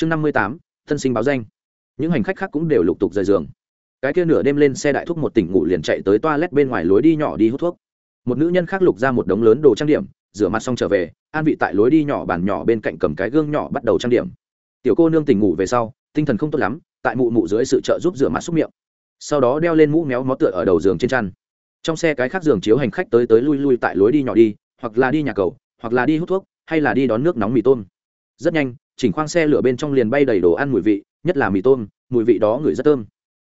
chương năm mươi tám, thân sinh báo danh. Những hành khách khác cũng đều lục tục rời giường. Cái kia nửa đêm lên xe đại thúc một tỉnh ngủ liền chạy tới toilet bên ngoài lối đi nhỏ đi hút thuốc. Một nữ nhân khác lục ra một đống lớn đồ trang điểm, rửa mặt xong trở về, an vị tại lối đi nhỏ bàn nhỏ bên cạnh cầm cái gương nhỏ bắt đầu trang điểm. Tiểu cô nương tỉnh ngủ về sau, tinh thần không tốt lắm, tại mụ mụ dưới sự trợ giúp rửa mặt xúc miệng. Sau đó đeo lên mũ méo mó tựa ở đầu giường trên chăn. Trong xe cái khác giường chiếu hành khách tới tới lui lui tại lối đi nhỏ đi, hoặc là đi nhà cầu, hoặc là đi hút thuốc, hay là đi đón nước nóng mì tôm. Rất nhanh chỉnh khoang xe lửa bên trong liền bay đầy đồ ăn mùi vị, nhất là mì tôm, mùi vị đó ngửi rất thơm.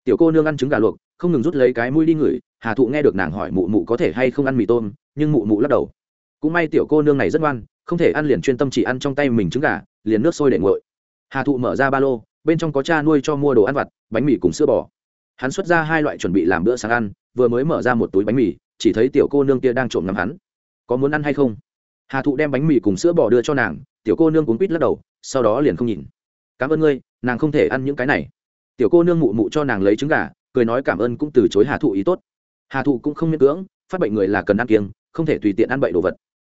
Tiểu cô nương ăn trứng gà luộc, không ngừng rút lấy cái mũi đi ngửi, hà thụ nghe được nàng hỏi mụ mụ có thể hay không ăn mì tôm, nhưng mụ mụ lắc đầu. Cũng may tiểu cô nương này rất ngoan, không thể ăn liền chuyên tâm chỉ ăn trong tay mình trứng gà, liền nước sôi để nguội. Hà thụ mở ra ba lô, bên trong có cha nuôi cho mua đồ ăn vặt, bánh mì cùng sữa bò. Hắn xuất ra hai loại chuẩn bị làm bữa sáng ăn, vừa mới mở ra một túi bánh mì, chỉ thấy tiểu cô nương kia đang trộm ngắm hắn. Có muốn ăn hay không? Hà thụ đem bánh mì cùng sữa bò đưa cho nàng, tiểu cô nương cuốn quýt lắc đầu sau đó liền không nhìn. Cảm ơn ngươi, nàng không thể ăn những cái này. Tiểu cô nương mụ mụ cho nàng lấy trứng gà, cười nói cảm ơn cũng từ chối hà thụ ý tốt. Hà thụ cũng không miễn cưỡng, phát bệnh người là cần ăn kiêng, không thể tùy tiện ăn bậy đồ vật.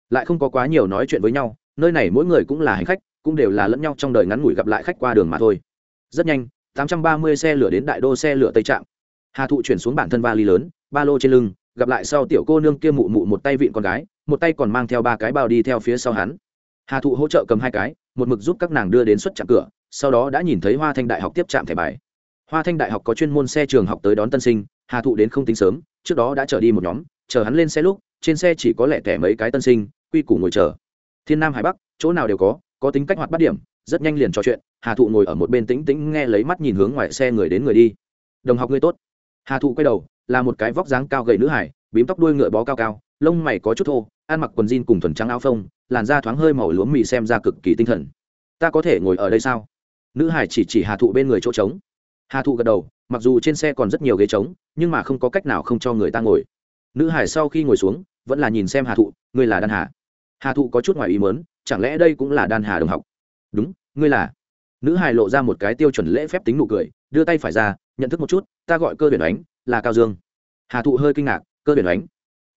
Lại không có quá nhiều nói chuyện với nhau, nơi này mỗi người cũng là hành khách, cũng đều là lẫn nhau trong đời ngắn ngủi gặp lại khách qua đường mà thôi. Rất nhanh 830 xe lửa đến đại đô xe lửa tây trạm. Hà thụ chuyển xuống bản thân vali lớn, ba lô trên lưng, gặp lại sau tiểu cô nương kia mụ mụ một tay vịn con gái, một tay còn mang theo ba cái bao đi theo phía sau hắn. Hà thụ hỗ trợ cầm hai cái một mực giúp các nàng đưa đến xuất trạm cửa, sau đó đã nhìn thấy hoa thanh đại học tiếp trạm thẻ bài. Hoa thanh đại học có chuyên môn xe trường học tới đón tân sinh, hà thụ đến không tính sớm, trước đó đã chở đi một nhóm, chờ hắn lên xe lúc, trên xe chỉ có lẻ tẻ mấy cái tân sinh, quy củ ngồi chờ. Thiên nam hải bắc, chỗ nào đều có có tính cách hoạt bắt điểm, rất nhanh liền trò chuyện, hà thụ ngồi ở một bên tĩnh tĩnh nghe lấy mắt nhìn hướng ngoài xe người đến người đi. Đồng học ngươi tốt. Hà thụ quay đầu, là một cái vóc dáng cao gầy nữ hải bím tóc đuôi ngựa bó cao cao, lông mày có chút thô, ăn mặc quần jean cùng thuần trắng áo phông làn da thoáng hơi màu lúa mì xem ra cực kỳ tinh thần. Ta có thể ngồi ở đây sao? Nữ hải chỉ chỉ hà thụ bên người chỗ trống. Hà thụ gật đầu, mặc dù trên xe còn rất nhiều ghế trống, nhưng mà không có cách nào không cho người ta ngồi. Nữ hải sau khi ngồi xuống, vẫn là nhìn xem hà thụ, ngươi là đan hà. Hà thụ có chút ngoài ý mớn chẳng lẽ đây cũng là đan hà đồng học? Đúng, ngươi là. Nữ hải lộ ra một cái tiêu chuẩn lễ phép tính nụ cười, đưa tay phải ra, nhận thức một chút, ta gọi cơ biển ánh, là cao dương. Hà thụ hơi kinh ngạc, cơ biển ánh?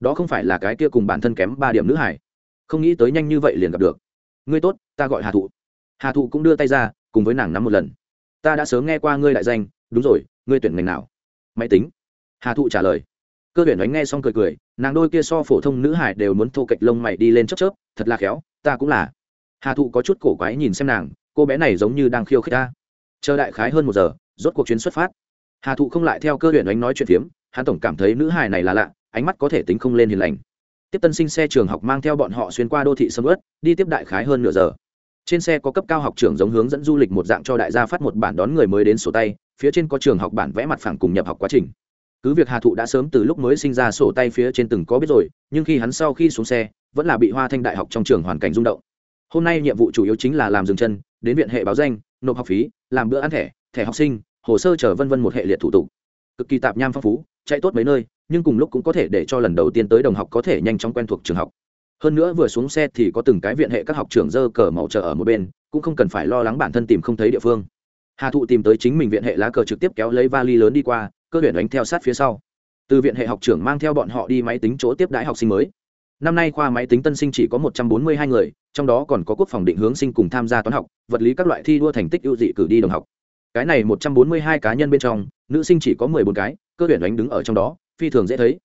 Đó không phải là cái kia cùng bản thân kém ba điểm nữ hải không nghĩ tới nhanh như vậy liền gặp được. Ngươi tốt, ta gọi hà thụ. Hà thụ cũng đưa tay ra, cùng với nàng nắm một lần. Ta đã sớm nghe qua ngươi đại danh, đúng rồi, ngươi tuyển ngành nào? Máy tính. Hà thụ trả lời. Cơ tuyển đánh nghe xong cười cười, nàng đôi kia so phổ thông nữ hải đều muốn thô kệch lông mày đi lên chớp chớp, thật là khéo, ta cũng là. Hà thụ có chút cổ quái nhìn xem nàng, cô bé này giống như đang khiêu khích ta. Chờ đại khái hơn một giờ, rốt cuộc chuyến xuất phát. Hà thụ không lại theo cơ tuyển đánh nói chuyện phiếm, hắn tổng cảm thấy nữ hải này là lạ, ánh mắt có thể tính không lên hiền lành tiếp tân sinh xe trường học mang theo bọn họ xuyên qua đô thị sâm ớt đi tiếp đại khái hơn nửa giờ. Trên xe có cấp cao học trưởng giống hướng dẫn du lịch một dạng cho đại gia phát một bản đón người mới đến sổ tay, phía trên có trường học bản vẽ mặt phẳng cùng nhập học quá trình. Cứ việc hà thụ đã sớm từ lúc mới sinh ra sổ tay phía trên từng có biết rồi, nhưng khi hắn sau khi xuống xe, vẫn là bị hoa thanh đại học trong trường hoàn cảnh rung động. Hôm nay nhiệm vụ chủ yếu chính là làm dừng chân, đến viện hệ báo danh, nộp học phí, làm bữa ăn thẻ thẻ học sinh, hồ sơ chờ vân vân một hệ liệt thủ tục. Cực kỳ tạp nham phong phú, chạy tốt mấy nơi nhưng cùng lúc cũng có thể để cho lần đầu tiên tới đồng học có thể nhanh chóng quen thuộc trường học. Hơn nữa vừa xuống xe thì có từng cái viện hệ các học trưởng dơ cờ màu chờ ở một bên, cũng không cần phải lo lắng bản thân tìm không thấy địa phương. Hà thụ tìm tới chính mình viện hệ lá cờ trực tiếp kéo lấy vali lớn đi qua, cơ huyện đánh theo sát phía sau. Từ viện hệ học trưởng mang theo bọn họ đi máy tính chỗ tiếp đãi học sinh mới. Năm nay khoa máy tính tân sinh chỉ có một trăm bốn mươi hai người, trong đó còn có quốc phòng định hướng sinh cùng tham gia toán học, vật lý các loại thi đua thành tích ưu dị cử đi đồng học. Cái này một trăm bốn mươi hai cá nhân bên trong, nữ sinh chỉ có mười bốn cái, cơ huyện đánh đứng ở trong đó phi thường dễ thấy.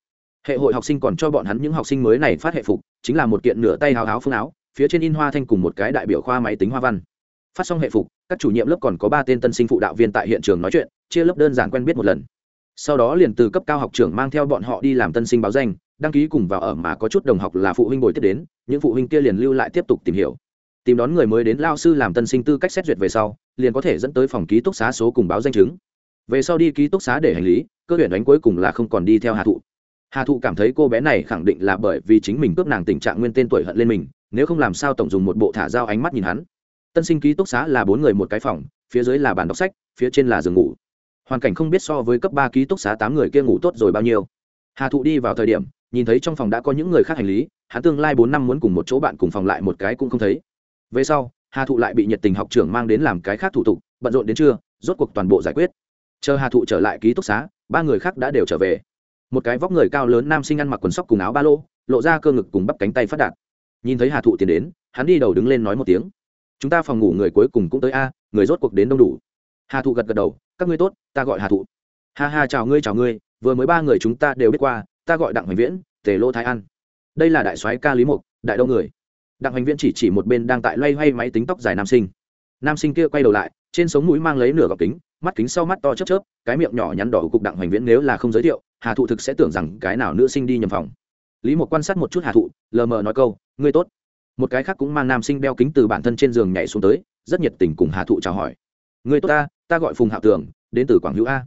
Hệ hội học sinh còn cho bọn hắn những học sinh mới này phát hệ phục, chính là một kiện nửa tay hào háo phương áo, phía trên in hoa thanh cùng một cái đại biểu khoa máy tính hoa văn. Phát xong hệ phục, các chủ nhiệm lớp còn có ba tên tân sinh phụ đạo viên tại hiện trường nói chuyện, chia lớp đơn giản quen biết một lần. Sau đó liền từ cấp cao học trưởng mang theo bọn họ đi làm tân sinh báo danh, đăng ký cùng vào ở mà có chút đồng học là phụ huynh bồi tiếp đến, những phụ huynh kia liền lưu lại tiếp tục tìm hiểu. Tìm đón người mới đến lao sư làm tân sinh tư cách xét duyệt về sau, liền có thể dẫn tới phòng ký túc xá số cùng báo danh chứng. Về sau đi ký túc xá để hành lý cơ huyền đánh cuối cùng là không còn đi theo hà thụ. Hà thụ cảm thấy cô bé này khẳng định là bởi vì chính mình cướp nàng tình trạng nguyên tên tuổi hận lên mình, nếu không làm sao tổng dùng một bộ thả dao ánh mắt nhìn hắn. Tân sinh ký túc xá là bốn người một cái phòng, phía dưới là bàn đọc sách, phía trên là giường ngủ. Hoàn cảnh không biết so với cấp ba ký túc xá tám người kia ngủ tốt rồi bao nhiêu. Hà thụ đi vào thời điểm, nhìn thấy trong phòng đã có những người khác hành lý, hắn tương lai bốn năm muốn cùng một chỗ bạn cùng phòng lại một cái cũng không thấy. Về sau, hà thụ lại bị nhiệt tình học trưởng mang đến làm cái khác thủ tục, bận rộn đến trưa, rốt cuộc toàn bộ giải quyết chờ hà thụ trở lại ký túc xá, ba người khác đã đều trở về. Một cái vóc người cao lớn nam sinh ăn mặc quần sóc cùng áo ba lô, lộ ra cơ ngực cùng bắp cánh tay phát đạt. Nhìn thấy hà thụ tiến đến, hắn đi đầu đứng lên nói một tiếng. Chúng ta phòng ngủ người cuối cùng cũng tới a, người rốt cuộc đến đông đủ. Hà thụ gật gật đầu, các ngươi tốt, ta gọi hà thụ. Ha ha, chào ngươi chào ngươi, vừa mới ba người chúng ta đều biết qua, ta gọi đặng hoành viễn, tề lô thái an. Đây là đại soái ca lý mục, đại đông người. Đặng hoành viễn chỉ chỉ một bên đang tại loay hoay máy tính tóc dài nam sinh. Nam sinh kia quay đầu lại trên sống mũi mang lấy nửa gọc kính, mắt kính sau mắt to chớp chớp, cái miệng nhỏ nhắn đỏ cục đặng hoành viễn nếu là không giới thiệu, hà thụ thực sẽ tưởng rằng cái nào nữ sinh đi nhầm phòng. Lý một quan sát một chút hà thụ, lờ mờ nói câu, ngươi tốt. Một cái khác cũng mang nam sinh đeo kính từ bản thân trên giường nhảy xuống tới, rất nhiệt tình cùng hà thụ chào hỏi. Người tốt ta ta gọi phùng hạo tường, đến từ quảng hữu a.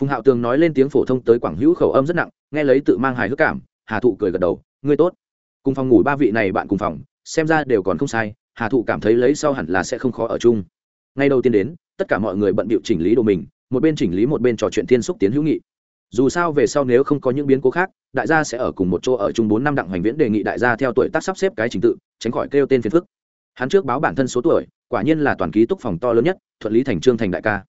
Phùng hạo tường nói lên tiếng phổ thông tới quảng hữu khẩu âm rất nặng, nghe lấy tự mang hài hước cảm, hà thụ cười gật đầu người tốt. Cùng phòng ngủ ba vị này bạn cùng phòng, xem ra đều còn không sai, hà thụ cảm thấy lấy sau hẳn là sẽ không khó ở chung ngay đầu tiên đến, tất cả mọi người bận bịu chỉnh lý đồ mình, một bên chỉnh lý một bên trò chuyện thiên xúc tiến hữu nghị. Dù sao về sau nếu không có những biến cố khác, đại gia sẽ ở cùng một chỗ ở chung bốn năm đặng hoành viễn đề nghị đại gia theo tuổi tác sắp xếp cái trình tự, tránh khỏi kêu tên phiền phức. Hắn trước báo bản thân số tuổi, quả nhiên là toàn ký túc phòng to lớn nhất, thuận lý thành trương thành đại ca.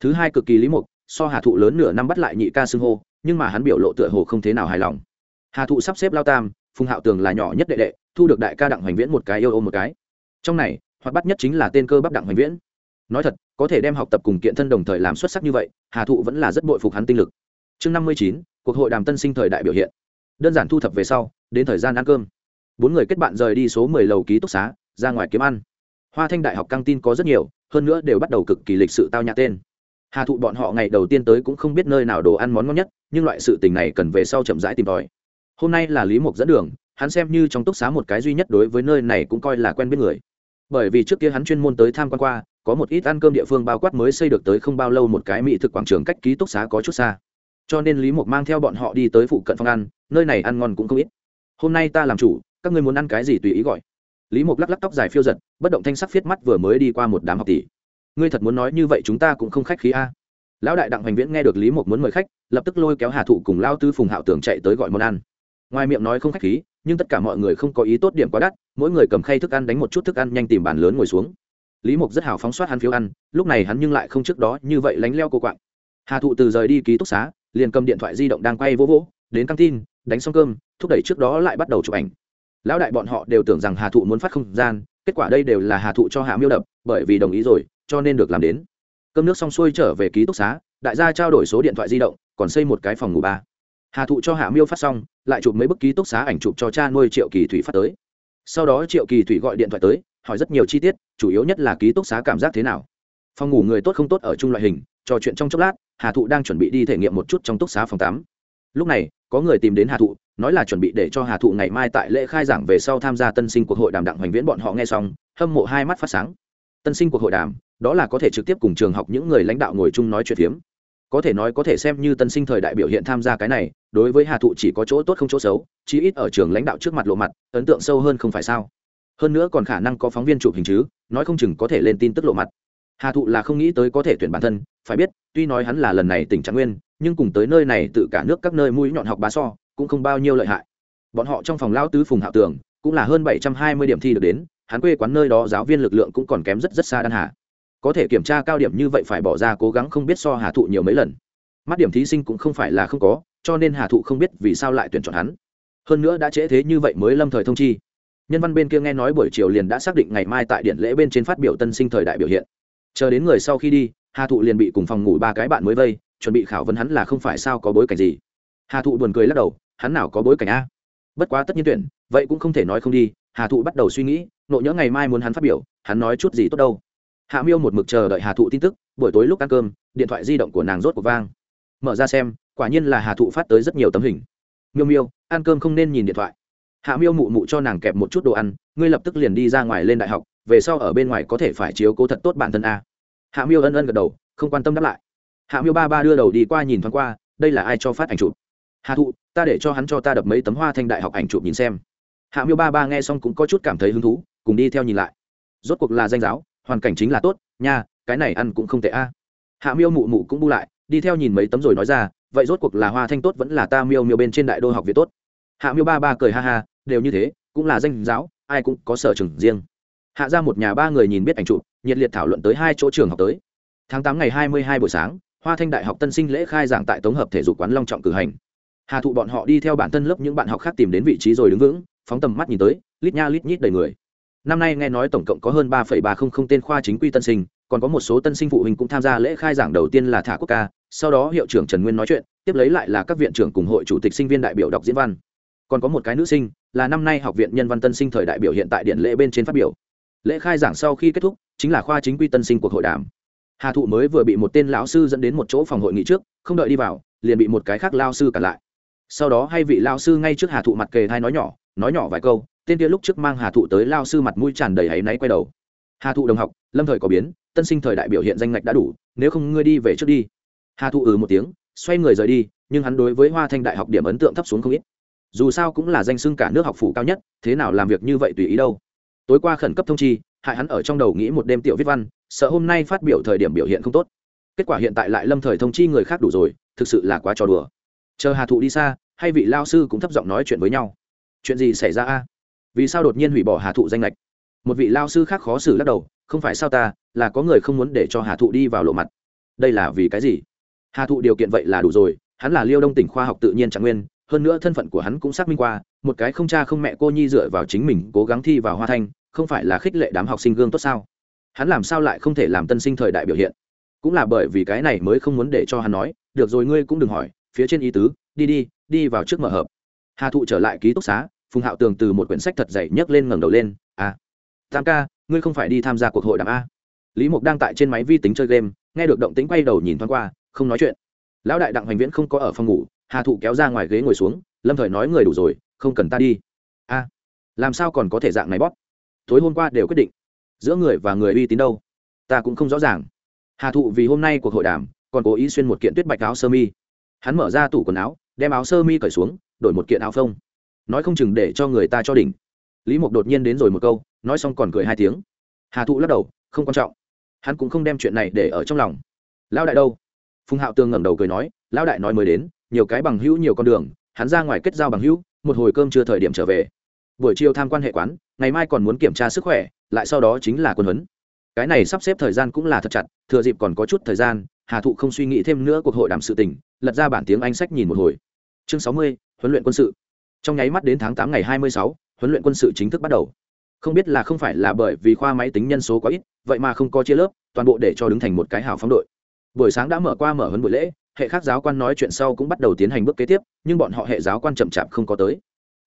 Thứ hai cực kỳ lý mục, so hà thụ lớn nửa năm bắt lại nhị ca xưng hô, nhưng mà hắn biểu lộ tựa hồ không thế nào hài lòng. Hà thụ sắp xếp lao tam, phùng hạo tường là nhỏ nhất đệ đệ, thu được đại ca đặng hoành viễn một cái, yêu ôm một cái. Trong này hoặc bắt nhất chính là tên cơ bắp đặng hoành viễn nói thật, có thể đem học tập cùng kiện thân đồng thời làm xuất sắc như vậy, hà thụ vẫn là rất bội phục hắn tinh lực. Chương năm mươi chín, cuộc hội đàm tân sinh thời đại biểu hiện. Đơn giản thu thập về sau, đến thời gian ăn cơm. Bốn người kết bạn rời đi số mười lầu ký túc xá, ra ngoài kiếm ăn. Hoa thanh đại học căng tin có rất nhiều, hơn nữa đều bắt đầu cực kỳ lịch sự tao nhã tên. Hà thụ bọn họ ngày đầu tiên tới cũng không biết nơi nào đồ ăn món ngon nhất, nhưng loại sự tình này cần về sau chậm rãi tìm tòi. Hôm nay là lý mục dẫn đường, hắn xem như trong túc xá một cái duy nhất đối với nơi này cũng coi là quen biết người. Bởi vì trước kia hắn chuyên môn tới tham quan qua có một ít ăn cơm địa phương bao quát mới xây được tới không bao lâu một cái mỹ thực quảng trường cách ký túc xá có chút xa. Cho nên lý mục mang theo bọn họ đi tới phụ cận phòng ăn, nơi này ăn ngon cũng không ít. Hôm nay ta làm chủ, các ngươi muốn ăn cái gì tùy ý gọi. Lý mục lắc lắc tóc dài phiêu giật, bất động thanh sắc viết mắt vừa mới đi qua một đám học tỷ. Ngươi thật muốn nói như vậy chúng ta cũng không khách khí a. Lão đại đặng hoành viễn nghe được lý mục muốn mời khách, lập tức lôi kéo hà thụ cùng lao tư phùng hạo tưởng chạy tới gọi món ăn. Ngoài miệng nói không khách khí, nhưng tất cả mọi người không có ý tốt điểm quá đắt, mỗi người cầm khay thức ăn đánh một chút thức ăn nhanh tìm bàn lớn ngồi xuống lý mục rất hào phóng soát hắn phiếu ăn, lúc này hắn nhưng lại không trước đó như vậy lánh leo cô quạng. Hà thụ từ rời đi ký túc xá, liền cầm điện thoại di động đang quay vỗ vỗ, đến căng tin, đánh xong cơm, thúc đẩy trước đó lại bắt đầu chụp ảnh. Lão đại bọn họ đều tưởng rằng hà thụ muốn phát không gian, kết quả đây đều là hà thụ cho hạ miêu đập, bởi vì đồng ý rồi, cho nên được làm đến. Cơm nước xong xuôi trở về ký túc xá, đại gia trao đổi số điện thoại di động, còn xây một cái phòng ngủ ba. Hà thụ cho hạ miêu phát xong, lại chụp mấy bức ký túc xá ảnh chụp cho cha nuôi triệu kỳ thủy phát tới. Sau đó triệu kỳ thủy gọi điện thoại tới hỏi rất nhiều chi tiết, chủ yếu nhất là ký túc xá cảm giác thế nào. Phòng ngủ người tốt không tốt ở chung loại hình, trò chuyện trong chốc lát, hà thụ đang chuẩn bị đi thể nghiệm một chút trong túc xá phòng tám lúc này, có người tìm đến hà thụ, nói là chuẩn bị để cho hà thụ ngày mai tại lễ khai giảng về sau tham gia tân sinh cuộc hội đàm đặng hoành viễn bọn họ nghe xong, hâm mộ hai mắt phát sáng. Tân sinh cuộc hội đàm, đó là có thể trực tiếp cùng trường học những người lãnh đạo ngồi chung nói chuyện phiếm. Có thể nói có thể xem như tân sinh thời đại biểu hiện tham gia cái này, đối với hà thụ chỉ có chỗ tốt không chỗ xấu, chí ít ở trường lãnh đạo trước mặt lộ mặt, ấn tượng sâu hơn không phải sao hơn nữa còn khả năng có phóng viên chụp hình chứ, nói không chừng có thể lên tin tức lộ mặt. Hà thụ là không nghĩ tới có thể tuyển bản thân, phải biết, tuy nói hắn là lần này tỉnh trạng nguyên, nhưng cùng tới nơi này tự cả nước các nơi mũi nhọn học bá so, cũng không bao nhiêu lợi hại. Bọn họ trong phòng lao tứ phùng hạo tường, cũng là hơn bảy trăm hai mươi điểm thi được đến, hắn quê quán nơi đó giáo viên lực lượng cũng còn kém rất rất xa đan hà. Có thể kiểm tra cao điểm như vậy phải bỏ ra cố gắng không biết so hà thụ nhiều mấy lần. Mắt điểm thí sinh cũng không phải là không có, cho nên hà thụ không biết vì sao lại tuyển chọn hắn. Hơn nữa đã trễ thế như vậy mới lâm thời thông chi nhân văn bên kia nghe nói buổi chiều liền đã xác định ngày mai tại điện lễ bên trên phát biểu tân sinh thời đại biểu hiện. Chờ đến người sau khi đi, hà thụ liền bị cùng phòng ngủ ba cái bạn mới vây, chuẩn bị khảo vấn hắn là không phải sao có bối cảnh gì. Hà thụ buồn cười lắc đầu, hắn nào có bối cảnh a? Bất quá tất nhiên tuyển, vậy cũng không thể nói không đi, hà thụ bắt đầu suy nghĩ, nộ nhỡ ngày mai muốn hắn phát biểu, hắn nói chút gì tốt đâu. Hạ miêu một mực chờ đợi hà thụ tin tức, buổi tối lúc ăn cơm, điện thoại di động của nàng rốt cuộc vang. Mở ra xem, quả nhiên là hà thụ phát tới rất nhiều tấm hình. Miêu miêu, ăn cơm không nên nhìn điện thoại hạ miêu mụ mụ cho nàng kẹp một chút đồ ăn, ngươi lập tức liền đi ra ngoài lên đại học, về sau ở bên ngoài có thể phải chiếu cố thật tốt bản thân a. Hạ miêu ân ân gật đầu, không quan tâm đáp lại. Hạ miêu ba ba đưa đầu đi qua nhìn thoáng qua, đây là ai cho phát ảnh chụp? Hạ thụ, ta để cho hắn cho ta đập mấy tấm hoa thanh đại học ảnh chụp nhìn xem. Hạ miêu ba ba nghe xong cũng có chút cảm thấy hứng thú, cùng đi theo nhìn lại. Rốt cuộc là danh giáo, hoàn cảnh chính là tốt, nha, cái này ăn cũng không tệ a. Hạ miêu mụ mụ cũng bu lại, đi theo nhìn mấy tấm rồi nói ra, vậy rốt cuộc là hoa thanh tốt vẫn là ta miêu miêu bên trên đại đô học việt tốt. Hạ miêu ba ba cười ha ha đều như thế, cũng là danh giáo, ai cũng có sở trường riêng. Hạ ra một nhà ba người nhìn biết ảnh chụp, nhiệt liệt thảo luận tới hai chỗ trường học tới. Tháng tám ngày hai mươi hai buổi sáng, hoa thanh đại học tân sinh lễ khai giảng tại tổng hợp thể dục quán long trọng cử hành. Hà thụ bọn họ đi theo bản thân lớp những bạn học khác tìm đến vị trí rồi đứng vững, phóng tầm mắt nhìn tới, lít nha lít nhít đầy người. Năm nay nghe nói tổng cộng có hơn ba ba không không tên khoa chính quy tân sinh, còn có một số tân sinh phụ huynh cũng tham gia lễ khai giảng đầu tiên là thả quốc ca, sau đó hiệu trưởng trần nguyên nói chuyện, tiếp lấy lại là các viện trưởng cùng hội chủ tịch sinh viên đại biểu đọc diễn văn còn có một cái nữ sinh, là năm nay học viện nhân văn tân sinh thời đại biểu hiện tại điện lễ bên trên phát biểu. Lễ khai giảng sau khi kết thúc, chính là khoa chính quy tân sinh cuộc hội đàm. Hà thụ mới vừa bị một tên lão sư dẫn đến một chỗ phòng hội nghị trước, không đợi đi vào, liền bị một cái khác lao sư cản lại. Sau đó hay vị lao sư ngay trước hà thụ mặt kề thai nói nhỏ nói nhỏ vài câu, tên kia lúc trước mang hà thụ tới lao sư mặt mũi tràn đầy áy náy quay đầu. Hà thụ đồng học, lâm thời có biến, tân sinh thời đại biểu hiện danh ngạch đã đủ, nếu không ngươi đi về trước đi. Hà thụ ừ một tiếng, xoay người rời đi, nhưng hắn đối với hoa thanh đại học điểm ấn tượng thấp xuống không ít dù sao cũng là danh xưng cả nước học phủ cao nhất, thế nào làm việc như vậy tùy ý đâu. Tối qua khẩn cấp thông chi, hại hắn ở trong đầu nghĩ một đêm tiểu viết văn, sợ hôm nay phát biểu thời điểm biểu hiện không tốt. Kết quả hiện tại lại lâm thời thông chi người khác đủ rồi, thực sự là quá trò đùa. Chờ hà thụ đi xa, hay vị lao sư cũng thấp giọng nói chuyện với nhau. Chuyện gì xảy ra a? Vì sao đột nhiên hủy bỏ hà thụ danh lệch một vị lao sư khác khó xử lắc đầu, không phải sao ta, là có người không muốn để cho hà thụ đi vào lộ mặt. Đây là vì cái gì? Hà thụ điều kiện vậy là đủ rồi, hắn là liêu đông tỉnh khoa học tự nhiên trạng nguyên hơn nữa thân phận của hắn cũng xác minh qua, một cái không cha không mẹ cô nhi dựa vào chính mình cố gắng thi vào hoa thanh, không phải là khích lệ đám học sinh gương tốt sao? Hắn làm sao lại không thể làm tân sinh thời đại biểu hiện? Cũng là bởi vì cái này mới không muốn để cho hắn nói, được rồi, ngươi cũng đừng hỏi, phía trên ý tứ, đi đi đi vào trước mở hợp hà thụ trở lại ký túc xá, phùng hạo tường từ một quyển sách thật dày nhấc lên ngẩng đầu lên à tam ca, ngươi không phải đi tham gia cuộc hội đàm a? Lý mục đang tại trên máy vi tính chơi game, nghe được động tính quay đầu nhìn thoáng qua, không nói chuyện. Lão đại đặng hoành viễn không có ở phòng ngủ hà thụ kéo ra ngoài ghế ngồi xuống, lâm thời nói, người đủ rồi, không cần ta đi. A, làm sao còn có thể dạng này bóp? Tối hôm qua đều quyết định, giữa người và người uy tín đâu? Ta cũng không rõ ràng. Hà thụ vì hôm nay cuộc hội đàm, còn cố ý xuyên một kiện tuyết bạch áo sơ mi. Hắn mở ra tủ quần áo, đem áo sơ mi cởi xuống, đổi một kiện áo phông. Nói không chừng để cho người ta cho đỉnh. Lý mục đột nhiên đến rồi một câu, nói xong còn cười hai tiếng. Hà thụ lắc đầu, không quan trọng. Hắn cũng không đem chuyện này để ở trong lòng. Lão đại đâu? Phùng hạo tường ngẩng đầu cười nói, lão đại nói mới đến nhiều cái bằng hữu, nhiều con đường, hắn ra ngoài kết giao bằng hữu, một hồi cơm chưa thời điểm trở về. Buổi chiều tham quan hệ quán, ngày mai còn muốn kiểm tra sức khỏe, lại sau đó chính là quân huấn. Cái này sắp xếp thời gian cũng là thật chặt, thừa dịp còn có chút thời gian, hà thụ không suy nghĩ thêm nữa cuộc hội đàm sự tình, lật ra bản tiếng anh sách nhìn một hồi. Chương sáu mươi, huấn luyện quân sự. Trong nháy mắt đến tháng tám ngày hai mươi sáu, huấn luyện quân sự chính thức bắt đầu. Không biết là không phải là bởi vì khoa máy tính nhân số quá ít, vậy mà không có chia lớp, toàn bộ để cho đứng thành một cái hào phóng đội. Buổi sáng đã mở qua mở huấn buổi lễ hệ khác giáo quan nói chuyện sau cũng bắt đầu tiến hành bước kế tiếp, nhưng bọn họ hệ giáo quan chậm chạp không có tới.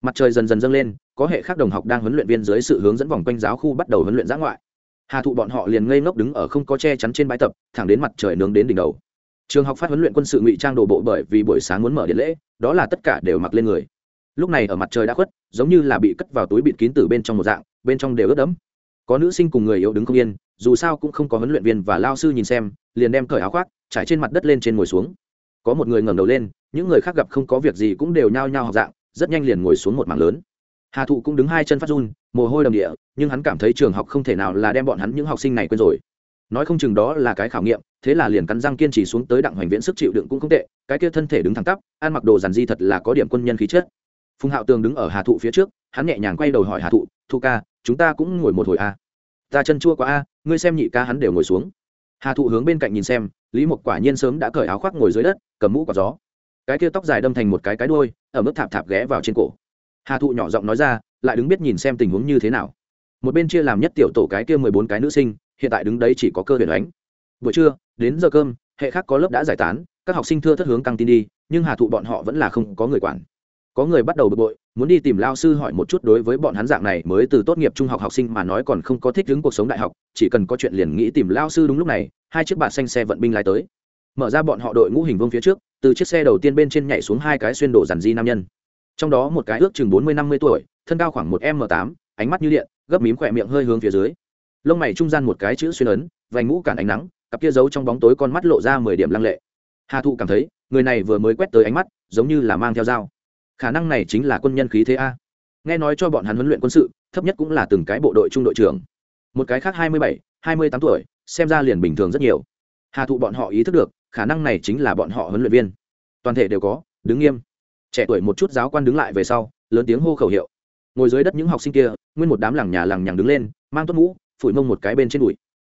Mặt trời dần dần dâng lên, có hệ khác đồng học đang huấn luyện viên dưới sự hướng dẫn vòng quanh giáo khu bắt đầu huấn luyện giã ngoại. Hà thụ bọn họ liền ngây ngốc đứng ở không có che chắn trên bãi tập, thẳng đến mặt trời nướng đến đỉnh đầu. Trường học phát huấn luyện quân sự ngụy trang đồ bộ bởi vì buổi sáng muốn mở điện lễ, đó là tất cả đều mặc lên người. Lúc này ở mặt trời đã khuất, giống như là bị cất vào túi bịt kín từ bên trong một dạng, bên trong đều ướt đẫm có nữ sinh cùng người yếu đứng không yên, dù sao cũng không có huấn luyện viên và lao sư nhìn xem, liền đem cởi áo khoác, trải trên mặt đất lên trên ngồi xuống. Có một người ngẩng đầu lên, những người khác gặp không có việc gì cũng đều nhao nhao học dạng, rất nhanh liền ngồi xuống một mảng lớn. Hà thụ cũng đứng hai chân phát run, mồ hôi đầm địa, nhưng hắn cảm thấy trường học không thể nào là đem bọn hắn những học sinh này quên rồi. Nói không chừng đó là cái khảo nghiệm, thế là liền cắn răng kiên trì xuống tới đặng hoành viễn sức chịu đựng cũng không tệ, cái kia thân thể đứng thẳng tắp, ăn mặc đồ giản di thật là có điểm quân nhân khí chất phùng hạo tường đứng ở hà thụ phía trước, hắn nhẹ nhàng quay đầu hỏi hà thụ thu ca, chúng ta cũng ngồi một hồi a à. ta chân chua quá a ngươi xem nhị ca hắn đều ngồi xuống. Hà thụ hướng bên cạnh nhìn xem, lý mộc quả nhiên sớm đã cởi áo khoác ngồi dưới đất, cầm mũ quả gió. Cái kia tóc dài đâm thành một cái cái đôi ở mức thạp thạp ghé vào trên cổ. Hà thụ nhỏ giọng nói ra, lại đứng biết nhìn xem tình huống như thế nào. Một bên chia làm nhất tiểu tổ cái kia mười bốn cái nữ sinh, hiện tại đứng đấy chỉ có cơ huyền ánh. Buổi trưa, đến giờ cơm, hệ khác có lớp đã giải tán, các học sinh thưa thất hướng căng tin đi, nhưng hà thụ bọn họ vẫn là không có người quản có người bắt đầu bực bội, muốn đi tìm lao sư hỏi một chút đối với bọn hắn dạng này mới từ tốt nghiệp trung học học sinh mà nói còn không có thích ứng cuộc sống đại học, chỉ cần có chuyện liền nghĩ tìm lao sư đúng lúc này, hai chiếc bạt xanh xe vận binh lái tới. Mở ra bọn họ đội ngũ hình vương phía trước, từ chiếc xe đầu tiên bên trên nhảy xuống hai cái xuyên đổ dàn di nam nhân. Trong đó một cái ước chừng bốn mươi, năm mươi tuổi, thân cao khoảng một m tám, ánh mắt như điện, gấp mím khỏe miệng hơi hướng phía dưới. Lông mày trung gian một cái chữ xuyên ấn, vành ngũ cản ánh nắng, cặp kia giấu trong bóng tối con mắt lộ ra mười điểm lăng lệ. Hà thụ cảm thấy, người này vừa mới quét tới ánh mắt, giống như là mang theo dao khả năng này chính là quân nhân khí thế a. Nghe nói cho bọn hắn huấn luyện quân sự, thấp nhất cũng là từng cái bộ đội trung đội trưởng. Một cái khác hai mươi bảy, hai mươi tám tuổi, xem ra liền bình thường rất nhiều. Hà thụ bọn họ ý thức được, khả năng này chính là bọn họ huấn luyện viên. Toàn thể đều có, đứng nghiêm. Trẻ tuổi một chút giáo quan đứng lại về sau, lớn tiếng hô khẩu hiệu. Ngồi dưới đất những học sinh kia, nguyên một đám làng nhà làng nhằng đứng lên, mang tốt mũ, phủi mông một cái bên trên đùi.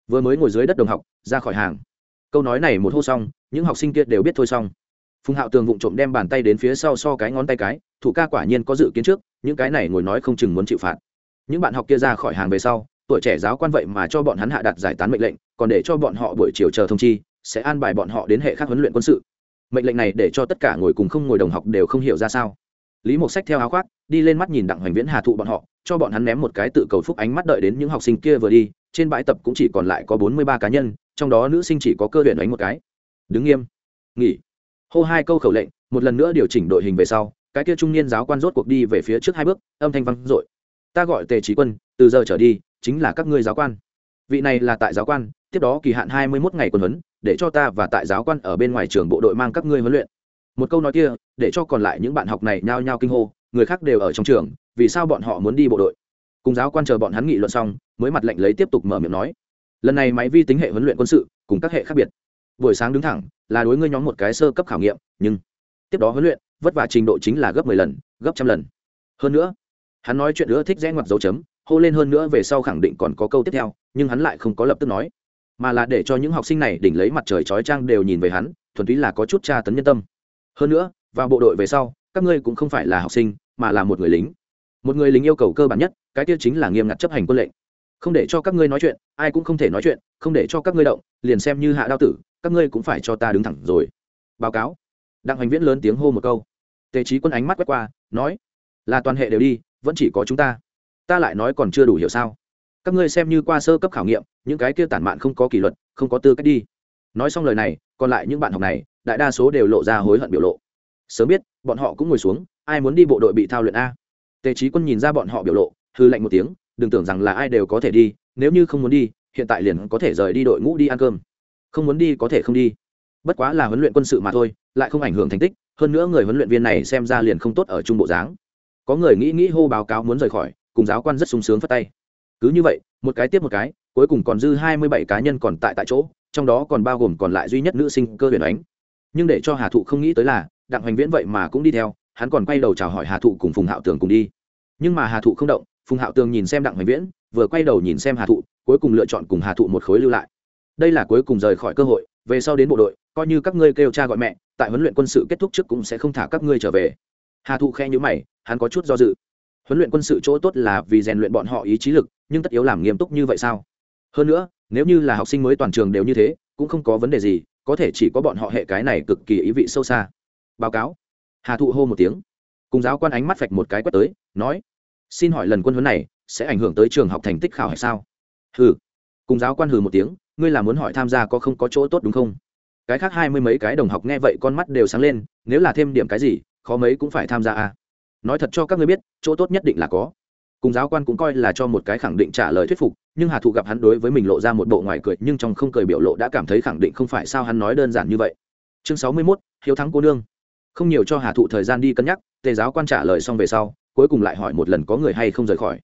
Vừa mới ngồi dưới đất đồng học, ra khỏi hàng. Câu nói này một hô xong, những học sinh kia đều biết thôi xong phùng hạo tường vụng trộm đem bàn tay đến phía sau so cái ngón tay cái, thủ ca quả nhiên có dự kiến trước, những cái này ngồi nói không chừng muốn chịu phạt. Những bạn học kia ra khỏi hàng về sau, tuổi trẻ giáo quan vậy mà cho bọn hắn hạ đặt giải tán mệnh lệnh, còn để cho bọn họ buổi chiều chờ thông chi, sẽ an bài bọn họ đến hệ khác huấn luyện quân sự. Mệnh lệnh này để cho tất cả ngồi cùng không ngồi đồng học đều không hiểu ra sao. Lý mộc sách theo áo khoác, đi lên mắt nhìn đặng hoành viễn hà thụ bọn họ, cho bọn hắn ném một cái tự cầu phúc ánh mắt đợi đến những học sinh kia vừa đi, trên bãi tập cũng chỉ còn lại có bốn mươi ba cá nhân, trong đó nữ sinh chỉ có cơ luyện đánh một cái. Đứng nghiêm. Nghỉ hô hai câu khẩu lệnh, một lần nữa điều chỉnh đội hình về sau, cái kia trung niên giáo quan rốt cuộc đi về phía trước hai bước, âm thanh vang dội. Ta gọi tề trí quân, từ giờ trở đi, chính là các ngươi giáo quan. Vị này là tại giáo quan, tiếp đó kỳ hạn hai mươi mốt ngày quân huấn, để cho ta và tại giáo quan ở bên ngoài trường bộ đội mang các ngươi huấn luyện. Một câu nói kia, để cho còn lại những bạn học này nhao nhao kinh hô, người khác đều ở trong trường, vì sao bọn họ muốn đi bộ đội? Cùng giáo quan chờ bọn hắn nghị luận xong, mới mặt lệnh lấy tiếp tục mở miệng nói. Lần này máy vi tính hệ huấn luyện quân sự, cùng các hệ khác biệt buổi sáng đứng thẳng, là đối ngươi nhóm một cái sơ cấp khảo nghiệm, nhưng tiếp đó huấn luyện, vất vả trình độ chính là gấp mười lần, gấp trăm lần. Hơn nữa, hắn nói chuyện nữa thích rẽ ngoặt dấu chấm, hô lên hơn nữa về sau khẳng định còn có câu tiếp theo, nhưng hắn lại không có lập tức nói, mà là để cho những học sinh này đỉnh lấy mặt trời chói trang đều nhìn về hắn, thuần túy là có chút tra tấn nhân tâm. Hơn nữa, vào bộ đội về sau, các ngươi cũng không phải là học sinh, mà là một người lính. Một người lính yêu cầu cơ bản nhất, cái tiêu chính là nghiêm ngặt chấp hành quân lệnh. Không để cho các ngươi nói chuyện, ai cũng không thể nói chuyện, không để cho các ngươi động, liền xem như hạ đao tử các ngươi cũng phải cho ta đứng thẳng rồi. Báo cáo. Đặng hoành viễn lớn tiếng hô một câu. Tề trí quân ánh mắt quét qua, nói, là toàn hệ đều đi, vẫn chỉ có chúng ta. Ta lại nói còn chưa đủ hiểu sao. Các ngươi xem như qua sơ cấp khảo nghiệm, những cái kia tản mạn không có kỷ luật, không có tư cách đi. Nói xong lời này, còn lại những bạn học này, đại đa số đều lộ ra hối hận biểu lộ. Sớm biết, bọn họ cũng ngồi xuống, ai muốn đi bộ đội bị thao luyện a? Tề trí quân nhìn ra bọn họ biểu lộ, hư lạnh một tiếng, đừng tưởng rằng là ai đều có thể đi, nếu như không muốn đi, hiện tại liền có thể rời đi đội ngũ đi ăn cơm không muốn đi có thể không đi. Bất quá là huấn luyện quân sự mà thôi, lại không ảnh hưởng thành tích, hơn nữa người huấn luyện viên này xem ra liền không tốt ở trung bộ dáng. Có người nghĩ nghĩ hô báo cáo muốn rời khỏi, cùng giáo quan rất sung sướng phất tay. Cứ như vậy, một cái tiếp một cái, cuối cùng còn dư hai mươi bảy cá nhân còn tại tại chỗ, trong đó còn bao gồm còn lại duy nhất nữ sinh cơ huyền ánh. Nhưng để cho hà thụ không nghĩ tới là, đặng hoành viễn vậy mà cũng đi theo, hắn còn quay đầu chào hỏi hà thụ cùng phùng hạo tường cùng đi. Nhưng mà hà thụ không động, phùng hạo tường nhìn xem đặng hoành viễn, vừa quay đầu nhìn xem hà thụ, cuối cùng lựa chọn cùng hà thụ một khối lưu lại đây là cuối cùng rời khỏi cơ hội, về sau đến bộ đội, coi như các ngươi kêu cha gọi mẹ, tại huấn luyện quân sự kết thúc trước cũng sẽ không thả các ngươi trở về. Hà thụ khe nhữ mày, hắn có chút do dự. Huấn luyện quân sự chỗ tốt là vì rèn luyện bọn họ ý chí lực, nhưng tất yếu làm nghiêm túc như vậy sao? Hơn nữa, nếu như là học sinh mới toàn trường đều như thế, cũng không có vấn đề gì, có thể chỉ có bọn họ hệ cái này cực kỳ ý vị sâu xa. Báo cáo. Hà thụ hô một tiếng. Cùng giáo quan ánh mắt phạch một cái quét tới, nói, xin hỏi lần quân huấn này sẽ ảnh hưởng tới trường học thành tích khảo hay sao? Hừ. Cùng giáo quan hừ một tiếng ngươi là muốn hỏi tham gia có không có chỗ tốt đúng không? Cái khác hai mươi mấy cái đồng học nghe vậy con mắt đều sáng lên, nếu là thêm điểm cái gì, khó mấy cũng phải tham gia à. nói thật cho các ngươi biết, chỗ tốt nhất định là có. Cùng giáo quan cũng coi là cho một cái khẳng định trả lời thuyết phục, nhưng hà thụ gặp hắn đối với mình lộ ra một bộ ngoài cười, nhưng trong không cười biểu lộ đã cảm thấy khẳng định không phải sao hắn nói đơn giản như vậy. Chương sáu mươi mốt, hiếu thắng cô nương. Không nhiều cho hà thụ thời gian đi cân nhắc, tề giáo quan trả lời xong về sau, cuối cùng lại hỏi một lần có người hay không rời khỏi.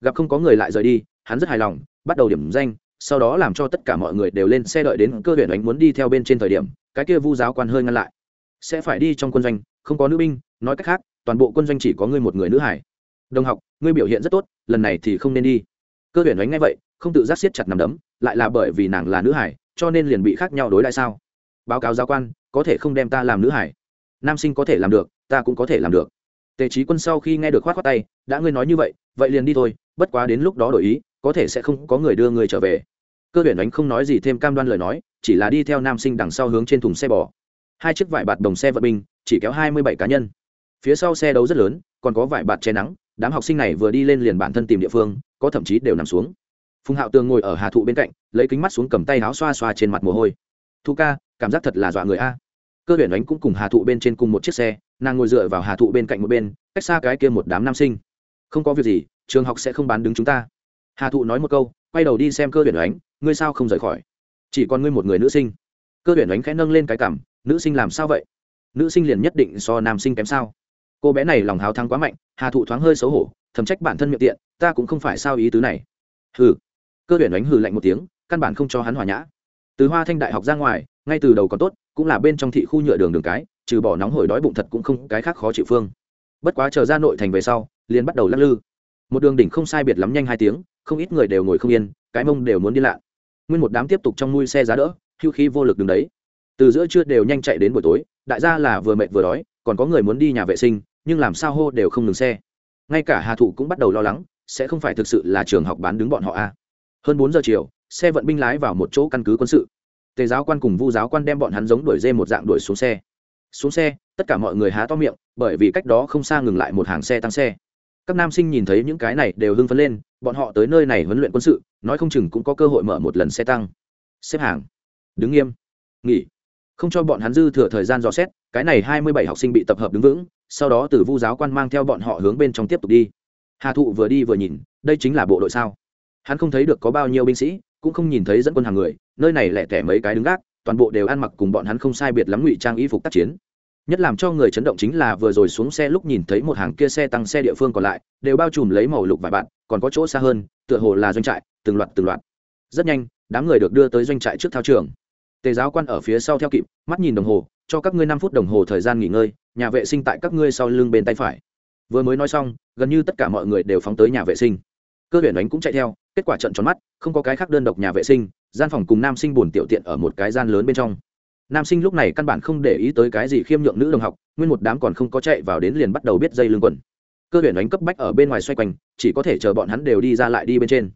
Gặp không có người lại rời đi, hắn rất hài lòng, bắt đầu điểm danh sau đó làm cho tất cả mọi người đều lên xe đợi đến cơ huyện ánh muốn đi theo bên trên thời điểm, cái kia vu giáo quan hơi ngăn lại. Sẽ phải đi trong quân doanh, không có nữ binh, nói cách khác, toàn bộ quân doanh chỉ có ngươi một người nữ hải. Đồng học, ngươi biểu hiện rất tốt, lần này thì không nên đi. Cơ huyện ánh ngay vậy, không tự giác siết chặt nằm đấm, lại là bởi vì nàng là nữ hải, cho nên liền bị khác nhau đối lại sao? Báo cáo giáo quan, có thể không đem ta làm nữ hải? Nam sinh có thể làm được, ta cũng có thể làm được. Tề trí quân sau khi nghe được khoát khoát tay, đã ngươi nói như vậy vậy liền đi thôi, bất quá đến lúc đó đổi ý, có thể sẽ không có người đưa người trở về cơ huyền ánh không nói gì thêm cam đoan lời nói, chỉ là đi theo nam sinh đằng sau hướng trên thùng xe bò. Hai chiếc vải bạt đồng xe vận binh, chỉ kéo hai mươi bảy cá nhân. Phía sau xe đấu rất lớn, còn có vải bạt che nắng, đám học sinh này vừa đi lên liền bản thân tìm địa phương, có thậm chí đều nằm xuống. Phùng hạo tường ngồi ở hà thụ bên cạnh, lấy kính mắt xuống cầm tay áo xoa xoa trên mặt mồ hôi. Thu ca, cảm giác thật là dọa người a. Cơ huyền ánh cũng cùng hà thụ bên trên cùng một chiếc xe, nàng ngồi dựa vào hà thụ bên cạnh một bên, cách xa cái kia một đám nam sinh. Không có việc gì, trường học sẽ không bán đứng chúng ta. Hà thụ nói một câu, quay đầu đi xem cơ huyền ánh ngươi sao không rời khỏi? Chỉ còn ngươi một người nữ sinh. Cơ tuyển đánh khẽ nâng lên cái cảm nữ sinh làm sao vậy? Nữ sinh liền nhất định so nam sinh kém sao? Cô bé này lòng hào thắng quá mạnh, hà thụ thoáng hơi xấu hổ, thầm trách bản thân miệng tiện, ta cũng không phải sao ý tứ này. Hừ. Cơ tuyển đánh hừ lạnh một tiếng, căn bản không cho hắn hòa nhã. Từ hoa thanh đại học ra ngoài, ngay từ đầu còn tốt, cũng là bên trong thị khu nhựa đường đường cái, trừ bỏ nóng hổi đói bụng thật cũng không cái khác khó chịu phương. Bất quá chờ ra nội thành về sau, liền bắt đầu lắc lư. Một đường đỉnh không sai biệt lắm nhanh hai tiếng, không ít người đều ngồi không yên, cái mông đều muốn đi lạ nguyên một đám tiếp tục trong mui xe giá đỡ, hưu khí vô lực đứng đấy. Từ giữa trưa đều nhanh chạy đến buổi tối, đại gia là vừa mệt vừa đói, còn có người muốn đi nhà vệ sinh, nhưng làm sao hô đều không ngừng xe. Ngay cả hà thụ cũng bắt đầu lo lắng, sẽ không phải thực sự là trường học bán đứng bọn họ a à. hơn bốn giờ chiều, xe vận binh lái vào một chỗ căn cứ quân sự. Tề giáo quan cùng vu giáo quan đem bọn hắn giống đuổi dê một dạng đuổi xuống xe. Xuống xe, tất cả mọi người há to miệng, bởi vì cách đó không xa ngừng lại một hàng xe tăng xe các nam sinh nhìn thấy những cái này đều hưng phấn lên, bọn họ tới nơi này huấn luyện quân sự, nói không chừng cũng có cơ hội mở một lần xe tăng. Xếp hàng. Đứng nghiêm. Nghỉ. Không cho bọn hắn dư thừa thời gian dò xét, cái này hai mươi bảy học sinh bị tập hợp đứng vững, sau đó từ vu giáo quan mang theo bọn họ hướng bên trong tiếp tục đi. Hà thụ vừa đi vừa nhìn, đây chính là bộ đội sao? Hắn không thấy được có bao nhiêu binh sĩ, cũng không nhìn thấy dẫn quân hàng người, nơi này lẻ tẻ mấy cái đứng gác, toàn bộ đều ăn mặc cùng bọn hắn không sai biệt lắm ngụy trang y phục tác chiến nhất làm cho người chấn động chính là vừa rồi xuống xe lúc nhìn thấy một hàng kia xe tăng xe địa phương còn lại, đều bao trùm lấy màu lục vài bạn còn có chỗ xa hơn, tựa hồ là doanh trại, từng loạt từng loạt. Rất nhanh, đám người được đưa tới doanh trại trước thao trường. Tề giáo quan ở phía sau theo kịp, mắt nhìn đồng hồ, cho các ngươi năm phút đồng hồ thời gian nghỉ ngơi, nhà vệ sinh tại các ngươi sau lưng bên tay phải. Vừa mới nói xong, gần như tất cả mọi người đều phóng tới nhà vệ sinh. Cơ huyền đánh cũng chạy theo, kết quả trận tròn mắt, không có cái khác đơn độc nhà vệ sinh, gian phòng cùng nam sinh buồn tiểu tiện ở một cái gian lớn bên trong nam sinh lúc này căn bản không để ý tới cái gì khiêm nhượng nữ đồng học, nguyên một đám còn không có chạy vào đến liền bắt đầu biết dây lưng quần. Cơ huyền đánh cấp bách ở bên ngoài xoay quanh, chỉ có thể chờ bọn hắn đều đi ra lại đi bên trên.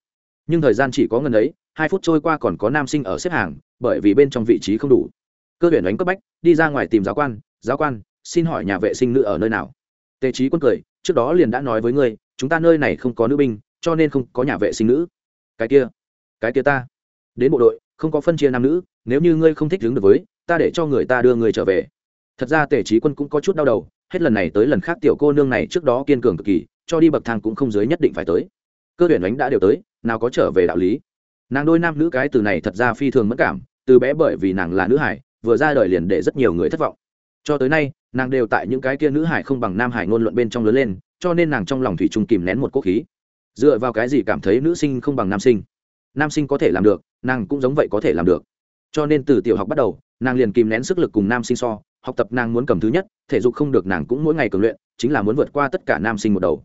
Nhưng thời gian chỉ có ngần ấy, hai phút trôi qua còn có nam sinh ở xếp hàng, bởi vì bên trong vị trí không đủ. Cơ huyền đánh cấp bách, đi ra ngoài tìm giáo quan giáo quan, xin hỏi nhà vệ sinh nữ ở nơi nào? Tề trí quân cười, trước đó liền đã nói với ngươi, chúng ta nơi này không có nữ binh, cho nên không có nhà vệ sinh nữ. Cái kia cái kia ta. Đến bộ đội, không có phân chia nam nữ, nếu như ngươi không thích đứng được với ta để cho người ta đưa người trở về. Thật ra tề trí quân cũng có chút đau đầu, hết lần này tới lần khác tiểu cô nương này trước đó kiên cường cực kỳ, cho đi bậc thang cũng không dưới nhất định phải tới. Cơ tuyển đánh đã đều tới, nào có trở về đạo lý. Nàng đôi nam nữ cái từ này thật ra phi thường mất cảm, từ bé bởi vì nàng là nữ hải, vừa ra đời liền để rất nhiều người thất vọng. Cho tới nay, nàng đều tại những cái kia nữ hải không bằng nam hải ngôn luận bên trong lớn lên, cho nên nàng trong lòng thủy trung kìm nén một quốc khí. Dựa vào cái gì cảm thấy nữ sinh không bằng nam sinh? Nam sinh có thể làm được, nàng cũng giống vậy có thể làm được. Cho nên từ tiểu học bắt đầu nàng liền kìm nén sức lực cùng nam sinh so, học tập nàng muốn cầm thứ nhất, thể dục không được nàng cũng mỗi ngày cường luyện, chính là muốn vượt qua tất cả nam sinh một đầu.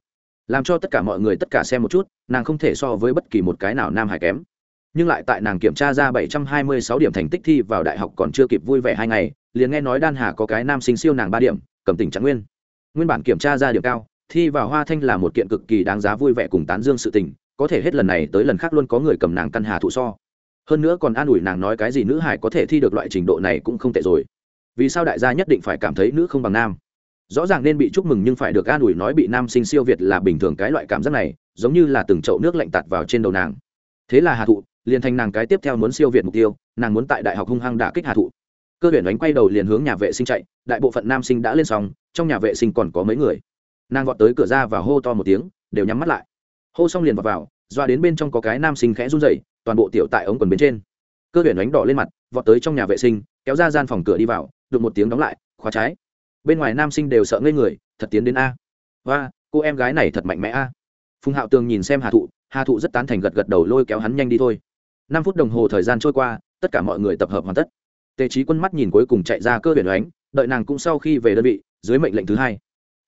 Làm cho tất cả mọi người tất cả xem một chút, nàng không thể so với bất kỳ một cái nào nam hải kém. Nhưng lại tại nàng kiểm tra ra 726 điểm thành tích thi vào đại học còn chưa kịp vui vẻ hai ngày, liền nghe nói đan hà có cái nam sinh siêu nàng ba điểm, cầm tỉnh trạng nguyên. Nguyên bản kiểm tra ra điểm cao, thi vào hoa thanh là một kiện cực kỳ đáng giá vui vẻ cùng tán dương sự tình, có thể hết lần này tới lần khác luôn có người cầm nàng căn hà thụ so hơn nữa còn an ủi nàng nói cái gì nữ hải có thể thi được loại trình độ này cũng không tệ rồi. Vì sao đại gia nhất định phải cảm thấy nữ không bằng nam? Rõ ràng nên bị chúc mừng nhưng phải được an ủi nói bị nam sinh siêu việt là bình thường cái loại cảm giác này, giống như là từng chậu nước lạnh tạt vào trên đầu nàng. Thế là hà thụ, liền thành nàng cái tiếp theo muốn siêu việt mục tiêu, nàng muốn tại đại học hung hăng đả kích hà thụ. Cơ huyền đánh quay đầu liền hướng nhà vệ sinh chạy, đại bộ phận nam sinh đã lên xong trong nhà vệ sinh còn có mấy người. Nàng vọt tới cửa ra và hô to một tiếng, đều nhắm mắt lại. Hô xong liền vọt vào doa đến bên trong có cái nam sinh khẽ run rẩy toàn bộ tiểu tại ống quần bên trên. Cơ tuyển ánh đỏ lên mặt vọt tới trong nhà vệ sinh kéo ra gian phòng cửa đi vào được một tiếng đóng lại khóa trái. Bên ngoài nam sinh đều sợ ngây người thật tiến đến a. Và cô em gái này thật mạnh mẽ a. Phùng hạo tường nhìn xem hà thụ hà thụ rất tán thành gật gật đầu lôi kéo hắn nhanh đi thôi. Năm phút đồng hồ thời gian trôi qua tất cả mọi người tập hợp hoàn tất. Tề trí quân mắt nhìn cuối cùng chạy ra cơ huyền ánh, đợi nàng cũng sau khi về đơn vị dưới mệnh lệnh thứ hai.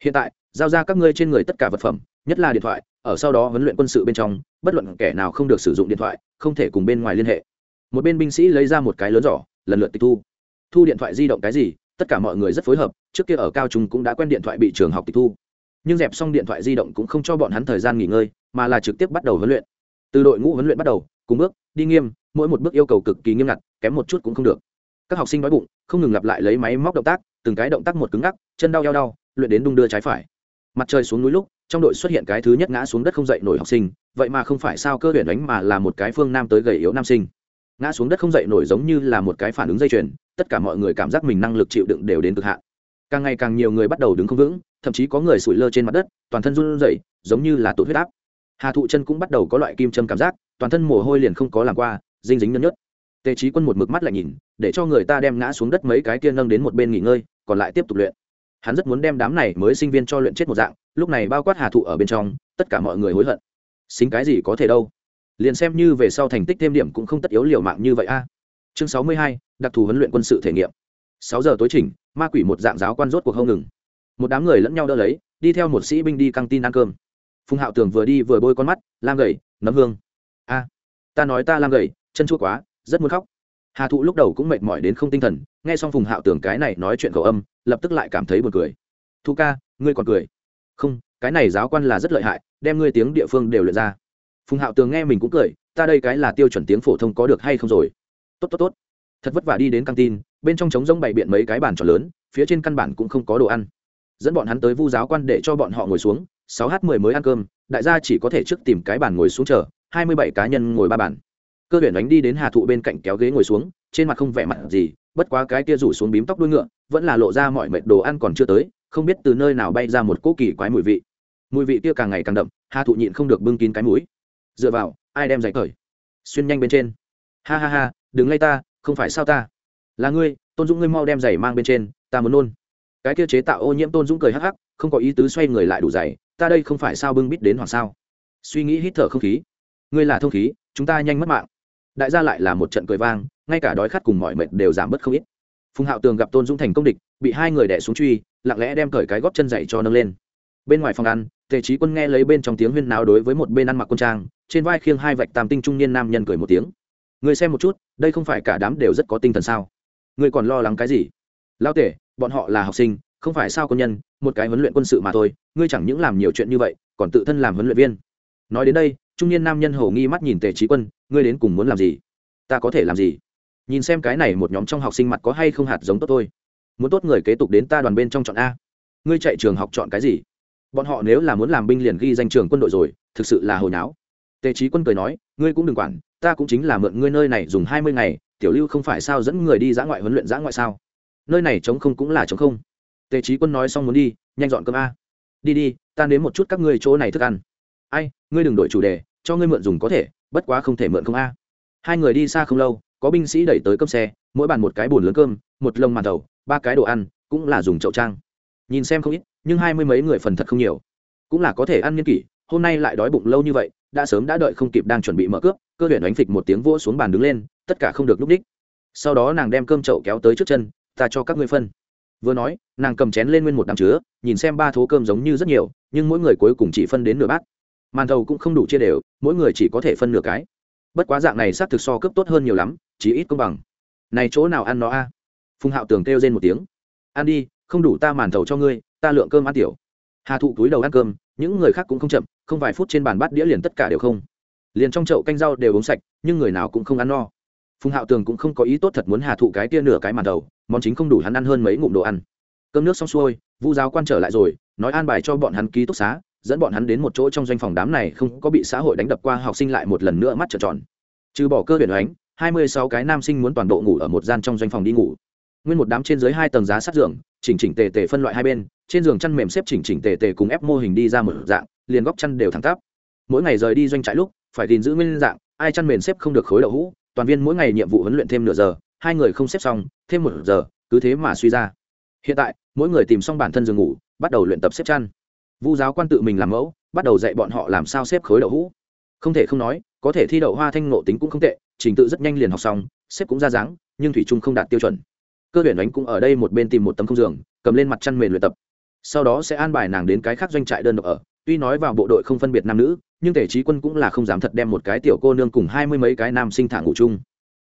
Hiện tại giao ra các ngươi trên người tất cả vật phẩm nhất là điện thoại, ở sau đó huấn luyện quân sự bên trong, bất luận kẻ nào không được sử dụng điện thoại, không thể cùng bên ngoài liên hệ. Một bên binh sĩ lấy ra một cái lớn giỏ, lần lượt tịch thu. Thu điện thoại di động cái gì, tất cả mọi người rất phối hợp, trước kia ở cao trung cũng đã quen điện thoại bị trường học tịch thu. Nhưng dẹp xong điện thoại di động cũng không cho bọn hắn thời gian nghỉ ngơi, mà là trực tiếp bắt đầu huấn luyện. Từ đội ngũ huấn luyện bắt đầu, cùng bước, đi nghiêm, mỗi một bước yêu cầu cực kỳ nghiêm ngặt, kém một chút cũng không được. Các học sinh đói bụng, không ngừng lặp lại lấy máy móc động tác, từng cái động tác một cứng ngắc, chân đau eo đau, luyện đến đung đưa trái phải. Mặt trời xuống núi lúc trong đội xuất hiện cái thứ nhất ngã xuống đất không dậy nổi học sinh, vậy mà không phải sao cơ huyền đánh mà là một cái phương nam tới gầy yếu nam sinh. Ngã xuống đất không dậy nổi giống như là một cái phản ứng dây chuyền, tất cả mọi người cảm giác mình năng lực chịu đựng đều đến cực hạn. Càng ngày càng nhiều người bắt đầu đứng không vững, thậm chí có người sủi lơ trên mặt đất, toàn thân run rẩy, giống như là tụt huyết áp. Hà thụ chân cũng bắt đầu có loại kim châm cảm giác, toàn thân mồ hôi liền không có làm qua dinh dính nhân nhớt. Tề trí quân một mực mắt lại nhìn, để cho người ta đem ngã xuống đất mấy cái kia nâng đến một bên nghỉ ngơi, còn lại tiếp tục luyện hắn rất muốn đem đám này mới sinh viên cho luyện chết một dạng, lúc này bao quát hà thụ ở bên trong, tất cả mọi người hối hận. Xính cái gì có thể đâu? Liền xem như về sau thành tích thêm điểm cũng không tất yếu liều mạng như vậy a. Chương sáu mươi hai, đặc thù huấn luyện quân sự thể nghiệm. Sáu giờ tối chỉnh, ma quỷ một dạng giáo quan rốt cuộc không ngừng. Một đám người lẫn nhau đỡ lấy, đi theo một sĩ binh đi căng tin ăn cơm. Phùng hạo tường vừa đi vừa bôi con mắt, lam gầy, nấm hương. A, ta nói ta lam gầy, chân chua quá, rất muốn khóc hà thụ lúc đầu cũng mệt mỏi đến không tinh thần, nghe xong phùng hạo tường cái này nói chuyện khẩu âm, lập tức lại cảm thấy buồn cười. Thu ca, ngươi còn cười? Không, cái này giáo quan là rất lợi hại, đem ngươi tiếng địa phương đều luyện ra. Phùng hạo tường nghe mình cũng cười, ta đây cái là tiêu chuẩn tiếng phổ thông có được hay không rồi? Tốt tốt tốt. Thật vất vả đi đến căng tin, bên trong trống rỗng bày biện mấy cái bàn tròn lớn, phía trên căn bản cũng không có đồ ăn. Dẫn bọn hắn tới vu giáo quan để cho bọn họ ngồi xuống, sáu h mười mới ăn cơm, đại gia chỉ có thể trước tìm cái bàn ngồi xuống chờ, hai mươi bảy cá nhân ngồi ba bàn cơ huyền đánh đi đến hà thụ bên cạnh kéo ghế ngồi xuống, trên mặt không vẻ mặt gì, bất quá cái kia rủ xuống bím tóc đuôi ngựa, vẫn là lộ ra mọi mệt đồ ăn còn chưa tới, không biết từ nơi nào bay ra một cỗ kỳ quái mùi vị. Mùi vị kia càng ngày càng đậm, hà thụ nhịn không được bưng kín cái mũi. Dựa vào, ai đem giày cởi? Xuyên nhanh bên trên. Ha ha ha, đừng lay ta, không phải sao ta? Là ngươi, tôn dũng ngươi mau đem giày mang bên trên, ta muốn nôn. Cái kia chế tạo ô nhiễm tôn dũng cười hắc hắc, không có ý tứ xoay người lại đủ giày, ta đây không phải sao bưng bít đến hoàng sao? Suy nghĩ hít thở không khí. Ngươi là thông khí, chúng ta nhanh mất mạng đại gia lại là một trận cười vang, ngay cả đói khát cùng mọi mệt đều giảm bớt không ít. Phùng hạo tường gặp tôn dũng thành công địch, bị hai người đẻ xuống truy, lặng lẽ đem cởi cái góp chân dậy cho nâng lên. Bên ngoài phòng ăn, tề trí quân nghe lấy bên trong tiếng huyên náo đối với một bên ăn mặc quân trang, trên vai khiêng hai vạch tam tinh trung niên nam nhân cười một tiếng. Người xem một chút, đây không phải cả đám đều rất có tinh thần sao? Người còn lo lắng cái gì? Lao tể, bọn họ là học sinh, không phải sao quân nhân, một cái huấn luyện quân sự mà thôi, ngươi chẳng những làm nhiều chuyện như vậy, còn tự thân làm huấn luyện viên. Nói đến đây trung niên nam nhân hầu nghi mắt nhìn tề trí quân, ngươi đến cùng muốn làm gì? Ta có thể làm gì? Nhìn xem cái này một nhóm trong học sinh mặt có hay không hạt giống tốt thôi. Muốn tốt người kế tục đến ta đoàn bên trong chọn a. Ngươi chạy trường học chọn cái gì? Bọn họ nếu là muốn làm binh liền ghi danh trường quân đội rồi, thực sự là hồi nháo tề trí quân cười nói, ngươi cũng đừng quản, ta cũng chính là mượn ngươi nơi này dùng hai mươi ngày, tiểu lưu không phải sao dẫn người đi dã ngoại huấn luyện dã ngoại sao? Nơi này chống không cũng là chống không. Tề trí quân nói xong muốn đi, nhanh dọn cơm a. Đi đi, ta nếm một chút các ngươi chỗ này thức ăn ai, ngươi đừng đổi chủ đề, cho ngươi mượn dùng có thể, bất quá không thể mượn không a. Hai người đi xa không lâu, có binh sĩ đẩy tới cơm xe, mỗi bàn một cái bồn lớn cơm, một lồng màn thầu ba cái đồ ăn, cũng là dùng chậu trang. Nhìn xem không ít, nhưng hai mươi mấy người phần thật không nhiều. Cũng là có thể ăn n kỷ, hôm nay lại đói bụng lâu như vậy, đã sớm đã đợi không kịp đang chuẩn bị mở cướp, cơ huyện đánh phịch một tiếng vỗ xuống bàn đứng lên, tất cả không được lúc đích. Sau đó nàng đem cơm chậu kéo tới trước chân, ta cho các ngươi phân. Vừa nói, nàng cầm chén lên nguyên một đám chứa, nhìn xem ba thố cơm giống như rất nhiều, nhưng mỗi người cuối cùng chỉ phân đến nửa bát màn thầu cũng không đủ chia đều, mỗi người chỉ có thể phân nửa cái. Bất quá dạng này xác thực so cướp tốt hơn nhiều lắm chỉ ít công bằng. Này chỗ nào ăn nó a? Phùng hạo tường kêu lên một tiếng. Ăn đi, không đủ ta màn thầu cho ngươi, ta lượng cơm ăn tiểu. Hà thụ túi đầu ăn cơm, những người khác cũng không chậm, không vài phút trên bàn bát đĩa liền tất cả đều không. Liền trong chậu canh rau đều uống sạch, nhưng người nào cũng không ăn no. Phùng hạo tường cũng không có ý tốt thật muốn hà thụ cái tia nửa cái màn đầu món chính không đủ hắn ăn hơn mấy ngụm đồ ăn. Cơm nước xong xuôi, vu giáo quan trở lại rồi, nói an bài cho bọn hắn ký túc xá dẫn bọn hắn đến một chỗ trong doanh phòng đám này không có bị xã hội đánh đập qua, học sinh lại một lần nữa mắt trợn tròn. Trừ bỏ cơ biển ánh, hai mươi sáu cái nam sinh muốn toàn bộ ngủ ở một gian trong doanh phòng đi ngủ. Nguyên một đám trên dưới hai tầng giá sát giường, chỉnh chỉnh tề tề phân loại hai bên, trên giường chăn mềm xếp chỉnh chỉnh tề tề cùng ép mô hình đi ra một dạng, liền góc chăn đều thẳng tắp. Mỗi ngày rời đi doanh trại lúc, phải gìn giữ nguyên dạng, ai chăn mềm xếp không được khối đậu hũ, toàn viên mỗi ngày nhiệm vụ huấn luyện thêm nửa giờ, hai người không xếp xong, thêm một giờ, cứ thế mà suy ra. Hiện tại, mỗi người tìm xong bản thân giường ngủ, bắt đầu luyện tập xếp chăn vu giáo quan tự mình làm mẫu, bắt đầu dạy bọn họ làm sao xếp khối đậu hũ. Không thể không nói, có thể thi đậu hoa thanh ngộ tính cũng không tệ, trình tự rất nhanh liền học xong, xếp cũng ra dáng, nhưng thủy trung không đạt tiêu chuẩn. Cơ huyền đánh cũng ở đây một bên tìm một tấm không giường, cầm lên mặt chăn mềm luyện tập. Sau đó sẽ an bài nàng đến cái khác doanh trại đơn độc ở. Tuy nói vào bộ đội không phân biệt nam nữ, nhưng tể trí quân cũng là không dám thật đem một cái tiểu cô nương cùng hai mươi mấy cái nam sinh thả ngủ chung.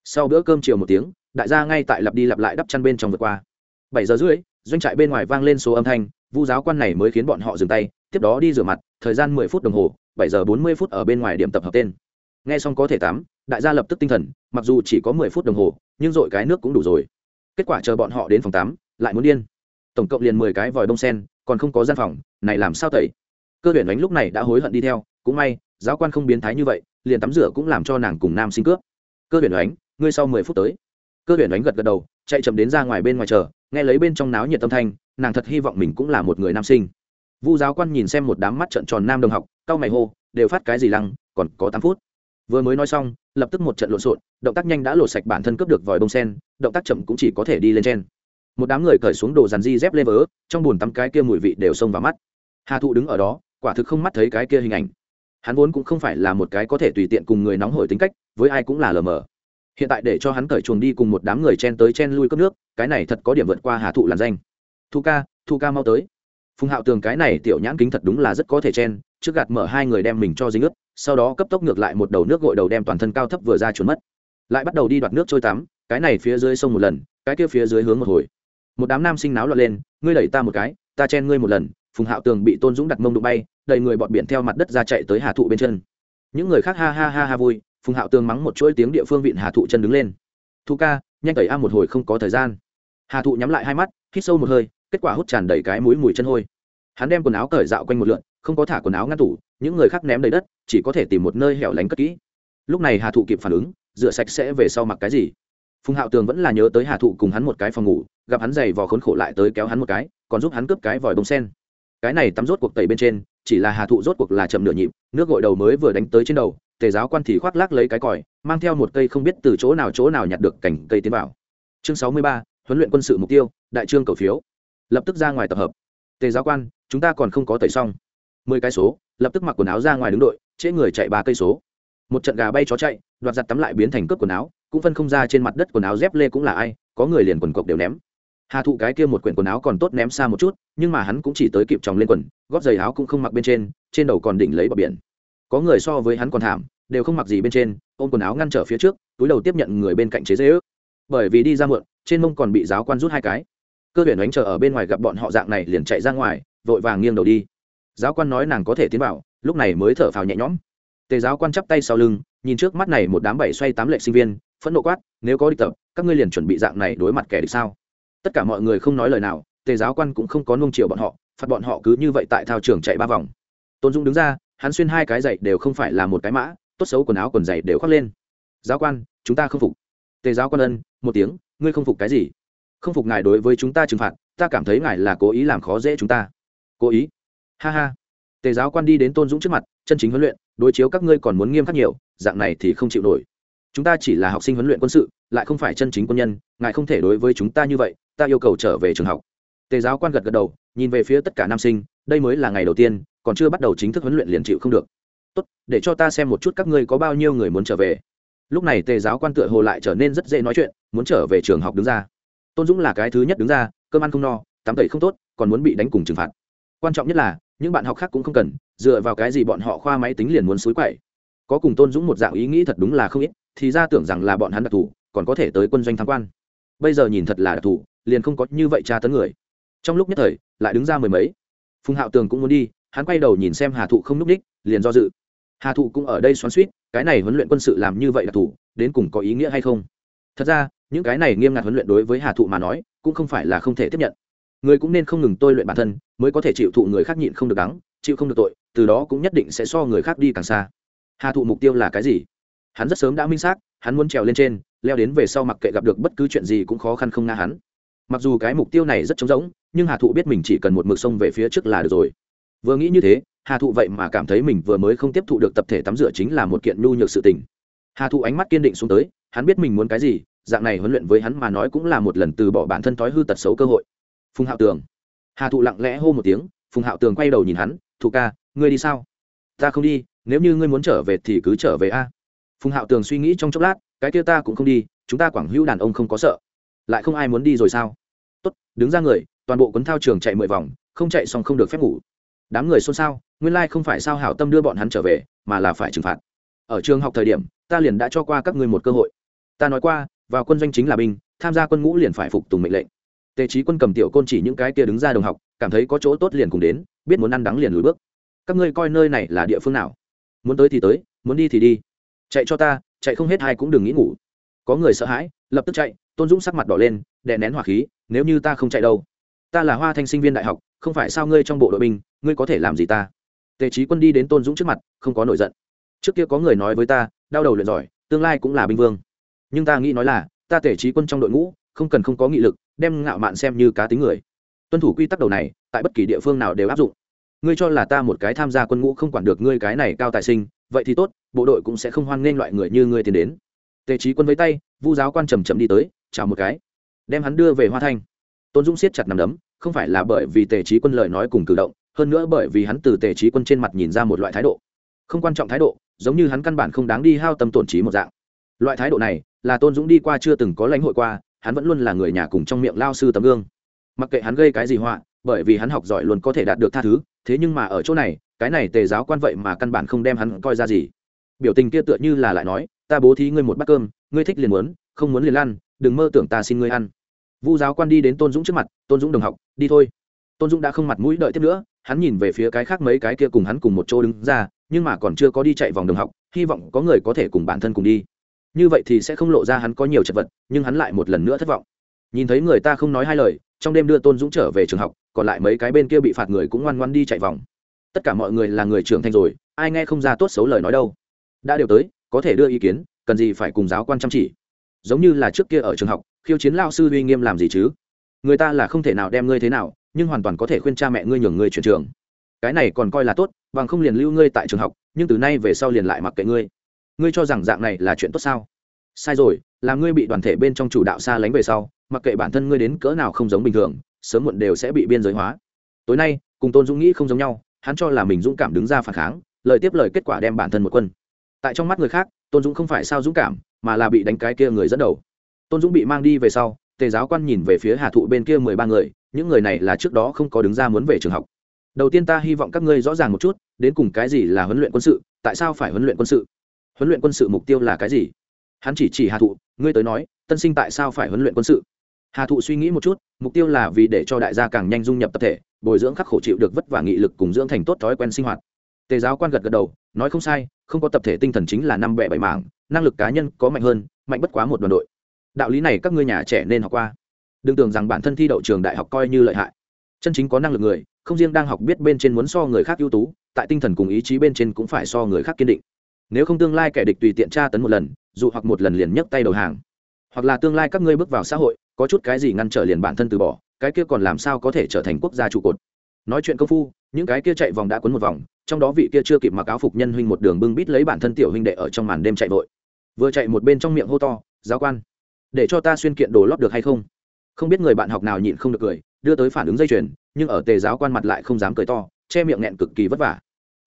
Sau bữa cơm chiều một tiếng, đại gia ngay tại lặp đi lặp lại đắp chăn bên trong vượt qua. Bảy giờ rưỡi, doanh trại bên ngoài vang lên số âm thanh vu giáo quan này mới khiến bọn họ dừng tay, tiếp đó đi rửa mặt, thời gian mười phút đồng hồ, bảy giờ bốn mươi phút ở bên ngoài điểm tập hợp tên. Nghe xong có thể tắm đại gia lập tức tinh thần, mặc dù chỉ có mười phút đồng hồ, nhưng dội cái nước cũng đủ rồi. Kết quả chờ bọn họ đến phòng tắm lại muốn điên. Tổng cộng liền mười cái vòi bông sen, còn không có gian phòng, này làm sao tẩy? Cơ huyền đánh lúc này đã hối hận đi theo, cũng may, giáo quan không biến thái như vậy, liền tắm rửa cũng làm cho nàng cùng nam sinh cướp. Cơ huyền đánh ngươi sau mười phút tới. Cơ huyền đánh gật gật đầu, chạy chậm đến ra ngoài bên ngoài chờ nghe lấy bên trong náo nhiệt tâm thanh, nàng thật hy vọng mình cũng là một người nam sinh. Vu giáo quan nhìn xem một đám mắt trợn tròn nam đồng học, cau mày hô, đều phát cái gì lăng, còn có tám phút. Vừa mới nói xong, lập tức một trận lộn xộn, động tác nhanh đã lột sạch bản thân cướp được vòi bông sen, động tác chậm cũng chỉ có thể đi lên trên. Một đám người cởi xuống đồ dàn di dép lê vớ, trong bùn tắm cái kia mùi vị đều xông vào mắt. Hà thụ đứng ở đó, quả thực không mắt thấy cái kia hình ảnh. Hắn vốn cũng không phải là một cái có thể tùy tiện cùng người nóng hổi tính cách, với ai cũng là lờ mờ hiện tại để cho hắn cởi chuồng đi cùng một đám người chen tới chen lui cấp nước, cái này thật có điểm vượt qua hà thụ làn danh. Thu ca thu ca mau tới. Phùng hạo tường cái này tiểu nhãn kính thật đúng là rất có thể chen, trước gạt mở hai người đem mình cho dính ướt, sau đó cấp tốc ngược lại một đầu nước gội đầu đem toàn thân cao thấp vừa ra trốn mất. Lại bắt đầu đi đoạt nước trôi tắm, cái này phía dưới sông một lần, cái kia phía dưới hướng một hồi. Một đám nam sinh náo loạn lên, ngươi đẩy ta một cái, ta chen ngươi một lần, phùng hạo tường bị tôn dũng đặt mông đụng bay đầy người bọn biển theo mặt đất ra chạy tới hà thụ bên chân. Những người khác ha ha ha ha vui phùng hạo tường mắng một chuỗi tiếng địa phương vịn hà thụ chân đứng lên thu ca nhanh tẩy a một hồi không có thời gian hà thụ nhắm lại hai mắt hít sâu một hơi kết quả hút tràn đầy cái mũi mùi chân hôi hắn đem quần áo cởi dạo quanh một lượn không có thả quần áo ngăn tủ những người khác ném đầy đất chỉ có thể tìm một nơi hẻo lánh cất kỹ lúc này hà thụ kịp phản ứng rửa sạch sẽ về sau mặc cái gì phùng hạo tường vẫn là nhớ tới hà thụ cùng hắn một cái phòng ngủ gặp hắn giày vò khốn khổ lại tới kéo hắn một cái còn giúp hắn cướp cái vòi bông sen cái này tắm rốt cuộc tẩy bên trên chỉ là hà thụ rốt cuộc là chậm nửa nhịp nước gội đầu mới vừa đánh tới trên đầu tề giáo quan thì khoác lác lấy cái còi, mang theo một cây không biết từ chỗ nào chỗ nào nhặt được cảnh cây tiến vào. Chương sáu mươi ba, huấn luyện quân sự mục tiêu, đại trương cầu phiếu. Lập tức ra ngoài tập hợp. Tề giáo quan, chúng ta còn không có tẩy xong. Mười cái số, lập tức mặc quần áo ra ngoài đứng đội, trễ người chạy ba cây số. Một trận gà bay chó chạy, đoạt giặt tắm lại biến thành cướp quần áo, cũng phân không ra trên mặt đất quần áo dép lê cũng là ai, có người liền quần cộc đều ném. Hà thụ cái kia một quyển quần áo còn tốt ném xa một chút, nhưng mà hắn cũng chỉ tới kịp tròng lên quần, gót giày áo cũng không mặc bên trên trên đầu còn đỉnh lấy bờ biển có người so với hắn còn thảm, đều không mặc gì bên trên, ôm quần áo ngăn trở phía trước, túi đầu tiếp nhận người bên cạnh chế dễ ước. Bởi vì đi ra muộn, trên mông còn bị giáo quan rút hai cái. Cơ tuyển đánh chờ ở bên ngoài gặp bọn họ dạng này liền chạy ra ngoài, vội vàng nghiêng đầu đi. Giáo quan nói nàng có thể tiến vào, lúc này mới thở phào nhẹ nhõm. Tề giáo quan chắp tay sau lưng, nhìn trước mắt này một đám bảy xoay tám lệ sinh viên, phẫn nộ quát, nếu có địch tập, các ngươi liền chuẩn bị dạng này đối mặt kẻ địch sao? Tất cả mọi người không nói lời nào, tề giáo quan cũng không có nung chiều bọn họ, phạt bọn họ cứ như vậy tại thao trường chạy ba vòng. Tôn dũng đứng ra hắn xuyên hai cái giày đều không phải là một cái mã, tốt xấu quần áo quần giày đều khoác lên. Giáo quan, chúng ta không phục. Tề giáo quan ân, một tiếng, ngươi không phục cái gì? Không phục ngài đối với chúng ta trừng phạt, ta cảm thấy ngài là cố ý làm khó dễ chúng ta. Cố ý? Ha ha. Tề giáo quan đi đến tôn dũng trước mặt, chân chính huấn luyện, đối chiếu các ngươi còn muốn nghiêm khắc nhiều, dạng này thì không chịu nổi. Chúng ta chỉ là học sinh huấn luyện quân sự, lại không phải chân chính quân nhân, ngài không thể đối với chúng ta như vậy, ta yêu cầu trở về trường học. Tề giáo quan gật gật đầu, nhìn về phía tất cả nam sinh, đây mới là ngày đầu tiên còn chưa bắt đầu chính thức huấn luyện liền chịu không được. Tốt, để cho ta xem một chút các ngươi có bao nhiêu người muốn trở về. Lúc này tề giáo quan tựa hồ lại trở nên rất dễ nói chuyện, muốn trở về trường học đứng ra. Tôn dũng là cái thứ nhất đứng ra, cơm ăn không no, tắm tẩy không tốt, còn muốn bị đánh cùng trừng phạt. Quan trọng nhất là, những bạn học khác cũng không cần, dựa vào cái gì bọn họ khoa máy tính liền muốn xúi quậy. Có cùng tôn dũng một dạng ý nghĩ thật đúng là không ít, thì ra tưởng rằng là bọn hắn đặc thù, còn có thể tới quân doanh tham quan. Bây giờ nhìn thật là đặc thù, liền không có như vậy tra tấn người. Trong lúc nhất thời, lại đứng ra mười mấy. Phùng hạo tường cũng muốn đi hắn quay đầu nhìn xem hà thụ không n ú c ních liền do dự. Hà thụ cũng ở đây xoắn suýt cái này huấn luyện quân sự làm như vậy đặc thù đến cùng có ý nghĩa hay không? Thật ra, những cái này nghiêm ngặt huấn luyện đối với hà thụ mà nói, cũng không phải là không thể tiếp nhận. Người cũng nên không ngừng tôi luyện bản thân, mới có thể chịu thụ người khác nhịn không được đắng, chịu không được tội, từ đó cũng nhất định sẽ so người khác đi càng xa. Hà thụ mục tiêu là cái gì? Hắn rất sớm đã minh xác, hắn muốn trèo lên trên, leo đến về sau mặc kệ gặp được bất cứ chuyện gì cũng khó khăn không nga hắn. Mặc dù cái mục tiêu này rất trống rỗng, nhưng hà thụ biết mình chỉ cần một mực sông về phía trước là được rồi vừa nghĩ như thế, hà thụ vậy mà cảm thấy mình vừa mới không tiếp thụ được tập thể tắm rửa chính là một kiện nhu nhược sự tình. Hà thụ ánh mắt kiên định xuống tới, hắn biết mình muốn cái gì, dạng này huấn luyện với hắn mà nói cũng là một lần từ bỏ bản thân thói hư tật xấu cơ hội. Phùng hạo tường. Hà thụ lặng lẽ hô một tiếng, phùng hạo tường quay đầu nhìn hắn, thụ ca, ngươi đi sao? Ta không đi, nếu như ngươi muốn trở về thì cứ trở về a. Phùng hạo tường suy nghĩ trong chốc lát, cái kia ta cũng không đi, chúng ta quảng hữu đàn ông không có sợ. Lại không ai muốn đi rồi sao? Tốt, đứng ra người, toàn bộ quấn thao trường chạy mười vòng, không chạy xong không được phép ngủ đám người xôn xao, nguyên lai không phải sao hảo tâm đưa bọn hắn trở về, mà là phải trừng phạt. Ở trường học thời điểm, ta liền đã cho qua các ngươi một cơ hội. Ta nói qua, vào quân doanh chính là binh, tham gia quân ngũ liền phải phục tùng mệnh lệnh. Tề trí quân cầm tiểu côn chỉ những cái kia đứng ra đồng học, cảm thấy có chỗ tốt liền cùng đến, biết muốn ăn đắng liền lùi bước. Các ngươi coi nơi này là địa phương nào? Muốn tới thì tới, muốn đi thì đi. Chạy cho ta, chạy không hết hai cũng đừng nghĩ ngủ. Có người sợ hãi, lập tức chạy, tôn dũng sắc mặt đỏ lên, đè nén hỏa khí, nếu như ta không chạy đâu. Ta là hoa thanh sinh viên đại học không phải sao ngươi trong bộ đội binh, ngươi có thể làm gì ta? Tề trí quân đi đến tôn dũng trước mặt, không có nổi giận. Trước kia có người nói với ta, đau đầu luyện giỏi, tương lai cũng là binh vương. Nhưng ta nghĩ nói là, ta tề trí quân trong đội ngũ, không cần không có nghị lực, đem ngạo mạn xem như cá tính người. Tuân thủ quy tắc đầu này, tại bất kỳ địa phương nào đều áp dụng. Ngươi cho là ta một cái tham gia quân ngũ không quản được ngươi cái này cao tài sinh, vậy thì tốt, bộ đội cũng sẽ không hoan nghênh loại người như ngươi tiến đến. Tề trí quân với tay, vu giáo quan trầm trầm đi tới, chào một cái. Đem hắn đưa về hoa thanh. Tôn dũng siết chặt nằm đấm không phải là bởi vì tề trí quân lời nói cùng cử động, hơn nữa bởi vì hắn từ tề trí quân trên mặt nhìn ra một loại thái độ. Không quan trọng thái độ, giống như hắn căn bản không đáng đi hao tâm tổn trí một dạng. Loại thái độ này, là tôn dũng đi qua chưa từng có lãnh hội qua, hắn vẫn luôn là người nhà cùng trong miệng lao sư tấm gương. Mặc kệ hắn gây cái gì họa, bởi vì hắn học giỏi luôn có thể đạt được tha thứ, thế nhưng mà ở chỗ này, cái này tề giáo quan vậy mà căn bản không đem hắn coi ra gì. Biểu tình kia tựa như là lại nói, ta bố thí ngươi một bát cơm, ngươi thích liền muốn, không muốn liền ăn, đừng mơ tưởng ta xin ngươi ăn vu giáo quan đi đến tôn dũng trước mặt, tôn dũng đồng học, đi thôi. Tôn dũng đã không mặt mũi đợi tiếp nữa, hắn nhìn về phía cái khác mấy cái kia cùng hắn cùng một chỗ đứng ra, nhưng mà còn chưa có đi chạy vòng đồng học, hy vọng có người có thể cùng bản thân cùng đi. Như vậy thì sẽ không lộ ra hắn có nhiều chật vật, nhưng hắn lại một lần nữa thất vọng. Nhìn thấy người ta không nói hai lời, trong đêm đưa tôn dũng trở về trường học, còn lại mấy cái bên kia bị phạt người cũng ngoan ngoan đi chạy vòng. Tất cả mọi người là người trưởng thành rồi, ai nghe không ra tốt xấu lời nói đâu. Đã đều tới, có thể đưa ý kiến, cần gì phải cùng giáo quan chăm chỉ giống như là trước kia ở trường học, khiêu chiến lao sư uy nghiêm làm gì chứ? Người ta là không thể nào đem ngươi thế nào, nhưng hoàn toàn có thể khuyên cha mẹ ngươi nhường ngươi chuyển trường. Cái này còn coi là tốt, bằng không liền lưu ngươi tại trường học, nhưng từ nay về sau liền lại mặc kệ ngươi. Ngươi cho rằng dạng này là chuyện tốt sao? Sai rồi, là ngươi bị đoàn thể bên trong chủ đạo xa lánh về sau, mặc kệ bản thân ngươi đến cỡ nào không giống bình thường, sớm muộn đều sẽ bị biên giới hóa. Tối nay, cùng tôn dũng nghĩ không giống nhau, hắn cho là mình dũng cảm đứng ra phản kháng, lời tiếp lời kết quả đem bản thân một quân. Tại trong mắt người khác, tôn dũng không phải sao dũng cảm mà là bị đánh cái kia người dẫn đầu. Tôn dũng bị mang đi về sau, tề giáo quan nhìn về phía hà thụ bên kia mười ba người, những người này là trước đó không có đứng ra muốn về trường học. Đầu tiên ta hy vọng các ngươi rõ ràng một chút, đến cùng cái gì là huấn luyện quân sự, tại sao phải huấn luyện quân sự? Huấn luyện quân sự mục tiêu là cái gì? Hắn chỉ chỉ hà thụ, ngươi tới nói, tân sinh tại sao phải huấn luyện quân sự? Hà thụ suy nghĩ một chút, mục tiêu là vì để cho đại gia càng nhanh dung nhập tập thể, bồi dưỡng khắc khổ chịu được vất vả nghị lực cùng dưỡng thành tốt thói quen sinh hoạt. Tề giáo quan gật gật đầu, nói không sai không có tập thể tinh thần chính là năm bẻ bảy mảng, năng lực cá nhân có mạnh hơn, mạnh bất quá một đoàn đội. Đạo lý này các ngươi nhà trẻ nên học qua. Đừng tưởng rằng bản thân thi đậu trường đại học coi như lợi hại. Chân chính có năng lực người, không riêng đang học biết bên trên muốn so người khác ưu tú, tại tinh thần cùng ý chí bên trên cũng phải so người khác kiên định. Nếu không tương lai kẻ địch tùy tiện tra tấn một lần, dù hoặc một lần liền nhấc tay đầu hàng. Hoặc là tương lai các ngươi bước vào xã hội, có chút cái gì ngăn trở liền bản thân từ bỏ, cái kia còn làm sao có thể trở thành quốc gia trụ cột. Nói chuyện công phu, những cái kia chạy vòng đã cuốn một vòng trong đó vị kia chưa kịp mặc áo phục nhân huynh một đường bưng bít lấy bản thân tiểu huynh đệ ở trong màn đêm chạy vội. Vừa chạy một bên trong miệng hô to, giáo quan, để cho ta xuyên kiện đồ lót được hay không? Không biết người bạn học nào nhịn không được cười, đưa tới phản ứng dây chuyền, nhưng ở tề giáo quan mặt lại không dám cười to, che miệng nghẹn cực kỳ vất vả.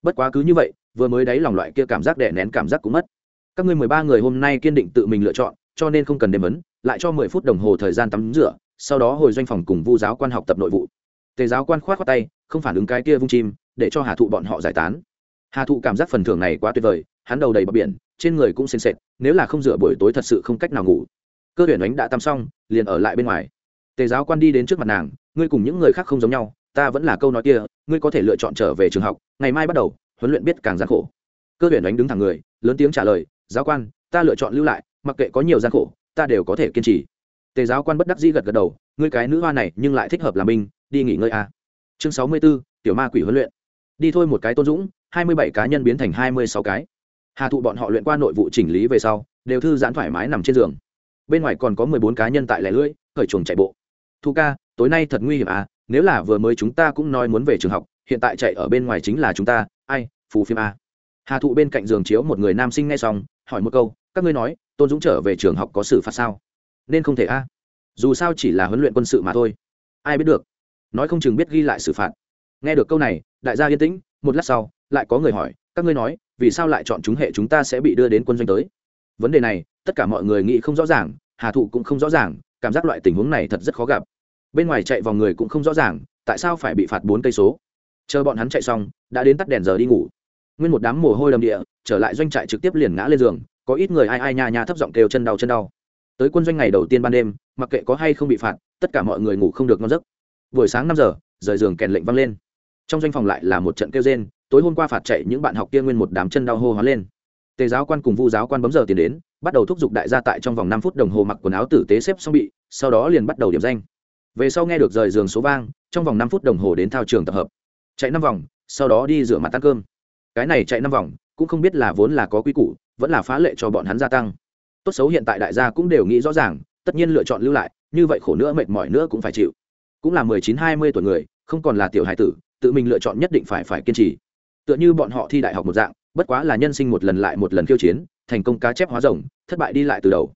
Bất quá cứ như vậy, vừa mới đáy lòng loại kia cảm giác đè nén cảm giác cũng mất. Các ngươi mười ba người hôm nay kiên định tự mình lựa chọn, cho nên không cần đếm vấn lại cho mười phút đồng hồ thời gian tắm rửa, sau đó hồi doanh phòng cùng vu giáo quan học tập nội vụ. Tề giáo quan khoát khoát tay, không phản ứng cái kia vung chim để cho hà thụ bọn họ giải tán. Hà thụ cảm giác phần thưởng này quá tuyệt vời hắn đầu đầy bờ biển trên người cũng sền sệt nếu là không rửa buổi tối thật sự không cách nào ngủ. Cơ huyền ánh đã tắm xong liền ở lại bên ngoài. Tề giáo quan đi đến trước mặt nàng ngươi cùng những người khác không giống nhau ta vẫn là câu nói kia ngươi có thể lựa chọn trở về trường học ngày mai bắt đầu huấn luyện biết càng gian khổ. Cơ huyền Ánh đứng thẳng người lớn tiếng trả lời giáo quan ta lựa chọn lưu lại mặc kệ có nhiều gian khổ ta đều có thể kiên trì. Tề giáo quan bất đắc dĩ gật gật đầu ngươi cái nữ hoa này nhưng lại thích hợp làm binh đi nghỉ ngơi à. chương sáu mươi 64, tiểu ma quỷ huấn luyện đi thôi một cái tôn dũng, hai mươi bảy cá nhân biến thành hai mươi sáu cái. Hà thụ bọn họ luyện qua nội vụ chỉnh lý về sau, đều thư giãn thoải mái nằm trên giường. Bên ngoài còn có mười bốn cá nhân tại lẻ lưỡi, khởi chuồng chạy bộ. Thu ca, tối nay thật nguy hiểm à nếu là vừa mới chúng ta cũng nói muốn về trường học, hiện tại chạy ở bên ngoài chính là chúng ta, ai, phù phim à. hà thụ bên cạnh giường chiếu một người nam sinh ngay xong, hỏi một câu, các ngươi nói, tôn dũng trở về trường học có xử phạt sao? Nên không thể a dù sao chỉ là huấn luyện quân sự mà thôi. Ai biết được. Nói không chừng biết ghi lại xử phạt nghe được câu này, đại gia yên tĩnh, một lát sau, lại có người hỏi, các ngươi nói, vì sao lại chọn chúng hệ chúng ta sẽ bị đưa đến quân doanh tới? Vấn đề này, tất cả mọi người nghĩ không rõ ràng, hà thụ cũng không rõ ràng, cảm giác loại tình huống này thật rất khó gặp. Bên ngoài chạy vòng người cũng không rõ ràng, tại sao phải bị phạt bốn cây số? Chờ bọn hắn chạy xong, đã đến tắt đèn giờ đi ngủ. Nguyên một đám mồ hôi đầm địa, trở lại doanh trại trực tiếp liền ngã lên giường, có ít người ai ai nha nha thấp giọng kêu chân đau chân đau. Tới quân doanh ngày đầu tiên ban đêm, mặc kệ có hay không bị phạt, tất cả mọi người ngủ không được ngon giấc. Buổi sáng năm giờ, rời giường kèn lệnh văng lên trong doanh phòng lại là một trận kêu rên, tối hôm qua phạt chạy những bạn học kia nguyên một đám chân đau hô hóa lên. Tề giáo quan cùng vu giáo quan bấm giờ tiền đến, bắt đầu thúc giục đại gia tại trong vòng năm phút đồng hồ mặc quần áo tử tế xếp xong bị, sau đó liền bắt đầu điểm danh. Về sau nghe được rời giường số vang, trong vòng năm phút đồng hồ đến thao trường tập hợp. Chạy năm vòng, sau đó đi rửa mặt ăn cơm. Cái này chạy năm vòng, cũng không biết là vốn là có quy củ, vẫn là phá lệ cho bọn hắn gia tăng. Tốt xấu hiện tại đại gia cũng đều nghĩ rõ ràng, tất nhiên lựa chọn lưu lại, như vậy khổ nữa mệt mỏi nữa cũng phải chịu. Cũng là mười chín, hai mươi tuổi người, không còn là tiểu hải tử tự mình lựa chọn nhất định phải phải kiên trì. Tựa như bọn họ thi đại học một dạng, bất quá là nhân sinh một lần lại một lần khiêu chiến, thành công cá chép hóa rồng, thất bại đi lại từ đầu.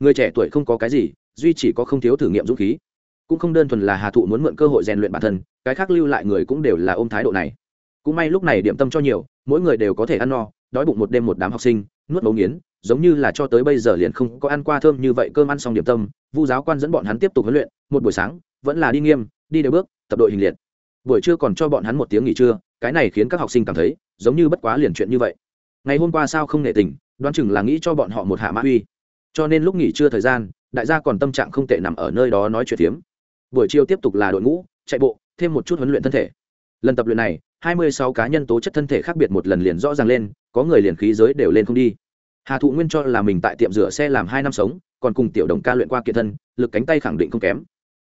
Người trẻ tuổi không có cái gì, duy chỉ có không thiếu thử nghiệm dũng khí. Cũng không đơn thuần là hà thụ muốn mượn cơ hội rèn luyện bản thân, cái khác lưu lại người cũng đều là ôm thái độ này. Cũng may lúc này điểm tâm cho nhiều, mỗi người đều có thể ăn no, đói bụng một đêm một đám học sinh, nuốt bấu nghiến, giống như là cho tới bây giờ liền không có ăn qua thơm như vậy cơm ăn xong điểm tâm, vu giáo quan dẫn bọn hắn tiếp tục huấn luyện, một buổi sáng, vẫn là đi nghiêm, đi đều bước, tập đội hình liệt buổi trưa còn cho bọn hắn một tiếng nghỉ trưa, cái này khiến các học sinh cảm thấy giống như bất quá liền chuyện như vậy. Ngày hôm qua sao không nể tình, đoán chừng là nghĩ cho bọn họ một hạ mã uy. Cho nên lúc nghỉ trưa thời gian, đại gia còn tâm trạng không tệ nằm ở nơi đó nói chuyện tiếm buổi chiều tiếp tục là đội ngũ, chạy bộ, thêm một chút huấn luyện thân thể. Lần tập luyện này, hai mươi sáu cá nhân tố chất thân thể khác biệt một lần liền rõ ràng lên, có người liền khí giới đều lên không đi. Hà thụ nguyên cho là mình tại tiệm rửa xe làm hai năm sống, còn cùng tiểu đồng ca luyện qua kiện thân, lực cánh tay khẳng định không kém.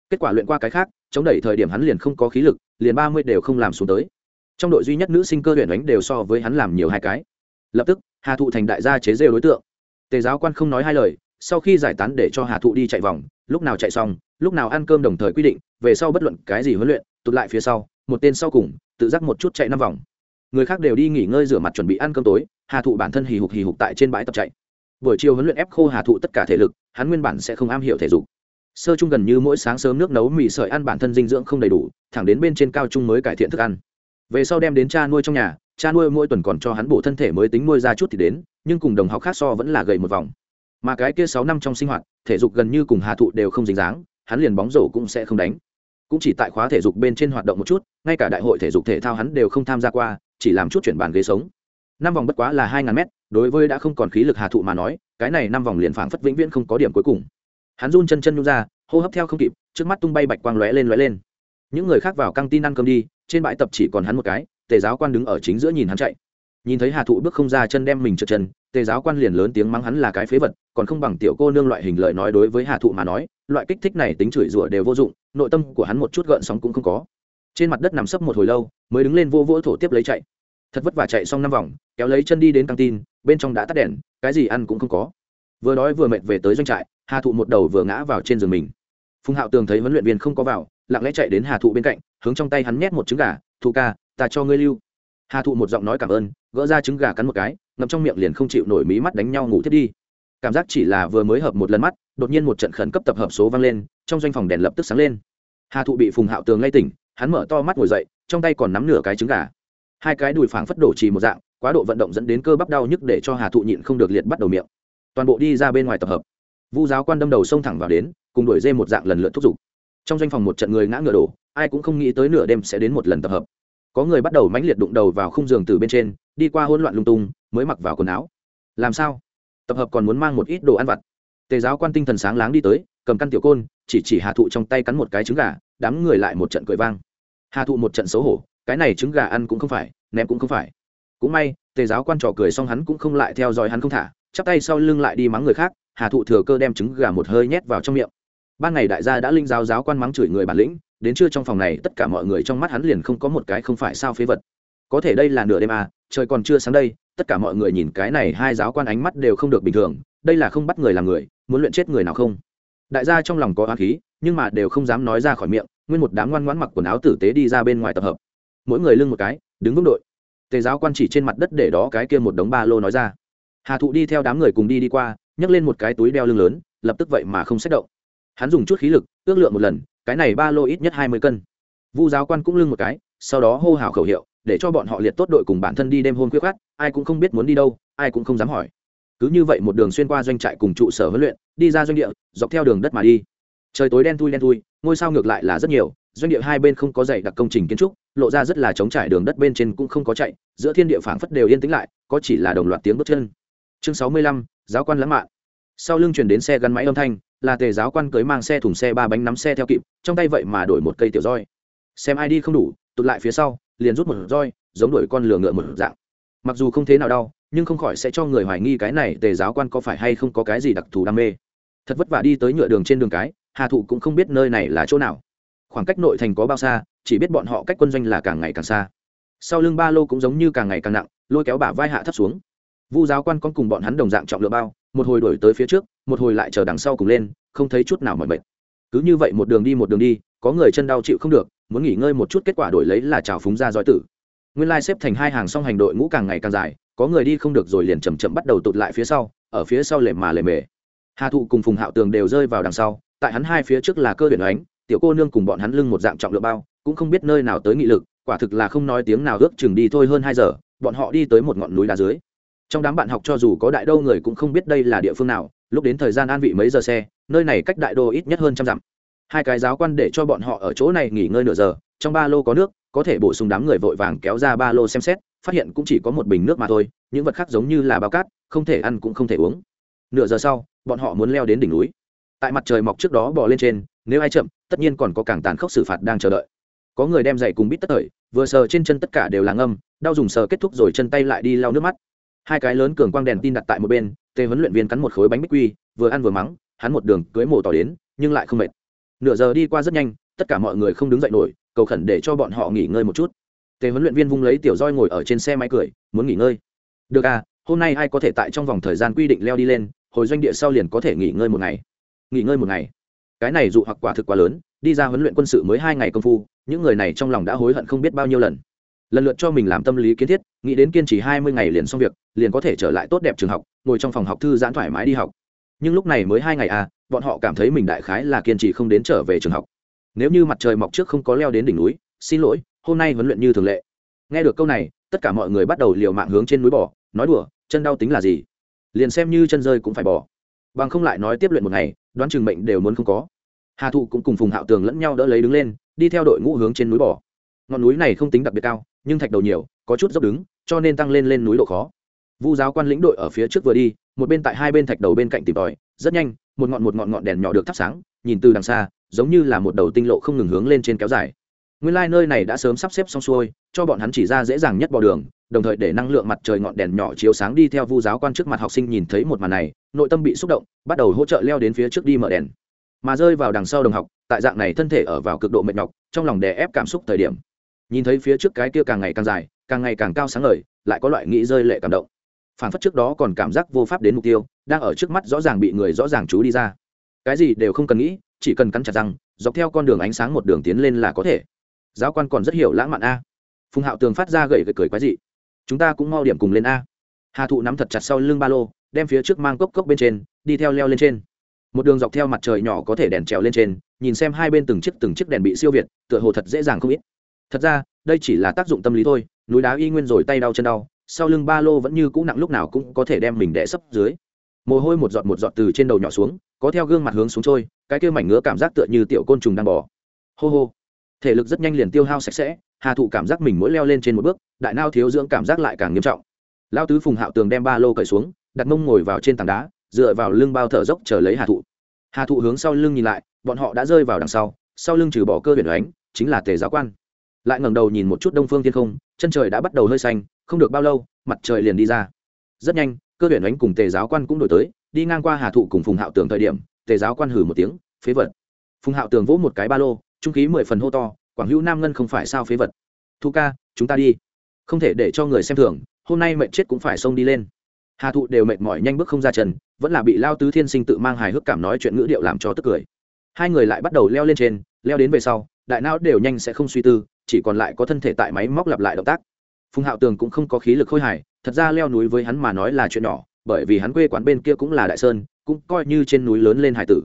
Kết quả luyện qua cái khác chống đẩy thời điểm hắn liền không có khí lực, liền ba mươi đều không làm xuống tới. Trong đội duy nhất nữ sinh cơ luyện đánh đều so với hắn làm nhiều hai cái. Lập tức, hà thụ thành đại gia chế rêu đối tượng. Tề giáo quan không nói hai lời, sau khi giải tán để cho hà thụ đi chạy vòng, lúc nào chạy xong, lúc nào ăn cơm đồng thời quy định, về sau bất luận cái gì huấn luyện, tụt lại phía sau, một tên sau cùng, tự giác một chút chạy năm vòng. Người khác đều đi nghỉ ngơi rửa mặt chuẩn bị ăn cơm tối, hà thụ bản thân hì hục hì hục tại trên bãi tập chạy. Buổi chiều huấn luyện ép khô hà thụ tất cả thể lực, hắn nguyên bản sẽ không am hiểu thể dục sơ chung gần như mỗi sáng sớm nước nấu mì sợi ăn bản thân dinh dưỡng không đầy đủ, thẳng đến bên trên cao trung mới cải thiện thức ăn. Về sau đem đến cha nuôi trong nhà, cha nuôi mỗi tuần còn cho hắn bổ thân thể mới tính nuôi ra chút thì đến, nhưng cùng đồng học khác so vẫn là gầy một vòng. Mà cái kia sáu năm trong sinh hoạt, thể dục gần như cùng hà thụ đều không dính dáng, hắn liền bóng rổ cũng sẽ không đánh. Cũng chỉ tại khóa thể dục bên trên hoạt động một chút, ngay cả đại hội thể dục thể thao hắn đều không tham gia qua, chỉ làm chút chuyển bàn ghế sống. Năm vòng bất quá là hai ngàn mét, đối với đã không còn khí lực hà thụ mà nói, cái này năm vòng liền phảng phất vĩnh viễn không có điểm cuối cùng hắn run chân chân nhung ra, hô hấp theo không kịp, trước mắt tung bay bạch quang lóe lên lóe lên. Những người khác vào căng tin ăn cơm đi, trên bãi tập chỉ còn hắn một cái, tề giáo quan đứng ở chính giữa nhìn hắn chạy. Nhìn thấy hà thụ bước không ra chân đem mình trượt chân, tề giáo quan liền lớn tiếng mắng hắn là cái phế vật, còn không bằng tiểu cô nương loại hình lợi nói đối với hà thụ mà nói, loại kích thích này tính chửi rủa đều vô dụng, nội tâm của hắn một chút gợn sóng cũng không có. Trên mặt đất nằm sấp một hồi lâu, mới đứng lên vô vỗ thổ tiếp lấy chạy. Thật vất vả chạy xong năm vòng, kéo lấy chân đi đến căng tin, bên trong đã tắt đèn, cái gì ăn cũng không có. Vừa đói vừa mệt về tới doanh trại hà thụ một đầu vừa ngã vào trên giường mình. Phùng hạo tường thấy huấn luyện viên không có vào, lặng lẽ chạy đến hà thụ bên cạnh, hướng trong tay hắn nhét một trứng gà, thụ ca, ta cho ngươi lưu. Hà thụ một giọng nói cảm ơn, gỡ ra trứng gà cắn một cái, ngậm trong miệng liền không chịu nổi mí mắt đánh nhau ngủ thiết đi. Cảm giác chỉ là vừa mới hợp một lần mắt, đột nhiên một trận khẩn cấp tập hợp số vang lên, trong doanh phòng đèn lập tức sáng lên. Hà thụ bị phùng hạo tường ngay tỉnh, hắn mở to mắt ngồi dậy, trong tay còn nắm nửa cái trứng gà. Hai cái đùi phảng phất đổ trì một dạng, quá độ vận động dẫn đến cơ bắp đau nhức để cho hà thụ nhịn không được liệt bắt đầu miệng. Toàn bộ đi ra bên ngoài tập hợp vu giáo quan đâm đầu xông thẳng vào đến, cùng đuổi dê một dạng lần lượt thúc giục. Trong doanh phòng một trận người ngã ngựa đổ, ai cũng không nghĩ tới nửa đêm sẽ đến một lần tập hợp. Có người bắt đầu mãnh liệt đụng đầu vào khung giường từ bên trên, đi qua hỗn loạn lung tung, mới mặc vào quần áo. Làm sao? Tập hợp còn muốn mang một ít đồ ăn vặt. Tề giáo quan tinh thần sáng láng đi tới, cầm căn tiểu côn, chỉ chỉ hà thụ trong tay cắn một cái trứng gà, đám người lại một trận cười vang. Hà thụ một trận xấu hổ, cái này trứng gà ăn cũng không phải, ném cũng không phải. Cũng may, tề giáo quan trò cười xong hắn cũng không lại theo dõi hắn không thả, chắp tay sau lưng lại đi mắng người khác hà thụ thừa cơ đem trứng gà một hơi nhét vào trong miệng. Ban ngày đại gia đã linh giáo giáo quan mắng chửi người bản lĩnh, đến trưa trong phòng này tất cả mọi người trong mắt hắn liền không có một cái không phải sao phế vật. Có thể đây là nửa đêm à trời còn chưa sáng đây, tất cả mọi người nhìn cái này hai giáo quan ánh mắt đều không được bình thường, đây là không bắt người làm người, muốn luyện chết người nào không? Đại gia trong lòng có oán khí, nhưng mà đều không dám nói ra khỏi miệng, nguyên một đám ngoan ngoãn mặc quần áo tử tế đi ra bên ngoài tập hợp. Mỗi người lưng một cái, đứng vững đội. Tề giáo quan chỉ trên mặt đất để đó cái kia một đống ba lô nói ra. Hà thụ đi theo đám người cùng đi đi qua nhấc lên một cái túi đeo lưng lớn, lập tức vậy mà không xét động. Hắn dùng chút khí lực, ước lượng một lần, cái này ba lô ít nhất hai mươi cân. Vu giáo quan cũng lưng một cái, sau đó hô hào khẩu hiệu, để cho bọn họ liệt tốt đội cùng bản thân đi đêm hôn khuyết khát ai cũng không biết muốn đi đâu, ai cũng không dám hỏi. Cứ như vậy một đường xuyên qua doanh trại cùng trụ sở huấn luyện, đi ra doanh địa, dọc theo đường đất mà đi. Trời tối đen thui đen thui, ngôi sao ngược lại là rất nhiều, doanh địa hai bên không có dày đặc công trình kiến trúc, lộ ra rất là trống trải đường đất bên trên cũng không có chạy, giữa thiên địa phảng phất đều yên tĩnh lại, có chỉ là đồng loạt tiếng bước chân chương sáu mươi lăm, giáo quan lãng mạn. Sau lưng chuyển đến xe gắn máy âm thanh, là tề giáo quan cưới mang xe thùng xe ba bánh nắm xe theo kịp, trong tay vậy mà đổi một cây tiểu roi. Xem ai đi không đủ, tụt lại phía sau, liền rút một roi, giống đuổi con lừa ngựa một dạng. Mặc dù không thế nào đau, nhưng không khỏi sẽ cho người hoài nghi cái này tề giáo quan có phải hay không có cái gì đặc thù đam mê. Thật vất vả đi tới nhựa đường trên đường cái, hà thụ cũng không biết nơi này là chỗ nào. Khoảng cách nội thành có bao xa, chỉ biết bọn họ cách quân doanh là càng ngày càng xa. Sau lưng ba lô cũng giống như càng ngày càng nặng, lôi kéo bả vai hạ thấp xuống vu giáo quan con cùng bọn hắn đồng dạng trọng lượng bao, một hồi đổi tới phía trước, một hồi lại chờ đằng sau cùng lên, không thấy chút nào mỏi mệt. Cứ như vậy một đường đi một đường đi, có người chân đau chịu không được, muốn nghỉ ngơi một chút kết quả đổi lấy là trào phúng ra giỏi tử. Nguyên lai xếp thành hai hàng song hành đội ngũ càng ngày càng dài, có người đi không được rồi liền chầm chậm bắt đầu tụt lại phía sau, ở phía sau lề mà lề mề. Hà thụ cùng phùng hạo tường đều rơi vào đằng sau, tại hắn hai phía trước là cơ biển ánh, tiểu cô nương cùng bọn hắn lưng một dạng trọng lượng bao, cũng không biết nơi nào tới nghị lực, quả thực là không nói tiếng nào ước chừng đi thôi hơn hai giờ, bọn họ đi tới một ngọn núi đá dưới trong đám bạn học cho dù có đại đô người cũng không biết đây là địa phương nào, lúc đến thời gian an vị mấy giờ xe, nơi này cách đại đô ít nhất hơn trăm dặm. Hai cái giáo quan để cho bọn họ ở chỗ này nghỉ ngơi nửa giờ, trong ba lô có nước, có thể bổ sung đám người vội vàng kéo ra ba lô xem xét, phát hiện cũng chỉ có một bình nước mà thôi, những vật khác giống như là bao cát, không thể ăn cũng không thể uống. Nửa giờ sau, bọn họ muốn leo đến đỉnh núi. Tại mặt trời mọc trước đó bỏ lên trên, nếu ai chậm, tất nhiên còn có càng tàn khốc xử phạt đang chờ đợi. Có người đem giày cùng bít tất thời vừa sờ trên chân tất cả đều là ngâm, đau dùng sờ kết thúc rồi chân tay lại đi lau nước mắt hai cái lớn cường quang đèn tin đặt tại một bên, tề huấn luyện viên cắn một khối bánh bích quy, vừa ăn vừa mắng, hắn một đường cưới mồ tỏ đến, nhưng lại không mệt. Nửa giờ đi qua rất nhanh, tất cả mọi người không đứng dậy nổi, cầu khẩn để cho bọn họ nghỉ ngơi một chút. Tề huấn luyện viên vung lấy tiểu roi ngồi ở trên xe máy cười, muốn nghỉ ngơi? Được à hôm nay ai có thể tại trong vòng thời gian quy định leo đi lên, hồi doanh địa sau liền có thể nghỉ ngơi một ngày. Nghỉ ngơi một ngày? Cái này dụ hoặc quả thực quá lớn, đi ra huấn luyện quân sự mới hai ngày công phu, những người này trong lòng đã hối hận không biết bao nhiêu lần. Lần lượt cho mình làm tâm lý kiến thiết, nghĩ đến kiên trì hai mươi ngày liền xong việc liền có thể trở lại tốt đẹp trường học, ngồi trong phòng học thư giãn thoải mái đi học. Nhưng lúc này mới hai ngày à bọn họ cảm thấy mình đại khái là kiên trì không đến trở về trường học. Nếu như mặt trời mọc trước không có leo đến đỉnh núi, xin lỗi, hôm nay huấn luyện như thường lệ. Nghe được câu này, tất cả mọi người bắt đầu liều mạng hướng trên núi bỏ nói đùa, chân đau tính là gì? Liền xem như chân rơi cũng phải bỏ bằng không lại nói tiếp luyện một ngày, đoán chừng mệnh đều muốn không có. Hà thụ cũng cùng phùng hạo tường lẫn nhau đỡ lấy đứng lên, đi theo đội ngũ hướng trên núi bỏ ngọn núi này không tính đặc biệt cao, nhưng thạch đầu nhiều, có chút dốc đứng, cho nên tăng lên lên núi độ khó vu giáo quan lĩnh đội ở phía trước vừa đi, một bên tại hai bên thạch đầu bên cạnh tìm tòi, rất nhanh, một ngọn một ngọn ngọn đèn nhỏ được thắp sáng, nhìn từ đằng xa, giống như là một đầu tinh lộ không ngừng hướng lên trên kéo dài. Nguyên lai、like、nơi này đã sớm sắp xếp xong xuôi, cho bọn hắn chỉ ra dễ dàng nhất bỏ đường, đồng thời để năng lượng mặt trời ngọn đèn nhỏ chiếu sáng đi theo vu giáo quan trước mặt học sinh nhìn thấy một màn này, nội tâm bị xúc động, bắt đầu hỗ trợ leo đến phía trước đi mở đèn. Mà rơi vào đằng sau đồng học, tại dạng này thân thể ở vào cực độ mệt nhọc, trong lòng đè ép cảm xúc thời điểm. Nhìn thấy phía trước cái kia càng ngày càng dài, càng ngày càng cao sáng ngời, lại có loại nghĩ rơi lệ cảm động phản phất trước đó còn cảm giác vô pháp đến mục tiêu, đang ở trước mắt rõ ràng bị người rõ ràng chú đi ra. Cái gì đều không cần nghĩ, chỉ cần cắn chặt răng, dọc theo con đường ánh sáng một đường tiến lên là có thể. Giáo quan còn rất hiểu lãng mạn a. Phùng hạo tường phát ra gậy gậy cười quái dị. Chúng ta cũng mau điểm cùng lên a. Hà thụ nắm thật chặt sau lưng ba lô, đem phía trước mang cốc cốc bên trên, đi theo leo lên trên. Một đường dọc theo mặt trời nhỏ có thể đèn trèo lên trên, nhìn xem hai bên từng chiếc từng chiếc đèn bị siêu việt, tựa hồ thật dễ dàng không ít. Thật ra, đây chỉ là tác dụng tâm lý thôi, núi đá y nguyên rồi tay đau chân đau sau lưng ba lô vẫn như cũ nặng lúc nào cũng có thể đem mình đẻ sấp dưới. Mồ hôi một giọt một giọt từ trên đầu nhỏ xuống, có theo gương mặt hướng xuống trôi, cái kia mảnh ngứa cảm giác tựa như tiểu côn trùng đang bỏ hô hô. Thể lực rất nhanh liền tiêu hao sạch sẽ, hà thụ cảm giác mình mỗi leo lên trên một bước, đại nao thiếu dưỡng cảm giác lại càng nghiêm trọng. Lao tứ phùng hạo tường đem ba lô cởi xuống, đặt mông ngồi vào trên tảng đá, dựa vào lưng bao thở dốc chờ lấy hà thụ. Hà thụ hướng sau lưng nhìn lại, bọn họ đã rơi vào đằng sau sau lưng trừ bỏ cơ biển đánh chính là tề giáo quan. Lại ngẩng đầu nhìn một chút đông phương thiên không, chân trời đã bắt đầu hơi xanh không được bao lâu mặt trời liền đi ra. Rất nhanh cơ huyền đánh cùng tề giáo quan cũng đổi tới đi ngang qua hà thụ cùng phùng hạo tường thời điểm tề giáo quan hử một tiếng phế vật. Phùng hạo tường vỗ một cái ba lô trung khí mười phần hô to quảng hữu nam ngân không phải sao phế vật? Thu ca chúng ta đi. Không thể để cho người xem thường hôm nay mệnh chết cũng phải xông đi lên. Hà thụ đều mệt mỏi nhanh bước không ra trần, vẫn là bị lao tứ thiên sinh tự mang hài hước cảm nói chuyện ngữ điệu làm cho tức cười. Hai người lại bắt đầu leo lên trên leo đến về sau đại não đều nhanh sẽ không suy tư chỉ còn lại có thân thể tại máy móc lặp lại động tác phùng hạo tường cũng không có khí lực khôi hài, thật ra leo núi với hắn mà nói là chuyện nhỏ, bởi vì hắn quê quán bên kia cũng là đại sơn, cũng coi như trên núi lớn lên hải tử.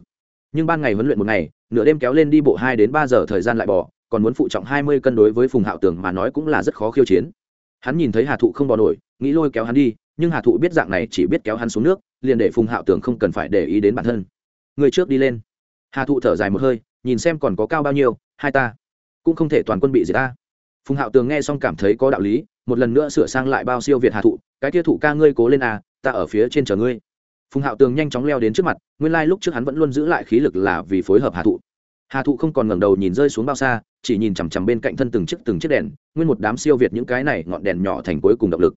Nhưng ban ngày huấn luyện một ngày, nửa đêm kéo lên đi bộ hai đến ba giờ thời gian lại bỏ, còn muốn phụ trọng hai mươi cân đối với phùng hạo tường mà nói cũng là rất khó khiêu chiến. Hắn nhìn thấy hà thụ không bỏ nổi, nghĩ lôi kéo hắn đi, nhưng hà thụ biết dạng này chỉ biết kéo hắn xuống nước, liền để phùng hạo tường không cần phải để ý đến bản thân. Người trước đi lên. Hà thụ thở dài một hơi, nhìn xem còn có cao bao nhiêu, hai ta. Cũng không thể toàn quân bị gì ta phùng hạo tường nghe xong cảm thấy có đạo lý, một lần nữa sửa sang lại bao siêu việt hà thụ, cái kia thụ ca ngươi cố lên à ta ở phía trên chờ ngươi. Phùng hạo tường nhanh chóng leo đến trước mặt, nguyên lai、like、lúc trước hắn vẫn luôn giữ lại khí lực là vì phối hợp hà thụ. Hà thụ không còn ngẩng đầu nhìn rơi xuống bao xa, chỉ nhìn chằm chằm bên cạnh thân từng chiếc từng chiếc đèn, nguyên một đám siêu việt những cái này ngọn đèn nhỏ thành cuối cùng động lực.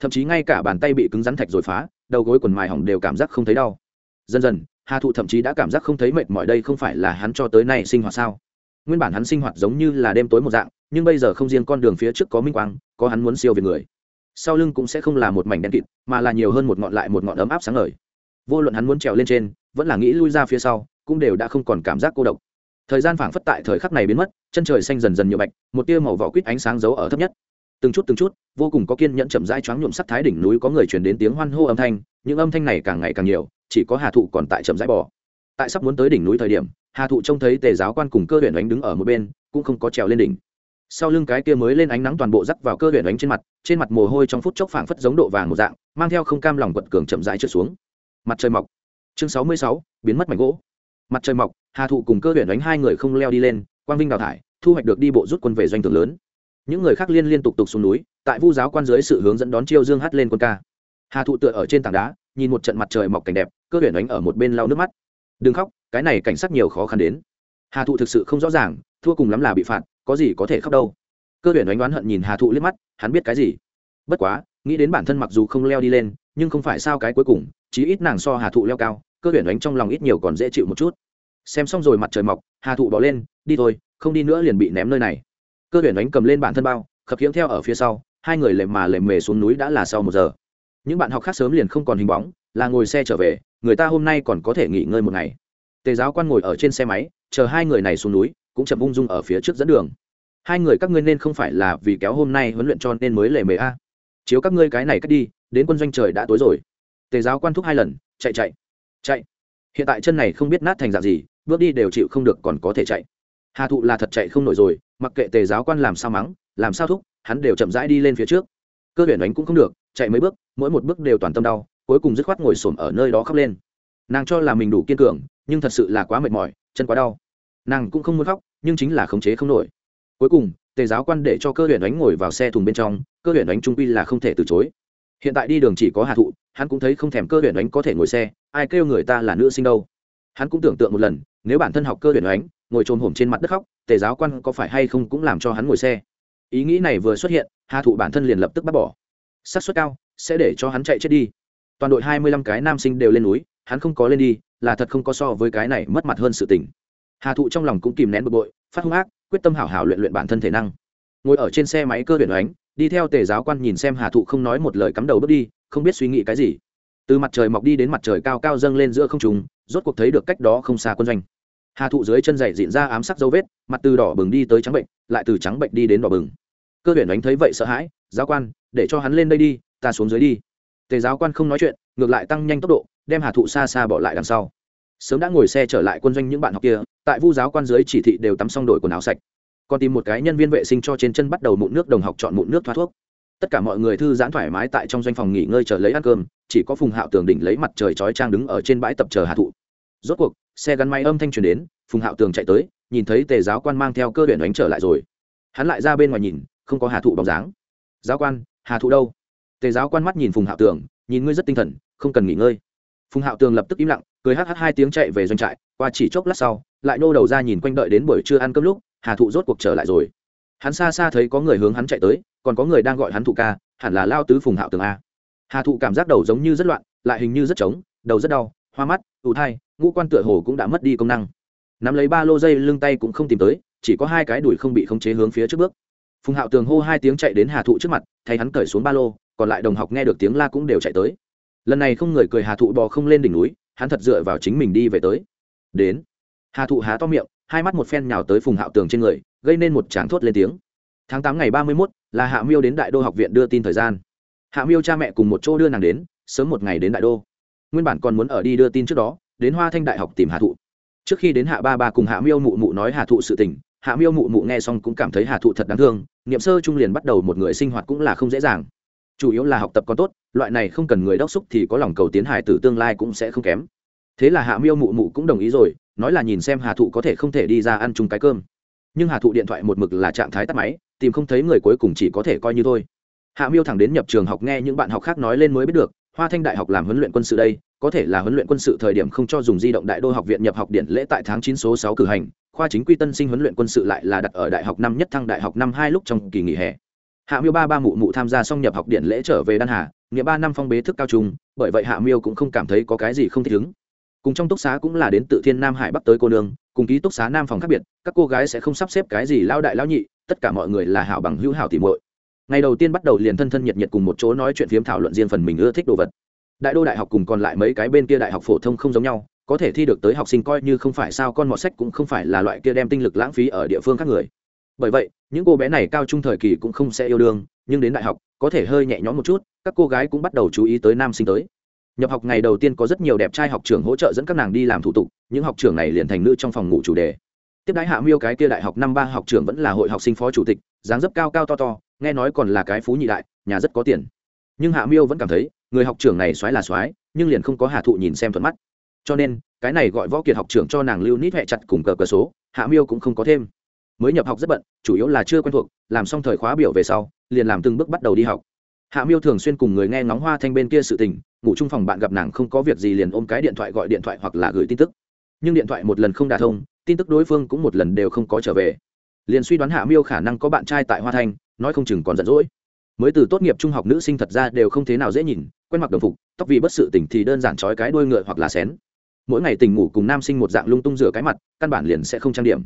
Thậm chí ngay cả bàn tay bị cứng rắn thạch rồi phá, đầu gối quần mài hỏng đều cảm giác không thấy đau. Dần dần, hà thụ thậm chí đã cảm giác không thấy mệt mỏi đây không phải là hắn cho tới nay sinh hoạt sao? Nguyên bản hắn sinh hoạt giống như là đêm tối một dạng nhưng bây giờ không riêng con đường phía trước có minh quang, có hắn muốn siêu về người. Sau lưng cũng sẽ không là một mảnh đen kịt, mà là nhiều hơn một ngọn lại một ngọn ấm áp sáng ngời. Vô luận hắn muốn trèo lên trên, vẫn là nghĩ lui ra phía sau, cũng đều đã không còn cảm giác cô độc. Thời gian phảng phất tại thời khắc này biến mất, chân trời xanh dần dần nhiều bạch, một tia màu vỏ quýt ánh sáng giấu ở thấp nhất. Từng chút từng chút, vô cùng có kiên nhẫn chậm rãi choáng nhuộm sắc thái đỉnh núi có người truyền đến tiếng hoan hô âm thanh, những âm thanh này càng ngày càng nhiều, chỉ có hà thụ còn tại chậm rãi bỏ tại sắp muốn tới đỉnh núi thời điểm, hà thụ trông thấy tề giáo quan cùng cơ huyện đánh đứng ở một bên, cũng không có trèo lên đỉnh sau lưng cái kia mới lên ánh nắng toàn bộ rắc vào cơ huyện đánh trên mặt trên mặt mồ hôi trong phút chốc phảng phất giống độ vàng một dạng, mang theo không cam lòng quật cường chậm rãi trượt xuống. Mặt trời mọc. Chương sáu mươi sáu, biến mất mảnh gỗ. Mặt trời mọc, hà thụ cùng cơ huyện đánh hai người không leo đi lên, quang vinh đào thải, thu hoạch được đi bộ rút quân về doanh tường lớn. Những người khác liên liên tục tục xuống núi, tại vu giáo quan dưới sự hướng dẫn đón chiêu dương hát lên quân ca. Hà thụ tựa ở trên tảng đá, nhìn một trận mặt trời mọc cảnh đẹp, cơ huyện đánh ở một bên lau nước mắt. Đừng khóc, cái này cảnh sát nhiều khó khăn đến. Hà thụ thực sự không rõ ràng, thua cùng lắm là bị phạt có gì có thể khóc đâu. Cơ tuyển oánh đoán hận nhìn hà thụ liếc mắt, hắn biết cái gì? Bất quá, nghĩ đến bản thân mặc dù không leo đi lên, nhưng không phải sao cái cuối cùng, chí ít nàng so hà thụ leo cao, cơ tuyển oánh trong lòng ít nhiều còn dễ chịu một chút. Xem xong rồi mặt trời mọc, hà thụ bỏ lên, đi thôi, không đi nữa liền bị ném nơi này. Cơ tuyển oánh cầm lên bản thân bao, khập khiễng theo ở phía sau, hai người lềm mà lềm mề xuống núi đã là sau một giờ. Những bạn học khác sớm liền không còn hình bóng, là ngồi xe trở về, người ta hôm nay còn có thể nghỉ ngơi một ngày. Tề giáo quan ngồi ở trên xe máy, chờ hai người này xuống núi cũng chậm ung dung ở phía trước dẫn đường. Hai người các ngươi nên không phải là vì kéo hôm nay huấn luyện cho nên mới lề mề a. Chiếu các ngươi cái này cách đi, đến quân doanh trời đã tối rồi. Tề giáo quan thúc hai lần, chạy chạy chạy. Hiện tại chân này không biết nát thành dạng gì, bước đi đều chịu không được còn có thể chạy. Hà thụ là thật chạy không nổi rồi, mặc kệ tề giáo quan làm sao mắng, làm sao thúc, hắn đều chậm rãi đi lên phía trước. Cơ huyền đánh cũng không được, chạy mấy bước, mỗi một bước đều toàn tâm đau, cuối cùng dứt khoát ngồi xổm ở nơi đó khóc lên. Nàng cho là mình đủ kiên cường, nhưng thật sự là quá mệt mỏi, chân quá đau nàng cũng không muốn khóc, nhưng chính là khống chế không nổi. Cuối cùng, tề giáo quan để cho cơ huyện đánh ngồi vào xe thùng bên trong, cơ huyện đánh trung quy là không thể từ chối. Hiện tại đi đường chỉ có hạ thụ, hắn cũng thấy không thèm cơ huyện đánh có thể ngồi xe, ai kêu người ta là nữ sinh đâu. Hắn cũng tưởng tượng một lần, nếu bản thân học cơ huyện đánh ngồi trồn hổm trên mặt đất khóc, tề giáo quan có phải hay không cũng làm cho hắn ngồi xe. Ý nghĩ này vừa xuất hiện hạ thụ bản thân liền lập tức bắt bỏ. Xác suất cao, sẽ để cho hắn chạy chết đi. Toàn đội hai mươi lăm cái nam sinh đều lên núi, hắn không có lên đi, là thật không có so với cái này mất mặt hơn sự tình hà thụ trong lòng cũng kìm nén bực bội phát hung ác quyết tâm hảo hảo luyện luyện bản thân thể năng ngồi ở trên xe máy cơ huyền ánh đi theo tề giáo quan nhìn xem hà thụ không nói một lời cắm đầu bước đi không biết suy nghĩ cái gì từ mặt trời mọc đi đến mặt trời cao cao dâng lên giữa không trùng rốt cuộc thấy được cách đó không xa quân doanh hà thụ dưới chân dày dịn ra ám sắc dấu vết mặt từ đỏ bừng đi tới trắng bệnh lại từ trắng bệnh đi đến đỏ bừng cơ huyền ánh thấy vậy sợ hãi giáo quan để cho hắn lên đây đi ta xuống dưới đi tề giáo quan không nói chuyện ngược lại tăng nhanh tốc độ đem hà thụ xa xa bỏ lại đằng sau sớm đã ngồi xe trở lại quân doanh những bạn học kia tại vu giáo quan dưới chỉ thị đều tắm xong đổi quần áo sạch. Còn tìm một cái nhân viên vệ sinh cho trên chân bắt đầu mụn nước đồng học chọn mụn nước thoát thuốc. Tất cả mọi người thư giãn thoải mái tại trong doanh phòng nghỉ ngơi chờ lấy ăn cơm, chỉ có phùng hạo tường đỉnh lấy mặt trời chói trang đứng ở trên bãi tập chờ hạ thụ. Rốt cuộc, xe gắn máy âm thanh truyền đến, phùng hạo tường chạy tới, nhìn thấy tề giáo quan mang theo cơ huyện đánh trở lại rồi. Hắn lại ra bên ngoài nhìn, không có hà thụ bóng dáng. Giáo quan hà thụ đâu? Tề giáo quan mắt nhìn phùng hạo tường, nhìn ngươi rất tinh thần, không cần nghỉ ngơi. Phùng hạo tường lập tức im lặng, cười hh hai tiếng chạy về doanh trại, qua chỉ chốc lát sau lại nô đầu ra nhìn quanh đợi đến buổi trưa ăn cơm lúc, hà thụ rốt cuộc trở lại rồi. Hắn xa xa thấy có người hướng hắn chạy tới, còn có người đang gọi hắn thụ ca, hẳn là lao tứ phùng hạo tường a. Hà thụ cảm giác đầu giống như rất loạn, lại hình như rất trống, đầu rất đau, hoa mắt ụ thai, ngũ quan tựa hồ cũng đã mất đi công năng. Nắm lấy ba lô dây lưng tay cũng không tìm tới, chỉ có hai cái đùi không bị khống chế hướng phía trước bước. Phùng hạo tường hô hai tiếng chạy đến hà thụ trước mặt thấy hắn cởi xuống ba lô, còn lại đồng học nghe được tiếng la cũng đều chạy tới. Lần này không người cười hà thụ bò không lên đỉnh núi, hắn thật dựa vào chính mình đi về tới. Đến hà thụ há to miệng, hai mắt một phen nhào tới phùng hạo tường trên người, gây nên một tráng thốt lên tiếng. Tháng tám ngày ba mươi mốt, là hạ miêu đến đại đô học viện đưa tin thời gian. Hạ miêu cha mẹ cùng một chỗ đưa nàng đến, sớm một ngày đến đại đô. Nguyên bản còn muốn ở đi đưa tin trước đó, đến hoa thanh đại học tìm hạ thụ. Trước khi đến hạ ba ba cùng hạ miêu mụ mụ nói hạ thụ sự tình, hạ miêu mụ mụ nghe xong cũng cảm thấy hạ thụ thật đáng thương, niệm sơ trung liền bắt đầu một người sinh hoạt cũng là không dễ dàng. Chủ yếu là học tập còn tốt, loại này không cần người đốc xúc thì có lòng cầu tiến hài tử tương lai cũng sẽ không kém. Thế là hạ miêu mụ mụ cũng đồng ý rồi nói là nhìn xem hà thụ có thể không thể đi ra ăn chung cái cơm. Nhưng hà thụ điện thoại một mực là trạng thái tắt máy, tìm không thấy người cuối cùng chỉ có thể coi như thôi. Hạ miêu thẳng đến nhập trường học nghe những bạn học khác nói lên mới biết được, hoa thanh đại học làm huấn luyện quân sự đây, có thể là huấn luyện quân sự thời điểm không cho dùng di động đại đô học viện nhập học điện lễ tại tháng chín số sáu cử hành, khoa chính quy tân sinh huấn luyện quân sự lại là đặt ở đại học năm nhất thăng đại học năm hai lúc trong kỳ nghỉ hè. Hạ miêu ba ba mụ mụ tham gia xong nhập học điện lễ trở về đan hà, nghĩa ba năm phong bế thức cao trung, bởi vậy hạ miêu cũng không cảm thấy có cái gì không thích ứng cùng trong túc xá cũng là đến tự thiên nam hải bắc tới cô nương, cùng ký túc xá nam phòng khác biệt, các cô gái sẽ không sắp xếp cái gì lao đại lao nhị, tất cả mọi người là hảo bằng hữu hảo tìm muội. Ngày đầu tiên bắt đầu liền thân thân nhiệt nhiệt cùng một chỗ nói chuyện phiếm thảo luận riêng phần mình ưa thích đồ vật. Đại đô đại học cùng còn lại mấy cái bên kia đại học phổ thông không giống nhau, có thể thi được tới học sinh coi như không phải sao con mọt sách cũng không phải là loại kia đem tinh lực lãng phí ở địa phương các người. Bởi vậy, những cô bé này cao trung thời kỳ cũng không sẽ yêu đương, nhưng đến đại học, có thể hơi nhẹ nhõm một chút, các cô gái cũng bắt đầu chú ý tới nam sinh tới nhập học ngày đầu tiên có rất nhiều đẹp trai học trưởng hỗ trợ dẫn các nàng đi làm thủ tục, những học trưởng này liền thành nữ trong phòng ngủ chủ đề. Tiếp đái hạ miêu cái kia đại học năm ba học trưởng vẫn là hội học sinh phó chủ tịch, dáng dấp cao cao to to, nghe nói còn là cái phú nhị đại, nhà rất có tiền. Nhưng hạ miêu vẫn cảm thấy, người học trưởng này xoái là xoái, nhưng liền không có hạ thụ nhìn xem thuận mắt. Cho nên, cái này gọi võ kiệt học trưởng cho nàng lưu nít hẹ chặt cùng cờ cờ số, hạ miêu cũng không có thêm. Mới nhập học rất bận, chủ yếu là chưa quen thuộc, làm xong thời khóa biểu về sau, liền làm từng bước bắt đầu đi học. Hạ miêu thường xuyên cùng người nghe ngóng hoa thanh bên kia sự tình ngủ chung phòng bạn gặp nàng không có việc gì liền ôm cái điện thoại gọi điện thoại hoặc là gửi tin tức. Nhưng điện thoại một lần không đả thông, tin tức đối phương cũng một lần đều không có trở về. Liền suy đoán hạ miêu khả năng có bạn trai tại hoa thanh nói không chừng còn giận dỗi. Mới từ tốt nghiệp trung học nữ sinh thật ra đều không thế nào dễ nhìn, quen mặc đồng phục, tóc vì bất sự tỉnh thì đơn giản trói cái đuôi ngựa hoặc là xén. Mỗi ngày tình ngủ cùng nam sinh một dạng lung tung rửa cái mặt, căn bản liền sẽ không trang điểm.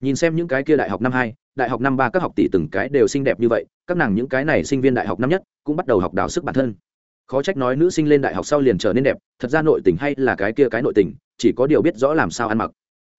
Nhìn xem những cái kia đại học năm hai, đại học năm ba các học tỷ từng cái đều xinh đẹp như vậy, các nàng những cái này sinh viên đại học năm nhất cũng bắt đầu học đào sức bản thân khó trách nói nữ sinh lên đại học sau liền trở nên đẹp, thật ra nội tình hay là cái kia cái nội tình, chỉ có điều biết rõ làm sao ăn mặc.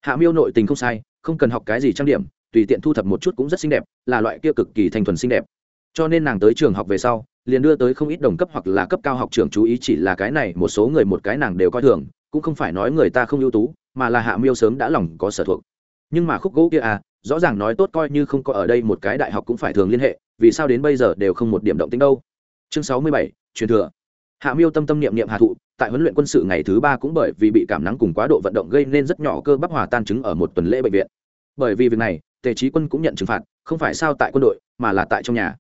Hạ miêu nội tình không sai, không cần học cái gì trang điểm, tùy tiện thu thập một chút cũng rất xinh đẹp, là loại kia cực kỳ thanh thuần xinh đẹp. Cho nên nàng tới trường học về sau, liền đưa tới không ít đồng cấp hoặc là cấp cao học trường chú ý chỉ là cái này, một số người một cái nàng đều coi thường, cũng không phải nói người ta không ưu tú, mà là hạ miêu sớm đã lòng có sở thuộc. Nhưng mà khúc gỗ kia à rõ ràng nói tốt coi như không có ở đây một cái đại học cũng phải thường liên hệ, vì sao đến bây giờ đều không một điểm động tính đâu. Chương sáu mươi bảy truyền thừa. Hạ miêu tâm tâm niệm niệm hạ thụ, tại huấn luyện quân sự ngày thứ ba cũng bởi vì bị cảm nắng cùng quá độ vận động gây nên rất nhỏ cơ bắp hòa tan chứng ở một tuần lễ bệnh viện. Bởi vì việc này, tề trí quân cũng nhận trừng phạt, không phải sao tại quân đội, mà là tại trong nhà.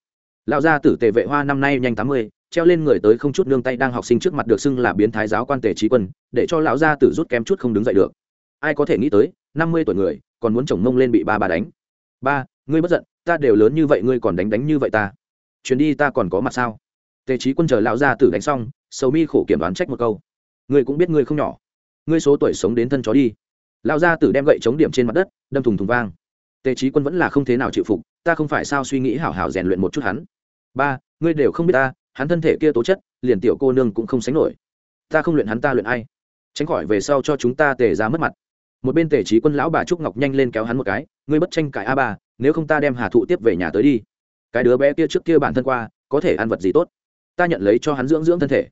Lão gia tử tề vệ hoa năm nay nhanh tám mươi, treo lên người tới không chút nương tay đang học sinh trước mặt được xưng là biến thái giáo quan tề trí quân, để cho lão gia tử rút kém chút không đứng dậy được. Ai có thể nghĩ tới, năm mươi tuổi người, còn muốn chồng mông lên bị ba bà đánh. Ba, ngươi bất giận, ta đều lớn như vậy, ngươi còn đánh đánh như vậy ta. Chuyến đi ta còn có mặt sao? Tề trí quân chờ lão gia tử đánh xong, sầu mi khổ kiểm đoán trách một câu. Ngươi cũng biết ngươi không nhỏ. Ngươi số tuổi sống đến thân chó đi. Lão gia tử đem gậy chống điểm trên mặt đất, đâm thùng thùng vang. Tề trí quân vẫn là không thế nào chịu phục, ta không phải sao suy nghĩ hảo hảo rèn luyện một chút hắn. Ba, ngươi đều không biết ta, hắn thân thể kia tố chất, liền tiểu cô nương cũng không sánh nổi. Ta không luyện hắn ta luyện ai? Tránh khỏi về sau cho chúng ta tề ra mất mặt. Một bên tề trí quân lão bà trúc ngọc nhanh lên kéo hắn một cái, ngươi bất tranh cãi a ba, nếu không ta đem hà thụ tiếp về nhà tới đi. Cái đứa bé kia trước kia bản thân qua, có thể ăn vật gì tốt? Ta nhận lấy cho hắn dưỡng dưỡng thân thể.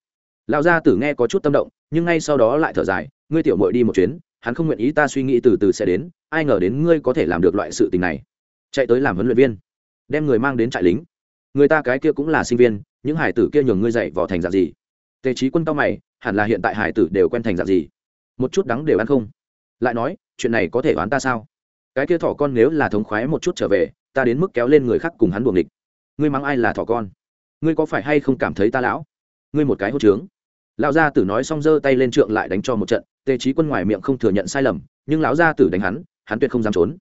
Lão gia tử nghe có chút tâm động, nhưng ngay sau đó lại thở dài, ngươi tiểu mội đi một chuyến, hắn không nguyện ý ta suy nghĩ từ từ sẽ đến, ai ngờ đến ngươi có thể làm được loại sự tình này. Chạy tới làm huấn luyện viên, đem người mang đến trại lính. Người ta cái kia cũng là sinh viên, những hải tử kia nhường ngươi dạy vào thành dạng gì? Tề trí quân cao mày, hẳn là hiện tại hải tử đều quen thành dạng gì? Một chút đắng đều ăn không. Lại nói, chuyện này có thể đoán ta sao? Cái kia thỏ con nếu là thống khoái một chút trở về, ta đến mức kéo lên người khác cùng hắn buồng địch ngươi mắng ai là thỏ con? Ngươi có phải hay không cảm thấy ta lão? Ngươi một cái hô trướng. Lão gia tử nói xong giơ tay lên trượng lại đánh cho một trận, tề trí quân ngoài miệng không thừa nhận sai lầm, nhưng lão gia tử đánh hắn hắn tuyệt không dám trốn.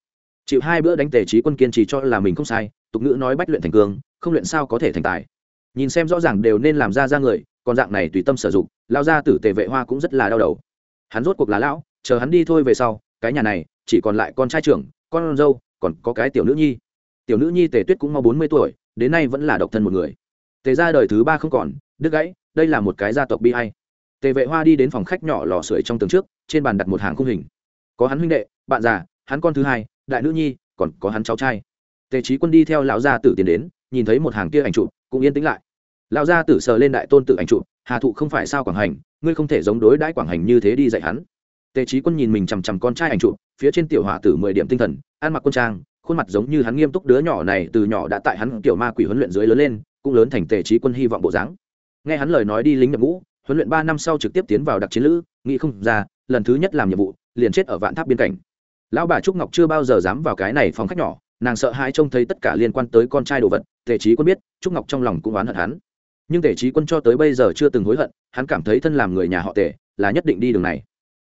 Chịu hai bữa đánh tề trí quân kiên trì cho là mình không sai, tục ngữ nói bách luyện thành cường không luyện sao có thể thành tài. Nhìn xem rõ ràng đều nên làm ra ra người, còn dạng này tùy tâm sử dụng, Lão gia tử tề vệ hoa cũng rất là đau đầu. Hắn rốt cuộc là lão, chờ hắn đi thôi về sau, cái nhà này, chỉ còn lại con trai trưởng, con dâu, còn có cái tiểu nữ nhi. Tiểu nữ nhi tề tuyết cũng mau bốn mươi tuổi, đến nay vẫn là độc thân một người tề ra đời thứ ba không còn đứt gãy đây là một cái gia tộc bi hay tề vệ hoa đi đến phòng khách nhỏ lò sưởi trong tường trước trên bàn đặt một hàng khung hình. Có hắn huynh đệ bạn già hắn con thứ hai đại nữ nhi còn có hắn cháu trai. Tề trí quân đi theo lão gia tử tiến đến nhìn thấy một hàng kia ảnh trụ, cũng yên tĩnh lại. Lão gia tử sờ lên đại tôn tử ảnh trụ, hà thụ không phải sao quảng hành ngươi không thể giống đối đãi quảng hành như thế đi dạy hắn. Tề trí quân nhìn mình chằm chằm con trai ảnh trụ, phía trên tiểu hỏa tử mười điểm tinh thần ăn mặc quân trang khuôn mặt giống như hắn nghiêm túc đứa nhỏ này từ nhỏ đã tại hắn kiểu ma quỷ huấn luyện dưới lớn lên cũng lớn thành tề trí quân hy vọng bộ dáng. Nghe hắn lời nói đi lính nhập ngũ, huấn luyện ba năm sau trực tiếp tiến vào đặc chiến lữ, nghĩ không ra, lần thứ nhất làm nhiệm vụ, liền chết ở vạn tháp biên cảnh lão bà trúc ngọc chưa bao giờ dám vào cái này phòng khách nhỏ, nàng sợ hãi trông thấy tất cả liên quan tới con trai đồ vật, tề trí quân biết, trúc ngọc trong lòng cũng oán hận hắn. Nhưng tề trí quân cho tới bây giờ chưa từng hối hận, hắn cảm thấy thân làm người nhà họ tề là nhất định đi đường này.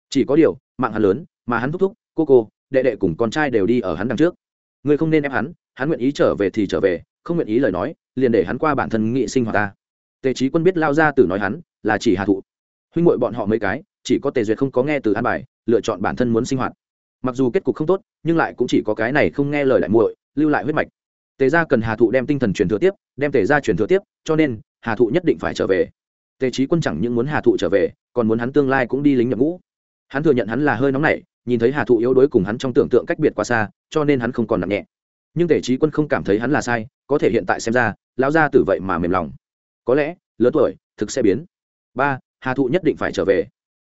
Chỉ có điều, mạng hắn lớn, mà hắn thúc thúc, cô cô, đệ đệ cùng con trai đều đi ở hắn đằng trước. Người không nên ép hắn hắn nguyện ý trở về thì trở về không nguyện ý lời nói, liền để hắn qua bản thân nghị sinh hoạt ta. Tề trí quân biết lao ra từ nói hắn là chỉ hạ thụ. Huynh ngội bọn họ mấy cái, chỉ có tề duyệt không có nghe từ an bài, lựa chọn bản thân muốn sinh hoạt. Mặc dù kết cục không tốt, nhưng lại cũng chỉ có cái này không nghe lời đại muội, lưu lại huyết mạch. Tề gia cần hà thụ đem tinh thần truyền thừa tiếp, đem tề gia truyền thừa tiếp, cho nên hà thụ nhất định phải trở về. Tề trí quân chẳng những muốn hà thụ trở về, còn muốn hắn tương lai cũng đi lính nhập ngũ. Hắn thừa nhận hắn là hơi nóng nảy, nhìn thấy hà thụ yếu đuối cùng hắn trong tưởng tượng cách biệt quá xa, cho nên hắn không còn nặng nhẹ. Nhưng tề trí quân không cảm thấy hắn là sai có thể hiện tại xem ra, lão gia tử vậy mà mềm lòng. Có lẽ, lớn tuổi, thực sẽ biến. Ba, hà thụ nhất định phải trở về.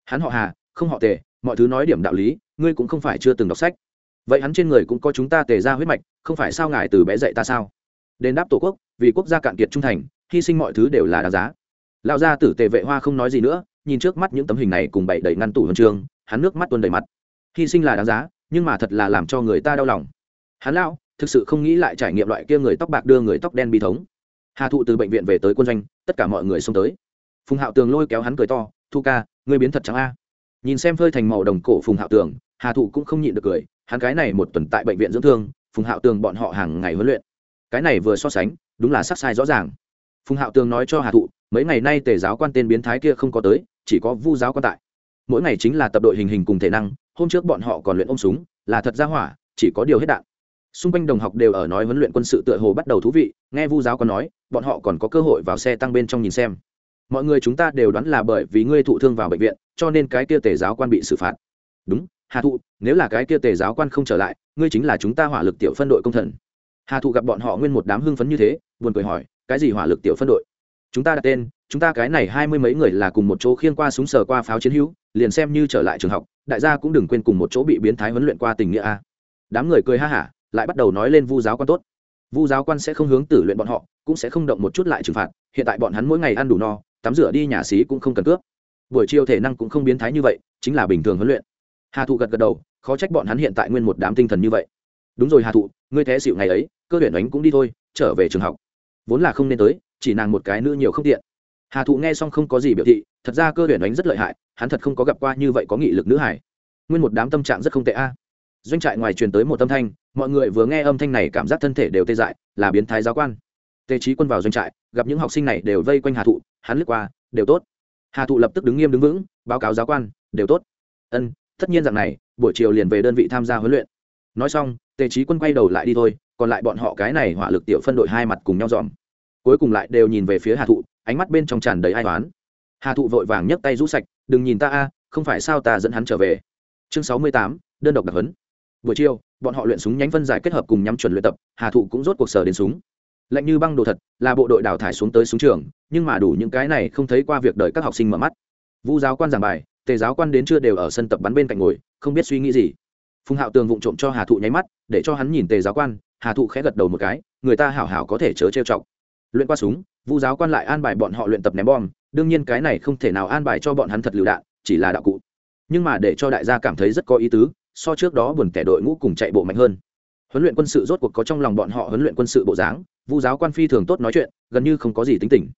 Hắn họ hà, không họ tề, mọi thứ nói điểm đạo lý, ngươi cũng không phải chưa từng đọc sách. Vậy hắn trên người cũng có chúng ta tề ra huyết mạch, không phải sao ngài từ bé dạy ta sao? Đền đáp tổ quốc, vì quốc gia cạn kiệt trung thành, hy sinh mọi thứ đều là đáng giá. Lão gia tử tề vệ hoa không nói gì nữa, nhìn trước mắt những tấm hình này cùng bậy đầy ngăn tủ huân trường hắn nước mắt tuôn đầy mặt. Hy sinh là đáng giá, nhưng mà thật là làm cho người ta đau lòng. Hắn lão thực sự không nghĩ lại trải nghiệm loại kia người tóc bạc đưa người tóc đen bi thống. Hà thụ từ bệnh viện về tới quân doanh, tất cả mọi người xông tới. Phùng hạo tường lôi kéo hắn cười to, thu ca, ngươi biến thật trắng a? Nhìn xem phơi thành màu đồng cổ phùng hạo tường, hà thụ cũng không nhịn được cười, hắn cái này một tuần tại bệnh viện dưỡng thương, phùng hạo tường bọn họ hàng ngày huấn luyện. Cái này vừa so sánh, đúng là sắc sai rõ ràng. Phùng hạo tường nói cho hà thụ, mấy ngày nay tề giáo quan tên biến thái kia không có tới, chỉ có vu giáo quan tại. Mỗi ngày chính là tập đội hình hình cùng thể năng, hôm trước bọn họ còn luyện ôm súng, là thật ra hỏa, chỉ có điều hết đạn xung quanh đồng học đều ở nói huấn luyện quân sự tựa hồ bắt đầu thú vị, nghe vu giáo còn nói, bọn họ còn có cơ hội vào xe tăng bên trong nhìn xem. Mọi người chúng ta đều đoán là bởi vì ngươi thụ thương vào bệnh viện, cho nên cái kia tề giáo quan bị xử phạt. Đúng, hà thụ, nếu là cái kia tề giáo quan không trở lại, ngươi chính là chúng ta hỏa lực tiểu phân đội công thần. Hà thụ gặp bọn họ nguyên một đám hưng phấn như thế, buồn cười hỏi, cái gì hỏa lực tiểu phân đội? Chúng ta đặt tên, chúng ta cái này hai mươi mấy người là cùng một chỗ khiên qua súng sờ qua pháo chiến hữu, liền xem như trở lại trường học, đại gia cũng đừng quên cùng một chỗ bị biến thái huấn luyện qua tình nghĩa a. Đám người cười ha hả lại bắt đầu nói lên vu giáo quan tốt. Vu giáo quan sẽ không hướng tử luyện bọn họ, cũng sẽ không động một chút lại trừng phạt, hiện tại bọn hắn mỗi ngày ăn đủ no, tắm rửa đi nhà xí cũng không cần cướp. Buổi chiều thể năng cũng không biến thái như vậy, chính là bình thường huấn luyện. Hà thụ gật gật đầu, khó trách bọn hắn hiện tại nguyên một đám tinh thần như vậy. Đúng rồi hà thụ, ngươi té xịu ngày ấy, cơ tuyển đánh cũng đi thôi, trở về trường học. Vốn là không nên tới, chỉ nàng một cái nữ nhiều không tiện. Hà thụ nghe xong không có gì biểu thị, thật ra cơ tuyển đánh rất lợi hại, hắn thật không có gặp qua như vậy có nghị lực nữ hải. Nguyên một đám tâm trạng rất không tệ a doanh trại ngoài truyền tới một âm thanh, mọi người vừa nghe âm thanh này cảm giác thân thể đều tê dại, là biến thái giáo quan. Tề trí quân vào doanh trại, gặp những học sinh này đều vây quanh hà thụ, hắn lướt qua, đều tốt. Hà thụ lập tức đứng nghiêm đứng vững, báo cáo giáo quan, đều tốt. Ân, tất nhiên dạng này, buổi chiều liền về đơn vị tham gia huấn luyện. Nói xong, tề trí quân quay đầu lại đi thôi, còn lại bọn họ cái này hỏa lực tiểu phân đội hai mặt cùng nhau dòm cuối cùng lại đều nhìn về phía hà thụ, ánh mắt bên trong tràn đầy ai toán hà thụ vội vàng nhấc tay rũ sạch, đừng nhìn ta a, không phải sao ta dẫn hắn trở về. Chương sáu mươi tám, đơn độc đặc hấn buổi chiều, bọn họ luyện súng nhánh phân giải kết hợp cùng nhắm chuẩn luyện tập, hà thụ cũng rốt cuộc sở đến súng. Lạnh như băng đồ thật, là bộ đội đào thải xuống tới súng trường, nhưng mà đủ những cái này không thấy qua việc đợi các học sinh mở mắt. Vu giáo quan giảng bài, tề giáo quan đến chưa đều ở sân tập bắn bên cạnh ngồi, không biết suy nghĩ gì. Phùng hạo tường vụng trộm cho hà thụ nháy mắt, để cho hắn nhìn tề giáo quan, hà thụ khẽ gật đầu một cái, người ta hảo hảo có thể chớ trêu chọc. Luyện qua súng, vu giáo quan lại an bài bọn họ luyện tập ném bom, đương nhiên cái này không thể nào an bài cho bọn hắn thật lựu đạn, chỉ là đạo cụ. Nhưng mà để cho đại gia cảm thấy rất có ý tứ so trước đó buồn kẻ đội ngũ cùng chạy bộ mạnh hơn. Huấn luyện quân sự rốt cuộc có trong lòng bọn họ huấn luyện quân sự bộ dáng, vu giáo quan phi thường tốt nói chuyện, gần như không có gì tính tình.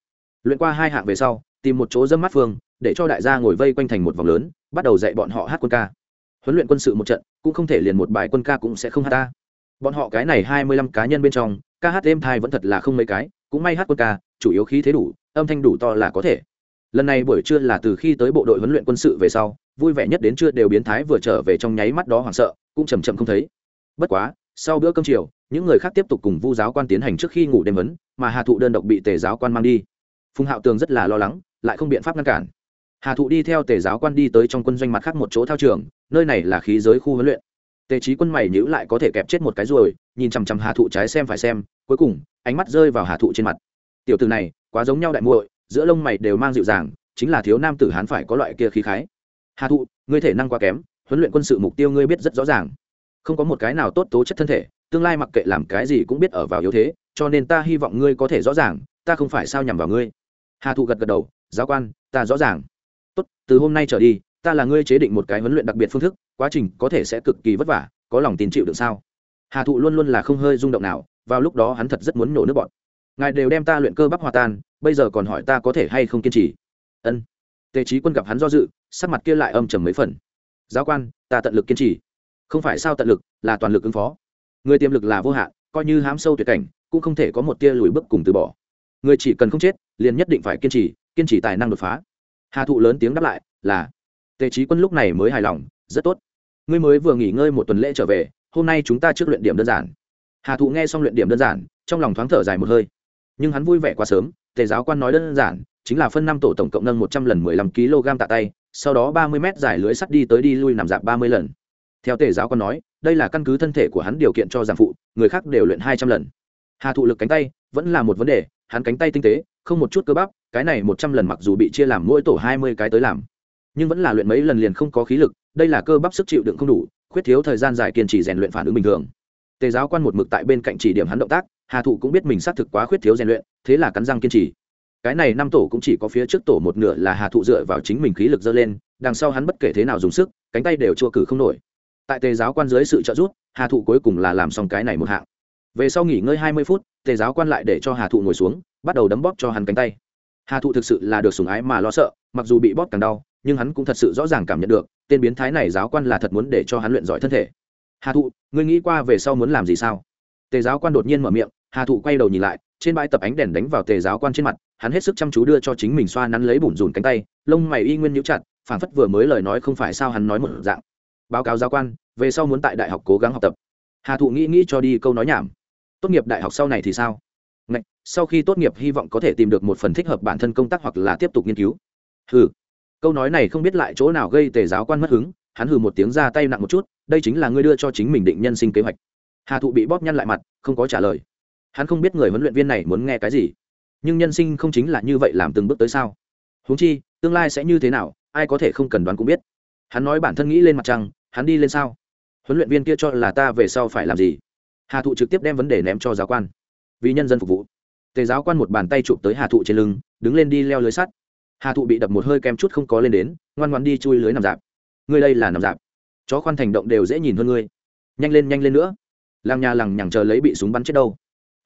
Luyện qua hai hạng về sau, tìm một chỗ dâm mắt phương, để cho đại gia ngồi vây quanh thành một vòng lớn, bắt đầu dạy bọn họ hát quân ca. Huấn luyện quân sự một trận, cũng không thể liền một bài quân ca cũng sẽ không hát ta. Bọn họ cái này hai mươi lăm cá nhân bên trong, ca hát êm thai vẫn thật là không mấy cái, cũng may hát quân ca, chủ yếu khí thế đủ, âm thanh đủ to là có thể. Lần này buổi trưa là từ khi tới bộ đội huấn luyện quân sự về sau vui vẻ nhất đến trưa đều biến thái vừa trở về trong nháy mắt đó hoảng sợ, cũng chầm chậm không thấy. Bất quá, sau bữa cơm chiều, những người khác tiếp tục cùng vu giáo quan tiến hành trước khi ngủ đêm vấn mà hà thụ đơn độc bị tề giáo quan mang đi. Phùng hạo tường rất là lo lắng, lại không biện pháp ngăn cản. Hà thụ đi theo tề giáo quan đi tới trong quân doanh mặt khác một chỗ thao trường, nơi này là khí giới khu huấn luyện. Tề trí quân mày nhữ lại có thể kẹp chết một cái ruồi nhìn chằm chằm hà thụ trái xem phải xem, cuối cùng, ánh mắt rơi vào hà thụ trên mặt. Tiểu từ này, quá giống nhau đại muội, giữa lông mày đều mang dịu dàng, chính là thiếu nam tử hán phải có loại kia khí khái hà thụ, ngươi thể năng quá kém, huấn luyện quân sự mục tiêu ngươi biết rất rõ ràng. Không có một cái nào tốt tố chất thân thể, tương lai mặc kệ làm cái gì cũng biết ở vào yếu thế, cho nên ta hy vọng ngươi có thể rõ ràng, ta không phải sao nhằm vào ngươi. Hà thụ gật gật đầu, giáo quan, ta rõ ràng. Tốt, từ hôm nay trở đi, ta là ngươi chế định một cái huấn luyện đặc biệt phương thức, quá trình có thể sẽ cực kỳ vất vả, có lòng tin chịu được sao? Hà thụ luôn luôn là không hơi rung động nào, vào lúc đó hắn thật rất muốn nổ nước bọn ngài đều đem ta luyện cơ bắp hòa tan, bây giờ còn hỏi ta có thể hay không kiên trì? Ân tề trí quân gặp hắn do dự, sắc mặt kia lại âm trầm mấy phần. Giáo quan, ta tận lực kiên trì. Không phải sao tận lực, là toàn lực ứng phó. Người tiềm lực là vô hạn, coi như hám sâu tuyệt cảnh, cũng không thể có một tia lùi bước cùng từ bỏ. Người chỉ cần không chết, liền nhất định phải kiên trì kiên trì tài năng đột phá. Hà thụ lớn tiếng đáp lại, là, tề trí quân lúc này mới hài lòng, rất tốt. Ngươi mới vừa nghỉ ngơi một tuần lễ trở về, hôm nay chúng ta trước luyện điểm đơn giản. Hà thụ nghe xong luyện điểm đơn giản, trong lòng thoáng thở dài một hơi. Nhưng hắn vui vẻ quá sớm, tề giáo quan nói đơn giản chính là phân năm tổ tổng cộng nâng một trăm lần mười lăm kg tạ tay, sau đó ba mươi m dài lưới sắt đi tới đi lui nằm dạp ba mươi lần. Theo tề giáo có nói, đây là căn cứ thân thể của hắn điều kiện cho giảm phụ, người khác đều luyện hai trăm lần. Hà thụ lực cánh tay vẫn là một vấn đề, hắn cánh tay tinh tế, không một chút cơ bắp, cái này một trăm lần mặc dù bị chia làm mỗi tổ hai mươi cái tới làm. Nhưng vẫn là luyện mấy lần liền không có khí lực, đây là cơ bắp sức chịu đựng không đủ, khuyết thiếu thời gian dài kiên trì rèn luyện phản ứng bình thường. Tề giáo quan một mực tại bên cạnh chỉ điểm hắn động tác, hà thụ cũng biết mình xác thực quá khuyết thiếu rèn luyện, thế là cắn răng kiên trì cái này năm tổ cũng chỉ có phía trước tổ một nửa là hà thụ dựa vào chính mình khí lực dơ lên, đằng sau hắn bất kể thế nào dùng sức, cánh tay đều chua cử không nổi. Tại tề giáo quan dưới sự trợ giúp, hà thụ cuối cùng là làm xong cái này một hạng. Về sau nghỉ ngơi hai mươi phút, tề giáo quan lại để cho hà thụ ngồi xuống, bắt đầu đấm bóp cho hắn cánh tay. Hà thụ thực sự là được sùng ái mà lo sợ, mặc dù bị bóp càng đau, nhưng hắn cũng thật sự rõ ràng cảm nhận được, tên biến thái này giáo quan là thật muốn để cho hắn luyện giỏi thân thể. Hà thụ, ngươi nghĩ qua về sau muốn làm gì sao? Tề giáo quan đột nhiên mở miệng, hà thụ quay đầu nhìn lại trên bãi tập ánh đèn đánh vào tề giáo quan trên mặt hắn hết sức chăm chú đưa cho chính mình xoa nắn lấy bùn rùn cánh tay lông mày y nguyên nhũ chặt phảng phất vừa mới lời nói không phải sao hắn nói một dạng. Báo cáo giáo quan về sau muốn tại đại học cố gắng học tập. Hà thụ nghĩ nghĩ cho đi câu nói nhảm. Tốt nghiệp đại học sau này thì sao? Ngạch, sau khi tốt nghiệp hy vọng có thể tìm được một phần thích hợp bản thân công tác hoặc là tiếp tục nghiên cứu. Hừ. Câu nói này không biết lại chỗ nào gây tề giáo quan mất hứng hắn hừ một tiếng ra tay nặng một chút đây chính là ngươi đưa cho chính mình định nhân sinh kế hoạch. Hà thụ bị bóp nhăn lại mặt không có trả lời hắn không biết người huấn luyện viên này muốn nghe cái gì. Nhưng nhân sinh không chính là như vậy làm từng bước tới sao? Huống chi, tương lai sẽ như thế nào, ai có thể không cần đoán cũng biết. Hắn nói bản thân nghĩ lên mặt trăng, hắn đi lên sao? Huấn luyện viên kia cho là ta về sau phải làm gì? Hà thụ trực tiếp đem vấn đề ném cho giáo quan. Vì nhân dân phục vụ. Tề giáo quan một bàn tay chụp tới hà thụ trên lưng, đứng lên đi leo lưới sắt. Hà thụ bị đập một hơi kem chút không có lên đến, ngoan ngoan đi chui lưới nằm dạp. Ngươi đây là nằm dạp. Chó khoan thành động đều dễ nhìn hơn ngươi. Nhanh lên nhanh lên nữa. Làng nhà lằng nhằng chờ lấy bị súng bắn chết đâu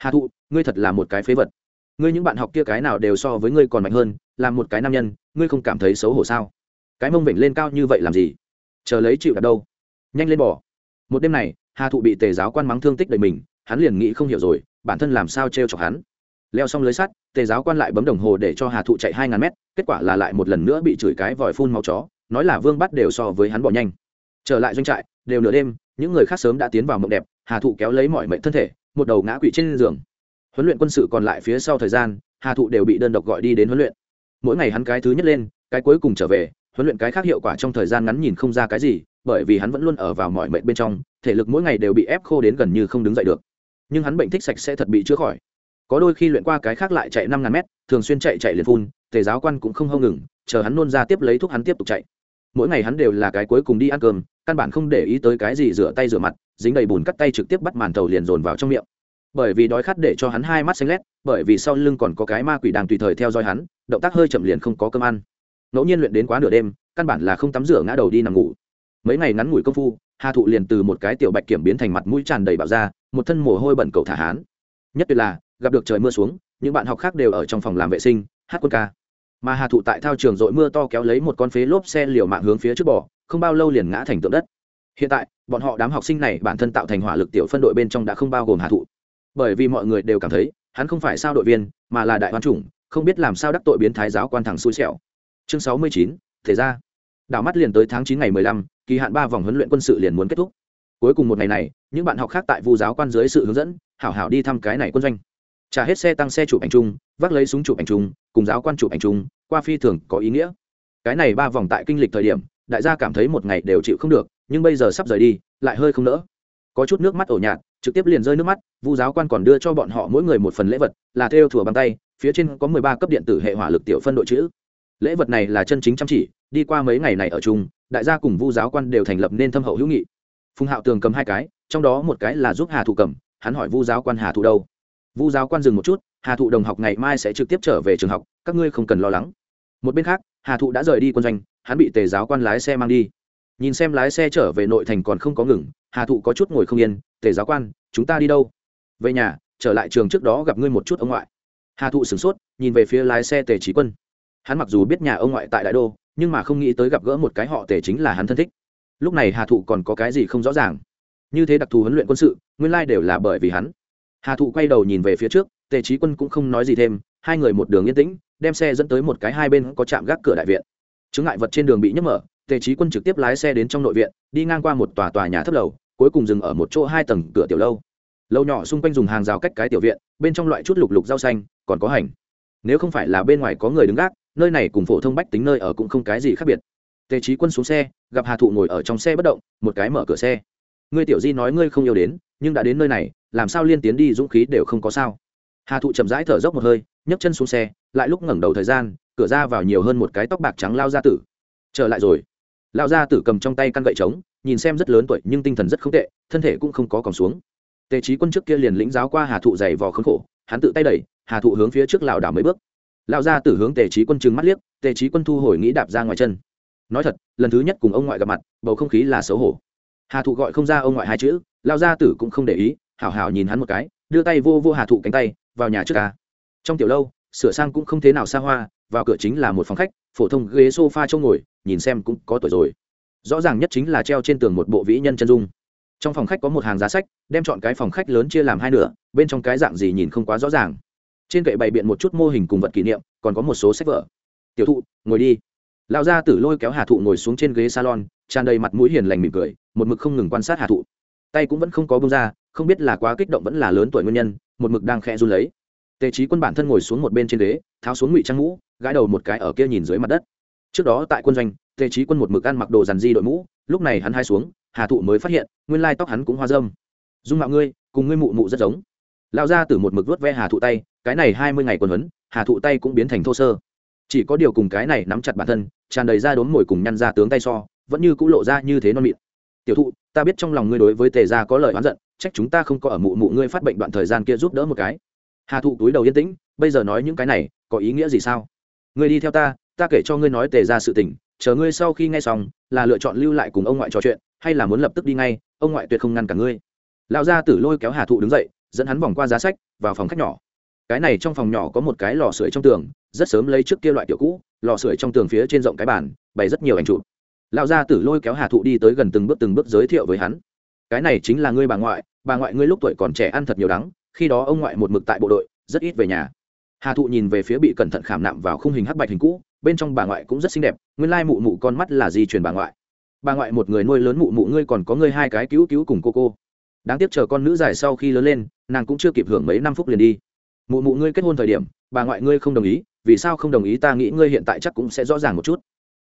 hà thụ, ngươi thật là một cái phế vật. Ngươi những bạn học kia cái nào đều so với ngươi còn mạnh hơn, là một cái nam nhân, ngươi không cảm thấy xấu hổ sao? Cái mông vểnh lên cao như vậy làm gì? Chờ lấy chịu đặt đâu? Nhanh lên bỏ. Một đêm này, hà thụ bị tề giáo quan mắng thương tích đầy mình, hắn liền nghĩ không hiểu rồi, bản thân làm sao t r e o chọc hắn? Leo xong lưới sắt, tề giáo quan lại bấm đồng hồ để cho hà thụ chạy hai ngàn mét, kết quả là lại một lần nữa bị chửi cái vòi phun màu chó, nói là vương bắt đều so với hắn bỏ nhanh. Trở lại doanh trại, đều nửa đêm, những người khác sớm đã tiến vào mộng đẹp, hà thụ kéo lấy mọi mệnh thân thể một đầu ngã quỵ trên giường. Huấn luyện quân sự còn lại phía sau thời gian, hà thụ đều bị đơn độc gọi đi đến huấn luyện. Mỗi ngày hắn cái thứ nhất lên, cái cuối cùng trở về, huấn luyện cái khác hiệu quả trong thời gian ngắn nhìn không ra cái gì, bởi vì hắn vẫn luôn ở vào mọi mệnh bên trong, thể lực mỗi ngày đều bị ép khô đến gần như không đứng dậy được. Nhưng hắn bệnh thích sạch sẽ thật bị chữa khỏi. Có đôi khi luyện qua cái khác lại chạy năm ngàn mét, thường xuyên chạy chạy liền phun, tề giáo quan cũng không hâu ngừng, chờ hắn nôn ra tiếp lấy thuốc hắn tiếp tục chạy. Mỗi ngày hắn đều là cái cuối cùng đi ăn cơm, căn bản không để ý tới cái gì rửa tay rửa mặt dính đầy bùn cắt tay trực tiếp bắt màn tàu liền dồn vào trong miệng. Bởi vì đói khát để cho hắn hai mắt xanh lét, bởi vì sau lưng còn có cái ma quỷ đang tùy thời theo dõi hắn, động tác hơi chậm liền không có cơm ăn. Ngẫu nhiên luyện đến quá nửa đêm, căn bản là không tắm rửa ngã đầu đi nằm ngủ. Mấy ngày ngắn ngủi công phu, hà thụ liền từ một cái tiểu bạch kiểm biến thành mặt mũi tràn đầy bạo ra một thân mồ hôi bẩn cầu thả hán. Nhất tuyệt là, gặp được trời mưa xuống, những bạn học khác đều ở trong phòng làm vệ sinh, hát quân ca. Mà hà thụ tại thao trường dội mưa to kéo lấy một con phế lốp xe liều mạng hướng phía trước bỏ không bao lâu liền ngã thành tượng đất hiện tại, bọn họ đám học sinh này bản thân tạo thành hỏa lực tiểu phân đội bên trong đã không bao gồm hạ thụ. Bởi vì mọi người đều cảm thấy, hắn không phải sao đội viên, mà là đại hoan chủng, không biết làm sao đắc tội biến thái giáo quan thẳng xui xẻo. Chương sáu mươi chín, thể ra đảo mắt liền tới tháng chín ngày mười lăm, kỳ hạn ba vòng huấn luyện quân sự liền muốn kết thúc. Cuối cùng một ngày này, những bạn học khác tại vu giáo quan dưới sự hướng dẫn, hảo hảo đi thăm cái này quân doanh. Trả hết xe tăng xe chụp ảnh chung, vác lấy súng chụp ảnh chung, cùng giáo quan chụp ảnh chung, qua phi thường có ý nghĩa. Cái này ba vòng tại kinh lịch thời điểm, đại gia cảm thấy một ngày đều chịu không được nhưng bây giờ sắp rời đi, lại hơi không nỡ. Có chút nước mắt ổ nhạt, trực tiếp liền rơi nước mắt, vu giáo quan còn đưa cho bọn họ mỗi người một phần lễ vật, là theo thùa bằng tay, phía trên có mười ba cấp điện tử hệ hỏa lực tiểu phân đội chữ. Lễ vật này là chân chính chăm chỉ, đi qua mấy ngày này ở chung, đại gia cùng vu giáo quan đều thành lập nên thâm hậu hữu nghị. Phùng hạo tường cầm hai cái, trong đó một cái là giúp hà thụ cầm, hắn hỏi vu giáo quan hà thụ đâu? Vu giáo quan dừng một chút, hà thụ đồng học ngày mai sẽ trực tiếp trở về trường học, các ngươi không cần lo lắng. Một bên khác, hà thụ đã rời đi quân doanh, hắn bị tề giáo quan lái xe mang đi nhìn xem lái xe trở về nội thành còn không có ngừng, hà thụ có chút ngồi không yên, tề giáo quan, chúng ta đi đâu? Về nhà, trở lại trường trước đó gặp ngươi một chút ông ngoại. Hà thụ sửng sốt, nhìn về phía lái xe tề trí quân. Hắn mặc dù biết nhà ông ngoại tại đại đô, nhưng mà không nghĩ tới gặp gỡ một cái họ tề chính là hắn thân thích. Lúc này hà thụ còn có cái gì không rõ ràng. Như thế đặc thù huấn luyện quân sự, nguyên lai đều là bởi vì hắn. Hà thụ quay đầu nhìn về phía trước, tề trí quân cũng không nói gì thêm, hai người một đường yên tĩnh, đem xe dẫn tới một cái hai bên có chạm gác cửa đại viện. Chứng ngại vật trên đường bị nhấc mở tề trí quân trực tiếp lái xe đến trong nội viện, đi ngang qua một tòa tòa nhà thấp lầu, cuối cùng dừng ở một chỗ hai tầng cửa tiểu lâu. Lâu nhỏ xung quanh dùng hàng rào cách cái tiểu viện, bên trong loại chút lục lục rau xanh, còn có hành. Nếu không phải là bên ngoài có người đứng gác, nơi này cùng phổ thông bách tính nơi ở cũng không cái gì khác biệt. Tề trí quân xuống xe, gặp hà thụ ngồi ở trong xe bất động, một cái mở cửa xe. Ngươi tiểu di nói ngươi không yêu đến, nhưng đã đến nơi này, làm sao liên tiến đi dũng khí đều không có sao. Hà thụ chậm rãi thở dốc một hơi, nhấc chân xuống xe, lại lúc ngẩng đầu thời gian, cửa ra vào nhiều hơn một cái tóc bạc trắng lao ra tử. Trở lại rồi. Lão gia tử cầm trong tay căn gậy trống, nhìn xem rất lớn tuổi nhưng tinh thần rất không tệ, thân thể cũng không có còn xuống. Tề trí quân trước kia liền lĩnh giáo qua hà thụ dày vò khốn khổ, hắn tự tay đẩy, hà thụ hướng phía trước lảo đảo mấy bước. Lão gia tử hướng tề trí quân trừng mắt liếc, tề trí quân thu hồi nghĩ đạp ra ngoài chân. Nói thật, lần thứ nhất cùng ông ngoại gặp mặt, bầu không khí là xấu hổ. Hà thụ gọi không ra ông ngoại hai chữ, Lão gia tử cũng không để ý, hảo hảo nhìn hắn một cái, đưa tay vô vô hà thụ cánh tay, vào nhà trước ca. Trong tiểu lâu, sửa sang cũng không thế nào xa hoa, vào cửa chính là một phòng khách, phổ thông ghế sofa trông ngồi nhìn xem cũng có tuổi rồi. Rõ ràng nhất chính là treo trên tường một bộ vĩ nhân chân dung. Trong phòng khách có một hàng giá sách, đem chọn cái phòng khách lớn chia làm hai nửa, bên trong cái dạng gì nhìn không quá rõ ràng. Trên kệ bày biện một chút mô hình cùng vật kỷ niệm, còn có một số sách vở. Tiểu thụ, ngồi đi. Lão gia tử lôi kéo hà thụ ngồi xuống trên ghế salon, tràn đầy mặt mũi hiền lành mỉm cười, một mực không ngừng quan sát hà thụ. Tay cũng vẫn không có bông ra, không biết là quá kích động vẫn là lớn tuổi nguyên nhân, một mực đang khẽ run lấy. Tề trí quân bản thân ngồi xuống một bên trên ghế, tháo xuống ngụy trang mũ, gãi đầu một cái ở kia nhìn dưới mặt đất trước đó tại quân doanh, tề trí quân một mực ăn mặc đồ dàn di đội mũ, lúc này hắn hai xuống, hà thụ mới phát hiện, nguyên lai tóc hắn cũng hoa dâm. Dung mạo ngươi, cùng ngươi mụ mụ rất giống. Lão gia tử một mực vuốt ve hà thụ tay, cái này hai mươi ngày quân huấn, hà thụ tay cũng biến thành thô sơ. Chỉ có điều cùng cái này nắm chặt bản thân, tràn đầy ra đốm mồi cùng nhăn ra tướng tay so, vẫn như cũng lộ ra như thế non mịn. Tiểu thụ, ta biết trong lòng ngươi đối với tề gia có lời oán giận, trách chúng ta không có ở mụ mụ ngươi phát bệnh đoạn thời gian kia giúp đỡ một cái. Hà thụ túi đầu yên tĩnh, bây giờ nói những cái này, có ý nghĩa gì sao? Ngươi đi theo ta ta kể cho ngươi nói tề ra sự tình, chờ ngươi sau khi nghe xong, là lựa chọn lưu lại cùng ông ngoại trò chuyện, hay là muốn lập tức đi ngay, ông ngoại tuyệt không ngăn cả ngươi. Lão gia tử lôi kéo hà thụ đứng dậy, dẫn hắn vòng qua giá sách vào phòng khách nhỏ. Cái này trong phòng nhỏ có một cái lò sưởi trong tường, rất sớm lấy trước kia loại kiểu cũ, lò sưởi trong tường phía trên rộng cái bàn, bày rất nhiều ảnh chụp. Lão gia tử lôi kéo hà thụ đi tới gần từng bước từng bước giới thiệu với hắn. Cái này chính là ngươi bà ngoại bà ngoại ngươi lúc tuổi còn trẻ ăn thật nhiều đắng, khi đó ông ngoại một mực tại bộ đội, rất ít về nhà. Hà thụ nhìn về phía bị cẩn thận khảm nạm vào khung hình hắc bạch hình cũ bên trong bà ngoại cũng rất xinh đẹp, nguyên lai mụ mụ con mắt là di truyền bà ngoại? Bà ngoại một người nuôi lớn mụ mụ, ngươi còn có ngươi hai cái cứu cứu cùng cô cô. Đáng tiếc chờ con nữ dài sau khi lớn lên, nàng cũng chưa kịp hưởng mấy năm phút liền đi. Mụ mụ ngươi kết hôn thời điểm, bà ngoại ngươi không đồng ý, vì sao không đồng ý ta nghĩ ngươi hiện tại chắc cũng sẽ rõ ràng một chút.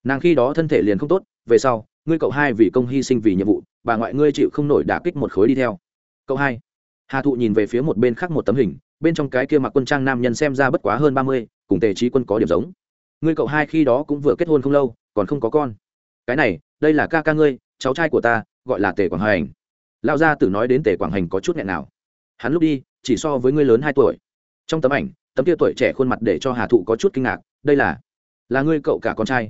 Nàng khi đó thân thể liền không tốt, về sau, ngươi cậu hai vì công hy sinh vì nhiệm vụ, bà ngoại ngươi chịu không nổi đả kích một khối đi theo. Cậu hai. Hà thụ nhìn về phía một bên khác một tấm hình, bên trong cái kia mặc quân trang nam nhân xem ra bất quá hơn ba mươi, cùng tề trí quân có điểm giống ngươi cậu hai khi đó cũng vừa kết hôn không lâu, còn không có con. Cái này, đây là ca ca ngươi, cháu trai của ta, gọi là tề quảng hành. Lao gia tử nói đến tề quảng hành có chút nghẹn nào. Hắn lúc đi, chỉ so với ngươi lớn hai tuổi. Trong tấm ảnh, tấm kia tuổi trẻ khuôn mặt để cho hà thụ có chút kinh ngạc, đây là là ngươi cậu cả con trai.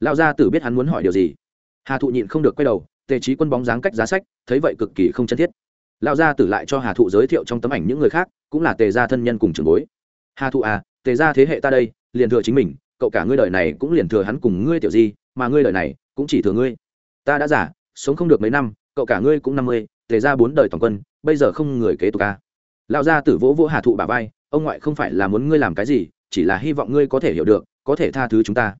Lao gia tử biết hắn muốn hỏi điều gì. Hà thụ nhịn không được quay đầu, tề trí quân bóng dáng cách giá sách, thấy vậy cực kỳ không chân thiết. Lao gia tử lại cho hà thụ giới thiệu trong tấm ảnh những người khác, cũng là tề gia thân nhân cùng trường bối. Hà thụ à tề gia thế hệ ta đây, liền thừa chính mình cậu cả ngươi đời này cũng liền thừa hắn cùng ngươi tiểu di, mà ngươi đời này cũng chỉ thừa ngươi. Ta đã giả sống không được mấy năm, cậu cả ngươi cũng năm mươi, tề ra bốn đời toàn quân, bây giờ không người kế tục ca lão gia tử vỗ vỗ hà thụ bà vai, ông ngoại không phải là muốn ngươi làm cái gì, chỉ là hy vọng ngươi có thể hiểu được, có thể tha thứ chúng ta.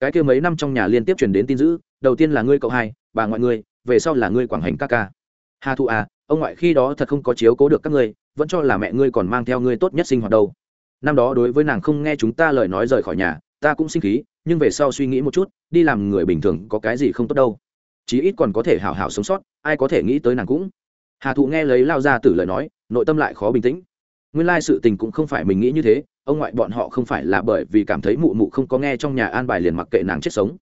Cái kia mấy năm trong nhà liên tiếp truyền đến tin dữ, đầu tiên là ngươi cậu hai, bà ngoại ngươi, về sau là ngươi quảng hành các ca. Hà thụ à ông ngoại khi đó thật không có chiếu cố được các ngươi, vẫn cho là mẹ ngươi còn mang theo ngươi tốt nhất sinh hoạt đâu. Năm đó đối với nàng không nghe chúng ta lời nói rời khỏi nhà ta cũng sinh khí, nhưng về sau suy nghĩ một chút, đi làm người bình thường có cái gì không tốt đâu. Chí ít còn có thể hảo hảo sống sót, ai có thể nghĩ tới nàng cũng. Hà thụ nghe lấy lao ra từ lời nói, nội tâm lại khó bình tĩnh. Nguyên lai sự tình cũng không phải mình nghĩ như thế, ông ngoại bọn họ không phải là bởi vì cảm thấy mụ mụ không có nghe trong nhà an bài liền mặc kệ nàng chết sống.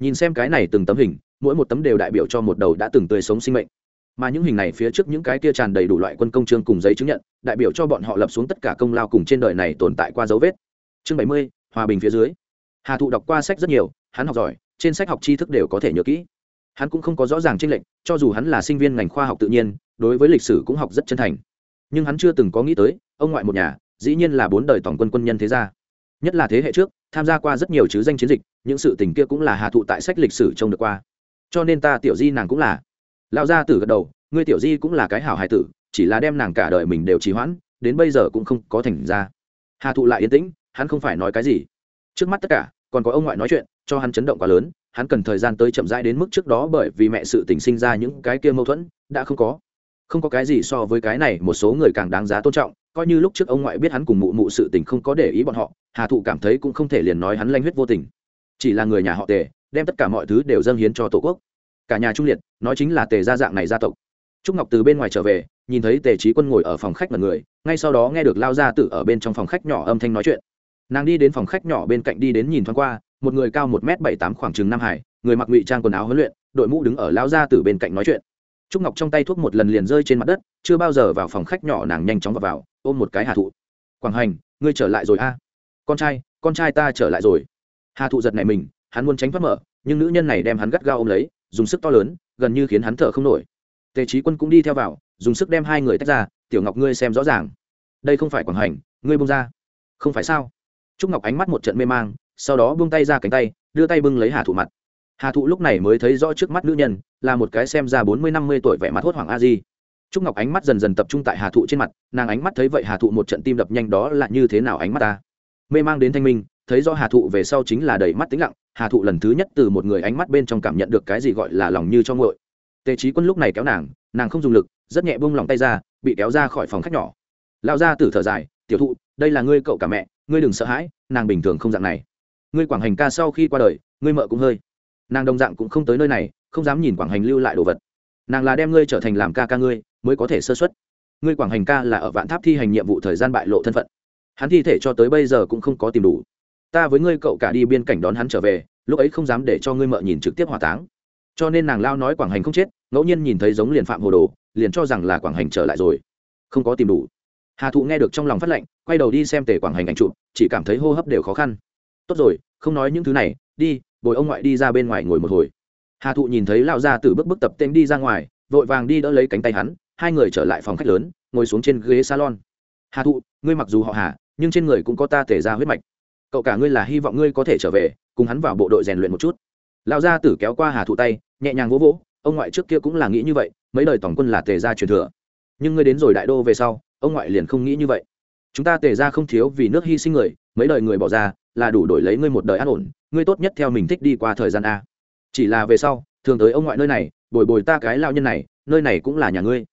Nhìn xem cái này từng tấm hình, mỗi một tấm đều đại biểu cho một đầu đã từng tươi sống sinh mệnh. Mà những hình này phía trước những cái kia tràn đầy đủ loại quân công trương cùng giấy chứng nhận, đại biểu cho bọn họ lập xuống tất cả công lao cùng trên đời này tồn tại qua dấu vết. Chương bảy mươi, hòa bình phía dưới hà thụ đọc qua sách rất nhiều, hắn học giỏi, trên sách học tri thức đều có thể nhớ kỹ. Hắn cũng không có rõ ràng tranh lệch, cho dù hắn là sinh viên ngành khoa học tự nhiên, đối với lịch sử cũng học rất chân thành. Nhưng hắn chưa từng có nghĩ tới, ông ngoại một nhà, dĩ nhiên là bốn đời tổng quân quân nhân thế gia. Nhất là thế hệ trước, tham gia qua rất nhiều chứ danh chiến dịch, những sự tình kia cũng là hà thụ tại sách lịch sử trông được qua. Cho nên ta tiểu di nàng cũng là. Lão gia tử gật đầu, ngươi tiểu di cũng là cái hảo hài tử, chỉ là đem nàng cả đời mình đều trì hoãn, đến bây giờ cũng không có thành ra. Hà thụ lại yên tĩnh, hắn không phải nói cái gì. Trước mắt tất cả còn có ông ngoại nói chuyện, cho hắn chấn động quá lớn, hắn cần thời gian tới chậm rãi đến mức trước đó bởi vì mẹ sự tình sinh ra những cái kia mâu thuẫn, đã không có. Không có cái gì so với cái này, một số người càng đáng giá tôn trọng, coi như lúc trước ông ngoại biết hắn cùng mụ mụ sự tình không có để ý bọn họ, hà thụ cảm thấy cũng không thể liền nói hắn lanh huyết vô tình. Chỉ là người nhà họ tề, đem tất cả mọi thứ đều dâng hiến cho tổ quốc. Cả nhà trung liệt, nói chính là tề gia dạng này gia tộc. Trúc ngọc từ bên ngoài trở về, nhìn thấy tề trí quân ngồi ở phòng khách mật người, ngay sau đó nghe được lao gia tử ở bên trong phòng khách nhỏ âm thanh nói chuyện nàng đi đến phòng khách nhỏ bên cạnh đi đến nhìn thoáng qua một người cao một m bảy tám khoảng chừng nam hải người mặc ngụy trang quần áo huấn luyện đội mũ đứng ở lao ra từ bên cạnh nói chuyện. Trúc ngọc trong tay thuốc một lần liền rơi trên mặt đất chưa bao giờ vào phòng khách nhỏ nàng nhanh chóng vào, vào ôm một cái hà thụ. Quảng hành ngươi trở lại rồi a? Con trai con trai ta trở lại rồi. Hà thụ giật này mình hắn muốn tránh thoát mở nhưng nữ nhân này đem hắn gắt gao ôm lấy dùng sức to lớn gần như khiến hắn thở không nổi. Tề trí quân cũng đi theo vào dùng sức đem hai người tách ra tiểu ngọc ngươi xem rõ ràng. Đây không phải quảng hành ngươi bông ra. Không phải sao? Trúc ngọc ánh mắt một trận mê mang, sau đó buông tay ra cánh tay, đưa tay bưng lấy hà thụ mặt. Hà thụ lúc này mới thấy rõ trước mắt nữ nhân, là một cái xem ra bốn mươi năm mươi tuổi vẻ mặt hốt hoảng a di. Trúc ngọc ánh mắt dần dần tập trung tại hà thụ trên mặt, nàng ánh mắt thấy vậy hà thụ một trận tim đập nhanh đó là như thế nào ánh mắt ta. Mê mang đến thanh minh, thấy do hà thụ về sau chính là đầy mắt tĩnh lặng, hà thụ lần thứ nhất từ một người ánh mắt bên trong cảm nhận được cái gì gọi là lòng như cho ngội tề trí quân lúc này kéo nàng nàng không dùng lực, rất nhẹ bông lòng tay ra, bị kéo ra khỏi phòng khách nhỏ. Lao ra từ thở dài, tiểu thụ, đây là ngươi cậu cả mẹ ngươi đừng sợ hãi, nàng bình thường không dạng này. Ngươi quảng hành ca sau khi qua đời, ngươi mợ cũng hơi. Nàng đồng dạng cũng không tới nơi này, không dám nhìn quảng hành lưu lại đồ vật. Nàng là đem ngươi trở thành làm ca ca ngươi, mới có thể sơ xuất ngươi quảng hành ca là ở vạn tháp thi hành nhiệm vụ thời gian bại lộ thân phận. Hắn thi thể cho tới bây giờ cũng không có tìm đủ. Ta với ngươi cậu cả đi biên cảnh đón hắn trở về, lúc ấy không dám để cho ngươi mợ nhìn trực tiếp hỏa táng. Cho nên nàng lao nói quảng hành không chết, ngẫu nhiên nhìn thấy giống liền phạm hồ đồ, liền cho rằng là quảng hành trở lại rồi. Không có tìm đủ hà thụ nghe được trong lòng phát lệnh, quay đầu đi xem Tề quảng hành ảnh chụp, chỉ cảm thấy hô hấp đều khó khăn. Tốt rồi, không nói những thứ này, đi, bồi ông ngoại đi ra bên ngoài ngồi một hồi. Hà thụ nhìn thấy lão gia từ bước bước tập tên đi ra ngoài, vội vàng đi đỡ lấy cánh tay hắn, hai người trở lại phòng khách lớn, ngồi xuống trên ghế salon. Hà thụ, ngươi mặc dù họ hà, nhưng trên người cũng có ta tể ra huyết mạch. Cậu cả ngươi là hy vọng ngươi có thể trở về, cùng hắn vào bộ đội rèn luyện một chút. Lão gia tử kéo qua hà thụ tay, nhẹ nhàng vỗ vỗ, ông ngoại trước kia cũng là nghĩ như vậy, mấy đời tổng quân là tề gia truyền thừa. Nhưng ngươi đến rồi đại đô về sau ông ngoại liền không nghĩ như vậy. Chúng ta tề ra không thiếu vì nước hy sinh người, mấy đời người bỏ ra là đủ đổi lấy ngươi một đời an ổn, ngươi tốt nhất theo mình thích đi qua thời gian a. Chỉ là về sau, thường tới ông ngoại nơi này, bồi bồi ta cái lao nhân này, nơi này cũng là nhà ngươi.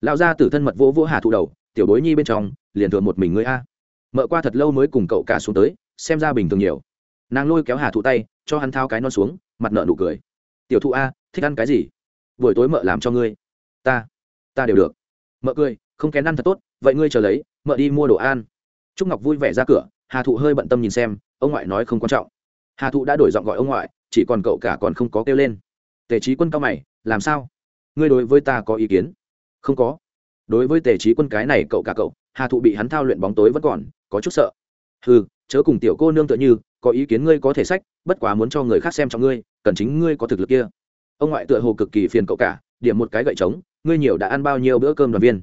Lão gia tử thân mật vỗ vỗ hà thụ đầu, tiểu bối nhi bên trong, liền thừa một mình ngươi a. Mợ qua thật lâu mới cùng cậu cả xuống tới, xem ra bình thường nhiều. Nàng lôi kéo hà thụ tay, cho hắn thao cái non xuống, mặt nợ nụ cười. Tiểu thụ a, thích ăn cái gì? Buổi tối mợ làm cho ngươi. Ta ta đều được. Mợ cười không kén ăn thật tốt, vậy ngươi chờ lấy, mợ đi mua đồ ăn. Trúc ngọc vui vẻ ra cửa, hà thụ hơi bận tâm nhìn xem, ông ngoại nói không quan trọng. Hà thụ đã đổi giọng gọi ông ngoại, chỉ còn cậu cả còn không có kêu lên. Tề trí quân cao mày, làm sao? Ngươi đối với ta có ý kiến? Không có. Đối với tề trí quân cái này cậu cả cậu, hà thụ bị hắn thao luyện bóng tối vẫn còn, có chút sợ. Ừ chớ cùng tiểu cô nương tựa như, có ý kiến ngươi có thể sách, bất quá muốn cho người khác xem trong ngươi, cần chính ngươi có thực lực kia. Ông ngoại tựa hồ cực kỳ phiền cậu cả, điểm một cái gậy trống, ngươi nhiều đã ăn bao nhiêu bữa cơm đoàn viên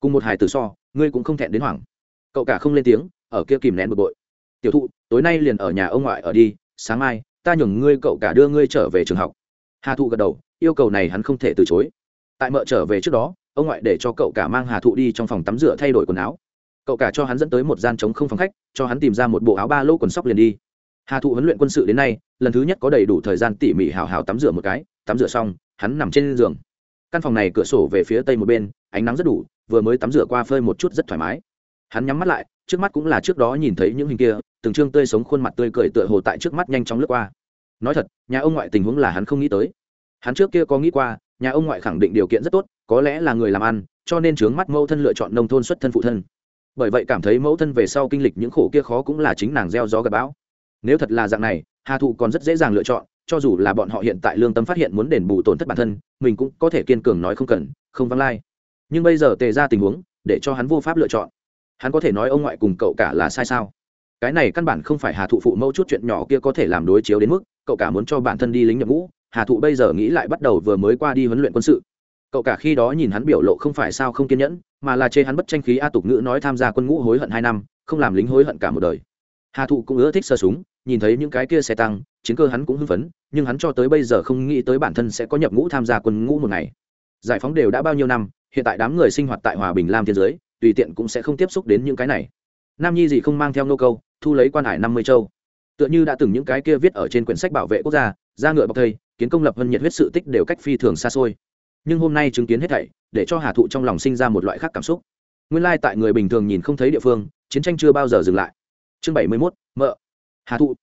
cùng một hài tử so, ngươi cũng không thẹn đến hoảng. Cậu cả không lên tiếng, ở kia kìm nén bực bội. Tiểu thụ, tối nay liền ở nhà ông ngoại ở đi, sáng mai, ta nhường ngươi cậu cả đưa ngươi trở về trường học. Hà thụ gật đầu, yêu cầu này hắn không thể từ chối. Tại mợ trở về trước đó, ông ngoại để cho cậu cả mang hà thụ đi trong phòng tắm rửa thay đổi quần áo. Cậu cả cho hắn dẫn tới một gian trống không phòng khách, cho hắn tìm ra một bộ áo ba lô quần sóc liền đi. Hà thụ huấn luyện quân sự đến nay, lần thứ nhất có đầy đủ thời gian tỉ mỉ hào hào tắm rửa một cái. Tắm rửa xong, hắn nằm trên giường. Căn phòng này cửa sổ về phía tây một bên, ánh nắng rất đủ vừa mới tắm rửa qua phơi một chút rất thoải mái. Hắn nhắm mắt lại, trước mắt cũng là trước đó nhìn thấy những hình kia, từng trương tươi sống khuôn mặt tươi cười tựa hồ tại trước mắt nhanh chóng lướt qua. Nói thật, nhà ông ngoại tình huống là hắn không nghĩ tới. Hắn trước kia có nghĩ qua, nhà ông ngoại khẳng định điều kiện rất tốt, có lẽ là người làm ăn, cho nên trướng mắt mẫu thân lựa chọn nông thôn xuất thân phụ thân. Bởi vậy cảm thấy mẫu thân về sau kinh lịch những khổ kia khó cũng là chính nàng gieo gió gặp bão. Nếu thật là dạng này, hà thụ còn rất dễ dàng lựa chọn, cho dù là bọn họ hiện tại lương tâm phát hiện muốn đền bù tổn thất bản thân, mình cũng có thể kiên cường nói không cần, không văng lai nhưng bây giờ tề ra tình huống, để cho hắn vô pháp lựa chọn. Hắn có thể nói ông ngoại cùng cậu cả là sai sao? Cái này căn bản không phải hà thụ phụ mẫu chút chuyện nhỏ kia có thể làm đối chiếu đến mức, cậu cả muốn cho bản thân đi lính nhập ngũ. Hà thụ bây giờ nghĩ lại bắt đầu vừa mới qua đi huấn luyện quân sự. Cậu cả khi đó nhìn hắn biểu lộ không phải sao không kiên nhẫn, mà là chê hắn bất tranh khí a tục ngữ nói tham gia quân ngũ hối hận hai năm, không làm lính hối hận cả một đời. Hà thụ cũng ưa thích sơ súng, nhìn thấy những cái kia xe tăng, chiến cơ hắn cũng hưng phấn, nhưng hắn cho tới bây giờ không nghĩ tới bản thân sẽ có nhập ngũ tham gia quân ngũ một ngày. Giải phóng đều đã bao nhiêu năm hiện tại đám người sinh hoạt tại hòa bình lam thiên giới, tùy tiện cũng sẽ không tiếp xúc đến những cái này. Nam nhi gì không mang theo nô câu, thu lấy quan hải năm mươi châu. Tựa như đã từng những cái kia viết ở trên quyển sách bảo vệ quốc gia ra ngựa bọc thây, kiến công lập hơn nhiệt huyết sự tích đều cách phi thường xa xôi. Nhưng hôm nay chứng kiến hết thảy, để cho hà thụ trong lòng sinh ra một loại khác cảm xúc. Nguyên lai tại người bình thường nhìn không thấy địa phương, chiến tranh chưa bao giờ dừng lại. Chương bảy mươi mốt, mợ. Hà thụ.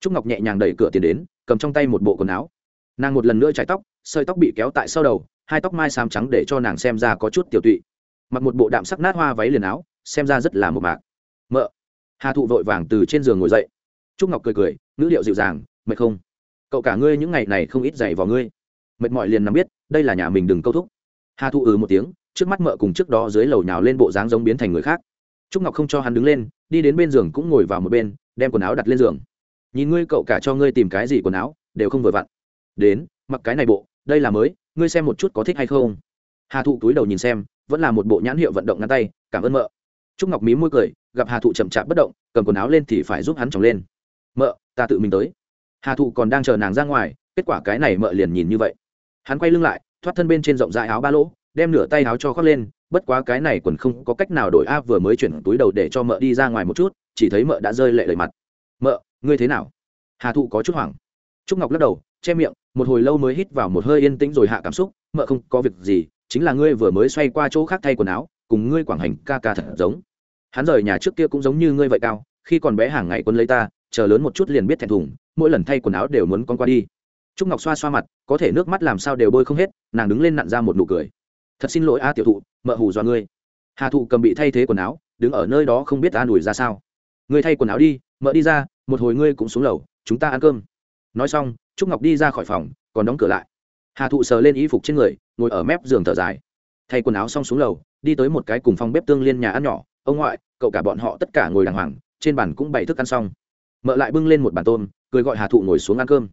Trúc ngọc nhẹ nhàng đẩy cửa tiền đến, cầm trong tay một bộ quần áo. Nàng một lần nữa chải tóc, sợi tóc bị kéo tại sau đầu hai tóc mai xám trắng để cho nàng xem ra có chút tiểu tụy. Mặc một bộ đạm sắc nát hoa váy liền áo, xem ra rất là một mạc. Mợ. Hà thụ vội vàng từ trên giường ngồi dậy. Trúc ngọc cười cười, ngữ điệu dịu dàng, mệt không? Cậu cả ngươi những ngày này không ít dày vào ngươi. Mệt mỏi liền nắm biết, đây là nhà mình đừng câu thúc. Hà thụ ừ một tiếng, trước mắt mợ cùng trước đó dưới lầu nhào lên bộ dáng giống biến thành người khác. Trúc ngọc không cho hắn đứng lên, đi đến bên giường cũng ngồi vào một bên, đem quần áo đặt lên giường. Nhìn ngươi cậu cả cho ngươi tìm cái gì quần áo, đều không vừa vặn. Đến, mặc cái này bộ, đây là mới ngươi xem một chút có thích hay không? Hà thụ túi đầu nhìn xem, vẫn là một bộ nhãn hiệu vận động ngăn tay, cảm ơn mợ. Trúc ngọc mí môi cười, gặp hà thụ chậm chạp bất động, cầm quần áo lên thì phải giúp hắn tròng lên. Mợ, ta tự mình tới. Hà thụ còn đang chờ nàng ra ngoài, kết quả cái này mợ liền nhìn như vậy. Hắn quay lưng lại, thoát thân bên trên rộng rãi áo ba lỗ, đem nửa tay áo cho khoác lên, bất quá cái này quần không có cách nào đổi a, vừa mới chuyển túi đầu để cho mợ đi ra ngoài một chút, chỉ thấy mợ đã rơi lệ lệ mặt. Mợ, ngươi thế nào? Hà thụ có chút hoảng. Trúc ngọc lắc đầu, che miệng một hồi lâu mới hít vào một hơi yên tĩnh rồi hạ cảm xúc, mợ không có việc gì, chính là ngươi vừa mới xoay qua chỗ khác thay quần áo, cùng ngươi quảng hành ca ca thật giống. Hắn rời nhà trước kia cũng giống như ngươi vậy cao, khi còn bé hàng ngày quân lấy ta, chờ lớn một chút liền biết thẹn thùng, mỗi lần thay quần áo đều muốn con qua đi. Trúc ngọc xoa xoa mặt, có thể nước mắt làm sao đều bôi không hết, nàng đứng lên nặn ra một nụ cười. Thật xin lỗi a tiểu thụ, mợ hù do ngươi. Hà thụ cầm bị thay thế quần áo, đứng ở nơi đó không biết an ủi ra sao. Ngươi thay quần áo đi, mợ đi ra, một hồi ngươi cũng xuống lầu, chúng ta ăn cơm. Nói xong trúc ngọc đi ra khỏi phòng, còn đóng cửa lại. Hà thụ sờ lên y phục trên người, ngồi ở mép giường thở dài. Thay quần áo xong xuống lầu, đi tới một cái cùng phòng bếp tương liên nhà ăn nhỏ. Ông ngoại, cậu cả bọn họ tất cả ngồi đàng hoàng, trên bàn cũng bày thức ăn xong. Mợ lại bưng lên một bàn tôm, cười gọi hà thụ ngồi xuống ăn cơm.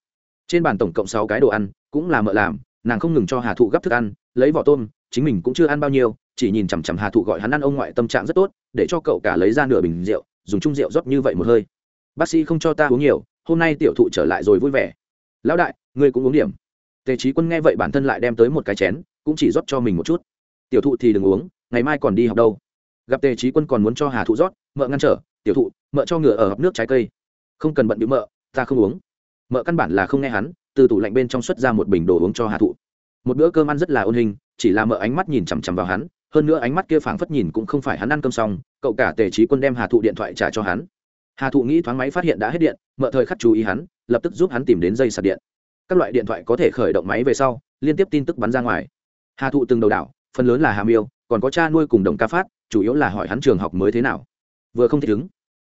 Trên bàn tổng cộng sáu cái đồ ăn, cũng là mợ làm, nàng không ngừng cho hà thụ gấp thức ăn, lấy vỏ tôm, chính mình cũng chưa ăn bao nhiêu, chỉ nhìn chằm chằm hà thụ gọi hắn ăn ông ngoại tâm trạng rất tốt, để cho cậu cả lấy ra nửa bình rượu, dùng chung rượu rót như vậy một hơi. Bác sĩ không cho ta uống nhiều, hôm nay tiểu thụ trở lại rồi vui vẻ lão đại, ngươi cũng uống điểm. Tề trí quân nghe vậy bản thân lại đem tới một cái chén, cũng chỉ rót cho mình một chút. Tiểu thụ thì đừng uống, ngày mai còn đi học đâu. Gặp tề trí quân còn muốn cho hà thụ rót, mợ ngăn trở, tiểu thụ, mợ cho ngựa ở hộp nước trái cây. Không cần bận bị mợ, ta không uống. Mợ căn bản là không nghe hắn, từ tủ lạnh bên trong xuất ra một bình đồ uống cho hà thụ. Một bữa cơm ăn rất là ôn hình, chỉ là mợ ánh mắt nhìn chằm chằm vào hắn, hơn nữa ánh mắt kia phảng phất nhìn cũng không phải hắn ăn cơm xong, cậu cả tề trí quân đem hà thụ điện thoại trả cho hắn. Hà thụ nghĩ thoáng máy phát hiện đã hết điện mợ thời khắc chú ý hắn, lập tức giúp hắn tìm đến dây sạc điện. Các loại điện thoại có thể khởi động máy về sau, liên tiếp tin tức bắn ra ngoài. Hà thụ từng đầu đảo, phần lớn là hà miêu, còn có cha nuôi cùng đồng ca phát, chủ yếu là hỏi hắn trường học mới thế nào. Vừa không thể đứng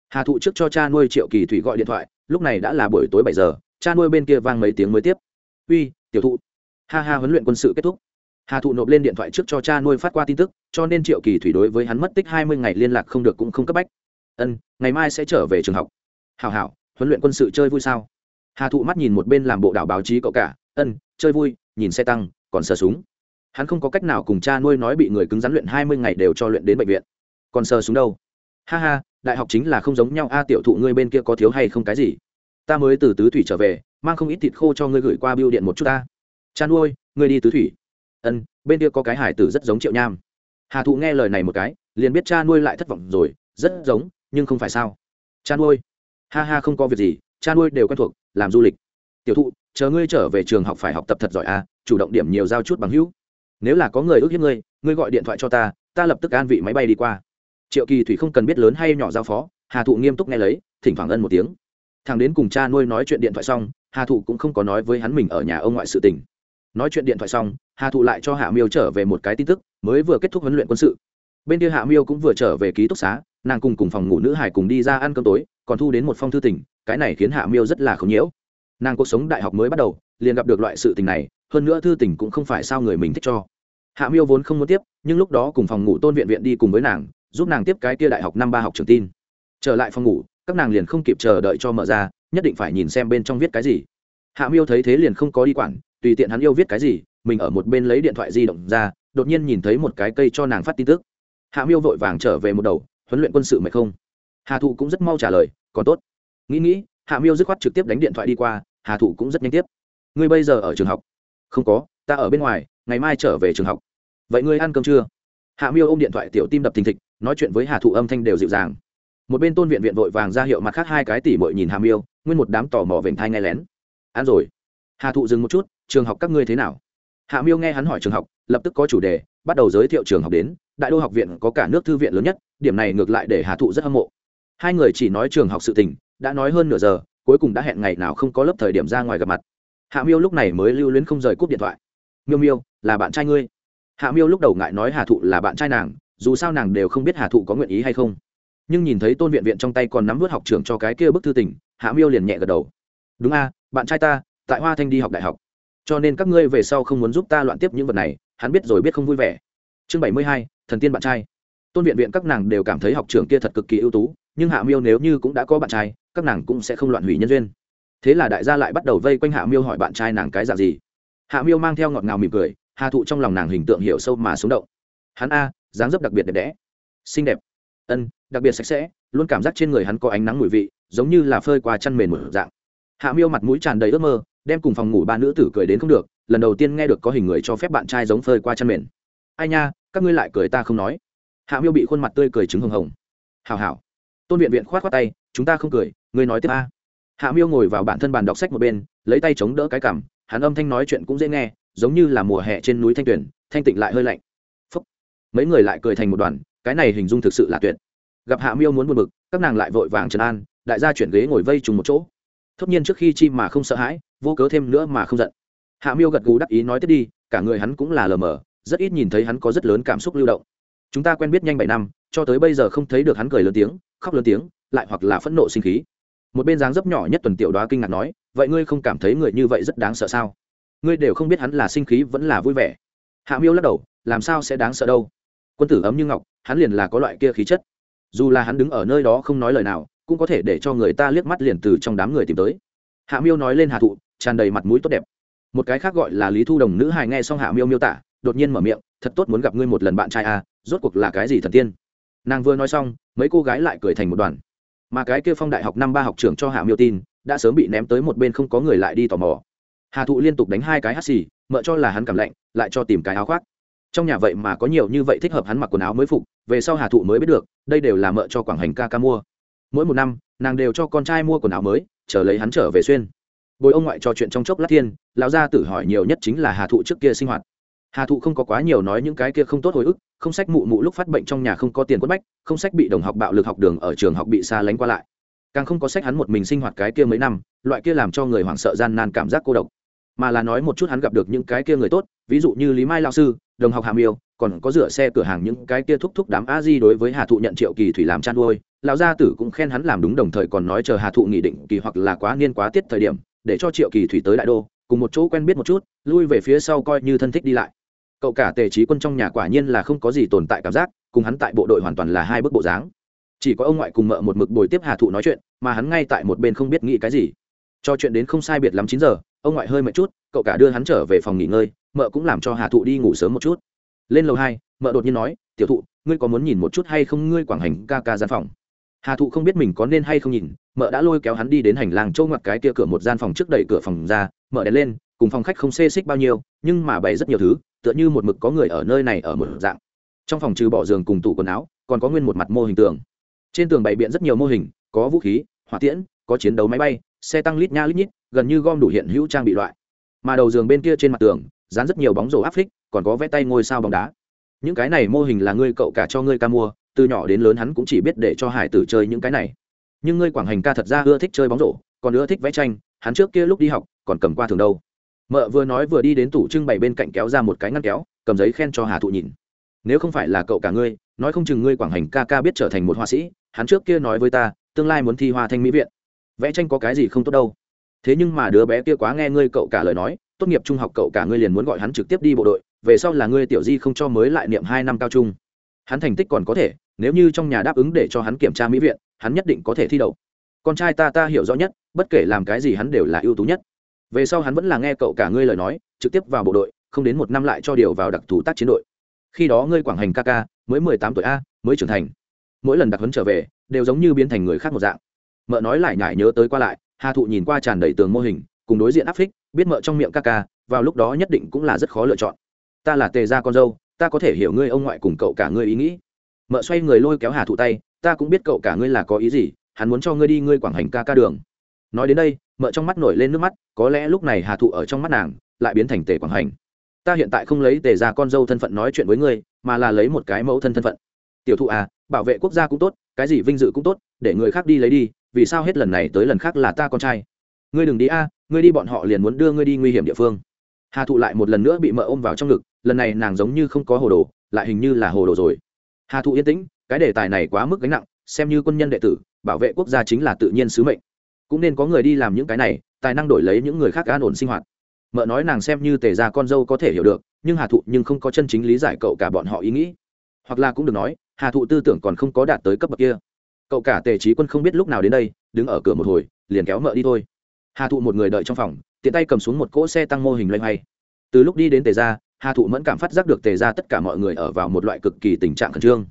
hà thụ trước cho cha nuôi triệu kỳ thủy gọi điện thoại, lúc này đã là buổi tối bảy giờ, cha nuôi bên kia vang mấy tiếng mới tiếp. Uy, tiểu thụ. Ha ha, huấn luyện quân sự kết thúc. Hà thụ nộp lên điện thoại trước cho cha nuôi phát qua tin tức, cho nên triệu kỳ thủy đối với hắn mất tích hai mươi ngày liên lạc không được cũng không cấp bách. Ân, ngày mai sẽ trở về trường học. Hảo hảo huấn luyện quân sự chơi vui sao? Hà thụ mắt nhìn một bên làm bộ đảo báo chí cậu cả, ân, chơi vui, nhìn xe tăng, còn sờ súng. Hắn không có cách nào cùng cha nuôi nói bị người cứng rắn luyện hai mươi ngày đều cho luyện đến bệnh viện. Còn sờ súng đâu? Ha ha, đại học chính là không giống nhau, a, tiểu thụ ngươi bên kia có thiếu hay không cái gì? Ta mới từ tứ thủy trở về, mang không ít thịt khô cho ngươi gửi qua biêu điện một chút ta. Cha nuôi, ngươi đi tứ thủy. Ân, bên kia có cái hải tử rất giống triệu nham. Hà thụ nghe lời này một cái, liền biết cha nuôi lại thất vọng rồi, rất giống, nhưng không phải sao? Cha nuôi ha ha, không có việc gì, cha nuôi đều quen thuộc, làm du lịch. Tiểu thụ, chờ ngươi trở về trường học phải học tập thật giỏi a chủ động điểm nhiều giao chút bằng hữu. Nếu là có người ước hiếp ngươi ngươi gọi điện thoại cho ta ta lập tức an vị máy bay đi qua. Triệu kỳ thủy không cần biết lớn hay nhỏ giao phó, hà thụ nghiêm túc nghe lấy, thỉnh thoảng ân một tiếng. Thằng đến cùng cha nuôi nói chuyện điện thoại xong, hà thụ cũng không có nói với hắn mình ở nhà ông ngoại sự tình. Nói chuyện điện thoại xong, hà thụ lại cho hạ miêu trở về một cái tin tức, mới vừa kết thúc huấn luyện quân sự. Bên kia hạ miêu cũng vừa trở về ký túc xá, nàng cùng cùng phòng ngủ nữ hải cùng đi ra ăn cơm tối còn thu đến một phong thư tình, cái này khiến hạ miêu rất là không nhiễu. Nàng cuộc sống đại học mới bắt đầu, liền gặp được loại sự tình này, hơn nữa thư tình cũng không phải sao người mình thích cho. Hạ miêu vốn không muốn tiếp, nhưng lúc đó cùng phòng ngủ tôn viện viện đi cùng với nàng, giúp nàng tiếp cái kia đại học năm ba học trường tin. Trở lại phòng ngủ, các nàng liền không kịp chờ đợi cho mở ra, nhất định phải nhìn xem bên trong viết cái gì. Hạ miêu thấy thế liền không có đi quản, tùy tiện hắn yêu viết cái gì, mình ở một bên lấy điện thoại di động ra, đột nhiên nhìn thấy một cái cây cho nàng phát tin tức. Hạ miêu vội vàng trở về một đầu, huấn luyện quân sự mệt không? Hà thụ cũng rất mau trả lời, còn tốt. Nghĩ nghĩ, hạ miêu dứt khoát trực tiếp đánh điện thoại đi qua, hà thụ cũng rất nhanh tiếp. Ngươi bây giờ ở trường học? Không có, ta ở bên ngoài, ngày mai trở về trường học. Vậy ngươi ăn cơm chưa? Hạ miêu ôm điện thoại tiểu tim đập thình thịch, nói chuyện với hà thụ âm thanh đều dịu dàng. Một bên tôn viện viện vội vàng ra hiệu mặt khác hai cái tỉ mội nhìn hà miêu, nguyên một đám tò mò vểnh thai nghe lén. Ăn rồi. Hà thụ dừng một chút, trường học các ngươi thế nào? Hạ miêu nghe hắn hỏi trường học, lập tức có chủ đề, bắt đầu giới thiệu trường học đến. Đại đô học viện có cả nước thư viện lớn nhất, điểm này ngược lại để hà thụ rất hâm mộ hai người chỉ nói trường học sự tình, đã nói hơn nửa giờ, cuối cùng đã hẹn ngày nào không có lớp thời điểm ra ngoài gặp mặt. Hạ miêu lúc này mới lưu luyến không rời cúp điện thoại. Miêu miêu, là bạn trai ngươi? Hạ miêu lúc đầu ngại nói hà thụ là bạn trai nàng, dù sao nàng đều không biết hà thụ có nguyện ý hay không. Nhưng nhìn thấy tôn viện viện trong tay còn nắm vớt học trường cho cái kia bức thư tình, hạ miêu liền nhẹ gật đầu. Đúng a, bạn trai ta, tại hoa thanh đi học đại học. Cho nên các ngươi về sau không muốn giúp ta loạn tiếp những vật này, hắn biết rồi biết không vui vẻ. Chương bảy mươi hai, thần tiên bạn trai. Tôn viện viện các nàng đều cảm thấy học trường kia thật cực kỳ ưu tú nhưng hạ miêu nếu như cũng đã có bạn trai, các nàng cũng sẽ không loạn hủy nhân duyên. Thế là đại gia lại bắt đầu vây quanh hạ miêu hỏi bạn trai nàng cái dạng gì. Hạ miêu mang theo ngọt ngào mỉm cười, hà thụ trong lòng nàng hình tượng hiểu sâu mà sống động. Hắn a, dáng dấp đặc biệt đẹp đẽ, xinh đẹp. Ân, đặc biệt sạch sẽ, luôn cảm giác trên người hắn có ánh nắng mùi vị, giống như là phơi qua chăn mền một dạng. Hạ miêu mặt mũi tràn đầy ước mơ, đem cùng phòng ngủ ba nữ tử cười đến không được, lần đầu tiên nghe được có hình người cho phép bạn trai giống phơi qua chân mền. Ai nha, các ngươi lại cười ta không nói. Hạ miêu bị khuôn mặt tươi cười trứng hồng hồng. Hào hào tôn viện viện khoát khoát tay, chúng ta không cười, ngươi nói tiếp a. Hạ miêu ngồi vào bản thân bàn đọc sách một bên, lấy tay chống đỡ cái cằm, hắn âm thanh nói chuyện cũng dễ nghe, giống như là mùa hè trên núi thanh tuyển thanh tịnh lại hơi lạnh. Phúc. mấy người lại cười thành một đoàn, cái này hình dung thực sự là tuyệt. Gặp hạ miêu muốn buồn bực, các nàng lại vội vàng trấn an, đại gia chuyển ghế ngồi vây trùng một chỗ. Thốt nhiên trước khi chi mà không sợ hãi, vô cớ thêm nữa mà không giận. Hạ miêu gật gù đắc ý nói tiếp đi, cả người hắn cũng là lờ mờ, rất ít nhìn thấy hắn có rất lớn cảm xúc lưu động chúng ta quen biết nhanh bảy năm, cho tới bây giờ không thấy được hắn cười lớn tiếng, khóc lớn tiếng, lại hoặc là phẫn nộ sinh khí. Một bên dáng dấp nhỏ nhất tuần tiểu đoá kinh ngạc nói, vậy ngươi không cảm thấy người như vậy rất đáng sợ sao? Ngươi đều không biết hắn là sinh khí vẫn là vui vẻ. Hạ miêu lắc đầu, làm sao sẽ đáng sợ đâu? Quân tử ấm như ngọc, hắn liền là có loại kia khí chất. Dù là hắn đứng ở nơi đó không nói lời nào, cũng có thể để cho người ta liếc mắt liền từ trong đám người tìm tới. Hạ miêu nói lên hạ thụ, tràn đầy mặt mũi tốt đẹp. Một cái khác gọi là lý thu đồng nữ hài nghe xong hạ miêu miêu tả, đột nhiên mở miệng, thật tốt muốn gặp ngươi một lần bạn trai à rốt cuộc là cái gì thần tiên? Nàng vừa nói xong, mấy cô gái lại cười thành một đoàn. Mà cái kia phong đại học năm ba học trưởng cho hạ miêu tin, đã sớm bị ném tới một bên không có người lại đi tò mò. Hà thụ liên tục đánh hai cái hắt xì, mợ cho là hắn cảm lạnh, lại cho tìm cái áo khoác. Trong nhà vậy mà có nhiều như vậy thích hợp hắn mặc quần áo mới phục, về sau hà thụ mới biết được, đây đều là mợ cho quảng hành ca ca mua. Mỗi một năm, nàng đều cho con trai mua quần áo mới, chờ lấy hắn trở về xuyên. Bồi ông ngoại trò chuyện trong chốc lát thiên, lão gia tử hỏi nhiều nhất chính là hà thụ trước kia sinh hoạt hà thụ không có quá nhiều nói những cái kia không tốt hồi ức, không sách mụ mụ lúc phát bệnh trong nhà không có tiền quất bách, không sách bị đồng học bạo lực học đường ở trường học bị xa lánh qua lại. Càng không có sách hắn một mình sinh hoạt cái kia mấy năm, loại kia làm cho người hoảng sợ gian nan cảm giác cô độc. Mà là nói một chút hắn gặp được những cái kia người tốt, ví dụ như lý mai lao sư, đồng học hàm yêu còn có rửa xe cửa hàng những cái kia thúc thúc đám a di đối với hà thụ nhận triệu kỳ thủy làm chăn nuôi lão gia tử cũng khen hắn làm đúng đồng thời còn nói chờ hà thụ nghị định kỳ hoặc là quá niên quá tiết thời điểm, để cho triệu kỳ thủy tới đại đô, cùng một chỗ quen biết một chút, lui về phía sau coi như thân thích đi lại cậu cả tề trí quân trong nhà quả nhiên là không có gì tồn tại cảm giác, cùng hắn tại bộ đội hoàn toàn là hai bức bộ dáng. Chỉ có ông ngoại cùng mợ một mực bồi tiếp hà thụ nói chuyện, mà hắn ngay tại một bên không biết nghĩ cái gì. Cho chuyện đến không sai biệt lắm chín giờ, ông ngoại hơi mệt chút, cậu cả đưa hắn trở về phòng nghỉ ngơi, mợ cũng làm cho hà thụ đi ngủ sớm một chút. Lên lầu hai, mợ đột nhiên nói, tiểu thụ, ngươi có muốn nhìn một chút hay không ngươi quảng hành ca ca gian phòng? Hà thụ không biết mình có nên hay không nhìn, mợ đã lôi kéo hắn đi đến hành lang châu ngoặt cái kia cửa một gian phòng trước đẩy cửa phòng ra mở đèn lên, cùng phòng khách không xê xích bao nhiêu, nhưng mà bày rất nhiều thứ tựa như một mực có người ở nơi này ở một dạng. Trong phòng trừ bỏ giường cùng tủ quần áo, còn có nguyên một mặt mô hình tường. Trên tường bày biện rất nhiều mô hình, có vũ khí, hỏa tiễn, có chiến đấu máy bay, xe tăng lít nha lít nhít, gần như gom đủ hiện hữu trang bị loại. Mà đầu giường bên kia trên mặt tường, dán rất nhiều bóng rổ áp phích, còn có vẽ tay ngôi sao bóng đá. Những cái này mô hình là ngươi cậu cả cho ngươi ca mua, từ nhỏ đến lớn hắn cũng chỉ biết để cho hải tử chơi những cái này. Nhưng ngươi quảng hành ca thật ra ưa thích chơi bóng rổ, còn ưa thích vẽ tranh, hắn trước kia lúc đi học, còn cầm qua thường đâu mợ vừa nói vừa đi đến tủ trưng bày bên cạnh kéo ra một cái ngăn kéo, cầm giấy khen cho hà thụ nhìn. Nếu không phải là cậu cả ngươi, nói không chừng ngươi quảng hành ca ca biết trở thành một họa sĩ, hắn trước kia nói với ta, tương lai muốn thi hoa thanh mỹ viện. Vẽ tranh có cái gì không tốt đâu. Thế nhưng mà đứa bé kia quá nghe ngươi cậu cả lời nói, tốt nghiệp trung học cậu cả ngươi liền muốn gọi hắn trực tiếp đi bộ đội, về sau là ngươi tiểu di không cho mới lại niệm hai năm cao trung. Hắn thành tích còn có thể, nếu như trong nhà đáp ứng để cho hắn kiểm tra mỹ viện, hắn nhất định có thể thi đậu. Con trai ta ta hiểu rõ nhất, bất kể làm cái gì hắn đều là ưu tú nhất về sau hắn vẫn là nghe cậu cả ngươi lời nói, trực tiếp vào bộ đội, không đến một năm lại cho điều vào đặc thù tác chiến đội. Khi đó ngươi quảng hành ca ca, mới mười tám tuổi a, mới trưởng thành. Mỗi lần đặc huấn trở về, đều giống như biến thành người khác một dạng. Mợ nói lại nhải nhớ tới qua lại, hà thụ nhìn qua tràn đầy tường mô hình, cùng đối diện áp phích, biết mợ trong miệng ca ca, vào lúc đó nhất định cũng là rất khó lựa chọn. Ta là tề gia con dâu, ta có thể hiểu ngươi ông ngoại cùng cậu cả ngươi ý nghĩ. Mợ xoay người lôi kéo hà thụ tay, ta cũng biết cậu cả ngươi là có ý gì, hắn muốn cho ngươi đi ngươi quảng hành ca ca đường. Nói đến đây mợ trong mắt nổi lên nước mắt, có lẽ lúc này hà thụ ở trong mắt nàng, lại biến thành tề quảng hành. Ta hiện tại không lấy tề ra con dâu thân phận nói chuyện với ngươi, mà là lấy một cái mẫu thân thân phận. Tiểu thụ à bảo vệ quốc gia cũng tốt, cái gì vinh dự cũng tốt, để người khác đi lấy đi, vì sao hết lần này tới lần khác là ta con trai? Ngươi đừng đi a, ngươi đi bọn họ liền muốn đưa ngươi đi nguy hiểm địa phương. Hà thụ lại một lần nữa bị mợ ôm vào trong ngực, lần này nàng giống như không có hồ đồ, lại hình như là hồ đồ rồi. Hà thụ yên tĩnh, cái đề tài này quá mức gánh nặng, xem như quân nhân đệ tử, bảo vệ quốc gia chính là tự nhiên sứ mệnh cũng nên có người đi làm những cái này, tài năng đổi lấy những người khác an ổn sinh hoạt. Mợ nói nàng xem như tề ra con dâu có thể hiểu được, nhưng hà thụ nhưng không có chân chính lý giải cậu cả bọn họ ý nghĩ. Hoặc là cũng được nói, hà thụ tư tưởng còn không có đạt tới cấp bậc kia. Cậu cả tề trí quân không biết lúc nào đến đây, đứng ở cửa một hồi, liền kéo mợ đi thôi. Hà thụ một người đợi trong phòng, tiện tay cầm xuống một cỗ xe tăng mô hình loay hoay. Từ lúc đi đến tề ra hà thụ mẫn cảm phát giác được tề ra tất cả mọi người ở vào một loại cực kỳ tình trạng khẩn trương.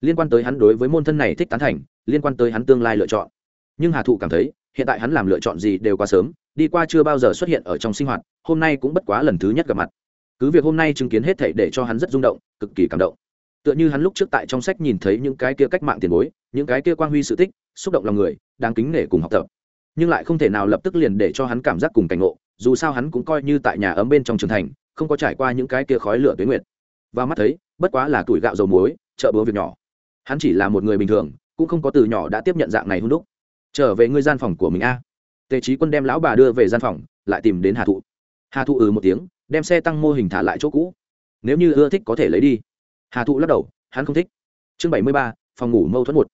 Liên quan tới hắn đối với môn thân này thích tán thành, liên quan tới hắn tương lai lựa chọn nhưng hà thụ cảm thấy, hiện tại hắn làm lựa chọn gì đều quá sớm, đi qua chưa bao giờ xuất hiện ở trong sinh hoạt, hôm nay cũng bất quá lần thứ nhất gặp mặt. Cứ việc hôm nay chứng kiến hết thảy để cho hắn rất rung động, cực kỳ cảm động. Tựa như hắn lúc trước tại trong sách nhìn thấy những cái kia cách mạng tiền bối, những cái kia quang huy sự tích, xúc động lòng người, đáng kính nể cùng học tập. Nhưng lại không thể nào lập tức liền để cho hắn cảm giác cùng cảnh ngộ, dù sao hắn cũng coi như tại nhà ấm bên trong trường thành, không có trải qua những cái kia khói lửa tuyến nguyệt. Và mắt thấy, bất quá là tuổi gạo dầu muối, chợ búa việc nhỏ. Hắn chỉ là một người bình thường, cũng không có từ nhỏ đã tiếp nhận dạng này hôn đúc trở về ngươi gian phòng của mình a. Tề trí quân đem lão bà đưa về gian phòng, lại tìm đến hà thụ. Hà thụ ừ một tiếng, đem xe tăng mô hình thả lại chỗ cũ. Nếu như ưa thích có thể lấy đi. Hà thụ lắc đầu, hắn không thích. Chương bảy mươi ba, phòng ngủ mâu thuẫn một.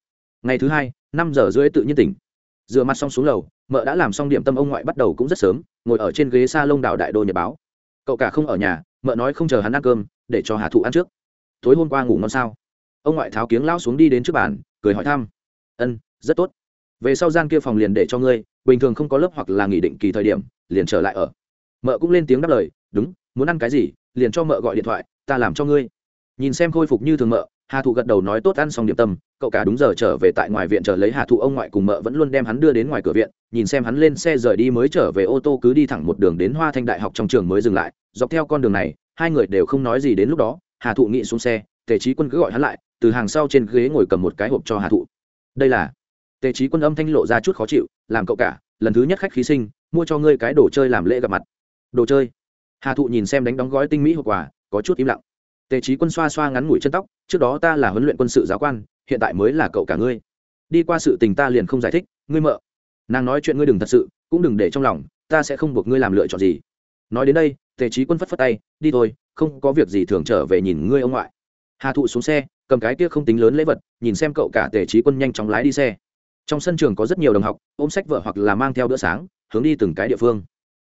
Ngày thứ hai, năm giờ rưỡi tự nhiên tỉnh. Rửa mặt xong xuống lầu, mợ đã làm xong điểm tâm ông ngoại bắt đầu cũng rất sớm, ngồi ở trên ghế s a lông đảo đại đô nhật báo. Cậu cả không ở nhà, mợ nói không chờ hắn ăn cơm, để cho hà thụ ăn trước. Tối hôm qua ngủ ngon sao? Ông ngoại tháo kiếng lao xuống đi đến trước bàn, cười hỏi thăm. Ân, rất tốt về sau gian kia phòng liền để cho ngươi, bình thường không có lớp hoặc là nghỉ định kỳ thời điểm, liền trở lại ở. Mợ cũng lên tiếng đáp lời, đúng, muốn ăn cái gì, liền cho mợ gọi điện thoại, ta làm cho ngươi. Nhìn xem khôi phục như thường mợ, hà thụ gật đầu nói tốt ăn xong điểm tâm, cậu cả đúng giờ trở về tại ngoài viện chờ lấy hà thụ ông ngoại cùng mợ vẫn luôn đem hắn đưa đến ngoài cửa viện, nhìn xem hắn lên xe rời đi mới trở về ô tô cứ đi thẳng một đường đến hoa thanh đại học trong trường mới dừng lại, dọc theo con đường này, hai người đều không nói gì đến lúc đó, hà thụ nghĩ xuống xe, tề trí quân cứ gọi hắn lại, từ hàng sau trên ghế ngồi cầm một cái hộp cho hà thụ. Đây là tề trí quân âm thanh lộ ra chút khó chịu, làm cậu cả, lần thứ nhất khách khí sinh, mua cho ngươi cái đồ chơi làm lễ gặp mặt. Đồ chơi? Hà thụ nhìn xem đánh đóng gói tinh mỹ hộp quà, có chút im lặng. Tề trí quân xoa xoa ngắn ngủi chân tóc, trước đó ta là huấn luyện quân sự giáo quan, hiện tại mới là cậu cả ngươi. Đi qua sự tình ta liền không giải thích, ngươi mợ. Nàng nói chuyện ngươi đừng thật sự, cũng đừng để trong lòng, ta sẽ không buộc ngươi làm lựa chọn gì. Nói đến đây, tề trí quân phất phất tay, đi thôi, không có việc gì thường trở về nhìn ngươi ông ngoại. Hà thụ xuống xe, cầm cái kia không tính lớn lễ vật, nhìn xem cậu cả tề trí quân nhanh chóng lái đi xe trong sân trường có rất nhiều đồng học, ôm sách vợ hoặc là mang theo bữa sáng, hướng đi từng cái địa phương.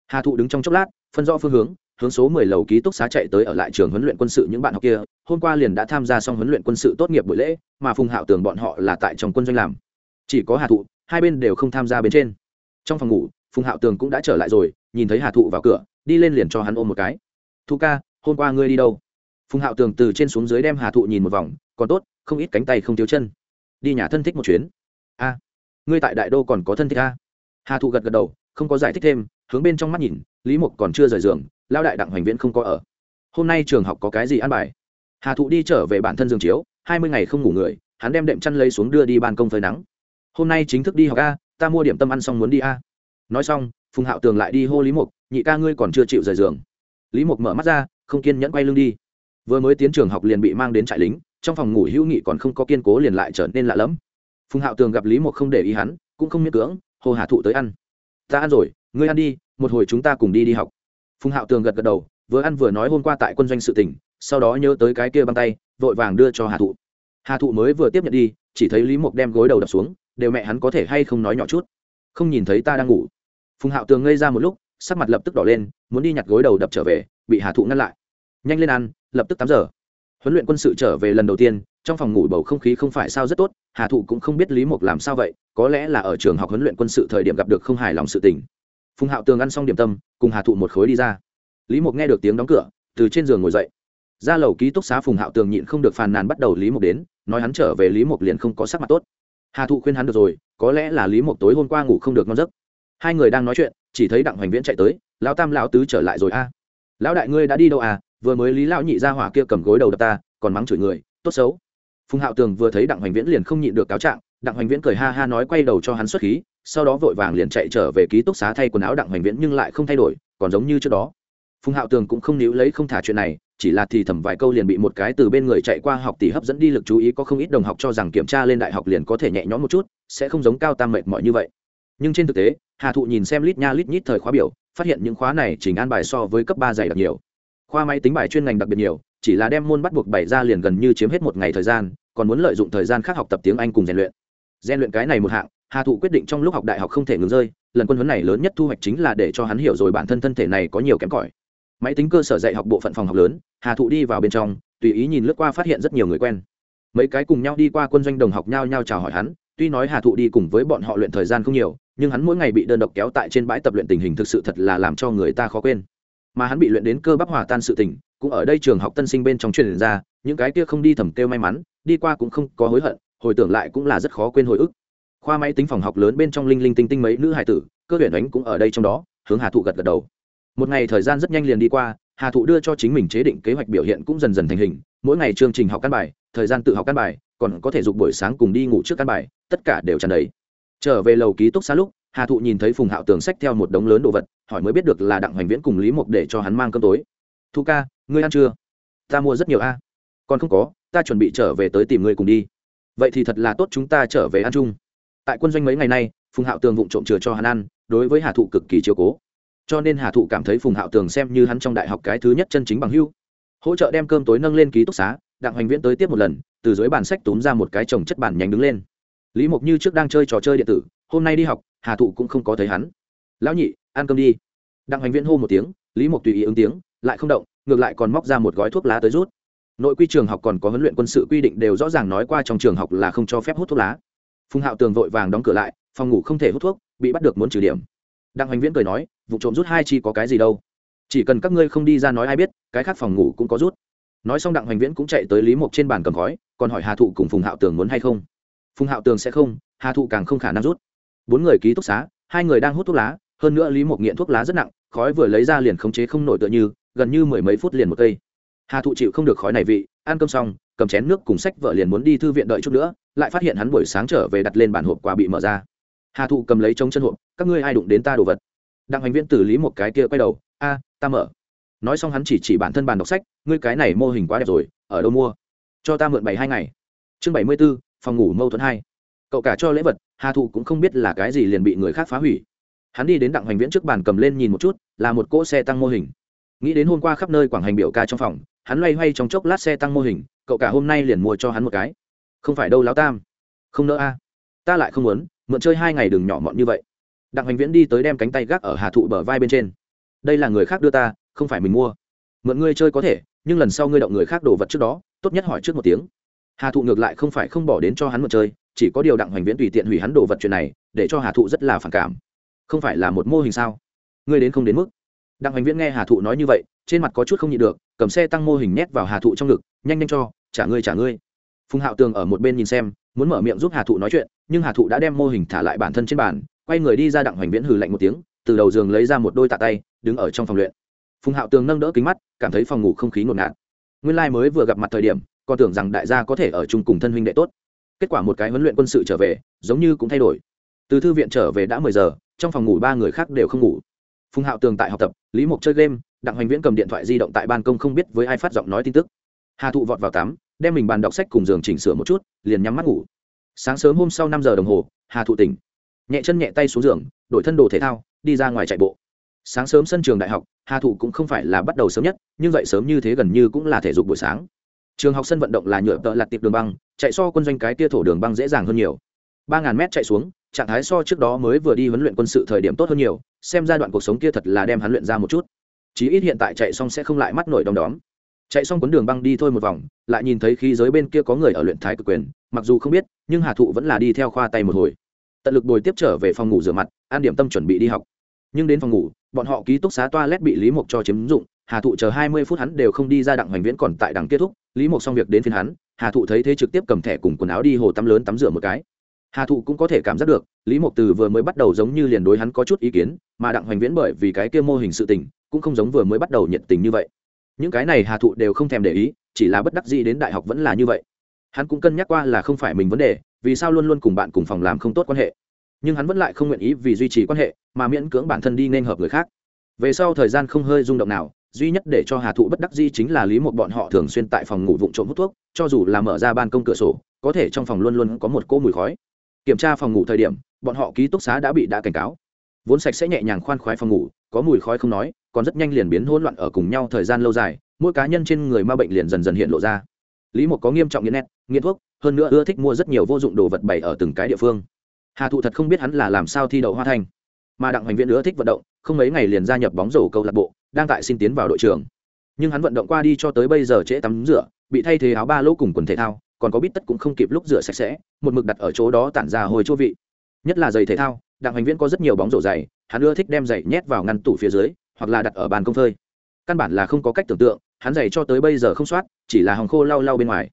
Hà thụ đứng trong chốc lát, phân rõ phương hướng hướng số mười lầu ký túc xá chạy tới ở lại trường huấn luyện quân sự những bạn học kia. Hôm qua liền đã tham gia xong huấn luyện quân sự tốt nghiệp buổi lễ, mà phùng hạo tường bọn họ là tại trong quân doanh làm. Chỉ có hà thụ, hai bên đều không tham gia bên trên. Trong phòng ngủ, phùng hạo tường cũng đã trở lại rồi, nhìn thấy hà thụ vào cửa, đi lên liền cho hắn ôm một cái. Thu ca, hôm qua ngươi đi đâu? Phùng hạo tường từ trên xuống dưới đem hà thụ nhìn một vòng, còn tốt, không ít cánh tay không thiếu chân. Đi nhà thân thích một chuyến. A ngươi tại đại đô còn có thân thích a? Hà thụ gật gật đầu, không có giải thích thêm, hướng bên trong mắt nhìn, lý mục còn chưa rời giường lao đại đặng hoành viễn không có ở. Hôm nay trường học có cái gì ăn bài? Hà thụ đi trở về bản thân giường chiếu, hai mươi ngày không ngủ người, hắn đem đệm chăn lấy xuống đưa đi ban công phơi nắng. Hôm nay chính thức đi học a, ta mua điểm tâm ăn xong muốn đi a. Nói xong, phùng hạo tường lại đi hô lý mục, nhị ca ngươi còn chưa chịu rời giường. Lý mục mở mắt ra, không kiên nhẫn quay lưng đi. Vừa mới tiến trường học liền bị mang đến trại lính, trong phòng ngủ hữu nghị còn không có kiên cố liền lại trở nên lạ lẫm phùng hạo tường gặp lý mục không để ý hắn, cũng không miễn cưỡng hồ hà thụ tới ăn. Ta ăn rồi, ngươi ăn đi, một hồi chúng ta cùng đi đi học. Phùng hạo tường gật gật đầu, vừa ăn vừa nói hôm qua tại quân doanh sự tỉnh sau đó nhớ tới cái kia băng tay, vội vàng đưa cho hà thụ. Hà thụ mới vừa tiếp nhận đi, chỉ thấy lý mục đem gối đầu đập xuống, đều mẹ hắn có thể hay không nói nhỏ chút? Không nhìn thấy ta đang ngủ. Phùng hạo tường ngây ra một lúc, sắc mặt lập tức đỏ lên, muốn đi nhặt gối đầu đập trở về, bị hà thụ ngăn lại. Nhanh lên ăn, lập tức tám giờ. Huấn luyện quân sự trở về lần đầu tiên trong phòng ngủ bầu không khí không phải sao rất tốt, hà thụ cũng không biết lý mục làm sao vậy, có lẽ là ở trường học huấn luyện quân sự thời điểm gặp được không hài lòng sự tình. Phùng hạo tường ăn xong điểm tâm, cùng hà thụ một khối đi ra. Lý mục nghe được tiếng đóng cửa, từ trên giường ngồi dậy. Ra lầu ký túc xá phùng hạo tường nhịn không được phàn nàn bắt đầu lý mục đến, nói hắn trở về lý mục liền không có sắc mặt tốt. Hà thụ khuyên hắn được rồi, có lẽ là lý mục tối hôm qua ngủ không được ngon giấc. Hai người đang nói chuyện, chỉ thấy đặng hoành viễn chạy tới, lão tam lão tứ trở lại rồi a. Lão đại ngươi đã đi đâu à? Vừa mới lý lão nhị ra hỏa kia cầm gối đầu đập ta, còn mắng chửi người, tốt xấu phùng hạo tường vừa thấy đặng hoành viễn liền không nhịn được cáo trạng, đặng hoành viễn cười ha ha nói quay đầu cho hắn xuất khí, sau đó vội vàng liền chạy trở về ký túc xá thay quần áo đặng hoành viễn nhưng lại không thay đổi, còn giống như trước đó. Phùng hạo tường cũng không níu lấy không thả chuyện này, chỉ là thì thầm vài câu liền bị một cái từ bên người chạy qua học tỷ hấp dẫn đi lực chú ý có không ít đồng học cho rằng kiểm tra lên đại học liền có thể nhẹ nhõm một chút, sẽ không giống cao tam mệt mỏi như vậy. Nhưng trên thực tế, hà thụ nhìn xem lít nha lít nhít thời khóa biểu, phát hiện những khóa này chỉnh an bài so với cấp ba dày đặc nhiều. Khoa máy tính bài chuyên ngành đặc biệt nhiều, chỉ là đem môn bắt buộc bày ra liền gần như chiếm hết một ngày thời gian còn muốn lợi dụng thời gian khác học tập tiếng anh cùng rèn luyện. Rèn luyện cái này một hạng, hà thụ quyết định trong lúc học đại học không thể ngừng rơi, lần quân huấn này lớn nhất thu hoạch chính là để cho hắn hiểu rồi bản thân thân thể này có nhiều kém cỏi. Máy tính cơ sở dạy học bộ phận phòng học lớn, hà thụ đi vào bên trong, tùy ý nhìn lướt qua phát hiện rất nhiều người quen. Mấy cái cùng nhau đi qua quân doanh đồng học nhau nhau chào hỏi hắn, tuy nói hà thụ đi cùng với bọn họ luyện thời gian không nhiều, nhưng hắn mỗi ngày bị đơn độc kéo tại trên bãi tập luyện tình hình thực sự thật là làm cho người ta khó quên. Mà hắn bị luyện đến cơ bắp hòa tan sự tình, cũng ở đây trường học tân sinh bên trong truyền ra, những cái kia không đi thầm kêu may mắn đi qua cũng không có hối hận, hồi tưởng lại cũng là rất khó quên hồi ức. Khoa máy tính phòng học lớn bên trong linh linh tinh tinh mấy nữ hải tử, cơ huyền ánh cũng ở đây trong đó, hướng hà thụ gật gật đầu. Một ngày thời gian rất nhanh liền đi qua, hà thụ đưa cho chính mình chế định kế hoạch biểu hiện cũng dần dần thành hình. Mỗi ngày chương trình học căn bài, thời gian tự học căn bài, còn có thể dục buổi sáng cùng đi ngủ trước căn bài, tất cả đều tràn đầy. Trở về lầu ký túc xá lúc, hà thụ nhìn thấy phùng hạo tường sách theo một đống lớn đồ vật, hỏi mới biết được là đặng hoành viễn cùng lý mục để cho hắn mang cơm tối. Thu ca, ngươi ăn chưa? Ta mua rất nhiều a còn không có, ta chuẩn bị trở về tới tìm ngươi cùng đi. Vậy thì thật là tốt chúng ta trở về ăn chung. Tại quân doanh mấy ngày nay, phùng hạo tường vụng trộm chừa cho hắn ăn, đối với hà thụ cực kỳ chiều cố. Cho nên hà thụ cảm thấy phùng hạo tường xem như hắn trong đại học cái thứ nhất chân chính bằng hưu hỗ trợ đem cơm tối nâng lên ký túc xá, đặng hoành viễn tới tiếp một lần, từ dưới bàn sách túm ra một cái chồng chất bản nhánh đứng lên. Lý mộc như trước đang chơi trò chơi điện tử, hôm nay đi học, hà thụ cũng không có thấy hắn. Lão nhị, ăn cơm đi. Đặng hoành viễn hô một tiếng, lý mộc tùy ý ứng tiếng, lại không động, ngược lại còn móc ra một gói thuốc lá tới rút nội quy trường học còn có huấn luyện quân sự quy định đều rõ ràng nói qua trong trường học là không cho phép hút thuốc lá. Phùng hạo tường vội vàng đóng cửa lại, phòng ngủ không thể hút thuốc, bị bắt được muốn trừ điểm. Đặng hoành viễn cười nói, vụ trộm rút hai chi có cái gì đâu? Chỉ cần các ngươi không đi ra nói ai biết, cái khác phòng ngủ cũng có rút. Nói xong đặng hoành viễn cũng chạy tới lý mộc trên bàn cầm khói, còn hỏi hà thụ cùng phùng hạo tường muốn hay không? Phùng hạo tường sẽ không, hà thụ càng không khả năng rút. Bốn người ký túc xá, hai người đang hút thuốc lá, hơn nữa lý mộc nghiện thuốc lá rất nặng, khói vừa lấy ra liền khống chế không nổi tựa như, gần như mười mấy phút liền một cây hà thụ chịu không được khói này vị, ăn cơm xong, cầm chén nước cùng sách vợ liền muốn đi thư viện đợi chút nữa, lại phát hiện hắn buổi sáng trở về đặt lên bản hộp quà bị mở ra. Hà thụ cầm lấy trống chân hộp, các ngươi ai đụng đến ta đồ vật? Đặng hành viễn tử lý một cái kia quay đầu, a, ta mở. Nói xong hắn chỉ chỉ bản thân bàn đọc sách, ngươi cái này mô hình quá đẹp rồi, ở đâu mua? Cho ta mượn bảy hai ngày. Chương bảy mươi b ố phòng ngủ mâu thuẫn hai. Cậu cả cho lễ vật, hà thụ cũng không biết là cái gì liền bị người khác phá hủy. Hắn đi đến đặng hoành viễn trước bàn cầm lên nhìn một chút, là một cỗ xe tăng mô hình. Nghĩ đến hôm qua khắp nơi quảng hành biểu ca trong phòng hắn loay hoay trong chốc lát xe tăng mô hình, cậu cả hôm nay liền mua cho hắn một cái. Không phải đâu lão tam. Không nỡ a. Ta lại không muốn, mượn chơi hai ngày đừng nhỏ mọn như vậy. Đặng hoành viễn đi tới đem cánh tay gác ở hà thụ bờ vai bên trên. Đây là người khác đưa ta, không phải mình mua. Mượn ngươi chơi có thể, nhưng lần sau ngươi động người khác đồ vật trước đó, tốt nhất hỏi trước một tiếng. Hà thụ ngược lại không phải không bỏ đến cho hắn mượn chơi, chỉ có điều đặng hoành viễn tùy tiện hủy hắn đồ vật chuyện này, để cho hà thụ rất là phản cảm. Không phải là một mô hình sao? Ngươi đến không đến mức đặng hoành viễn nghe hà thụ nói như vậy, trên mặt có chút không nhịn được, cầm xe tăng mô hình nhét vào hà thụ trong ngực, nhanh nhanh cho, trả ngươi trả ngươi. Phùng hạo tường ở một bên nhìn xem, muốn mở miệng giúp hà thụ nói chuyện, nhưng hà thụ đã đem mô hình thả lại bản thân trên bàn, quay người đi ra đặng hoành viễn hừ lạnh một tiếng, từ đầu giường lấy ra một đôi tạ tay, đứng ở trong phòng luyện. Phùng hạo tường nâng đỡ kính mắt, cảm thấy phòng ngủ không khí ngột ngạt. Nguyên lai、like、mới vừa gặp mặt thời điểm, còn tưởng rằng đại gia có thể ở chung cùng thân huynh đệ tốt. Kết quả một cái huấn luyện quân sự trở về, giống như cũng thay đổi. Từ thư viện trở về đã mười giờ, trong phòng ngủ ba người khác đều không ngủ phùng hạo tường tại học tập, lý mộc chơi game, đặng hoành viễn cầm điện thoại di động tại ban công không biết với ai phát giọng nói tin tức. Hà thụ vọt vào tắm đem mình bàn đọc sách cùng giường chỉnh sửa một chút, liền nhắm mắt ngủ. Sáng sớm hôm sau năm giờ đồng hồ, hà thụ tỉnh. Nhẹ chân nhẹ tay xuống giường, đổi thân đồ thể thao, đi ra ngoài chạy bộ. Sáng sớm sân trường đại học, hà thụ cũng không phải là bắt đầu sớm nhất, nhưng dậy sớm như thế gần như cũng là thể dục buổi sáng. Trường học sân vận động là nhựa tợ lặt tiệp đường băng, chạy so quân doanh cái tia thổ đường băng dễ dàng hơn nhiều. ba ngàn mét chạy xuống, trạng thái so trước đó mới vừa đi huấn luyện quân sự thời điểm tốt hơn nhiều xem giai đoạn cuộc sống kia thật là đem hắn luyện ra một chút. Chí ít hiện tại chạy xong sẽ không lại mắt nổi đom đóm. Chạy xong cuốn đường băng đi thôi một vòng, lại nhìn thấy khí giới bên kia có người ở luyện thái cực quyền, mặc dù không biết, nhưng hà thụ vẫn là đi theo khoa tay một hồi. Tận lực bồi tiếp trở về phòng ngủ rửa mặt, an điểm tâm chuẩn bị đi học. Nhưng đến phòng ngủ, bọn họ ký túc xá toilet bị lý mộc cho chiếm dụng, hà thụ chờ hai mươi phút hắn đều không đi ra đặng hoành viễn còn tại đằng kết thúc, lý mộc xong việc đến phiên hắn, hà thụ thấy thế trực tiếp cầm thẻ cùng quần áo đi hồ tắm lớn tắm rửa một cái hà thụ cũng có thể cảm giác được, lý mộc từ vừa mới bắt đầu giống như liền đối hắn có chút ý kiến, mà đặng hoành viễn bởi vì cái kia mô hình sự tình, cũng không giống vừa mới bắt đầu nhiệt tình như vậy. Những cái này hà thụ đều không thèm để ý, chỉ là bất đắc dĩ đến đại học vẫn là như vậy. Hắn cũng cân nhắc qua là không phải mình vấn đề, vì sao luôn luôn cùng bạn cùng phòng làm không tốt quan hệ. Nhưng hắn vẫn lại không nguyện ý vì duy trì quan hệ, mà miễn cưỡng bản thân đi nên hợp người khác. Về sau thời gian không hơi rung động nào, duy nhất để cho hà thụ bất đắc di chính là lý một bọn họ thường xuyên tại phòng ngủ vụng trộm hút thuốc, cho dù là mở ra ban công cửa sổ, có thể trong phòng luôn luôn có một cỗ mùi khói kiểm tra phòng ngủ thời điểm, bọn họ ký túc xá đã bị đã cảnh cáo. Vốn sạch sẽ nhẹ nhàng khoan khoái phòng ngủ, có mùi khói không nói, còn rất nhanh liền biến hỗn loạn ở cùng nhau thời gian lâu dài, mỗi cá nhân trên người ma bệnh liền dần dần hiện lộ ra. Lý một có nghiêm trọng nghiện nét, nghiện thuốc, hơn nữa ưa thích mua rất nhiều vô dụng đồ vật bày ở từng cái địa phương. Hà thụ thật không biết hắn là làm sao thi đậu hoa thanh mà đặng hoành viện ưa thích vận động, không mấy ngày liền gia nhập bóng rổ câu lạc bộ, đang tại xin tiến vào đội trường nhưng hắn vận động qua đi cho tới bây giờ trễ tắm rửa, bị thay thế áo ba lỗ cùng quần thể thao còn có bít tất cũng không kịp lúc rửa sạch sẽ, một mực đặt ở chỗ đó tản ra hồi chỗ vị. Nhất là giày thể thao, đặng hành viễn có rất nhiều bóng rổ dày hắn ưa thích đem giày nhét vào ngăn tủ phía dưới, hoặc là đặt ở bàn công phơi. Căn bản là không có cách tưởng tượng, hắn giày cho tới bây giờ không soát, chỉ là hòng khô lau lau bên ngoài.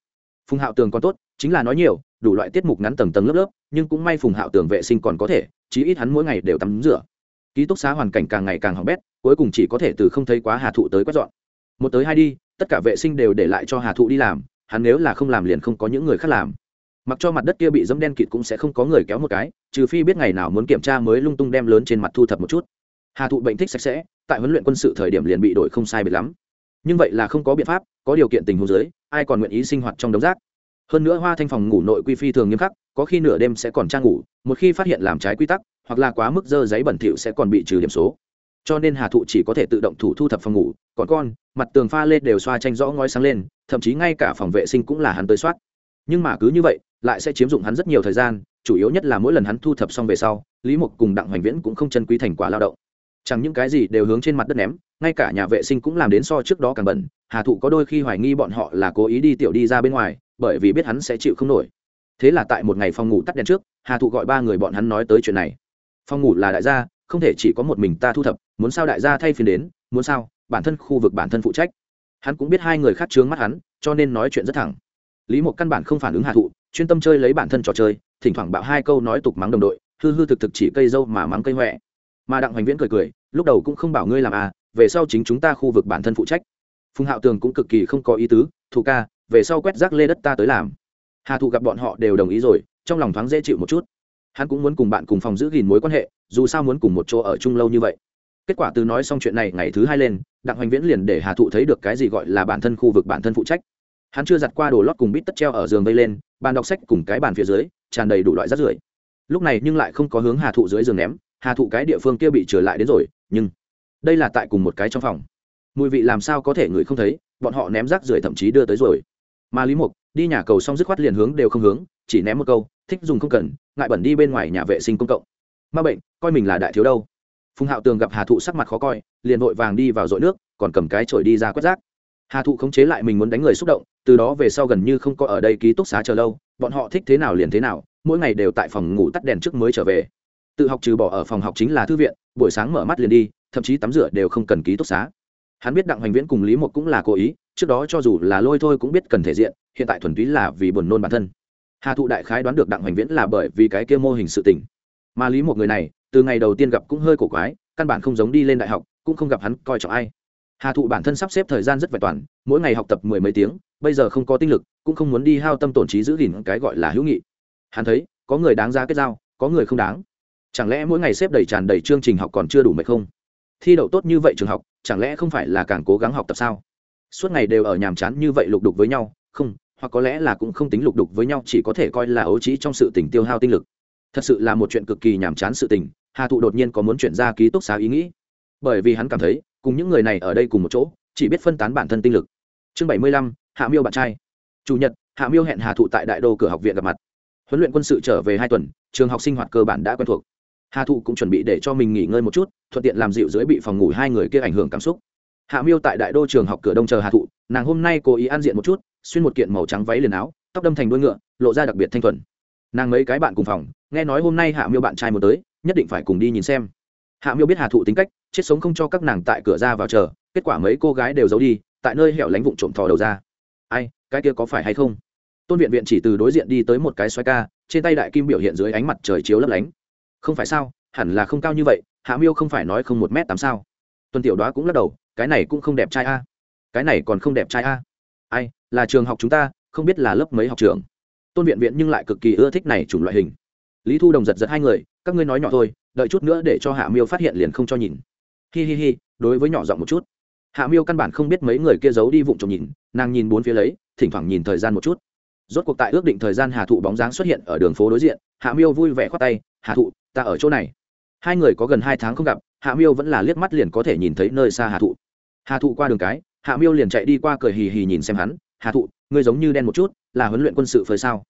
Phùng hạo tường còn tốt, chính là nói nhiều, đủ loại tiết mục ngắn tầng tầng lớp lớp, nhưng cũng may phùng hạo tường vệ sinh còn có thể, chí ít hắn mỗi ngày đều tắm rửa. Ký túc xá hoàn cảnh càng ngày càng hỏng bét, cuối cùng chỉ có thể từ không thấy quá hà thụ tới quét dọn. Một tới hai đi, tất cả vệ sinh đều để lại cho hà thụ đi làm hắn nếu là không làm liền không có những người khác làm. Mặc cho mặt đất kia bị dẫm đen kịt cũng sẽ không có người kéo một cái, trừ phi biết ngày nào muốn kiểm tra mới lung tung đem lớn trên mặt thu thập một chút. Hà thụ bệnh thích sạch sẽ, tại huấn luyện quân sự thời điểm liền bị đổi không sai biệt lắm. Nhưng vậy là không có biện pháp, có điều kiện tình huống dưới, ai còn nguyện ý sinh hoạt trong đống rác? Hơn nữa hoa thanh phòng ngủ nội quy phi thường nghiêm khắc, có khi nửa đêm sẽ còn trang ngủ, một khi phát hiện làm trái quy tắc, hoặc là quá mức dơ giấy bẩn thỉu sẽ còn bị trừ điểm số cho nên hà thụ chỉ có thể tự động thủ thu thập phòng ngủ, còn con, mặt tường pha lên đều xoa tranh rõ ngói sáng lên, thậm chí ngay cả phòng vệ sinh cũng là hắn tới soát. Nhưng mà cứ như vậy, lại sẽ chiếm dụng hắn rất nhiều thời gian, chủ yếu nhất là mỗi lần hắn thu thập xong về sau, lý mục cùng đặng hoành viễn cũng không chân quý thành quả lao động. Chẳng những cái gì đều hướng trên mặt đất ném, ngay cả nhà vệ sinh cũng làm đến so trước đó càng bẩn, hà thụ có đôi khi hoài nghi bọn họ là cố ý đi tiểu đi ra bên ngoài, bởi vì biết hắn sẽ chịu không nổi. Thế là tại một ngày phòng ngủ tắt đèn trước, hà thụ gọi ba người bọn hắn nói tới chuyện này. Phòng ngủ là đại gia không thể chỉ có một mình ta thu thập, muốn sao đại gia thay phiên đến, muốn sao, bản thân khu vực bản thân phụ trách. Hắn cũng biết hai người khác chướng mắt hắn, cho nên nói chuyện rất thẳng. Lý một căn bản không phản ứng hạ thụ, chuyên tâm chơi lấy bản thân trò chơi, thỉnh thoảng bạo hai câu nói tục mắng đồng đội, hư hư thực thực chỉ cây dâu mà mắng cây huệ mà đặng hoành viễn cười cười, lúc đầu cũng không bảo ngươi làm à về sau chính chúng ta khu vực bản thân phụ trách. Phùng hạo tường cũng cực kỳ không có ý tứ, thụ ca, về sau quét rác lê đất ta tới làm. Hà thụ gặp bọn họ đều đồng ý rồi, trong lòng thoáng dễ chịu một chút. Hắn cũng muốn cùng bạn cùng phòng giữ gìn mối quan hệ dù sao muốn cùng một chỗ ở chung lâu như vậy. Kết quả từ nói xong chuyện này ngày thứ hai lên, đặng hoành viễn liền để hà thụ thấy được cái gì gọi là bản thân khu vực bản thân phụ trách. Hắn chưa giặt qua đồ lót cùng bít tất treo ở giường vây lên, bàn đọc sách cùng cái bàn phía dưới, tràn đầy đủ loại rác rưởi. Lúc này nhưng lại không có hướng hà thụ dưới giường ném, hà thụ cái địa phương kia bị trở lại đến rồi, nhưng đây là tại cùng một cái trong phòng. Mùi vị làm sao có thể người không thấy, bọn họ ném rác rưởi thậm chí đưa tới rồi. Mà lý mục, đi nhà cầu xong dứt khoát liền hướng đều không hướng, chỉ ném một câu, thích dùng không cần, ngại bẩn đi bên ngoài nhà vệ sinh công cộng. Ma bệnh coi mình là đại thiếu đâu. Phùng hạo tường gặp hà thụ sắc mặt khó coi, liền vội vàng đi vào dội nước, còn cầm cái chổi đi ra quét rác. Hà thụ khống chế lại mình muốn đánh người xúc động, từ đó về sau gần như không có ở đây ký túc xá chờ lâu, bọn họ thích thế nào liền thế nào, mỗi ngày đều tại phòng ngủ tắt đèn trước mới trở về. Tự học trừ bỏ ở phòng học chính là thư viện, buổi sáng mở mắt liền đi, thậm chí tắm rửa đều không cần ký túc xá. Hắn biết đặng hoành viễn cùng lý một cũng là cố ý, trước đó cho dù là lôi thôi cũng biết cần thể diện, hiện tại thuần túy là vì buồn nôn bản thân. Hà thụ đại khái đoán được đặng hoành viễn là bởi vì cái kia mô hình sự tình. Mà lý một người này từ ngày đầu tiên gặp cũng hơi cổ quái, căn bản không giống đi lên đại học, cũng không gặp hắn coi trọng ai. Hà thụ bản thân sắp xếp thời gian rất vẹn toàn, mỗi ngày học tập mười mấy tiếng, bây giờ không có tinh lực, cũng không muốn đi hao tâm tổn trí giữ gìn cái gọi là hữu nghị. Hắn thấy, có người đáng ra kết giao, có người không đáng. Chẳng lẽ mỗi ngày xếp đầy tràn đầy chương trình học còn chưa đủ mệt không? Thi đậu tốt như vậy trường học, chẳng lẽ không phải là càng cố gắng học tập sao? Suốt ngày đều ở nhàm chán như vậy lục đục với nhau, không, hoặc có lẽ là cũng không tính lục đục với nhau, chỉ có thể coi là ấu trí trong sự tình tiêu hao tinh lực. Thật sự là một chuyện cực kỳ nhàm chán sự tình hà thụ đột nhiên có muốn chuyển ra ký túc xá ý nghĩ. Bởi vì hắn cảm thấy, cùng những người này ở đây cùng một chỗ, chỉ biết phân tán bản thân tinh lực. Chương bảy mươi lăm, hạ miêu bạn trai. Chủ nhật, hạ miêu hẹn hà thụ tại đại đô cửa học viện gặp mặt. Huấn luyện quân sự trở về hai tuần, trường học sinh hoạt cơ bản đã quen thuộc. Hà thụ cũng chuẩn bị để cho mình nghỉ ngơi một chút, thuận tiện làm dịu dưới bị phòng ngủ hai người kia ảnh hưởng cảm xúc. Hạ miêu tại đại đô trường học cửa đông chờ hà thụ, nàng hôm nay cố ý ăn diện một chút, xuyên một kiện màu trắng váy liền áo, tóc đâm thành đuôi ngựa, lộ ra đặc biệt thanh thuần. Nàng mấy cái bạn cùng phòng, nghe nói hôm nay hạ miêu bạn trai một tới nhất định phải cùng đi nhìn xem. Hạ miêu biết hà thụ tính cách, chết sống không cho các nàng tại cửa ra vào chờ, kết quả mấy cô gái đều giấu đi, tại nơi hẻo lánh vụn trộm thò đầu ra. Ai, cái kia có phải hay không? Tôn viện viện chỉ từ đối diện đi tới một cái xoay ca, trên tay đại kim biểu hiện dưới ánh mặt trời chiếu lấp lánh. Không phải sao, hẳn là không cao như vậy, hạ miêu không phải nói không một m tám sao. Tuần tiểu đoá cũng lắc đầu, cái này cũng không đẹp trai a. Cái này còn không đẹp trai a. Ai, là trường học chúng ta, không biết là lớp mấy học trường tôn viện viện nhưng lại cực kỳ ưa thích này chủng loại hình lý thu đồng giật giật hai người, các ngươi nói nhỏ thôi, đợi chút nữa để cho hạ miêu phát hiện liền không cho nhìn. Hi hi hi, đối với nhỏ giọng một chút. Hạ miêu căn bản không biết mấy người kia giấu đi vụng trộm nhìn, nàng nhìn bốn phía lấy, thỉnh thoảng nhìn thời gian một chút. Rốt cuộc tại ước định thời gian hà thụ bóng dáng xuất hiện ở đường phố đối diện, hạ miêu vui vẻ khoát tay hà thụ, ta ở chỗ này. Hai người có gần hai tháng không gặp, hạ miêu vẫn là liếc mắt liền có thể nhìn thấy nơi xa hà thụ. Hà thụ qua đường cái, hạ miêu liền chạy đi qua cười hì hì nhìn xem hắn, hà thụ, ngươi giống như đen một chút, là huấn luyện quân sự phơi sao?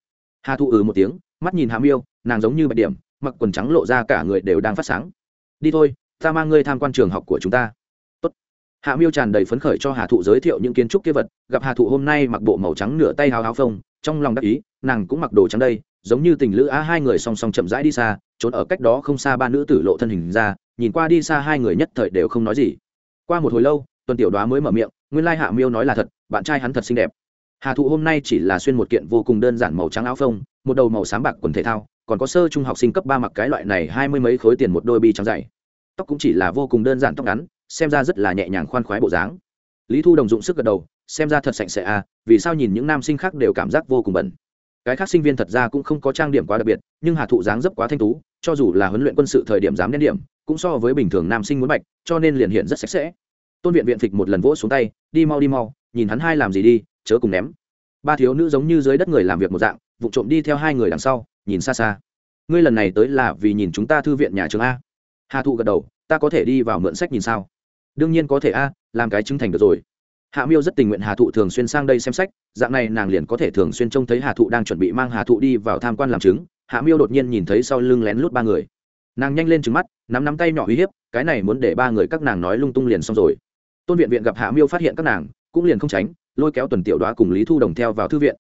Hà thụ ừ một tiếng, mắt nhìn hạ miêu nàng giống như bạch điểm, mặc quần trắng lộ ra cả người đều đang phát sáng. Đi thôi, ta mang ngươi tham quan trường học của chúng ta. Tốt. hạ miêu tràn đầy phấn khởi cho hà thụ giới thiệu những kiến trúc kia vật, gặp hà thụ hôm nay mặc bộ màu trắng nửa tay hào hào phông, trong lòng đắc ý, nàng cũng mặc đồ trắng đây, giống như tình lữ á hai người song song chậm rãi đi xa, trốn ở cách đó không xa ba nữ tử lộ thân hình ra, nhìn qua đi xa hai người nhất thời đều không nói gì. Qua một hồi lâu, tuần tiểu đoá mới mở miệng, nguyên lai hạ miêu nói là thật, bạn trai hắn thật xinh đẹp. Hà thụ hôm nay chỉ là xuyên một kiện vô cùng đơn giản màu trắng áo phông, một đầu màu sáng bạc quần thể thao còn có sơ trung học sinh cấp ba mặc cái loại này hai mươi mấy khối tiền một đôi bi trắng dày. Tóc cũng chỉ là vô cùng đơn giản tóc ngắn, xem ra rất là nhẹ nhàng khoan khoái bộ dáng. Lý thu đồng dụng sức gật đầu, xem ra thật sạch sẽ à vì sao nhìn những nam sinh khác đều cảm giác vô cùng bẩn. Cái khác sinh viên thật ra cũng không có trang điểm quá đặc biệt, nhưng hà thụ dáng dấp quá thanh tú, cho dù là huấn luyện quân sự thời điểm dám đen điểm, cũng so với bình thường nam sinh muốn bạch, cho nên liền hiện rất sạch sẽ. Tôn viện viện phịch một lần vỗ xuống tay, đi mau đi mau, nhìn hắn hai làm gì đi, chớ cùng ném. Ba thiếu nữ giống như dưới đất người làm việc một dạng, vụ trộm đi theo hai người đằng sau nhìn xa xa. Ngươi lần này tới là vì nhìn chúng ta thư viện nhà trường a. Hà thụ gật đầu, ta có thể đi vào mượn sách nhìn sao? Đương nhiên có thể a, làm cái chứng thành được rồi. Hạ miêu rất tình nguyện hà thụ thường xuyên sang đây xem sách, dạng này nàng liền có thể thường xuyên trông thấy hà thụ đang chuẩn bị mang hà thụ đi vào tham quan làm chứng. Hạ miêu đột nhiên nhìn thấy sau lưng lén lút ba người. Nàng nhanh lên trứng mắt, nắm nắm tay nhỏ uy hiếp, cái này muốn để ba người các nàng nói lung tung liền xong rồi. Tôn viện viện gặp hạ miêu phát hiện các nàng, cũng liền không tránh, lôi kéo tuần tiểu đoá cùng lý thu đồng theo vào thư viện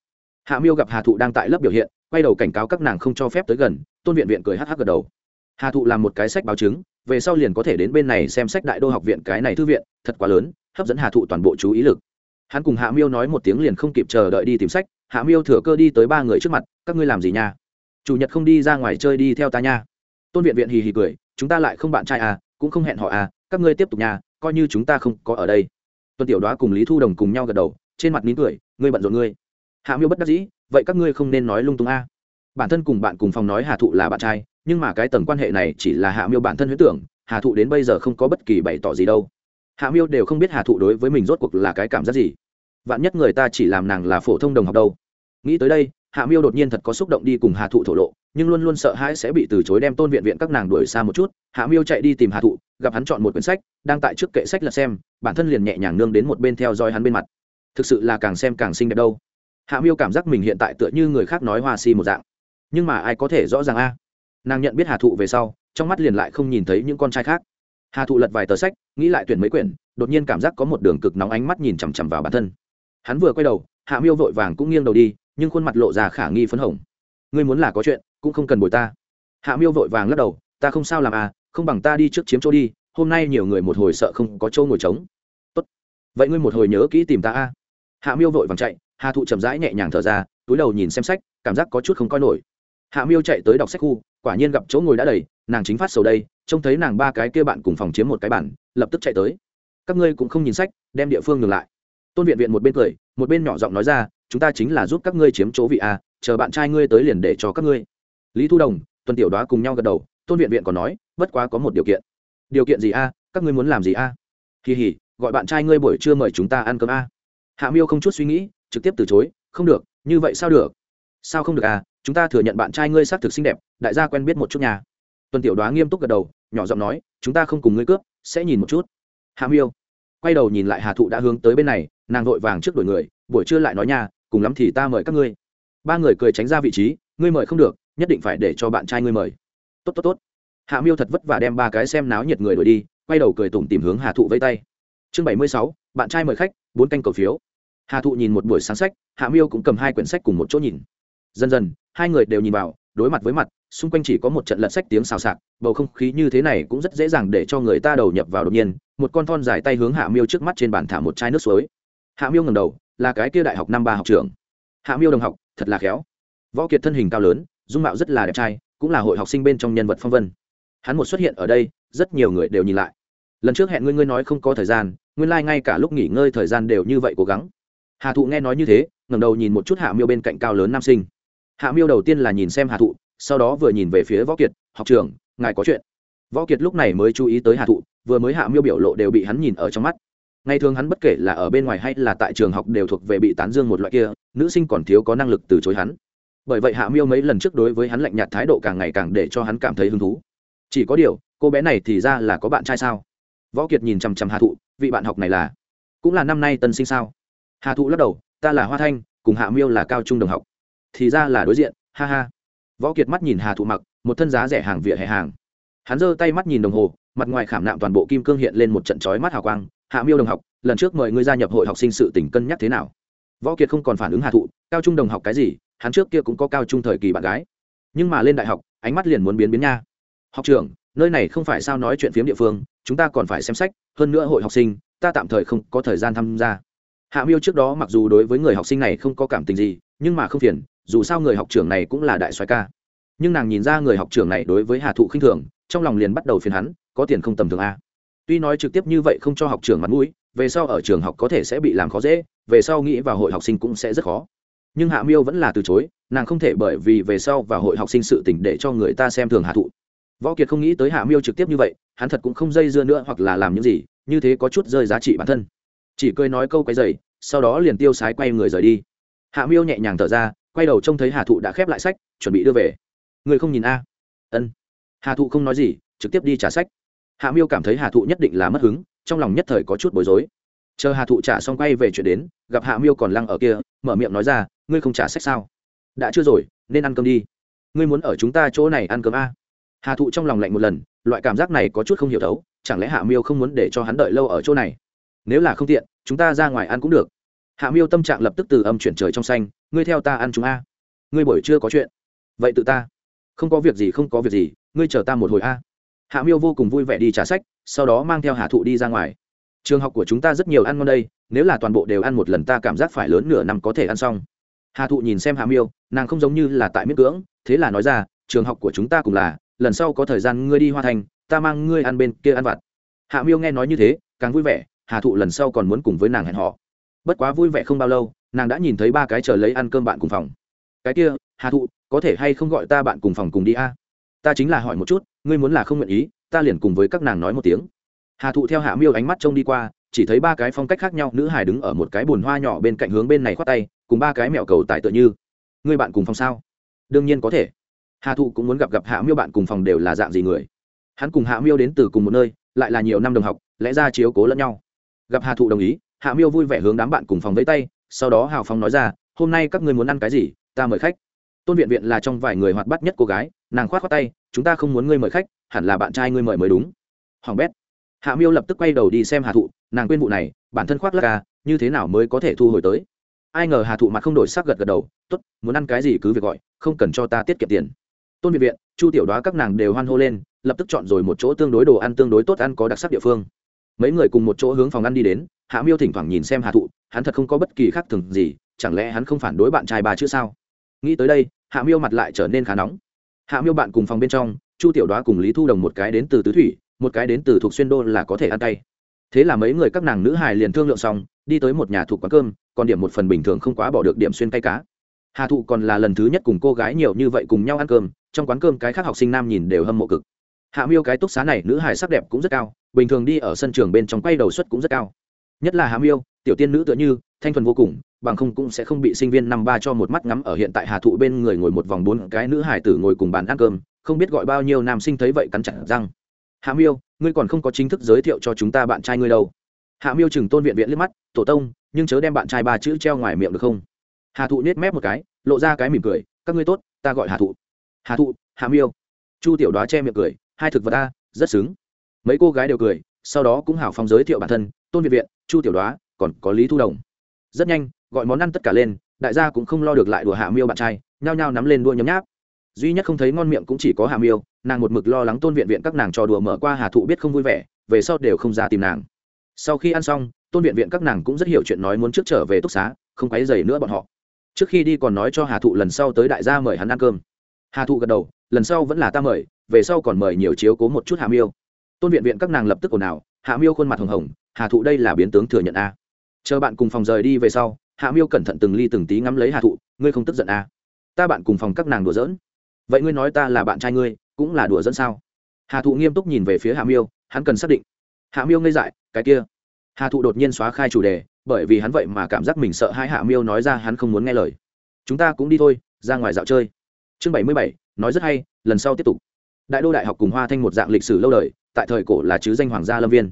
hạ miêu gặp hà thụ đang tại lớp biểu hiện, quay đầu cảnh cáo các nàng không cho phép tới gần, tôn viện viện cười hắc hắc gật đầu. Hà thụ làm một cái sách báo chứng, về sau liền có thể đến bên này xem sách đại đô học viện cái này thư viện, thật quá lớn, hấp dẫn hà thụ toàn bộ chú ý lực. Hắn cùng hạ miêu nói một tiếng liền không kịp chờ đợi đi tìm sách, hạ miêu thừa cơ đi tới ba người trước mặt, các ngươi làm gì nha? Chủ nhật không đi ra ngoài chơi đi theo ta nha. Tôn viện viện hì hì cười, chúng ta lại không bạn trai à cũng không hẹn họ à các ngươi tiếp tục nhà coi như chúng ta không có ở đây. Tuân tiểu đoá cùng lý thu đồng cùng nhau gật đầu, trên mặt nín cười, ngươi bận rộn ngươi hạ miêu bất đắc dĩ, vậy các ngươi không nên nói lung tung a. Bản thân cùng bạn cùng phòng nói hà thụ là bạn trai, nhưng mà cái tầng quan hệ này chỉ là hạ miêu bản thân huyết tưởng, hà thụ đến bây giờ không có bất kỳ bày tỏ gì đâu. Hạ miêu đều không biết hà thụ đối với mình rốt cuộc là cái cảm giác gì. Vạn nhất người ta chỉ làm nàng là phổ thông đồng học đâu. Nghĩ tới đây, hạ miêu đột nhiên thật có xúc động đi cùng hà thụ thổ lộ, nhưng luôn luôn sợ hãi sẽ bị từ chối đem tôn viện viện các nàng đuổi xa một chút. Hạ miêu chạy đi tìm hà thụ, gặp hắn chọn một quyển sách, đang tại trước kệ sách là xem, bản thân liền nhẹ nhàng nương đến một bên theo dõi hắn bên mặt. Thực sự là càng xem càng xinh đẹp đâu hạ miêu cảm giác mình hiện tại tựa như người khác nói hoa si một dạng. Nhưng mà ai có thể rõ ràng a? Nàng nhận biết hà thụ về sau, trong mắt liền lại không nhìn thấy những con trai khác. Hà thụ lật vài tờ sách, nghĩ lại tuyển mấy quyển, đột nhiên cảm giác có một đường cực nóng ánh mắt nhìn chằm chằm vào bản thân. Hắn vừa quay đầu, hạ miêu vội vàng cũng nghiêng đầu đi, nhưng khuôn mặt lộ ra khả nghi phấn hồng. Ngươi muốn là có chuyện, cũng không cần bồi ta. Hạ miêu vội vàng lắc đầu, ta không sao làm à không bằng ta đi trước chiếm chỗ đi, hôm nay nhiều người một hồi sợ không có chỗ ngồi trống. Tốt. Vậy ngươi một hồi nhớ kỹ tìm ta a. Hạ miêu vội vàng chạy hà thụ chậm rãi nhẹ nhàng thở ra, túi đầu nhìn xem sách, cảm giác có chút không coi nổi. Hạ miêu chạy tới đọc sách khu, quả nhiên gặp chỗ ngồi đã đầy, nàng chính phát sầu đây, trông thấy nàng ba cái kia bạn cùng phòng chiếm một cái bản lập tức chạy tới. Các ngươi cũng không nhìn sách, đem địa phương ngừng lại. Tôn viện viện một bên cười, một bên nhỏ giọng nói ra, chúng ta chính là giúp các ngươi chiếm chỗ vị a, chờ bạn trai ngươi tới liền để cho các ngươi. Lý thu đồng, tuần tiểu đoá cùng nhau gật đầu, tôn viện viện còn nói, bất quá có một điều kiện. Điều kiện gì a, các ngươi muốn làm gì a? Kỳ hỉ, gọi bạn trai ngươi buổi trưa mời chúng ta ăn cơm a. Hạ miêu không chút suy nghĩ trực tiếp từ chối không được như vậy sao được? Sao không được à? Chúng ta thừa nhận bạn trai ngươi xác thực xinh đẹp đại gia quen biết một chút nhà. Tuần tiểu đoá nghiêm túc gật đầu nhỏ giọng nói chúng ta không cùng ngươi cướp sẽ nhìn một chút. Hạ miêu. Quay đầu nhìn lại hà thụ đã hướng tới bên này nàng vội vàng trước đổi người buổi trưa lại nói nhà, cùng lắm thì ta mời các ngươi. Ba người cười tránh ra vị trí ngươi mời không được nhất định phải để cho bạn trai ngươi mời. Tốt tốt tốt. Hạ miêu thật vất vả đem ba cái xem náo nhiệt người đổi đi quay đầu cười tủm tìm hướng hà thụ vây tay. Chương bảy mươi sáu bạn trai mời khách bốn canh cầu phiếu hà thụ nhìn một buổi sáng sách, hạ miêu cũng cầm hai quyển sách cùng một chỗ nhìn. Dần dần, hai người đều nhìn vào, đối mặt với mặt, xung quanh chỉ có một trận lật sách tiếng xào xạc, bầu không khí như thế này cũng rất dễ dàng để cho người ta đầu nhập vào đột nhiên, một con thon dài tay hướng hạ miêu trước mắt trên bàn thả một chai nước suối. Hạ miêu ngầm đầu, là cái kia đại học năm ba học trường. Hạ miêu đồng học, thật là khéo. Võ kiệt thân hình cao lớn, dung mạo rất là đẹp trai, cũng là hội học sinh bên trong nhân vật phong vân. Hắn một xuất hiện ở đây, rất nhiều người đều nhìn lại. Lần trước hẹn ngươi ngươi nói không có thời gian, nguyên lai、like、ngay cả lúc nghỉ ngơi thời gian đều như vậy cố gắng hà thụ nghe nói như thế, ngẩng đầu nhìn một chút hạ miêu bên cạnh cao lớn nam sinh. Hạ miêu đầu tiên là nhìn xem hà thụ, sau đó vừa nhìn về phía võ kiệt, học trường ngài có chuyện. Võ kiệt lúc này mới chú ý tới hà thụ, vừa mới hạ miêu biểu lộ đều bị hắn nhìn ở trong mắt. Ngày thường hắn bất kể là ở bên ngoài hay là tại trường học đều thuộc về bị tán dương một loại kia, nữ sinh còn thiếu có năng lực từ chối hắn. Bởi vậy hạ miêu mấy lần trước đối với hắn lạnh nhạt thái độ càng ngày càng để cho hắn cảm thấy hứng thú. Chỉ có điều, cô bé này thì ra là có bạn trai sao? Võ kiệt nhìn chằm chằm hà thụ, vị bạn học này là, cũng là năm nay tân sinh sao? Hà thụ lắc đầu, ta là hoa thanh, cùng hạ miêu là cao trung đồng học. Thì ra là đối diện, ha ha. Võ kiệt mắt nhìn hà thụ mặc, một thân giá rẻ hàng vỉa hè hàng. Hắn giơ tay mắt nhìn đồng hồ, mặt ngoài khảm nạm toàn bộ kim cương hiện lên một trận chói mắt hào quang. Hạ miêu đồng học, lần trước mời ngươi gia nhập hội học sinh sự tỉnh cân nhắc thế nào? Võ kiệt không còn phản ứng hà thụ, cao trung đồng học cái gì? Hắn trước kia cũng có cao trung thời kỳ bạn gái. Nhưng mà lên đại học, ánh mắt liền muốn biến biến nha. Học trưởng, nơi này không phải sao nói chuyện phiếm địa phương, chúng ta còn phải xem sách, hơn nữa hội học sinh, ta tạm thời không có thời gian tham gia hạ miêu trước đó mặc dù đối với người học sinh này không có cảm tình gì, nhưng mà không phiền, dù sao người học trưởng này cũng là đại soái ca. Nhưng nàng nhìn ra người học trưởng này đối với hà thụ khinh thường, trong lòng liền bắt đầu phiền hắn, có tiền không tầm thường a. Tuy nói trực tiếp như vậy không cho học trưởng mặt mũi, về sau ở trường học có thể sẽ bị làm khó dễ, về sau nghĩ vào hội học sinh cũng sẽ rất khó. Nhưng hạ miêu vẫn là từ chối, nàng không thể bởi vì về sau vào hội học sinh sự tỉnh để cho người ta xem thường hạ thụ. Võ kiệt không nghĩ tới hạ miêu trực tiếp như vậy, hắn thật cũng không dây dưa nữa hoặc là làm những gì, như thế có chút rơi giá trị bản thân chỉ cười nói câu quay dày sau đó liền tiêu sái quay người rời đi. Hạ miêu nhẹ nhàng thở ra, quay đầu trông thấy hà thụ đã khép lại sách, chuẩn bị đưa về. Người không nhìn a? Ân. Hà thụ không nói gì, trực tiếp đi trả sách. Hạ miêu cảm thấy hà thụ nhất định là mất hứng, trong lòng nhất thời có chút bối rối. Chờ hà thụ trả xong quay về chuyện đến, gặp hạ miêu còn lăng ở kia, mở miệng nói ra, ngươi không trả sách sao? Đã chưa rồi, nên ăn cơm đi. Ngươi muốn ở chúng ta chỗ này ăn cơm a? Hà thụ trong lòng lạnh một lần, loại cảm giác này có chút không hiểu thấu, chẳng lẽ hạ miêu không muốn để cho hắn đợi lâu ở chỗ này? Nếu là không tiện, chúng ta ra ngoài ăn cũng được. Hạ miêu tâm trạng lập tức từ âm chuyển trời trong xanh, ngươi theo ta ăn chúng a. Ngươi buổi chưa có chuyện. Vậy tự ta. Không có việc gì, không có việc gì, ngươi chờ ta một hồi a. Hạ miêu vô cùng vui vẻ đi trả sách, sau đó mang theo hà thụ đi ra ngoài. Trường học của chúng ta rất nhiều ăn ngon đây, nếu là toàn bộ đều ăn một lần ta cảm giác phải lớn nửa năm có thể ăn xong. Hà thụ nhìn xem hạ miêu, nàng không giống như là tại miết cưỡng, thế là nói ra, trường học của chúng ta cùng là, lần sau có thời gian ngươi đi hoa thành, ta mang ngươi ăn bên kia ăn vặt. Hạ miêu nghe nói như thế, càng vui vẻ hà thụ lần sau còn muốn cùng với nàng hẹn họ bất quá vui vẻ không bao lâu, nàng đã nhìn thấy ba cái chờ lấy ăn cơm bạn cùng phòng. Cái kia, hà thụ, có thể hay không gọi ta bạn cùng phòng cùng đi a? Ta chính là hỏi một chút, ngươi muốn là không nguyện ý, ta liền cùng với các nàng nói một tiếng. Hà thụ theo hạ miêu ánh mắt trông đi qua, chỉ thấy ba cái phong cách khác nhau, nữ hài đứng ở một cái bồn hoa nhỏ bên cạnh hướng bên này khoát tay, cùng ba cái mẹo cầu tại tựa như. Ngươi bạn cùng phòng sao? Đương nhiên có thể. Hà thụ cũng muốn gặp gặp hạ miêu bạn cùng phòng đều là dạng gì người. Hắn cùng hạ miêu đến từ cùng một nơi, lại là nhiều năm đồng học, lẽ ra chiếu cố lẫn nhau gặp hà thụ đồng ý, hạ miêu vui vẻ hướng đám bạn cùng phòng vẫy tay, sau đó hào phong nói ra, hôm nay các ngươi muốn ăn cái gì, ta mời khách. Tôn viện viện là trong vài người hoạt bát nhất cô gái, nàng khoát khoát tay, chúng ta không muốn ngươi mời khách, hẳn là bạn trai ngươi mời mới đúng. Hoàng bét. Hạ miêu lập tức quay đầu đi xem hà thụ, nàng quên vụ này, bản thân khoác lắc ca à, như thế nào mới có thể thu hồi tới? Ai ngờ hà thụ mặt không đổi sắc gật gật đầu t ố t muốn ăn cái gì cứ việc gọi, không cần cho ta tiết kiệm tiền. Tôn viện viện, chu tiểu đoá các nàng đều hoan hô lên, lập tức chọn rồi một chỗ tương đối đồ ăn tương đối tốt ăn có đặc sắc địa phương mấy người cùng một chỗ hướng phòng ăn đi đến, hạ miêu thỉnh thoảng nhìn xem hà thụ, hắn thật không có bất kỳ khác thường gì, chẳng lẽ hắn không phản đối bạn trai bà chứ sao? Nghĩ tới đây, hạ miêu mặt lại trở nên khá nóng. Hạ miêu bạn cùng phòng bên trong, chu tiểu đoá cùng lý thu đồng một cái đến từ tứ thủy, một cái đến từ thuộc xuyên đô là có thể ăn tay thế là mấy người các nàng nữ hài liền thương lượng xong, đi tới một nhà thuộc quán cơm, còn điểm một phần bình thường không quá bỏ được điểm xuyên cay cá. Hà thụ còn là lần thứ nhất cùng cô gái nhiều như vậy cùng nhau ăn cơm, trong quán cơm cái khác học sinh nam nhìn đều hâm mộ cực hạ miêu cái túc xá này nữ hài sắc đẹp cũng rất cao, bình thường đi ở sân trường bên trong quay đầu suất cũng rất cao. Nhất là hạ miêu, tiểu tiên nữ tựa như, thanh thuần vô cùng, bằng không cũng sẽ không bị sinh viên năm ba cho một mắt ngắm ở hiện tại hà thụ bên người ngồi một vòng bốn cái nữ hải tử ngồi cùng bàn ăn cơm, không biết gọi bao nhiêu nam sinh thấy vậy cắn chặt răng. Hạ miêu, ngươi còn không có chính thức giới thiệu cho chúng ta bạn trai ngươi đâu. Hạ miêu chừng tôn viện viện liếc mắt, tổ tông, nhưng chớ đem bạn trai ba chữ treo ngoài miệng được không? Hà thụ nết mép một cái, lộ ra cái mỉm cười, các ngươi tốt, ta gọi hà thụ. Hà thụ, hạ miêu. Chu tiểu đoá che miệng cười hai thực vật a rất xứng. Mấy cô gái đều cười, sau đó cũng hào phóng giới thiệu bản thân, tôn việt viện, chu tiểu đoá, còn có lý thu đồng. Rất nhanh, gọi món ăn tất cả lên, đại gia cũng không lo được lại đùa hạ miêu bạn trai, nhao nhao nắm lên đua nhấm nháp. Duy nhất không thấy ngon miệng cũng chỉ có hạ miêu, nàng một mực lo lắng tôn viện viện các nàng trò đùa mở qua hà thụ biết không vui vẻ, về sau đều không ra tìm nàng. Sau khi ăn xong, tôn viện viện các nàng cũng rất hiểu chuyện nói muốn trước trở về túc xá, không quấy dày nữa bọn họ. Trước khi đi còn nói cho hà thụ lần sau tới đại gia mời hắn ăn cơm. Hà thụ gật đầu, lần sau vẫn là ta mời về sau còn mời nhiều chiếu cố một chút hạ miêu. Tôn viện viện các nàng lập tức ồn ào, hạ miêu khuôn mặt hồng hồng, hà thụ đây là biến tướng thừa nhận a. Chờ bạn cùng phòng rời đi về sau, hạ miêu cẩn thận từng ly từng tí ngắm lấy hà thụ, ngươi không tức giận a. Ta bạn cùng phòng các nàng đùa giỡn. Vậy ngươi nói ta là bạn trai ngươi, cũng là đùa dẫn sao? Hà thụ nghiêm túc nhìn về phía hạ miêu, hắn cần xác định. Hạ miêu ngây dại, cái kia. Hà thụ đột nhiên xóa khai chủ đề, bởi vì hắn vậy mà cảm giác mình sợ hai hạ miêu nói ra hắn không muốn nghe lời. Chúng ta cũng đi thôi, ra ngoài dạo chơi. Chương bảy mươi bảy, nói rất hay, lần sau tiếp tục đại đô đại học cùng hoa thanh một dạng lịch sử lâu đời, tại thời cổ là chứ danh hoàng gia lâm viên.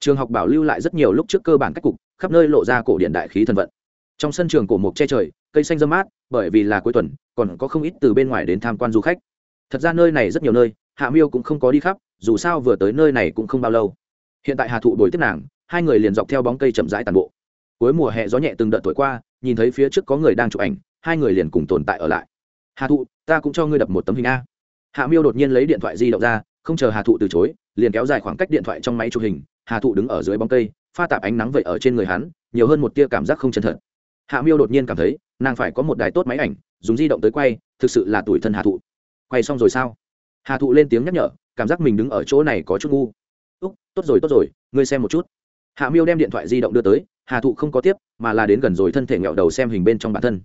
Trường học bảo lưu lại rất nhiều lúc trước cơ bản cách cục, khắp nơi lộ ra cổ điện đại khí thần vận. Trong sân trường cổ mộc che trời, cây xanh dâm mát, bởi vì là cuối tuần, còn có không ít từ bên ngoài đến tham quan du khách. Thật ra nơi này rất nhiều nơi, hạ miêu cũng không có đi khắp, dù sao vừa tới nơi này cũng không bao lâu. Hiện tại hà thụ đổi tiếp nàng, hai người liền dọc theo bóng cây chậm rãi tàn bộ. Cuối mùa hè gió nhẹ từng đợt thổi qua, nhìn thấy phía trước có người đang chụp ảnh, hai người liền cùng tồn tại ở lại. Hà thụ, ta cũng cho ngươi đập một tấm hình a hạ miêu đột nhiên lấy điện thoại di động ra, không chờ hà thụ từ chối, liền kéo dài khoảng cách điện thoại trong máy chụp hình. Hà thụ đứng ở dưới bóng cây, pha tạp ánh nắng vậy ở trên người hắn, nhiều hơn một tia cảm giác không chân thật. Hạ miêu đột nhiên cảm thấy, nàng phải có một đài tốt máy ảnh, dùng di động tới quay, thực sự là tuổi thân hà thụ. Quay xong rồi sao? Hà thụ lên tiếng nhắc nhở, cảm giác mình đứng ở chỗ này có chút ngu. Úc, tốt rồi tốt rồi, ngươi xem một chút. Hạ miêu đem điện thoại di động đưa tới, hà thụ không có tiếp, mà là đến gần rồi thân thể nghẹo đầu xem hình bên trong bản thân.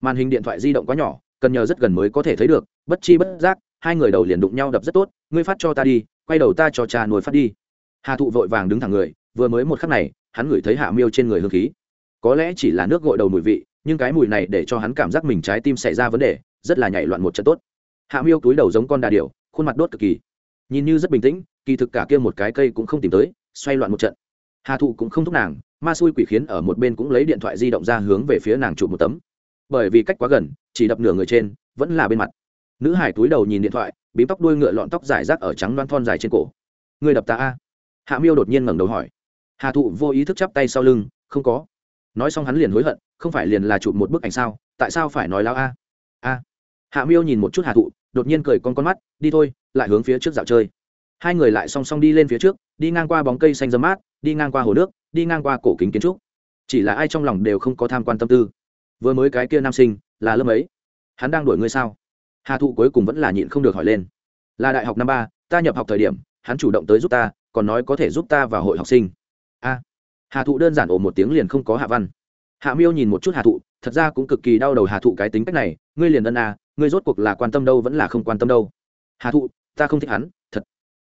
Màn hình điện thoại di động quá nhỏ, cần nhờ rất gần mới có thể thấy được, bất chi bất giác hai người đầu liền đụng nhau đập rất tốt, ngươi phát cho ta đi, quay đầu ta cho cha nuôi phát đi. Hà thụ vội vàng đứng thẳng người, vừa mới một khắc này, hắn ngửi thấy hạ miêu trên người hương khí. Có lẽ chỉ là nước gội đầu mùi vị, nhưng cái mùi này để cho hắn cảm giác mình trái tim xảy ra vấn đề, rất là nhảy loạn một trận tốt. Hạ miêu túi đầu giống con đà điểu, khuôn mặt đốt cực kỳ. Nhìn như rất bình tĩnh, kỳ thực cả kia một cái cây cũng không tìm tới, xoay loạn một trận. Hà thụ cũng không thúc nàng, ma xui quỷ khiến ở một bên cũng lấy điện thoại di động ra hướng về phía nàng chụp một tấm. Bởi vì cách quá gần, chỉ đập nửa người trên, vẫn là bên mặt nữ hải túi đầu nhìn điện thoại, bím tóc đuôi ngựa lọn tóc dài rác ở trắng đoan thon dài trên cổ. Người đập ta a? Hạ miêu đột nhiên ngẩng đầu hỏi. Hà thụ vô ý thức chắp tay sau lưng, không có. Nói xong hắn liền hối hận, không phải liền là chụp một bức ảnh sao, tại sao phải nói lao a? A. Hạ miêu nhìn một chút hà thụ, đột nhiên cười con con mắt, đi thôi, lại hướng phía trước dạo chơi. Hai người lại song song đi lên phía trước, đi ngang qua bóng cây xanh dâm mát, đi ngang qua hồ nước, đi ngang qua cổ kính kiến trúc. Chỉ là ai trong lòng đều không có tham quan tâm tư. Vừa mới cái kia nam sinh, là lâm ấy. Hắn đang đuổi ngươi sao? Hà thụ cuối cùng vẫn là nhịn không được hỏi lên. Là đại học năm ba, ta nhập học thời điểm, hắn chủ động tới giúp ta, còn nói có thể giúp ta vào hội học sinh. A. Hà thụ đơn giản ổ một tiếng liền không có hạ văn. Hạ miêu nhìn một chút hà thụ, thật ra cũng cực kỳ đau đầu hà thụ cái tính cách này, ngươi liền ân à ngươi rốt cuộc là quan tâm đâu vẫn là không quan tâm đâu. Hà thụ, ta không thích hắn, thật.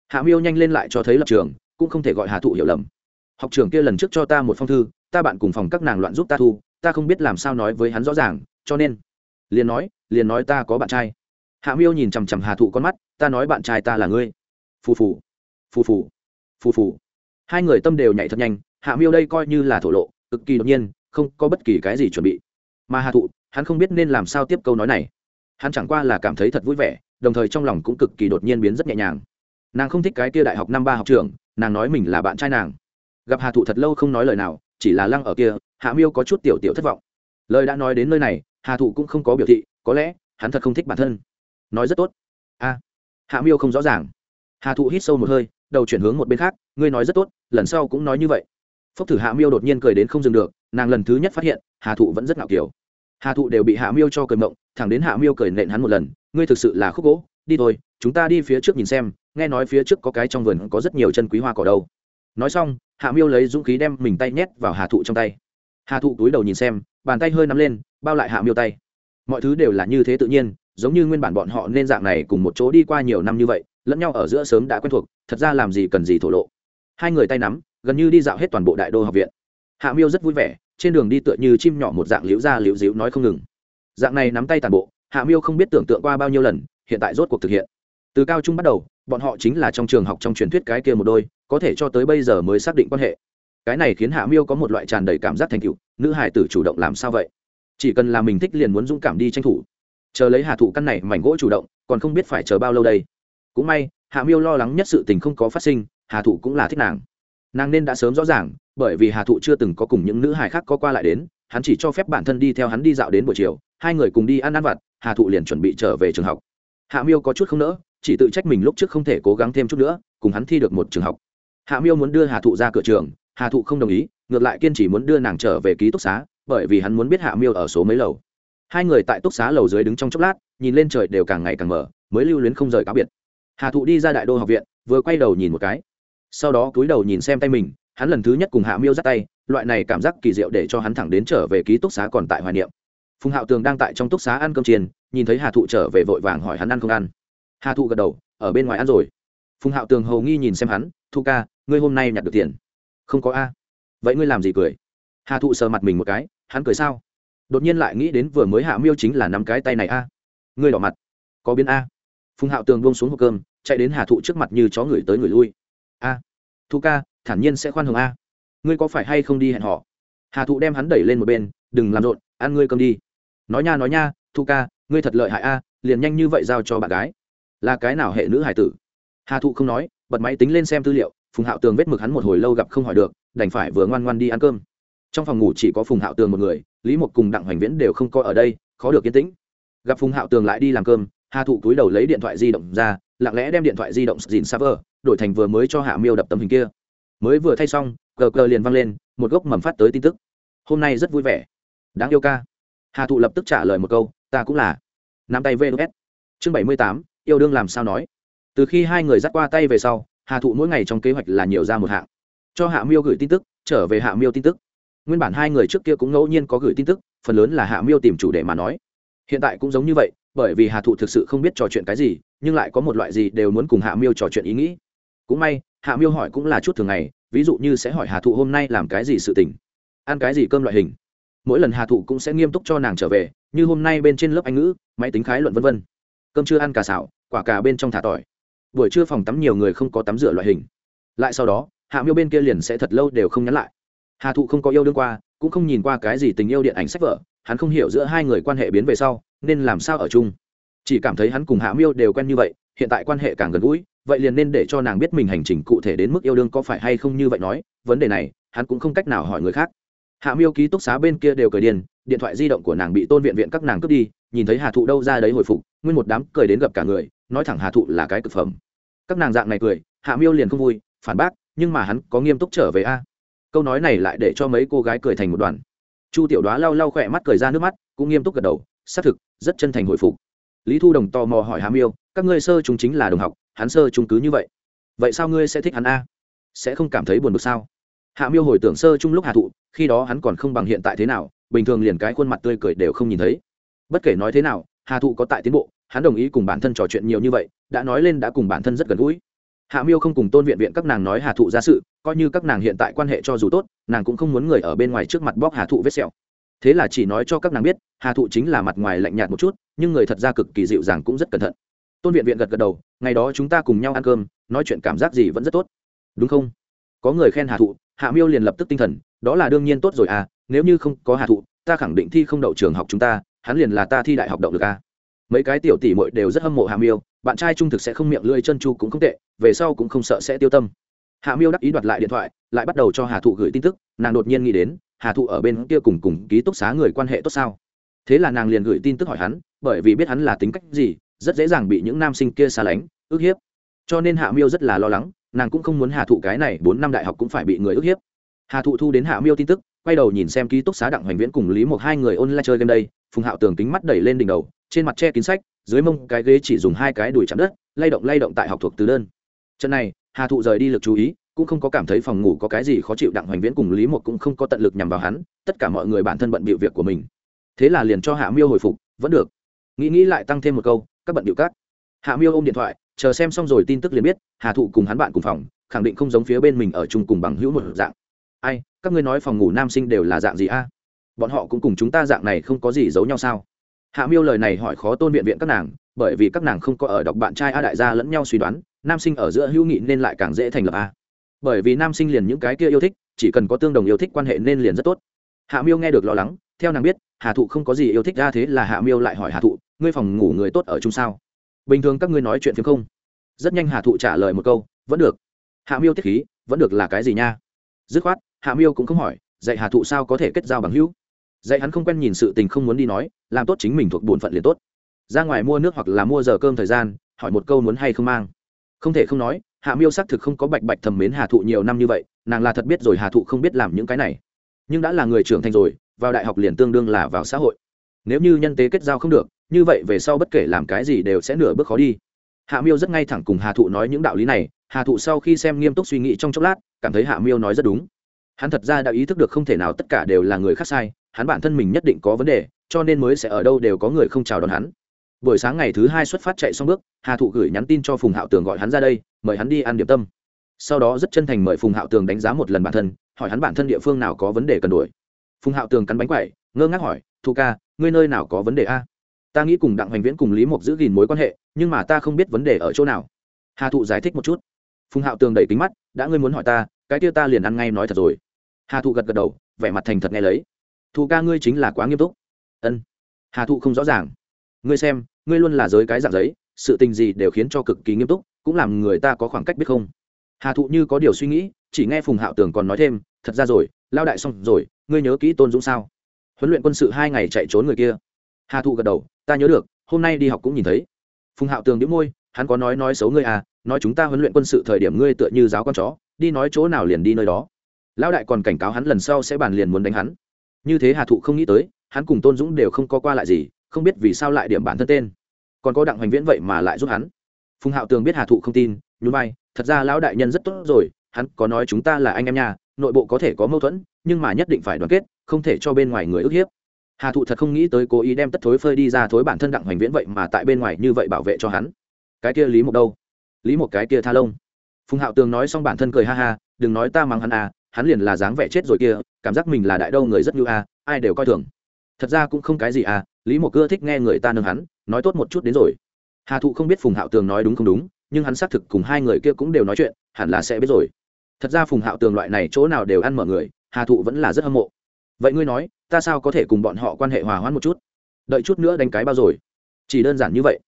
Hạ miêu nhanh lên lại cho thấy lập trường, cũng không thể gọi hà thụ hiểu lầm. Học trường kia lần trước cho ta một phong thư, ta bạn cùng phòng các nàng loạn giúp ta thu, ta không biết làm sao nói với hắn rõ ràng, cho nên, liền nói liền nói ta có bạn trai hạ miêu nhìn chằm chằm hà thụ con mắt, ta nói bạn trai ta là ngươi. Phù phù phù phù phù phù. Hai người tâm đều nhảy thật nhanh, hạ miêu đây coi như là thổ lộ, cực kỳ đột nhiên, không có bất kỳ cái gì chuẩn bị. Mà hà thụ, hắn không biết nên làm sao tiếp câu nói này. Hắn chẳng qua là cảm thấy thật vui vẻ, đồng thời trong lòng cũng cực kỳ đột nhiên biến rất nhẹ nhàng. Nàng không thích cái kia đại học năm ba học trường, nàng nói mình là bạn trai nàng. Gặp hà thụ thật lâu không nói lời nào, chỉ là lăng ở kia, hạ miêu có chút tiểu tiểu thất vọng. Lời đã nói đến nơi này, hà thụ cũng không có biểu thị, có lẽ, hắn thật không thích bản thân nói rất tốt. A, hạ miêu không rõ ràng. Hà thụ hít sâu một hơi, đầu chuyển hướng một bên khác, ngươi nói rất tốt, lần sau cũng nói như vậy. Phốc thử hạ miêu đột nhiên cười đến không dừng được, nàng lần thứ nhất phát hiện, hà thụ vẫn rất ngạo kiểu. Hà thụ đều bị hạ miêu cho cười mộng, thẳng đến hạ miêu cười nện hắn một lần, ngươi thực sự là khúc gỗ, đi thôi, chúng ta đi phía trước nhìn xem, nghe nói phía trước có cái trong vườn có rất nhiều chân quý hoa cỏ đâu. Nói xong, hạ miêu lấy dũng khí đem mình tay nhét vào hà thụ trong tay. Hà thụ túi đầu nhìn xem, bàn tay hơi nắm lên, bao lại hạ miêu tay. Mọi thứ đều là như thế tự nhiên giống như nguyên bản bọn họ nên dạng này cùng một chỗ đi qua nhiều năm như vậy, lẫn nhau ở giữa sớm đã quen thuộc, thật ra làm gì cần gì thổ lộ. Hai người tay nắm, gần như đi dạo hết toàn bộ đại đô học viện. Hạ miêu rất vui vẻ, trên đường đi tựa như chim nhỏ một dạng liễu ra liễu díu nói không ngừng. Dạng này nắm tay toàn bộ, hạ miêu không biết tưởng tượng qua bao nhiêu lần, hiện tại rốt cuộc thực hiện. Từ cao trung bắt đầu, bọn họ chính là trong trường học trong truyền thuyết cái kia một đôi, có thể cho tới bây giờ mới xác định quan hệ. Cái này khiến hạ miêu có một loại tràn đầy cảm giác thành cựu nữ hải tử chủ động làm sao vậy? Chỉ cần là mình thích liền muốn dũng cảm đi tranh thủ chờ lấy Hà thụ căn này mảnh gỗ chủ động, còn không biết phải chờ bao lâu đây. Cũng may, hạ miêu lo lắng nhất sự tình không có phát sinh, hà thụ cũng là thích nàng. Nàng nên đã sớm rõ ràng, bởi vì hà thụ chưa từng có cùng những nữ hài khác có qua lại đến, hắn chỉ cho phép bản thân đi theo hắn đi dạo đến buổi chiều, hai người cùng đi ăn ăn vặt, hà thụ liền chuẩn bị trở về trường học. Hạ miêu có chút không nỡ, chỉ tự trách mình lúc trước không thể cố gắng thêm chút nữa, cùng hắn thi được một trường học. Hạ miêu muốn đưa hà thụ ra cửa trường, hà thụ không đồng ý, ngược lại kiên trì muốn đưa nàng trở về ký túc xá, bởi vì hắn muốn biết hạ miêu ở số mấy lầu hai người tại túc xá lầu dưới đứng trong chốc lát, nhìn lên trời đều càng ngày càng mở mới lưu luyến không rời cáo biệt. Hà thụ đi ra đại đô học viện, vừa quay đầu nhìn một cái. Sau đó cúi đầu nhìn xem tay mình, hắn lần thứ nhất cùng hạ miêu dắt tay, loại này cảm giác kỳ diệu để cho hắn thẳng đến trở về ký túc xá còn tại hoài niệm. Phùng hạo tường đang tại trong túc xá ăn cơm chiên, nhìn thấy hà thụ trở về vội vàng hỏi hắn ăn không ăn. Hà thụ gật đầu, ở bên ngoài ăn rồi. Phùng hạo tường hầu nghi nhìn xem hắn, thu ca, ngươi hôm nay nhặt được tiền? Không có a. Vậy ngươi làm gì cười? Hà thụ sờ mặt mình một cái, hắn cười sao? Đột nhiên lại nghĩ đến vừa mới hạ miêu chính là năm cái tay này a. Ngươi đỏ mặt. Có biến a. Phùng hạo tường buông xuống hộp cơm, chạy đến hà thụ trước mặt như chó người tới người lui. A. Thu ca, thản nhiên sẽ khoan hồng a. Ngươi có phải hay không đi hẹn họ? Hà thụ đem hắn đẩy lên một bên, đừng làm rộn, ăn ngươi cơm đi. Nói nha nói nha, thu ca, ngươi thật lợi hại a, liền nhanh như vậy giao cho bạn gái. Là cái nào hệ nữ hải tử? Hà thụ không nói, bật máy tính lên xem tư liệu, phùng hạo tường vết mực hắn một hồi lâu gặp không hỏi được, đành phải vừa ngoan ngoan đi ăn cơm trong phòng ngủ chỉ có phùng hạo tường một người, lý Mục cùng đặng hoành viễn đều không có ở đây, khó được yên tĩnh. Gặp phùng hạo tường lại đi làm cơm, hà thụ cúi đầu lấy điện thoại di động ra, lặng lẽ đem điện thoại di động dìn server, đổi thành vừa mới cho hạ miêu đập tấm hình kia. Mới vừa thay xong gờ gờ liền văng lên, một gốc mầm phát tới tin tức. Hôm nay rất vui vẻ. Đáng yêu ca. Hà thụ lập tức trả lời một câu, ta cũng là. Nắm tay vs chương bảy mươi tám, yêu đương làm sao nói. Từ khi hai người dắt qua tay về sau, hà thụ mỗi ngày trong kế hoạch là nhiều ra một hạng. Cho hạ miêu gửi tin tức, trở về hạ miêu tin tức nguyên bản hai người trước kia cũng ngẫu nhiên có gửi tin tức, phần lớn là hạ miêu tìm chủ đề mà nói. Hiện tại cũng giống như vậy, bởi vì hà thụ thực sự không biết trò chuyện cái gì, nhưng lại có một loại gì đều muốn cùng hạ miêu trò chuyện ý nghĩ. Cũng may, hạ miêu hỏi cũng là chút thường ngày, ví dụ như sẽ hỏi hà thụ hôm nay làm cái gì sự tình, ăn cái gì cơm loại hình. Mỗi lần hà thụ cũng sẽ nghiêm túc cho nàng trở về, như hôm nay bên trên lớp anh ngữ, máy tính khái luận v v cơm chưa ăn cà xảo quả cà bên trong thả tỏi. Buổi trưa phòng tắm nhiều người không có tắm rửa loại hình. Lại sau đó, hạ miêu bên kia liền sẽ thật lâu đều không nhắn lại hà thụ không có yêu đương qua, cũng không nhìn qua cái gì tình yêu điện ảnh sách vở, hắn không hiểu giữa hai người quan hệ biến về sau, nên làm sao ở chung. Chỉ cảm thấy hắn cùng hạ miêu đều quen như vậy, hiện tại quan hệ càng gần gũi, vậy liền nên để cho nàng biết mình hành trình cụ thể đến mức yêu đương có phải hay không như vậy nói, vấn đề này, hắn cũng không cách nào hỏi người khác. Hạ miêu ký túc xá bên kia đều cười điên điện thoại di động của nàng bị tôn viện viện các nàng cướp đi, nhìn thấy hà thụ đâu ra đấy hồi phục, nguyên một đám cười đến gặp cả người, nói thẳng hà thụ là cái cực phẩm. Các nàng dạng này cười, hạ miêu liền không vui, phản bác, nhưng mà hắn có nghiêm túc trở về a? Câu nói này lại để cho mấy cô gái cười thành một đoàn. Chu tiểu đoá lau lau khỏe mắt cười ra nước mắt, cũng nghiêm túc gật đầu, xác thực, rất chân thành hồi phục. Lý thu đồng tò mò hỏi hàm miêu các ngươi sơ chúng chính là đồng học, hắn sơ chúng cứ như vậy. Vậy sao ngươi sẽ thích hắn a? Sẽ không cảm thấy buồn bực sao? Hạ miêu hồi tưởng sơ chung lúc hạ thụ, khi đó hắn còn không bằng hiện tại thế nào, bình thường liền cái khuôn mặt tươi cười đều không nhìn thấy. Bất kể nói thế nào, hà thụ có tại tiến bộ, hắn đồng ý cùng bản thân trò chuyện nhiều như vậy, đã nói lên đã cùng bản thân rất gần gũi hạ miêu không cùng tôn viện viện các nàng nói hà thụ ra sự, coi như các nàng hiện tại quan hệ cho dù tốt, nàng cũng không muốn người ở bên ngoài trước mặt bóc hà thụ vết sẹo. Thế là chỉ nói cho các nàng biết, hà thụ chính là mặt ngoài lạnh nhạt một chút, nhưng người thật ra cực kỳ dịu dàng cũng rất cẩn thận. Tôn viện viện gật gật đầu, ngày đó chúng ta cùng nhau ăn cơm, nói chuyện cảm giác gì vẫn rất tốt. Đúng không? Có người khen hà thụ, hạ miêu liền lập tức tinh thần, đó là đương nhiên tốt rồi à nếu như không có hà thụ, ta khẳng định thi không đậu trường học chúng ta, hắn liền là ta thi đại học động được à. Mấy cái tiểu tỷ muội đều rất hâm mộ hạ miêu bạn trai trung thực sẽ không miệng lưỡi chân chu cũng không tệ, về sau cũng không sợ sẽ tiêu tâm. Hạ miêu đắc ý đoạt lại điện thoại, lại bắt đầu cho hà thụ gửi tin tức, nàng đột nhiên nghĩ đến, hà thụ ở bên kia cùng cùng ký túc xá người quan hệ tốt sao? Thế là nàng liền gửi tin tức hỏi hắn, bởi vì biết hắn là tính cách gì, rất dễ dàng bị những nam sinh kia xa lánh, ức hiếp. Cho nên hạ miêu rất là lo lắng, nàng cũng không muốn hà thụ cái này bốn năm đại học cũng phải bị người ức hiếp. Hà thụ thu đến hạ miêu tin tức, quay đầu nhìn xem ký túc xá đặng hoành viễn cùng lý một hai người ôn lại chơi game đây, phùng hạo tường kính mắt đẩy lên đỉnh đầu, trên mặt che kín sách dưới mông cái ghế chỉ dùng hai cái đùi chạm đất, lay động lay động tại học thuộc từ đơn. Trận này, hà thụ rời đi lực chú ý, cũng không có cảm thấy phòng ngủ có cái gì khó chịu, đặng hoành viễn cùng lý một cũng không có tận lực nhằm vào hắn, tất cả mọi người bản thân bận bịu việc của mình. Thế là liền cho hạ miêu hồi phục, vẫn được. Nghĩ nghĩ lại tăng thêm một câu, các bận bịu các. Hạ miêu ôm điện thoại, chờ xem xong rồi tin tức liền biết, hà thụ cùng hắn bạn cùng phòng, khẳng định không giống phía bên mình ở chung cùng bằng hữu một dạng. Ai, các ngươi nói phòng ngủ nam sinh đều là dạng gì a? Bọn họ cũng cùng chúng ta dạng này không có gì giấu nhau sao? Hạ miêu lời này hỏi khó tôn viện viện các nàng, bởi vì các nàng không có ở đọc bạn trai a đại gia lẫn nhau suy đoán, nam sinh ở giữa hữu nghị nên lại càng dễ thành lập a. Bởi vì nam sinh liền những cái kia yêu thích, chỉ cần có tương đồng yêu thích quan hệ nên liền rất tốt. Hạ miêu nghe được lo lắng, theo nàng biết, hà thụ không có gì yêu thích ra thế là hạ miêu lại hỏi hà thụ, ngươi phòng ngủ người tốt ở chung sao? Bình thường các ngươi nói chuyện phiếm không? Rất nhanh hà thụ trả lời một câu, vẫn được. Hạ miêu tiết khí, vẫn được là cái gì nha? Dứt khoát, hạ miêu cũng không hỏi, dạy hà thụ sao có thể kết giao bằng hữu? Dạy hắn không quen nhìn sự tình không muốn đi nói, làm tốt chính mình thuộc bổn phận liền tốt. Ra ngoài mua nước hoặc là mua giờ cơm thời gian, hỏi một câu muốn hay không mang. Không thể không nói, hạ miêu xác thực không có bạch bạch thầm mến hà thụ nhiều năm như vậy, nàng là thật biết rồi hà thụ không biết làm những cái này. Nhưng đã là người trưởng thành rồi, vào đại học liền tương đương là vào xã hội. Nếu như nhân tế kết giao không được, như vậy về sau bất kể làm cái gì đều sẽ nửa bước khó đi. Hạ miêu rất ngay thẳng cùng hà thụ nói những đạo lý này, hà thụ sau khi xem nghiêm túc suy nghĩ trong chốc lát, cảm thấy hạ miêu nói rất đúng hắn thật ra đã ý thức được không thể nào tất cả đều là người khác sai, hắn bản thân mình nhất định có vấn đề, cho nên mới sẽ ở đâu đều có người không chào đón hắn. Buổi sáng ngày thứ hai xuất phát chạy xong bước, hà thụ gửi nhắn tin cho phùng hạo tường gọi hắn ra đây, mời hắn đi ăn điểm tâm. Sau đó rất chân thành mời phùng hạo tường đánh giá một lần bản thân, hỏi hắn bản thân địa phương nào có vấn đề cần đổi phùng hạo tường cắn bánh quậy ngơ ngác hỏi thu ca, ngươi nơi nào có vấn đề a? Ta nghĩ cùng đặng hoành viễn cùng lý mộc giữ gìn mối quan hệ, nhưng mà ta không biết vấn đề ở chỗ nào. Hà thụ giải thích một chút. Phùng hạo tường đẩy kính mắt, đã ngươi muốn hỏi ta, cái kia ta liền ăn ngay nói thật rồi hà thụ gật gật đầu vẻ mặt thành thật nghe lấy thụ ca ngươi chính là quá nghiêm túc ân hà thụ không rõ ràng ngươi xem ngươi luôn là giới cái dạng giấy sự tình gì đều khiến cho cực kỳ nghiêm túc cũng làm người ta có khoảng cách biết không hà thụ như có điều suy nghĩ chỉ nghe phùng hạo tường còn nói thêm thật ra rồi lao đại xong rồi ngươi nhớ kỹ tôn dũng sao huấn luyện quân sự hai ngày chạy trốn người kia hà thụ gật đầu ta nhớ được hôm nay đi học cũng nhìn thấy phùng hạo tường đĩu môi hắn có nói nói xấu ngươi à nói chúng ta huấn luyện quân sự thời điểm ngươi tựa như giáo con chó đi nói chỗ nào liền đi nơi đó lão đại còn cảnh cáo hắn lần sau sẽ bàn liền muốn đánh hắn. Như thế hà thụ không nghĩ tới, hắn cùng tôn dũng đều không có qua lại gì, không biết vì sao lại điểm bản thân tên. Còn có đặng hoành viễn vậy mà lại giúp hắn. Phùng hạo tường biết hà thụ không tin, nhún vai, thật ra lão đại nhân rất tốt rồi, hắn có nói chúng ta là anh em nhà nội bộ có thể có mâu thuẫn, nhưng mà nhất định phải đoàn kết, không thể cho bên ngoài người ức hiếp. Hà thụ thật không nghĩ tới cố ý đem tất thối phơi đi ra thối bản thân đặng hoành viễn vậy mà tại bên ngoài như vậy bảo vệ cho hắn. Cái kia lý một đâu? Lý một cái kia tha lông. Phùng hạo tường nói xong bản thân cười ha ha, đừng nói ta mắng hắn à hắn liền là dáng vẻ chết rồi kia, cảm giác mình là đại đâu người rất như à ai đều coi thường. Thật ra cũng không cái gì à lý một cưa thích nghe người ta nâng hắn, nói tốt một chút đến rồi. Hà thụ không biết phùng hạo tường nói đúng không đúng, nhưng hắn xác thực cùng hai người kia cũng đều nói chuyện, hẳn là sẽ biết rồi. Thật ra phùng hạo tường loại này chỗ nào đều ăn mở người, hà thụ vẫn là rất hâm mộ. Vậy ngươi nói, ta sao có thể cùng bọn họ quan hệ hòa hoãn một chút? Đợi chút nữa đánh cái bao rồi. Chỉ đơn giản như vậy.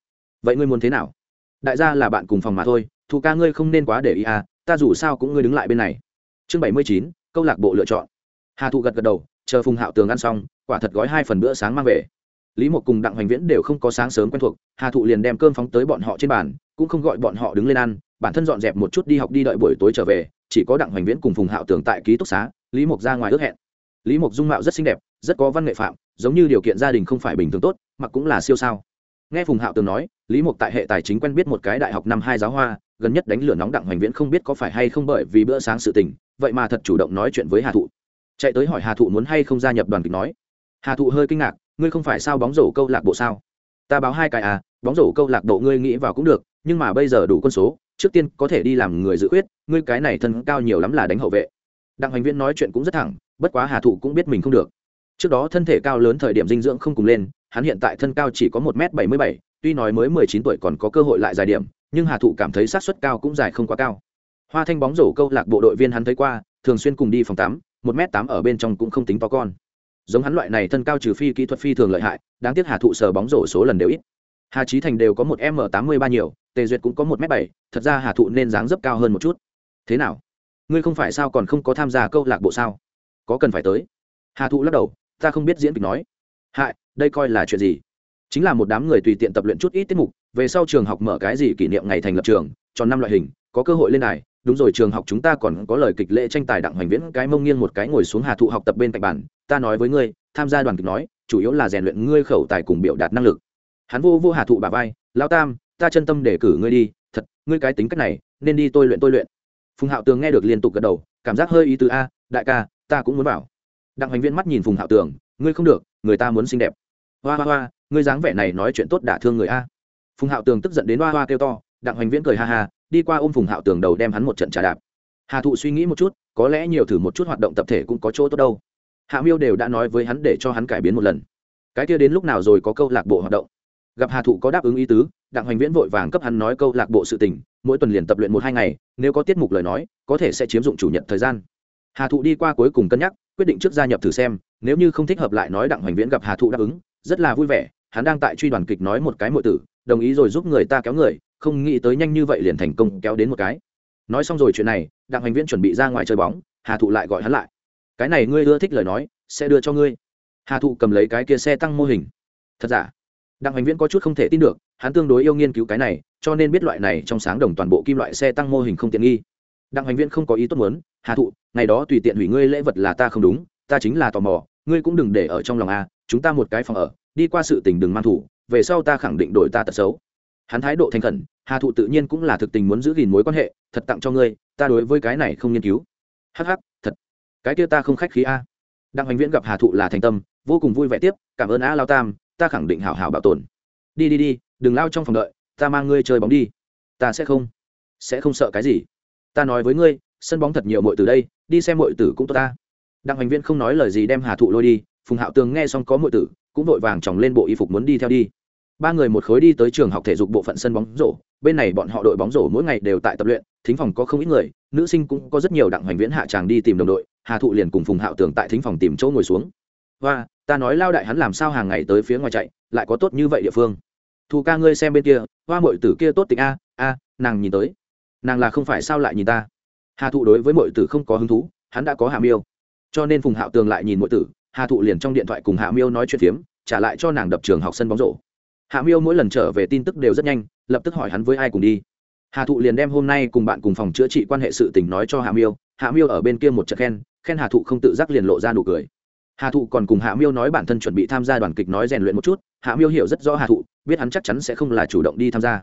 Vậy ngươi muốn thế nào? Đại gia là bạn cùng phòng mà thôi, thụ ca ngươi không nên quá để ý à ta dù sao cũng ngươi đứng lại bên này chương bảy mươi chín, câu lạc bộ lựa chọn. Hà thụ gật gật đầu, chờ phùng hạo tường ăn xong, quả thật gói hai phần bữa sáng mang về. Lý một cùng đặng hoành viễn đều không có sáng sớm quen thuộc, hà thụ liền đem cơm phóng tới bọn họ trên bàn, cũng không gọi bọn họ đứng lên ăn, bản thân dọn dẹp một chút đi học đi đợi buổi tối trở về, chỉ có đặng hoành viễn cùng phùng hạo tường tại ký túc xá, lý mộc ra ngoài ước hẹn. Lý mộc dung mạo rất xinh đẹp, rất có văn nghệ phạm, giống như điều kiện gia đình không phải bình thường tốt, mặc cũng là siêu sao. Nghe phùng hạo tường nói lý Mục tại hệ tài chính quen biết một cái đại học năm hai giáo hoa, gần nhất đánh lửa nóng đặng hoành viễn không biết có phải hay không bởi vì bữa sáng sự tình, vậy mà thật chủ động nói chuyện với hà thụ. Chạy tới hỏi hà thụ muốn hay không gia nhập đoàn kịch nói. Hà thụ hơi kinh ngạc, ngươi không phải sao bóng rổ câu lạc bộ sao? Ta báo hai cái à bóng rổ câu lạc bộ ngươi nghĩ vào cũng được, nhưng mà bây giờ đủ quân số, trước tiên có thể đi làm người dự khuyết, ngươi cái này thân cao nhiều lắm là đánh hậu vệ. Đặng hoành viễn nói chuyện cũng rất thẳng, bất quá hà thụ cũng biết mình không được. Trước đó thân thể cao lớn thời điểm dinh dưỡng không cùng lên, hắn hiện tại thân cao chỉ có một m bảy mươi bảy tuy nói mới mười chín tuổi còn có cơ hội lại dài điểm, nhưng hà thụ cảm thấy sát suất cao cũng dài không quá cao. Hoa thanh bóng rổ câu lạc bộ đội viên hắn thấy qua, thường xuyên cùng đi phòng tắm, một m tám ở bên trong cũng không tính to con. Giống hắn loại này thân cao trừ phi kỹ thuật phi thường lợi hại, đáng tiếc hà thụ sờ bóng rổ số lần đều ít. Hà Chí thành đều có một m tám mươi ba nhiều, tề duyệt cũng có một m bảy, thật ra hà thụ nên dáng dấp cao hơn một chút. Thế nào? Ngươi không phải sao còn không có tham gia câu lạc bộ sao? Có cần phải tới. Hà thụ lắc đầu, ta không biết diễn kịch nói. Hại, đây coi là chuyện gì? Chính là một đám người tùy tiện tập luyện chút ít tiết mục, về sau trường học mở cái gì kỷ niệm ngày thành lập trường tròn năm loại hình, có cơ hội lên này đúng rồi, trường học chúng ta còn có lời kịch lễ tranh tài đặng hoành viễn, cái mông nghiêng một cái ngồi xuống hà thụ học tập bên cạnh bản ta nói với ngươi, tham gia đoàn kịch nói, chủ yếu là rèn luyện ngươi khẩu tài cùng biểu đạt năng lực. Hắn vô vô hà thụ bà vai lao tam, ta chân tâm để cử ngươi đi. Thật, ngươi cái tính cách này, nên đi tôi luyện tôi luyện. Phùng hạo tường nghe được liên tục gật đầu, cảm giác hơi ý tứ, a, đại ca, ta cũng muốn bảo đặng hoành viễn mắt nhìn phùng hạo tường, ngươi không được, người ta muốn xinh đẹp. Hoa hoa hoa ngươi dáng vẻ này nói chuyện tốt đả thương người a. Phùng hạo tường tức giận đến hoa hoa kêu to, đặng hoành viễn cười ha ha, đi qua ôm phùng hạo tường đầu đem hắn một trận trà đạp. Hà thụ suy nghĩ một chút, có lẽ nhiều thử một chút hoạt động tập thể cũng có chỗ tốt đâu. Hạ miêu đều đã nói với hắn để cho hắn cải biến một lần. Cái kia đến lúc nào rồi có câu lạc bộ hoạt động? Gặp hà thụ có đáp ứng ý tứ, đặng hoành viễn vội vàng cấp hắn nói câu lạc bộ sự tình, mỗi tuần liền tập luyện một hai ngày, nếu có tiết mục lời nói, có thể sẽ chiếm dụng chủ nhận thời gian. Hà thụ đi qua cuối cùng cân nhắc, quyết định trước gia nhập thử xem, nếu như không thích hợp lại nói đặng hoành viễn gặp hà thụ đáp ứng, rất là vui vẻ hắn đang tại truy đoàn kịch nói một cái mọi tử, đồng ý rồi giúp người ta kéo người, không nghĩ tới nhanh như vậy liền thành công kéo đến một cái. Nói xong rồi chuyện này, đặng hành viễn chuẩn bị ra ngoài chơi bóng, hà thụ lại gọi hắn lại. Cái này ngươi ưa thích lời nói, sẽ đưa cho ngươi. Hà thụ cầm lấy cái kia xe tăng mô hình. Thật giả? Đặng hành viễn có chút không thể tin được, hắn tương đối yêu nghiên cứu cái này, cho nên biết loại này trong sáng đồng toàn bộ kim loại xe tăng mô hình không tiện nghi. Đặng hành viễn không có ý tốt muốn, hà thụ, ngày đó tùy tiện hủy ngươi lễ vật là ta không đúng, ta chính là tò mò, ngươi cũng đừng để ở trong lòng a, chúng ta một cái phòng ở đi qua sự tình đừng mang thủ, về sau ta khẳng định đổi ta tật xấu. Hắn thái độ thành khẩn, hà thụ tự nhiên cũng là thực tình muốn giữ gìn mối quan hệ, thật tặng cho ngươi, ta đối với cái này không nghiên cứu. Hắc hắc, thật. Cái kia ta không khách khí a. Đặng hoành viễn gặp hà thụ là thành tâm, vô cùng vui vẻ tiếp, cảm ơn a lao tam, ta khẳng định hảo hảo bảo tồn. Đi đi đi, đừng lao trong phòng đợi, ta mang ngươi chơi bóng đi. Ta sẽ không sẽ không sợ cái gì. Ta nói với ngươi, sân bóng thật nhiều mọi từ đây, đi xem mọi tử cũng tốt ta. Đặng hoành viễn không nói lời gì đem hà thụ lôi đi, phùng hạo tường nghe xong có mọi tử cũng vội vàng chòng lên bộ y phục muốn đi theo đi. Ba người một khối đi tới trường học thể dục bộ phận sân bóng rổ, bên này bọn họ đội bóng rổ mỗi ngày đều tại tập luyện, thính phòng có không ít người, nữ sinh cũng có rất nhiều đặng hoành viễn hạ tràng đi tìm đồng đội, hà thụ liền cùng phùng hạo tường tại thính phòng tìm chỗ ngồi xuống. Và ta nói lao đại hắn làm sao hàng ngày tới phía ngoài chạy, lại có tốt như vậy địa phương? Thù ca ngươi xem bên kia, hoa mội tử kia tốt tình a a, nàng nhìn tới. Nàng là không phải sao lại nhìn ta? Hà thụ đối với mội tử không có hứng thú, hắn đã có hàm yêu cho nên phùng hạo tường lại nhìn mội tử hà thụ liền trong điện thoại cùng hạ miêu nói chuyện phiếm, trả lại cho nàng đập trường học sân bóng rổ. Hạ miêu mỗi lần trở về tin tức đều rất nhanh, lập tức hỏi hắn với ai cùng đi. Hà thụ liền đem hôm nay cùng bạn cùng phòng chữa trị quan hệ sự tình nói cho hạ miêu hạ miêu ở bên kia một trận khen khen hà thụ không tự giác liền lộ ra nụ cười. Hà thụ còn cùng hạ miêu nói bản thân chuẩn bị tham gia đoàn kịch nói rèn luyện một chút, hạ miêu hiểu rất rõ hà thụ, biết hắn chắc chắn sẽ không là chủ động đi tham gia.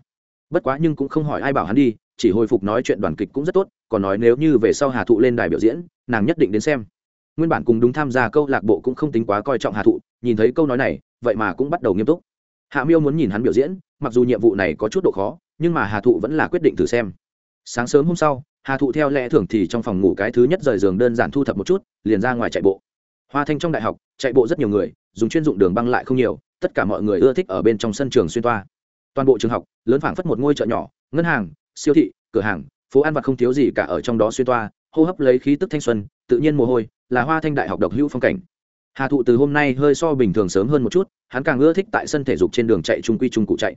Bất quá nhưng cũng không hỏi ai bảo hắn đi, chỉ hồi phục nói chuyện đoàn kịch cũng rất tốt, còn nói nếu như về sau hà thụ lên đài biểu diễn, nàng nhất định đến xem nguyên bản cùng đúng tham gia câu lạc bộ cũng không tính quá coi trọng hà thụ, nhìn thấy câu nói này, vậy mà cũng bắt đầu nghiêm túc. Hạ miêu muốn nhìn hắn biểu diễn, mặc dù nhiệm vụ này có chút độ khó, nhưng mà hà thụ vẫn là quyết định thử xem. Sáng sớm hôm sau, hà thụ theo lẽ thường thì trong phòng ngủ cái thứ nhất rời giường đơn giản thu thập một chút, liền ra ngoài chạy bộ. Hoa thanh trong đại học, chạy bộ rất nhiều người, dùng chuyên dụng đường băng lại không nhiều, tất cả mọi người ưa thích ở bên trong sân trường xuyên toa. Toàn bộ trường học, lớn phảng phất một ngôi chợ nhỏ, ngân hàng, siêu thị, cửa hàng, phố ăn vặt không thiếu gì cả ở trong đó xuyên toa, hô hấp lấy khí tức thanh xuân, tự nhiên mồ hôi là hoa thanh đại học độc hữu phong cảnh. Hà thụ từ hôm nay hơi so bình thường sớm hơn một chút, hắn càng ưa thích tại sân thể dục trên đường chạy trung quy trung cụ chạy.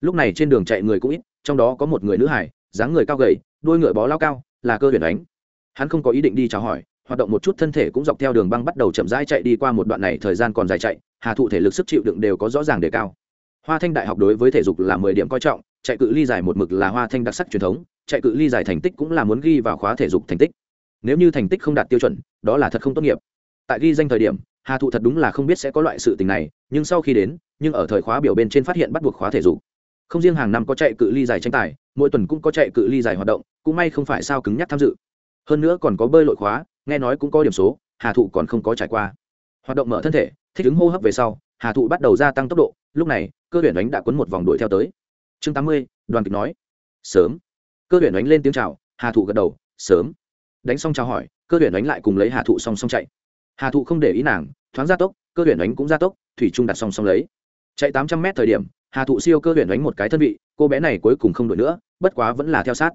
Lúc này trên đường chạy người cũng ít, trong đó có một người nữ hải dáng người cao gầy đôi ngựa bó lao cao, là cơ huyền ánh. Hắn không có ý định đi chào hỏi, hoạt động một chút thân thể cũng dọc theo đường băng bắt đầu chậm rãi chạy đi qua một đoạn này thời gian còn dài chạy, hà thụ thể lực sức chịu đựng đều có rõ ràng đề cao. Hoa thanh đại học đối với thể dục là mười điểm coi trọng, chạy cự ly dài một mực là hoa thanh đặc sắc truyền thống, chạy cự ly dài thành tích cũng là muốn ghi vào khóa thể dục thành tích nếu như thành tích không đạt tiêu chuẩn, đó là thật không tốt nghiệp. Tại ghi danh thời điểm, hà thụ thật đúng là không biết sẽ có loại sự tình này, nhưng sau khi đến, nhưng ở thời khóa biểu bên trên phát hiện bắt buộc khóa thể dục. Không riêng hàng năm có chạy cự ly dài tranh tài, mỗi tuần cũng có chạy cự ly dài hoạt động, cũng may không phải sao cứng nhắc tham dự. Hơn nữa còn có bơi lội khóa, nghe nói cũng có điểm số, hà thụ còn không có trải qua. Hoạt động mở thân thể, thích ứng hô hấp về sau, hà thụ bắt đầu gia tăng tốc độ, lúc này, cơ huyền đánh đã quấn một vòng đuổi theo tới. Chương tám mươi, đoàn kịch nói. Sớm. Cơ huyền đánh lên tiếng chào, hà thụ gật đầu, sớm đánh xong chào hỏi, cơ tuyển đánh lại cùng lấy hà thụ song song chạy. Hà thụ không để ý nàng, thoáng gia tốc, cơ tuyển đánh cũng gia tốc, thủy trung đặt song song lấy. Chạy tám trăm mét thời điểm, hà thụ siêu cơ tuyển đánh một cái thân vị, cô bé này cuối cùng không đổi nữa, bất quá vẫn là theo sát.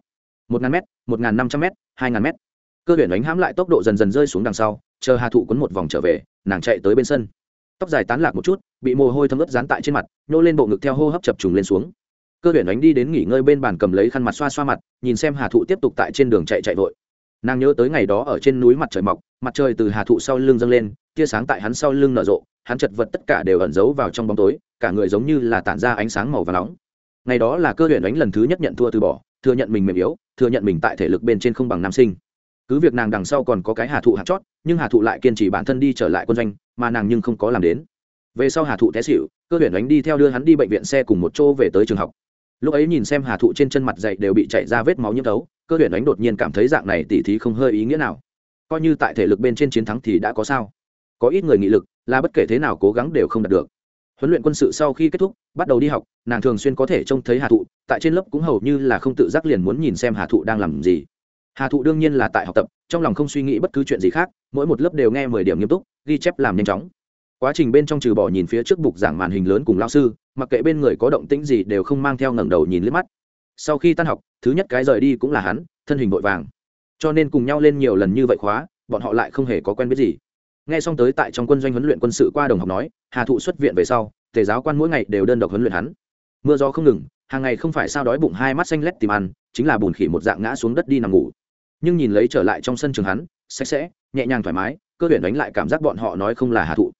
Một ngàn m một ngàn năm trăm m hai ngàn m cơ tuyển đánh hãm lại tốc độ dần dần rơi xuống đằng sau, chờ hà thụ quấn một vòng trở về, nàng chạy tới bên sân. Tóc dài tán lạc một chút, bị mồ hôi thấm ướt dán tại trên mặt, nhô lên bộ ngực theo hô hấp chập trùng lên xuống. Cơ tuyển đánh đi đến nghỉ ngơi bên bàn cầm lấy khăn mặt xoa xoa mặt, nhìn xem hà thụ tiếp tục tại trên đường chạy chạy vội nàng nhớ tới ngày đó ở trên núi mặt trời mọc, mặt trời từ hà thụ sau lưng dâng lên, tia sáng tại hắn sau lưng nở rộ, hắn chật vật tất cả đều ẩn giấu vào trong bóng tối, cả người giống như là tản ra ánh sáng màu và nóng. Ngày đó là cơ luyện đánh lần thứ nhất nhận thua từ bỏ, thừa nhận mình mềm yếu, thừa nhận mình tại thể lực bên trên không bằng nam sinh. Cứ việc nàng đằng sau còn có cái hà thụ hạt chót, nhưng hà thụ lại kiên trì bản thân đi trở lại quân doanh, mà nàng nhưng không có làm đến. Về sau hà thụ té xịu cơ luyện đánh đi theo đưa hắn đi bệnh viện xe cùng một chỗ về tới trường học lúc ấy nhìn xem hà thụ trên chân mặt dậy đều bị chảy ra vết máu nhiễm thấu, cơ huyền đánh đột nhiên cảm thấy dạng này tỉ thí không hơi ý nghĩa nào. Coi như tại thể lực bên trên chiến thắng thì đã có sao? Có ít người nghị lực, là bất kể thế nào cố gắng đều không đạt được. Huấn luyện quân sự sau khi kết thúc, bắt đầu đi học, nàng thường xuyên có thể trông thấy hà thụ, tại trên lớp cũng hầu như là không tự giác liền muốn nhìn xem hà thụ đang làm gì. Hà thụ đương nhiên là tại học tập, trong lòng không suy nghĩ bất cứ chuyện gì khác, mỗi một lớp đều nghe mười điểm nghiêm túc, ghi chép làm nhanh chóng quá trình bên trong trừ bỏ nhìn phía trước bục giảng màn hình lớn cùng lao sư, mặc kệ bên người có động tĩnh gì đều không mang theo ngẩng đầu nhìn liếc mắt. Sau khi tan học, thứ nhất cái rời đi cũng là hắn, thân hình vội vàng. Cho nên cùng nhau lên nhiều lần như vậy khóa, bọn họ lại không hề có quen biết gì. Nghe xong tới tại trong quân doanh huấn luyện quân sự qua đồng học nói, hà thụ xuất viện về sau, tề giáo quan mỗi ngày đều đơn độc huấn luyện hắn. Mưa gió không ngừng, hàng ngày không phải sao đói bụng hai mắt xanh lét tìm ăn, chính là bùn khỉ một dạng ngã xuống đất đi nằm ngủ. Nhưng nhìn lấy trở lại trong sân trường hắn, sạch sẽ, nhẹ nhàng thoải mái, cơ tuyển đánh lại cảm giác bọn họ nói không là hà thụ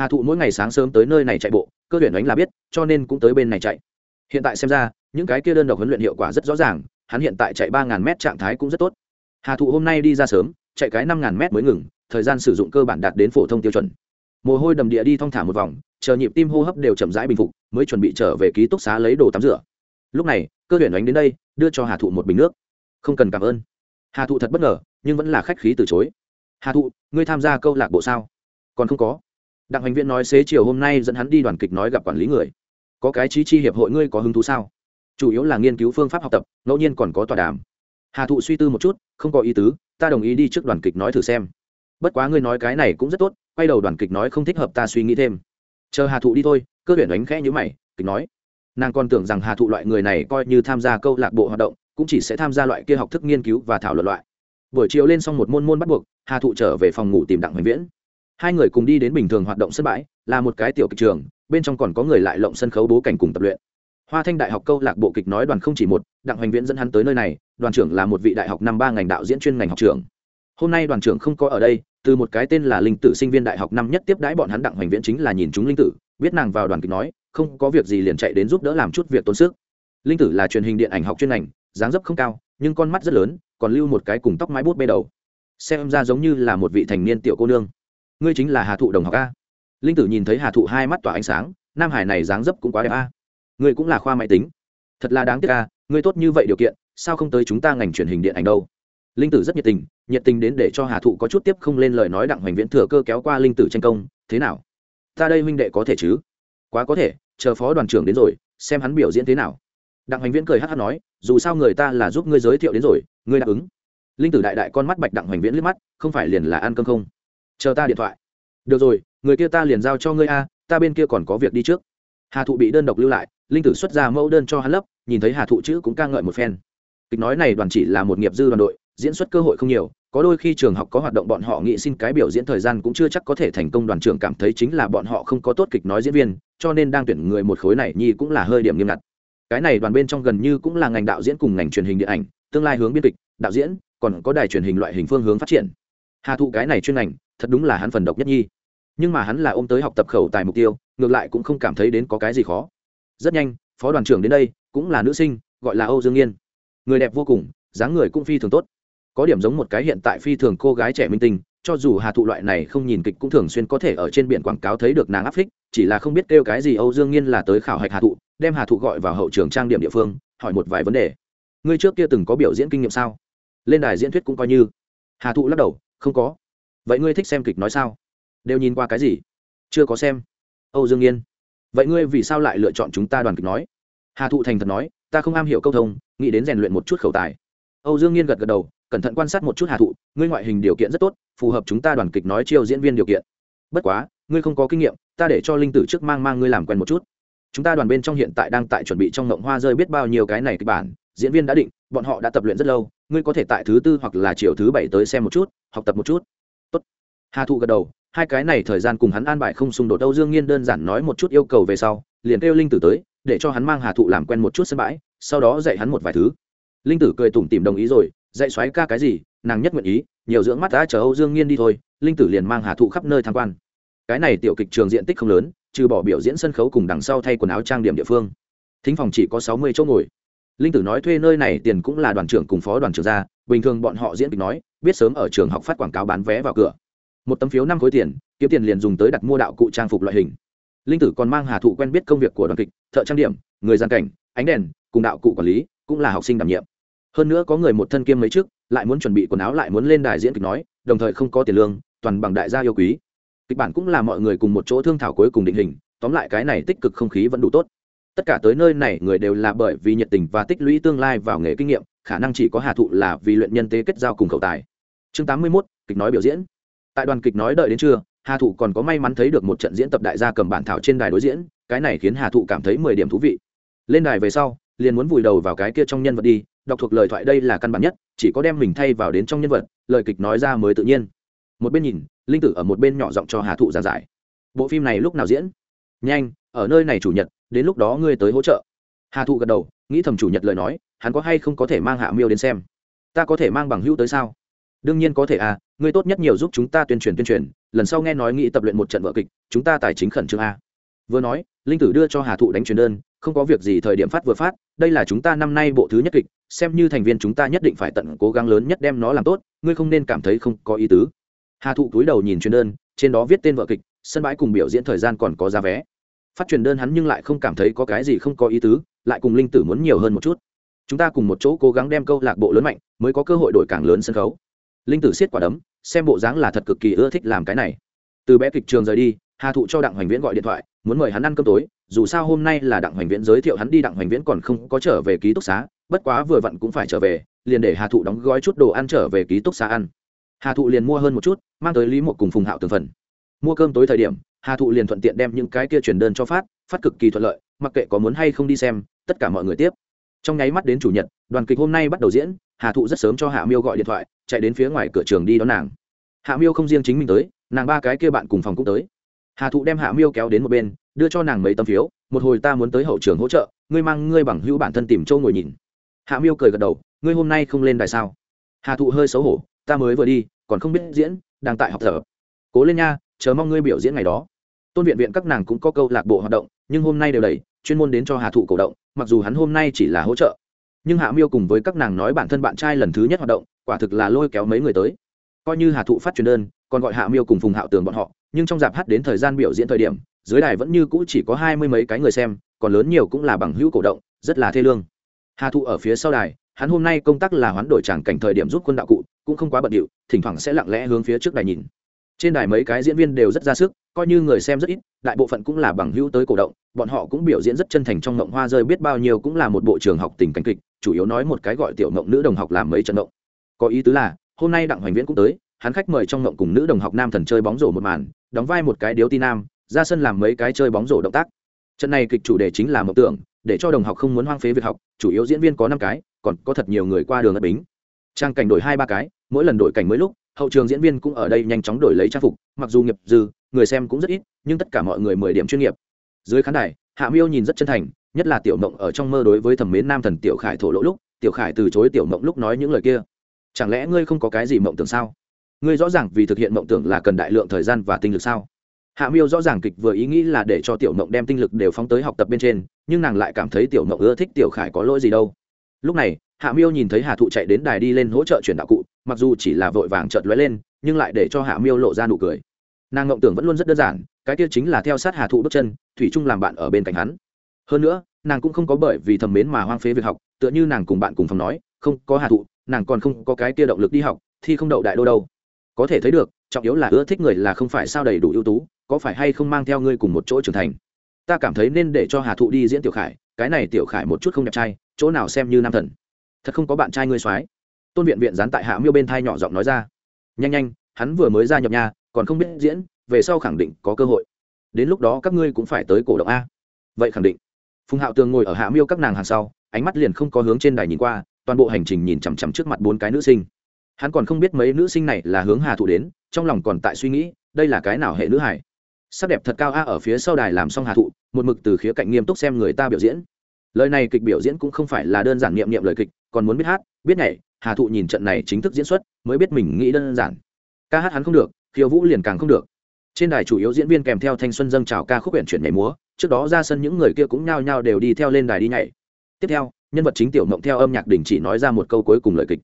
hà thụ mỗi ngày sáng sớm tới nơi này chạy bộ, cơ tuyển đánh là biết, cho nên cũng tới bên này chạy. Hiện tại xem ra, những cái kia đơn độc huấn luyện hiệu quả rất rõ ràng, hắn hiện tại chạy ba ngàn m trạng thái cũng rất tốt. Hà thụ hôm nay đi ra sớm, chạy cái năm ngàn m mới ngừng, thời gian sử dụng cơ bản đạt đến phổ thông tiêu chuẩn. Mồ hôi đầm địa đi thong thả một vòng, chờ nhịp tim hô hấp đều chậm rãi bình phục, mới chuẩn bị trở về ký túc xá lấy đồ tắm rửa. Lúc này, cơ tuyển đánh đến đây, đưa cho hà thụ một bình nước. Không cần cảm ơn. Hà thụ thật bất ngờ, nhưng vẫn là khách khí từ chối. Hà thụ, ngươi tham gia câu lạc bộ sao? Còn không có đặng hành viện nói xế chiều hôm nay dẫn hắn đi đoàn kịch nói gặp quản lý người. Có cái trí chi hiệp hội ngươi có hứng thú sao? Chủ yếu là nghiên cứu phương pháp học tập, ngẫu nhiên còn có tọa đàm. Hà thụ suy tư một chút, không có ý tứ, ta đồng ý đi trước đoàn kịch nói thử xem. Bất quá ngươi nói cái này cũng rất tốt, quay đầu đoàn kịch nói không thích hợp ta suy nghĩ thêm. Chờ hà thụ đi thôi, cơ tuyển đánh khẽ nhữ mày, kịch nói. Nàng còn tưởng rằng hà thụ loại người này coi như tham gia câu lạc bộ hoạt động, cũng chỉ sẽ tham gia loại kia học thức nghiên cứu và thảo luận loại. Buổi chiều lên xong một môn môn bắt buộc, hà thụ trở về phòng ngủ tìm đặng hoành viễn hai người cùng đi đến bình thường hoạt động sân bãi, là một cái tiểu kịch trường, bên trong còn có người lại lộng sân khấu bố cảnh cùng tập luyện. Hoa thanh đại học câu lạc bộ kịch nói đoàn không chỉ một, đặng hoành viễn dẫn hắn tới nơi này, đoàn trưởng là một vị đại học năm ba ngành đạo diễn chuyên ngành học trường hôm nay đoàn trưởng không có ở đây, từ một cái tên là linh tử sinh viên đại học năm nhất tiếp đãi bọn hắn đặng hoành viễn chính là nhìn chúng linh tử, biết nàng vào đoàn kịch nói, không có việc gì liền chạy đến giúp đỡ làm chút việc tốn sức. Linh tử là truyền hình điện ảnh học chuyên ngành, dáng dấp không cao, nhưng con mắt rất lớn, còn lưu một cái cùng tóc mái bút bê đầu. Xem ra giống như là một vị thành niên tiểu cô nương ngươi chính là hà thụ đồng học a. Linh tử nhìn thấy hà thụ hai mắt tỏa ánh sáng nam hải này dáng dấp cũng quá đẹp a. Ngươi cũng là khoa máy tính. Thật là đáng tiếc a, ngươi tốt như vậy điều kiện sao không tới chúng ta ngành truyền hình điện ảnh đâu? Linh tử rất nhiệt tình nhiệt tình đến để cho hà thụ có chút tiếp không lên lời nói đặng hoành viễn thừa cơ kéo qua linh tử tranh công thế nào? Ta đây huynh đệ có thể chứ? Quá có thể chờ phó đoàn trưởng đến rồi xem hắn biểu diễn thế nào. Đặng hoành viễn cười hát hát nói dù sao người ta là giúp ngươi giới thiệu đến rồi ngươi đáp ứng. Linh tử đại đại con mắt bạch đặng hoành viễn liếc mắt không phải liền là ăn cơm không? Chờ ta điện thoại. Được rồi, người kia ta liền giao cho ngươi a, ta bên kia còn có việc đi trước. Hà thụ bị đơn độc lưu lại, linh tử xuất ra mẫu đơn cho hắn lấp, nhìn thấy hà thụ chữ cũng ca ngợi một phen. Kịch nói này đoàn chỉ là một nghiệp dư đoàn đội, diễn xuất cơ hội không nhiều, có đôi khi trường học có hoạt động bọn họ nghĩ xin cái biểu diễn thời gian cũng chưa chắc có thể thành công, đoàn trưởng cảm thấy chính là bọn họ không có tốt kịch nói diễn viên, cho nên đang tuyển người một khối này nhi cũng là hơi điểm nghiêm ngặt. Cái này đoàn bên trong gần như cũng là ngành đạo diễn cùng ngành truyền hình điện ảnh, tương lai hướng biên kịch, đạo diễn, còn có đài truyền hình loại hình phương hướng phát triển. Hà thụ cái này chuyên ngành thật đúng là hắn phần độc nhất nhi. Nhưng mà hắn là ôm tới học tập khẩu tài mục tiêu, ngược lại cũng không cảm thấy đến có cái gì khó. Rất nhanh, phó đoàn trưởng đến đây, cũng là nữ sinh, gọi là âu dương yên người đẹp vô cùng, dáng người cũng phi thường tốt. Có điểm giống một cái hiện tại phi thường cô gái trẻ minh tinh, cho dù hà thụ loại này không nhìn kịch cũng thường xuyên có thể ở trên biển quảng cáo thấy được nàng áp phích, chỉ là không biết kêu cái gì âu dương nhiên là tới khảo hạch hà thụ, đem hà thụ gọi vào hậu trường trang điểm địa phương, hỏi một vài vấn đề. Ngươi trước kia từng có biểu diễn kinh nghiệm sao? Lên đài diễn thuyết cũng coi như. Hà thụ lắc đầu, không có vậy ngươi thích xem kịch nói sao? Đều nhìn qua cái gì? Chưa có xem. Âu dương yên. Vậy ngươi vì sao lại lựa chọn chúng ta đoàn kịch nói? Hà thụ thành thật nói, ta không am hiểu câu thông, nghĩ đến rèn luyện một chút khẩu tài. Âu dương yên gật gật đầu, cẩn thận quan sát một chút hà thụ, ngươi ngoại hình điều kiện rất tốt, phù hợp chúng ta đoàn kịch nói chiêu diễn viên điều kiện. Bất quá, ngươi không có kinh nghiệm, ta để cho linh tử trước mang mang ngươi làm quen một chút. Chúng ta đoàn bên trong hiện tại đang tại chuẩn bị trong ngộng hoa rơi biết bao nhiêu cái này kịch bản, diễn viên đã định, bọn họ đã tập luyện rất lâu, ngươi có thể tại thứ tư hoặc là chiều thứ bảy tới xem một chút, học tập một chút hà thụ gật đầu, hai cái này thời gian cùng hắn an bài không xung đột, âu dương nghiên đơn giản nói một chút yêu cầu về sau, liền kêu linh tử tới, để cho hắn mang hà thụ làm quen một chút sân bãi, sau đó dạy hắn một vài thứ. Linh tử cười tủm tìm đồng ý rồi, dạy xoáy ca cái gì, nàng nhất nguyện ý, nhiều dưỡng mắt đã chờ âu dương nghiên đi thôi, linh tử liền mang hà thụ khắp nơi tham quan. Cái này tiểu kịch trường diện tích không lớn, trừ bỏ biểu diễn sân khấu cùng đằng sau thay quần áo trang điểm địa phương. Thính phòng chỉ có sáu mươi chỗ ngồi. Linh tử nói thuê nơi này tiền cũng là đoàn trưởng cùng phó đoàn trưởng ra, bình thường bọn họ diễn kịch nói, biết sớm ở trường học phát quảng cáo bán vé vào cửa một tấm phiếu năm khối tiền kiếm tiền liền dùng tới đặt mua đạo cụ trang phục loại hình. Linh tử còn mang hà thụ quen biết công việc của đoàn kịch thợ trang điểm người gian cảnh ánh đèn cùng đạo cụ quản lý cũng là học sinh đảm nhiệm. Hơn nữa có người một thân kiêm mấy trước lại muốn chuẩn bị quần áo lại muốn lên đài diễn kịch nói đồng thời không có tiền lương toàn bằng đại gia yêu quý. Kịch bản cũng là mọi người cùng một chỗ thương thảo cuối cùng định hình tóm lại cái này tích cực không khí vẫn đủ tốt. Tất cả tới nơi này người đều là bởi vì nhiệt tình và tích lũy tương lai vào nghề kinh nghiệm khả năng chỉ có hà thụ là vì luyện nhân tế kết giao cùng khẩu tài. Chương tám mươi 81, kịch nói biểu diễn tại đoàn kịch nói đợi đến trưa, hà thụ còn có may mắn thấy được một trận diễn tập đại gia cầm bản thảo trên đài đối diễn, cái này khiến hà thụ cảm thấy mười điểm thú vị. Lên đài về sau, liền muốn vùi đầu vào cái kia trong nhân vật đi, đọc thuộc lời thoại đây là căn bản nhất, chỉ có đem mình thay vào đến trong nhân vật, lời kịch nói ra mới tự nhiên. Một bên nhìn, linh tử ở một bên nhỏ giọng cho hà thụ giàn giải. Bộ phim này lúc nào diễn? Nhanh, ở nơi này chủ nhật, đến lúc đó ngươi tới hỗ trợ. Hà thụ gật đầu, nghĩ thầm chủ nhật lời nói, hắn có hay không có thể mang hạ miêu đến xem? Ta có thể mang bằng hữu tới sao? Đương nhiên có thể à ngươi tốt nhất nhiều giúp chúng ta tuyên truyền tuyên truyền, lần sau nghe nói nghĩ tập luyện một trận vợ kịch, chúng ta tài chính khẩn trương a. Vừa nói, linh tử đưa cho hà thụ đánh truyền đơn, không có việc gì thời điểm phát vừa phát, đây là chúng ta năm nay bộ thứ nhất kịch, xem như thành viên chúng ta nhất định phải tận cố gắng lớn nhất đem nó làm tốt, ngươi không nên cảm thấy không có ý tứ. Hà thụ cúi đầu nhìn truyền đơn, trên đó viết tên vợ kịch, sân bãi cùng biểu diễn thời gian còn có giá vé. Phát truyền đơn hắn nhưng lại không cảm thấy có cái gì không có ý tứ, lại cùng linh tử muốn nhiều hơn một chút. Chúng ta cùng một chỗ cố gắng đem câu lạc bộ lớn mạnh, mới có cơ hội đổi càng lớn sân khấu linh tử siết quả đấm, xem bộ dáng là thật cực kỳ ưa thích làm cái này. Từ bé kịch trường rời đi, hà thụ cho đặng hoành viễn gọi điện thoại, muốn mời hắn ăn cơm tối, dù sao hôm nay là đặng hoành viễn giới thiệu hắn đi, đặng hoành viễn còn không có trở về ký túc xá, bất quá vừa vặn cũng phải trở về, liền để hà thụ đóng gói chút đồ ăn trở về ký túc xá ăn. Hà thụ liền mua hơn một chút, mang tới lý một cùng phùng hạo từng phần. Mua cơm tối thời điểm, hà thụ liền thuận tiện đem những cái kia chuyển đơn cho phát phát cực kỳ thuận lợi, mặc kệ có muốn hay không đi xem, tất cả mọi người tiếp. Trong nháy mắt đến chủ nhật, đoàn kịch hôm nay bắt đầu diễn hà thụ rất sớm cho hạ miêu gọi điện thoại, chạy đến phía ngoài cửa trường đi đón nàng. Hạ miêu không riêng chính mình tới, nàng ba cái kia bạn cùng phòng cũng tới. Hà thụ đem hạ miêu kéo đến một bên, đưa cho nàng mấy tấm phiếu, một hồi ta muốn tới hậu trường hỗ trợ, ngươi mang ngươi bằng hữu bản thân tìm châu ngồi nhìn. Hạ miêu cười gật đầu, ngươi hôm nay không lên đài sao? Hà thụ hơi xấu hổ, ta mới vừa đi, còn không biết diễn, đang tại học thở. Cố lên nha, chờ mong ngươi biểu diễn ngày đó. Tôn viện viện các nàng cũng có câu lạc bộ hoạt động, nhưng hôm nay đều đầy, chuyên môn đến cho hà thụ cổ động, mặc dù hắn hôm nay chỉ là hỗ trợ nhưng hạ miêu cùng với các nàng nói bản thân bạn trai lần thứ nhất hoạt động, quả thực là lôi kéo mấy người tới. Coi như hà thụ phát truyền đơn, còn gọi hạ miêu cùng phùng hạo tường bọn họ, nhưng trong dạp hát đến thời gian biểu diễn thời điểm, dưới đài vẫn như cũ chỉ có hai mươi mấy cái người xem, còn lớn nhiều cũng là bằng hữu cổ động, rất là thê lương. Hà thụ ở phía sau đài, hắn hôm nay công tác là hoán đổi tràng cảnh thời điểm giúp quân đạo cụ, cũng không quá bận điệu, thỉnh thoảng sẽ lặng lẽ hướng phía trước đài nhìn. Trên đài mấy cái diễn viên đều rất ra sức, coi như người xem rất ít, đại bộ phận cũng là bằng hữu tới cổ động, bọn họ cũng biểu diễn rất chân thành trong mộng hoa rơi biết bao nhiêu cũng là một bộ trường học tình cảnh kịch chủ yếu nói một cái gọi tiểu mộng nữ đồng học làm mấy trận mộng có ý tứ là, hôm nay đặng hoành viễn cũng tới, hắn khách mời trong mộng cùng nữ đồng học nam thần chơi bóng rổ một màn, đóng vai một cái điếu ti nam, ra sân làm mấy cái chơi bóng rổ động tác. Trận này kịch chủ đề chính là mộng tưởng, để cho đồng học không muốn hoang phế việc học, chủ yếu diễn viên có năm cái, còn có thật nhiều người qua đường ở bính. Trang cảnh đổi hai ba cái, mỗi lần đổi cảnh mới lúc, hậu trường diễn viên cũng ở đây nhanh chóng đổi lấy trang phục, mặc dù nghiệp dư, người xem cũng rất ít, nhưng tất cả mọi người mười điểm chuyên nghiệp. Dưới khán đài, hạ miêu nhìn rất chân thành nhất là tiểu mộng ở trong mơ đối với thẩm mến nam thần tiểu khải thổ lỗ lúc, tiểu khải từ chối tiểu mộng lúc nói những lời kia. Chẳng lẽ ngươi không có cái gì mộng tưởng sao? Ngươi rõ ràng vì thực hiện mộng tưởng là cần đại lượng thời gian và tinh lực sao? Hạ miêu rõ ràng kịch vừa ý nghĩ là để cho tiểu mộng đem tinh lực đều phóng tới học tập bên trên, nhưng nàng lại cảm thấy tiểu mộng ưa thích tiểu khải có lỗi gì đâu. Lúc này, hạ miêu nhìn thấy hà thụ chạy đến đài đi lên hỗ trợ chuyển đạo cụ, mặc dù chỉ là vội vàng chợt lóe lên, nhưng lại để cho hạ miêu lộ ra nụ cười. Nàng ngộng tưởng vẫn luôn rất đơn giản, cái kia chính là theo sát hà thụ bước chân, thủy chung làm bạn ở bên cạnh hắn hơn nữa, nàng cũng không có bởi vì thầm mến mà hoang phế việc học, tựa như nàng cùng bạn cùng phòng nói, không có hà thụ, nàng còn không có cái kia động lực đi học thì không đậu đại đô đâu. Có thể thấy được, trọng yếu là ưa thích người là không phải sao đầy đủ ưu tú, có phải hay không mang theo ngươi cùng một chỗ trưởng thành. Ta cảm thấy nên để cho hà thụ đi diễn tiểu khải, cái này tiểu khải một chút không đẹp trai, chỗ nào xem như nam thần. Thật không có bạn trai ngươi soái tôn viện viện dán tại hạ miêu bên thai nhỏ giọng nói ra. Nhanh nhanh, hắn vừa mới ra nhập nhà, còn không biết diễn, về sau khẳng định có cơ hội. Đến lúc đó các ngươi cũng phải tới cổ động a. Vậy khẳng định phùng hạo tường ngồi ở hạ miêu các nàng hàng sau, ánh mắt liền không có hướng trên đài nhìn qua, toàn bộ hành trình nhìn chằm chằm trước mặt bốn cái nữ sinh. Hắn còn không biết mấy nữ sinh này là hướng hà thụ đến, trong lòng còn tại suy nghĩ, đây là cái nào hệ nữ hải sắc đẹp thật cao a, ở phía sau đài làm xong hà thụ, một mực từ khía cạnh nghiêm túc xem người ta biểu diễn. Lời này kịch biểu diễn cũng không phải là đơn giản niệm niệm lời kịch, còn muốn biết hát, biết nhảy, hà thụ nhìn trận này chính thức diễn xuất, mới biết mình nghĩ đơn giản. Ca hát hắn không được khiêu vũ liền càng không được trên đài chủ yếu diễn viên kèm theo thanh xuân dâng trào ca khúc quyển chuyển nhảy múa, trước đó ra sân những người kia cũng nhao nhao đều đi theo lên đài đi nhảy. Tiếp theo, nhân vật chính tiểu mộng theo âm nhạc đình chỉ nói ra một câu cuối cùng lời kịch.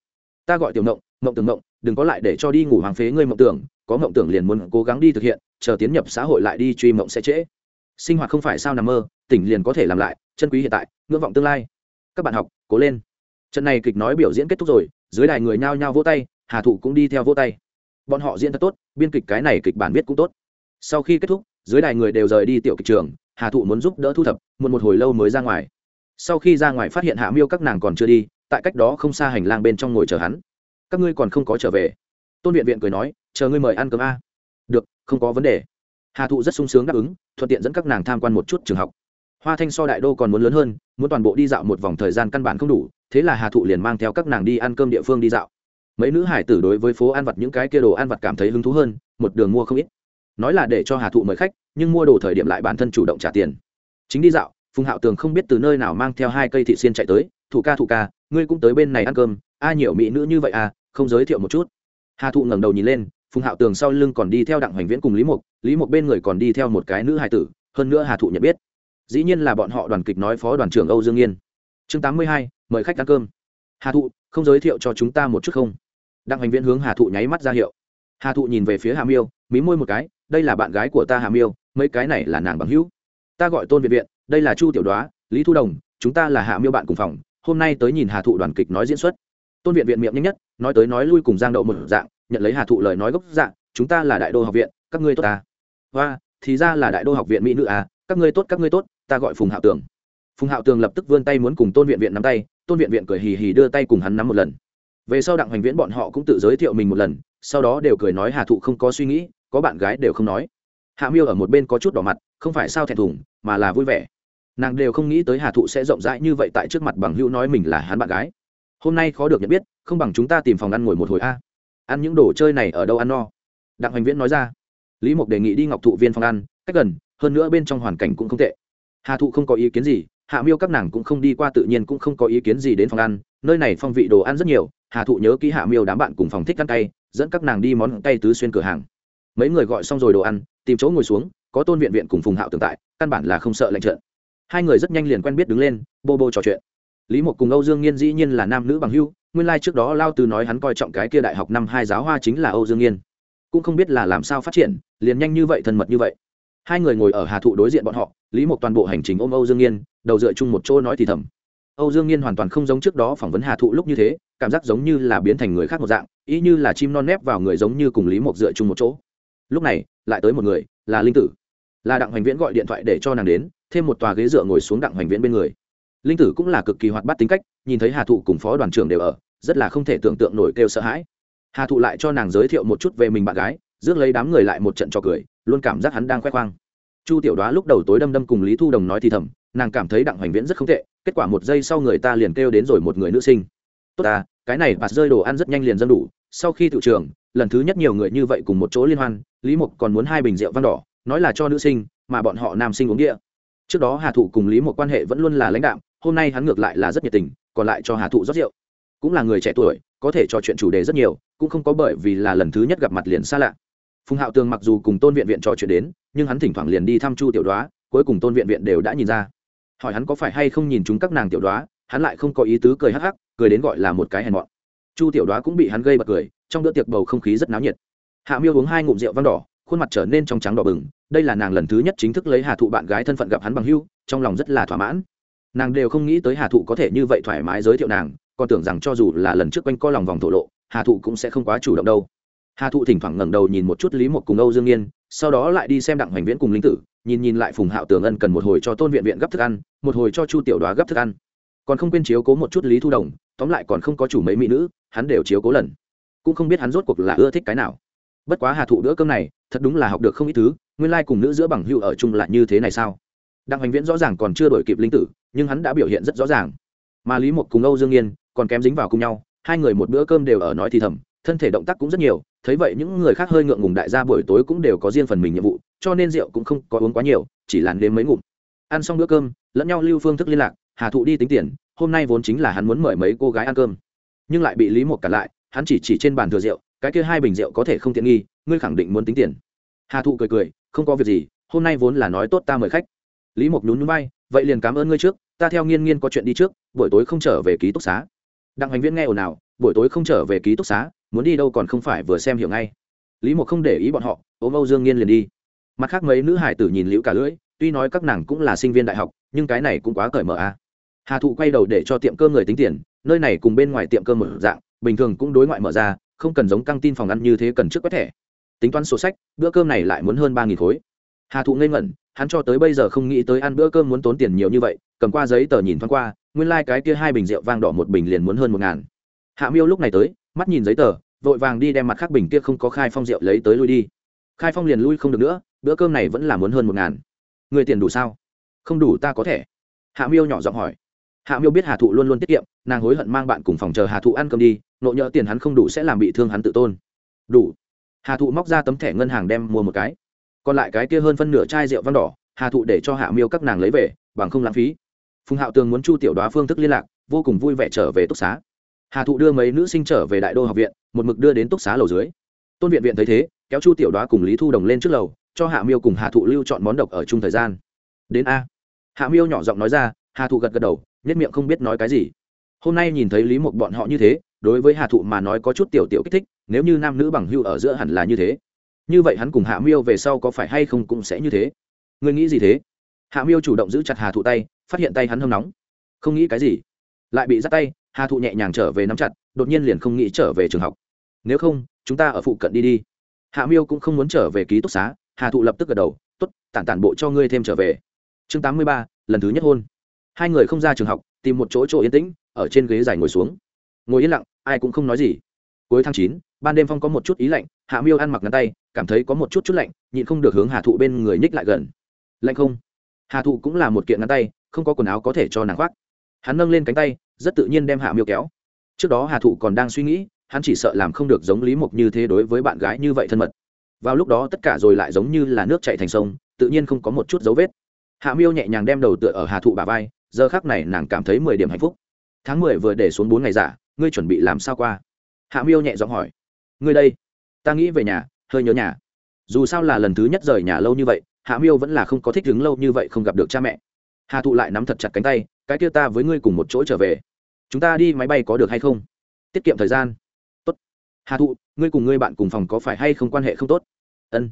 Ta gọi tiểu mộng mộng tưởng mộng đừng có lại để cho đi ngủ hoàng phế ngươi mộng tưởng, có mộng tưởng liền muốn cố gắng đi thực hiện, chờ tiến nhập xã hội lại đi truy mộng sẽ trễ. Sinh hoạt không phải sao nằm mơ, tỉnh liền có thể làm lại, chân quý hiện tại, ngưỡng vọng tương lai. Các bạn học, cố lên. Trận này kịch nói biểu diễn kết thúc rồi, dưới đài người nhao nhao vỗ tay, hà thụ cũng đi theo vỗ tay bọn họ diễn thật tốt, biên kịch cái này kịch bản viết cũng tốt. Sau khi kết thúc, dưới đài người đều rời đi tiểu kịch trường, hà thụ muốn giúp đỡ thu thập một một hồi lâu mới ra ngoài. Sau khi ra ngoài phát hiện hạ miêu các nàng còn chưa đi, tại cách đó không xa hành lang bên trong ngồi chờ hắn. Các ngươi còn không có trở về. Tôn viện viện cười nói, chờ ngươi mời ăn cơm a. Được, không có vấn đề. Hà thụ rất sung sướng đáp ứng, thuận tiện dẫn các nàng tham quan một chút trường học. Hoa thanh so đại đô còn muốn lớn hơn, muốn toàn bộ đi dạo một vòng thời gian căn bản không đủ, thế là hà thụ liền mang theo các nàng đi ăn cơm địa phương đi dạo mấy nữ hải tử đối với phố ăn vặt những cái kia đồ ăn vặt cảm thấy hứng thú hơn, một đường mua không ít. Nói là để cho hà thụ mời khách, nhưng mua đồ thời điểm lại bản thân chủ động trả tiền. Chính đi dạo, phùng hạo tường không biết từ nơi nào mang theo hai cây thị xiên chạy tới, thụ ca thụ ca, ngươi cũng tới bên này ăn cơm, a nhiều mỹ nữ như vậy à không giới thiệu một chút. Hà thụ ngẩng đầu nhìn lên, phùng hạo tường sau lưng còn đi theo đặng hoành viễn cùng lý mục lý mục bên người còn đi theo một cái nữ hải tử, hơn nữa hà thụ nhận biết. Dĩ nhiên là bọn họ đoàn kịch nói phó đoàn trưởng âu dương yên. Chương tám mươi hai, mời khách ăn cơm. Hà thụ, không giới thiệu cho chúng ta một chút không? Đặng hành viễn hướng hà thụ nháy mắt ra hiệu. Hà thụ nhìn về phía hà miêu, mí môi một cái, đây là bạn gái của ta hà miêu, mấy cái này là nàng bằng hữu. Ta gọi tôn viện viện, đây là chu tiểu đoá, lý thu đồng, chúng ta là hạ miêu bạn cùng phòng, hôm nay tới nhìn hà thụ đoàn kịch nói diễn xuất. Tôn viện viện miệng nhanh nhất nói tới nói lui cùng giang đậu một dạng, nhận lấy hà thụ lời nói gốc dạng, chúng ta là đại đô học viện, các ngươi tốt à? ta và thì ra là đại đô học viện mỹ nữ à các ngươi tốt, các ngươi tốt, ta gọi phùng hạo tường. Phùng hạo tường lập tức vươn tay muốn cùng tôn viện viện nắm tay, tôn viện viện cười hì hì đưa tay cùng hắn nắm một lần về sau đặng hoành viễn bọn họ cũng tự giới thiệu mình một lần, sau đó đều cười nói hà thụ không có suy nghĩ, có bạn gái đều không nói. Hạ miêu ở một bên có chút đỏ mặt, không phải sao thẹn thùng, mà là vui vẻ. Nàng đều không nghĩ tới hà thụ sẽ rộng rãi như vậy tại trước mặt bằng hữu nói mình là hắn bạn gái. Hôm nay khó được nhận biết, không bằng chúng ta tìm phòng ăn ngồi một hồi a. Ăn những đồ chơi này ở đâu ăn no? Đặng hoành viễn nói ra. Lý mục đề nghị đi ngọc thụ viên phòng ăn, cách gần, hơn nữa bên trong hoàn cảnh cũng không tệ. Hà thụ không có ý kiến gì, hạ miêu các nàng cũng không đi qua tự nhiên cũng không có ý kiến gì đến phòng ăn, nơi này phong vị đồ ăn rất nhiều hà thụ nhớ ký hạ miêu đám bạn cùng phòng thích ăn tay, dẫn các nàng đi món cay tứ xuyên cửa hàng. Mấy người gọi xong rồi đồ ăn tìm chỗ ngồi xuống có tôn viện viện cùng phùng hạo tường tại căn bản là không sợ lạnh trợn hai người rất nhanh liền quen biết đứng lên bô bô trò chuyện. Lý mục cùng âu dương nhiên dĩ nhiên là nam nữ bằng hưu nguyên lai、like、trước đó lao từ nói hắn coi trọng cái kia đại học năm hai giáo hoa chính là âu dương nhiên cũng không biết là làm sao phát triển liền nhanh như vậy thân mật như vậy. Hai người ngồi ở hà thụ đối diện bọn họ lý mục toàn bộ hành trình ôm âu dương nhiên đầu dựa chung một chỗ nói thì thầm âu dương nghiên hoàn toàn không giống trước đó phỏng vấn hà thụ lúc như thế, cảm giác giống như là biến thành người khác một dạng, ý như là chim non nép vào người giống như cùng lý mộc dựa chung một chỗ. Lúc này, lại tới một người, là linh tử. Là đặng hoành viễn gọi điện thoại để cho nàng đến, thêm một tòa ghế dựa ngồi xuống đặng hoành viễn bên người. Linh tử cũng là cực kỳ hoạt bát tính cách, nhìn thấy hà thụ cùng phó đoàn trưởng đều ở, rất là không thể tưởng tượng nổi kêu sợ hãi. Hà thụ lại cho nàng giới thiệu một chút về mình bạn gái, rước lấy đám người lại một trận trò cười, luôn cảm giác hắn đang khoe khoang. Chu tiểu đoá lúc đầu tối đâm đâm cùng lý thu đồng nói thì thầm nàng cảm thấy đặng hoành viễn rất không tệ, kết quả một giây sau người ta liền kêu đến rồi một người nữ sinh. Tốt ta, cái này bạt rơi đồ ăn rất nhanh liền dân đủ, sau khi tự trường, lần thứ nhất nhiều người như vậy cùng một chỗ liên hoan, lý mục còn muốn hai bình rượu văn đỏ, nói là cho nữ sinh, mà bọn họ nam sinh uống địa. Trước đó hà thụ cùng lý một quan hệ vẫn luôn là lãnh đạo hôm nay hắn ngược lại là rất nhiệt tình, còn lại cho hà thụ rót rượu. Cũng là người trẻ tuổi, có thể trò chuyện chủ đề rất nhiều, cũng không có bởi vì là lần thứ nhất gặp mặt liền xa lạ. Phùng hạo tường mặc dù cùng tôn viện viện trò chuyện đến, nhưng hắn thỉnh thoảng liền đi thăm chu tiểu đoá, cuối cùng tôn viện viện đều đã nhìn ra hỏi hắn có phải hay không nhìn chúng các nàng tiểu đoá, hắn lại không có ý tứ cười hắc hắc, cười đến gọi là một cái hèn mọn. Chu tiểu đoá cũng bị hắn gây bật cười, trong bữa tiệc bầu không khí rất náo nhiệt. Hạ miêu uống hai ngụm rượu vang đỏ, khuôn mặt trở nên trong trắng đỏ bừng, đây là nàng lần thứ nhất chính thức lấy hà thụ bạn gái thân phận gặp hắn bằng hưu, trong lòng rất là thỏa mãn. Nàng đều không nghĩ tới hà thụ có thể như vậy thoải mái giới thiệu nàng, còn tưởng rằng cho dù là lần trước quanh co lòng vòng thổ lộ, hà thụ cũng sẽ không quá chủ động đâu. Hà thụ thỉnh thoảng ngẩng đầu nhìn một chút lý một cùng âu dương yên sau đó lại đi xem đặng hoành viễn cùng linh tử, nhìn nhìn lại phùng hạo tường ân cần một hồi cho tôn viện viện gấp thức ăn, một hồi cho chu tiểu đoá gấp thức ăn. còn không quên chiếu cố một chút lý thu đồng, tóm lại còn không có chủ mấy mỹ nữ, hắn đều chiếu cố lần. cũng không biết hắn rốt cuộc là ưa thích cái nào. bất quá hà thụ bữa cơm này, thật đúng là học được không ít thứ, nguyên lai、like、cùng nữ giữa bằng hữu ở chung lại như thế này sao? đặng hoành viễn rõ ràng còn chưa đổi kịp linh tử, nhưng hắn đã biểu hiện rất rõ ràng. mà lý một cùng âu dương yên còn kém dính vào cùng nhau, hai người một bữa cơm đều ở nói thì thầm thân thể động tác cũng rất nhiều, thấy vậy những người khác hơi ngượng ngùng đại gia buổi tối cũng đều có riêng phần mình nhiệm vụ, cho nên rượu cũng không có uống quá nhiều, chỉ làn đêm mấy ngụm. Ăn xong bữa cơm, lẫn nhau lưu phương thức liên lạc, hà thụ đi tính tiền, hôm nay vốn chính là hắn muốn mời mấy cô gái ăn cơm. Nhưng lại bị lý một cản lại, hắn chỉ chỉ trên bàn thừa rượu, cái kia hai bình rượu có thể không tiện nghi, ngươi khẳng định muốn tính tiền. Hà thụ cười cười, không có việc gì, hôm nay vốn là nói tốt ta mời khách. Lý mộc nhún nhún bay vậy liền cảm ơn ngươi trước, ta theo nghiên nghiên có chuyện đi trước, buổi tối không trở về ký túc xá. Đặng hành viễn nghe ồn ào, buổi tối không trở về ký túc xá muốn đi đâu còn không phải vừa xem hiểu ngay. Lý mộc không để ý bọn họ, ôm âu dương nghiên liền đi. Mặt khác mấy nữ hải tử nhìn liễu cả lưỡi, tuy nói các nàng cũng là sinh viên đại học, nhưng cái này cũng quá cởi mở a à. hà thụ quay đầu để cho tiệm cơm người tính tiền, nơi này cùng bên ngoài tiệm cơm mở dạng, bình thường cũng đối ngoại mở ra, không cần giống căng tin phòng ăn như thế cần trước quét thẻ. Tính toán sổ sách, bữa cơm này lại muốn hơn ba nghìn khối. Hà thụ ngây ngẩn, hắn cho tới bây giờ không nghĩ tới ăn bữa cơm muốn tốn tiền nhiều như vậy, cầm qua giấy tờ nhìn thoáng qua, nguyên lai、like、cái kia hai bình rượu vang đỏ một bình liền muốn hơn một ngàn. Hạ miêu lúc này tới, mắt nhìn giấy tờ vội vàng đi đem mặt khác bình kia không có khai phong rượu lấy tới lui đi. Khai phong liền lui không được nữa, bữa cơm này vẫn là muốn hơn một ngàn. Người tiền đủ sao? Không đủ ta có thể. Hạ miêu nhỏ giọng hỏi. Hạ miêu biết hà thụ luôn luôn tiết kiệm, nàng hối hận mang bạn cùng phòng chờ hà thụ ăn cơm đi, nộ nhỡ tiền hắn không đủ sẽ làm bị thương hắn tự tôn. Đủ. Hà thụ móc ra tấm thẻ ngân hàng đem mua một cái. Còn lại cái kia hơn phân nửa chai rượu văn đỏ, hà thụ để cho hạ miêu các nàng lấy về, bằng không lãng phí. Phùng hạo tường muốn chu tiểu đoá phương thức liên lạc, vô cùng vui vẻ trở về túc xá hà thụ đưa mấy nữ sinh trở về đại đô học viện, một mực đưa đến túc xá lầu dưới. Tôn viện viện thấy thế, kéo chu tiểu đoá cùng lý thu đồng lên trước lầu, cho hạ miêu cùng hà thụ lưu chọn món độc ở chung thời gian. Đến a. Hạ miêu nhỏ giọng nói ra, hà thụ gật gật đầu, nhất miệng không biết nói cái gì. Hôm nay nhìn thấy lý một bọn họ như thế, đối với hà thụ mà nói có chút tiểu tiểu kích thích, nếu như nam nữ bằng hưu ở giữa hẳn là như thế. Như vậy hắn cùng hạ miêu về sau có phải hay không cũng sẽ như thế. Ngươi nghĩ gì thế? Hạ miêu chủ động giữ chặt hà thụ tay, phát hiện tay hắn hâm nóng. Không nghĩ cái gì. Lại bị dắt tay hà thụ nhẹ nhàng trở về nắm chặt, đột nhiên liền không nghĩ trở về trường học. Nếu không, chúng ta ở phụ cận đi đi. Hạ miêu cũng không muốn trở về ký túc xá, hà thụ lập tức gật đầu t ố t tản tản bộ cho ngươi thêm trở về. Chương tám mươi ba, lần thứ nhất hôn. Hai người không ra trường học, tìm một chỗ chỗ yên tĩnh, ở trên ghế dài ngồi xuống. Ngồi yên lặng, ai cũng không nói gì. Cuối tháng chín, ban đêm phong có một chút ý lạnh, hạ miêu ăn mặc ngắn tay, cảm thấy có một chút chút lạnh, nhịn không được hướng hà thụ bên người nhích lại gần. Lạnh không? Hà thụ cũng là một kiện ngắn tay, không có quần áo có thể cho nàng khoác. Hắn nâng lên cánh tay rất tự nhiên đem hạ miêu kéo. Trước đó hà thụ còn đang suy nghĩ, hắn chỉ sợ làm không được giống lý mục như thế đối với bạn gái như vậy thân mật. Vào lúc đó tất cả rồi lại giống như là nước chạy thành sông, tự nhiên không có một chút dấu vết. Hạ miêu nhẹ nhàng đem đầu tựa ở hà thụ bà vai, giờ khác này nàng cảm thấy mười điểm hạnh phúc. Tháng mười vừa để xuống bốn ngày giả, ngươi chuẩn bị làm sao qua? Hạ miêu nhẹ giọng hỏi. Ngươi đây, ta nghĩ về nhà, hơi nhớ nhà. Dù sao là lần thứ nhất rời nhà lâu như vậy, hạ miêu vẫn là không có thích đứng lâu như vậy không gặp được cha mẹ. Hà thụ lại nắm thật chặt cánh tay cái kia ta với ngươi cùng một chỗ trở về. Chúng ta đi máy bay có được hay không? Tiết kiệm thời gian. Tốt. Hà thụ, ngươi cùng ngươi bạn cùng phòng có phải hay không quan hệ không tốt? Ân.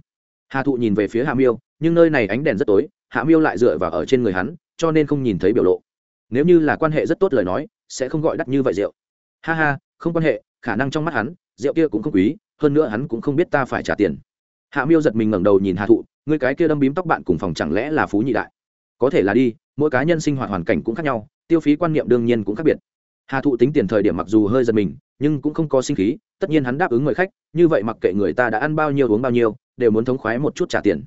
Hà thụ nhìn về phía hạ miêu, nhưng nơi này ánh đèn rất tối, hạ miêu lại dựa vào ở trên người hắn, cho nên không nhìn thấy biểu lộ. Nếu như là quan hệ rất tốt lời nói, sẽ không gọi đắt như vậy rượu. Ha ha, không quan hệ, khả năng trong mắt hắn, rượu kia cũng không quý, hơn nữa hắn cũng không biết ta phải trả tiền. Hạ miêu giật mình ngẩng đầu nhìn hà thụ người cái kia đâm bím tóc bạn cùng phòng chẳng lẽ là phú nhị đại? Có thể là đi mỗi cá nhân sinh hoạt hoàn cảnh cũng khác nhau, tiêu phí quan niệm đương nhiên cũng khác biệt. Hà thụ tính tiền thời điểm mặc dù hơi giật mình, nhưng cũng không có sinh khí, tất nhiên hắn đáp ứng mời khách, như vậy mặc kệ người ta đã ăn bao nhiêu uống bao nhiêu, đều muốn thống khoái một chút trả tiền.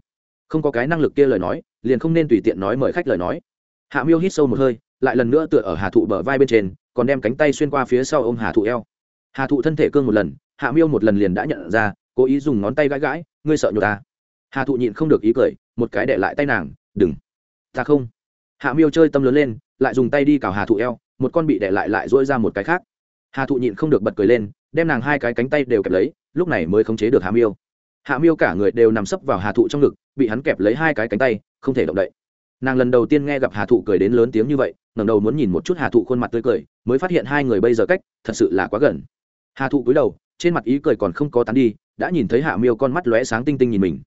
Không có cái năng lực kia lời nói, liền không nên tùy tiện nói mời khách lời nói. Hạ miêu hít sâu một hơi, lại lần nữa tựa ở hà thụ bờ vai bên trên, còn đem cánh tay xuyên qua phía sau ôm hà thụ eo. Hà thụ thân thể cương một lần, hạ miêu một lần liền đã nhận ra, cố ý dùng ngón tay gãi gãi, ngươi sợ nhột ta. Hà thụ nhịn không được ý cười, một cái để lại tay nàng, đừng. Ta không hạ miêu chơi tâm lớn lên, lại dùng tay đi cào hà thụ eo, một con bị đẻ lại lại dỗi ra một cái khác. Hà thụ nhịn không được bật cười lên, đem nàng hai cái cánh tay đều kẹp lấy, lúc này mới khống chế được hạ miêu. Hạ miêu cả người đều nằm sấp vào hà thụ trong ngực, bị hắn kẹp lấy hai cái cánh tay, không thể động đậy. Nàng lần đầu tiên nghe gặp hà thụ cười đến lớn tiếng như vậy, ngẩng đầu muốn nhìn một chút hà thụ khuôn mặt tươi cười, mới phát hiện hai người bây giờ cách thật sự là quá gần. Hà thụ cúi đầu, trên mặt ý cười còn không có tán đi, đã nhìn thấy hạ miêu con mắt lóe sáng tinh tinh nhìn mình.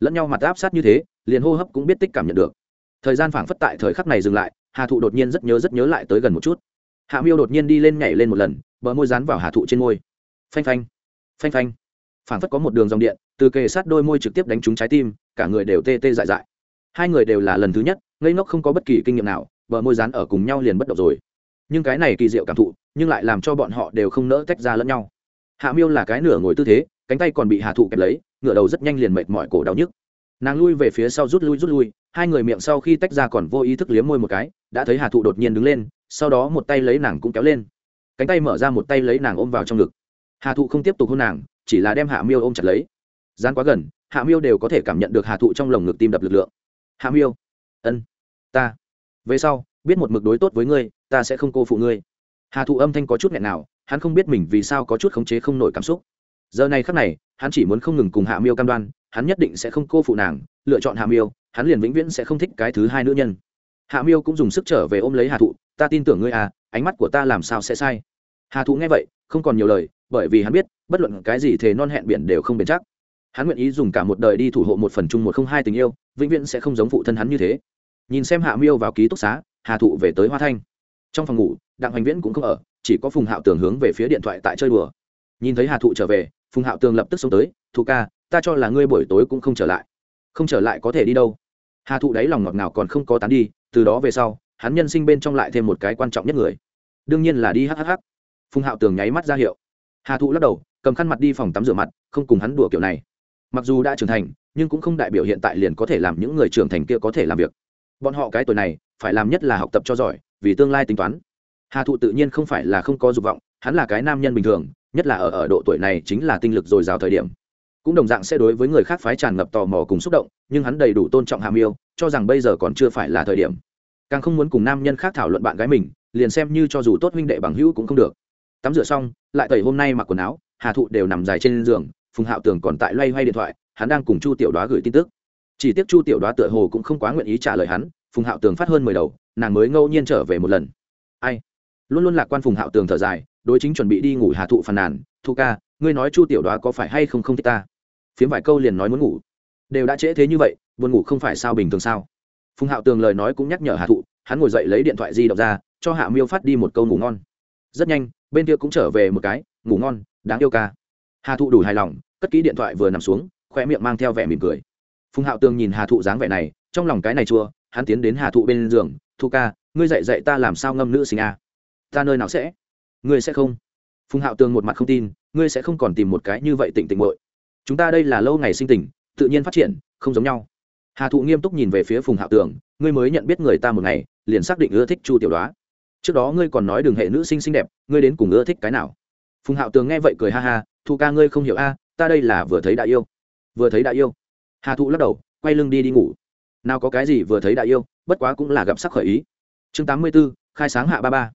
Lẫn nhau mặt áp sát như thế, liền hô hấp cũng biết tích cảm nhận được thời gian phảng phất tại thời khắc này dừng lại, hà thụ đột nhiên rất nhớ rất nhớ lại tới gần một chút. Hạ miêu đột nhiên đi lên nhảy lên một lần, bờ môi dán vào hà thụ trên môi. Phanh phanh phanh phanh. Phảng phất có một đường dòng điện, từ kề sát đôi môi trực tiếp đánh trúng trái tim, cả người đều tê tê dại dại. Hai người đều là lần thứ nhất, ngây ngốc không có bất kỳ kinh nghiệm nào, bờ môi dán ở cùng nhau liền bất động rồi. Nhưng cái này kỳ diệu cảm thụ, nhưng lại làm cho bọn họ đều không nỡ tách ra lẫn nhau. Hạ miêu là cái nửa ngồi tư thế, cánh tay còn bị hà thụ kẹp lấy ngựa đầu rất nhanh liền mệt mỏi, cổ đau nhức nàng lui về phía sau rút lui rút lui, hai người miệng sau khi tách ra còn vô ý thức liếm môi một cái, đã thấy hà thụ đột nhiên đứng lên, sau đó một tay lấy nàng cũng kéo lên. Cánh tay mở ra một tay lấy nàng ôm vào trong ngực. Hà thụ không tiếp tục hôn nàng, chỉ là đem hạ miêu ôm chặt lấy. Gian quá gần, hạ miêu đều có thể cảm nhận được hà thụ trong lồng ngực tim đập lực lượng. Hạ miêu, ân, ta. Về sau, biết một mực đối tốt với ngươi, ta sẽ không cô phụ ngươi. Hà thụ âm thanh có chút nghẹn nào, hắn không biết mình vì sao có chút khống chế không nổi cảm xúc. Giờ này khắc này, hắn chỉ muốn không ngừng cùng hạ miêu cam đoan hắn nhất định sẽ không cô phụ nàng, lựa chọn hạ miêu, hắn liền vĩnh viễn sẽ không thích cái thứ hai nữ nhân. Hạ miêu cũng dùng sức trở về ôm lấy hà thụ, ta tin tưởng ngươi à ánh mắt của ta làm sao sẽ sai? Hà thụ nghe vậy, không còn nhiều lời, bởi vì hắn biết, bất luận cái gì thế non hẹn biển đều không bền chắc. Hắn nguyện ý dùng cả một đời đi thủ hộ một phần chung một không hai tình yêu, vĩnh viễn sẽ không giống phụ thân hắn như thế. Nhìn xem hạ miêu vào ký túc xá, hà thụ về tới hoa thanh. Trong phòng ngủ, đặng hoành viễn cũng không ở, chỉ có phùng hạo tường hướng về phía điện thoại tại chơi đùa. Nhìn thấy hà thụ trở về, phùng hạo tường lập tức xông tới, thụ ca ta cho là ngươi buổi tối cũng không trở lại. Không trở lại có thể đi đâu? Hà thụ đáy lòng ngọt ngào còn không có tán đi, từ đó về sau, hắn nhân sinh bên trong lại thêm một cái quan trọng nhất người. Đương nhiên là đi hhh phùng hạo tường nháy mắt ra hiệu. Hà thụ lắc đầu, cầm khăn mặt đi phòng tắm rửa mặt, không cùng hắn đùa kiểu này. Mặc dù đã trưởng thành, nhưng cũng không đại biểu hiện tại liền có thể làm những người trưởng thành kia có thể làm việc. Bọn họ cái tuổi này, phải làm nhất là học tập cho giỏi, vì tương lai tính toán. Hà thụ tự nhiên không phải là không có dục vọng, hắn là cái nam nhân bình thường, nhất là ở ở độ tuổi này chính là tinh lực dồi dào thời điểm cũng đồng dạng sẽ đối với người khác phái tràn ngập tò mò cùng xúc động, nhưng hắn đầy đủ tôn trọng hàm yêu cho rằng bây giờ còn chưa phải là thời điểm. Càng không muốn cùng nam nhân khác thảo luận bạn gái mình, liền xem như cho dù tốt huynh đệ bằng hữu cũng không được. Tắm rửa xong, lại tẩy hôm nay mặc quần áo, hà thụ đều nằm dài trên giường, phùng hạo tường còn tại loay hoay điện thoại, hắn đang cùng chu tiểu đoá gửi tin tức. Chỉ tiếc chu tiểu đoá tựa hồ cũng không quá nguyện ý trả lời hắn, phùng hạo tường phát hơn mười đầu, nàng mới ngẫu nhiên trở về một lần. Ai? Luôn luôn lạc quan phùng hạo tường thở dài, đối chính chuẩn bị đi ngủ hà thụ phàn nàn, thu ca, ngươi nói chu tiểu đoá có phải hay không không thích ta? Phiếm vài câu liền nói muốn ngủ. Đều đã trễ thế như vậy, buồn ngủ không phải sao bình thường sao? Phùng hạo tường lời nói cũng nhắc nhở hà thụ, hắn ngồi dậy lấy điện thoại di động ra, cho hạ miêu phát đi một câu ngủ ngon. Rất nhanh, bên kia cũng trở về một cái, ngủ ngon, đáng yêu ca. Hà thụ đủ hài lòng, cất ký điện thoại vừa nằm xuống khoe miệng mang theo vẻ mỉm cười. Phùng hạo tường nhìn hà thụ dáng vẻ này, trong lòng cái này chua, hắn tiến đến hà thụ bên giường thu ca, ngươi dạy dạy ta làm sao ngâm nữ sinh a? Ta nơi nào sẽ? Ngươi sẽ không? Phùng hạo tường một mặt không tin, ngươi sẽ không còn tìm một cái như vậy tỉnh tỉnh bội chúng ta đây là lâu ngày sinh tình, tự nhiên phát triển, không giống nhau. Hà thụ nghiêm túc nhìn về phía phùng hạo tường, ngươi mới nhận biết người ta một ngày, liền xác định ưa thích chu tiểu đoá. Trước đó ngươi còn nói đường hệ nữ sinh xinh đẹp, ngươi đến cùng ưa thích cái nào? Phùng hạo tường nghe vậy cười ha ha, thụ ca ngươi không hiểu a, ta đây là vừa thấy đã yêu. Vừa thấy đã yêu. Hà thụ lắc đầu, quay lưng đi đi ngủ. Nào có cái gì vừa thấy đã yêu, bất quá cũng là gặp sắc khởi ý. Chương tám mươi b ố khai sáng hạ ba ba.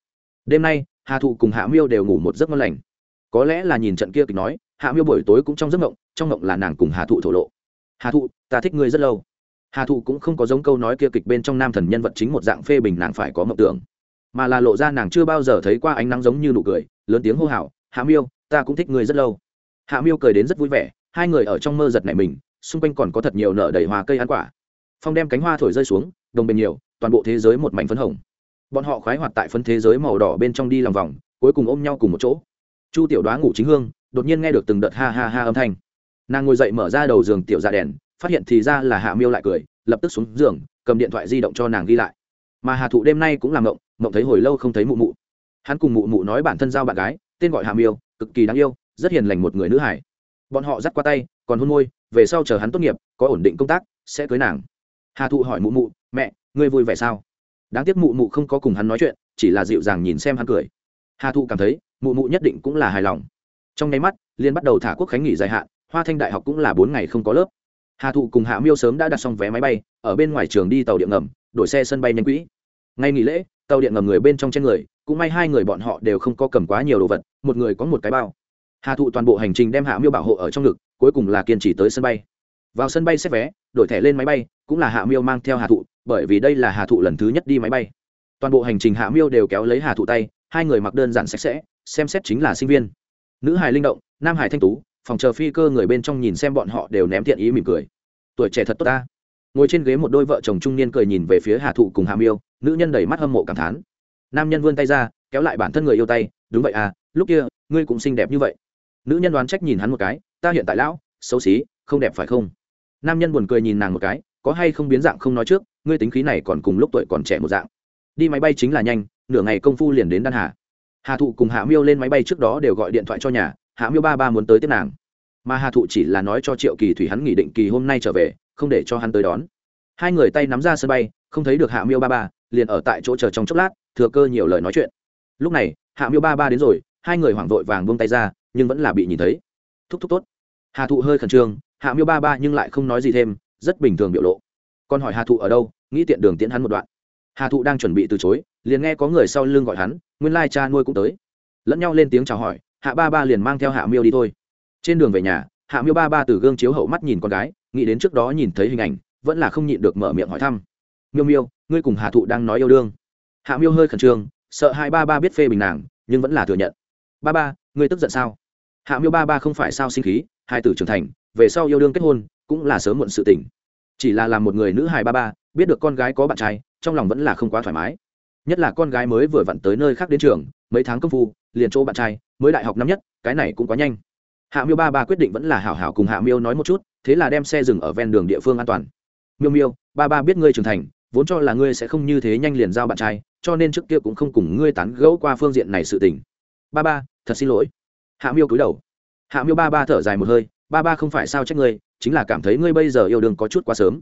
Đêm nay, hà thụ cùng hạ miêu đều ngủ một giấc ngon lành. Có lẽ là nhìn trận kia kịch nói hạ miêu buổi tối cũng trong giấc mộng, trong mộng là nàng cùng hà thụ thổ lộ. Hà thụ, ta thích ngươi rất lâu. Hà thụ cũng không có giống câu nói kia kịch bên trong nam thần nhân vật chính một dạng phê bình nàng phải có mộng tưởng, mà là lộ ra nàng chưa bao giờ thấy qua ánh nắng giống như nụ cười, lớn tiếng hô hào, hạ miêu, ta cũng thích ngươi rất lâu. Hạ miêu cười đến rất vui vẻ, hai người ở trong mơ giật này mình, xung quanh còn có thật nhiều nở đầy hoa cây ăn quả. Phong đem cánh hoa thổi rơi xuống, đồng bền nhiều, toàn bộ thế giới một mảnh phấn hồng. Bọn họ khoái hoạt tại phân thế giới màu đỏ bên trong đi lòng vòng, cuối cùng ôm nhau cùng một chỗ chu tiểu đoá ngủ chính hương, đột nhiên nghe được từng đợt ha ha ha âm thanh. Nàng ngồi dậy mở ra đầu giường tiểu ra đèn, phát hiện thì ra là hạ miêu lại cười, lập tức xuống giường, cầm điện thoại di động cho nàng ghi lại. Mà hà thụ đêm nay cũng làm mộng mộng thấy hồi lâu không thấy mụ mụ. Hắn cùng mụ mụ nói bản thân giao bạn gái, tên gọi hạ miêu, cực kỳ đáng yêu, rất hiền lành một người nữ hải. Bọn họ dắt qua tay, còn hôn môi, về sau chờ hắn tốt nghiệp, có ổn định công tác, sẽ cưới nàng. Hà thụ hỏi mụ mụ, mẹ, ngươi vui vẻ sao? Đáng tiếc mụ mụ không có cùng hắn nói chuyện, chỉ là dịu dàng nhìn xem hắn cười. Hà thụ cảm thấy mụ mụ nhất định cũng là hài lòng. Trong nháy mắt liên bắt đầu thả quốc khánh nghỉ dài hạn, hoa thanh đại học cũng là bốn ngày không có lớp. Hà thụ cùng hạ miêu sớm đã đặt xong vé máy bay, ở bên ngoài trường đi tàu điện ngầm, đổi xe sân bay nhanh quỹ. Ngay nghỉ lễ, tàu điện ngầm người bên trong trên người, cũng may hai người bọn họ đều không có cầm quá nhiều đồ vật, một người có một cái bao. Hà thụ toàn bộ hành trình đem hạ miêu bảo hộ ở trong ngực, cuối cùng là kiên trì tới sân bay. Vào sân bay xét vé, đổi thẻ lên máy bay, cũng là hạ miêu mang theo hà thụ, bởi vì đây là hà thụ lần thứ nhất đi máy bay. Toàn bộ hành trình hạ miêu đều kéo lấy hà thụ tay, hai người mặc đơn giản sạch sẽ xem xét chính là sinh viên. Nữ hải linh động, nam hải thanh tú, phòng chờ phi cơ người bên trong nhìn xem bọn họ đều ném thiện ý mỉm cười. Tuổi trẻ thật tốt ta. Ngồi trên ghế một đôi vợ chồng trung niên cười nhìn về phía hà thụ cùng hà miêu, nữ nhân đầy mắt hâm mộ cảm thán. Nam nhân vươn tay ra, kéo lại bản thân người yêu tay, đúng vậy à lúc kia, ngươi cũng xinh đẹp như vậy. Nữ nhân đoán trách nhìn hắn một cái, ta hiện tại lão, xấu xí, không đẹp phải không? Nam nhân buồn cười nhìn nàng một cái, có hay không biến dạng không nói trước, ngươi tính khí này còn cùng lúc tuổi còn trẻ một dạng. Đi máy bay chính là nhanh, nửa ngày công phu liền đến đan hà hà thụ cùng hạ miêu lên máy bay trước đó đều gọi điện thoại cho nhà, hạ miêu ba ba muốn tới tiếp nàng. Mà hà thụ chỉ là nói cho triệu kỳ thủy hắn nghỉ định kỳ hôm nay trở về, không để cho hắn tới đón. Hai người tay nắm ra sân bay, không thấy được hạ miêu ba ba, liền ở tại chỗ chờ trong chốc lát, thừa cơ nhiều lời nói chuyện. Lúc này, hạ miêu ba ba đến rồi, hai người hoảng vội vàng buông tay ra, nhưng vẫn là bị nhìn thấy. Thúc thúc tốt. Hà thụ hơi khẩn trương, hạ miêu ba ba nhưng lại không nói gì thêm, rất bình thường biểu lộ. Còn hỏi hà thụ ở đâu, nghĩ tiện đường tiễn hắn một đoạn. Hà thụ đang chuẩn bị từ chối, liền nghe có người sau lưng gọi hắn nguyên lai cha nuôi cũng tới. Lẫn nhau lên tiếng chào hỏi, hạ ba ba liền mang theo hạ miêu đi thôi. Trên đường về nhà, hạ miêu ba ba từ gương chiếu hậu mắt nhìn con gái, nghĩ đến trước đó nhìn thấy hình ảnh, vẫn là không nhịn được mở miệng hỏi thăm. Miêu miêu, ngươi cùng hà thụ đang nói yêu đương. Hạ miêu hơi khẩn trương, sợ hai ba ba biết phê bình nàng, nhưng vẫn là thừa nhận. Ba ba, ngươi tức giận sao? Hạ miêu ba ba không phải sao sinh khí, hai tử trưởng thành, về sau yêu đương kết hôn, cũng là sớm muộn sự tỉnh chỉ là làm một người nữ hài ba ba, biết được con gái có bạn trai, trong lòng vẫn là không quá thoải mái nhất là con gái mới vừa vặn tới nơi khác đến trường, mấy tháng công phu, liền chỗ bạn trai, mới đại học năm nhất, cái này cũng quá nhanh. Hạ miêu ba ba quyết định vẫn là hảo hảo cùng hạ miêu nói một chút, thế là đem xe dừng ở ven đường địa phương an toàn. Miêu miêu, ba ba biết ngươi trưởng thành, vốn cho là ngươi sẽ không như thế nhanh liền giao bạn trai, cho nên trước kia cũng không cùng ngươi tán gẫu qua phương diện này sự tình. Ba ba, thật xin lỗi. Hạ miêu cúi đầu. Hạ miêu ba ba thở dài một hơi, ba ba không phải sao trách ngươi, chính là cảm thấy ngươi bây giờ yêu đương có chút quá sớm.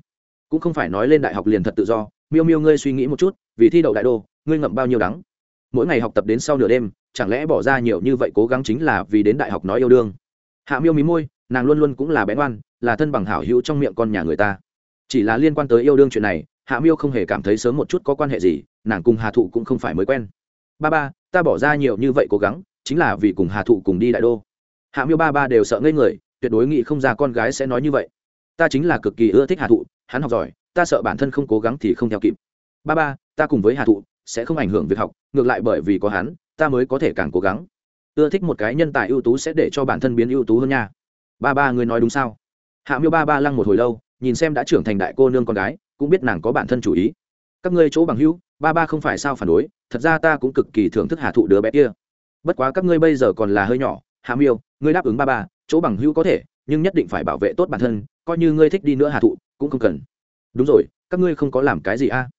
Cũng không phải nói lên đại học liền thật tự do. Miêu miêu ngươi suy nghĩ một chút, vì thi đậu đại đô ngươi ngậm bao nhiêu đắng? Mỗi ngày học tập đến sau nửa đêm, chẳng lẽ bỏ ra nhiều như vậy cố gắng chính là vì đến đại học nói yêu đương? Hạ miêu mí môi, nàng luôn luôn cũng là bén oan, là thân bằng hảo hữu trong miệng con nhà người ta. Chỉ là liên quan tới yêu đương chuyện này, hạ miêu không hề cảm thấy sớm một chút có quan hệ gì, nàng cùng hà thụ cũng không phải mới quen. Ba ba, ta bỏ ra nhiều như vậy cố gắng, chính là vì cùng hà thụ cùng đi đại đô. Hạ miêu ba ba đều sợ ngây người, tuyệt đối nghĩ không ra con gái sẽ nói như vậy. Ta chính là cực kỳ ưa thích hà thụ, hắn học giỏi, ta sợ bản thân không cố gắng thì không theo kịp. Ba ba, ta cùng với hà thụ sẽ không ảnh hưởng việc học, ngược lại bởi vì có hắn, ta mới có thể càng cố gắng. Ưa thích một cái nhân tài ưu tú sẽ để cho bản thân biến ưu tú hơn nha. Ba ba người nói đúng sao? Hạ miêu ba ba lăng một hồi lâu, nhìn xem đã trưởng thành đại cô nương con gái, cũng biết nàng có bản thân chủ ý. Các ngươi chỗ bằng hữu, ba ba không phải sao phản đối, thật ra ta cũng cực kỳ thưởng thức hạ thụ đứa bé kia. Bất quá các ngươi bây giờ còn là hơi nhỏ, hạ miêu, ngươi đáp ứng ba ba, chỗ bằng hữu có thể, nhưng nhất định phải bảo vệ tốt bản thân, coi như ngươi thích đi nữa hạ thụ, cũng không cần. Đúng rồi, các ngươi không có làm cái gì a?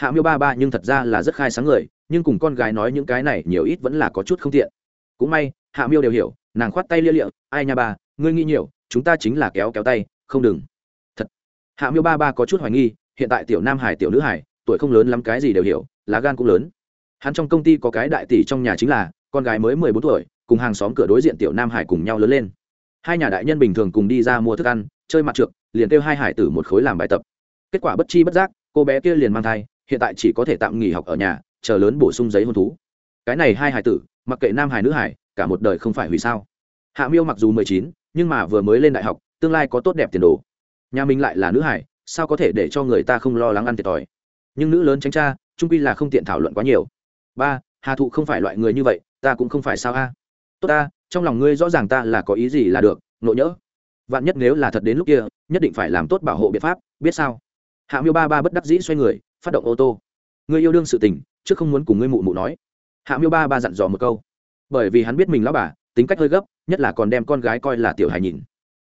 Hạ miêu ba ba nhưng thật ra là rất khai sáng người, nhưng cùng con gái nói những cái này nhiều ít vẫn là có chút không tiện. Cũng may, hạ miêu đều hiểu, nàng khoát tay lia lịa, ai nha ba, ngươi nghĩ nhiều, chúng ta chính là kéo kéo tay, không đừng. Thật. Hạ miêu ba ba có chút hoài nghi, hiện tại tiểu nam hải, tiểu nữ hải, tuổi không lớn lắm cái gì đều hiểu, lá gan cũng lớn. Hắn trong công ty có cái đại tỷ trong nhà chính là, con gái mới mười bốn tuổi, cùng hàng xóm cửa đối diện tiểu nam hải cùng nhau lớn lên. Hai nhà đại nhân bình thường cùng đi ra mua thức ăn, chơi mặt trượt, liền kêu hai hải tử một khối làm bài tập. Kết quả bất chi bất giác, cô bé kia liền mang thai hiện tại chỉ có thể tạm nghỉ học ở nhà, chờ lớn bổ sung giấy hôn thú. Cái này hai hải tử, mặc kệ nam hải nữ hải, cả một đời không phải hủy sao. Hạ miêu mặc dù mười chín, nhưng mà vừa mới lên đại học, tương lai có tốt đẹp tiền đồ. Nhà mình lại là nữ hải, sao có thể để cho người ta không lo lắng ăn thiệt thòi? Nhưng nữ lớn tránh cha trung pi là không tiện thảo luận quá nhiều. Ba, hà thụ không phải loại người như vậy, ta cũng không phải sao a? Tốt ta, trong lòng ngươi rõ ràng ta là có ý gì là được, nộ nhỡ. Vạn nhất nếu là thật đến lúc kia, nhất định phải làm tốt bảo hộ biện pháp, biết sao? Hạ miêu ba ba bất đắc dĩ xoay người, phát động ô tô. Người yêu đương sự tình chứ không muốn cùng ngươi mụ mụ nói. Hạ miêu ba ba dặn dò một câu. Bởi vì hắn biết mình lão bà, tính cách hơi gấp, nhất là còn đem con gái coi là tiểu hài nhìn.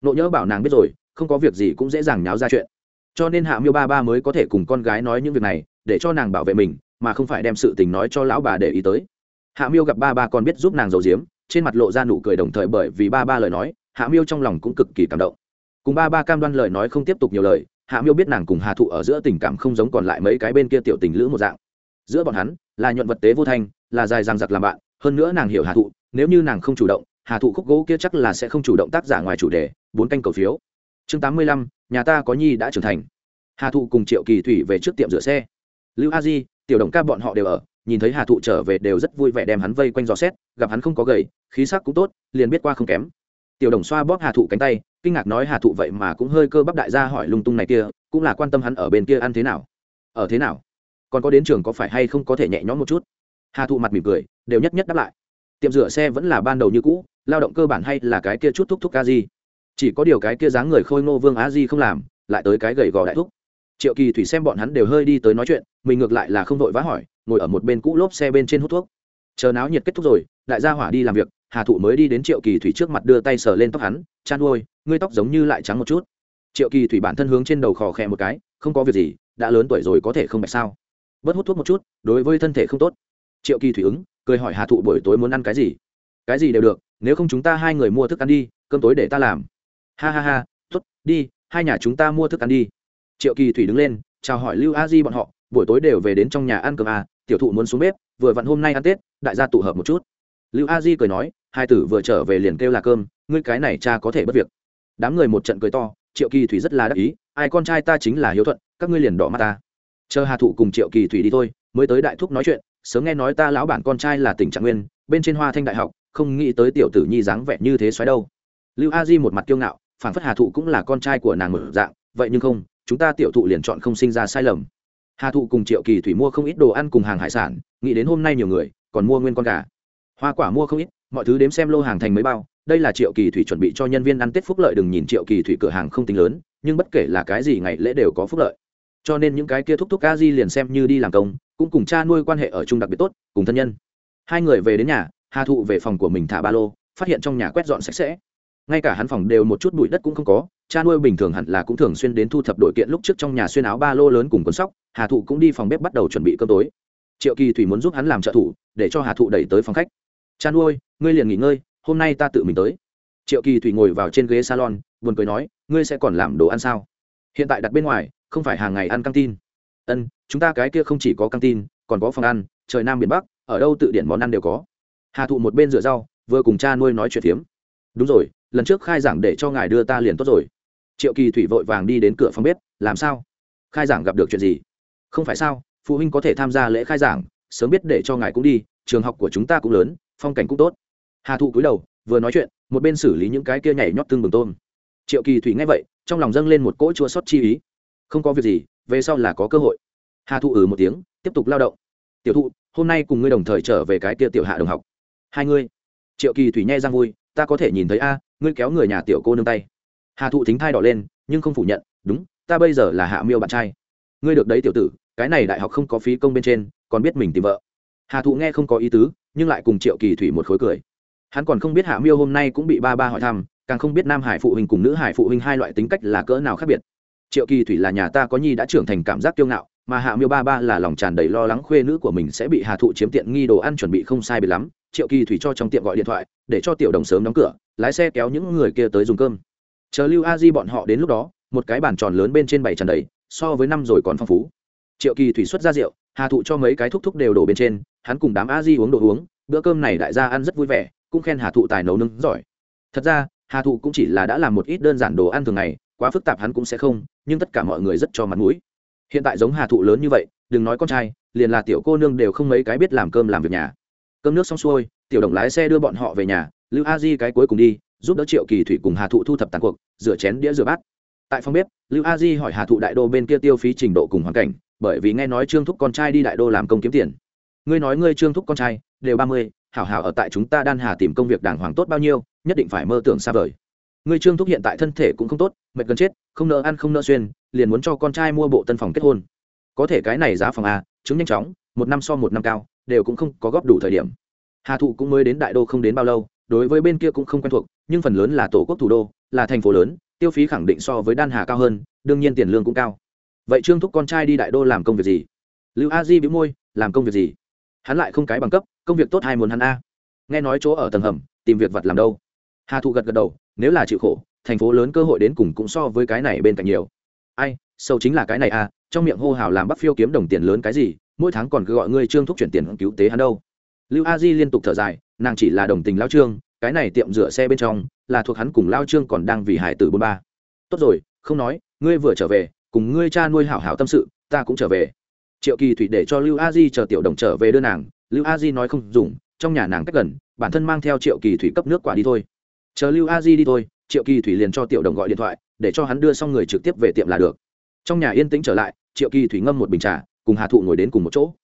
Nộ nhớ bảo nàng biết rồi, không có việc gì cũng dễ dàng nháo ra chuyện. Cho nên hạ miêu ba ba mới có thể cùng con gái nói những việc này, để cho nàng bảo vệ mình, mà không phải đem sự tình nói cho lão bà để ý tới. Hạ miêu gặp ba ba còn biết giúp nàng giấu giếm, trên mặt lộ ra nụ cười đồng thời bởi vì ba ba lời nói, hạ miêu trong lòng cũng cực kỳ cảm động. Cùng ba ba cam đoan lời nói không tiếp tục nhiều lời hạ miêu biết nàng cùng hà thụ ở giữa tình cảm không giống còn lại mấy cái bên kia tiểu tình lữ một dạng. Giữa bọn hắn, là nhuận vật tế vô thanh, là dài ràng giặc làm bạn, hơn nữa nàng hiểu hà thụ, nếu như nàng không chủ động, hà thụ khúc gỗ kia chắc là sẽ không chủ động tác giả ngoài chủ đề, bốn canh cầu phiếu. Chương tám mươi lăm, nhà ta có nhi đã trưởng thành. Hà thụ cùng triệu kỳ thủy về trước tiệm rửa xe. Lưu a di, tiểu đồng ca bọn họ đều ở, nhìn thấy hà thụ trở về đều rất vui vẻ đem hắn vây quanh dò xét, gặp hắn không có gầy, khí sắc cũng tốt, liền biết qua không kém tiểu đồng xoa bóp hà thụ cánh tay, kinh ngạc nói hà thụ vậy mà cũng hơi cơ bắp đại gia hỏi lung tung này kia, cũng là quan tâm hắn ở bên kia ăn thế nào. Ở thế nào? Còn có đến trường có phải hay không có thể nhẹ nhõm một chút? Hà thụ mặt mỉm cười, đều nhất nhất đáp lại. Tiệm rửa xe vẫn là ban đầu như cũ, lao động cơ bản hay là cái kia chút thúc thúc ca di. Chỉ có điều cái kia dáng người khôi ngô vương á di không làm, lại tới cái gầy gò đại thúc. Triệu kỳ thủy xem bọn hắn đều hơi đi tới nói chuyện, mình ngược lại là không vội vã hỏi, ngồi ở một bên cũ lốp xe bên trên hút thuốc. Chờ náo nhiệt kết thúc rồi, đại gia hỏa đi làm việc hà thụ mới đi đến triệu kỳ thủy trước mặt đưa tay sờ lên tóc hắn, chan ôi ngươi tóc giống như lại trắng một chút. Triệu kỳ thủy bản thân hướng trên đầu khò khẽ một cái, không có việc gì, đã lớn tuổi rồi có thể không bạch sao? Bớt hút thuốc một chút, đối với thân thể không tốt. Triệu kỳ thủy ứng, cười hỏi hà thụ buổi tối muốn ăn cái gì? Cái gì đều được, nếu không chúng ta hai người mua thức ăn đi, cơm tối để ta làm. Ha ha ha t ố t đi, hai nhà chúng ta mua thức ăn đi. Triệu kỳ thủy đứng lên, chào hỏi lưu a di bọn họ, buổi tối đều về đến trong nhà ăn cơm à tiểu thụ muốn xuống bếp, vừa vặn hôm nay ăn tết, đại gia tụ hợp một chút. Lưu a di cười nói hai tử vừa trở về liền kêu là cơm, ngươi cái này cha có thể bất việc. Đám người một trận cười to, triệu kỳ thủy rất là đắc ý, ai con trai ta chính là hiếu thuận, các ngươi liền đỏ mắt ta. Chờ hà thụ cùng triệu kỳ thủy đi thôi, mới tới đại thúc nói chuyện, sớm nghe nói ta lão bản con trai là tỉnh trạng nguyên, bên trên hoa thanh đại học, không nghĩ tới tiểu tử nhi dáng vẻ như thế xoáy đâu. Lưu a di một mặt kiêu ngạo phản phất hà thụ cũng là con trai của nàng mở dạng, vậy nhưng không, chúng ta tiểu thụ liền chọn không sinh ra sai lầm. Hà thụ cùng triệu kỳ thủy mua không ít đồ ăn cùng hàng hải sản, nghĩ đến hôm nay nhiều người, còn mua nguyên con gà. Hoa quả mua không ít mọi thứ đếm xem lô hàng thành mấy bao, đây là triệu kỳ thủy chuẩn bị cho nhân viên ăn tết phúc lợi đừng nhìn triệu kỳ thủy cửa hàng không tính lớn, nhưng bất kể là cái gì ngày lễ đều có phúc lợi. Cho nên những cái kia thúc thúc ca di liền xem như đi làm công, cũng cùng cha nuôi quan hệ ở chung đặc biệt tốt, cùng thân nhân. Hai người về đến nhà, hà thụ về phòng của mình thả ba lô, phát hiện trong nhà quét dọn sạch sẽ. Ngay cả hắn phòng đều một chút bụi đất cũng không có, cha nuôi bình thường hẳn là cũng thường xuyên đến thu thập đội kiện lúc trước trong nhà xuyên áo ba lô lớn cùng cuốn sóc, hà thụ cũng đi phòng bếp bắt đầu chuẩn bị cơm tối. Triệu kỳ thủy muốn giúp hắn làm trợ thủ, để cho hà thụ đẩy tới phòng khách cha nuôi, ngươi liền nghỉ ngơi, hôm nay ta tự mình tới. Triệu kỳ thủy ngồi vào trên ghế salon, buồn cười nói, ngươi sẽ còn làm đồ ăn sao? Hiện tại đặt bên ngoài, không phải hàng ngày ăn căng tin. Ân, chúng ta cái kia không chỉ có căng tin, còn có phòng ăn, trời nam biển bắc, ở đâu tự điển món ăn đều có. Hà thụ một bên rửa rau, vừa cùng cha nuôi nói chuyện phiếm. Đúng rồi, lần trước khai giảng để cho ngài đưa ta liền tốt rồi. Triệu kỳ thủy vội vàng đi đến cửa phòng bếp, làm sao? Khai giảng gặp được chuyện gì? Không phải sao, phụ huynh có thể tham gia lễ khai giảng, sớm biết để cho ngài cũng đi, trường học của chúng ta cũng lớn phong cảnh cũng tốt. Hà thụ cúi đầu, vừa nói chuyện, một bên xử lý những cái kia nhảy nhót tương bừng tôm. Triệu kỳ thủy nghe vậy, trong lòng dâng lên một cỗ chua xót chi ý. Không có việc gì, về sau là có cơ hội. Hà thụ ừ một tiếng, tiếp tục lao động. Tiểu thụ, hôm nay cùng ngươi đồng thời trở về cái kia tiểu hạ đồng học. Hai ngươi. Triệu kỳ thủy nhai răng vui, ta có thể nhìn thấy a, ngươi kéo người nhà tiểu cô nương tay. Hà thụ thính thai đỏ lên, nhưng không phủ nhận, đúng, ta bây giờ là hạ miêu bạn trai. Ngươi được đấy tiểu tử, cái này đại học không có phí công bên trên, còn biết mình tìm vợ. Hà thụ nghe không có ý tứ nhưng lại cùng triệu kỳ thủy một khối cười. Hắn còn không biết hạ miêu hôm nay cũng bị ba ba hỏi thăm, càng không biết nam hải phụ huynh cùng nữ hải phụ huynh hai loại tính cách là cỡ nào khác biệt. Triệu kỳ thủy là nhà ta có nhi đã trưởng thành cảm giác kiêu ngạo, mà hạ miêu ba ba là lòng tràn đầy lo lắng khuê nữ của mình sẽ bị hà thụ chiếm tiện nghi đồ ăn chuẩn bị không sai bị lắm. Triệu kỳ thủy cho trong tiệm gọi điện thoại, để cho tiểu đồng sớm đóng cửa, lái xe kéo những người kia tới dùng cơm. Chờ lưu a di bọn họ đến lúc đó, một cái bàn tròn lớn bên trên bảy tràn đầy, so với năm rồi còn phong phú. Triệu kỳ thủy xuất ra rượu hà thụ cho mấy cái thúc thúc đều đổ bên trên, hắn cùng đám a di uống đồ uống, bữa cơm này đại gia ăn rất vui vẻ, cũng khen hà thụ tài nấu nướng giỏi. Thật ra, hà thụ cũng chỉ là đã làm một ít đơn giản đồ ăn thường ngày, quá phức tạp hắn cũng sẽ không, nhưng tất cả mọi người rất cho mặt mũi. Hiện tại giống hà thụ lớn như vậy, đừng nói con trai, liền là tiểu cô nương đều không mấy cái biết làm cơm làm việc nhà. Cơm nước xong xuôi, tiểu đồng lái xe đưa bọn họ về nhà, lưu a di cái cuối cùng đi, giúp đỡ triệu kỳ thủy cùng hà thụ thu thập tàn cuộc, rửa chén đĩa rửa bát. Tại phòng bếp, lưu a di hỏi hà thụ đại đô bên kia tiêu phí trình độ cùng hoàn cảnh bởi vì nghe nói trương thúc con trai đi đại đô làm công kiếm tiền. Ngươi nói ngươi trương thúc con trai, đều ba mươi, hảo hảo ở tại chúng ta đan hà tìm công việc đàng hoàng tốt bao nhiêu, nhất định phải mơ tưởng xa vời. Ngươi trương thúc hiện tại thân thể cũng không tốt, mệt gần chết, không nợ ăn không nợ xuyên, liền muốn cho con trai mua bộ tân phòng kết hôn. Có thể cái này giá phòng a chứng nhanh chóng, một năm so một năm cao, đều cũng không có góp đủ thời điểm. Hà thụ cũng mới đến đại đô không đến bao lâu, đối với bên kia cũng không quen thuộc, nhưng phần lớn là tổ quốc thủ đô, là thành phố lớn, tiêu phí khẳng định so với đan hà cao hơn, đương nhiên tiền lương cũng cao vậy trương thúc con trai đi đại đô làm công việc gì? Lưu a di bị môi, làm công việc gì? Hắn lại không cái bằng cấp, công việc tốt hay muốn hắn a. Nghe nói chỗ ở tầng hầm, tìm việc vật làm đâu? Hà thụ gật gật đầu, nếu là chịu khổ, thành phố lớn cơ hội đến cùng cũng so với cái này bên cạnh nhiều. Ai, sâu chính là cái này à trong miệng hô hào làm bắc phiêu kiếm đồng tiền lớn cái gì, mỗi tháng còn cứ gọi ngươi trương thúc chuyển tiền cứu tế hắn đâu. Lưu a di liên tục thở dài, nàng chỉ là đồng tình lao trương, cái này tiệm rửa xe bên trong, là thuộc hắn cùng lao trương còn đang vì hải tử bôn ba. Tốt rồi, không nói, ngươi vừa trở về cùng ngươi cha nuôi hảo hảo tâm sự, ta cũng trở về. Triệu kỳ thủy để cho lưu a di chờ tiểu đồng trở về đưa nàng. Lưu a di nói không dùng, trong nhà nàng cách gần, bản thân mang theo triệu kỳ thủy cấp nước quả đi thôi. Chờ lưu a di đi thôi, triệu kỳ thủy liền cho tiểu đồng gọi điện thoại, để cho hắn đưa xong người trực tiếp về tiệm là được. Trong nhà yên tĩnh trở lại, triệu kỳ thủy ngâm một bình trà, cùng hà thụ ngồi đến cùng một chỗ.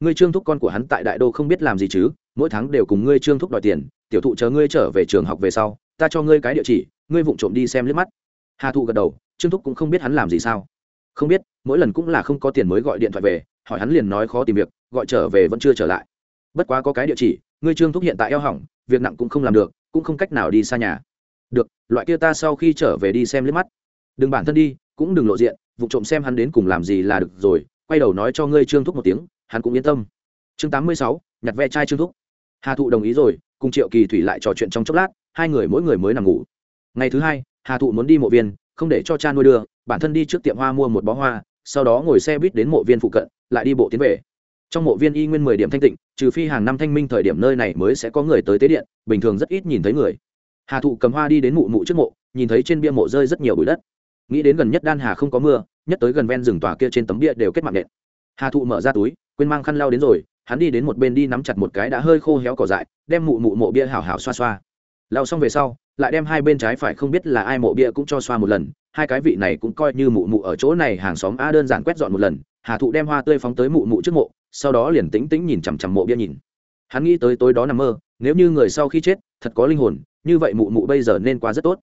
Ngươi trương thúc con của hắn tại đại đô không biết làm gì chứ, mỗi tháng đều cùng ngươi trương thúc đòi tiền, tiểu thụ chờ ngươi trở về trường học về sau, ta cho ngươi cái địa chỉ, ngươi vụng trộm đi xem liếc mắt. Hà thụ gật đầu, trương thúc cũng không biết hắn làm gì sao không biết, mỗi lần cũng là không có tiền mới gọi điện thoại về, hỏi hắn liền nói khó tìm việc, gọi trở về vẫn chưa trở lại. Bất quá có cái địa chỉ, ngươi trương thúc hiện tại eo hỏng, việc nặng cũng không làm được, cũng không cách nào đi xa nhà. Được, loại kia ta sau khi trở về đi xem liếc mắt. Đừng bản thân đi, cũng đừng lộ diện, vụ trộm xem hắn đến cùng làm gì là được rồi, quay đầu nói cho ngươi trương thúc một tiếng, hắn cũng yên tâm. Chương tám mươi sáu, nhặt ve chai trương thúc. Hà thụ đồng ý rồi, cùng triệu kỳ thủy lại trò chuyện trong chốc lát, hai người mỗi người mới nằm ngủ. Ngày thứ hai, hà thụ muốn đi mộ viên không để cho cha nuôi đưa, bản thân đi trước tiệm hoa mua một bó hoa, sau đó ngồi xe buýt đến mộ viên phụ cận, lại đi bộ tiến về. Trong mộ viên y nguyên mười điểm thanh tịnh, trừ phi hàng năm thanh minh thời điểm nơi này mới sẽ có người tới tế điện, bình thường rất ít nhìn thấy người. Hà thụ cầm hoa đi đến mụ mụ trước mộ, nhìn thấy trên bia mộ rơi rất nhiều bụi đất. Nghĩ đến gần nhất đan hà không có mưa, nhất tới gần ven rừng tòa kia trên tấm bia đều kết mạng nện. Hà thụ mở ra túi, quên mang khăn lau đến rồi, hắn đi đến một bên đi nắm chặt một cái đã hơi khô héo cỏ dại, đem mụ mụ mộ bia hảo hảo xoa xoa. Lau xong về sau lại đem hai bên trái phải không biết là ai mộ bia cũng cho xoa một lần, hai cái vị này cũng coi như mụ mụ ở chỗ này hàng xóm a đơn giản quét dọn một lần, hà thụ đem hoa tươi phóng tới mụ mụ trước mộ, sau đó liền tĩnh tĩnh nhìn chằm chằm mộ bia nhìn. Hắn nghĩ tới tối đó nằm mơ, nếu như người sau khi chết, thật có linh hồn, như vậy mụ mụ bây giờ nên qua rất tốt.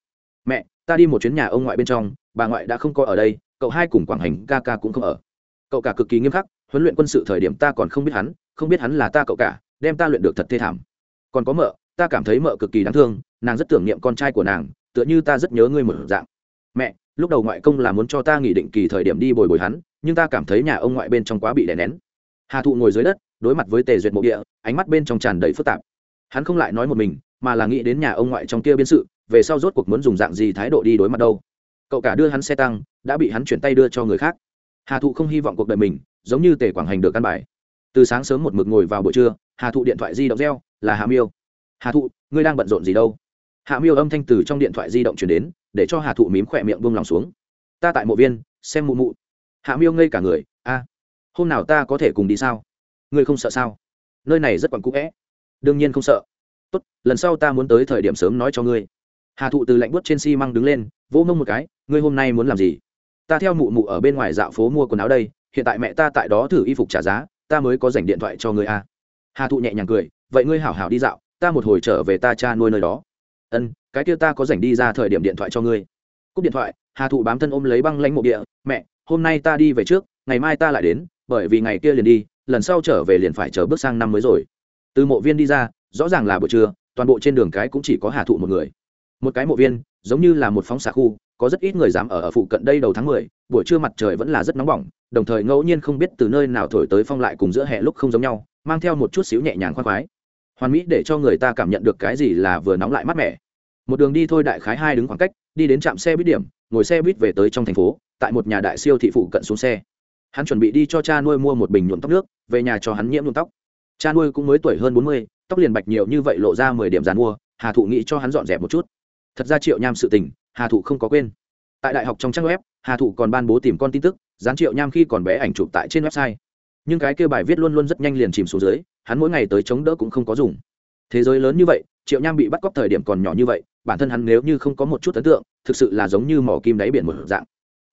Mẹ, ta đi một chuyến nhà ông ngoại bên trong, bà ngoại đã không có ở đây, cậu hai cùng quảng hành ca ca cũng không ở. Cậu cả cực kỳ nghiêm khắc, huấn luyện quân sự thời điểm ta còn không biết hắn, không biết hắn là ta cậu cả, đem ta luyện được thật thê thảm. Còn có mợ, ta cảm thấy mợ cực kỳ đáng thương nàng rất tưởng niệm con trai của nàng, tựa như ta rất nhớ ngươi một dạng. Mẹ, lúc đầu ngoại công là muốn cho ta nghỉ định kỳ thời điểm đi bồi bồi hắn, nhưng ta cảm thấy nhà ông ngoại bên trong quá bị đè nén. Hà thụ ngồi dưới đất, đối mặt với tề duyệt mộ địa, ánh mắt bên trong tràn đầy phức tạp. Hắn không lại nói một mình, mà là nghĩ đến nhà ông ngoại trong kia biên sự, về sau rốt cuộc muốn dùng dạng gì thái độ đi đối mặt đâu. Cậu cả đưa hắn xe tăng, đã bị hắn chuyển tay đưa cho người khác. Hà thụ không hy vọng cuộc đời mình, giống như tề quảng hành được căn bài. Từ sáng sớm một mực ngồi vào buổi trưa, hà thụ điện thoại di động reo, là hà miêu. Hà thụ, ngươi đang bận rộn gì đâu? Hạ miêu âm thanh từ trong điện thoại di động chuyển đến, để cho hà thụ mím khỏe miệng buông lòng xuống. Ta tại mộ viên, xem mụ mụ. Hạ miêu ngây cả người, a, hôm nào ta có thể cùng đi sao? Ngươi không sợ sao? Nơi này rất quặn cũ vẽ đương nhiên không sợ. Tốt, lần sau ta muốn tới thời điểm sớm nói cho ngươi. Hà thụ từ lạnh buốt trên xi、si、măng đứng lên, vỗ mông một cái, ngươi hôm nay muốn làm gì? Ta theo mụ mụ ở bên ngoài dạo phố mua quần áo đây, hiện tại mẹ ta tại đó thử y phục trả giá, ta mới có dành điện thoại cho ngươi a. Hà thụ nhẹ nhàng cười, vậy ngươi hảo hảo đi dạo, ta một hồi trở về ta cha nuôi nơi đó ân, cái kia ta có dành đi ra thời điểm điện thoại cho ngươi. Cúp điện thoại, hà thụ bám thân ôm lấy băng lanh mộ địa, mẹ, hôm nay ta đi về trước, ngày mai ta lại đến, bởi vì ngày kia liền đi, lần sau trở về liền phải chờ bước sang năm mới rồi. Từ mộ viên đi ra, rõ ràng là buổi trưa, toàn bộ trên đường cái cũng chỉ có hà thụ một người. Một cái mộ viên, giống như là một phóng xạ khu, có rất ít người dám ở ở phụ cận đây đầu tháng mười, buổi trưa mặt trời vẫn là rất nóng bỏng, đồng thời ngẫu nhiên không biết từ nơi nào thổi tới phong lại cùng giữa hè lúc không giống nhau, mang theo một chút xíu nhẹ nhàng khoan khoái hoàn mỹ để cho người ta cảm nhận được cái gì là vừa nóng lại mát mẻ. Một đường đi thôi đại khái hai đứng khoảng cách, đi đến trạm xe buýt điểm, ngồi xe buýt về tới trong thành phố, tại một nhà đại siêu thị phụ cận xuống xe. Hắn chuẩn bị đi cho cha nuôi mua một bình nhuộm tóc nước, về nhà cho hắn nhiễm nhuộm tóc. Cha nuôi cũng mới tuổi hơn bốn mươi, tóc liền bạch nhiều như vậy lộ ra mười điểm dàn mua, hà thụ nghĩ cho hắn dọn dẹp một chút. Thật ra triệu nham sự tình, hà thụ không có quên. Tại đại học trong trang web, hà thụ còn ban bố tìm con tin tức dán triệu nham khi còn bé ảnh chụp tại trên website nhưng cái kêu bài viết luôn luôn rất nhanh liền chìm xuống dưới, hắn mỗi ngày tới chống đỡ cũng không có dùng. Thế giới lớn như vậy, triệu nham bị bắt cóc thời điểm còn nhỏ như vậy, bản thân hắn nếu như không có một chút ấn tượng, thực sự là giống như mỏ kim đáy biển một dạng.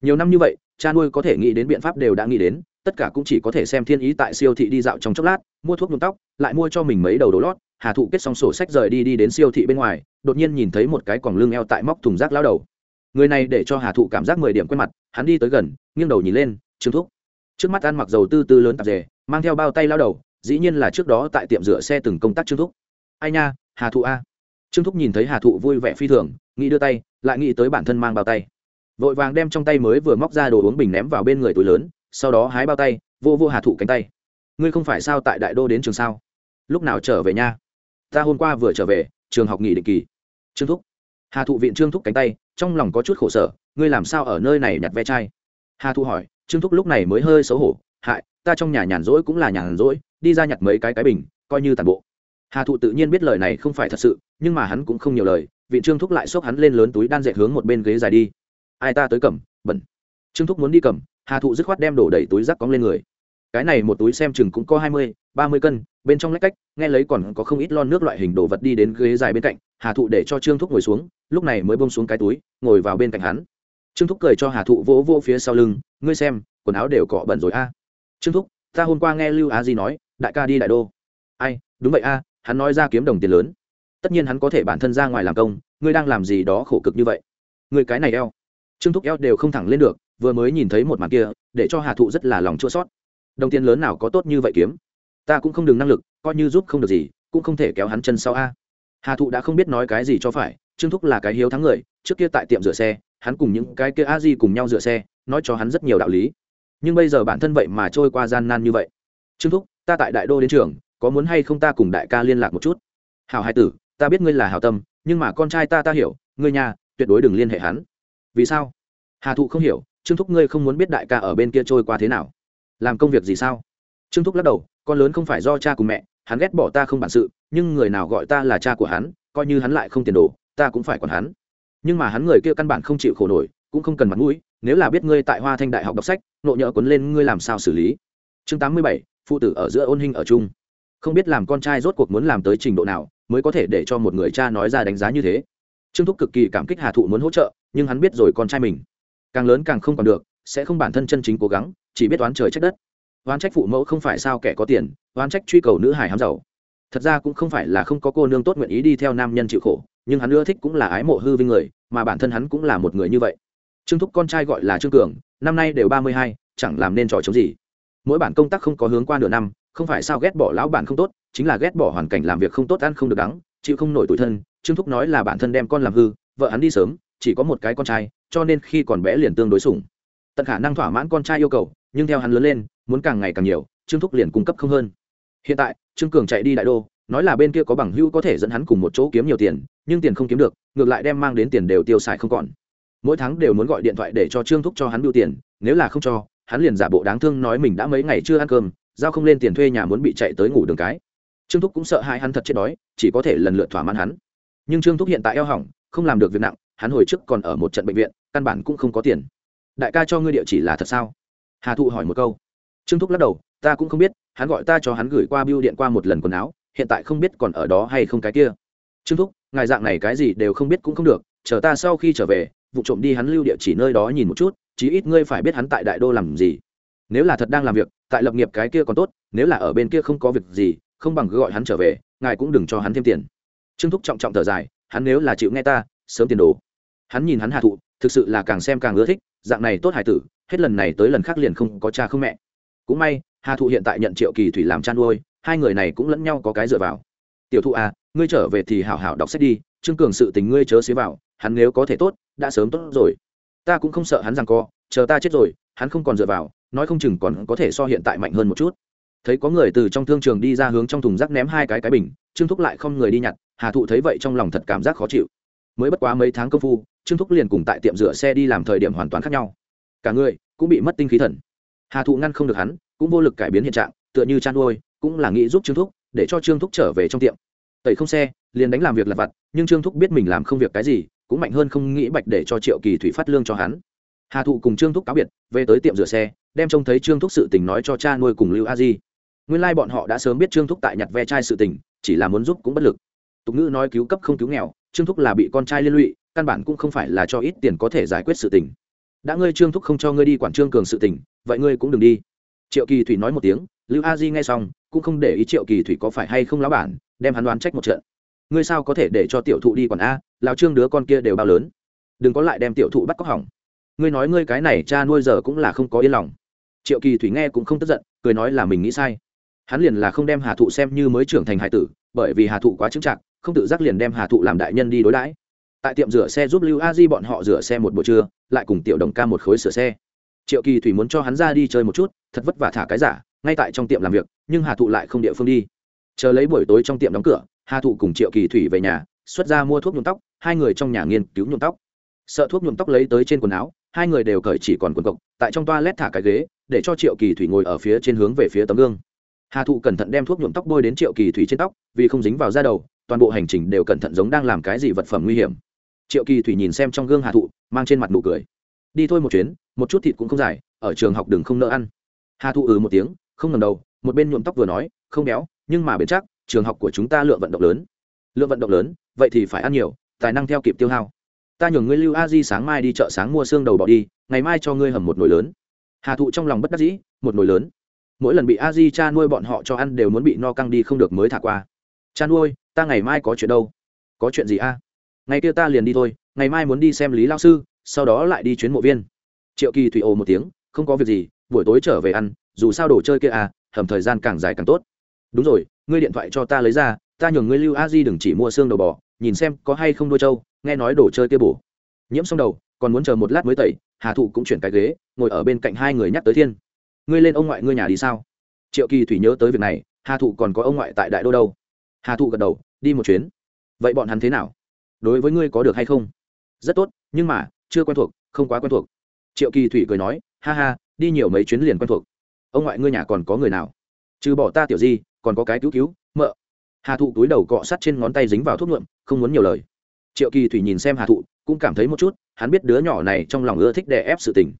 Nhiều năm như vậy, cha nuôi có thể nghĩ đến biện pháp đều đã nghĩ đến, tất cả cũng chỉ có thể xem thiên ý tại siêu thị đi dạo trong chốc lát, mua thuốc nhuộm tóc, lại mua cho mình mấy đầu đồ lót, hà thụ kết xong sổ sách rời đi đi đến siêu thị bên ngoài, đột nhiên nhìn thấy một cái quòng lưng eo tại móc thùng rác lao đầu. Người này để cho hà thụ cảm giác mười điểm quen mặt, hắn đi tới gần, nghiêng đầu nhìn lên, trương thúc trước mắt ăn mặc dầu tư tư lớn tạp dề, mang theo bao tay lao đầu, dĩ nhiên là trước đó tại tiệm rửa xe từng công tác trương thúc. Ai nha, hà thụ a. Trương thúc nhìn thấy hà thụ vui vẻ phi thường, nghĩ đưa tay, lại nghĩ tới bản thân mang bao tay. Vội vàng đem trong tay mới vừa móc ra đồ uống bình ném vào bên người túi lớn, sau đó hái bao tay, vô vô hà thụ cánh tay. Ngươi không phải sao tại đại đô đến trường sao? Lúc nào trở về nha? Ta hôm qua vừa trở về, trường học nghỉ định kỳ. Trương thúc. Hà thụ viện trương thúc cánh tay, trong lòng có chút khổ sở, ngươi làm sao ở nơi này nhặt ve chai? Hà thụ hỏi trương thúc lúc này mới hơi xấu hổ, hại, ta trong nhà nhàn rỗi cũng là nhàn rỗi, đi ra nhặt mấy cái cái bình, coi như tàn bộ. Hà thụ tự nhiên biết lời này không phải thật sự, nhưng mà hắn cũng không nhiều lời, vị trương thúc lại xốc hắn lên lớn túi đan dệt hướng một bên ghế dài đi. Ai ta tới cầm, bẩn. Trương thúc muốn đi cầm, hà thụ dứt khoát đem đổ đầy túi rắc cóng lên người. Cái này một túi xem chừng cũng có hai mươi, ba mươi cân, bên trong lách cách, nghe lấy còn có không ít lon nước loại hình đồ vật đi đến ghế dài bên cạnh, hà thụ để cho trương thúc ngồi xuống, lúc này mới bông xuống cái túi, ngồi vào bên cạnh hắn trương thúc cười cho hà thụ vỗ vỗ phía sau lưng, ngươi xem, quần áo đều cọ bẩn rồi a. Trương thúc, ta hôm qua nghe lưu á di nói, đại ca đi đại đô. Ai, đúng vậy a, hắn nói ra kiếm đồng tiền lớn. Tất nhiên hắn có thể bản thân ra ngoài làm công, ngươi đang làm gì đó khổ cực như vậy. Người cái này eo. Trương thúc eo đều không thẳng lên được, vừa mới nhìn thấy một màn kia, để cho hà thụ rất là lòng chua sót đồng tiền lớn nào có tốt như vậy kiếm? Ta cũng không đừng năng lực, coi như giúp không được gì, cũng không thể kéo hắn chân sau a. Hà thụ đã không biết nói cái gì cho phải, trương thúc là cái hiếu thắng người, trước kia tại tiệm rửa xe hắn cùng những cái kia a di cùng nhau dựa xe, nói cho hắn rất nhiều đạo lý. Nhưng bây giờ bản thân vậy mà trôi qua gian nan như vậy. Trương thúc, ta tại đại đô đến trường, có muốn hay không ta cùng đại ca liên lạc một chút? Hảo hai tử, ta biết ngươi là hảo tâm, nhưng mà con trai ta ta hiểu, ngươi nhà, tuyệt đối đừng liên hệ hắn. Vì sao? Hà thụ không hiểu, trương thúc ngươi không muốn biết đại ca ở bên kia trôi qua thế nào. Làm công việc gì sao? Trương thúc lắc đầu, con lớn không phải do cha cùng mẹ, hắn ghét bỏ ta không bản sự, nhưng người nào gọi ta là cha của hắn, coi như hắn lại không tiền đồ, ta cũng phải còn hắn nhưng mà hắn người kia căn bản không chịu khổ nổi, cũng không cần mặt mũi, nếu là biết ngươi tại hoa thanh đại học đọc sách, nộ nhỡ quấn lên ngươi làm sao xử lý? Chương tám mươi bảy, phụ tử ở giữa ôn hình ở chung. Không biết làm con trai rốt cuộc muốn làm tới trình độ nào, mới có thể để cho một người cha nói ra đánh giá như thế. Trương thúc cực kỳ cảm kích hà thụ muốn hỗ trợ, nhưng hắn biết rồi con trai mình. Càng lớn càng không còn được, sẽ không bản thân chân chính cố gắng, chỉ biết oán trời trách đất. Oán trách phụ mẫu không phải sao kẻ có tiền, oán trách truy cầu nữ hải hám giàu thật ra cũng không phải là không có cô nương tốt nguyện ý đi theo nam nhân chịu khổ, nhưng hắn ưa thích cũng là ái mộ hư vinh người, mà bản thân hắn cũng là một người như vậy. Trương thúc con trai gọi là trương cường, năm nay đều ba mươi hai, chẳng làm nên trò chống gì. Mỗi bản công tác không có hướng qua nửa năm, không phải sao ghét bỏ lão bản không tốt, chính là ghét bỏ hoàn cảnh làm việc không tốt ăn không được đắng, chịu không nổi tủi thân. Trương thúc nói là bản thân đem con làm hư, vợ hắn đi sớm, chỉ có một cái con trai, cho nên khi còn bé liền tương đối sủng. Tận khả năng thỏa mãn con trai yêu cầu, nhưng theo hắn lớn lên, muốn càng ngày càng nhiều, trương thúc liền cung cấp không hơn hiện tại, trương cường chạy đi đại đô, nói là bên kia có bằng hữu có thể dẫn hắn cùng một chỗ kiếm nhiều tiền, nhưng tiền không kiếm được, ngược lại đem mang đến tiền đều tiêu xài không còn. Mỗi tháng đều muốn gọi điện thoại để cho trương thúc cho hắn bưu tiền, nếu là không cho, hắn liền giả bộ đáng thương nói mình đã mấy ngày chưa ăn cơm, giao không lên tiền thuê nhà muốn bị chạy tới ngủ đường cái. Trương thúc cũng sợ hai hắn thật chết đói, chỉ có thể lần lượt thỏa mãn hắn. Nhưng trương thúc hiện tại eo hỏng, không làm được việc nặng, hắn hồi trước còn ở một trận bệnh viện, căn bản cũng không có tiền. Đại ca cho ngươi địa chỉ là thật sao? Hà thụ hỏi một câu. Trương thúc lắc đầu, ta cũng không biết hắn gọi ta cho hắn gửi qua bưu điện qua một lần quần áo, hiện tại không biết còn ở đó hay không cái kia. Trương thúc, ngài dạng này cái gì đều không biết cũng không được, chờ ta sau khi trở về, vụ trộm đi hắn lưu địa chỉ nơi đó nhìn một chút, chí ít ngươi phải biết hắn tại đại đô làm gì. Nếu là thật đang làm việc, tại lập nghiệp cái kia còn tốt, nếu là ở bên kia không có việc gì, không bằng cứ gọi hắn trở về, ngài cũng đừng cho hắn thêm tiền. Trương thúc trọng trọng thở dài, hắn nếu là chịu nghe ta, sớm tiền đồ. Hắn nhìn hắn hạ thụ, thực sự là càng xem càng ưa thích, dạng này tốt hải tử, hết lần này tới lần khác liền không có cha không mẹ. Cũng may hà thụ hiện tại nhận triệu kỳ thủy làm chăn nuôi, hai người này cũng lẫn nhau có cái dựa vào. Tiểu thụ à ngươi trở về thì hảo hảo đọc sách đi, trương cường sự tình ngươi chớ xế vào, hắn nếu có thể tốt, đã sớm tốt rồi. Ta cũng không sợ hắn rằng co, chờ ta chết rồi, hắn không còn dựa vào, nói không chừng còn có thể so hiện tại mạnh hơn một chút. Thấy có người từ trong thương trường đi ra hướng trong thùng rác ném hai cái cái bình, trương thúc lại không người đi nhặt, hà thụ thấy vậy trong lòng thật cảm giác khó chịu. Mới bất quá mấy tháng công phu, trương thúc liền cùng tại tiệm rửa xe đi làm thời điểm hoàn toàn khác nhau. Cả người cũng bị mất tinh khí thần. Hà thụ ngăn không được hắn cũng vô lực cải biến hiện trạng, tựa như chăn nuôi, cũng là nghĩ giúp trương thúc, để cho trương thúc trở về trong tiệm. Tẩy không xe, liền đánh làm việc lặt vặt, nhưng trương thúc biết mình làm không việc cái gì, cũng mạnh hơn không nghĩ bạch để cho triệu kỳ thủy phát lương cho hắn. Hà thụ cùng trương thúc cáo biệt, về tới tiệm rửa xe, đem trông thấy trương thúc sự tình nói cho cha nuôi cùng lưu a di. Nguyên lai、like、bọn họ đã sớm biết trương thúc tại nhặt ve chai sự tình, chỉ là muốn giúp cũng bất lực. Tục ngữ nói cứu cấp không cứu nghèo, trương thúc là bị con trai liên lụy, căn bản cũng không phải là cho ít tiền có thể giải quyết sự tình. Đã ngươi trương thúc không cho ngươi đi quản trương cường sự tình, vậy ngươi cũng đừng đi triệu kỳ thủy nói một tiếng, lưu a di nghe xong, cũng không để ý triệu kỳ thủy có phải hay không lão bản, đem hắn đoán trách một trận. Ngươi sao có thể để cho tiểu thụ đi quản a lao trương đứa con kia đều bao lớn. Đừng có lại đem tiểu thụ bắt cóc hỏng. Ngươi nói ngươi cái này cha nuôi giờ cũng là không có yên lòng. Triệu kỳ thủy nghe cũng không tức giận, cười nói là mình nghĩ sai. Hắn liền là không đem hà thụ xem như mới trưởng thành hải tử, bởi vì hà thụ quá chững trạc không tự giác liền đem hà thụ làm đại nhân đi đối đãi. Tại tiệm rửa xe giúp lưu a di bọn họ rửa xe một buổi trưa, lại cùng tiểu đồng ca một khối sửa xe triệu kỳ thủy muốn cho hắn ra đi chơi một chút, thật vất vả thả cái giả, ngay tại trong tiệm làm việc, nhưng hà thụ lại không địa phương đi. Chờ lấy buổi tối trong tiệm đóng cửa, hà thụ cùng triệu kỳ thủy về nhà, xuất ra mua thuốc nhuộm tóc, hai người trong nhà nghiên cứu nhuộm tóc. Sợ thuốc nhuộm tóc lấy tới trên quần áo, hai người đều cởi chỉ còn quần cộc, tại trong toa lét thả cái ghế, để cho triệu kỳ thủy ngồi ở phía trên hướng về phía tấm gương. Hà thụ cẩn thận đem thuốc nhuộm tóc bôi đến triệu kỳ thủy trên tóc, vì không dính vào da đầu, toàn bộ hành trình đều cẩn thận giống đang làm cái gì vật phẩm nguy hiểm. Triệu kỳ thủy nhìn xem trong gương hà thụ, mang trên mặt nụ cười đi thôi một chuyến, một chút thịt cũng không dài, ở trường học đừng không nỡ ăn. Hà thụ ừ một tiếng, không ngầm đầu, một bên nhuộm tóc vừa nói, không béo, nhưng mà bền chắc, trường học của chúng ta lượng vận động lớn. Lượng vận động lớn, vậy thì phải ăn nhiều, tài năng theo kịp tiêu hao. Ta nhường ngươi lưu a di sáng mai đi chợ sáng mua xương đầu bỏ đi, ngày mai cho ngươi hầm một nồi lớn. Hà thụ trong lòng bất đắc dĩ, một nồi lớn. Mỗi lần bị a di cha nuôi bọn họ cho ăn đều muốn bị no căng đi không được mới thả qua. Cha nuôi, ta ngày mai có chuyện đâu? Có chuyện gì a? Ngày kia ta liền đi thôi, ngày mai muốn đi xem lý lao sư sau đó lại đi chuyến mộ viên. Triệu kỳ thủy ồ một tiếng, không có việc gì, buổi tối trở về ăn, dù sao đồ chơi kia à hầm thời gian càng dài càng tốt. Đúng rồi, ngươi điện thoại cho ta lấy ra, ta nhường ngươi lưu a di đừng chỉ mua xương đầu bò, nhìn xem có hay không đôi trâu, nghe nói đồ chơi kia bổ. Nhiễm xong đầu, còn muốn chờ một lát mới tẩy, hà thụ cũng chuyển cái ghế, ngồi ở bên cạnh hai người nhắc tới thiên. Ngươi lên ông ngoại ngươi nhà đi sao? Triệu kỳ thủy nhớ tới việc này, hà thụ còn có ông ngoại tại đại đô đâu? Hà thụ gật đầu, đi một chuyến. Vậy bọn hắn thế nào? Đối với ngươi có được hay không? Rất tốt, nhưng mà chưa quen thuộc, không quá quen thuộc. Triệu kỳ thủy cười nói, ha ha, đi nhiều mấy chuyến liền quen thuộc. Ông ngoại ngươi nhà còn có người nào? Trừ bỏ ta tiểu di, còn có cái cứu cứu, mợ. Hà thụ túi đầu cọ sắt trên ngón tay dính vào thuốc nhuộm, không muốn nhiều lời. Triệu kỳ thủy nhìn xem hà thụ, cũng cảm thấy một chút, hắn biết đứa nhỏ này trong lòng ưa thích đè ép sự tình.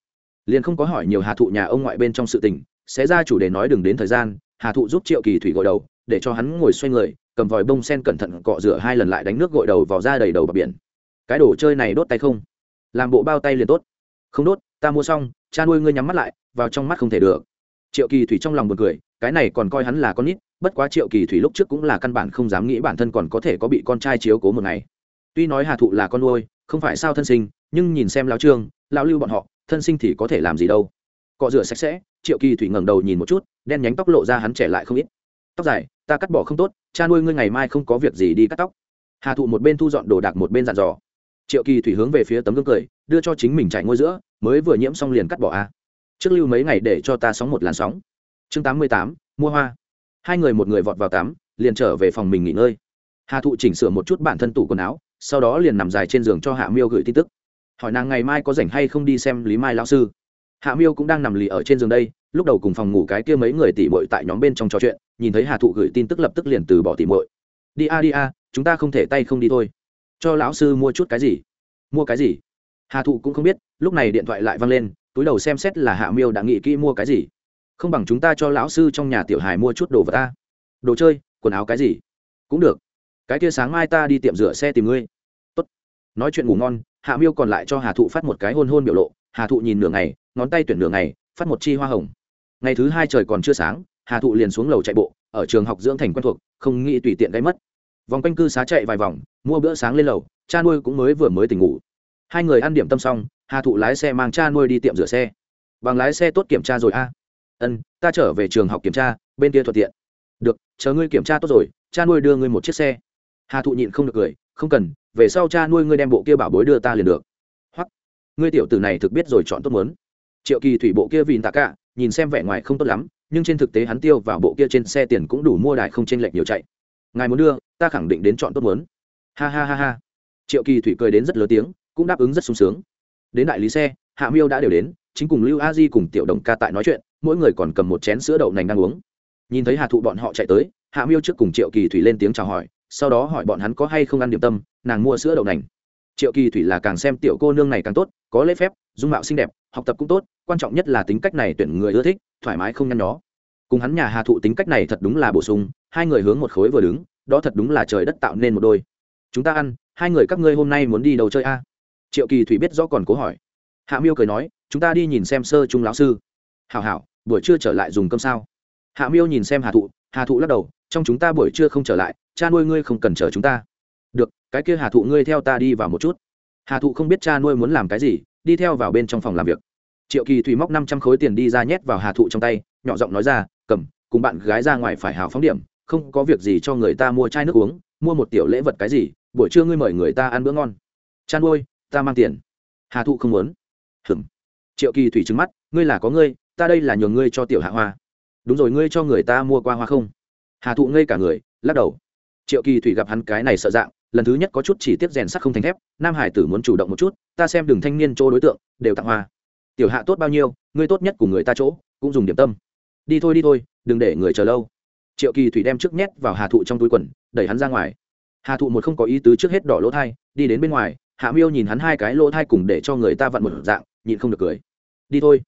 Liền không có hỏi nhiều hà thụ nhà ông ngoại bên trong sự tình, sẽ ra chủ đề nói đừng đến thời gian, hà thụ giúp triệu kỳ thủy gội đầu, để cho hắn ngồi xoay người, cầm vòi bông sen cẩn thận cọ rửa hai lần lại đánh nước gội đầu vào ra đầy đầu bờ biển. Cái đồ chơi này đốt tay không? Làm bộ bao tay liền tốt. Không đốt, ta mua xong, cha nuôi ngươi nhắm mắt lại, vào trong mắt không thể được. Triệu kỳ thủy trong lòng buồn cười, cái này còn coi hắn là con nít, bất quá triệu kỳ thủy lúc trước cũng là căn bản không dám nghĩ bản thân còn có thể có bị con trai chiếu cố một ngày. Tuy nói hà thụ là con nuôi, không phải sao thân sinh, nhưng nhìn xem lao trương lao lưu bọn họ, thân sinh thì có thể làm gì đâu. Cọ rửa sạch sẽ, triệu kỳ thủy ngẩng đầu nhìn một chút, đen nhánh tóc lộ ra hắn trẻ lại không ít. Tóc dài, ta cắt bỏ không tốt, cha nuôi ngươi ngày mai không có việc gì đi cắt tóc. Hà thụ một bên thu dọn đồ đạc một bên dặn dò triệu kỳ thủy hướng về phía tấm gương cười, đưa cho chính mình chạy ngôi giữa, mới vừa nhiễm xong liền cắt bỏ a. Trước lưu mấy ngày để cho ta sóng một làn sóng. Chương tám mươi tám, mua hoa. Hai người một người vọt vào tắm, liền trở về phòng mình nghỉ ngơi. Hà thụ chỉnh sửa một chút bản thân tủ quần áo, sau đó liền nằm dài trên giường cho hạ miêu gửi tin tức. Hỏi nàng ngày mai có rảnh hay không đi xem lý mai lão sư. Hạ miêu cũng đang nằm lì ở trên giường đây, lúc đầu cùng phòng ngủ cái kia mấy người tỉ mội tại nhóm bên trong trò chuyện, nhìn thấy hà thụ gửi tin tức lập tức liền từ bỏ tỉ mội đi a đi a, chúng ta không thể tay không đi thôi cho lão sư mua chút cái gì? Mua cái gì? Hà thụ cũng không biết, lúc này điện thoại lại văng lên, túi đầu xem xét là hạ miêu đã nghĩ kỹ mua cái gì. Không bằng chúng ta cho lão sư trong nhà tiểu hài mua chút đồ vật ta. Đồ chơi, quần áo cái gì? Cũng được. Cái kia sáng mai ta đi tiệm rửa xe tìm ngươi. Tốt. nói chuyện ngủ ngon, hạ miêu còn lại cho hà thụ phát một cái hôn hôn biểu lộ. Hà thụ nhìn nửa ngày, ngón tay tuyển nửa ngày, phát một chi hoa hồng. Ngày thứ hai trời còn chưa sáng, hà thụ liền xuống lầu chạy bộ, ở trường học dưỡng thành quen thuộc, không nghĩ tùy tiện gây mất vòng quanh cư xá chạy vài vòng, mua bữa sáng lên lầu, cha nuôi cũng mới vừa mới tỉnh ngủ. Hai người ăn điểm tâm xong, hà thụ lái xe mang cha nuôi đi tiệm rửa xe. Bằng lái xe tốt kiểm tra rồi a. Ân, ta trở về trường học kiểm tra, bên kia thuận tiện. Được, chờ ngươi kiểm tra tốt rồi, cha nuôi đưa ngươi một chiếc xe. Hà thụ nhịn không được cười, không cần, về sau cha nuôi ngươi đem bộ kia bảo bối đưa ta liền được. Hoặc ngươi tiểu tử này thực biết rồi chọn tốt muốn. Triệu kỳ thủy bộ kia vìn tạ cả, nhìn xem vẻ ngoài không tốt lắm, nhưng trên thực tế hắn tiêu vào bộ kia trên xe tiền cũng đủ mua đài không chênh lệch nhiều chạy. Ngài muốn đưa ta khẳng định đến chọn tốt muốn. Ha ha ha ha. Triệu kỳ thủy cười đến rất lớn tiếng, cũng đáp ứng rất sung sướng. Đến đại lý xe, hạ miêu đã đều đến, chính cùng lưu a di cùng tiểu đồng ca tại nói chuyện, mỗi người còn cầm một chén sữa đậu nành đang uống. Nhìn thấy hà thụ bọn họ chạy tới, hạ miêu trước cùng triệu kỳ thủy lên tiếng chào hỏi, sau đó hỏi bọn hắn có hay không ăn điểm tâm, nàng mua sữa đậu nành. Triệu kỳ thủy là càng xem tiểu cô nương này càng tốt, có lễ phép, dung mạo xinh đẹp, học tập cũng tốt, quan trọng nhất là tính cách này tuyển người ưa thích, thoải mái không nhăn nhó. Cùng hắn nhà hà thụ tính cách này thật đúng là bổ sung, hai người hướng một khối vừa đứng đó thật đúng là trời đất tạo nên một đôi. Chúng ta ăn, hai người các ngươi hôm nay muốn đi đâu chơi a? Triệu kỳ thủy biết rõ còn cố hỏi. Hạ miêu cười nói, chúng ta đi nhìn xem sơ trung lão sư. Hảo hảo, buổi trưa trở lại dùng cơm sao? Hạ miêu nhìn xem hà thụ hà thụ lắc đầu, trong chúng ta buổi trưa không trở lại, cha nuôi ngươi không cần chờ chúng ta. Được, cái kia hà thụ ngươi theo ta đi vào một chút. Hà thụ không biết cha nuôi muốn làm cái gì, đi theo vào bên trong phòng làm việc. Triệu kỳ thủy móc năm trăm khối tiền đi ra nhét vào hà thụ trong tay, nhỏ giọng nói ra, cầm, cùng bạn gái ra ngoài phải hào phóng điểm không có việc gì cho người ta mua chai nước uống, mua một tiểu lễ vật cái gì, buổi trưa ngươi mời người ta ăn bữa ngon. Chăn nuôi ta mang tiền. Hà thụ không muốn. Hừm triệu kỳ thủy trứng mắt, ngươi là có ngươi, ta đây là nhường ngươi cho tiểu hạ hoa. Đúng rồi, ngươi cho người ta mua qua hoa không? Hà thụ ngây cả người, lắc đầu. Triệu kỳ thủy gặp hắn cái này sợ dạng, lần thứ nhất có chút chỉ tiếp rèn sắc không thành thép, nam hải tử muốn chủ động một chút, ta xem đường thanh niên chỗ đối tượng, đều tặng hoa. Tiểu hạ tốt bao nhiêu, ngươi tốt nhất của người ta chỗ, cũng dùng điểm tâm. Đi thôi đi thôi, đừng để người chờ lâu triệu kỳ thủy đem trước nhét vào hà thụ trong túi quần, đẩy hắn ra ngoài. Hà thụ một không có ý tứ trước hết đỏ lỗ thai, đi đến bên ngoài, hạ miêu nhìn hắn hai cái lỗ thai cùng để cho người ta vặn một dạng, nhịn không được cười. Đi thôi.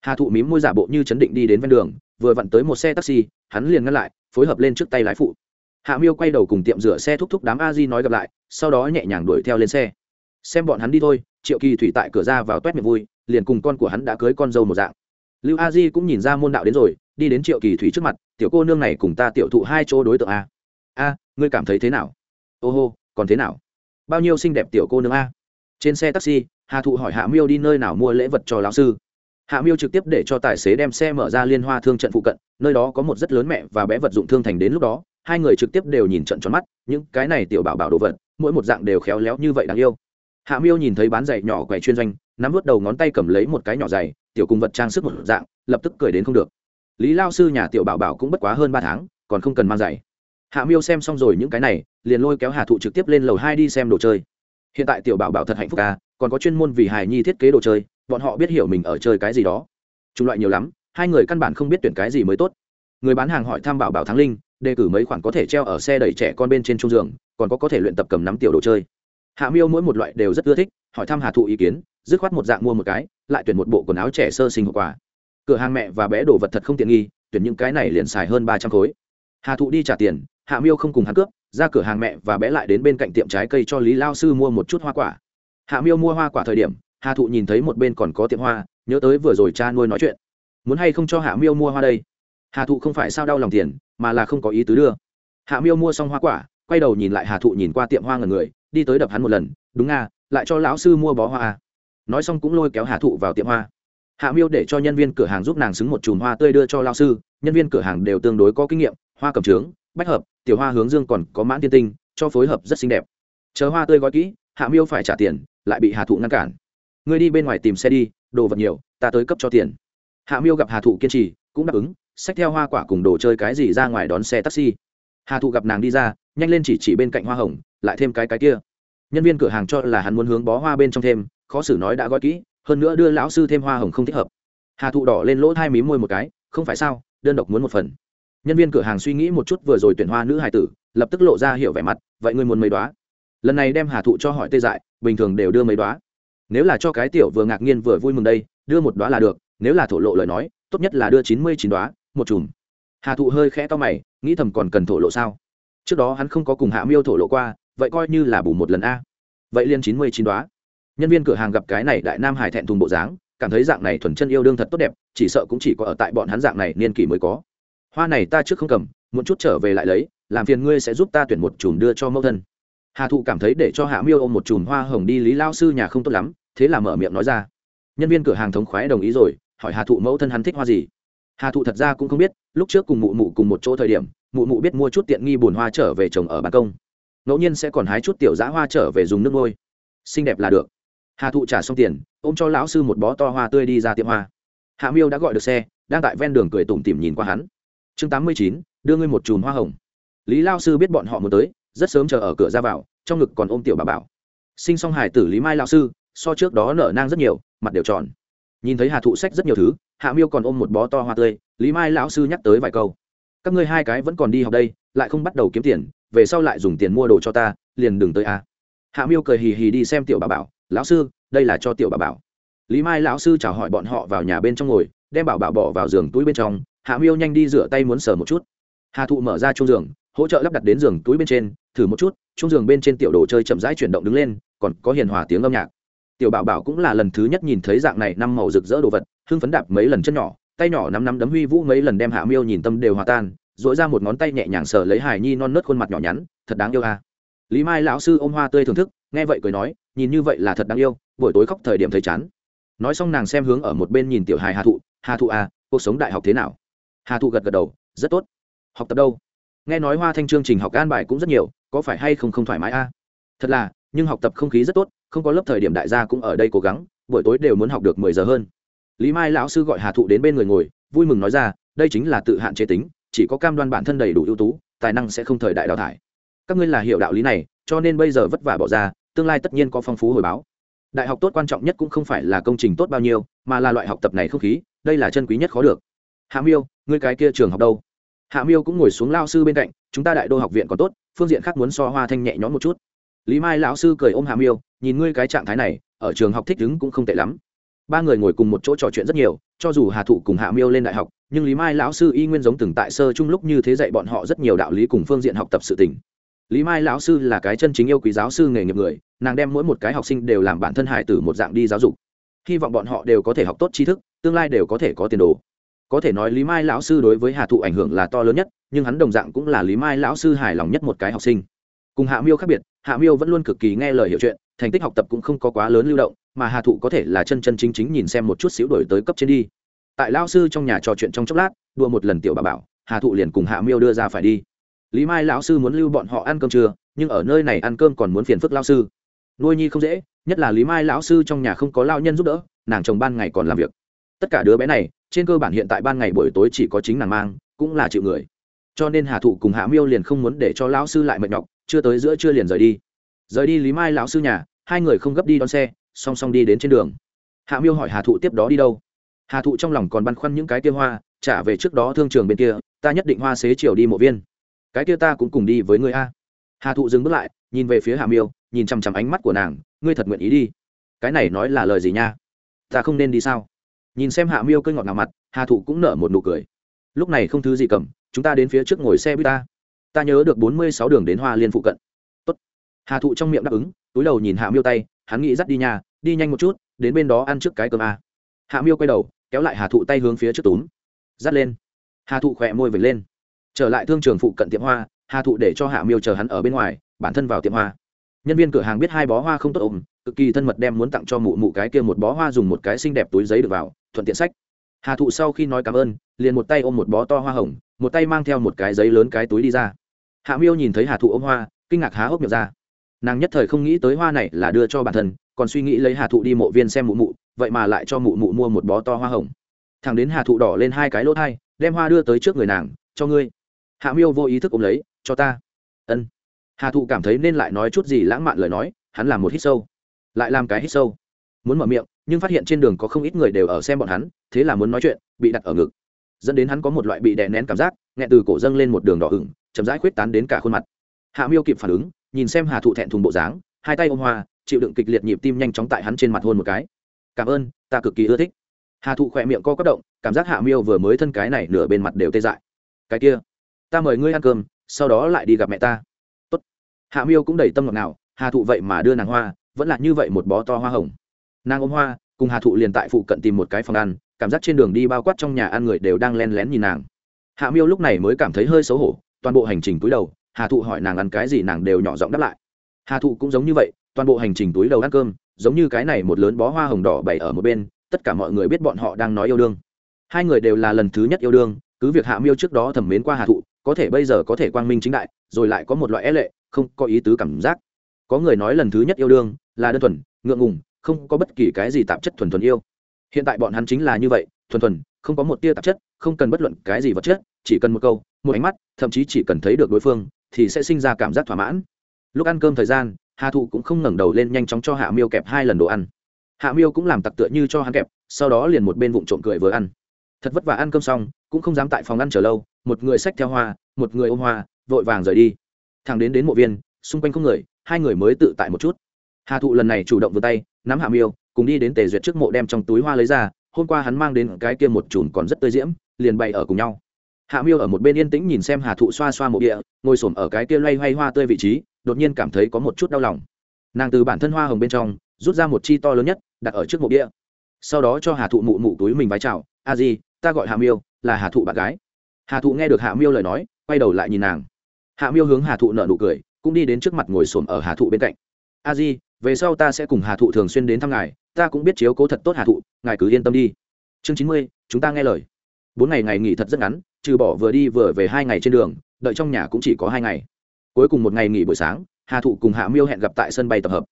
Hà thụ mím môi giả bộ như chấn định đi đến ven đường, vừa vặn tới một xe taxi, hắn liền ngăn lại, phối hợp lên trước tay lái phụ. Hạ miêu quay đầu cùng tiệm rửa xe thúc thúc đám a di nói gặp lại, sau đó nhẹ nhàng đuổi theo lên xe. Xem bọn hắn đi thôi. Triệu kỳ thủy tại cửa ra vào toét miệng vui, liền cùng con của hắn đã cưới con dâu một dạng. Lưu a di cũng nhìn ra môn đạo đến rồi đi đến triệu kỳ thủy trước mặt, tiểu cô nương này cùng ta tiểu thụ hai chỗ đối tượng a. A, ngươi cảm thấy thế nào? Ô hô, còn thế nào? Bao nhiêu xinh đẹp tiểu cô nương a? Trên xe taxi, hà thụ hỏi hạ miêu đi nơi nào mua lễ vật cho lão sư. Hạ miêu trực tiếp để cho tài xế đem xe mở ra liên hoa thương trận phụ cận, nơi đó có một rất lớn mẹ và bé vật dụng thương thành đến lúc đó, hai người trực tiếp đều nhìn trận tròn mắt, những cái này tiểu bảo bảo đồ vật, mỗi một dạng đều khéo léo như vậy đáng yêu. Hạ miêu nhìn thấy bán giày nhỏ quầy chuyên doanh, nắm vớt đầu ngón tay cầm lấy một cái nhỏ giày, tiểu cùng vật trang sức một dạng, lập tức cười đến không được lý lao sư nhà tiểu bảo bảo cũng bất quá hơn ba tháng, còn không cần mang giày. Hạ miêu xem xong rồi những cái này, liền lôi kéo hà thụ trực tiếp lên lầu hai đi xem đồ chơi. Hiện tại tiểu bảo bảo thật hạnh phúc ca còn có chuyên môn vì hài nhi thiết kế đồ chơi, bọn họ biết hiểu mình ở chơi cái gì đó. Chủng loại nhiều lắm, hai người căn bản không biết tuyển cái gì mới tốt. Người bán hàng hỏi thăm bảo bảo thắng linh, đề cử mấy khoản có thể treo ở xe đẩy trẻ con bên trên trung giường, còn có có thể luyện tập cầm nắm tiểu đồ chơi. Hạ miêu mỗi một loại đều rất ưa thích, hỏi thăm hà thụ ý kiến, dứt khoát một dạng mua một cái, lại tuyển một bộ quần áo trẻ sơ sinh hậu quả cửa hàng mẹ và bé đồ vật thật không tiện nghi, tuyển những cái này liền xài hơn ba trăm khối. Hà thụ đi trả tiền, hạ miêu không cùng hắn cướp, ra cửa hàng mẹ và bé lại đến bên cạnh tiệm trái cây cho lý lao sư mua một chút hoa quả. Hạ miêu mua hoa quả thời điểm, hà thụ nhìn thấy một bên còn có tiệm hoa, nhớ tới vừa rồi cha nuôi nói chuyện. Muốn hay không cho hạ miêu mua hoa đây? Hà thụ không phải sao đau lòng tiền, mà là không có ý tứ đưa. Hạ miêu mua xong hoa quả, quay đầu nhìn lại hà thụ nhìn qua tiệm hoa ngần người, đi tới đập hắn một lần, đúng nga lại cho lão sư mua bó hoa à. nói xong cũng lôi kéo hà thụ vào tiệm hoa hạ miêu để cho nhân viên cửa hàng giúp nàng xứng một chùm hoa tươi đưa cho lao sư, nhân viên cửa hàng đều tương đối có kinh nghiệm, hoa cầm trướng, bách hợp, tiểu hoa hướng dương còn có mãn tiên tinh, cho phối hợp rất xinh đẹp. Chờ hoa tươi gói kỹ, hạ miêu phải trả tiền, lại bị hà thụ ngăn cản. Ngươi đi bên ngoài tìm xe đi, đồ vật nhiều, ta tới cấp cho tiền. Hạ miêu gặp hà thụ kiên trì, cũng đáp ứng, xách theo hoa quả cùng đồ chơi cái gì ra ngoài đón xe taxi. Hà thụ gặp nàng đi ra, nhanh lên chỉ chỉ bên cạnh hoa hồng, lại thêm cái cái kia. Nhân viên cửa hàng cho là hắn muốn hướng bó hoa bên trong thêm, khó xử nói đã gói kỹ hơn nữa đưa lão sư thêm hoa hồng không thích hợp. Hà thụ đỏ lên lỗ thai mí môi một cái, không phải sao, đơn độc muốn một phần. Nhân viên cửa hàng suy nghĩ một chút vừa rồi tuyển hoa nữ hài tử, lập tức lộ ra hiểu vẻ mặt, vậy ngươi muốn mấy đoá lần này đem hà thụ cho hỏi tê dại, bình thường đều đưa mấy đoá nếu là cho cái tiểu vừa ngạc nhiên vừa vui mừng đây, đưa một đoá là được, nếu là thổ lộ lời nói, tốt nhất là đưa chín mươi chín đoá một chùm. Hà thụ hơi khẽ to mày, nghĩ thầm còn cần thổ lộ sao? Trước đó hắn không có cùng hạ miêu thổ lộ qua, vậy coi như là bù một lần a. Vậy liên chín mươi chín đoá nhân viên cửa hàng gặp cái này đại nam hải thẹn thùng bộ dáng, cảm thấy dạng này thuần chân yêu đương thật tốt đẹp, chỉ sợ cũng chỉ có ở tại bọn hắn dạng này niên kỷ mới có. Hoa này ta trước không cầm, muốn chút trở về lại lấy, làm phiền ngươi sẽ giúp ta tuyển một chùm đưa cho mẫu thân. Hà thụ cảm thấy để cho hạ miêu ôm một chùm hoa hồng đi, lý lao sư nhà không tốt lắm, thế là mở miệng nói ra. Nhân viên cửa hàng thống khoái đồng ý rồi, hỏi hà thụ mẫu thân hắn thích hoa gì. Hà thụ thật ra cũng không biết, lúc trước cùng mụ mụ cùng một chỗ thời điểm, mụ mụ biết mua chút tiện nghi bùn hoa trở về trồng ở ban công. Ngẫu nhiên sẽ còn hái chút tiểu giã hoa trở về dùng nước môi xinh đẹp là được hà thụ trả xong tiền, ôm cho lão sư một bó to hoa tươi đi ra tiệm hoa. Hạ miêu đã gọi được xe, đang tại ven đường cười tủm tỉm nhìn qua hắn. Chương tám mươi chín, đưa ngươi một chùm hoa hồng. Lý lao sư biết bọn họ muốn tới, rất sớm chờ ở cửa ra vào, trong ngực còn ôm tiểu bà bảo. Sinh xong hải tử lý mai lao sư, so trước đó nở nang rất nhiều, mặt đều tròn. Nhìn thấy hà thụ sách rất nhiều thứ, hạ miêu còn ôm một bó to hoa tươi, lý mai lão sư nhắc tới vài câu. Các ngươi hai cái vẫn còn đi học đây, lại không bắt đầu kiếm tiền, về sau lại dùng tiền mua đồ cho ta, liền đừng tới a à. hạ miêu cười hì hì đi xem tiểu bà bảo lão sư, đây là cho tiểu bà bảo. Lý mai lão sư chào hỏi bọn họ vào nhà bên trong ngồi, đem bảo bảo bỏ vào giường túi bên trong, hạ miêu nhanh đi rửa tay muốn sờ một chút. Hà thụ mở ra chung giường, hỗ trợ lắp đặt đến giường túi bên trên, thử một chút chung giường bên trên tiểu đồ chơi chậm rãi chuyển động đứng lên, còn có hiền hòa tiếng âm nhạc. Tiểu bảo bảo cũng là lần thứ nhất nhìn thấy dạng này năm màu rực rỡ đồ vật, hưng phấn đạp mấy lần chân nhỏ, tay nhỏ nắm nắm đấm huy vũ mấy lần đem hạ miêu nhìn tâm đều hòa tan dội ra một ngón tay nhẹ nhàng sờ lấy hải nhi non nớt khuôn mặt nhỏ nhắn, thật đáng yêu à. lý mai lão sư ôm hoa tươi thưởng thức nghe vậy cười nói, nhìn như vậy là thật đáng yêu, buổi tối khóc thời điểm thấy chán. Nói xong nàng xem hướng ở một bên nhìn tiểu hài hà thụ hà thụ à cuộc sống đại học thế nào? Hà thụ gật gật đầu, rất tốt. Học tập đâu? Nghe nói hoa thanh chương trình học an bài cũng rất nhiều, có phải hay không không thoải mái a? À? thật là, nhưng học tập không khí rất tốt, không có lớp thời điểm đại gia cũng ở đây cố gắng, buổi tối đều muốn học được mười giờ hơn. Lý mai lão sư gọi hà thụ đến bên người ngồi, vui mừng nói ra, đây chính là tự hạn chế tính, chỉ có cam đoan bản thân đầy đủ ưu tú, tài năng sẽ không thời đại đào thải. Các ngươi là hiểu đạo lý này, cho nên bây giờ vất vả bỏ ra tương lai tất nhiên có phong phú hồi báo. Đại học tốt quan trọng nhất cũng không phải là công trình tốt bao nhiêu, mà là loại học tập này không khí, đây là chân quý nhất khó được. Hạ miêu người cái kia trường học đâu? Hạ miêu cũng ngồi xuống lao sư bên cạnh, chúng ta đại đô học viện còn tốt, phương diện khác muốn so hoa thanh nhẹ nhõm một chút. Lý mai lão sư cười ôm hạ miêu, nhìn ngươi cái trạng thái này, ở trường học thích đứng cũng không tệ lắm. Ba người ngồi cùng một chỗ trò chuyện rất nhiều, cho dù hà thụ cùng hạ miêu lên đại học, nhưng lý mai lão sư y nguyên giống từng tại sơ chung lúc như thế dạy bọn họ rất nhiều đạo lý cùng phương diện học tập sự tỉnh lý mai lão sư là cái chân chính yêu quý giáo sư nghề nghiệp người, nàng đem mỗi một cái học sinh đều làm bản thân hải tử một dạng đi giáo dục. Hy vọng bọn họ đều có thể học tốt tri thức, tương lai đều có thể có tiền đồ. Có thể nói lý mai lão sư đối với hà thụ ảnh hưởng là to lớn nhất, nhưng hắn đồng dạng cũng là lý mai lão sư hài lòng nhất một cái học sinh. Cùng hạ miêu khác biệt, hạ miêu vẫn luôn cực kỳ nghe lời hiểu chuyện, thành tích học tập cũng không có quá lớn lưu động, mà hà thụ có thể là chân chân chính chính nhìn xem một chút xíu đổi tới cấp trên đi. Tại lao sư trong nhà trò chuyện trong chốc lát đua một lần tiểu bà bảo, hà thụ liền cùng hạ miêu đưa ra phải đi lý mai lão sư muốn lưu bọn họ ăn cơm trưa, nhưng ở nơi này ăn cơm còn muốn phiền phức lao sư. Nuôi nhi không dễ, nhất là lý mai lão sư trong nhà không có lao nhân giúp đỡ, nàng chồng ban ngày còn làm việc. Tất cả đứa bé này, trên cơ bản hiện tại ban ngày buổi tối chỉ có chính nàng mang, cũng là chịu người. Cho nên hà thụ cùng hạ miêu liền không muốn để cho lão sư lại mệt nhọc, chưa tới giữa chưa liền rời đi. Rời đi lý mai lão sư nhà, hai người không gấp đi đón xe, song song đi đến trên đường. Hạ miêu hỏi hà thụ tiếp đó đi đâu. Hà thụ trong lòng còn băn khoăn những cái kia hoa, trả về trước đó thương trường bên kia, ta nhất định hoa xế chiều đi mộ viên cái kia ta cũng cùng đi với ngươi a. Hà thụ dừng bước lại, nhìn về phía hạ miêu, nhìn chằm chằm ánh mắt của nàng, ngươi thật nguyện ý đi. Cái này nói là lời gì nha? Ta không nên đi sao? Nhìn xem hạ miêu cơi ngọt ngào mặt, hà thụ cũng nở một nụ cười. Lúc này không thứ gì cầm, chúng ta đến phía trước ngồi xe buýt ta. Ta nhớ được bốn mươi sáu đường đến hoa liên phụ cận. Tốt. hà thụ trong miệng đáp ứng, túi đầu nhìn hạ miêu tay, hắn nghĩ dắt đi nhà đi nhanh một chút, đến bên đó ăn trước cái cơm a. Hạ miêu quay đầu, kéo lại hà thụ tay hướng phía trước túm. Dắt lên. Hà thụ khỏe môi vệt lên trở lại thương trường phụ cận tiệm hoa, hà thụ để cho hạ miêu chờ hắn ở bên ngoài, bản thân vào tiệm hoa. Nhân viên cửa hàng biết hai bó hoa không tốt ôm cực kỳ thân mật đem muốn tặng cho mụ mụ cái kia một bó hoa dùng một cái xinh đẹp túi giấy được vào, thuận tiện sách. Hà thụ sau khi nói cảm ơn, liền một tay ôm một bó to hoa hồng, một tay mang theo một cái giấy lớn cái túi đi ra. Hạ miêu nhìn thấy hà thụ ôm hoa, kinh ngạc há hốc miệng ra. Nàng nhất thời không nghĩ tới hoa này là đưa cho bản thân, còn suy nghĩ lấy hà thụ đi mộ viên xem mụ mụ, vậy mà lại cho mụ mụ mua một bó to hoa hồng. Thằng đến hà thụ đỏ lên hai cái lỗ thai đem hoa đưa tới trước người nàng, cho ngươi hạ miêu vô ý thức ôm lấy, cho ta. Ân. Hà thụ cảm thấy nên lại nói chút gì lãng mạn lời nói, hắn làm một hít sâu. Lại làm cái hít sâu. Muốn mở miệng, nhưng phát hiện trên đường có không ít người đều ở xem bọn hắn, thế là muốn nói chuyện, bị đặt ở ngực. Dẫn đến hắn có một loại bị đè nén cảm giác, nghẹn từ cổ dâng lên một đường đỏ ửng, chậm rãi khuyết tán đến cả khuôn mặt. Hạ miêu kịp phản ứng, nhìn xem hà thụ thẹn thùng bộ dáng, hai tay ôm hoa, chịu đựng kịch liệt nhịp tim nhanh chóng tại hắn trên mặt hôn một cái. Cảm ơn, ta cực kỳ ưa thích. Hà thụ khỏe miệng co quất động, cảm giác hạ miêu vừa mới thân cái này nửa bên mặt đều tê dại. Cái kia ta mời ngươi ăn cơm, sau đó lại đi gặp mẹ ta. Tốt. hạ miêu cũng đầy tâm ngọt nào hà thụ vậy mà đưa nàng hoa, vẫn là như vậy một bó to hoa hồng. Nàng ôm hoa, cùng hà thụ liền tại phụ cận tìm một cái phòng ăn, cảm giác trên đường đi bao quát trong nhà ăn người đều đang len lén nhìn nàng. Hạ miêu lúc này mới cảm thấy hơi xấu hổ, toàn bộ hành trình túi đầu, hà thụ hỏi nàng ăn cái gì nàng đều nhỏ giọng đáp lại. Hà thụ cũng giống như vậy, toàn bộ hành trình túi đầu ăn cơm, giống như cái này một lớn bó hoa hồng đỏ bày ở một bên, tất cả mọi người biết bọn họ đang nói yêu đương. Hai người đều là lần thứ nhất yêu đương, cứ việc hạ miêu trước đó thẩm mến qua hà thụ có thể bây giờ có thể quang minh chính đại, rồi lại có một loại é lệ, không có ý tứ cảm giác. Có người nói lần thứ nhất yêu đương là đơn thuần, ngượng ngùng, không có bất kỳ cái gì tạp chất thuần thuần yêu. Hiện tại bọn hắn chính là như vậy, thuần thuần, không có một tia tạp chất, không cần bất luận cái gì vật chất, chỉ cần một câu, một ánh mắt, thậm chí chỉ cần thấy được đối phương, thì sẽ sinh ra cảm giác thỏa mãn. Lúc ăn cơm thời gian, hà thụ cũng không ngẩng đầu lên nhanh chóng cho hạ miêu kẹp hai lần đồ ăn. Hạ miêu cũng làm tặc tựa như cho hắn kẹp, sau đó liền một bên vụng trộm cười vừa ăn. Thật vất vả ăn cơm xong cũng không dám tại phòng ăn chờ lâu, một người xách theo hoa, một người ôm hoa, vội vàng rời đi. Thằng đến đến mộ viên, xung quanh không người, hai người mới tự tại một chút. Hà thụ lần này chủ động vươn tay, nắm hạ miêu, cùng đi đến tề duyệt trước mộ đem trong túi hoa lấy ra, hôm qua hắn mang đến cái kia một chùm còn rất tươi diễm, liền bày ở cùng nhau. Hạ miêu ở một bên yên tĩnh nhìn xem hà thụ xoa xoa mộ địa, ngồi s ở cái kia loay hoay hoa tươi vị trí, đột nhiên cảm thấy có một chút đau lòng. Nàng từ bản thân hoa hồng bên trong, rút ra một chi to lớn nhất, đặt ở trước mộ địa. Sau đó cho hà thụ mụ mụ túi mình vái chào, a di ta gọi hạ miêu, là hà thụ bạn gái. Hà thụ nghe được hạ miêu lời nói, quay đầu lại nhìn nàng. Hạ miêu hướng hà thụ nợ nụ cười, cũng đi đến trước mặt ngồi xổm ở hà thụ bên cạnh. A di, về sau ta sẽ cùng hà thụ thường xuyên đến thăm ngài, ta cũng biết chiếu cố thật tốt hà thụ, ngài cứ yên tâm đi. Chương chín mươi, chúng ta nghe lời. Bốn ngày ngày nghỉ thật rất ngắn, trừ bỏ vừa đi vừa về hai ngày trên đường, đợi trong nhà cũng chỉ có hai ngày. Cuối cùng một ngày nghỉ buổi sáng, hà thụ cùng hạ miêu hẹn gặp tại sân bay tập hợp.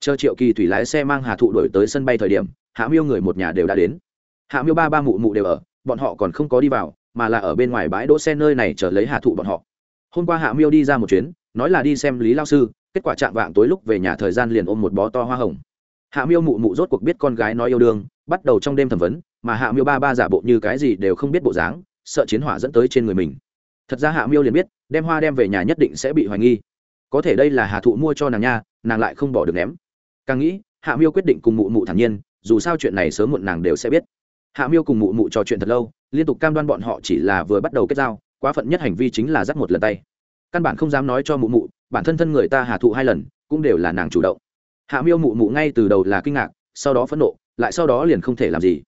Chờ triệu kỳ thủy lái xe mang hà thụ đổi tới sân bay thời điểm, hạ miêu người một nhà đều đã đến. Hạ miêu ba ba mụ mụ đều ở bọn họ còn không có đi vào, mà là ở bên ngoài bãi đỗ xe nơi này chờ lấy hạ thụ bọn họ. Hôm qua hạ miêu đi ra một chuyến, nói là đi xem lý lao sư, kết quả chạm vạng tối lúc về nhà thời gian liền ôm một bó to hoa hồng. Hạ miêu mụ mụ rốt cuộc biết con gái nói yêu đương, bắt đầu trong đêm thẩm vấn, mà hạ miêu ba ba giả bộ như cái gì đều không biết bộ dáng, sợ chiến hỏa dẫn tới trên người mình. Thật ra hạ miêu liền biết, đem hoa đem về nhà nhất định sẽ bị hoài nghi. Có thể đây là hạ thụ mua cho nàng nha, nàng lại không bỏ được ném. Càng nghĩ, hạ miêu quyết định cùng mụ mụ thản nhiên, dù sao chuyện này sớm muộn nàng đều sẽ biết hạ miêu cùng mụ mụ trò chuyện thật lâu, liên tục cam đoan bọn họ chỉ là vừa bắt đầu kết giao, quá phận nhất hành vi chính là dắt một lần tay. Căn bản không dám nói cho mụ mụ, bản thân thân người ta hà thụ hai lần, cũng đều là nàng chủ động. Hạ miêu mụ mụ ngay từ đầu là kinh ngạc, sau đó phẫn nộ, lại sau đó liền không thể làm gì.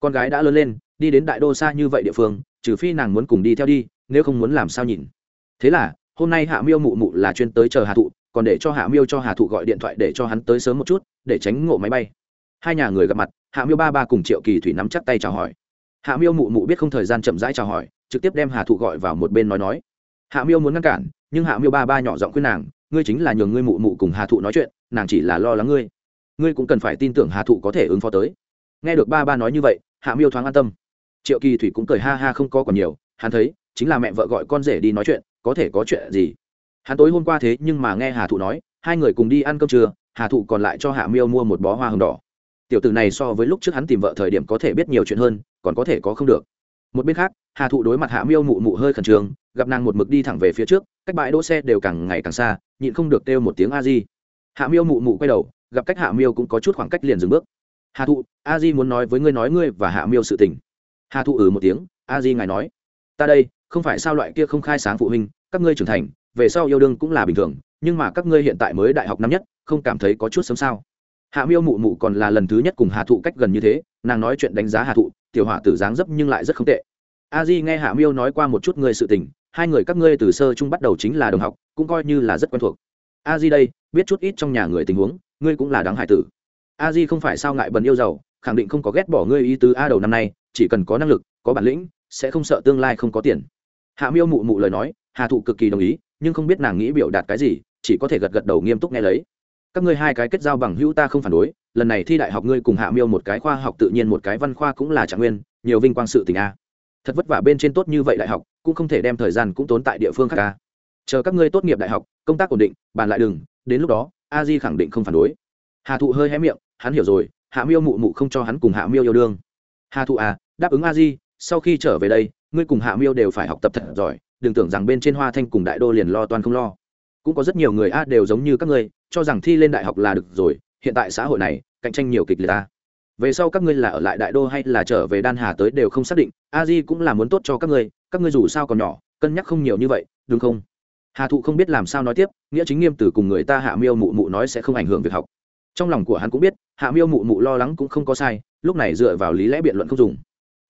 Con gái đã lớn lên, đi đến đại đô xa như vậy địa phương, trừ phi nàng muốn cùng đi theo đi, nếu không muốn làm sao nhìn. Thế là, hôm nay hạ miêu mụ mụ là chuyên tới chờ hà thụ, còn để cho hạ miêu cho hà thụ gọi điện thoại để cho hắn tới sớm một chút, để tránh ngộ máy bay. Hai nhà người gặp mặt hạ miêu ba ba cùng triệu kỳ thủy nắm chắc tay chào hỏi. Hạ miêu mụ mụ biết không thời gian chậm rãi chào hỏi, trực tiếp đem hà thụ gọi vào một bên nói nói. Hạ miêu muốn ngăn cản, nhưng hạ miêu ba ba nhỏ giọng khuyên nàng, ngươi chính là nhường ngươi mụ mụ cùng hà thụ nói chuyện, nàng chỉ là lo lắng ngươi. Ngươi cũng cần phải tin tưởng hà thụ có thể ứng phó tới. Nghe được ba ba nói như vậy, hạ miêu thoáng an tâm. Triệu kỳ thủy cũng cười ha ha không có còn nhiều, hắn thấy, chính là mẹ vợ gọi con rể đi nói chuyện, có thể có chuyện gì? Hắn tối hôm qua thế nhưng mà nghe hà thụ nói, hai người cùng đi ăn cơm trưa, hà thụ còn lại cho hạ miêu mua một bó hoa hồng đỏ tiểu tử này so với lúc trước hắn tìm vợ thời điểm có thể biết nhiều chuyện hơn, còn có thể có không được. Một bên khác, hà thụ đối mặt hạ miêu mụ mụ hơi khẩn trương, gặp nàng một mực đi thẳng về phía trước, cách bãi đỗ xe đều càng ngày càng xa, nhịn không được kêu một tiếng a di. Hạ miêu mụ mụ quay đầu, gặp cách hạ miêu cũng có chút khoảng cách liền dừng bước. Hà thụ, a di muốn nói với ngươi nói ngươi và hạ miêu sự tình. Hà thụ ừ một tiếng, a di ngài nói. Ta đây, không phải sao loại kia không khai sáng phụ huynh, các ngươi trưởng thành, về sau yêu đương cũng là bình thường, nhưng mà các ngươi hiện tại mới đại học năm nhất, không cảm thấy có chút sớm sao hạ miêu mụ mụ còn là lần thứ nhất cùng hà thụ cách gần như thế, nàng nói chuyện đánh giá hà thụ, tiểu hỏa tử dáng dấp nhưng lại rất không tệ. A di nghe hạ miêu nói qua một chút người sự tình, hai người các ngươi từ sơ chung bắt đầu chính là đồng học, cũng coi như là rất quen thuộc. A di đây, biết chút ít trong nhà người tình huống, ngươi cũng là đáng hải tử. A di không phải sao ngại bần yêu giàu, khẳng định không có ghét bỏ ngươi ý tứ a đầu năm nay, chỉ cần có năng lực, có bản lĩnh, sẽ không sợ tương lai không có tiền. Hạ miêu mụ mụ lời nói, hà thụ cực kỳ đồng ý, nhưng không biết nàng nghĩ biểu đạt cái gì, chỉ có thể gật gật đầu nghiêm túc nghe lấy các ngươi hai cái kết giao bằng hữu ta không phản đối, lần này thi đại học ngươi cùng hạ miêu một cái khoa học tự nhiên một cái văn khoa cũng là trạng nguyên, nhiều vinh quang sự tình a. Thật vất vả bên trên tốt như vậy đại học, cũng không thể đem thời gian cũng tốn tại địa phương khác a. Chờ các ngươi tốt nghiệp đại học, công tác ổn định, bàn lại đừng đến lúc đó, a di khẳng định không phản đối. Hà thụ hơi hé miệng, hắn hiểu rồi, hạ miêu mụ mụ không cho hắn cùng hạ miêu yêu đương. Hà thụ à đáp ứng a di, sau khi trở về đây, ngươi cùng hạ miêu đều phải học tập thật giỏi, đừng tưởng rằng bên trên hoa thanh cùng đại đô liền lo toan không lo. Cũng có rất nhiều người a đều giống như các ngươi cho rằng thi lên đại học là được rồi, hiện tại xã hội này, cạnh tranh nhiều kịch liệt ta. Về sau các ngươi là ở lại đại đô hay là trở về đan hà tới đều không xác định, a di cũng là muốn tốt cho các ngươi các ngươi dù sao còn nhỏ, cân nhắc không nhiều như vậy, đúng không? Hà thụ không biết làm sao nói tiếp, nghĩa chính nghiêm từ cùng người ta hạ miêu mụ mụ nói sẽ không ảnh hưởng việc học. Trong lòng của hắn cũng biết, hạ miêu mụ mụ lo lắng cũng không có sai, lúc này dựa vào lý lẽ biện luận không dùng.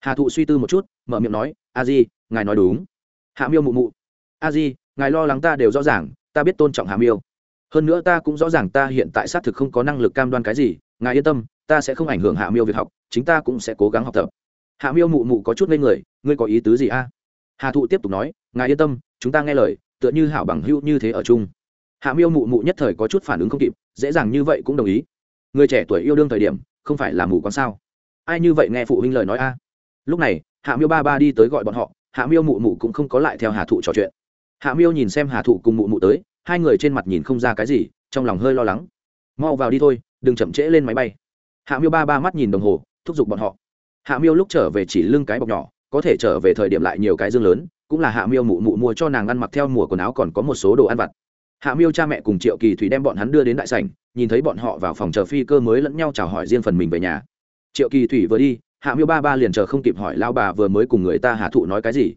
Hà thụ suy tư một chút, mở miệng nói, a di, ngài nói đúng. Hạ miêu mụ mụ. A di, ngài lo lắng ta đều rõ ràng, ta biết tôn trọng hạ miêu hơn nữa ta cũng rõ ràng ta hiện tại xác thực không có năng lực cam đoan cái gì, ngài yên tâm, ta sẽ không ảnh hưởng hạ miêu việc học, chính ta cũng sẽ cố gắng học tập. Hạ miêu mụ mụ có chút ngây người, ngươi có ý tứ gì a? À? Hà thụ tiếp tục nói, ngài yên tâm, chúng ta nghe lời, tựa như hảo bằng hữu như thế ở chung. Hạ miêu mụ mụ nhất thời có chút phản ứng không kịp, dễ dàng như vậy cũng đồng ý. Người trẻ tuổi yêu đương thời điểm, không phải là mù con sao? Ai như vậy nghe phụ huynh lời nói a? À? Lúc này, hạ miêu ba ba đi tới gọi bọn họ, hạ miêu mụ mụ cũng không có lại theo hà thụ trò chuyện. Hạ miêu nhìn xem hà thụ cùng mụ mụ tới hai người trên mặt nhìn không ra cái gì, trong lòng hơi lo lắng. Mau vào đi thôi, đừng chậm trễ lên máy bay. Hạ miêu ba ba mắt nhìn đồng hồ, thúc giục bọn họ. Hạ miêu lúc trở về chỉ lưng cái bọc nhỏ, có thể trở về thời điểm lại nhiều cái dương lớn, cũng là hạ miêu mụ mụ mua cho nàng ăn mặc theo mùa quần áo còn có một số đồ ăn vặt. Hạ miêu cha mẹ cùng triệu kỳ thủy đem bọn hắn đưa đến đại sảnh, nhìn thấy bọn họ vào phòng chờ phi cơ mới lẫn nhau chào hỏi riêng phần mình về nhà. Triệu kỳ thủy vừa đi, hạ miêu ba ba liền chờ không kịp hỏi lao bà vừa mới cùng người ta hạ thụ nói cái gì.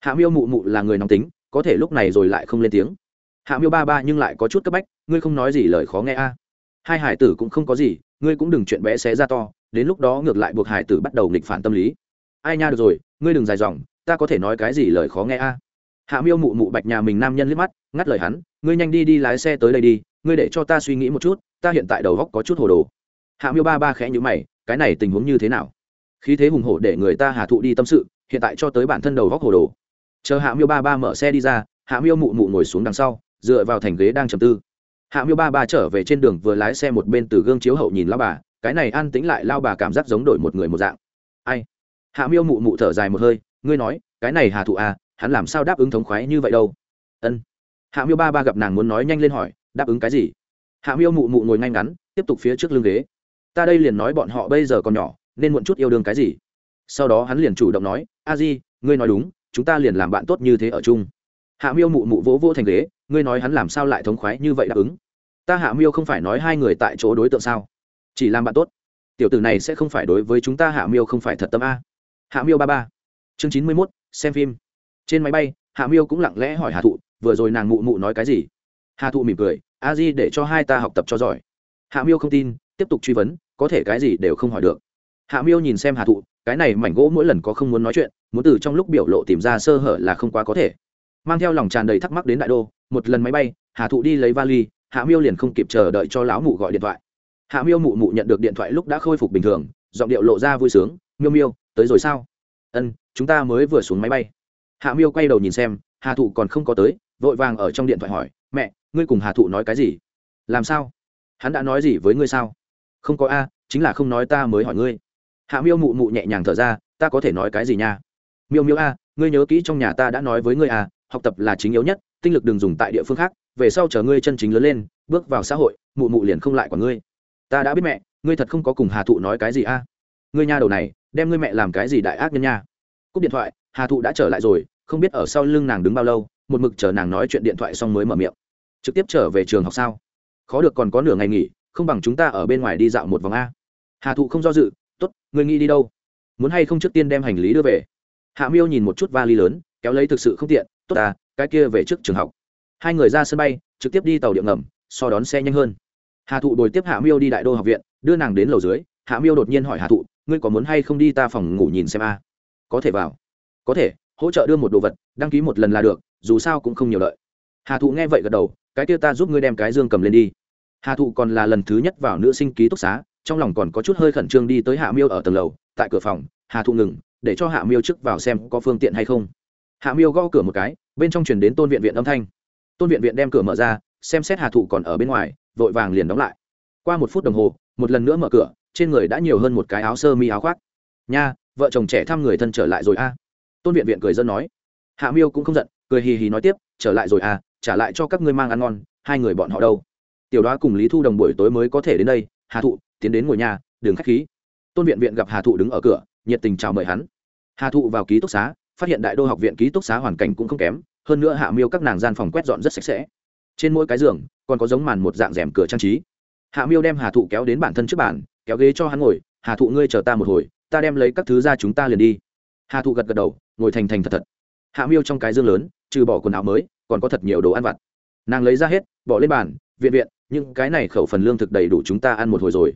Hạ miêu mụ mụ là người nóng tính, có thể lúc này rồi lại không lên tiếng hạ miêu ba ba nhưng lại có chút cấp bách, ngươi không nói gì lời khó nghe a. Hai hải tử cũng không có gì, ngươi cũng đừng chuyện bé xé ra to, đến lúc đó ngược lại buộc hải tử bắt đầu nghịch phản tâm lý. Ai nha, được rồi, ngươi đừng dài dòng, ta có thể nói cái gì lời khó nghe a? Hạ miêu mụ mụ bạch nhà mình nam nhân liếc mắt, ngắt lời hắn, ngươi nhanh đi đi lái xe tới đây đi, ngươi để cho ta suy nghĩ một chút, ta hiện tại đầu góc có chút hồ đồ. Hạ miêu ba ba khẽ nhữ mày, cái này tình huống như thế nào? Khí thế hùng hổ để người ta hà thụ đi tâm sự, hiện tại cho tới bản thân đầu góc hồ đồ. Chờ hạ miêu ba ba mở xe đi ra, hạ miêu mụ mụ ngồi xuống đằng sau dựa vào thành ghế đang trầm tư. Hạ miêu ba ba trở về trên đường vừa lái xe một bên từ gương chiếu hậu nhìn lao bà, cái này an tĩnh lại lao bà cảm giác giống đổi một người một dạng. Ai? Hạ miêu mụ mụ thở dài một hơi, ngươi nói, cái này hà thụ à hắn làm sao đáp ứng thống khoái như vậy đâu? Ân. Hạ miêu ba ba gặp nàng muốn nói nhanh lên hỏi, đáp ứng cái gì? Hạ miêu mụ mụ ngồi ngay ngắn, tiếp tục phía trước lưng ghế. Ta đây liền nói bọn họ bây giờ còn nhỏ, nên muộn chút yêu đương cái gì? Sau đó hắn liền chủ động nói, a di, ngươi nói đúng, chúng ta liền làm bạn tốt như thế ở chung. Hạ miêu mụ mụ vỗ vỗ thành ghế ngươi nói hắn làm sao lại thống khoái như vậy đáp ứng? Ta hạ miêu không phải nói hai người tại chỗ đối tượng sao? Chỉ làm bạn tốt. Tiểu tử này sẽ không phải đối với chúng ta hạ miêu không phải thật tâm a. Hạ miêu ba ba. Chương chín mươi mốt, xem phim. Trên máy bay, hạ miêu cũng lặng lẽ hỏi hà thụ, vừa rồi nàng mụ mụ nói cái gì? Hà thụ mỉm cười, a di để cho hai ta học tập cho giỏi. Hạ miêu không tin, tiếp tục truy vấn, có thể cái gì đều không hỏi được. Hạ miêu nhìn xem hà thụ, cái này mảnh gỗ mỗi lần có không muốn nói chuyện, muốn từ trong lúc biểu lộ tìm ra sơ hở là không quá có thể mang theo lòng tràn đầy thắc mắc đến đại đô, một lần máy bay, hà thụ đi lấy vali, hạ miêu liền không kịp chờ đợi cho lão mụ gọi điện thoại. Hạ miêu mụ mụ nhận được điện thoại lúc đã khôi phục bình thường, giọng điệu lộ ra vui sướng, miêu miêu, tới rồi sao? Ân, chúng ta mới vừa xuống máy bay. Hạ miêu quay đầu nhìn xem, hà thụ còn không có tới, vội vàng ở trong điện thoại hỏi, mẹ, ngươi cùng hà thụ nói cái gì? Làm sao? Hắn đã nói gì với ngươi sao? Không có a, chính là không nói ta mới hỏi ngươi. Hạ miêu mụ mụ nhẹ nhàng thở ra, ta có thể nói cái gì nha? Miêu miêu a, ngươi nhớ kỹ trong nhà ta đã nói với ngươi a học tập là chính yếu nhất, tinh lực đừng dùng tại địa phương khác, về sau chờ ngươi chân chính lớn lên, bước vào xã hội, mụ mụ liền không lại của ngươi. Ta đã biết mẹ, ngươi thật không có cùng hà thụ nói cái gì a? Ngươi nha đầu này, đem ngươi mẹ làm cái gì đại ác nhân nha. Cúp điện thoại, hà thụ đã trở lại rồi, không biết ở sau lưng nàng đứng bao lâu, một mực chờ nàng nói chuyện điện thoại xong mới mở miệng. Trực tiếp trở về trường học sao? Khó được còn có nửa ngày nghỉ, không bằng chúng ta ở bên ngoài đi dạo một vòng a. Hà thụ không do dự t ố t ngươi nghĩ đi đâu? Muốn hay không trước tiên đem hành lý đưa về? Hạ miêu nhìn một chút vali lớn, kéo lấy thực sự không tiện tốt à cái kia về trước trường học. Hai người ra sân bay, trực tiếp đi tàu điện ngầm so đón xe nhanh hơn. Hà thụ đổi tiếp hạ miêu đi đại đô học viện, đưa nàng đến lầu dưới. Hạ miêu đột nhiên hỏi hà thụ, ngươi có muốn hay không đi ta phòng ngủ nhìn xem a? Có thể vào. Có thể, hỗ trợ đưa một đồ vật, đăng ký một lần là được, dù sao cũng không nhiều lợi. Hà thụ nghe vậy gật đầu, cái kia ta giúp ngươi đem cái dương cầm lên đi. Hà thụ còn là lần thứ nhất vào nữ sinh ký túc xá, trong lòng còn có chút hơi khẩn trương đi tới hạ miêu ở tầng lầu, tại cửa phòng, hà thụ ngừng, để cho hạ miêu trước vào xem có phương tiện hay không hạ miêu gõ cửa một cái, bên trong chuyển đến tôn viện viện âm thanh. Tôn viện viện đem cửa mở ra, xem xét hà thụ còn ở bên ngoài, vội vàng liền đóng lại. Qua một phút đồng hồ, một lần nữa mở cửa, trên người đã nhiều hơn một cái áo sơ mi áo khoác. Nha, vợ chồng trẻ thăm người thân trở lại rồi a. Tôn viện viện cười dân nói. Hạ miêu cũng không giận, cười hì hì nói tiếp, trở lại rồi à trả lại cho các ngươi mang ăn ngon, hai người bọn họ đâu? Tiểu đoá cùng lý thu đồng buổi tối mới có thể đến đây, hà thụ, tiến đến ngồi nhà đường khách khí. Tôn viện viện gặp hà thụ đứng ở cửa, nhiệt tình chào mời hắn. Hà thụ vào ký túc xá phát hiện đại đô học viện ký túc xá hoàn cảnh cũng không kém, hơn nữa hạ miêu các nàng gian phòng quét dọn rất sạch sẽ. Trên mỗi cái giường, còn có giống màn một dạng rèm cửa trang trí. Hạ miêu đem hà thụ kéo đến bản thân trước bàn, kéo ghế cho hắn ngồi, hà thụ ngươi chờ ta một hồi, ta đem lấy các thứ ra chúng ta liền đi. Hà thụ gật gật đầu, ngồi thành thành thật thật. Hạ miêu trong cái dương lớn, trừ bỏ quần áo mới, còn có thật nhiều đồ ăn vặt. Nàng lấy ra hết, bỏ lên bàn, viện viện, những cái này khẩu phần lương thực đầy đủ chúng ta ăn một hồi rồi.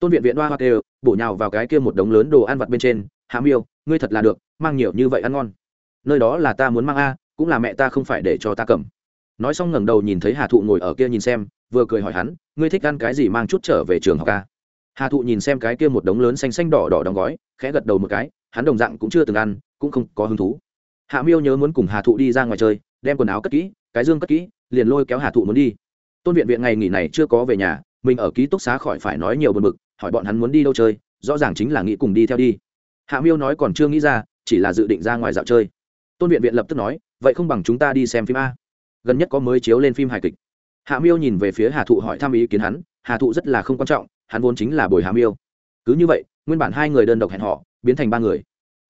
Tôn viện viện đoa hoa đều bổ nhào vào cái kia một đống lớn đồ ăn vặt bên trên hạ miêu, ngươi thật là được, mang nhiều như vậy ăn ngon. Nơi đó là ta muốn mang a, cũng là mẹ ta không phải để cho ta cầm. Nói xong ngẩng đầu nhìn thấy hà thụ ngồi ở kia nhìn xem, vừa cười hỏi hắn, ngươi thích ăn cái gì mang chút trở về trường học ca hà thụ nhìn xem cái kia một đống lớn xanh xanh đỏ đỏ đóng gói, khẽ gật đầu một cái, hắn đồng dạng cũng chưa từng ăn, cũng không có hứng thú. Hạ miêu nhớ muốn cùng hà thụ đi ra ngoài chơi, đem quần áo cất kỹ, cái dương cất kỹ, liền lôi kéo hà thụ muốn đi. Tôn viện viện ngày nghỉ này chưa có về nhà, mình ở ký túc xá khỏi phải nói nhiều bật mực hỏi bọn hắn muốn đi đâu chơi, rõ ràng chính là nghĩ cùng đi theo đi hạ miêu nói còn chưa nghĩ ra, chỉ là dự định ra ngoài dạo chơi. Tôn viện viện lập tức nói, vậy không bằng chúng ta đi xem phim a. Gần nhất có mới chiếu lên phim hài kịch. Hạ miêu nhìn về phía hà thụ hỏi thăm ý kiến hắn, hà thụ rất là không quan trọng, hắn vốn chính là bồi hà miêu. Cứ như vậy, nguyên bản hai người đơn độc hẹn họ, biến thành ba người.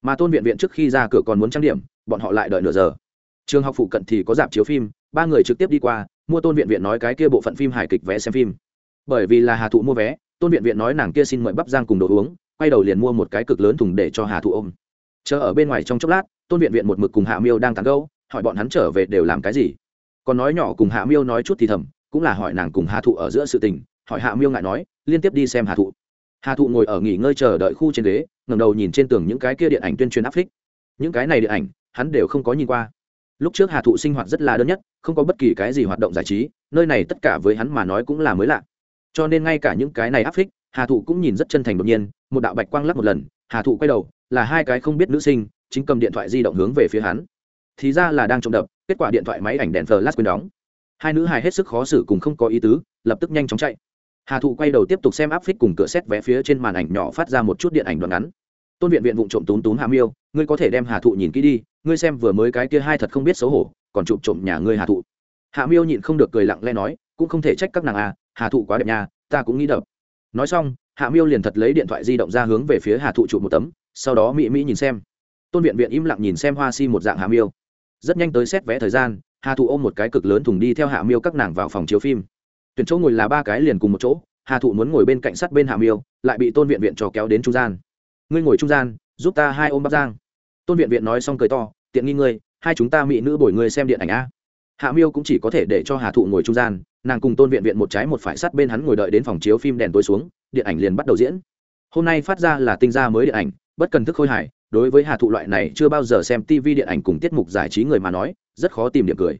Mà tôn viện viện trước khi ra cửa còn muốn trang điểm, bọn họ lại đợi nửa giờ. Trường học phụ cận thì có dạp chiếu phim, ba người trực tiếp đi qua, mua tôn viện viện nói cái kia bộ phận phim hài kịch vé xem phim. Bởi vì là hà thụ mua vé, tôn viện viện nói nàng kia xin mời bắp giang cùng đồ uống quay đầu liền mua một cái cực lớn thùng để cho hà thụ ôm. Chờ ở bên ngoài trong chốc lát, tôn viện viện một mực cùng hạ miêu đang tán gâu hỏi bọn hắn trở về đều làm cái gì. Còn nói nhỏ cùng hạ miêu nói chút thì thầm, cũng là hỏi nàng cùng hà thụ ở giữa sự tình, hỏi hạ miêu ngại nói, liên tiếp đi xem hà thụ. Hà thụ ngồi ở nghỉ ngơi chờ đợi khu trên ghế, ngẩng đầu nhìn trên tường những cái kia điện ảnh tuyên truyền áp phích. Những cái này điện ảnh, hắn đều không có nhìn qua. Lúc trước hà thụ sinh hoạt rất là đơn nhất, không có bất kỳ cái gì hoạt động giải trí, nơi này tất cả với hắn mà nói cũng là mới lạ. Cho nên ngay cả những cái này áp phích hà thụ cũng nhìn rất chân thành đột nhiên, một đạo bạch quang lắc một lần, hà thụ quay đầu, là hai cái không biết nữ sinh, chính cầm điện thoại di động hướng về phía hắn. Thì ra là đang trộm đập, kết quả điện thoại máy ảnh đèn flash quên đóng. Hai nữ hài hết sức khó xử cùng không có ý tứ, lập tức nhanh chóng chạy. Hà thụ quay đầu tiếp tục xem áp phích cùng cửa xét vé phía trên màn ảnh nhỏ phát ra một chút điện ảnh đoạn ngắn. Tôn viện viện vụ trộm tún tún hà miêu, ngươi có thể đem hà thụ nhìn kỹ đi, ngươi xem vừa mới cái kia hai thật không biết xấu hổ, còn chụp trộm nhà ngươi hà thụ. Hạ miêu nhịn không được cười lặng lẽ nói, cũng không thể trách các nàng à hà thụ quá đẹp nha, ta cũng nghĩ đập nói xong, hạ miêu liền thật lấy điện thoại di động ra hướng về phía hà thụ chụp một tấm, sau đó mỹ mỹ nhìn xem. Tôn viện viện im lặng nhìn xem hoa si một dạng hạ miêu. Rất nhanh tới xét vé thời gian, hà thụ ôm một cái cực lớn thùng đi theo hạ miêu các nàng vào phòng chiếu phim. Tuyển chỗ ngồi là ba cái liền cùng một chỗ, hà thụ muốn ngồi bên cạnh sát bên hạ miêu, lại bị tôn viện viện trò kéo đến trung gian. Ngươi ngồi trung gian, giúp ta hai ôm bắp giang. Tôn viện viện nói xong cười to, tiện nghi ngươi, hai chúng ta mỹ nữ bồi ngươi xem điện ảnh a hạ miêu cũng chỉ có thể để cho hà thụ ngồi trung gian, nàng cùng tôn viện viện một trái một phải sát bên hắn ngồi đợi đến phòng chiếu phim đèn tối xuống, điện ảnh liền bắt đầu diễn. Hôm nay phát ra là tinh gia mới điện ảnh, bất cần thức khôi hài, đối với hà thụ loại này chưa bao giờ xem tv điện ảnh cùng tiết mục giải trí người mà nói, rất khó tìm điểm cười.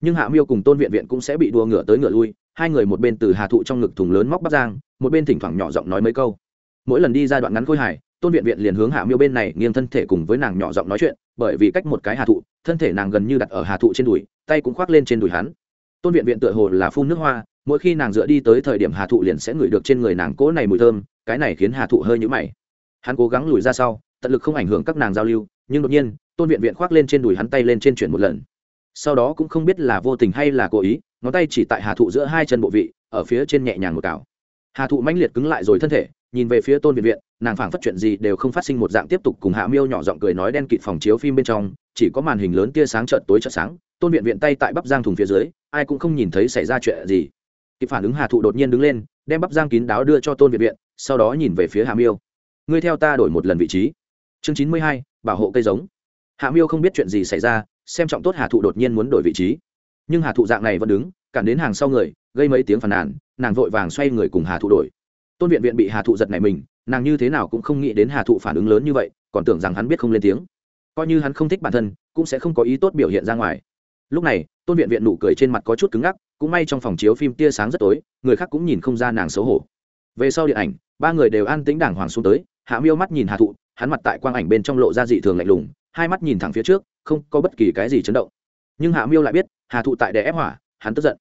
Nhưng hạ miêu cùng tôn viện viện cũng sẽ bị đua ngựa tới ngựa lui, hai người một bên từ hà thụ trong ngực thùng lớn móc bắc giang một bên thỉnh thoảng nhỏ giọng nói mấy câu. Mỗi lần đi ra đoạn ngắn khôi hài, tôn viện viện liền hướng hạ miêu bên này nghiêng thân thể cùng với nàng nhỏ giọng nói chuyện, bởi vì cách một cái hà thụ, thân thể nàng gần như đặt ở hà thụ trên đùi tay cũng khoác lên trên đùi hắn. Tôn viện viện tựa hồ là phun nước hoa, mỗi khi nàng dựa đi tới thời điểm hà thụ liền sẽ ngửi được trên người nàng cỗ này mùi thơm, cái này khiến hà thụ hơi nhũ mày. Hắn cố gắng lùi ra sau, tận lực không ảnh hưởng các nàng giao lưu, nhưng đột nhiên, tôn viện viện khoác lên trên đùi hắn tay lên trên chuyển một lần. Sau đó cũng không biết là vô tình hay là cố ý, ngón tay chỉ tại hà thụ giữa hai chân bộ vị, ở phía trên nhẹ nhàng một cào. Hà thụ mãnh liệt cứng lại rồi thân thể, nhìn về phía tôn viện viện, nàng phảng phất chuyện gì đều không phát sinh một dạng tiếp tục cùng hạ miêu nhỏ giọng cười nói đen kịt phòng chiếu phim bên trong, chỉ có màn hình lớn tia sáng trợt tối trợt sáng tôn viện viện tay tại bắp giang thùng phía dưới, ai cũng không nhìn thấy xảy ra chuyện gì. Kịp phản ứng hà thụ đột nhiên đứng lên, đem bắp giang kín đáo đưa cho tôn viện viện, sau đó nhìn về phía hạ miêu. Ngươi theo ta đổi một lần vị trí. Chương chín mươi hai, bảo hộ cây giống. Hạ miêu không biết chuyện gì xảy ra, xem trọng tốt hà thụ đột nhiên muốn đổi vị trí. Nhưng hà thụ dạng này vẫn đứng, cản đến hàng sau người, gây mấy tiếng phàn nàn, nàng vội vàng xoay người cùng hà thụ đổi. Tôn viện viện bị hà thụ giật này mình, nàng như thế nào cũng không nghĩ đến hà thụ phản ứng lớn như vậy, còn tưởng rằng hắn biết không lên tiếng. Coi như hắn không thích bản thân, cũng sẽ không có ý tốt biểu hiện ra ngoài lúc này, tôn viện viện nụ cười trên mặt có chút cứng ngắc, cũng may trong phòng chiếu phim tia sáng rất tối, người khác cũng nhìn không ra nàng xấu hổ. Về sau điện ảnh, ba người đều an tĩnh đàng hoàng xuống tới, hạ miêu mắt nhìn hà thụ, hắn mặt tại quang ảnh bên trong lộ ra dị thường lạnh lùng, hai mắt nhìn thẳng phía trước, không có bất kỳ cái gì chấn động. Nhưng hạ miêu lại biết hà thụ tại đè ép hỏa, hắn tức giận.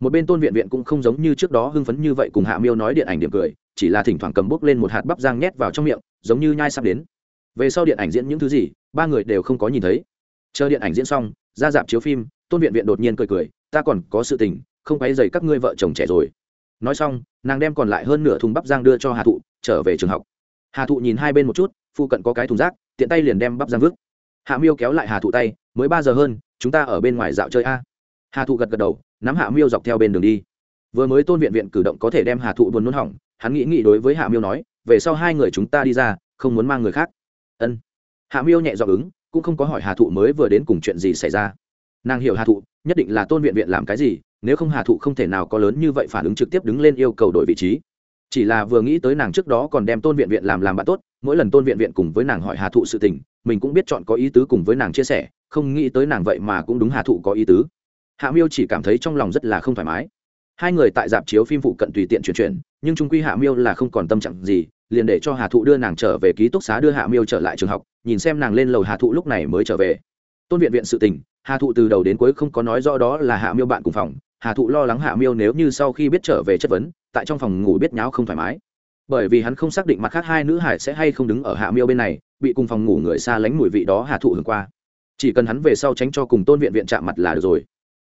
Một bên tôn viện viện cũng không giống như trước đó hưng phấn như vậy cùng hạ miêu nói điện ảnh điểm cười, chỉ là thỉnh thoảng cầm bốc lên một hạt bắp giang nhét vào trong miệng, giống như nhai sắp đến. Về sau điện ảnh diễn những thứ gì, ba người đều không có nhìn thấy. Chờ điện ảnh diễn xong, ra dạp chiếu phim tôn viện viện đột nhiên cười cười, ta còn có sự tình, không quay dày các ngươi vợ chồng trẻ rồi. Nói xong, nàng đem còn lại hơn nửa thùng bắp giang đưa cho hà thụ, trở về trường học. Hà thụ nhìn hai bên một chút phụ cận có cái thùng rác, tiện tay liền đem bắp giang vứt. Hạ miêu kéo lại hà thụ tay, mới ba giờ hơn, chúng ta ở bên ngoài dạo chơi a. Hà thụ gật gật đầu, nắm hạ miêu dọc theo bên đường đi. Vừa mới tôn viện viện cử động có thể đem hà thụ buồn nôn hỏng, hắn nghĩ nghĩ đối với hạ miêu nói, về sau hai người chúng ta đi ra, không muốn mang người khác. Ân. Hạ miêu nhẹ dọc ứng, cũng không có hỏi hà thụ mới vừa đến cùng chuyện gì xảy ra nàng hiểu hà thụ, nhất định là tôn viện viện làm cái gì, nếu không hà thụ không thể nào có lớn như vậy phản ứng trực tiếp đứng lên yêu cầu đổi vị trí. Chỉ là vừa nghĩ tới nàng trước đó còn đem tôn viện viện làm làm bạn tốt, mỗi lần tôn viện viện cùng với nàng hỏi hà thụ sự tình, mình cũng biết chọn có ý tứ cùng với nàng chia sẻ, không nghĩ tới nàng vậy mà cũng đúng hà thụ có ý tứ. Hạ miêu chỉ cảm thấy trong lòng rất là không thoải mái. Hai người tại dạp chiếu phim phụ cận tùy tiện chuyển chuyển, nhưng trung quy hạ miêu là không còn tâm trạng gì, liền để cho hà thụ đưa nàng trở về ký túc xá đưa hạ miêu trở lại trường học, nhìn xem nàng lên lầu hà thụ lúc này mới trở về. Tôn viện viện sự tình hà thụ từ đầu đến cuối không có nói rõ đó là hạ miêu bạn cùng phòng. Hà thụ lo lắng hạ miêu nếu như sau khi biết trở về chất vấn, tại trong phòng ngủ biết nháo không thoải mái. Bởi vì hắn không xác định mặt khác hai nữ hải sẽ hay không đứng ở hạ miêu bên này, bị cùng phòng ngủ người xa lánh mùi vị đó hà thụ hưởng qua. Chỉ cần hắn về sau tránh cho cùng tôn viện viện chạm mặt là được rồi.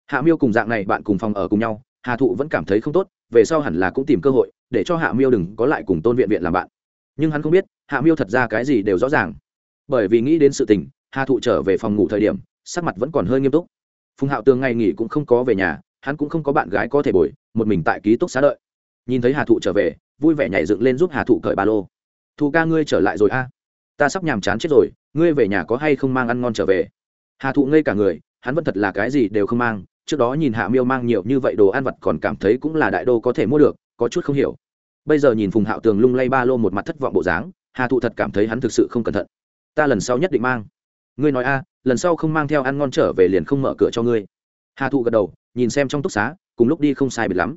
Hạ miêu cùng dạng này bạn cùng phòng ở cùng nhau, hà thụ vẫn cảm thấy không tốt, về sau hẳn là cũng tìm cơ hội, để cho hạ miêu đừng có lại cùng tôn viện viện làm bạn. Nhưng hắn không biết, hạ miêu thật ra cái gì đều rõ ràng. Bởi vì nghĩ đến sự tình, hà thụ trở về phòng ngủ thời điểm sắc mặt vẫn còn hơi nghiêm túc. Phùng hạo tường ngày nghỉ cũng không có về nhà, hắn cũng không có bạn gái có thể bồi, một mình tại ký túc xá đợi. Nhìn thấy hà thụ trở về, vui vẻ nhảy dựng lên giúp hà thụ cởi ba lô. Thụ ca ngươi trở lại rồi a? Ta sắp nhàm chán chết rồi, ngươi về nhà có hay không mang ăn ngon trở về? Hà thụ ngây cả người, hắn vẫn thật là cái gì đều không mang, trước đó nhìn hạ miêu mang nhiều như vậy đồ ăn vặt còn cảm thấy cũng là đại đô có thể mua được, có chút không hiểu. Bây giờ nhìn phùng hạo tường lung lay ba lô một mặt thất vọng bộ dáng, hà thụ thật cảm thấy hắn thực sự không cẩn thận. Ta lần sau nhất định mang. Ngươi nói a lần sau không mang theo ăn ngon trở về liền không mở cửa cho ngươi. Hà thụ gật đầu, nhìn xem trong túc xá, cùng lúc đi không sai biệt lắm.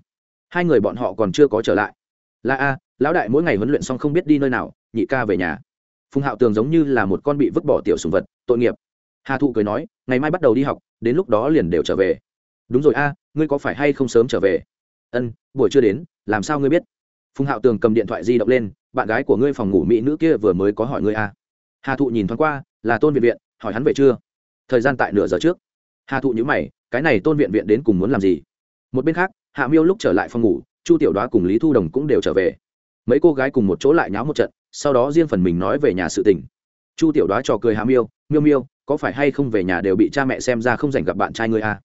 Hai người bọn họ còn chưa có trở lại. Là a, lão đại mỗi ngày huấn luyện xong không biết đi nơi nào, nhị ca về nhà. Phùng hạo tường giống như là một con bị vứt bỏ tiểu sùng vật, tội nghiệp. Hà thụ cười nói, ngày mai bắt đầu đi học, đến lúc đó liền đều trở về. Đúng rồi a, ngươi có phải hay không sớm trở về? Ân, buổi chưa đến, làm sao ngươi biết? Phùng hạo tường cầm điện thoại di động lên, bạn gái của ngươi phòng ngủ mỹ nữ kia vừa mới có hỏi ngươi a. Hà thụ nhìn thoáng qua, là tôn viện viện hỏi hắn về chưa? Thời gian tại nửa giờ trước. Hà thụ nhữ mày, cái này tôn viện viện đến cùng muốn làm gì? Một bên khác, hạ miêu lúc trở lại phòng ngủ, chu tiểu đoá cùng lý thu đồng cũng đều trở về. Mấy cô gái cùng một chỗ lại nháo một trận, sau đó riêng phần mình nói về nhà sự tình. Chu tiểu đoá trò cười hạ miêu miêu miêu, có phải hay không về nhà đều bị cha mẹ xem ra không dành gặp bạn trai ngươi à?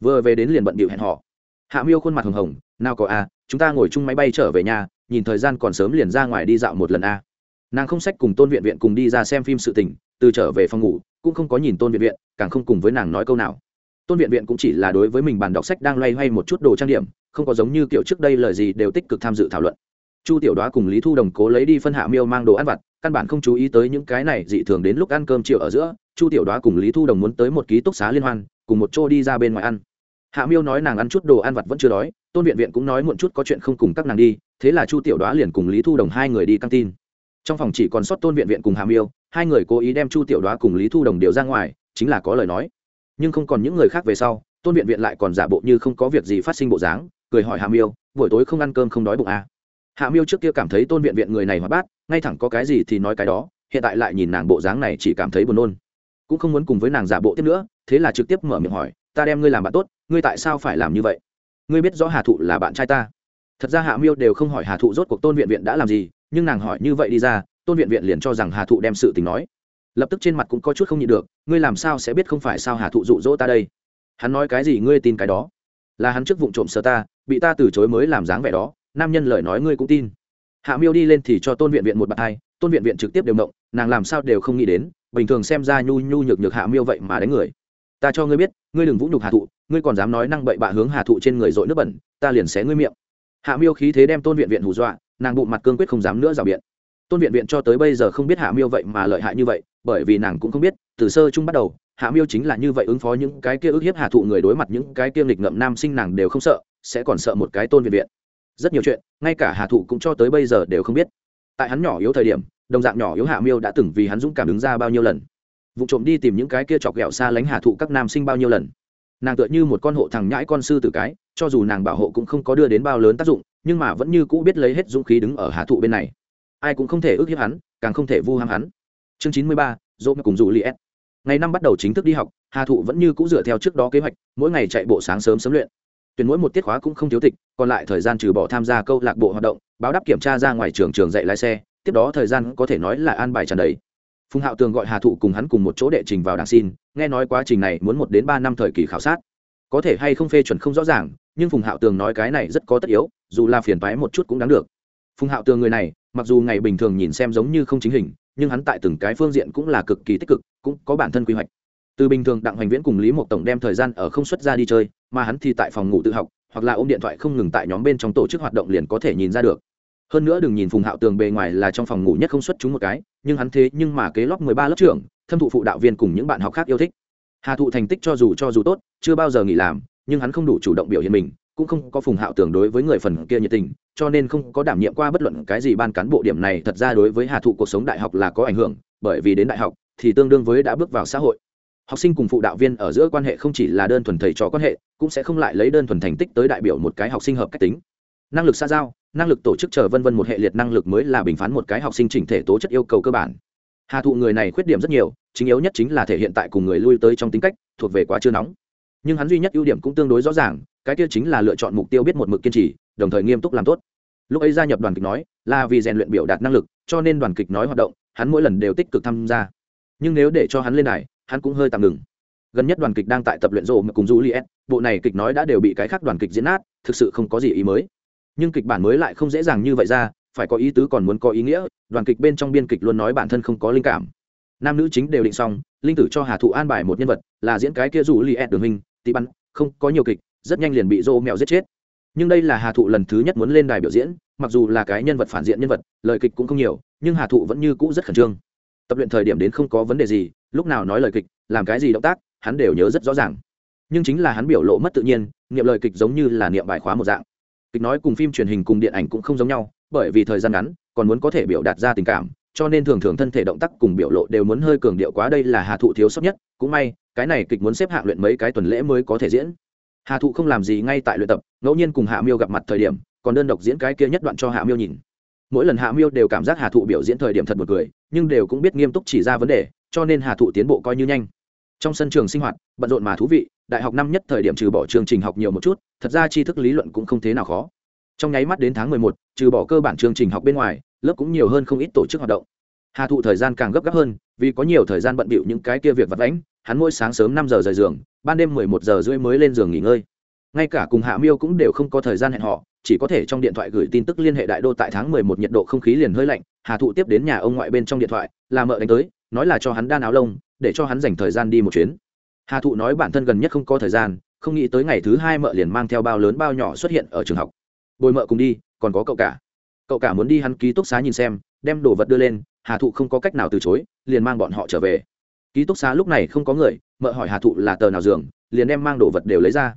vừa về đến liền bận điệu hẹn họ hạ miêu khuôn mặt hồng hồng, nào có à chúng ta ngồi chung máy bay trở về nhà, nhìn thời gian còn sớm liền ra ngoài đi dạo một lần à. nàng không sách cùng tôn viện viện cùng đi ra xem phim sự tình, từ trở về phòng ngủ cũng không có nhìn tôn viện viện, càng không cùng với nàng nói câu nào. Tôn viện viện cũng chỉ là đối với mình bàn đọc sách đang loay hoay một chút đồ trang điểm, không có giống như kiểu trước đây lời gì đều tích cực tham dự thảo luận. Chu tiểu đoá cùng lý thu đồng cố lấy đi phân hạ miêu mang đồ ăn vặt, căn bản không chú ý tới những cái này dị thường đến lúc ăn cơm chiều ở giữa, chu tiểu đoá cùng lý thu đồng muốn tới một ký túc xá liên hoan, cùng một chỗ đi ra bên ngoài ăn. Hạ miêu nói nàng ăn chút đồ ăn vặt vẫn chưa đói, tôn viện viện cũng nói muộn chút có chuyện không cùng các nàng đi, thế là chu tiểu đoá liền cùng lý thu đồng hai người đi căng tin trong phòng chỉ còn sót tôn viện viện cùng hàm miêu, hai người cố ý đem chu tiểu đoá cùng lý thu đồng điều ra ngoài, chính là có lời nói. Nhưng không còn những người khác về sau, tôn viện viện lại còn giả bộ như không có việc gì phát sinh bộ dáng, cười hỏi hàm miêu, buổi tối không ăn cơm không đói bụng à. hạ miêu trước kia cảm thấy tôn viện viện người này hoạt bát, ngay thẳng có cái gì thì nói cái đó, hiện tại lại nhìn nàng bộ dáng này chỉ cảm thấy buồn nôn. Cũng không muốn cùng với nàng giả bộ tiếp nữa, thế là trực tiếp mở miệng hỏi, ta đem ngươi làm bạn tốt, ngươi tại sao phải làm như vậy? Ngươi biết rõ hà thụ là bạn trai ta. Thật ra hạ miêu đều không hỏi hà thụ rốt cuộc tôn viện viện đã làm gì nhưng nàng hỏi như vậy đi ra, tôn viện viện liền cho rằng hà thụ đem sự tình nói. Lập tức trên mặt cũng có chút không nhịn được, ngươi làm sao sẽ biết không phải sao hà thụ dụ dỗ ta đây? Hắn nói cái gì ngươi tin cái đó? Là hắn trước vụ trộm sơ ta, bị ta từ chối mới làm dáng vẻ đó, nam nhân lời nói ngươi cũng tin. Hạ miêu đi lên thì cho tôn viện viện một bạt hai, tôn viện viện trực tiếp đều động, nàng làm sao đều không nghĩ đến, bình thường xem ra nhu nhu nhược nhược hạ miêu vậy mà đánh người. Ta cho ngươi biết, ngươi đừng vũ nhục hà thụ, ngươi còn dám nói năng bậy bạ hướng hà thụ trên người dội nước bẩn, ta liền xé ngươi miệng. Hạ miêu khí thế đem tôn viện viện hù dọa nàng bụng mặt cương quyết không dám nữa rào biện. Tôn viện viện cho tới bây giờ không biết hạ miêu vậy mà lợi hại như vậy, bởi vì nàng cũng không biết, từ sơ chung bắt đầu, hạ miêu chính là như vậy ứng phó những cái kia ức hiếp hạ thụ người đối mặt những cái kia nghịch ngậm nam sinh nàng đều không sợ, sẽ còn sợ một cái tôn viện viện. Rất nhiều chuyện, ngay cả hạ thụ cũng cho tới bây giờ đều không biết. Tại hắn nhỏ yếu thời điểm, đồng dạng nhỏ yếu hạ miêu đã từng vì hắn dũng cảm đứng ra bao nhiêu lần. Vụ trộm đi tìm những cái kia chọc ghẹo xa lánh hạ thụ các nam sinh bao nhiêu lần nàng tựa như một con hộ thằng nhãi con sư tử cái, cho dù nàng bảo hộ cũng không có đưa đến bao lớn tác dụng, nhưng mà vẫn như cũ biết lấy hết dũng khí đứng ở hạ thụ bên này. Ai cũng không thể ước hiếp hắn, càng không thể vu ham hắn. Chương chín mươi ba, dỗ cùng dù li s ngày năm bắt đầu chính thức đi học, hà thụ vẫn như cũ dựa theo trước đó kế hoạch, mỗi ngày chạy bộ sáng sớm sớm luyện. Tuyển mỗi một tiết khóa cũng không thiếu tịch, còn lại thời gian trừ bỏ tham gia câu lạc bộ hoạt động, báo đáp kiểm tra ra ngoài trường trường dạy lái xe, tiếp đó thời gian có thể nói là an bài tràn đầy phùng hạo tường gọi hà thụ cùng hắn cùng một chỗ đệ trình vào đảng xin, nghe nói quá trình này muốn một đến ba năm thời kỳ khảo sát. Có thể hay không phê chuẩn không rõ ràng, nhưng phùng hạo tường nói cái này rất có tất yếu, dù là phiền toái một chút cũng đáng được. Phùng hạo tường người này, mặc dù ngày bình thường nhìn xem giống như không chính hình, nhưng hắn tại từng cái phương diện cũng là cực kỳ tích cực, cũng có bản thân quy hoạch. Từ bình thường đặng hoành viễn cùng lý mộc tổng đem thời gian ở không xuất ra đi chơi, mà hắn thì tại phòng ngủ tự học, hoặc là ôm điện thoại không ngừng tại nhóm bên trong tổ chức hoạt động liền có thể nhìn ra được hơn nữa đừng nhìn phùng hạo tường bề ngoài là trong phòng ngủ nhất không xuất chúng một cái, nhưng hắn thế nhưng mà kế lóc mười ba lớp trưởng, thâm thụ phụ đạo viên cùng những bạn học khác yêu thích. Hà thụ thành tích cho dù cho dù tốt, chưa bao giờ nghỉ làm, nhưng hắn không đủ chủ động biểu hiện mình, cũng không có phùng hạo tường đối với người phần kia nhiệt tình, cho nên không có đảm nhiệm qua bất luận cái gì ban cán bộ điểm này, thật ra đối với hà thụ cuộc sống đại học là có ảnh hưởng, bởi vì đến đại học thì tương đương với đã bước vào xã hội. Học sinh cùng phụ đạo viên ở giữa quan hệ không chỉ là đơn thuần thầy trò quan hệ, cũng sẽ không lại lấy đơn thuần thành tích tới đại biểu một cái học sinh hợp cách tính năng lực xa giao, năng lực tổ chức chờ vân vân một hệ liệt năng lực mới là bình phán một cái học sinh chỉnh thể tố chất yêu cầu cơ bản. Hà thụ người này khuyết điểm rất nhiều, chính yếu nhất chính là thể hiện tại cùng người lui tới trong tính cách, thuộc về quá chưa nóng. Nhưng hắn duy nhất ưu điểm cũng tương đối rõ ràng, cái kia chính là lựa chọn mục tiêu biết một mực kiên trì, đồng thời nghiêm túc làm tốt. Lúc ấy gia nhập đoàn kịch nói, là vì rèn luyện biểu đạt năng lực, cho nên đoàn kịch nói hoạt động, hắn mỗi lần đều tích cực tham gia. Nhưng nếu để cho hắn lên này hắn cũng hơi tạm ngừng. Gần nhất đoàn kịch đang tại tập luyện rộ mà cùng juliet, bộ này kịch nói đã đều bị cái khác đoàn kịch diễn nát, thực sự không có gì ý mới nhưng kịch bản mới lại không dễ dàng như vậy ra, phải có ý tứ còn muốn có ý nghĩa, đoàn kịch bên trong biên kịch luôn nói bản thân không có linh cảm. Nam nữ chính đều định xong, linh tử cho hà thụ an bài một nhân vật, là diễn cái kia rủ li ed đường hình, tí bắn, không, có nhiều kịch, rất nhanh liền bị rô mèo giết chết. Nhưng đây là hà thụ lần thứ nhất muốn lên đài biểu diễn, mặc dù là cái nhân vật phản diện nhân vật, lời kịch cũng không nhiều, nhưng hà thụ vẫn như cũ rất khẩn trương. Tập luyện thời điểm đến không có vấn đề gì, lúc nào nói lời kịch, làm cái gì động tác, hắn đều nhớ rất rõ ràng. Nhưng chính là hắn biểu lộ mất tự nhiên, niệm lời kịch giống như là niệm bài khóa một dạng kịch nói cùng phim truyền hình cùng điện ảnh cũng không giống nhau, bởi vì thời gian ngắn, còn muốn có thể biểu đạt ra tình cảm, cho nên thường thường thân thể động tác cùng biểu lộ đều muốn hơi cường điệu quá đây là hà thụ thiếu sót nhất, cũng may, cái này kịch muốn xếp hạng luyện mấy cái tuần lễ mới có thể diễn. Hà thụ không làm gì ngay tại luyện tập, ngẫu nhiên cùng hạ miêu gặp mặt thời điểm, còn đơn độc diễn cái kia nhất đoạn cho hạ miêu nhìn. Mỗi lần hạ miêu đều cảm giác hà thụ biểu diễn thời điểm thật một cười, nhưng đều cũng biết nghiêm túc chỉ ra vấn đề, cho nên hà thụ tiến bộ coi như nhanh. Trong sân trường sinh hoạt, bận rộn mà thú vị đại học năm nhất thời điểm trừ bỏ chương trình học nhiều một chút, thật ra tri thức lý luận cũng không thế nào khó. Trong nháy mắt đến tháng mười một, trừ bỏ cơ bản chương trình học bên ngoài, lớp cũng nhiều hơn không ít tổ chức hoạt động. Hà thụ thời gian càng gấp gáp hơn, vì có nhiều thời gian bận bịu những cái kia việc vặt vãnh, hắn mỗi sáng sớm năm giờ rời giường, ban đêm mười một giờ rưỡi mới lên giường nghỉ ngơi. Ngay cả cùng hạ miêu cũng đều không có thời gian hẹn họ chỉ có thể trong điện thoại gửi tin tức liên hệ đại đô tại tháng mười một nhiệt độ không khí liền hơi lạnh, hà thụ tiếp đến nhà ông ngoại bên trong điện thoại, là mợ đánh tới, nói là cho hắn đan áo lông, để cho hắn dành thời gian đi một chuyến hà thụ nói bản thân gần nhất không có thời gian, không nghĩ tới ngày thứ hai mợ liền mang theo bao lớn bao nhỏ xuất hiện ở trường học. Bồi mợ cùng đi, còn có cậu cả. Cậu cả muốn đi hắn ký túc xá nhìn xem, đem đồ vật đưa lên, hà thụ không có cách nào từ chối, liền mang bọn họ trở về. Ký túc xá lúc này không có người, mợ hỏi hà thụ là tờ nào giường, liền đem mang đồ vật đều lấy ra.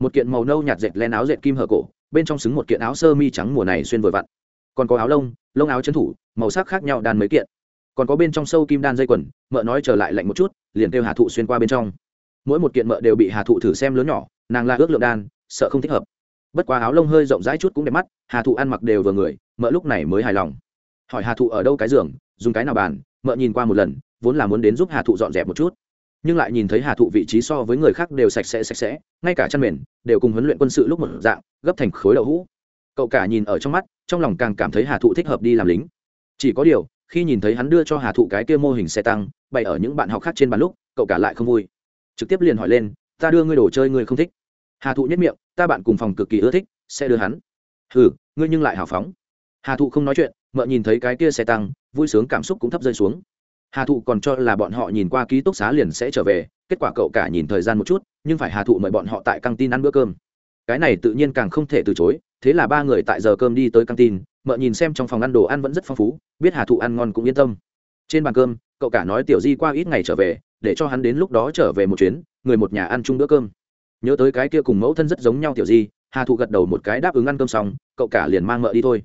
Một kiện màu nâu nhạt dệt len áo dệt kim hở cổ, bên trong xứng một kiện áo sơ mi trắng mùa này xuyên vừa vặn. Còn có áo lông lông áo chiến thủ, màu sắc khác nhau đan mấy kiện. Còn có bên trong sâu kim đan dây quần, mợ nói trở lại lạnh một chút, liền kêu hà thụ xuyên qua bên trong mỗi một kiện mợ đều bị hà thụ thử xem lớn nhỏ, nàng là ước lượng đan, sợ không thích hợp. Bất quá áo lông hơi rộng rãi chút cũng đẹp mắt, hà thụ ăn mặc đều vừa người, mợ lúc này mới hài lòng. Hỏi hà thụ ở đâu cái giường, dùng cái nào bàn, mợ nhìn qua một lần, vốn là muốn đến giúp hà thụ dọn dẹp một chút. Nhưng lại nhìn thấy hà thụ vị trí so với người khác đều sạch sẽ sạch sẽ, ngay cả chăn mền đều cùng huấn luyện quân sự lúc một dạng, gấp thành khối đậu hũ. Cậu cả nhìn ở trong mắt, trong lòng càng cảm thấy hà thụ thích hợp đi làm lính. Chỉ có điều, khi nhìn thấy hắn đưa cho hà thụ cái kia mô hình xe tăng, bày ở những bạn học khác trên bàn lúc, cậu cả lại không vui trực tiếp liền hỏi lên, ta đưa ngươi đồ chơi ngươi không thích. Hà thụ nhất miệng, ta bạn cùng phòng cực kỳ ưa thích, sẽ đưa hắn. Ừ ngươi nhưng lại hào phóng. Hà thụ không nói chuyện, mợ nhìn thấy cái kia xe tăng, vui sướng cảm xúc cũng thấp rơi xuống. Hà thụ còn cho là bọn họ nhìn qua ký túc xá liền sẽ trở về, kết quả cậu cả nhìn thời gian một chút, nhưng phải hà thụ mời bọn họ tại căng tin ăn bữa cơm. Cái này tự nhiên càng không thể từ chối, thế là ba người tại giờ cơm đi tới căng tin, mợ nhìn xem trong phòng ăn đồ ăn vẫn rất phong phú, biết hà thụ ăn ngon cũng yên tâm. Trên bàn cơm, cậu cả nói tiểu di qua ít ngày trở về để cho hắn đến lúc đó trở về một chuyến, người một nhà ăn chung bữa cơm. Nhớ tới cái kia cùng mẫu thân rất giống nhau tiểu di, hà thụ gật đầu một cái đáp ứng ăn cơm xong, cậu cả liền mang mợ đi thôi.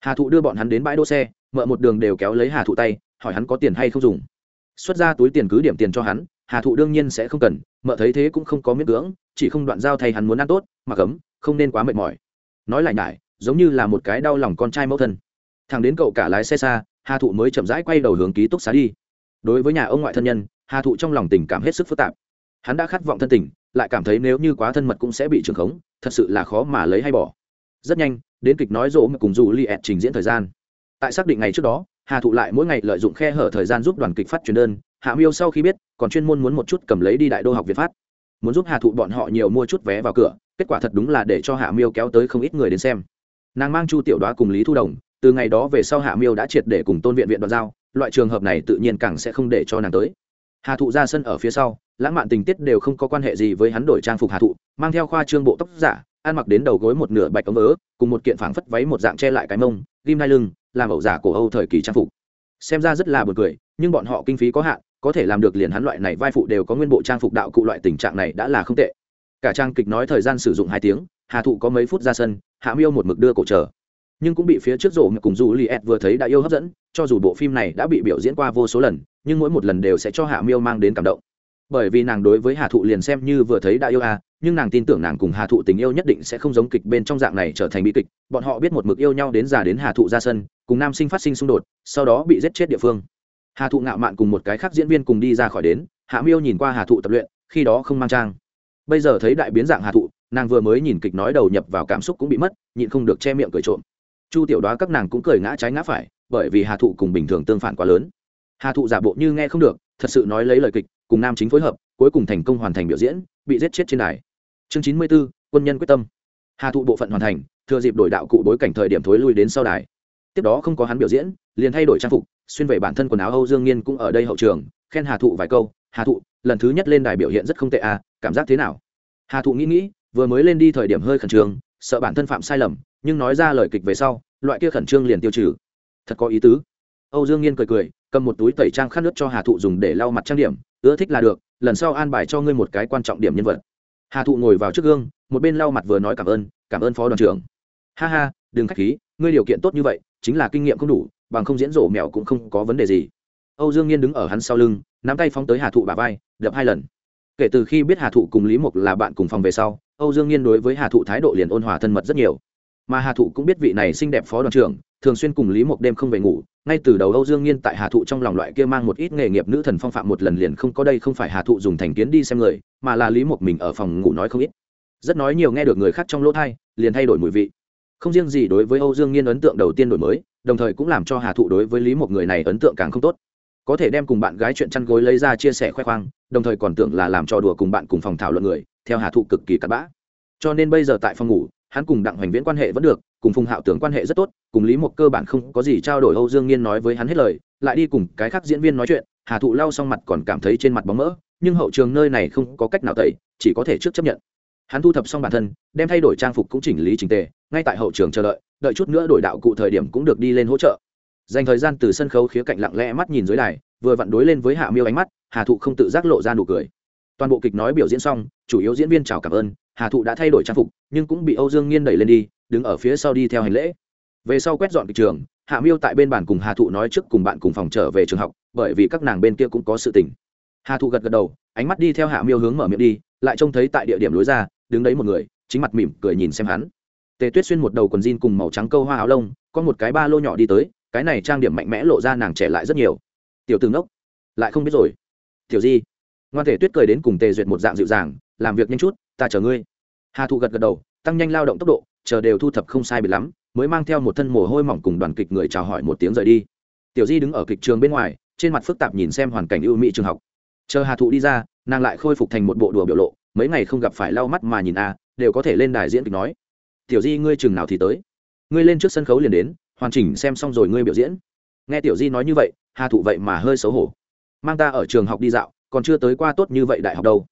Hà thụ đưa bọn hắn đến bãi đỗ xe, mợ một đường đều kéo lấy hà thụ tay, hỏi hắn có tiền hay không dùng. Xuất ra túi tiền cứ điểm tiền cho hắn, hà thụ đương nhiên sẽ không cần, mợ thấy thế cũng không có miễn cưỡng, chỉ không đoạn giao thay hắn muốn ăn tốt mà cấm không nên quá mệt mỏi. Nói lại nhải, giống như là một cái đau lòng con trai mẫu thân. Thằng đến cậu cả lái xe xa, hà thụ mới chậm rãi quay đầu hướng ký túc xá đi. Đối với nhà ông ngoại thân nhân hà thụ trong lòng tình cảm hết sức phức tạp. Hắn đã khát vọng thân tình, lại cảm thấy nếu như quá thân mật cũng sẽ bị trường khống, thật sự là khó mà lấy hay bỏ. Rất nhanh, đến kịch nói rỗ cùng dù li ẹt trình diễn thời gian. Tại xác định ngày trước đó, hà thụ lại mỗi ngày lợi dụng khe hở thời gian giúp đoàn kịch phát truyền đơn, hạ miêu sau khi biết, còn chuyên môn muốn một chút cầm lấy đi đại đô học việt phát. Muốn giúp hà thụ bọn họ nhiều mua chút vé vào cửa, kết quả thật đúng là để cho hạ miêu kéo tới không ít người đến xem. Nàng mang chu tiểu đoá cùng lý thu đồng, từ ngày đó về sau hạ miêu đã triệt để cùng tôn viện viện đoạt giao, loại trường hợp này tự nhiên càng sẽ không để cho nàng tới hà thụ ra sân ở phía sau, lãng mạn tình tiết đều không có quan hệ gì với hắn đổi trang phục hà thụ, mang theo khoa trương bộ tóc giả, ăn mặc đến đầu gối một nửa bạch ống ớ cùng một kiện phảng phất váy một dạng che lại cái mông, ghim hai lưng, làm ẩu giả cổ âu thời kỳ trang phục. Xem ra rất là buồn cười, nhưng bọn họ kinh phí có hạn, có thể làm được liền hắn loại này vai phụ đều có nguyên bộ trang phục đạo cụ loại tình trạng này đã là không tệ. Cả trang kịch nói thời gian sử dụng hai tiếng, hà thụ có mấy phút ra sân, hạ miêu một mực đưa cổ chờ. Nhưng cũng bị phía trước rổ cùng dù li ed vừa thấy đã yêu hấp dẫn, cho dù bộ phim này đã bị biểu diễn qua vô số lần nhưng mỗi một lần đều sẽ cho hạ miêu mang đến cảm động. Bởi vì nàng đối với hà thụ liền xem như vừa thấy đã yêu à nhưng nàng tin tưởng nàng cùng hà thụ tình yêu nhất định sẽ không giống kịch bên trong dạng này trở thành bi kịch. Bọn họ biết một mực yêu nhau đến già đến hà thụ ra sân, cùng nam sinh phát sinh xung đột, sau đó bị giết chết địa phương. Hà thụ ngạo mạn cùng một cái khác diễn viên cùng đi ra khỏi đến, hạ miêu nhìn qua hà thụ tập luyện, khi đó không mang trang. Bây giờ thấy đại biến dạng hà thụ, nàng vừa mới nhìn kịch nói đầu nhập vào cảm xúc cũng bị mất, nhịn không được che miệng cười trộm. Chu tiểu đoá các nàng cũng cười ngã trái ngã phải, bởi vì hà thụ cùng bình thường tương phản quá lớn hà thụ giả bộ như nghe không được, thật sự nói lấy lời kịch, cùng nam chính phối hợp, cuối cùng thành công hoàn thành biểu diễn, bị giết chết trên đài. Chương chín mươi b ố quân nhân quyết tâm. Hà thụ bộ phận hoàn thành, thừa dịp đổi đạo cụ bối cảnh thời điểm thối lui đến sau đài. Tiếp đó không có hắn biểu diễn, liền thay đổi trang phục, xuyên về bản thân quần áo âu dương nghiên cũng ở đây hậu trường, khen hà thụ vài câu, hà thụ, lần thứ nhất lên đài biểu hiện rất không tệ à cảm giác thế nào? Hà thụ nghĩ nghĩ, vừa mới lên đi thời điểm hơi khẩn trương, sợ bản thân phạm sai lầm, nhưng nói ra lời kịch về sau, loại kia khẩn trương liền tiêu trừ. Thật có ý tứ âu dương nghiên cười cười, cầm một túi tẩy trang khát nước cho hà thụ dùng để lau mặt trang điểm, ưa thích là được, lần sau an bài cho ngươi một cái quan trọng điểm nhân vật. Hà thụ ngồi vào trước gương, một bên lau mặt vừa nói cảm ơn cảm ơn phó đoàn trưởng. Ha ha, đừng khách khí, ngươi điều kiện tốt như vậy, chính là kinh nghiệm không đủ, bằng không diễn rổ mèo cũng không có vấn đề gì. Âu dương nhiên đứng ở hắn sau lưng, nắm tay phóng tới hà thụ bà vai, đập hai lần. Kể từ khi biết hà thụ cùng lý mục là bạn cùng phòng về sau, âu dương nhiên đối với hà thụ thái độ liền ôn hòa thân mật rất nhiều. Mà hà thụ cũng biết vị này xinh đẹp phó đoàn trưởng thường xuyên cùng lý mục đêm không về ngủ, ngay từ đầu âu dương nhiên tại hà thụ trong lòng loại kia mang một ít nghề nghiệp nữ thần phong phạm một lần liền không có đây không phải hà thụ dùng thành kiến đi xem người, mà là lý mục mình ở phòng ngủ nói không ít. Rất nói nhiều nghe được người khác trong lỗ thai, liền thay đổi mùi vị. Không riêng gì đối với âu dương nhiên ấn tượng đầu tiên đổi mới, đồng thời cũng làm cho hà thụ đối với lý một người này ấn tượng càng không tốt. Có thể đem cùng bạn gái chuyện chăn gối lấy ra chia sẻ khoe khoang, đồng thời còn tưởng là làm trò đùa cùng bạn cùng phòng thảo luận người, theo hà thụ cực kỳ cặn bã. Cho nên bây giờ tại phòng ngủ hắn cùng đặng hoành viễn quan hệ vẫn được, cùng phùng hạo tưởng quan hệ rất tốt, cùng lý một cơ bản không có gì trao đổi âu dương nghiên nói với hắn hết lời, lại đi cùng cái khác diễn viên nói chuyện, hà thụ lau xong mặt còn cảm thấy trên mặt bóng mỡ, nhưng hậu trường nơi này không có cách nào tẩy, chỉ có thể trước chấp nhận. Hắn thu thập xong bản thân, đem thay đổi trang phục cũng chỉnh lý trình tề, ngay tại hậu trường chờ đợi đợi chút nữa đổi đạo cụ thời điểm cũng được đi lên hỗ trợ. Dành thời gian từ sân khấu khía cạnh lặng lẽ mắt nhìn dưới đài, vừa vặn đối lên với hạ miêu ánh mắt, hà thụ không tự giác lộ ra nụ cười. Toàn bộ kịch nói biểu diễn xong, chủ yếu diễn viên chào cảm ơn hà thụ đã thay đổi trang phục, nhưng cũng bị âu dương nghiên đẩy lên đi, đứng ở phía sau đi theo hành lễ. Về sau quét dọn kịch trường, hạ miêu tại bên bàn cùng hà thụ nói trước cùng bạn cùng phòng trở về trường học, bởi vì các nàng bên kia cũng có sự tình. Hà thụ gật gật đầu, ánh mắt đi theo hạ miêu hướng mở miệng đi, lại trông thấy tại địa điểm lối ra, đứng đấy một người, chính mặt mỉm cười nhìn xem hắn. Tề tuyết xuyên một đầu quần jean cùng màu trắng câu hoa áo lông, có một cái ba lô nhỏ đi tới, cái này trang điểm mạnh mẽ lộ ra nàng trẻ lại rất nhiều. Tiểu tướng đốc lại không biết rồi. Tiểu di. Ngoan thể tuyết cười đến cùng tề duyệt một dạng dịu dàng, làm việc nhanh chút ta chờ ngươi. Hà thụ gật gật đầu, tăng nhanh lao động tốc độ, chờ đều thu thập không sai biệt lắm, mới mang theo một thân mồ hôi mỏng cùng đoàn kịch người chào hỏi một tiếng rời đi. Tiểu di đứng ở kịch trường bên ngoài, trên mặt phức tạp nhìn xem hoàn cảnh ưu mỹ trường học. Chờ hà thụ đi ra, nàng lại khôi phục thành một bộ đùa biểu lộ, mấy ngày không gặp phải lau mắt mà nhìn a, đều có thể lên đài diễn kịch nói. Tiểu di, ngươi chừng nào thì tới? Ngươi lên trước sân khấu liền đến, hoàn chỉnh xem xong rồi ngươi biểu diễn. Nghe tiểu di nói như vậy, hà thụ vậy mà hơi xấu hổ. Mang ta ở trường học đi dạo, còn chưa tới qua tốt như vậy đại học đâu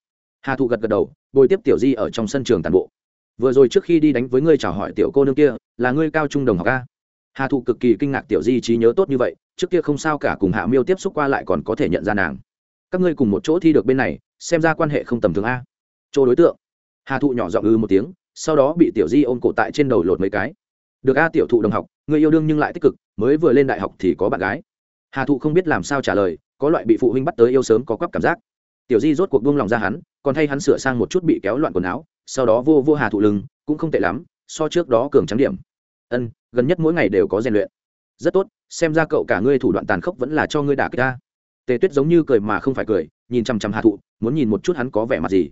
hà thụ gật gật đầu, bồi tiếp tiểu di ở trong sân trường tàn bộ. Vừa rồi trước khi đi đánh với ngươi chào hỏi tiểu cô nương kia, là ngươi cao trung đồng học a. Hà thụ cực kỳ kinh ngạc tiểu di trí nhớ tốt như vậy, trước kia không sao cả cùng hạ miêu tiếp xúc qua lại còn có thể nhận ra nàng. Các ngươi cùng một chỗ thi được bên này, xem ra quan hệ không tầm thường a. Chỗ đối tượng. Hà thụ nhỏ giọng ư một tiếng, sau đó bị tiểu di ôm cổ tại trên đầu lột mấy cái. Được a tiểu thụ đồng học người yêu đương nhưng lại tích cực, mới vừa lên đại học thì có bạn gái. Hà thụ không biết làm sao trả lời, có loại bị phụ huynh bắt tới yêu sớm có quắp cảm giác. Tiểu di rốt cuộc buông lòng ra hắn còn thay hắn sửa sang một chút bị kéo loạn quần áo, sau đó vô vô hà thụ lưng, cũng không tệ lắm, so trước đó cường trắng điểm. Ân, gần nhất mỗi ngày đều có rèn luyện. Rất tốt, xem ra cậu cả ngươi thủ đoạn tàn khốc vẫn là cho ngươi đả kích ta. Tề tuyết giống như cười mà không phải cười, nhìn chằm chằm hà thụ, muốn nhìn một chút hắn có vẻ mặt gì.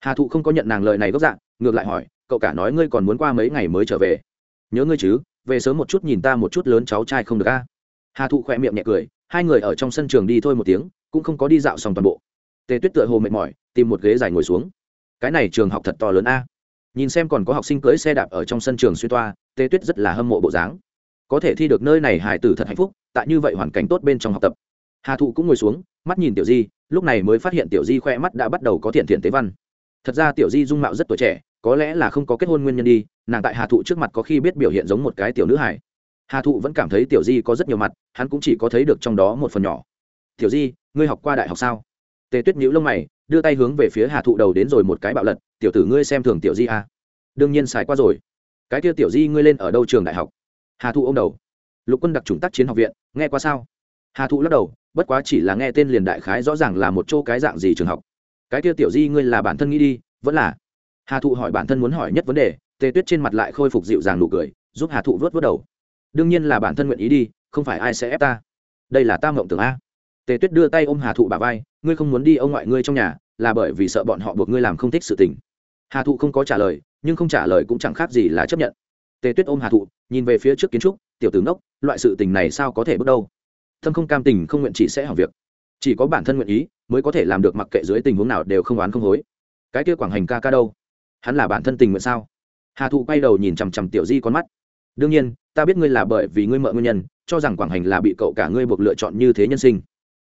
Hà thụ không có nhận nàng lời này gốc dạng, ngược lại hỏi, cậu cả nói ngươi còn muốn qua mấy ngày mới trở về? Nhớ ngươi chứ, về sớm một chút nhìn ta một chút lớn cháu trai không được a. Hà thụ khỏe miệng nhẹ cười, hai người ở trong sân trường đi thôi một tiếng, cũng không có đi dạo xong toàn bộ. Tề tuyết tựa hồ mệt mỏi tìm một ghế dài ngồi xuống. Cái này trường học thật to lớn a. Nhìn xem còn có học sinh cưỡi xe đạp ở trong sân trường xuyên toa tề tuyết rất là hâm mộ bộ dáng. Có thể thi được nơi này hải tử thật hạnh phúc, tại như vậy hoàn cảnh tốt bên trong học tập. Hà thụ cũng ngồi xuống, mắt nhìn tiểu di, lúc này mới phát hiện tiểu di khoe mắt đã bắt đầu có thiện thiện tế văn. Thật ra tiểu di dung mạo rất tuổi trẻ, có lẽ là không có kết hôn nguyên nhân đi, nàng tại hà thụ trước mặt có khi biết biểu hiện giống một cái tiểu nữ hải hà thụ vẫn cảm thấy tiểu di có rất nhiều mặt, hắn cũng chỉ có thấy được trong đó một phần nhỏ. Tiểu di, ngươi học qua đại học sao? Tề tuyết nhíu lông mày đưa tay hướng về phía hà thụ đầu đến rồi một cái bạo lật, tiểu tử ngươi xem thường tiểu di à. đương nhiên xài qua rồi. Cái kia tiểu di ngươi lên ở đâu trường đại học? Hà thụ ô m đầu. Lục quân đặc trùng tác chiến học viện, nghe qua sao? Hà thụ lắc đầu, bất quá chỉ là nghe tên liền đại khái rõ ràng là một chỗ cái dạng gì trường học. Cái kia tiểu di ngươi là bản thân nghĩ đi, vẫn là? Hà thụ hỏi bản thân muốn hỏi nhất vấn đề, tề tuyết trên mặt lại khôi phục dịu dàng nụ cười, giúp hà thụ vớt vớt đầu. Đương nhiên là bản thân nguyện ý đi, không phải ai sẽ ép ta. Đây là ta mộng tưởng a. Tề tuyết đưa tay ôm hà thụ bà vai ngươi không muốn đi ông ngoại ngươi trong nhà, là bởi vì sợ bọn họ buộc ngươi làm không thích sự tình. Hà thụ không có trả lời, nhưng không trả lời cũng chẳng khác gì là chấp nhận. Tề tuyết ôm hà thụ, nhìn về phía trước kiến trúc, tiểu tướng đốc loại sự tình này sao có thể bước đâu? Thâm không cam tình không nguyện chỉ sẽ hỏng việc. Chỉ có bản thân nguyện ý, mới có thể làm được mặc kệ dưới tình huống nào đều không oán không hối. Cái kia quảng hành ca ca đâu? Hắn là bản thân tình nguyện sao? Hà thụ quay đầu nhìn chằm chằm tiểu di con mắt. Đương nhiên, ta biết ngươi là bởi vì ngươi mợ nguyên nhân, cho rằng quảng hành là bị cậu cả ngươi buộc lựa chọn như thế nhân sinh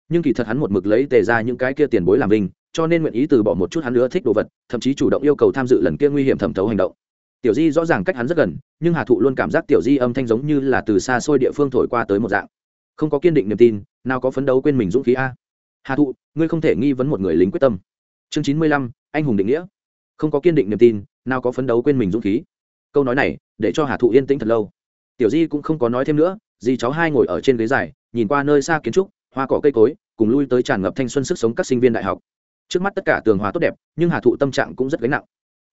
nhưng kỳ thật hắn một mực lấy tề ra những cái kia tiền bối làm vinh, cho nên nguyện ý từ bỏ một chút hắn nữa thích đồ vật, thậm chí chủ động yêu cầu tham dự lần kia nguy hiểm thẩm thấu hành động. Tiểu di rõ ràng cách hắn rất gần, nhưng hà thụ luôn cảm giác tiểu di âm thanh giống như là từ xa xôi địa phương thổi qua tới một dạng. Không có kiên định niềm tin, nào có phấn đấu quên mình dũng khí a. Hà thụ, ngươi không thể nghi vấn một người lính quyết tâm. Chương chín mươi lăm, anh hùng định nghĩa. Không có kiên định niềm tin, nào có phấn đấu quên mình dũng khí. Câu nói này, để cho hà thụ yên tĩnh thật lâu. Tiểu di cũng không có nói thêm nữa gì cháu hai ngồi ở trên ghế dài, nhìn qua nơi xa kiến trúc hoa cỏ cây cối, cùng lui tới tràn ngập thanh xuân sức sống các sinh viên đại học. Trước mắt tất cả tường hòa tốt đẹp, nhưng hà thụ tâm trạng cũng rất gánh nặng.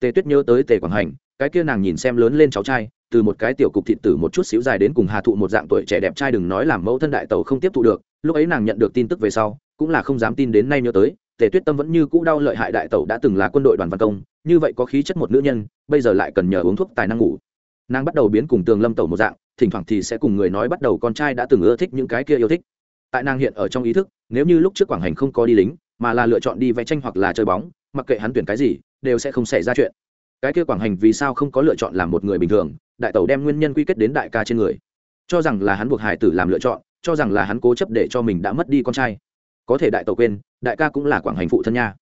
Tề tuyết nhớ tới tề quảng hành, cái kia nàng nhìn xem lớn lên cháu trai, từ một cái tiểu cục thịt tử một chút xíu dài đến cùng hà thụ một dạng tuổi trẻ đẹp trai đừng nói làm mẫu thân đại tàu không tiếp thụ được, lúc ấy nàng nhận được tin tức về sau, cũng là không dám tin đến nay nhớ tới, tề tuyết tâm vẫn như cũ đau lợi hại đại tàu đã từng là quân đội đoàn văn công, như vậy có khí chất một nữ nhân, bây giờ lại cần nhờ uống thuốc tài năng ngủ. Nàng bắt đầu biến cùng tường lâm tẩu một dạng, thỉnh thoảng thì sẽ cùng người nói bắt đầu con trai đã từng ưa thích những cái kia yêu thích tại nàng hiện ở trong ý thức, nếu như lúc trước quảng hành không có đi lính, mà là lựa chọn đi vẽ tranh hoặc là chơi bóng, mặc kệ hắn tuyển cái gì, đều sẽ không xảy ra chuyện. Cái kia quảng hành vì sao không có lựa chọn làm một người bình thường, đại tẩu đem nguyên nhân quy kết đến đại ca trên người. Cho rằng là hắn buộc hải tử làm lựa chọn, cho rằng là hắn cố chấp để cho mình đã mất đi con trai. Có thể đại tẩu quên, đại ca cũng là quảng hành phụ thân nha.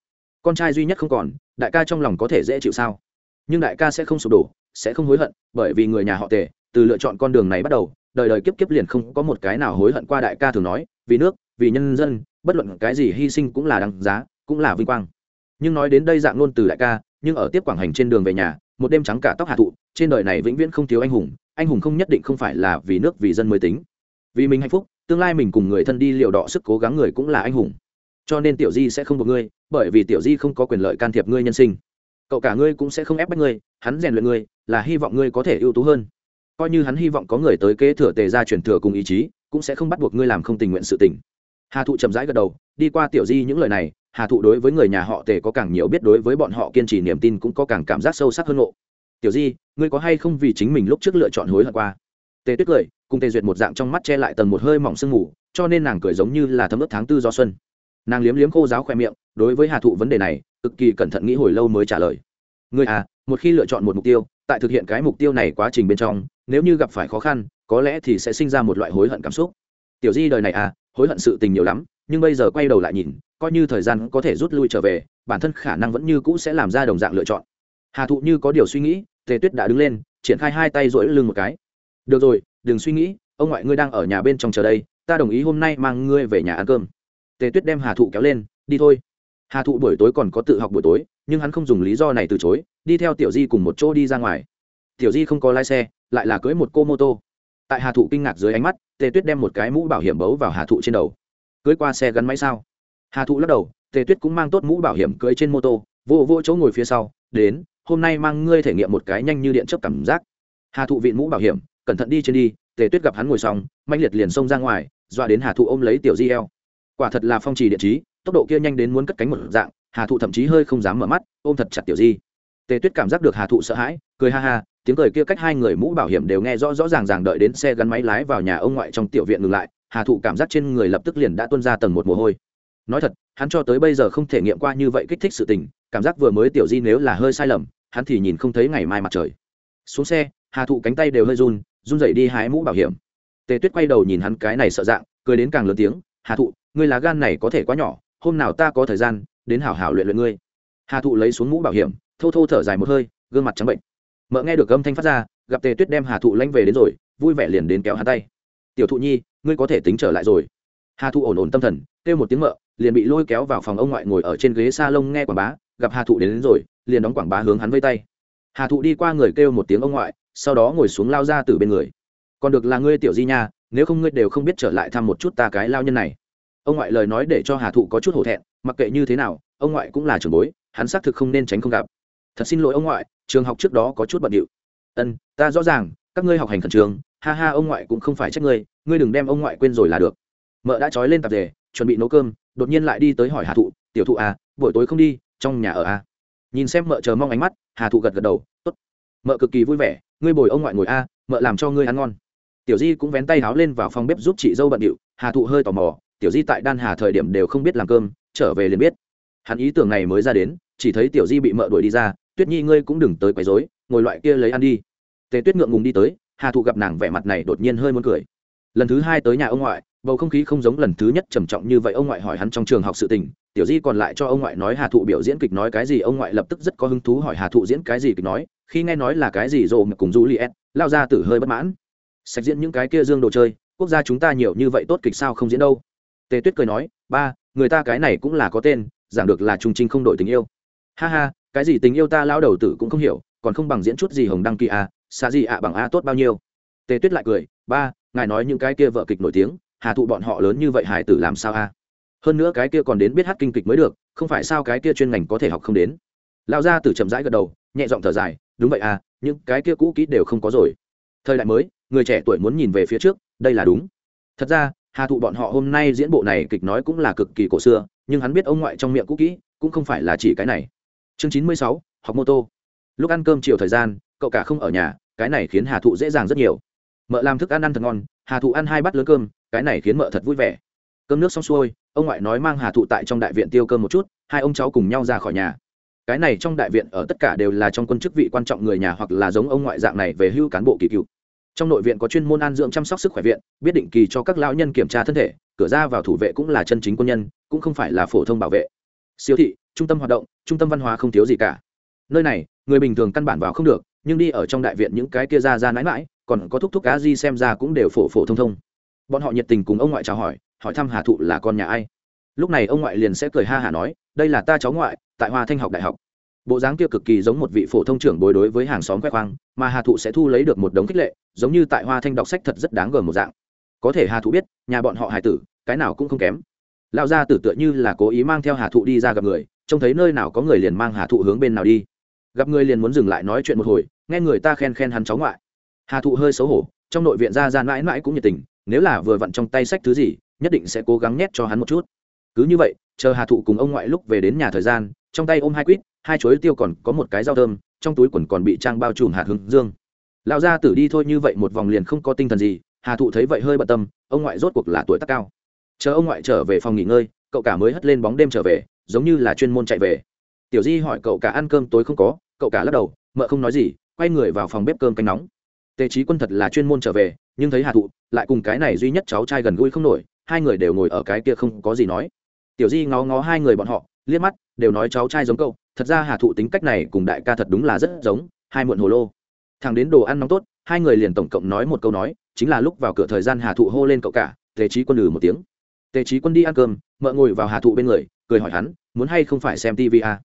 Con trai duy nhất không còn, đại ca trong lòng có thể dễ chịu sao? Nhưng đại ca sẽ không sụp đổ, sẽ không hối hận, bởi vì người nhà họ tề, từ lựa chọn con đường này bắt đầu, đời đời kiếp kiếp liền không có một cái nào hối hận qua đại ca thường nói vì nước, vì nhân dân, bất luận cái gì hy sinh cũng là đáng giá, cũng là vinh quang. Nhưng nói đến đây dạng luôn từ đại ca, nhưng ở tiếp quảng hành trên đường về nhà, một đêm trắng cả tóc hạ thụ, trên đời này vĩnh viễn không thiếu anh hùng anh hùng không nhất định không phải là vì nước, vì dân mới tính. Vì mình hạnh phúc, tương lai mình cùng người thân đi liều đọ sức cố gắng người cũng là anh hùng. Cho nên tiểu di sẽ không buộc ngươi, bởi vì tiểu di không có quyền lợi can thiệp ngươi nhân sinh. Cậu cả ngươi cũng sẽ không ép bách ngươi, hắn rèn luyện ngươi, là hy vọng ngươi có thể ưu tú hơn coi như hắn hy vọng có người tới kế thừa tề ra truyền thừa cùng ý chí, cũng sẽ không bắt buộc ngươi làm không tình nguyện sự tình. Hà thụ chậm rãi gật đầu, đi qua tiểu di những lời này, hà thụ đối với người nhà họ tề có càng nhiều biết đối với bọn họ kiên trì niềm tin cũng có càng cảm giác sâu sắc hơn ngộ. Tiểu di, ngươi có hay không vì chính mình lúc trước lựa chọn hối hận qua? Tề tuyết cười, cùng tề duyệt một dạng trong mắt che lại tầng một hơi mỏng sương mù, cho nên nàng cười giống như là thấm ướt tháng tư do xuân. Nàng liếm liếm khô giáo khoe miệng, đối với hà thụ vấn đề này, cực kỳ cẩn thận nghĩ hồi lâu mới trả lời. Ngươi à một khi lựa chọn một mục tiêu, tại thực hiện cái mục tiêu này quá trình bên trong nếu như gặp phải khó khăn, có lẽ thì sẽ sinh ra một loại hối hận cảm xúc. Tiểu di đời này à hối hận sự tình nhiều lắm, nhưng bây giờ quay đầu lại nhìn, coi như thời gian có thể rút lui trở về, bản thân khả năng vẫn như cũ sẽ làm ra đồng dạng lựa chọn. Hà thụ như có điều suy nghĩ, tề tuyết đã đứng lên, triển khai hai tay rỗi lưng một cái. Được rồi, đừng suy nghĩ, ông ngoại ngươi đang ở nhà bên trong chờ đây, ta đồng ý hôm nay mang ngươi về nhà ăn cơm. Tề tuyết đem hà thụ kéo lên, đi thôi. Hà thụ buổi tối còn có tự học buổi tối, nhưng hắn không dùng lý do này từ chối, đi theo tiểu di cùng một chỗ đi ra ngoài. Tiểu di không có lái xe lại là cưới một cô mô tô. Tại hà thụ kinh ngạc dưới ánh mắt, tề tuyết đem một cái mũ bảo hiểm bấu vào hà thụ trên đầu. Cưới qua xe gắn máy sao? Hà thụ lắc đầu, tề tuyết cũng mang tốt mũ bảo hiểm cưới trên mô tô, vô vô chỗ ngồi phía sau, đến, hôm nay mang ngươi thể nghiệm một cái nhanh như điện chớp cảm giác. Hà thụ vịn mũ bảo hiểm, cẩn thận đi trên đi, tề tuyết gặp hắn ngồi xong mạnh liệt liền xông ra ngoài, dọa đến hà thụ ôm lấy tiểu di eo. Quả thật là phong trì điện trí, tốc độ kia nhanh đến muốn cất cánh một dạng, hà thụ thậm chí hơi không dám mở mắt, ôm thật chặt tiểu di. Tề tuyết cảm giác được hà thụ sợ hãi, cười ha ha tiếng cười kia cách hai người mũ bảo hiểm đều nghe rõ rõ ràng ràng đợi đến xe gắn máy lái vào nhà ông ngoại trong tiểu viện ngừng lại, hà thụ cảm giác trên người lập tức liền đã tuôn ra tầng một mồ hôi. Nói thật, hắn cho tới bây giờ không thể nghiệm qua như vậy kích thích sự tình, cảm giác vừa mới tiểu di nếu là hơi sai lầm, hắn thì nhìn không thấy ngày mai mặt trời. Xuống xe, hà thụ cánh tay đều hơi run run dậy đi hái mũ bảo hiểm. Tề tuyết quay đầu nhìn hắn cái này sợ dạng, cười đến càng lớn tiếng, hà thụ, ngươi lá gan này có thể quá nhỏ, hôm nào ta có thời gian, đến hảo hảo luyện luyện ngươi. Hà thụ lấy xuống mũ bảo hiểm, thô thô thở dài một hơi, gương mặt trắng bệnh mợ nghe được âm thanh phát ra gặp tề tuyết đem hà thụ lanh về đến rồi vui vẻ liền đến kéo hắn tay. Tiểu thụ nhi ngươi có thể tính trở lại rồi. Hà thụ ổn ổn tâm thần kêu một tiếng mợ liền bị lôi kéo vào phòng ông ngoại ngồi ở trên ghế s a lông nghe quảng bá gặp hà thụ đến, đến rồi liền đóng quảng bá hướng hắn vây tay. Hà thụ đi qua người kêu một tiếng ông ngoại sau đó ngồi xuống lao ra từ bên người. Còn được là ngươi tiểu di nha nếu không ngươi đều không biết trở lại thăm một chút ta cái lao nhân này. Ông ngoại lời nói để cho hà thụ có chút hổ thẹn mặc kệ như thế nào ông ngoại cũng là trường bối hắn xác thực không nên tránh không gặp. Thật xin lỗi ông ngoại trường học trước đó có chút bận điệu. Ân ta rõ ràng các ngươi học hành khẩn trường ha ha ông ngoại cũng không phải trách ngươi ngươi đừng đem ông ngoại quên rồi là được. Mợ đã trói lên tạp dề chuẩn bị nấu cơm đột nhiên lại đi tới hỏi hà thụ tiểu thụ à buổi tối không đi trong nhà ở à? Nhìn xem mợ chờ mong ánh mắt hà thụ gật gật đầu tốt. Mợ cực kỳ vui vẻ ngươi bồi ông ngoại ngồi a à, mợ làm cho ngươi ăn ngon. Tiểu di cũng vén tay háo lên vào phòng bếp giúp chị dâu bận điệu hà thụ hơi tò mò tiểu di tại đan hà thời điểm đều không biết làm cơm trở về liền biết. Hắn ý tưởng này mới ra đến chỉ thấy tiểu di bị mợ đuổi đi ra tuyết nhi ngươi cũng đừng tới quấy rối, ngồi loại kia lấy ăn đi. Tề tuyết ngượng ngùng đi tới, hà thụ gặp nàng vẻ mặt này đột nhiên hơi muốn cười. Lần thứ hai tới nhà ông ngoại, bầu không khí không giống lần thứ nhất trầm trọng như vậy, ông ngoại hỏi hắn trong trường học sự tình, tiểu di còn lại cho ông ngoại nói hà thụ biểu diễn kịch nói cái gì, ông ngoại lập tức rất có hứng thú hỏi hà thụ diễn cái gì kịch nói, khi nghe nói là cái gì rồ cùng du liet lao ra tử hơi bất mãn. Sạch diễn những cái kia dương đồ chơi, quốc gia chúng ta nhiều như vậy tốt kịch sao không diễn đâu. Tề tuyết cười nói, ba, người ta cái này cũng là có tên, giảng được là trung trinh không đổi tình yêu. Ha ha cái gì tình yêu ta lao đầu tử cũng không hiểu, còn không bằng diễn chút gì hồng đăng kỳ à xa gì ạ bằng a tốt bao nhiêu. Tề tuyết lại cười, ba, ngài nói những cái kia vợ kịch nổi tiếng, hà thụ bọn họ lớn như vậy hải tử làm sao a? Hơn nữa cái kia còn đến biết hát kinh kịch mới được, không phải sao cái kia chuyên ngành có thể học không đến. Lao ra từ chậm rãi gật đầu, nhẹ giọng thở dài, đúng vậy à những cái kia cũ kỹ đều không có rồi. Thời đại mới, người trẻ tuổi muốn nhìn về phía trước, đây là đúng. Thật ra, hà thụ bọn họ hôm nay diễn bộ này kịch nói cũng là cực kỳ cổ xưa, nhưng hắn biết ông ngoại trong miệng cũ kỹ, cũng không phải là chỉ cái này chương chín mươi sáu, học mô tô. Lúc ăn cơm chiều thời gian, cậu cả không ở nhà, cái này khiến hà thụ dễ dàng rất nhiều. Mợ làm thức ăn ăn thật ngon, hà thụ ăn hai bát lớn cơm, cái này khiến mợ thật vui vẻ. Cơm nước xong xuôi, ông ngoại nói mang hà thụ tại trong đại viện tiêu cơm một chút, hai ông cháu cùng nhau ra khỏi nhà. Cái này trong đại viện ở tất cả đều là trong quân chức vị quan trọng người nhà hoặc là giống ông ngoại dạng này về hưu cán bộ kỳ cựu. Trong nội viện có chuyên môn an dưỡng chăm sóc sức khỏe viện, biết định kỳ cho các lão nhân kiểm tra thân thể, cửa ra vào thủ vệ cũng là chân chính quân nhân, cũng không phải là phổ thông bảo vệ. Siêu thị trung tâm hoạt động, trung tâm văn hóa không thiếu gì cả. Nơi này, người bình thường căn bản vào không được, nhưng đi ở trong đại viện những cái kia ra ra mãi mãi, còn có thúc thúc cá di xem ra cũng đều phổ phổ thông thông. Bọn họ nhiệt tình cùng ông ngoại chào hỏi hỏi thăm hà thụ là con nhà ai. Lúc này ông ngoại liền sẽ cười ha hả nói, đây là ta cháu ngoại, tại hoa thanh học đại học. Bộ dáng kia cực kỳ giống một vị phổ thông trưởng bối đối với hàng xóm khoe khoang, mà hà thụ sẽ thu lấy được một đống khích lệ, giống như tại hoa thanh đọc sách thật rất đáng gờm một dạng. Có thể hà thụ biết, nhà bọn họ hài tử, cái nào cũng không kém. Lão gia tử tựa như là cố ý mang theo hà thụ đi ra gặp người trông thấy nơi nào có người liền mang hà thụ hướng bên nào đi. Gặp người liền muốn dừng lại nói chuyện một hồi, nghe người ta khen khen hắn cháu ngoại. Hà thụ hơi xấu hổ, trong nội viện ra ra mãi mãi cũng nhiệt tình, nếu là vừa vặn trong tay sách thứ gì, nhất định sẽ cố gắng nhét cho hắn một chút. Cứ như vậy, chờ hà thụ cùng ông ngoại lúc về đến nhà thời gian, trong tay ôm hai quýt, hai chuối tiêu còn có một cái rau thơm, trong túi quần còn bị trang bao trùm hạt hướng dương. Lão gia tử đi thôi như vậy một vòng liền không có tinh thần gì, hà thụ thấy vậy hơi bận tâm, ông ngoại rốt cuộc là tuổi tác cao. Chờ ông ngoại trở về phòng nghỉ ngơi, cậu cả mới hất lên bóng đêm trở về giống như là chuyên môn chạy về. Tiểu di hỏi cậu cả ăn cơm tối không có, cậu cả lắc đầu, mợ không nói gì, quay người vào phòng bếp cơm canh nóng. Tề trí quân thật là chuyên môn trở về, nhưng thấy hà thụ, lại cùng cái này duy nhất cháu trai gần gũi không nổi, hai người đều ngồi ở cái kia không có gì nói. Tiểu di ngó ngó hai người bọn họ, liếc mắt, đều nói cháu trai giống cậu, thật ra hà thụ tính cách này cùng đại ca thật đúng là rất giống, hai muộn hồ lô. Thằng đến đồ ăn nóng tốt, hai người liền tổng cộng nói một câu nói, chính là lúc vào cửa thời gian hà thụ hô lên cậu cả, tề trí quân lừ một tiếng. Tề trí quân đi ăn cơm, mợ ngồi vào hà thụ bên người cười hỏi hắn, muốn hay không phải xem tv à?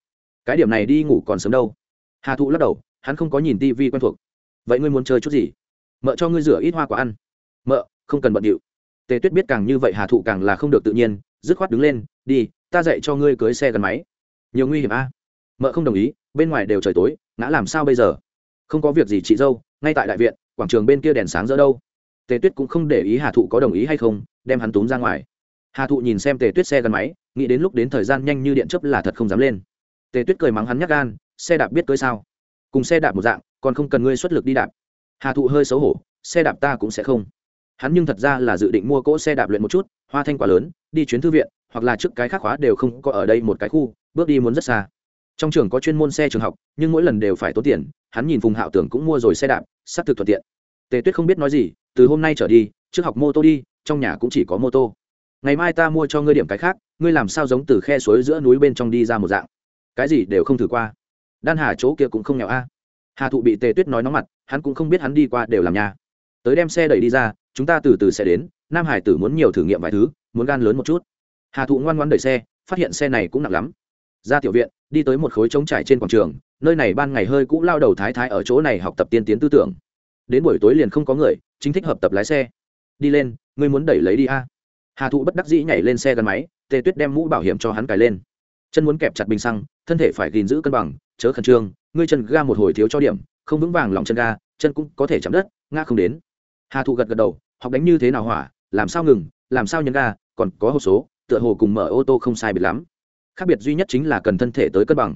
cái điểm này đi ngủ còn sớm đâu. Hà thụ lắc đầu, hắn không có nhìn tv quen thuộc. Vậy ngươi muốn chơi chút gì? Mợ cho ngươi rửa ít hoa quả ăn. Mợ, không cần bận điệu. Tề tuyết biết càng như vậy hà thụ càng là không được tự nhiên, dứt khoát đứng lên, đi, ta dạy cho ngươi cưới xe gắn máy. Nhiều nguy hiểm a. Mợ không đồng ý, bên ngoài đều trời tối, ngã làm sao bây giờ? Không có việc gì chị dâu, ngay tại đại viện, quảng trường bên kia đèn sáng giữa đâu. Tề tuyết cũng không để ý hà thụ có đồng ý hay không, đem hắn túm ra ngoài hà thụ nhìn xem tề tuyết xe gắn máy, nghĩ đến lúc đến thời gian nhanh như điện chấp là thật không dám lên. Tề tuyết cười mắng hắn nhắc gan, xe đạp biết cưới sao? Cùng xe đạp một dạng, còn không cần ngươi xuất lực đi đạp. Hà thụ hơi xấu hổ, xe đạp ta cũng sẽ không. Hắn nhưng thật ra là dự định mua cỗ xe đạp luyện một chút, hoa thanh quá lớn, đi chuyến thư viện, hoặc là trước cái khác khóa đều không có ở đây một cái khu, bước đi muốn rất xa. Trong trường có chuyên môn xe trường học, nhưng mỗi lần đều phải tốn tiền, hắn nhìn phùng hạo tưởng cũng mua rồi xe đạp s ắ c thực thuận tiện. Tề tuyết không biết nói gì, từ hôm nay trở đi, trước học mô tô đi, trong nhà cũng chỉ có mô tô ngày mai ta mua cho ngươi điểm cái khác, ngươi làm sao giống từ khe suối giữa núi bên trong đi ra một dạng? Cái gì đều không thử qua. Đan hà chỗ kia cũng không nghèo a. Hà thụ bị tề tuyết nói nóng mặt, hắn cũng không biết hắn đi qua đều làm nhà. Tới đem xe đẩy đi ra, chúng ta từ từ sẽ đến, nam hải tử muốn nhiều thử nghiệm vài thứ, muốn gan lớn một chút. Hà thụ ngoan ngoan đẩy xe, phát hiện xe này cũng nặng lắm. Ra tiểu viện, đi tới một khối trống trải trên quảng trường, nơi này ban ngày hơi cũ lao đầu thái thái ở chỗ này học tập tiên tiến tư tưởng. Đến buổi tối liền không có người, chính thích hợp tập lái xe. Đi lên, ngươi muốn đẩy lấy đi a hà thụ bất đắc dĩ nhảy lên xe gắn máy, tề tuyết đem mũ bảo hiểm cho hắn cài lên. Chân muốn kẹp chặt bình xăng, thân thể phải gìn giữ cân bằng, chớ khẩn trương, ngươi chân ga một hồi thiếu cho điểm, không vững vàng lòng chân ga, chân cũng có thể chạm đất, ngã không đến. Hà thụ gật gật đầu, học đánh như thế nào hỏa, làm sao ngừng, làm sao nhấn ga, còn có hộp số, tựa hồ cùng mở ô tô không sai biệt lắm. Khác biệt duy nhất chính là cần thân thể tới cân bằng.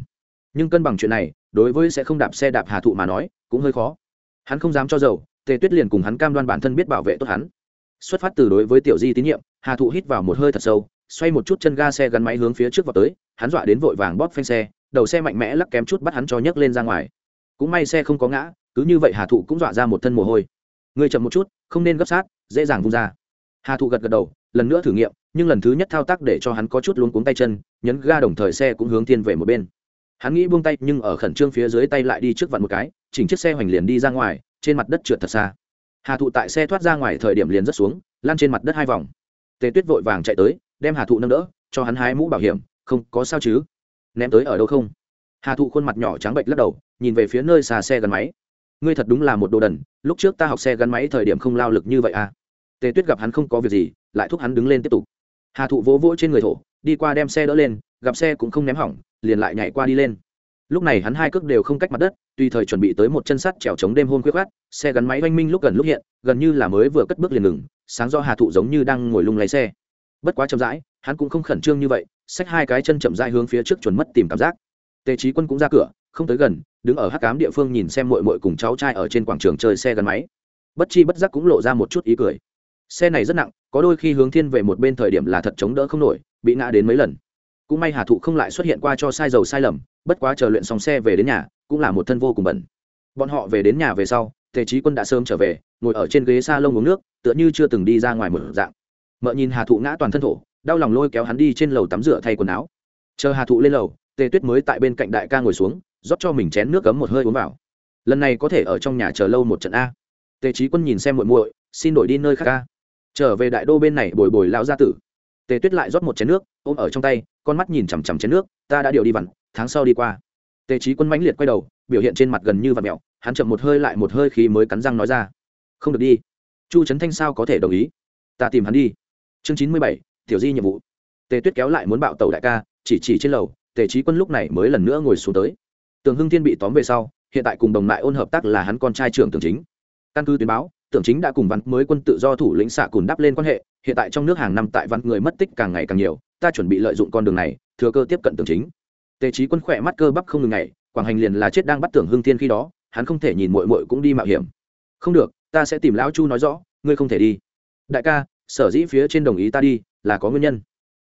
Nhưng cân bằng chuyện này, đối với sẽ không đạp xe đạp hà thụ mà nói, cũng hơi khó. Hắn không dám cho dầu, tề tuyết liền cùng hắn cam đoan bản thân biết bảo vệ tốt hắn. Xuất phát từ đối với tiểu di tín nhiệm hà thụ hít vào một hơi thật sâu, xoay một chút chân ga xe gắn máy hướng phía trước vào tới, hắn dọa đến vội vàng bóp phanh xe, đầu xe mạnh mẽ lắc kém chút bắt hắn cho nhấc lên ra ngoài. Cũng may xe không có ngã, cứ như vậy hà thụ cũng dọa ra một thân mồ hôi. Người chậm một chút, không nên gấp sát, dễ dàng vung ra. Hà thụ gật gật đầu, lần nữa thử nghiệm, nhưng lần thứ nhất thao tác để cho hắn có chút luống cuống tay chân, nhấn ga đồng thời xe cũng hướng thiên về một bên. Hắn nghĩ buông tay, nhưng ở khẩn trương phía dưới tay lại đi trước vặn một cái, chỉnh chiếc xe hoành liền đi ra ngoài, trên mặt đất trượt thật xa. Hà thụ tại xe thoát ra ngoài thời điểm liền rất xuống lan trên mặt đất hai vòng tề tuyết vội vàng chạy tới, đem hà thụ nâng đỡ, cho hắn hái mũ bảo hiểm, không có sao chứ? Ném tới ở đâu không? Hà thụ khuôn mặt nhỏ trắng bệnh lắc đầu, nhìn về phía nơi xà xe gắn máy. Ngươi thật đúng là một đồ đần, lúc trước ta học xe gắn máy thời điểm không lao lực như vậy à? Tề tuyết gặp hắn không có việc gì, lại thúc hắn đứng lên tiếp tục. Hà thụ vỗ vỗ trên người thổ, đi qua đem xe đỡ lên, gặp xe cũng không ném hỏng, liền lại nhảy qua đi lên lúc này hắn hai cước đều không cách mặt đất, tùy thời chuẩn bị tới một chân sắt trèo chống đêm hôn khuyết khát xe gắn máy oanh minh lúc gần lúc hiện, gần như là mới vừa cất bước liền ngừng, sáng do hà thụ giống như đang ngồi lung lấy xe. Bất quá chậm rãi, hắn cũng không khẩn trương như vậy, xách hai cái chân chậm rãi hướng phía trước chuẩn mất tìm cảm giác. Tề trí quân cũng ra cửa, không tới gần, đứng ở hắc cám địa phương nhìn xem mội mội cùng cháu trai ở trên quảng trường chơi xe gắn máy. Bất chi bất giác cũng lộ ra một chút ý cười. Xe này rất nặng, có đôi khi hướng thiên về một bên thời điểm là thật chống đỡ không nổi, bị ngã đến mấy lần cũng may hà thụ không lại xuất hiện qua cho sai dầu sai lầm, bất quá chờ luyện xong xe về đến nhà, cũng là một thân vô cùng bẩn. Bọn họ về đến nhà về sau, tề trí quân đã sớm trở về, ngồi ở trên ghế s a lông uống nước, tựa như chưa từng đi ra ngoài một dạng. Mợ nhìn hà thụ ngã toàn thân thổ, đau lòng lôi kéo hắn đi trên lầu tắm rửa thay quần áo. Chờ hà thụ lên lầu, tề tuyết mới tại bên cạnh đại ca ngồi xuống, rót cho mình chén nước cấm một hơi uống vào. Lần này có thể ở trong nhà chờ lâu một trận a. Tề trí quân nhìn xem muội muội, xin đổi đi nơi khác a. Trở về đại đô bên này bồi bồi lão gia tử tề tuyết lại rót một chén nước, ôm ở trong tay, con mắt nhìn chằm chằm chén nước, ta đã điều đi vặn, tháng sau đi qua. Tề trí quân mãnh liệt quay đầu, biểu hiện trên mặt gần như vạt mẹo hắn chậm một hơi lại một hơi khí mới cắn răng nói ra, không được đi. Chu trấn thanh sao có thể đồng ý? Ta tìm hắn đi. Chương chín mươi bảy, tiểu di nhiệm vụ. Tề tuyết kéo lại muốn bạo tàu đại ca, chỉ chỉ trên lầu, tề trí quân lúc này mới lần nữa ngồi xuống tới. Tường hưng thiên bị tóm về sau, hiện tại cùng đồng lại ôn hợp tác là hắn con trai trưởng tưởng chính. Căn cứ tuyên báo, tưởng chính đã cùng văn mới quân tự do thủ lĩnh xạ cùn đắp lên quan hệ hiện tại trong nước hàng năm tại văn người mất tích càng ngày càng nhiều, ta chuẩn bị lợi dụng con đường này, thừa cơ tiếp cận tường chính. Tề trí quân khỏe mắt cơ bắp không ngừng ngày quảng hành liền là chết đang bắt tưởng hưng thiên khi đó, hắn không thể nhìn mội mội cũng đi mạo hiểm. Không được, ta sẽ tìm lão chu nói rõ, ngươi không thể đi. Đại ca, sở dĩ phía trên đồng ý ta đi, là có nguyên nhân.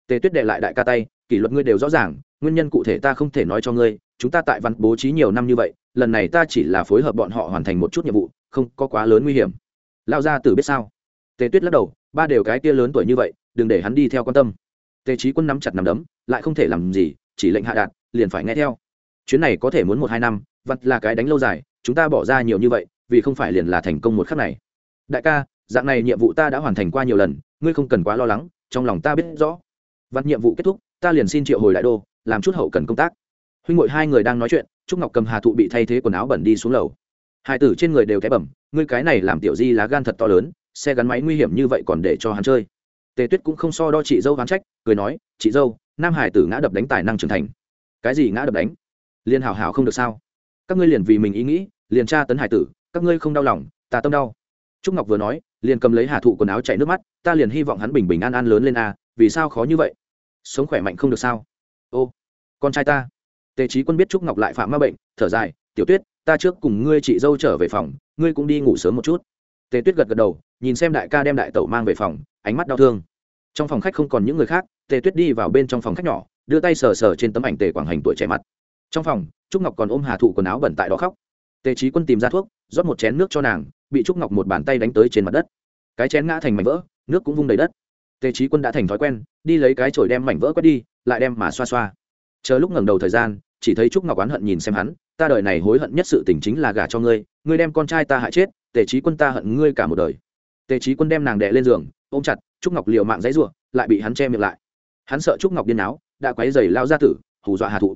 Tề tuyết đệ lại đại ca tay, kỷ luật ngươi đều rõ ràng, nguyên nhân cụ thể ta không thể nói cho ngươi, chúng ta tại văn bố trí nhiều năm như vậy, lần này ta chỉ là phối hợp bọn họ hoàn thành một chút nhiệm vụ, không có quá lớn nguy hiểm. Lao ra tử biết sao? Tề tuyết lắc đầu ba đều cái kia lớn tuổi như vậy, đừng để hắn đi theo quan tâm. Tề trí quân nắm chặt nắm đấm, lại không thể làm gì, chỉ lệnh hạ đạt, liền phải nghe theo. Chuyến này có thể muốn một hai năm, vặt là cái đánh lâu dài, chúng ta bỏ ra nhiều như vậy, vì không phải liền là thành công một khắc này. Đại ca, dạng này nhiệm vụ ta đã hoàn thành qua nhiều lần, ngươi không cần quá lo lắng, trong lòng ta biết rõ. Vặt nhiệm vụ kết thúc, ta liền xin triệu hồi đại đô, làm chút hậu cần công tác. Huynh ngội hai người đang nói chuyện, trúc ngọc cầm hà thụ bị thay thế quần áo bẩn đi xuống lầu. Hai tử trên người đều té bẩm, ngươi cái này làm tiểu di lá gan thật to lớn xe gắn máy nguy hiểm như vậy còn để cho hắn chơi. Tề tuyết cũng không so đo chị dâu hắn trách, cười nói, chị dâu, nam hải tử ngã đập đánh tài năng trưởng thành. Cái gì ngã đập đánh? Liền hảo hảo không được sao. Các ngươi liền vì mình ý nghĩ, liền tra tấn hải tử, các ngươi không đau lòng, ta tâm đau. Trúc ngọc vừa nói, liền cầm lấy hà thụ quần áo chạy nước mắt, ta liền hy vọng hắn bình bình an an lớn lên a vì sao khó như vậy? Sống khỏe mạnh không được sao? Ô, con trai ta. Tề trí quân biết trúc ngọc lại phạm ma bệnh, thở dài, tiểu tuyết, ta trước cùng ngươi chị dâu trở về phòng, ngươi cũng đi ngủ sớm một chút. Tề tuyết gật gật đầu nhìn xem đại ca đem đại tẩu mang về phòng, ánh mắt đau thương. Trong phòng khách không còn những người khác, tề tuyết đi vào bên trong phòng khách nhỏ, đưa tay sờ sờ trên tấm ảnh tề quảng hành tuổi trẻ mặt. Trong phòng, trúc ngọc còn ôm hà thụ quần áo bẩn tại đó khóc. Tề trí quân tìm ra thuốc, rót một chén nước cho nàng, bị trúc ngọc một bàn tay đánh tới trên mặt đất. Cái chén ngã thành mảnh vỡ, nước cũng vung đầy đất. Tề trí quân đã thành thói quen, đi lấy cái chổi đem mảnh vỡ quét đi, lại đem mà xoa xoa. Chờ lúc ngẩng đầu thời gian, chỉ thấy trúc ngọc oán hận nhìn xem hắn, ta đời này hối hận nhất sự tình chính là gả cho ngươi ngươi đem con trai ta hại chết, tề trí quân ta hận ngươi cả một đời tề trí quân đem nàng đè lên giường, ôm chặt, trúc ngọc liều mạng dãy ruộng lại bị hắn che miệng lại. Hắn sợ trúc ngọc điên áo, đã quấy giày lao ra tử, hù dọa hà thụ.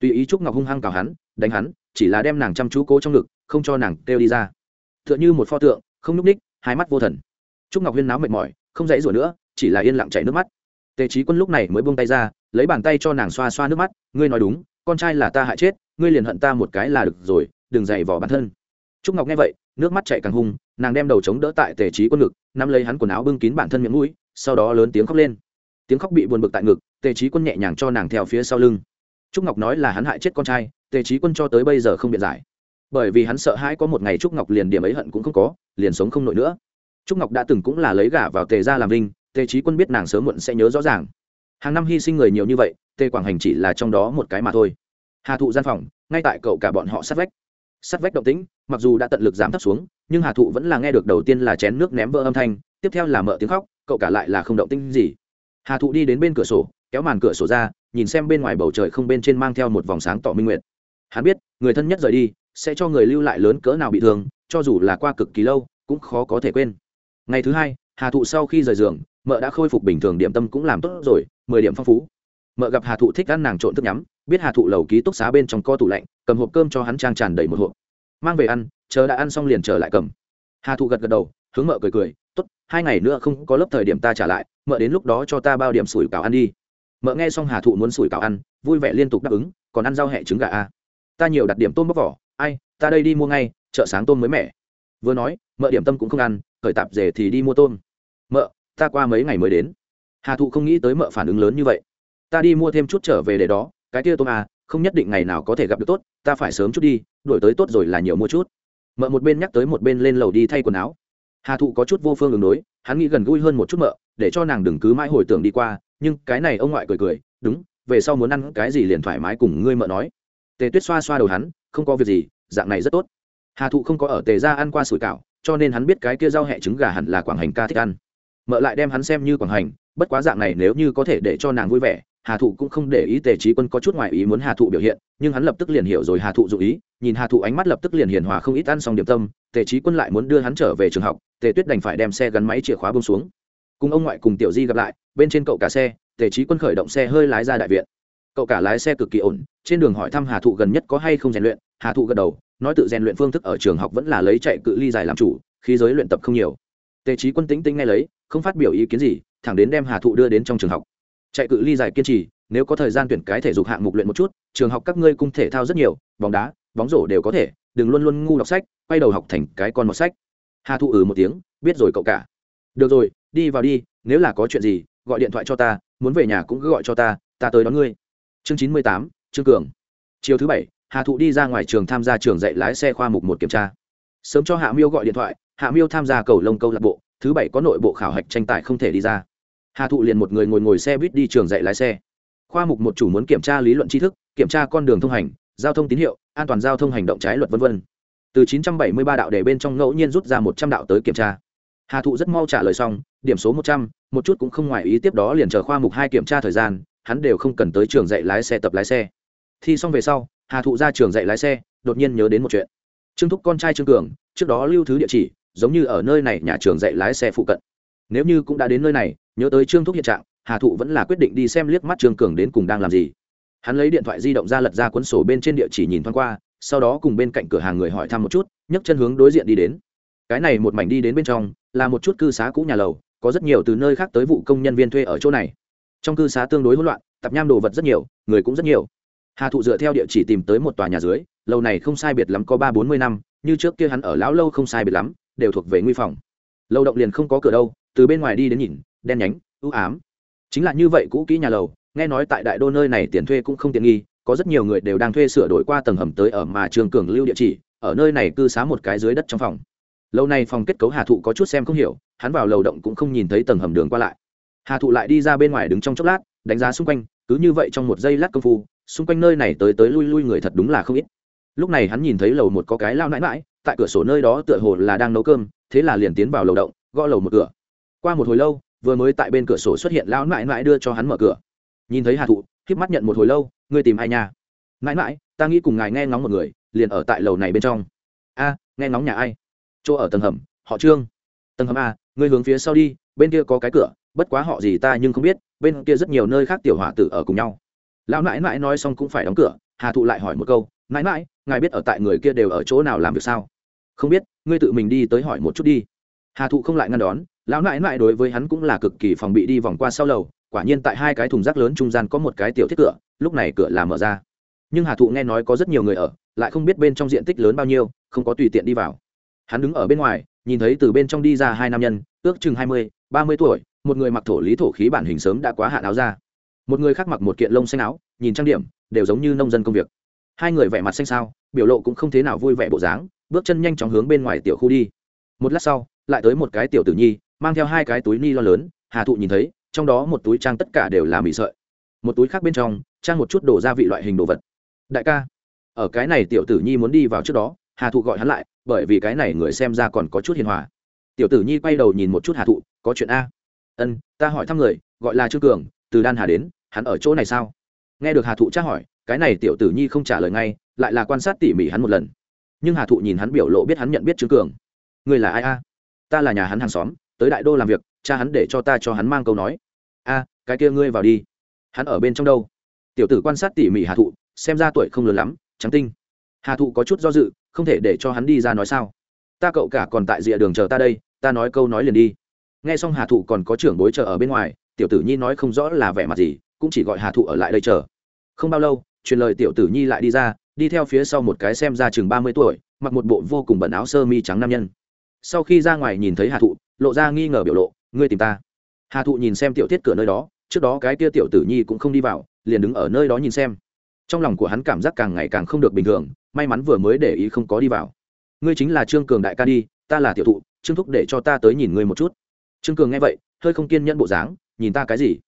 Tùy ý trúc ngọc hung hăng cào hắn, đánh hắn, chỉ là đem nàng chăm chú cố trong ngực, không cho nàng kêu đi ra. T h ư ợ n h ư một pho tượng, không nhúc ních hai mắt vô thần. Trúc ngọc huyên náo mệt mỏi, không dãy rủa nữa, chỉ là yên lặng chảy nước mắt. Tề trí quân lúc này mới buông tay ra, lấy bàn tay cho nàng xoa xoa nước mắt, ngươi nói đúng, con trai là ta hại chết, ngươi liền hận ta một cái là được rồi, đừng dày vỏ bản thân. Trúc ngọc nghe vậy, nước mắt chạy càng hung nàng đem đầu chống đỡ tại tề trí quân ngực, nắm lấy hắn quần áo bưng kín bản thân miệng mũi, sau đó lớn tiếng khóc lên. Tiếng khóc bị buồn bực tại ngực, tề trí quân nhẹ nhàng cho nàng theo phía sau lưng. Trúc ngọc nói là hắn hại chết con trai, tề trí quân cho tới bây giờ không biện giải. Bởi vì hắn sợ hãi có một ngày trúc ngọc liền điểm ấy hận cũng không có, liền sống không nổi nữa. Trúc ngọc đã từng cũng là lấy gả vào tề ra làm linh, tề trí quân biết nàng sớm muộn sẽ nhớ rõ ràng. Hàng năm hy sinh người nhiều như vậy, tề quảng hành chỉ là trong đó một cái mà thôi. Hà thụ gian phòng, ngay tại cậu cả bọn họ sát vách. Sát vách động tĩnh mặc dù đã tận lực giảm thấp xuống, nhưng hà thụ vẫn là nghe được đầu tiên là chén nước ném vỡ âm thanh, tiếp theo là mợ tiếng khóc, cậu cả lại là không động tinh gì. Hà thụ đi đến bên cửa sổ, kéo màn cửa sổ ra, nhìn xem bên ngoài bầu trời không bên trên mang theo một vòng sáng tỏ minh nguyệt. Hắn biết, người thân nhất rời đi, sẽ cho người lưu lại lớn cỡ nào bị thương, cho dù là qua cực kỳ lâu, cũng khó có thể quên. Ngày thứ hai, hà thụ sau khi rời giường, mợ đã khôi phục bình thường điểm tâm cũng làm tốt rồi, mười điểm phong phú. Mợ gặp hà thụ thích ăn nàng trộn thức nhắm, biết hà thụ lầu ký túc xá bên trong co tủ lạnh, cầm hộp cơm cho hắn trang tràn đầy một hộp mang về ăn, chờ đã ăn xong liền trở lại cầm. Hà thụ gật gật đầu, hướng mợ cười cười, tốt, hai ngày nữa không có lớp thời điểm ta trả lại, mợ đến lúc đó cho ta bao điểm sủi cảo ăn đi. Mợ nghe xong hà thụ muốn sủi cảo ăn, vui vẻ liên tục đáp ứng, còn ăn rau hẹ trứng gà a à. ta nhiều đặt điểm tôm bóc vỏ, ai, ta đây đi mua ngay, chợ sáng tôm mới mẻ. Vừa nói, mợ điểm tâm cũng không ăn khởi tạp rể thì đi mua tôm. Mợ, ta qua mấy ngày mới đến. Hà thụ không nghĩ tới mợ phản ứng lớn như vậy. Ta đi mua thêm chút trở về để đó, cái kia tôm à không nhất định ngày nào có thể gặp được tốt, ta phải sớm chút đi đổi tới tốt rồi là nhiều mua chút. Mợ một bên nhắc tới một bên lên lầu đi thay quần áo. Hà thụ có chút vô phương ứng đối, hắn nghĩ gần gũi hơn một chút mợ, để cho nàng đừng cứ mãi hồi tưởng đi qua, nhưng cái này ông ngoại cười cười, đúng, về sau muốn ăn cái gì liền thoải mái cùng ngươi mợ nói. Tề tuyết xoa xoa đầu hắn, không có việc gì, dạng này rất tốt. Hà thụ không có ở tề ra ăn qua sủi cảo, cho nên hắn biết cái kia rau hẹ trứng gà hẳn là quảng hành ca thích ăn. Mợ lại đem hắn xem như quảng hành, bất quá dạng này nếu như có thể để cho nàng vui vẻ hà thụ cũng không để ý tề trí quân có chút ngoài ý muốn hà thụ biểu hiện, nhưng hắn lập tức liền hiểu rồi hà thụ dụ ý, nhìn hà thụ ánh mắt lập tức liền hiền hòa không ít ăn xong điểm tâm, tề trí quân lại muốn đưa hắn trở về trường học, tề tuyết đành phải đem xe gắn máy chìa khóa bông xuống. Cùng ông ngoại cùng tiểu di gặp lại, bên trên cậu cả xe, tề trí quân khởi động xe hơi lái ra đại viện. Cậu cả lái xe cực kỳ ổn, trên đường hỏi thăm hà thụ gần nhất có hay không rèn luyện, hà thụ gật đầu, nói tự rèn luyện phương thức ở trường học vẫn là lấy chạy cự ly dài làm chủ khi giới luyện tập không nhiều. Tề trí quân tính tính ngay lấy, không phát biểu ý kiến gì, thẳng đến đem hà thụ đưa đến trong trường học chạy cự ly dài kiên trì, nếu có thời gian tuyển cái thể dục hạng mục luyện một chút, trường học các ngươi cung thể thao rất nhiều, bóng đá, bóng rổ đều có thể, đừng luôn luôn ngu đọc sách, quay đầu học thành cái con một sách. Hà thụ ừ một tiếng, biết rồi cậu cả. Được rồi, đi vào đi, nếu là có chuyện gì, gọi điện thoại cho ta, muốn về nhà cũng cứ gọi cho ta ta tới đón ngươi. Chương chín mươi tám, trương cường. Chiều thứ bảy, hà thụ đi ra ngoài trường tham gia trường dạy lái xe khoa mục một kiểm tra. Sớm cho hạ miêu gọi điện thoại, hạ miêu tham gia cầu lông câu lạc bộ, thứ bảy có nội bộ khảo hạch tranh tài không thể đi ra hà thụ liền một người ngồi ngồi xe buýt đi trường dạy lái xe. Khoa mục một chủ muốn kiểm tra lý luận tri thức, kiểm tra con đường thông hành, giao thông tín hiệu, an toàn giao thông hành động trái luật v v từ 973 đạo đề bên trong ngẫu nhiên rút ra một trăm đạo tới kiểm tra. Hà thụ rất mau trả lời xong, điểm số một trăm, một chút cũng không ngoài ý tiếp đó liền chờ khoa mục hai kiểm tra thời gian, hắn đều không cần tới trường dạy lái xe tập lái xe. Thi xong về sau, hà thụ ra trường dạy lái xe, đột nhiên nhớ đến một chuyện. Trương thúc con trai trương cường, trước đó lưu thứ địa chỉ, giống như ở nơi này nhà trường dạy lái xe phụ cận. Nếu như cũng đã đến nơi này nhớ tới trương thúc hiện trạng, hà thụ vẫn là quyết định đi xem liếc mắt trương cường đến cùng đang làm gì. Hắn lấy điện thoại di động ra lật ra cuốn sổ bên trên địa chỉ nhìn thoáng qua, sau đó cùng bên cạnh cửa hàng người hỏi thăm một chút, nhấc chân hướng đối diện đi đến. Cái này một mảnh đi đến bên trong, là một chút cư xá cũ nhà lầu, có rất nhiều từ nơi khác tới vụ công nhân viên thuê ở chỗ này. Trong cư xá tương đối hỗn loạn tập nham đồ vật rất nhiều, người cũng rất nhiều. Hà thụ dựa theo địa chỉ tìm tới một tòa nhà dưới, lầu này không sai biệt lắm có ba bốn mươi năm, như trước kia hắn ở lão lâu không sai biệt lắm, đều thuộc về nguy phòng. Lâu động liền không có cửa đâu, từ bên ngoài đi đến nhìn đen nhánh ưu ám. Chính là như vậy cũ kỹ nhà lầu, nghe nói tại đại đô nơi này tiền thuê cũng không tiện nghi, có rất nhiều người đều đang thuê sửa đổi qua tầng hầm tới ở mà trường cường lưu địa chỉ, ở nơi này cư xá một cái dưới đất trong phòng. Lâu nay phòng kết cấu hà thụ có chút xem không hiểu, hắn vào lầu động cũng không nhìn thấy tầng hầm đường qua lại. Hà thụ lại đi ra bên ngoài đứng trong chốc lát, đánh giá xung quanh, cứ như vậy trong một giây lát công phu, xung quanh nơi này tới tới lui lui người thật đúng là không ít. Lúc này hắn nhìn thấy lầu một có cái lao nãi mãi tại cửa sổ nơi đó tựa hồ là đang nấu cơm, thế là liền tiến vào lầu động, gõ lầu một cửa. Qua một hồi lâu vừa mới tại bên cửa sổ xuất hiện lão nãi nãi đưa cho hắn mở cửa. Nhìn thấy hà thụ, khiếp mắt nhận một hồi lâu, ngươi tìm ai nha? Nãi nãi ta nghĩ cùng ngài nghe ngóng một người, liền ở tại lầu này bên trong. A, nghe ngóng nhà ai? Chỗ ở tầng hầm, họ trương. Tầng hầm a, ngươi hướng phía sau đi, bên kia có cái cửa, bất quá họ gì ta nhưng không biết, bên kia rất nhiều nơi khác tiểu hòa tử ở cùng nhau. Lão nãi nãi nói xong cũng phải đóng cửa, hà thụ lại hỏi một câu nãi nãi ngài biết ở tại người kia đều ở chỗ nào làm việc sao? Không biết, ngươi tự mình đi tới hỏi một chút đi. Hà thụ không lại ngăn đón lão nại nại đối với hắn cũng là cực kỳ phòng bị đi vòng qua sau lầu, quả nhiên tại hai cái thùng rác lớn trung gian có một cái tiểu thiết cửa, lúc này cửa làm mở ra. Nhưng hà thụ nghe nói có rất nhiều người ở, lại không biết bên trong diện tích lớn bao nhiêu, không có tùy tiện đi vào. Hắn đứng ở bên ngoài, nhìn thấy từ bên trong đi ra hai nam nhân, ước chừng hai mươi, ba mươi tuổi, một người mặc thổ lý thổ khí bản hình sớm đã quá hạn áo ra một người khác mặc một kiện lông xanh áo, nhìn trang điểm, đều giống như nông dân công việc. Hai người vẻ mặt xanh xao, biểu lộ cũng không thế nào vui vẻ bộ dáng, bước chân nhanh chóng hướng bên ngoài tiểu khu đi. Một lát sau, lại tới một cái tiểu tử nhi mang theo hai cái túi ni lo lớn, hà thụ nhìn thấy, trong đó một túi trang tất cả đều là mì sợi. Một túi khác bên trong, trang một chút đổ gia vị loại hình đồ vật. Đại ca, ở cái này tiểu tử nhi muốn đi vào trước đó, hà thụ gọi hắn lại, bởi vì cái này người xem ra còn có chút hiền hòa. Tiểu tử nhi quay đầu nhìn một chút hà thụ, có chuyện a. Ân, ta hỏi thăm người, gọi là trương cường, từ đan hà đến, hắn ở chỗ này sao? Nghe được hà thụ tra hỏi, cái này tiểu tử nhi không trả lời ngay, lại là quan sát tỉ mỉ hắn một lần. Nhưng hà thụ nhìn hắn biểu lộ biết hắn nhận biết trương cường. Người là ai a? Ta là nhà hắn hàng xóm tới đại đô làm việc, cha hắn để cho ta cho hắn mang câu nói. A, cái kia ngươi vào đi. Hắn ở bên trong đâu? Tiểu tử quan sát tỉ mỉ hà thụ, xem ra tuổi không lớn lắm, trắng tinh. Hà thụ có chút do dự, không thể để cho hắn đi ra nói sao. Ta cậu cả còn tại rìa đường chờ ta đây, ta nói câu nói liền đi. Nghe xong hà thụ còn có trưởng bối chờ ở bên ngoài, tiểu tử nhi nói không rõ là vẻ mặt gì, cũng chỉ gọi hà thụ ở lại đây chờ. Không bao lâu, truyền lời tiểu tử nhi lại đi ra, đi theo phía sau một cái xem ra chừng ba mươi tuổi, mặc một bộ vô cùng bẩn áo sơ mi trắng nam nhân sau khi ra ngoài nhìn thấy hà thụ, lộ ra nghi ngờ biểu lộ, ngươi tìm ta? Hà thụ nhìn xem tiểu thiết cửa nơi đó, trước đó cái kia tiểu tử nhi cũng không đi vào, liền đứng ở nơi đó nhìn xem. Trong lòng của hắn cảm giác càng ngày càng không được bình thường, may mắn vừa mới để ý không có đi vào. Ngươi chính là trương cường đại ca đi, ta là tiểu thụ, trương thúc để cho ta tới nhìn ngươi một chút. Trương cường nghe vậy, hơi không kiên nhẫn bộ dáng, nhìn ta cái gì?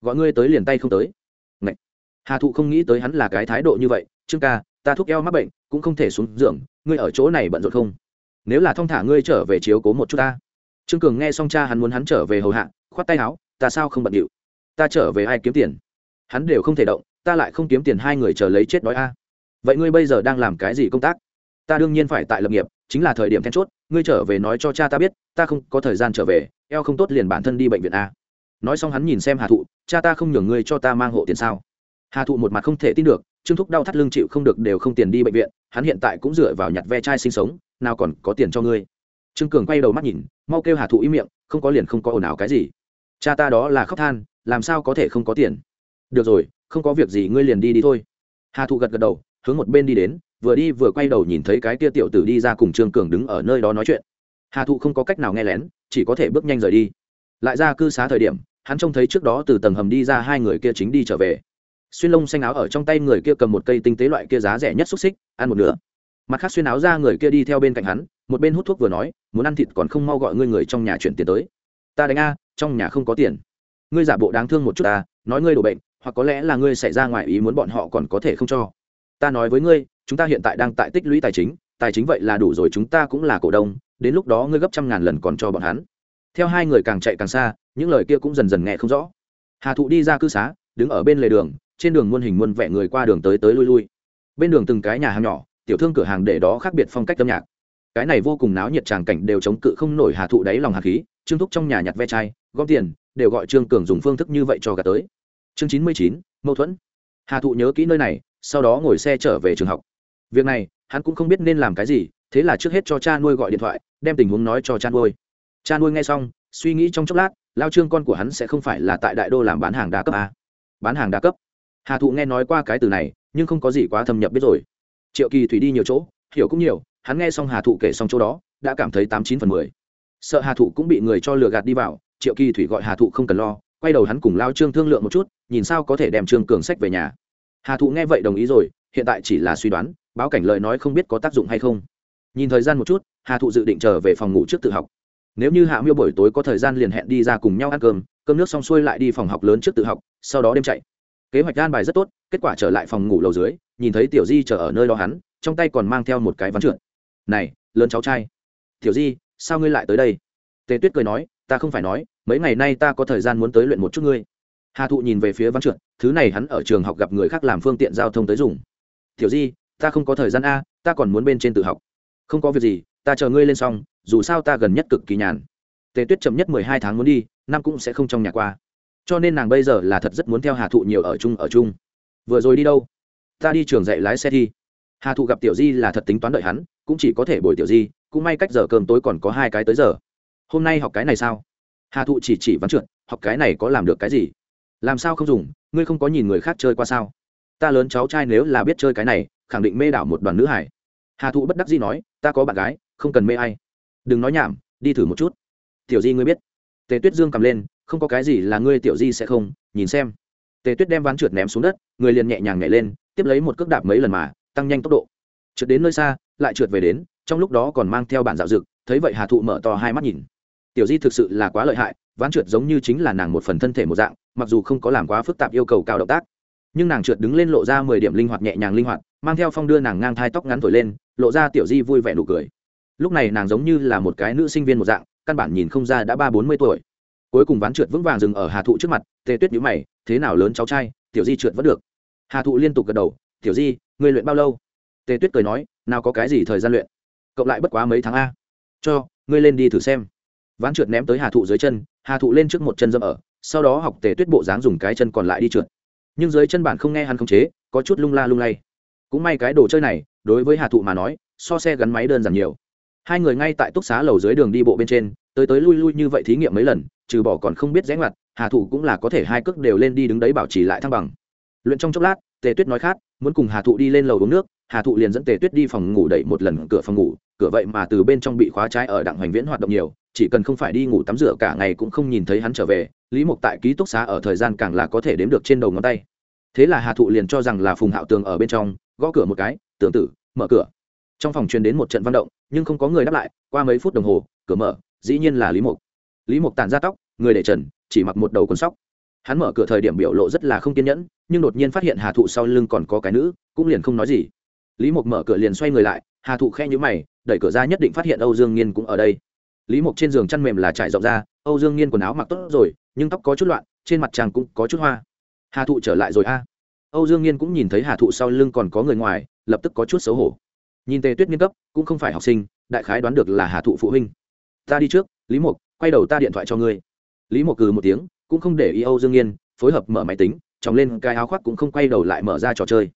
Gọi ngươi tới liền tay không tới. Ngậy. hà thụ không nghĩ tới hắn là cái thái độ như vậy, trương ca, ta thúc eo mắc bệnh, cũng không thể xuống giường, ngươi ở chỗ này bận rộn không? Nếu là thong thả ngươi trở về chiếu cố một chút ta. Trương cường nghe xong cha hắn muốn hắn trở về hầu hạ, khoát tay áo, ta sao không bận điệu? Ta trở về ai kiếm tiền? Hắn đều không thể động, ta lại không kiếm tiền hai người chờ lấy chết đói a. Vậy ngươi bây giờ đang làm cái gì công tác? Ta đương nhiên phải tại lập nghiệp, chính là thời điểm then chốt, ngươi trở về nói cho cha ta biết, ta không có thời gian trở về, eo không tốt liền bản thân đi bệnh viện a. Nói xong hắn nhìn xem hà thụ, cha ta không nhường ngươi cho ta mang hộ tiền sao? Hà thụ một mặt không thể tin được, trương thúc đau thắt lưng chịu không được đều không tiền đi bệnh viện, hắn hiện tại cũng dựa vào nhặt ve chai sinh sống nào còn có tiền cho ngươi. Trương cường quay đầu mắt nhìn, mau kêu hà thụ ý miệng, không có liền không có ồn ào cái gì. Cha ta đó là khóc than, làm sao có thể không có tiền? Được rồi, không có việc gì, ngươi liền đi đi thôi. Hà thụ gật gật đầu, hướng một bên đi đến, vừa đi vừa quay đầu nhìn thấy cái tia tiểu tử đi ra cùng trương cường đứng ở nơi đó nói chuyện. Hà thụ không có cách nào nghe lén, chỉ có thể bước nhanh rời đi. Lại ra cư xá thời điểm, hắn trông thấy trước đó từ tầng hầm đi ra hai người kia chính đi trở về. Xuyên lông xanh áo ở trong tay người kia cầm một cây tinh tế loại kia giá rẻ nhất xúc xích, ăn một nửa mặt khác xuyên áo ra người kia đi theo bên cạnh hắn, một bên hút thuốc vừa nói, muốn ăn thịt còn không mau gọi ngươi người trong nhà chuyển tiền tới. Ta đánh a, trong nhà không có tiền. Ngươi giả bộ đáng thương một chút ta, nói ngươi đổ bệnh, hoặc có lẽ là ngươi xảy ra ngoài ý muốn bọn họ còn có thể không cho. Ta nói với ngươi, chúng ta hiện tại đang tại tích lũy tài chính tài chính vậy là đủ rồi chúng ta cũng là cổ đông, đến lúc đó ngươi gấp trăm ngàn lần còn cho bọn hắn. Theo hai người càng chạy càng xa, những lời kia cũng dần dần nghe không rõ. Hà thụ đi ra cư xá, đứng ở bên lề đường, trên đường muôn hình muôn vẻ người qua đường tới tới lui lui. Bên đường từng cái nhà hàng nhỏ tiểu thương cửa hàng để đó khác biệt phong cách âm nhạc. Cái này vô cùng náo nhiệt tràng cảnh đều chống cự không nổi hà thụ đáy lòng hà khí, trương thúc trong nhà nhặt ve chai, gom tiền, đều gọi trương cường dùng phương thức như vậy cho gạt tới. Chương chín mươi chín, mâu thuẫn. Hà thụ nhớ kỹ nơi này, sau đó ngồi xe trở về trường học. Việc này, hắn cũng không biết nên làm cái gì, thế là trước hết cho cha nuôi gọi điện thoại, đem tình huống nói cho cha nuôi. Cha nuôi nghe xong, suy nghĩ trong chốc lát, lao trương con của hắn sẽ không phải là tại đại đô làm bán hàng đa cấp à? bán hàng đa cấp. Hà thụ nghe nói qua cái từ này, nhưng không có gì quá thâm nhập biết rồi triệu kỳ thủy đi nhiều chỗ, hiểu cũng nhiều, hắn nghe xong hà thụ kể xong chỗ đó, đã cảm thấy tám chín phần mười. Sợ hà thụ cũng bị người cho lừa gạt đi vào, triệu kỳ thủy gọi hà thụ không cần lo, quay đầu hắn cùng lao trương thương lượng một chút, nhìn sao có thể đem trương cường sách về nhà. Hà thụ nghe vậy đồng ý rồi, hiện tại chỉ là suy đoán, báo cảnh lời nói không biết có tác dụng hay không. Nhìn thời gian một chút, hà thụ dự định trở về phòng ngủ trước tự học. Nếu như hạ miêu buổi tối có thời gian liền hẹn đi ra cùng nhau ăn cơm cơm nước xong xuôi lại đi phòng học lớn trước tự học, sau đó đêm chạy kế hoạch gan bài rất tốt, kết quả trở lại phòng ngủ lầu dưới, nhìn thấy tiểu di chờ ở nơi đó hắn, trong tay còn mang theo một cái ván trượt. Này, lớn cháu trai. Tiểu di, sao ngươi lại tới đây? Tề tuyết cười nói, ta không phải nói, mấy ngày nay ta có thời gian muốn tới luyện một chút ngươi. Hà thụ nhìn về phía ván trượt, thứ này hắn ở trường học gặp người khác làm phương tiện giao thông tới dùng. Tiểu di, ta không có thời gian a, ta còn muốn bên trên tự học. Không có việc gì, ta chờ ngươi lên xong, dù sao ta gần nhất cực kỳ nhàn. Tề tuyết chậm nhất mười hai tháng muốn đi, năm cũng sẽ không trong nhà qua cho nên nàng bây giờ là thật rất muốn theo hà thụ nhiều ở chung ở chung. Vừa rồi đi đâu? Ta đi trường dạy lái xe thi. Hà thụ gặp tiểu di là thật tính toán đợi hắn, cũng chỉ có thể bồi tiểu di, cũng may cách giờ cơm tối còn có hai cái tới giờ. Hôm nay học cái này sao? Hà thụ chỉ chỉ vắn trượt, học cái này có làm được cái gì? Làm sao không dùng? Ngươi không có nhìn người khác chơi qua sao? Ta lớn cháu trai nếu là biết chơi cái này, khẳng định mê đảo một đoàn nữ hải. Hà thụ bất đắc dĩ nói, ta có bạn gái, không cần mê ai. Đừng nói nhảm, đi thử một chút. Tiểu di ngươi biết. Tề tuyết dương cầm lên không có cái gì là ngươi tiểu di sẽ không, nhìn xem. Tề tuyết đem ván trượt ném xuống đất, người liền nhẹ nhàng nhảy lên, tiếp lấy một cước đạp mấy lần mà, tăng nhanh tốc độ. Trượt đến nơi xa, lại trượt về đến, trong lúc đó còn mang theo bản dạo dực thấy vậy hà thụ mở to hai mắt nhìn. Tiểu di thực sự là quá lợi hại, ván trượt giống như chính là nàng một phần thân thể một dạng, mặc dù không có làm quá phức tạp yêu cầu cao động tác. Nhưng nàng trượt đứng lên lộ ra mười điểm linh hoạt nhẹ nhàng linh hoạt, mang theo phong đưa nàng ngang thai tóc ngắn thổi lên, lộ ra tiểu di vui vẻ nụ cười. Lúc này nàng giống như là một cái nữ sinh viên một dạng, căn bản nhìn không ra đã ba bốn mươi tuổi cuối cùng ván trượt vững vàng dừng ở hà thụ trước mặt, tề tuyết nhữ mày, thế nào lớn cháu trai, tiểu di trượt vẫn được. Hà thụ liên tục gật đầu, tiểu di, ngươi luyện bao lâu? Tề tuyết cười nói, nào có cái gì thời gian luyện, cộng lại bất quá mấy tháng a. Cho, ngươi lên đi thử xem. Ván trượt ném tới hà thụ dưới chân, hà thụ lên trước một chân dâm ở, sau đó học tề tuyết bộ dáng dùng cái chân còn lại đi trượt. Nhưng dưới chân bản không nghe hắn khống chế, có chút lung la lung lay. Cũng may cái đồ chơi này, đối với hà thụ mà nói, so xe gắn máy đơn giản nhiều. Hai người ngay tại túc xá lầu dưới đường đi bộ bên trên, tới tới lui lui như vậy thí nghiệm mấy lần trừ bỏ còn không biết rẽ ngoặt, hà thụ cũng là có thể hai cước đều lên đi đứng đấy bảo trì lại thăng bằng. Luyện trong chốc lát, tề tuyết nói khát, muốn cùng hà thụ đi lên lầu uống nước, hà thụ liền dẫn tề tuyết đi phòng ngủ đẩy một lần cửa phòng ngủ, cửa vậy mà từ bên trong bị khóa trái ở đặng hoành viễn hoạt động nhiều, chỉ cần không phải đi ngủ tắm rửa cả ngày cũng không nhìn thấy hắn trở về, lý mục tại ký túc xá ở thời gian càng là có thể đếm được trên đầu ngón tay. Thế là hà thụ liền cho rằng là phùng hạo tường ở bên trong, gõ cửa một cái tưởng tử, mở cửa. Trong phòng truyền đến một trận văn động, nhưng không có người đáp lại, qua mấy phút đồng hồ, cửa mở, dĩ nhiên là lý mục lý mục tàn ra tóc, người để trần, chỉ mặc một đầu con sóc. Hắn mở cửa thời điểm biểu lộ rất là không kiên nhẫn, nhưng đột nhiên phát hiện hà thụ sau lưng còn có cái nữ, cũng liền không nói gì. Lý mục mở cửa liền xoay người lại, hà thụ khe nhữ mày, đẩy cửa ra nhất định phát hiện âu dương nghiên cũng ở đây. Lý mục trên giường chăn mềm là trải rộng ra, âu dương nghiên quần áo mặc tốt rồi, nhưng tóc có chút loạn, trên mặt chàng cũng có chút hoa. Hà thụ trở lại rồi a. Âu dương nghiên cũng nhìn thấy hà thụ sau lưng còn có người ngoài, lập tức có chút xấu hổ. Nhìn tề tuyết nghiên cấp, cũng không phải học sinh, đại khái đoán được là hà thụ phụ huynh. Ta đi trước, lý mục quay đầu ta điện thoại cho ngươi. Lý Mộc cừ một tiếng cũng không để ý âu dương nghiên phối hợp mở máy tính chóng lên cái áo khoác cũng không quay đầu lại mở ra trò chơi.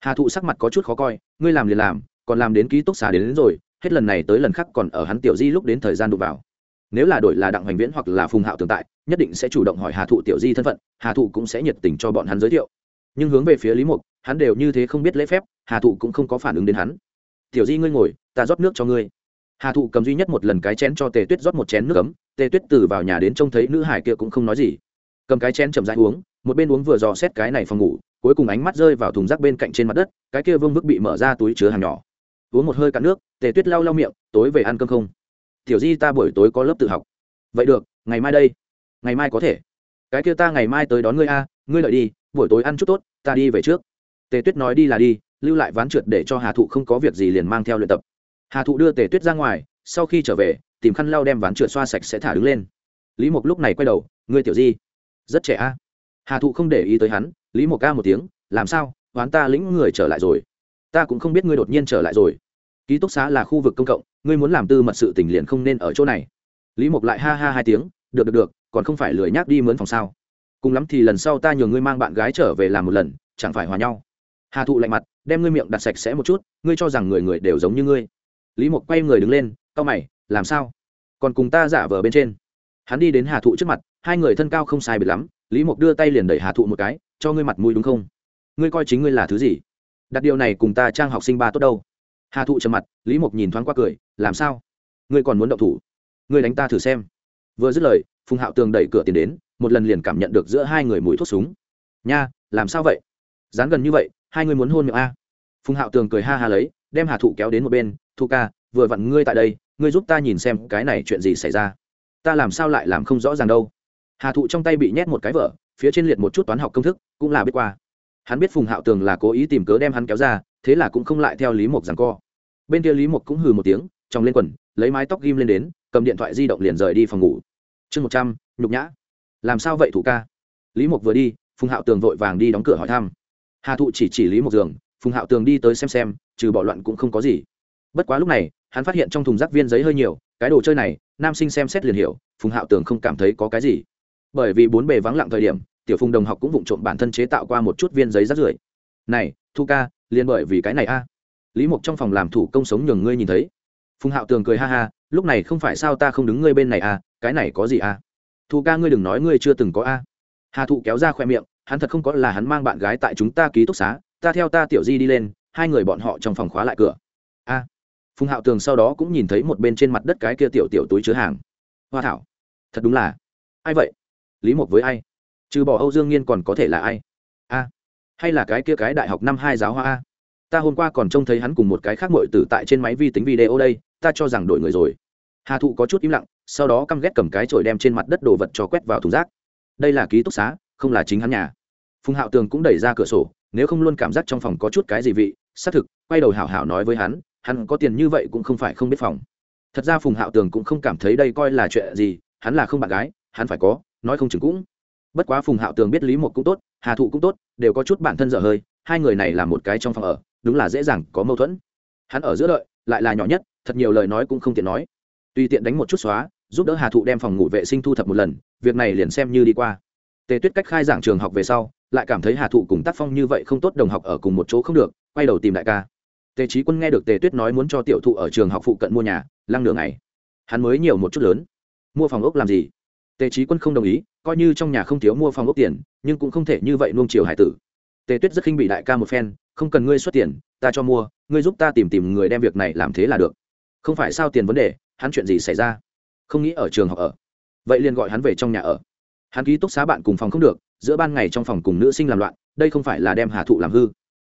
Hà thụ sắc mặt có chút khó coi ngươi làm liền làm còn làm đến ký túc xá đến, đến rồi hết lần này tới lần khác còn ở hắn tiểu di lúc đến thời gian đụng vào. Nếu là đổi là đặng hoành viễn hoặc là phùng hạo tồn tại nhất định sẽ chủ động hỏi hà thụ tiểu di thân phận hà thụ cũng sẽ nhiệt tình cho bọn hắn giới thiệu. Nhưng hướng về phía lý mục hắn đều như thế không biết lễ phép hà thụ cũng không có phản ứng đến hắn. Tiểu di ngươi ngồi ta rót nước cho ngươi hà thụ cầm duy nhất một lần cái chén cho tề tuyết rót một chén nước ấm, tề tuyết từ vào nhà đến trông thấy nữ hải kia cũng không nói gì. Cầm cái chén chậm rãi uống, một bên uống vừa dò xét cái này phòng ngủ, cuối cùng ánh mắt rơi vào thùng rác bên cạnh trên mặt đất, cái kia vương vức bị mở ra túi chứa hàng nhỏ. Uống một hơi cạn nước, tề tuyết lau lau miệng, tối về ăn cơm không? Tiểu di ta buổi tối có lớp tự học. Vậy được, ngày mai đây. Ngày mai có thể. Cái kia ta ngày mai tới đón ngươi a, ngươi lợi đi, buổi tối ăn chút tốt, ta đi về trước. Tề tuyết nói đi là đi, lưu lại ván trượt để cho hà thụ không có việc gì liền mang theo luyện tập hà thụ đưa tề tuyết ra ngoài, sau khi trở về, tìm khăn lau đem ván trượt xoa sạch sẽ thả đứng lên. Lý mục lúc này quay đầu, ngươi tiểu di, rất trẻ a. Hà thụ không để ý tới hắn, lý mục ca một tiếng, làm sao? Hoán ta lĩnh người trở lại rồi. Ta cũng không biết ngươi đột nhiên trở lại rồi. Ký túc xá là khu vực công cộng, ngươi muốn làm tư mật sự tình liền không nên ở chỗ này. Lý mục lại ha ha hai tiếng, được được được, còn không phải lười nhác đi mướn phòng sao? Cùng lắm thì lần sau ta nhường ngươi mang bạn gái trở về làm một lần, chẳng phải hòa nhau. Hà thụ lạnh mặt, đem ngươi miệng đặt sạch sẽ một chút, ngươi cho rằng người người đều giống như ngươi lý mục quay người đứng lên, cau mày, làm sao? Còn cùng ta giả vờ bên trên? Hắn đi đến hà thụ trước mặt, hai người thân cao không sai biệt lắm, lý mục đưa tay liền đẩy hà thụ một cái, cho ngươi mặt mũi đúng không? Ngươi coi chính ngươi là thứ gì? Đặt điều này cùng ta trang học sinh ba tốt đâu. Hà thụ trầm mặt, lý mục nhìn thoáng qua cười, làm sao? Ngươi còn muốn động thủ? Ngươi đánh ta thử xem. Vừa dứt lời, phùng hạo tường đẩy cửa tiền đến, một lần liền cảm nhận được giữa hai người mùi thuốc súng. Nha, làm sao vậy? Dán gần như vậy, hai người muốn hôn miệng a? Phùng hạo tường cười ha ha lấy, đem hà thụ kéo đến một bên thu ca, vừa vặn ngươi tại đây, ngươi giúp ta nhìn xem cái này chuyện gì xảy ra. Ta làm sao lại làm không rõ ràng đâu. Hà thụ trong tay bị nhét một cái vở, phía trên liệt một chút toán học công thức, cũng là biết qua. Hắn biết phùng hạo tường là cố ý tìm cớ đem hắn kéo ra, thế là cũng không lại theo lý mục rằng co. Bên kia lý mục cũng hừ một tiếng, trong lên quần, lấy mái tóc ghim lên đến, cầm điện thoại di động liền rời đi phòng ngủ. Chương một trăm, nhục nhã. Làm sao vậy thủ ca? Lý mục vừa đi, phùng hạo tường vội vàng đi đóng cửa hỏi thăm. Hà thụ chỉ chỉ lý mục giường, phùng hạo tường đi tới xem xem, trừ bỏ loạn cũng không có gì bất quá lúc này, hắn phát hiện trong thùng rác viên giấy hơi nhiều, cái đồ chơi này, nam sinh xem xét liền hiểu, phùng hạo tường không cảm thấy có cái gì. Bởi vì bốn bề vắng lặng thời điểm, tiểu phùng đồng học cũng vụng trộm bản thân chế tạo qua một chút viên giấy rác rưởi. Này, thu ca, liền bởi vì cái này a. Lý mục trong phòng làm thủ công sống nhường ngươi nhìn thấy. Phùng hạo tường cười ha ha, lúc này không phải sao ta không đứng ngươi bên này a, cái này có gì a? Thu ca, ngươi đừng nói ngươi chưa từng có a. Hà thụ kéo ra khoe miệng, hắn thật không có là hắn mang bạn gái tại chúng ta ký túc xá, ta theo ta tiểu di đi lên, hai người bọn họ trong phòng khóa lại cửa. A phùng hạo tường sau đó cũng nhìn thấy một bên trên mặt đất cái kia tiểu tiểu túi chứa hàng. Hoa thảo, thật đúng là. Ai vậy? Lý mộc với ai? Trừ bỏ âu dương nghiên còn có thể là ai? A. Hay là cái kia cái đại học năm hai giáo hoa a? Ta hôm qua còn trông thấy hắn cùng một cái khác mội tử tại trên máy vi tính video đây, ta cho rằng đổi người rồi. Hà thụ có chút im lặng, sau đó căm ghét cầm cái chổi đem trên mặt đất đồ vật cho quét vào thùng rác. Đây là ký túc xá, không là chính hắn nhà. Phùng hạo tường cũng đẩy ra cửa sổ, nếu không luôn cảm giác trong phòng có chút cái gì vị, xác thực, quay đầu hảo hảo nói với hắn hắn có tiền như vậy cũng không phải không biết phòng. Thật ra phùng hạo tường cũng không cảm thấy đây coi là chuyện gì, hắn là không bạn gái, hắn phải có, nói không chừng cũng. Bất quá phùng hạo tường biết lý một cũng tốt, hà thụ cũng tốt, đều có chút bản thân dở hơi, hai người này là một cái trong phòng ở, đúng là dễ dàng có mâu thuẫn. Hắn ở giữa đợi, lại là nhỏ nhất, thật nhiều lời nói cũng không tiện nói. Tùy tiện đánh một chút xóa, giúp đỡ hà thụ đem phòng ngủ vệ sinh thu thập một lần, việc này liền xem như đi qua. Tề tuyết cách khai giảng trường học về sau, lại cảm thấy hà thụ cùng tác phong như vậy không tốt, đồng học ở cùng một chỗ không được, quay đầu tìm đại ca tề trí quân nghe được tề tuyết nói muốn cho tiểu thụ ở trường học phụ cận mua nhà lăng nửa ngày, hắn mới nhiều một chút lớn. Mua phòng ốc làm gì? Tề trí quân không đồng ý coi như trong nhà không thiếu mua phòng ốc tiền nhưng cũng không thể như vậy nuông chiều hải tử. Tề tuyết rất khinh bị đại ca một phen không cần ngươi xuất tiền ta cho mua ngươi giúp ta tìm tìm người đem việc này làm thế là được. Không phải sao tiền vấn đề hắn chuyện gì xảy ra? Không nghĩ ở trường học ở. Vậy liền gọi hắn về trong nhà ở. Hắn ký túc xá bạn cùng phòng không được giữa ban ngày trong phòng cùng nữ sinh làm loạn đây không phải là đem hà thụ làm hư.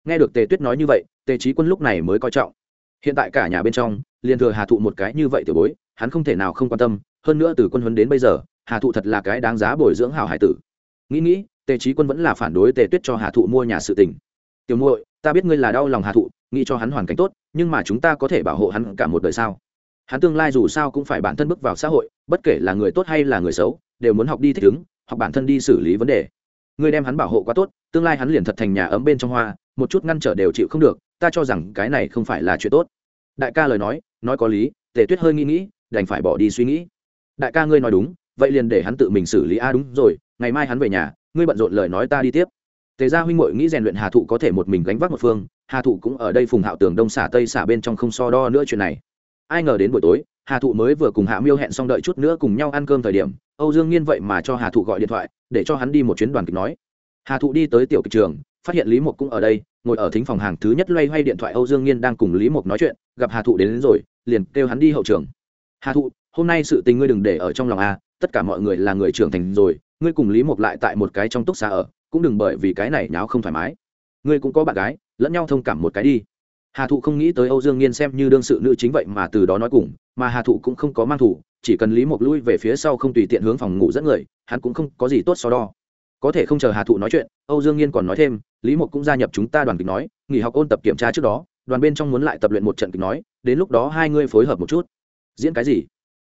Nghe được tề tuyết nói như vậy tề trí quân lúc này mới coi trọng. Hiện tại cả nhà bên trong, liền thừa hà thụ một cái như vậy tiểu bối, hắn không thể nào không quan tâm, hơn nữa từ quân huấn đến bây giờ, hà thụ thật là cái đáng giá bồi dưỡng hảo hải tử. Nghĩ nghĩ, tề trí quân vẫn là phản đối tề tuyết cho hà thụ mua nhà sự tình. Tiểu muội, ta biết ngươi là đau lòng hà thụ, nghĩ cho hắn hoàn cảnh tốt, nhưng mà chúng ta có thể bảo hộ hắn cả một đời sao? Hắn tương lai dù sao cũng phải bản thân bước vào xã hội, bất kể là người tốt hay là người xấu, đều muốn học đi thích ứng, học bản thân đi xử lý vấn đề. Ngươi đem hắn bảo hộ quá tốt, tương lai hắn liền thật thành nhà ấm bên trong hoa, một chút ngăn trở đều chịu không được ta cho rằng cái này không phải là chuyện tốt. Đại ca lời nói nói có lý, tề tuyết hơi nghĩ nghĩ, đành phải bỏ đi suy nghĩ. Đại ca ngươi nói đúng, vậy liền để hắn tự mình xử lý. A đúng rồi, ngày mai hắn về nhà, ngươi bận rộn lời nói ta đi tiếp. Tề gia huynh muội nghĩ rèn luyện hà thụ có thể một mình gánh vác một phương, hà thụ cũng ở đây phùng hạo tường đông xả tây xả bên trong không so đo nữa chuyện này. Ai ngờ đến buổi tối, hà thụ mới vừa cùng hạ miêu hẹn xong đợi chút nữa cùng nhau ăn cơm thời điểm, âu dương nghiên vậy mà cho hà thụ gọi điện thoại, để cho hắn đi một chuyến đoàn kịch nói. Hà thụ đi tới tiểu kịch trường phát hiện lý mộc cũng ở đây ngồi ở thính phòng hàng thứ nhất loay hoay điện thoại âu dương nghiên đang cùng lý mộc nói chuyện gặp hà thụ đến, đến rồi liền kêu hắn đi hậu trường. Hà thụ hôm nay sự tình ngươi đừng để ở trong lòng a tất cả mọi người là người trưởng thành rồi ngươi cùng lý mộc lại tại một cái trong túc xa ở cũng đừng bởi vì cái này nháo không thoải mái. Ngươi cũng có bạn gái lẫn nhau thông cảm một cái đi. Hà thụ không nghĩ tới âu dương nghiên xem như đương sự nữ chính vậy mà từ đó nói cùng mà hà thụ cũng không có mang thủ chỉ cần lý mộc lui về phía sau không tùy tiện hướng phòng ngủ dẫn người hắn cũng không có gì tốt so đo. Có thể không chờ hà thụ nói chuyện âu dương nghiên còn nói thêm lý Mục cũng gia nhập chúng ta đoàn kịch nói, nghỉ học ôn tập kiểm tra trước đó, đoàn bên trong muốn lại tập luyện một trận kịch nói, đến lúc đó hai ngươi phối hợp một chút. Diễn cái gì?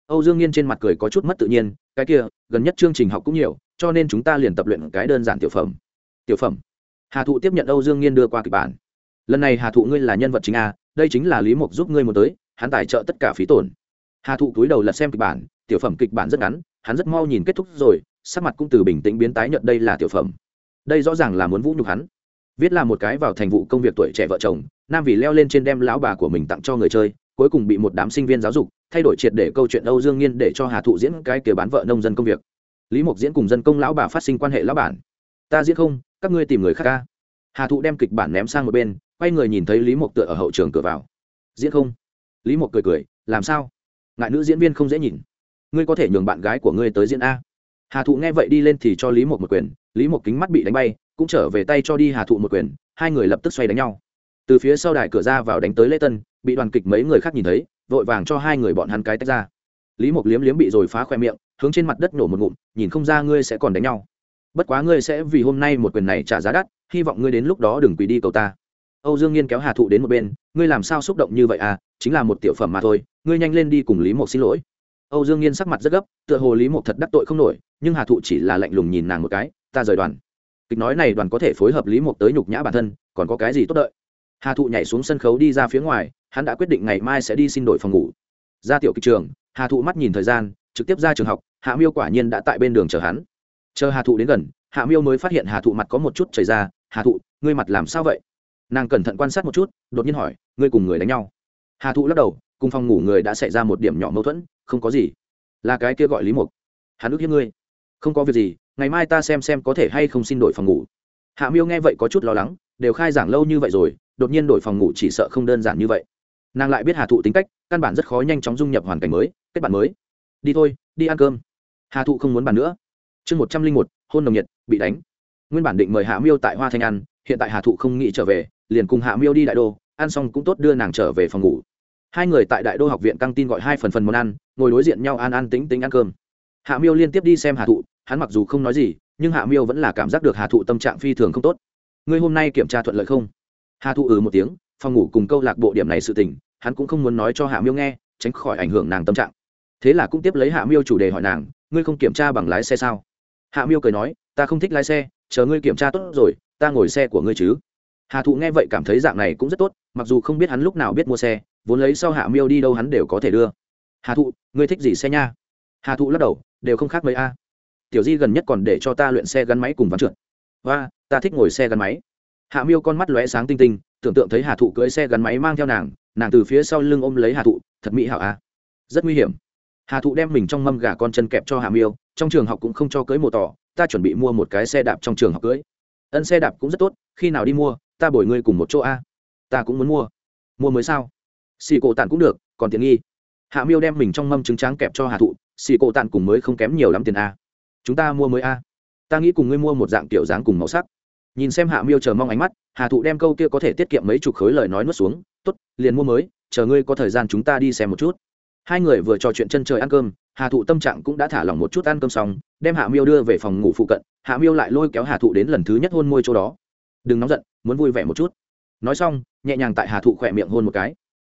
Âu dương nghiên trên mặt cười có chút mất tự nhiên, cái kia, gần nhất chương trình học cũng nhiều, cho nên chúng ta liền tập luyện cái đơn giản tiểu phẩm. Tiểu phẩm. Hà thụ tiếp nhận âu dương nghiên đưa qua kịch bản. Lần này hà thụ ngươi là nhân vật chính a, đây chính là lý Mục giúp ngươi một tới, hắn tài trợ tất cả phí tổn. Hà thụ cúi đầu lật xem kịch bản, tiểu phẩm kịch bản rất ngắn, hắn rất mau nhìn kết thúc rồi, sắc mặt cũng từ bình tĩnh biến tái nhận đây là tiểu phẩm. Đây rõ ràng là muốn vũ nhục hắn viết là một cái vào thành vụ công việc tuổi trẻ vợ chồng, nam vì leo lên trên đem lão bà của mình tặng cho người chơi, cuối cùng bị một đám sinh viên giáo dục, thay đổi triệt để câu chuyện âu dương nghiên để cho hà thụ diễn cái kia bán vợ nông dân công việc. Lý mộc diễn cùng dân công lão bà phát sinh quan hệ lão bản. Ta diễn không, các ngươi tìm người khác ca. Hà thụ đem kịch bản ném sang một bên, quay người nhìn thấy lý mộc tựa ở hậu trường cửa vào. Diễn không? Lý mộc cười cười, làm sao? Ngại nữ diễn viên không dễ nhìn. Ngươi có thể nhường bạn gái của ngươi tới diễn a. Hà thụ nghe vậy đi lên thì cho lý mộc một quyền, lý mộc kính mắt bị đánh bay cũng trở về tay cho đi hà thụ một quyền, hai người lập tức xoay đánh nhau. Từ phía sau đài cửa ra vào đánh tới lễ tân, bị đoàn kịch mấy người khác nhìn thấy, vội vàng cho hai người bọn hắn cái tách ra. Lý mộc liếm liếm bị rồi phá khoe miệng, hướng trên mặt đất nổ một ngụm, nhìn không ra ngươi sẽ còn đánh nhau. Bất quá ngươi sẽ vì hôm nay một quyền này trả giá đắt, hy vọng ngươi đến lúc đó đừng quỳ đi cầu ta. Âu dương nghiên kéo hà thụ đến một bên, ngươi làm sao xúc động như vậy à? Chính là một tiểu phẩm mà thôi, ngươi nhanh lên đi cùng lý mộc xin lỗi. Âu dương nghiên sắc mặt rất gấp, tựa hồ lý mộc thật đắc tội không nổi, nhưng hà thụ chỉ là lạnh lùng nhìn nàng một cái, ta rời đoàn kịch nói này đoàn có thể phối hợp lý mục tới nhục nhã bản thân, còn có cái gì tốt đợi? Hà thụ nhảy xuống sân khấu đi ra phía ngoài, hắn đã quyết định ngày mai sẽ đi xin đổi phòng ngủ. Ra tiểu kịch trường, hà thụ mắt nhìn thời gian, trực tiếp ra trường học, hạ miêu quả nhiên đã tại bên đường chờ hắn. Chờ hà thụ đến gần, hạ miêu mới phát hiện hà thụ mặt có một chút chảy ra, hà thụ, ngươi mặt làm sao vậy? Nàng cẩn thận quan sát một chút, đột nhiên hỏi, ngươi cùng người đánh nhau? Hà thụ lắc đầu, cùng phòng ngủ người đã xảy ra một điểm nhỏ mâu thuẫn, không có gì. Là cái kia gọi lý mục hắn ước hiếp ngươi. Không có việc gì ngày mai ta xem xem có thể hay không xin đổi phòng ngủ. Hạ miêu nghe vậy có chút lo lắng, đều khai giảng lâu như vậy rồi, đột nhiên đổi phòng ngủ chỉ sợ không đơn giản như vậy. Nàng lại biết hà thụ tính cách, căn bản rất khó nhanh chóng dung nhập hoàn cảnh mới, kết bạn mới. Đi thôi, đi ăn cơm. Hà thụ không muốn bàn nữa. Chương một trăm linh một, hôn nồng nhiệt, bị đánh. Nguyên bản định mời hạ miêu tại hoa thanh ăn, hiện tại hà thụ không nghĩ trở về, liền cùng hạ miêu đi đại đô, ăn xong cũng tốt đưa nàng trở về phòng ngủ. Hai người tại đại đô học viện căng tin gọi hai phần phần món ăn, ngồi đối diện nhau ăn ăn tính tính ăn cơm. Hạ miêu liên tiếp đi xem hà thụ hắn mặc dù không nói gì, nhưng hạ miêu vẫn là cảm giác được hà thụ tâm trạng phi thường không tốt. Ngươi hôm nay kiểm tra thuận lợi không? Hà thụ ừ một tiếng, phòng ngủ cùng câu lạc bộ điểm này sự tình, hắn cũng không muốn nói cho hạ miêu nghe, tránh khỏi ảnh hưởng nàng tâm trạng. Thế là cũng tiếp lấy hạ miêu chủ đề hỏi nàng, ngươi không kiểm tra bằng lái xe sao? Hạ miêu cười nói, ta không thích lái xe, chờ ngươi kiểm tra tốt rồi, ta ngồi xe của ngươi chứ. Hà thụ nghe vậy cảm thấy dạng này cũng rất tốt, mặc dù không biết hắn lúc nào biết mua xe, vốn lấy sau hạ miêu đi đâu hắn đều có thể đưa. Hà thụ, ngươi thích gì xe nha? Hà thụ lắc đầu, đều không khác mấy a tiểu di gần nhất còn để cho ta luyện xe gắn máy cùng ván trượt. Và ta thích ngồi xe gắn máy. Hạ miêu con mắt lóe sáng tinh tinh, tưởng tượng thấy hà thụ cưỡi xe gắn máy mang theo nàng nàng từ phía sau lưng ôm lấy hà thụ, thật mỹ hảo a. Rất nguy hiểm. Hà thụ đem mình trong mâm gà con chân kẹp cho hà miêu, trong trường học cũng không cho cưới mồ tỏ, ta chuẩn bị mua một cái xe đạp trong trường học cưới ân, xe đạp cũng rất tốt, khi nào đi mua, ta bồi ngươi cùng một chỗ a. Ta cũng muốn mua. Mua mới sao? Xì cổ tàn cũng được, còn tiện nghi. Hạ miêu đem mình trong mâm trứng tráng kẹp cho hà thụ, xì cổ tàn cùng mới không kém nhiều lắm tiền a chúng ta mua mới a. Ta nghĩ cùng ngươi mua một dạng kiểu dáng cùng màu sắc. Nhìn xem hạ miêu chờ mong ánh mắt, hà thụ đem câu kia có thể tiết kiệm mấy chục khối lời nói nuốt xuống. T ố t liền mua mới, chờ ngươi có thời gian chúng ta đi xem một chút. Hai người vừa trò chuyện chân trời ăn cơm, hà thụ tâm trạng cũng đã thả lỏng một chút ăn cơm xong, đem hạ miêu đưa về phòng ngủ phụ cận. Hạ miêu lại lôi kéo hà thụ đến lần thứ nhất hôn môi chỗ đó. Đừng nóng giận, muốn vui vẻ một chút. Nói xong, nhẹ nhàng tại hà thụ khỏe miệng hôn một cái.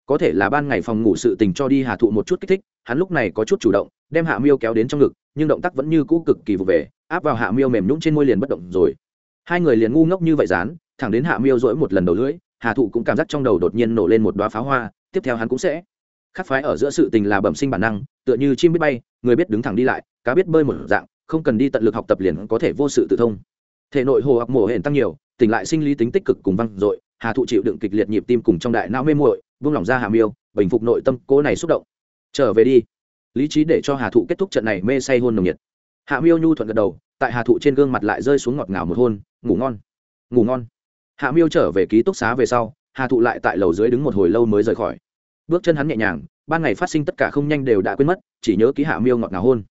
Có thể là ban ngày phòng ngủ sự tình cho đi hà thụ một chút kích thích, hắn lúc này có chút chủ động, đem hạ miêu kéo đến trong ngực nhưng động tác vẫn như cũ cực kỳ vụ về, áp vào hạ miêu mềm nhũng trên môi liền bất động rồi. Hai người liền ngu ngốc như vậy dán, thẳng đến hạ miêu dỗi một lần đầu lưỡi, hà thụ cũng cảm giác trong đầu đột nhiên nổ lên một đoá pháo hoa, tiếp theo hắn cũng sẽ. Khắc phái ở giữa sự tình là bẩm sinh bản năng, tựa như chim biết bay, người biết đứng thẳng đi lại, cá biết bơi một dạng, không cần đi tận lực học tập liền có thể vô sự tự thông. Thể nội hồ học mổ hển tăng nhiều, tỉnh lại sinh lý tính tích cực cùng văng dội, hà thụ chịu đựng kịch liệt nhịp tim cùng trong đại não mê muội vung lòng ra hà miêu, bình phục nội tâm, cố này xúc động. Trở về đi lý trí để cho hà thụ kết thúc trận này mê say hôn nồng nhiệt. Hạ miêu nhu thuận gật đầu, tại hà thụ trên gương mặt lại rơi xuống ngọt ngào một hôn, ngủ ngon ngủ ngon. Hạ miêu trở về ký túc xá về sau, hà thụ lại tại lầu dưới đứng một hồi lâu mới rời khỏi. Bước chân hắn nhẹ nhàng, ban ngày phát sinh tất cả không nhanh đều đã quên mất, chỉ nhớ ký hạ miêu ngọt ngào hôn.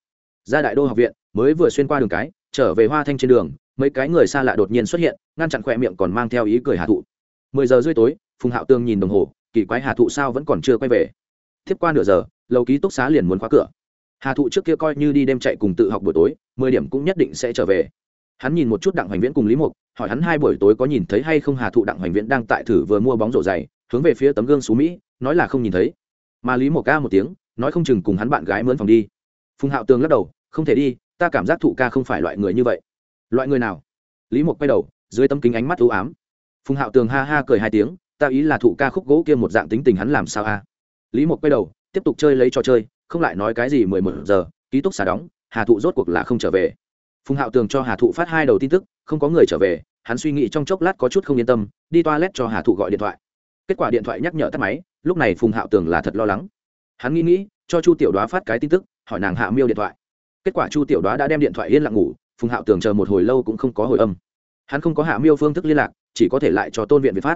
Ra đại đô học viện, mới vừa xuyên qua đường cái, trở về hoa thanh trên đường, mấy cái người xa lạ đột nhiên xuất hiện, ngăn chặn khỏe miệng còn mang theo ý cười hà thụ. Mười giờ rưỡi tối, phùng hạo tương nhìn đồng hồ, kỳ quái hà thụ sao vẫn còn chưa quay về. Tiếp qua nửa giờ lầu ký túc xá liền muốn khóa cửa. Hà thụ trước kia coi như đi đêm chạy cùng tự học buổi tối, mười điểm cũng nhất định sẽ trở về. Hắn nhìn một chút đặng hoành viễn cùng lý mục, hỏi hắn hai buổi tối có nhìn thấy hay không hà thụ đặng hoành viễn đang tại thử vừa mua bóng rổ dày, hướng về phía tấm gương xú mỹ, nói là không nhìn thấy. Mà lý mục ca một tiếng, nói không chừng cùng hắn bạn gái mướn phòng đi. Phùng hạo tường lắc đầu, không thể đi, ta cảm giác thụ ca không phải loại người như vậy. Loại người nào? Lý mục quay đầu, dưới tấm kính ánh mắt ưu ám. Phùng hạo tường ha ha cười hai tiếng, ta ý là thụ ca khúc gỗ kia một dạng tính tình hắn làm sao a? Lý mục quay đầu tiếp tục chơi lấy trò chơi, không lại nói cái gì mười một giờ, ký túc xá đóng, hà thụ rốt cuộc là không trở về. Phùng hạo tường cho hà thụ phát hai đầu tin tức, không có người trở về, hắn suy nghĩ trong chốc lát có chút không yên tâm, đi toilet cho hà thụ gọi điện thoại. Kết quả điện thoại nhắc nhở tắt máy, lúc này phùng hạo tường là thật lo lắng. Hắn nghĩ nghĩ, cho chu tiểu đoá phát cái tin tức, hỏi nàng hạ miêu điện thoại. Kết quả chu tiểu đoá đã đem điện thoại yên lặng ngủ, phùng hạo tường chờ một hồi lâu cũng không có hồi âm. Hắn không có hạ miêu phương thức liên lạc, chỉ có thể lại cho tôn viện việt phát.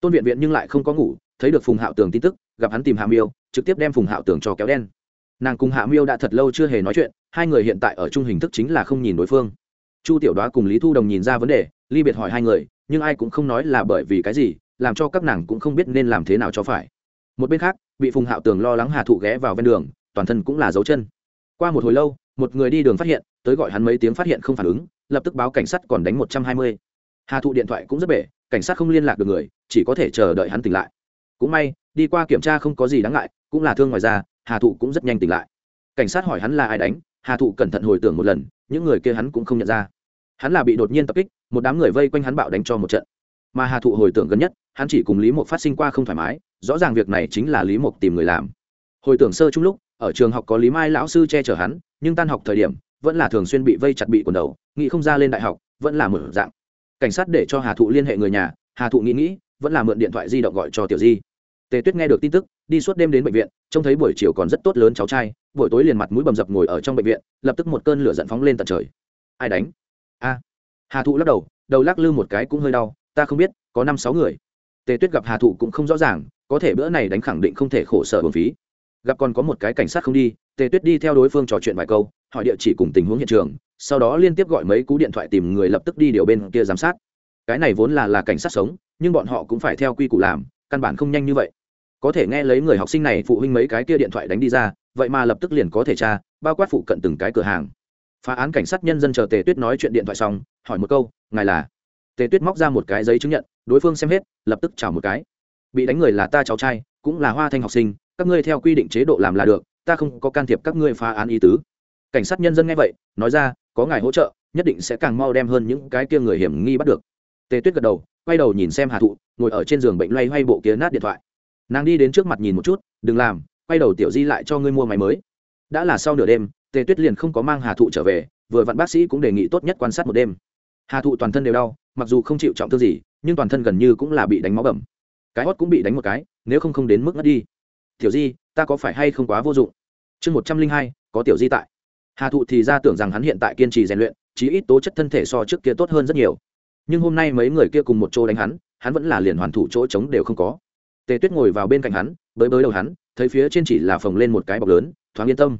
Tôn viện viện nhưng lại không có ngủ, thấy được phùng hạo tường tin tức, gặp hắn tìm hạ miêu trực tiếp đem phùng hạo tường cho kéo đen. Nàng cùng hạ miêu đã thật lâu chưa hề nói chuyện, hai người hiện tại ở chung hình thức chính là không nhìn đối phương. Chu tiểu đoá cùng lý thu đồng nhìn ra vấn đề, ly biệt hỏi hai người, nhưng ai cũng không nói là bởi vì cái gì, làm cho các nàng cũng không biết nên làm thế nào cho phải. Một bên khác, bị phùng hạo tường lo lắng hà thụ ghé vào ven đường, toàn thân cũng là dấu chân. Qua một hồi lâu, một người đi đường phát hiện, tới gọi hắn mấy tiếng phát hiện không phản ứng, lập tức báo cảnh sát còn đánh một trăm hai mươi. Hà thụ điện thoại cũng rất bể, cảnh sát không liên lạc được người, chỉ có thể chờ đợi hắn tỉnh lại cũng may, đi qua kiểm tra không có gì đáng ngại, cũng là thương ngoài ra hà thụ cũng rất nhanh tỉnh lại. Cảnh sát hỏi hắn là ai đánh, hà thụ cẩn thận hồi tưởng một lần, những người kia hắn cũng không nhận ra. Hắn là bị đột nhiên tập kích, một đám người vây quanh hắn bạo đánh cho một trận. Mà hà thụ hồi tưởng gần nhất, hắn chỉ cùng lý mộc phát sinh qua không thoải mái, rõ ràng việc này chính là lý mộc tìm người làm. Hồi tưởng sơ chung lúc, ở trường học có lý mai lão sư che chở hắn, nhưng tan học thời điểm, vẫn là thường xuyên bị vây chặt bị quần đầu, nghĩ không ra lên đại học, vẫn là mở dạng. Cảnh sát để cho hà thụ liên hệ người nhà, hà thụ nghĩ nghĩ vẫn là mượn điện thoại di động gọi cho tiểu di. Tề tuyết nghe được tin tức, đi suốt đêm đến bệnh viện, trông thấy buổi chiều còn rất tốt lớn cháu trai, buổi tối liền mặt mũi bầm dập ngồi ở trong bệnh viện, lập tức một cơn lửa giận phóng lên tận trời. Ai đánh? A. Hà thụ lắc đầu đầu lắc lư một cái cũng hơi đau, ta không biết, có năm sáu người. Tề tuyết gặp hà thụ cũng không rõ ràng, có thể bữa này đánh khẳng định không thể khổ sở hồn phí. Gặp còn có một cái cảnh sát không đi, tề tuyết đi theo đối phương trò chuyện vài câu, hỏi địa chỉ cùng tình huống hiện trường, sau đó liên tiếp gọi mấy cú điện thoại tìm người lập tức đi điều bên kia giám sát. Cái này vốn là là cảnh sát sống nhưng bọn họ cũng phải theo quy củ làm, căn bản không nhanh như vậy. Có thể nghe lấy người học sinh này phụ huynh mấy cái kia điện thoại đánh đi ra, vậy mà lập tức liền có thể tra, bao quát phụ cận từng cái cửa hàng. Phá án cảnh sát nhân dân chờ tề tuyết nói chuyện điện thoại xong, hỏi một câu, ngài là? Tề tuyết móc ra một cái giấy chứng nhận, đối phương xem hết, lập tức chào một cái. Bị đánh người là ta cháu trai, cũng là hoa thanh học sinh, các ngươi theo quy định chế độ làm là được, ta không có can thiệp các ngươi phá án ý tứ. Cảnh sát nhân dân nghe vậy, nói ra, có ngài hỗ trợ, nhất định sẽ càng mau đem hơn những cái kia người hiểm nghi bắt được tề tuyết gật đầu, quay đầu nhìn xem hà thụ, ngồi ở trên giường bệnh loay hoay bộ kia nát điện thoại. Nàng đi đến trước mặt nhìn một chút, đừng làm, quay đầu tiểu di lại cho ngươi mua máy mới. Đã là sau nửa đêm, tề tuyết liền không có mang hà thụ trở về, vừa vặn bác sĩ cũng đề nghị tốt nhất quan sát một đêm. Hà thụ toàn thân đều đau, mặc dù không chịu trọng thương gì, nhưng toàn thân gần như cũng là bị đánh máu bẩm. Cái hót cũng bị đánh một cái, nếu không không đến mức ngất đi. Tiểu di, ta có phải hay không quá vô dụng? Chương một trăm linh hai, có tiểu di tại. Hà thụ thì ra tưởng rằng hắn hiện tại kiên trì rèn luyện, chí ít tố chất thân thể so trước kia tốt hơn rất nhiều nhưng hôm nay mấy người kia cùng một chỗ đánh hắn hắn vẫn là liền hoàn thủ chỗ trống đều không có. Tề tuyết ngồi vào bên cạnh hắn, bới bới đầu hắn, thấy phía trên chỉ là phồng lên một cái bọc lớn, thoáng yên tâm.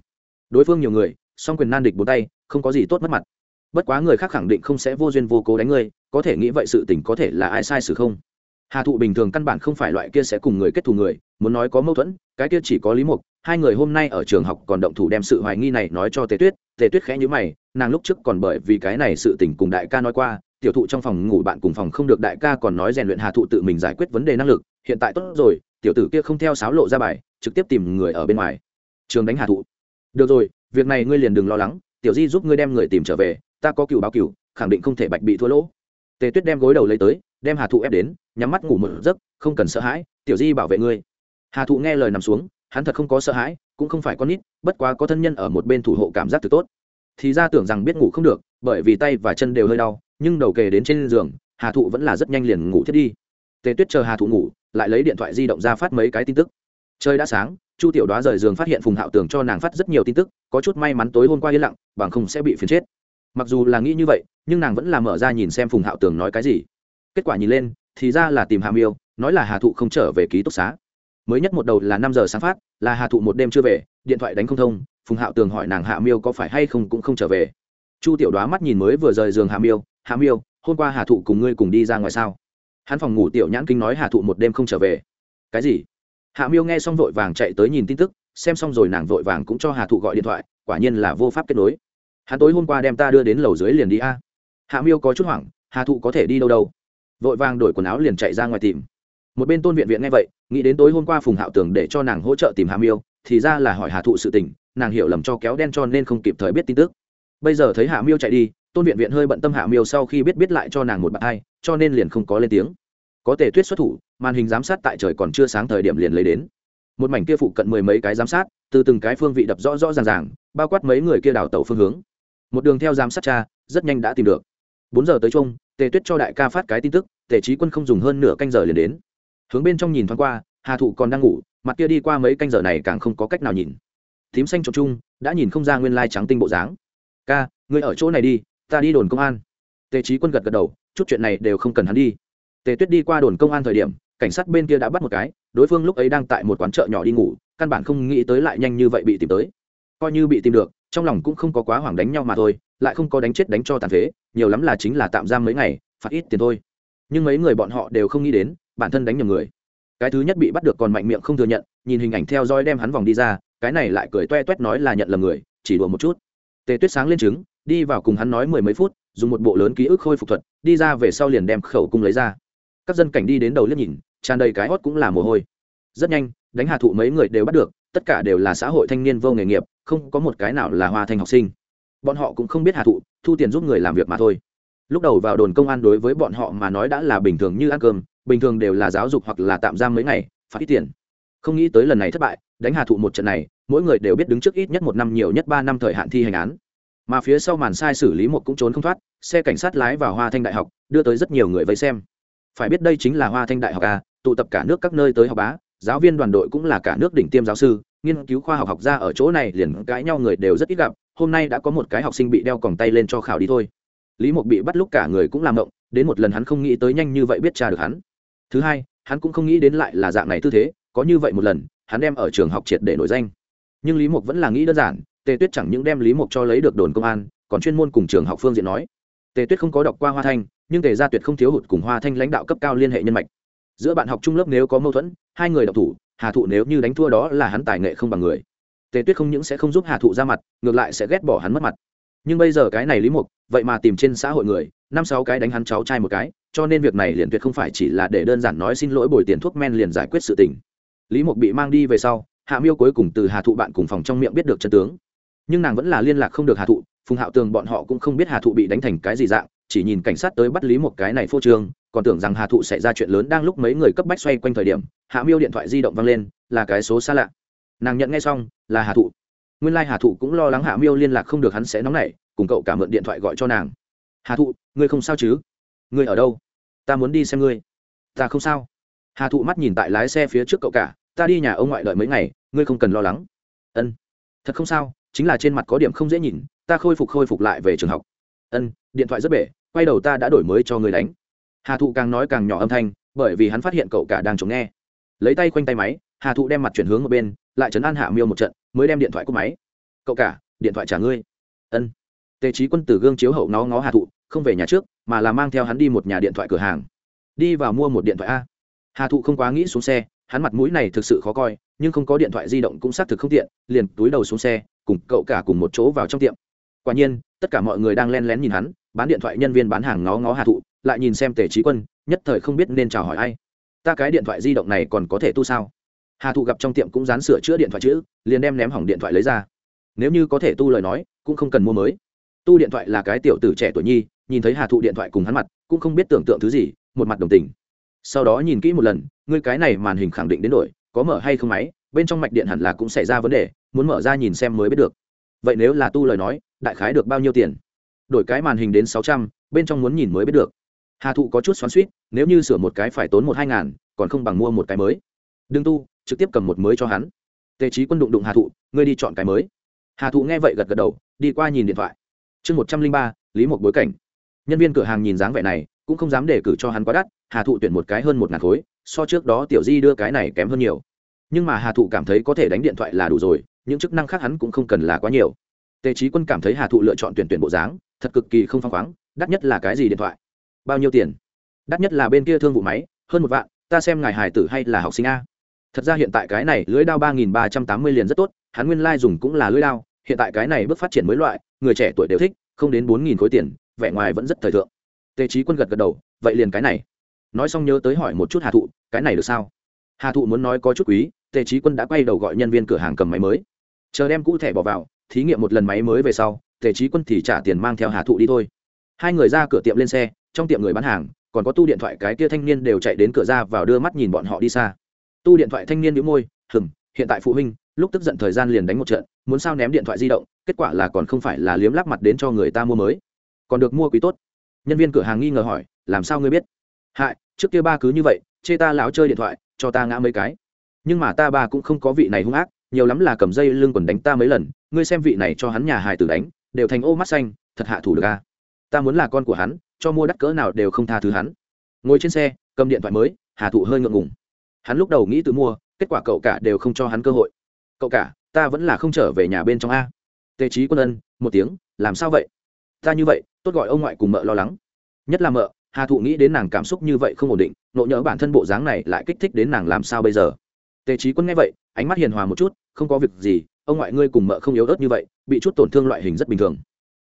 Đối phương nhiều người, song quyền nan địch bốn tay, không có gì tốt mất mặt. Bất quá người khác khẳng định không sẽ vô duyên vô cố đánh ngươi có thể nghĩ vậy sự tình có thể là ai sai sự không? Hà thụ bình thường căn bản không phải loại kia sẽ cùng người kết thù người, muốn nói có mâu thuẫn, cái kia chỉ có lý mục, hai người hôm nay ở trường học còn động thủ đem sự hoài nghi này nói cho tề tuyết tề tuyết khẽ nhữ mày nàng lúc trước còn bởi vì cái này sự tình cùng đại ca nói qua, tiểu thụ trong phòng ngủ bạn cùng phòng không được đại ca còn nói rèn luyện hà thụ tự mình giải quyết vấn đề năng lực, hiện tại tốt rồi, tiểu tử kia không theo sáo lộ ra bài, trực tiếp tìm người ở bên ngoài. Trường đánh hà thụ. Được rồi, việc này ngươi liền đừng lo lắng, tiểu di giúp ngươi đem người tìm trở về, ta có cựu báo cựu, khẳng định không thể bạch bị thua lỗ. Tề tuyết đem gối đầu lấy tới, đem hà thụ ép đến, nhắm mắt ngủ một giấc, không cần sợ hãi, tiểu di bảo vệ ngươi. Hà thụ nghe lời nằm xuống, hắn thật không có sợ hãi, cũng không phải con nít, bất quá có thân nhân ở một bên thủ hộ cảm giác từ tốt thì ra tưởng rằng biết ngủ không được, bởi vì tay và chân đều hơi đau, nhưng đầu kề đến trên giường, hà thụ vẫn là rất nhanh liền ngủ thiết đi. Tề tuyết chờ hà thụ ngủ, lại lấy điện thoại di động ra phát mấy cái tin tức. Trời đã sáng, chu tiểu đoá rời giường phát hiện phùng hạo tường cho nàng phát rất nhiều tin tức, có chút may mắn tối hôm qua yên lặng, bằng không sẽ bị phiền chết. Mặc dù là nghĩ như vậy, nhưng nàng vẫn là mở ra nhìn xem phùng hạo tường nói cái gì. Kết quả nhìn lên, thì ra là tìm hà miêu, nói là hà thụ không trở về ký túc xá. Mới nhất một đầu là năm giờ sáng phát, là hà thụ một đêm chưa về, điện thoại đánh không thông phùng hạo tường hỏi nàng hạ miêu có phải hay không cũng không trở về. Chu tiểu đoá mắt nhìn mới vừa rời giường hạ miêu hạ miêu, hôm qua hà thụ cùng ngươi cùng đi ra ngoài sao? Hắn phòng ngủ tiểu nhãn kinh nói hà thụ một đêm không trở về. Cái gì? Hạ miêu nghe xong vội vàng chạy tới nhìn tin tức, xem xong rồi nàng vội vàng cũng cho hà thụ gọi điện thoại, quả nhiên là vô pháp kết nối. Hắn tối hôm qua đem ta đưa đến lầu dưới liền đi a. Hạ miêu có chút hoảng, hà thụ có thể đi đâu đâu? Vội vàng đổi quần áo liền chạy ra ngoài tìm. Một bên tôn viện viện nghe vậy, nghĩ đến tối hôm qua phùng hạo tường để cho nàng hỗ trợ tìm hạ miêu, thì ra là hỏi hà thụ sự tình nàng hiểu lầm cho kéo đen cho nên không kịp thời biết tin tức. Bây giờ thấy hạ miêu chạy đi, tôn viện viện hơi bận tâm hạ miêu sau khi biết biết lại cho nàng một bạn hai, cho nên liền không có lên tiếng. Có tề tuyết xuất thủ, màn hình giám sát tại trời còn chưa sáng thời điểm liền lấy đến. Một mảnh kia phụ cận mười mấy cái giám sát, từ từng cái phương vị đập rõ rõ ràng ràng, bao quát mấy người kia đảo tàu phương hướng. Một đường theo giám sát cha rất nhanh đã tìm được. Bốn giờ tới chung tề tuyết cho đại ca phát cái tin tức, tề trí quân không dùng hơn nửa canh giờ liền đến. Hướng bên trong nhìn thoáng qua, hà thụ còn đang ngủ, mặt kia đi qua mấy canh giờ này càng không có cách nào nhìn tím xanh trộm chung, đã nhìn không ra nguyên lai trắng tinh bộ dáng. Ca, ngươi ở chỗ này đi, ta đi đồn công an. Tề trí quân gật gật đầu, chút chuyện này đều không cần hắn đi. Tề tuyết đi qua đồn công an thời điểm, cảnh sát bên kia đã bắt một cái, đối phương lúc ấy đang tại một quán chợ nhỏ đi ngủ, căn bản không nghĩ tới lại nhanh như vậy bị tìm tới. Coi như bị tìm được, trong lòng cũng không có quá hoảng đánh nhau mà thôi, lại không có đánh chết đánh cho tàn phế, nhiều lắm là chính là tạm giam mấy ngày, phạt ít tiền thôi. Nhưng mấy người bọn họ đều không nghĩ đến, bản thân đánh nhầm người. Cái thứ nhất bị bắt được còn mạnh miệng không thừa nhận, nhìn hình ảnh theo dõi đem hắn vòng đi ra cái này lại cười toe toét nói là nhận lầm người, chỉ đùa một chút. Tề tuyết sáng lên trứng, đi vào cùng hắn nói mười mấy phút, dùng một bộ lớn ký ức khôi phục thuật, đi ra về sau liền đem khẩu cung lấy ra. Các dân cảnh đi đến đầu liếc nhìn, tràn đầy cái hót cũng là mồ hôi. Rất nhanh, đánh hạ thụ mấy người đều bắt được, tất cả đều là xã hội thanh niên vô nghề nghiệp, không có một cái nào là hoa thanh học sinh. Bọn họ cũng không biết hạ thụ, thu tiền giúp người làm việc mà thôi. Lúc đầu vào đồn công an đối với bọn họ mà nói đã là bình thường như ăn cơm, bình thường đều là giáo dục hoặc là tạm giam mấy ngày, phạt ít tiền không nghĩ tới lần này thất bại đánh hà thụ một trận này mỗi người đều biết đứng trước ít nhất một năm nhiều nhất ba năm thời hạn thi hành án. Mà phía sau màn sai xử lý một cũng trốn không thoát xe cảnh sát lái vào hoa thanh đại học đưa tới rất nhiều người vây xem. Phải biết đây chính là hoa thanh đại học à, tụ tập cả nước các nơi tới học bá giáo viên đoàn đội cũng là cả nước đỉnh tiêm giáo sư nghiên cứu khoa học học ra ở chỗ này liền cãi nhau người đều rất ít gặp hôm nay đã có một cái học sinh bị đeo còng tay lên cho khảo đi thôi. Lý mục bị bắt lúc cả người cũng làm động đến một lần hắn không nghĩ tới nhanh như vậy biết tra được hắn. Thứ hai hắn cũng không nghĩ đến lại là dạng này tư thế có như vậy một lần, hắn đem ở trường học triệt để nổi danh. Nhưng lý mục vẫn là nghĩ đơn giản, tề tuyết chẳng những đem lý mục cho lấy được đồn công an, còn chuyên môn cùng trường học phương diện nói. Tề tuyết không có đọc qua hoa thanh, nhưng tề gia tuyệt không thiếu hụt cùng hoa thanh lãnh đạo cấp cao liên hệ nhân mạch. Giữa bạn học trung lớp nếu có mâu thuẫn, hai người đọc thủ, hà thụ nếu như đánh thua đó là hắn tài nghệ không bằng người. Tề tuyết không những sẽ không giúp hà thụ ra mặt, ngược lại sẽ ghét bỏ hắn mất mặt. Nhưng bây giờ cái này lý mục, vậy mà tìm trên xã hội người, năm sáu cái đánh hắn cháu trai một cái, cho nên việc này liền tuyệt không phải chỉ là để đơn giản nói xin lỗi bồi tiền thuốc men liền giải quyết sự tình lý mục bị mang đi về sau, hạ miêu cuối cùng từ hà thụ bạn cùng phòng trong miệng biết được chân tướng. Nhưng nàng vẫn là liên lạc không được hà thụ, phùng hạo tường bọn họ cũng không biết hà thụ bị đánh thành cái gì dạng, chỉ nhìn cảnh sát tới bắt lý một cái này phô trương, còn tưởng rằng hà thụ sẽ ra chuyện lớn đang lúc mấy người cấp bách xoay quanh thời điểm, hạ miêu điện thoại di động vang lên, là cái số xa lạ. Nàng nhận ngay xong, là hà thụ. Nguyên lai、like、hà thụ cũng lo lắng hạ miêu liên lạc không được hắn sẽ nóng nảy, cùng cậu cả mượn điện thoại gọi cho nàng. Hà thụ, ngươi không sao chứ? Ngươi ở đâu? Ta muốn đi xem ngươi. Ta không sao hà thụ mắt nhìn tại lái xe phía trước cậu cả, ta đi nhà ông ngoại đợi mấy ngày, ngươi không cần lo lắng. Ân, thật không sao, chính là trên mặt có điểm không dễ nhìn, ta khôi phục khôi phục lại về trường học. Ân, điện thoại rất bể, quay đầu ta đã đổi mới cho người đánh. Hà thụ càng nói càng nhỏ âm thanh, bởi vì hắn phát hiện cậu cả đang chống nghe. Lấy tay quanh tay máy, hà thụ đem mặt chuyển hướng một bên, lại chấn an hạ miêu một trận, mới đem điện thoại cúp máy. Cậu cả, điện thoại trả ngươi. Ân. Tề trí quân tử gương chiếu hậu nó ngó hà thụ, không về nhà trước, mà là mang theo hắn đi một nhà điện thoại cửa hàng. Đi vào mua một điện thoại a hà thụ không quá nghĩ xuống xe, hắn mặt mũi này thực sự khó coi, nhưng không có điện thoại di động cũng xác thực không tiện, liền túi đầu xuống xe, cùng cậu cả cùng một chỗ vào trong tiệm. Quả nhiên, tất cả mọi người đang len lén nhìn hắn, bán điện thoại nhân viên bán hàng ngó ngó hà thụ, lại nhìn xem tề trí quân, nhất thời không biết nên chào hỏi ai. Ta cái điện thoại di động này còn có thể tu sao? Hà thụ gặp trong tiệm cũng dán sửa chữa điện thoại chữ, liền đem ném hỏng điện thoại lấy ra. Nếu như có thể tu lời nói, cũng không cần mua mới. Tu điện thoại là cái tiểu tử trẻ tuổi nhi, nhìn thấy hà thụ điện thoại cùng hắn mặt, cũng không biết tưởng tượng thứ gì, một mặt đồng tình sau đó nhìn kỹ một lần, ngươi cái này màn hình khẳng định đến đổi, có mở hay không máy, bên trong mạch điện hẳn là cũng xảy ra vấn đề, muốn mở ra nhìn xem mới biết được. Vậy nếu là tu lời nói, đại khái được bao nhiêu tiền? Đổi cái màn hình đến sáu trăm, bên trong muốn nhìn mới biết được. Hà thụ có chút xoắn suýt nếu như sửa một cái phải tốn một hai ngàn, còn không bằng mua một cái mới. Đừng tu, trực tiếp cầm một mới cho hắn. Tề trí quân đụng đụng hà thụ, ngươi đi chọn cái mới. Hà thụ nghe vậy gật gật đầu, đi qua nhìn điện thoại. Chương một trăm linh ba, lý một bối cảnh. Nhân viên cửa hàng nhìn dáng vẻ này cũng không dám để cử cho hắn quá đắt, hà thụ tuyển một cái hơn một ngàn khối, so trước đó tiểu di đưa cái này kém hơn nhiều. Nhưng mà hà thụ cảm thấy có thể đánh điện thoại là đủ rồi, những chức năng khác hắn cũng không cần là quá nhiều. Tề trí quân cảm thấy hà thụ lựa chọn tuyển tuyển bộ dáng, thật cực kỳ không phăng khoáng, đắt nhất là cái gì điện thoại? Bao nhiêu tiền? Đắt nhất là bên kia thương vụ máy, hơn một vạn, ta xem ngài hải tử hay là học sinh a. Thật ra hiện tại cái này lưỡi đao ba nghìn ba trăm tám mươi liền rất tốt, hắn nguyên lai、like、dùng cũng là lưỡi đao, hiện tại cái này bước phát triển mới loại, người trẻ tuổi đều thích, không đến bốn nghìn khối tiền, vẻ ngoài vẫn rất thời thượng tề trí quân gật gật đầu, vậy liền cái này. Nói xong nhớ tới hỏi một chút hà thụ, cái này được sao? Hà thụ muốn nói có chút quý, tề trí quân đã quay đầu gọi nhân viên cửa hàng cầm máy mới. Chờ đem cũ thẻ bỏ vào, thí nghiệm một lần máy mới về sau, tề trí quân thì trả tiền mang theo hà thụ đi thôi. Hai người ra cửa tiệm lên xe, trong tiệm người bán hàng, còn có tu điện thoại cái kia thanh niên đều chạy đến cửa ra vào đưa mắt nhìn bọn họ đi xa. Tu điện thoại thanh niên đĩu môi hừng hiện tại phụ huynh, lúc tức giận thời gian liền đánh một trận, muốn sao ném điện thoại di động, kết quả là còn không phải là liếm lắp mặt đến cho người ta mua mới. Còn được mua quý tốt nhân viên cửa hàng nghi ngờ hỏi, làm sao ngươi biết? Hại, trước kia ba cứ như vậy, chê ta láo chơi điện thoại, cho ta ngã mấy cái. Nhưng mà ta ba cũng không có vị này hung ác, nhiều lắm là cầm dây lưng còn đánh ta mấy lần, ngươi xem vị này cho hắn nhà hài tử đánh, đều thành ô mắt xanh, thật hạ thủ được a ta muốn là con của hắn, cho mua đắt cỡ nào đều không tha thứ hắn. Ngồi trên xe, cầm điện thoại mới, hà thụ hơi ngượng ngùng. Hắn lúc đầu nghĩ tự mua, kết quả cậu cả đều không cho hắn cơ hội. Cậu cả, ta vẫn là không trở về nhà bên trong a. Tề trí quân ân, một tiếng, làm sao vậy? Ta như vậy, tốt gọi ông ngoại cùng mợ lo lắng. Nhất là mợ, hà thụ nghĩ đến nàng cảm xúc như vậy không ổn định, nộ nhớ bản thân bộ dáng này lại kích thích đến nàng làm sao bây giờ. Tề trí quân nghe vậy, ánh mắt hiền hòa một chút, không có việc gì, ông ngoại ngươi cùng mợ không yếu ớt như vậy, bị chút tổn thương loại hình rất bình thường.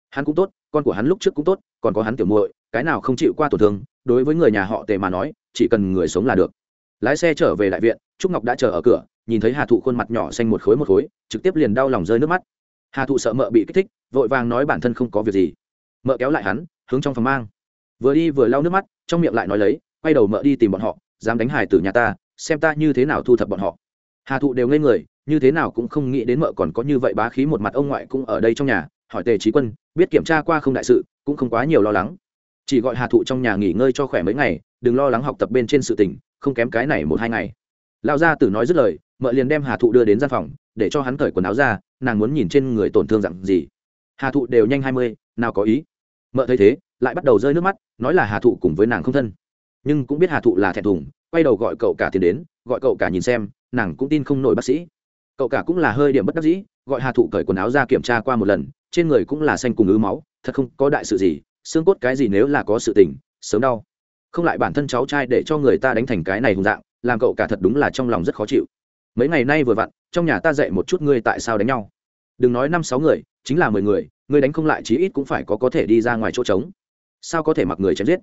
Hắn cũng tốt, con của hắn lúc trước cũng tốt, còn có hắn tiểu muội, cái nào không chịu qua tổn thương, đối với người nhà họ tề mà nói, chỉ cần người sống là được. Lái xe trở về đại viện, trúc ngọc đã chờ ở cửa, nhìn thấy hà thụ khuôn mặt nhỏ xanh một khối một khối, trực tiếp liền đau lòng rơi nước mắt. Hà thụ sợ mợ bị kích thích, vội vàng nói bản thân không có việc gì mợ kéo lại hắn, hướng trong phòng mang. Vừa đi vừa lau nước mắt, trong miệng lại nói lấy, quay đầu mợ đi tìm bọn họ, dám đánh hải từ nhà ta, xem ta như thế nào thu thập bọn họ. Hà thụ đều ngây người, như thế nào cũng không nghĩ đến mợ còn có như vậy bá khí một mặt ông ngoại cũng ở đây trong nhà, hỏi tề trí quân, biết kiểm tra qua không đại sự, cũng không quá nhiều lo lắng. Chỉ gọi hà thụ trong nhà nghỉ ngơi cho khỏe mấy ngày, đừng lo lắng học tập bên trên sự tình, không kém cái này một hai ngày. Lão gia tử nói dứt lời, mợ liền đem hà thụ đưa đến gian phòng, để cho hắn cởi quần áo ra, nàng muốn nhìn trên người tổn thương dặn gì. Hà thụ đều nhanh hai mươi, nào có ý mợ thấy thế, lại bắt đầu rơi nước mắt, nói là hà thụ cùng với nàng không thân. Nhưng cũng biết hà thụ là thẹn thùng, quay đầu gọi cậu cả tiền đến, gọi cậu cả nhìn xem, nàng cũng tin không nổi bác sĩ. Cậu cả cũng là hơi điểm bất đắc dĩ, gọi hà thụ cởi quần áo ra kiểm tra qua một lần, trên người cũng là xanh cùng ứ máu, thật không có đại sự gì, xương cốt cái gì nếu là có sự tình, sớm đau. Không lại bản thân cháu trai để cho người ta đánh thành cái này hùng dạng, làm cậu cả thật đúng là trong lòng rất khó chịu. Mấy ngày nay vừa vặn, trong nhà ta dạy một chút ngươi tại sao đánh nhau. Đừng nói năm sáu người, chính là mười người ngươi đánh không lại chí ít cũng phải có có thể đi ra ngoài chỗ trống. Sao có thể mặc người chém giết?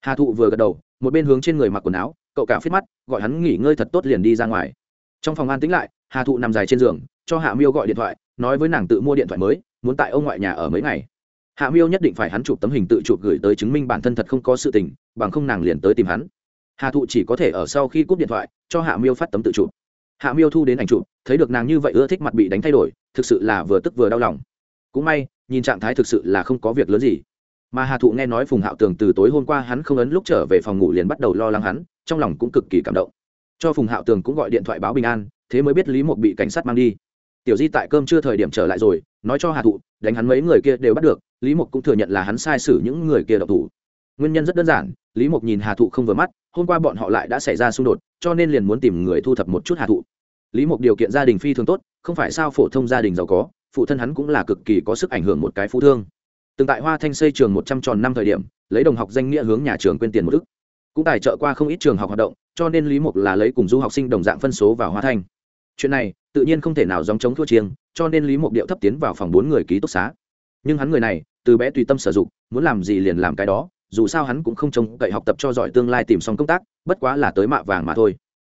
Hà thụ vừa gật đầu, một bên hướng trên người mặc quần áo, cậu cả phết mắt, gọi hắn nghỉ ngơi thật tốt liền đi ra ngoài. Trong phòng an tĩnh lại, hà thụ nằm dài trên giường, cho hạ miêu gọi điện thoại, nói với nàng tự mua điện thoại mới, muốn tại ông ngoại nhà ở mấy ngày. Hạ miêu nhất định phải hắn chụp tấm hình tự chụp gửi tới chứng minh bản thân thật không có sự tình, bằng không nàng liền tới tìm hắn. Hà thụ chỉ có thể ở sau khi cúp điện thoại, cho hạ miêu phát tấm tự chụp. Hạ miêu thu đến ảnh chụp, thấy được nàng như vậy ưa thích mặt bị đánh thay đổi, thực sự là vừa tức vừa đau lòng. Cũng may nhìn trạng thái thực sự là không có việc lớn gì. Mà hà thụ nghe nói phùng hạo tường từ tối hôm qua hắn không ấn lúc trở về phòng ngủ liền bắt đầu lo lắng hắn, trong lòng cũng cực kỳ cảm động. Cho phùng hạo tường cũng gọi điện thoại báo bình an, thế mới biết lý mục bị cảnh sát mang đi. Tiểu di tại cơm chưa thời điểm trở lại rồi, nói cho hà thụ, đánh hắn mấy người kia đều bắt được, lý mục cũng thừa nhận là hắn sai xử những người kia độc thủ. Nguyên nhân rất đơn giản, lý mục nhìn hà thụ không vừa mắt, hôm qua bọn họ lại đã xảy ra xung đột, cho nên liền muốn tìm người thu thập một chút hà thụ. Lý mục điều kiện gia đình phi thường tốt, không phải sao phổ thông gia đình giàu có phụ thân hắn cũng là cực kỳ có sức ảnh hưởng một cái phú thương. Từng tại hoa thanh xây trường một trăm tròn năm thời điểm, lấy đồng học danh nghĩa hướng nhà trường quên tiền một ức. Cũng tài trợ qua không ít trường học hoạt động, cho nên lý mục là lấy cùng du học sinh đồng dạng phân số vào hoa thanh. Chuyện này, tự nhiên không thể nào dòng chống thua chiêng, cho nên lý mục điệu thấp tiến vào phòng bốn người ký túc xá. Nhưng hắn người này, từ bé tùy tâm sử dụng, muốn làm gì liền làm cái đó, dù sao hắn cũng không trông cậy học tập cho giỏi tương lai tìm xong công tác, bất quá là tới mạ vàng mà thôi.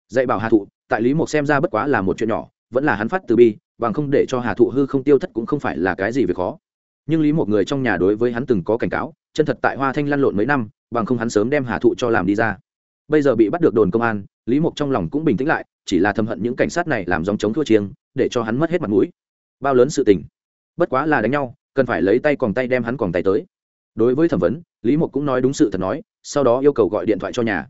Dạy bảo hà thụ, tại lý mục xem ra bất quá là một chuyện nhỏ vẫn là hắn phát từ bi, bằng không để cho hà thụ hư không tiêu thất cũng không phải là cái gì việc khó. Nhưng lý một người trong nhà đối với hắn từng có cảnh cáo, chân thật tại hoa thanh lăn lộn mấy năm, bằng không hắn sớm đem hà thụ cho làm đi ra. Bây giờ bị bắt được đồn công an, lý mộc trong lòng cũng bình tĩnh lại, chỉ là thầm hận những cảnh sát này làm dòng chống thua chiêng, để cho hắn mất hết mặt mũi. Bao lớn sự tình. Bất quá là đánh nhau, cần phải lấy tay còn tay đem hắn còn tay tới. Đối với thẩm vấn, lý mộc cũng nói đúng sự thật nói, sau đó yêu cầu gọi điện thoại cho nhà.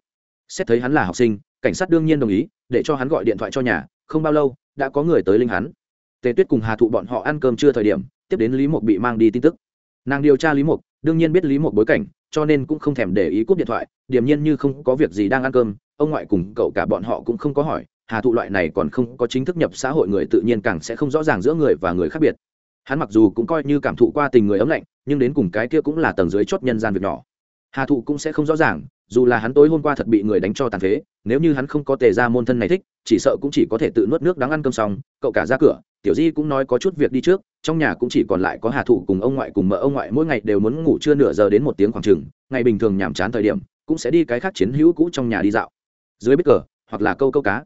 Xét thấy hắn là học sinh, cảnh sát đương nhiên đồng ý, để cho hắn gọi điện thoại cho nhà không bao lâu đã có người tới linh hắn. Tề tuyết cùng hà thụ bọn họ ăn cơm chưa thời điểm tiếp đến lý Mục bị mang đi tin tức. Nàng điều tra lý Mục, đương nhiên biết lý Mục bối cảnh cho nên cũng không thèm để ý cúp điện thoại điềm nhiên như không có việc gì đang ăn cơm ông ngoại cùng cậu cả bọn họ cũng không có hỏi hà thụ loại này còn không có chính thức nhập xã hội người tự nhiên càng sẽ không rõ ràng giữa người và người khác biệt. Hắn mặc dù cũng coi như cảm thụ qua tình người ấm lạnh nhưng đến cùng cái kia cũng là tầng dưới chót nhân gian việc nhỏ. Hà thụ cũng sẽ không rõ ràng dù là hắn tối hôm qua thật bị người đánh cho tàn phế, nếu như hắn không có tề ra môn thân này thích, chỉ sợ cũng chỉ có thể tự nuốt nước đáng ăn cơm xong, cậu cả ra cửa. Tiểu di cũng nói có chút việc đi trước, trong nhà cũng chỉ còn lại có hà thụ cùng ông ngoại cùng mợ ông ngoại mỗi ngày đều muốn ngủ trưa nửa giờ đến một tiếng khoảng chừng, ngày bình thường nhàm chán thời điểm, cũng sẽ đi cái khác chiến hữu cũ trong nhà đi dạo. Dưới bếp cờ, hoặc là câu câu cá.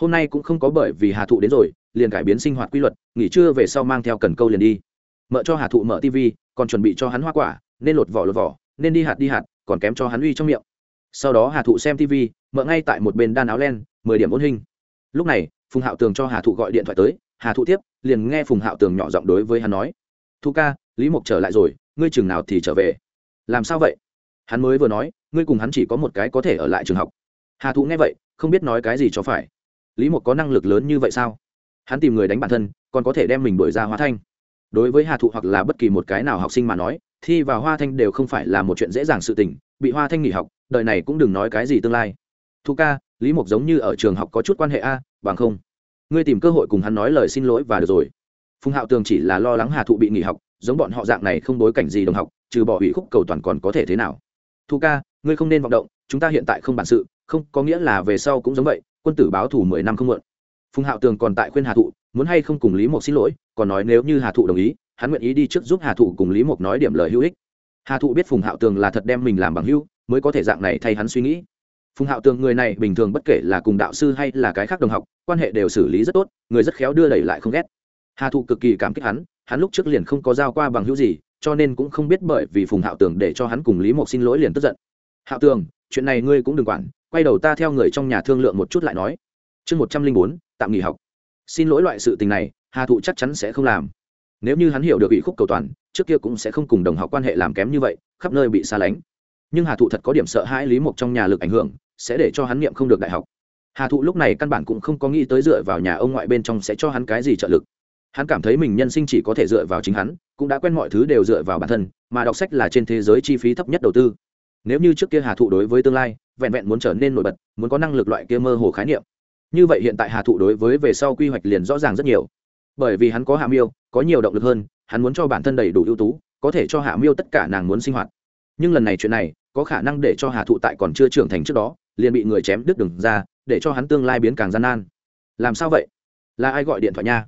Hôm nay cũng không có bởi vì hà thụ đến rồi, liền cải biến sinh hoạt quy luật, nghỉ trưa về sau mang theo cần câu liền đi. Mợ cho hà thụ mở tv còn chuẩn bị cho hắn hoa quả, nên lột vỏ lột vỏ, nên đi hạt đi hạt, còn kém cho hắn uy trong miệng sau đó hà thụ xem tv mợ ngay tại một bên đan áo len, mười điểm ôn hình. Lúc này, phùng hạo tường cho hà thụ gọi điện thoại tới, hà thụ tiếp, liền nghe phùng hạo tường nhỏ giọng đối với hắn nói thu ca, lý mộc trở lại rồi, ngươi chừng nào thì trở về? Làm sao vậy? Hắn mới vừa nói, ngươi cùng hắn chỉ có một cái có thể ở lại trường học. Hà thụ nghe vậy, không biết nói cái gì cho phải. Lý mộc có năng lực lớn như vậy sao? Hắn tìm người đánh bản thân, còn có thể đem mình đổi ra hóa thanh. Đối với hà thụ hoặc là bất kỳ một cái nào học sinh mà nói, thi vào hoa thanh đều không phải là một chuyện dễ dàng sự tình, bị hoa thanh nghỉ học đời này cũng đừng nói cái gì tương lai. Thu ca, lý mộc giống như ở trường học có chút quan hệ a, bằng không? Ngươi tìm cơ hội cùng hắn nói lời xin lỗi và được rồi. Phùng hạo tường chỉ là lo lắng hà thụ bị nghỉ học, giống bọn họ dạng này không bối cảnh gì đồng học, trừ bỏ ủy khúc cầu toàn còn có thể thế nào? Thu ca, ngươi không nên vọng động, chúng ta hiện tại không bản sự, không, có nghĩa là về sau cũng giống vậy, quân tử báo thủ mười năm không muộn. Phùng hạo tường còn tại khuyên hà thụ, muốn hay không cùng lý mộc xin lỗi, còn nói nếu như hà thụ đồng ý, hắn nguyện ý đi trước giúp hà thụ cùng lý mộc nói điểm lời hữu ích. Hà thụ biết phùng hạo tường là thật đem mình làm bằng hữu mới có thể dạng này thay hắn suy nghĩ. Phùng hạo tường người này bình thường bất kể là cùng đạo sư hay là cái khác đồng học, quan hệ đều xử lý rất tốt, người rất khéo đưa đẩy lại không ghét. Hà thụ cực kỳ cảm kích hắn hắn lúc trước liền không có giao qua bằng hữu gì, cho nên cũng không biết bởi vì phùng hạo tường để cho hắn cùng lý mộc xin lỗi liền tức giận. Hạo tường, chuyện này ngươi cũng đừng quản, quay đầu ta theo người trong nhà thương lượng một chút lại nói. Chương một trăm linh bốn, tạm nghỉ học. Xin lỗi loại sự tình này, hà thụ chắc chắn sẽ không làm. Nếu như hắn hiểu được ủy khúc cầu toàn, trước kia cũng sẽ không cùng đồng học quan hệ làm kém như vậy, khắp nơi bị xa lánh nhưng hà thụ thật có điểm sợ hãi lý mộc trong nhà lực ảnh hưởng, sẽ để cho hắn niệm không được đại học. Hà thụ lúc này căn bản cũng không có nghĩ tới dựa vào nhà ông ngoại bên trong sẽ cho hắn cái gì trợ lực. Hắn cảm thấy mình nhân sinh chỉ có thể dựa vào chính hắn, cũng đã quen mọi thứ đều dựa vào bản thân, mà đọc sách là trên thế giới chi phí thấp nhất đầu tư. Nếu như trước kia hà thụ đối với tương lai, vẹn vẹn muốn trở nên nổi bật, muốn có năng lực loại kia mơ hồ khái niệm. Như vậy hiện tại hà thụ đối với về sau quy hoạch liền rõ ràng rất nhiều. Bởi vì hắn có hạ miêu, có nhiều động lực hơn, hắn muốn cho bản thân đầy đủ ưu tú, có thể cho hạ miêu tất cả nàng muốn sinh hoạt. Nhưng lần này chuyện này có khả năng để cho hà thụ tại còn chưa trưởng thành trước đó, liền bị người chém đứt đường ra, để cho hắn tương lai biến càng gian nan. Làm sao vậy? Là ai gọi điện thoại nha?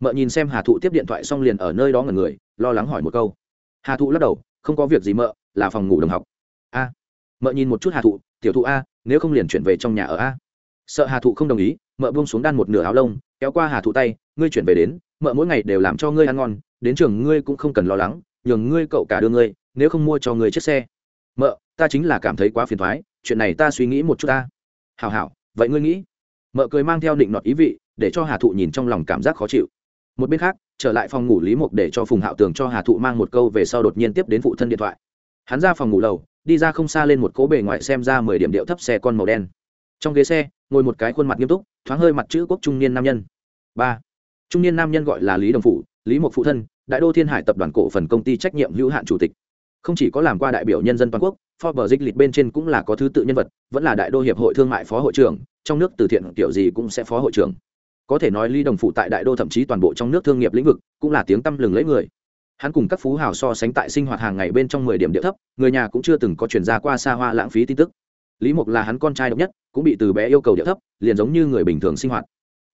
Mợ nhìn xem hà thụ tiếp điện thoại xong liền ở nơi đó ngần người, lo lắng hỏi một câu. Hà thụ lắc đầu, không có việc gì mợ, là phòng ngủ đồng học. A. Mợ nhìn một chút hà thụ, tiểu thụ a, nếu không liền chuyển về trong nhà ở a. Sợ hà thụ không đồng ý, mợ buông xuống đan một nửa áo lông, kéo qua hà thụ tay, ngươi chuyển về đến, mợ mỗi ngày đều làm cho ngươi ăn ngon, đến trường ngươi cũng không cần lo lắng, nhường ngươi cậu cả đưa ngươi, nếu không mua cho ngươi chiếc xe. Mợ ta chính là cảm thấy quá phiền thoái chuyện này ta suy nghĩ một chút ta. Hào hảo vậy ngươi nghĩ. Mợ cười mang theo định nọt ý vị để cho hà thụ nhìn trong lòng cảm giác khó chịu. Một bên khác trở lại phòng ngủ lý mục để cho phùng hạo tường cho hà thụ mang một câu về sau đột nhiên tiếp đến phụ thân điện thoại. Hắn ra phòng ngủ lầu đi ra không xa lên một cố bề ngoài xem ra mười điểm điệu thấp xe con màu đen. Trong ghế xe ngồi một cái khuôn mặt nghiêm túc thoáng hơi mặt chữ quốc trung niên nam nhân. Ba. Trung niên nam nhân gọi là lý đồng Phụ, lý Mục phụ thân đại đô thiên hải tập đoàn cổ phần công ty trách nhiệm hữu hạn chủ tịch không chỉ có làm qua đại biểu nhân dân toàn quốc, forbes dịch lịch bên trên cũng là có thứ tự nhân vật, vẫn là đại đô hiệp hội thương mại phó hội trưởng, trong nước từ thiện kiểu gì cũng sẽ phó hội trưởng. Có thể nói lý đồng phụ tại đại đô thậm chí toàn bộ trong nước thương nghiệp lĩnh vực cũng là tiếng tăm lừng lấy người. Hắn cùng các phú hào so sánh tại sinh hoạt hàng ngày bên trong mười điểm địa thấp, người nhà cũng chưa từng có chuyển ra qua xa hoa lãng phí tin tức. Lý Mục là hắn con trai độc nhất, cũng bị từ bé yêu cầu địa thấp, liền giống như người bình thường sinh hoạt.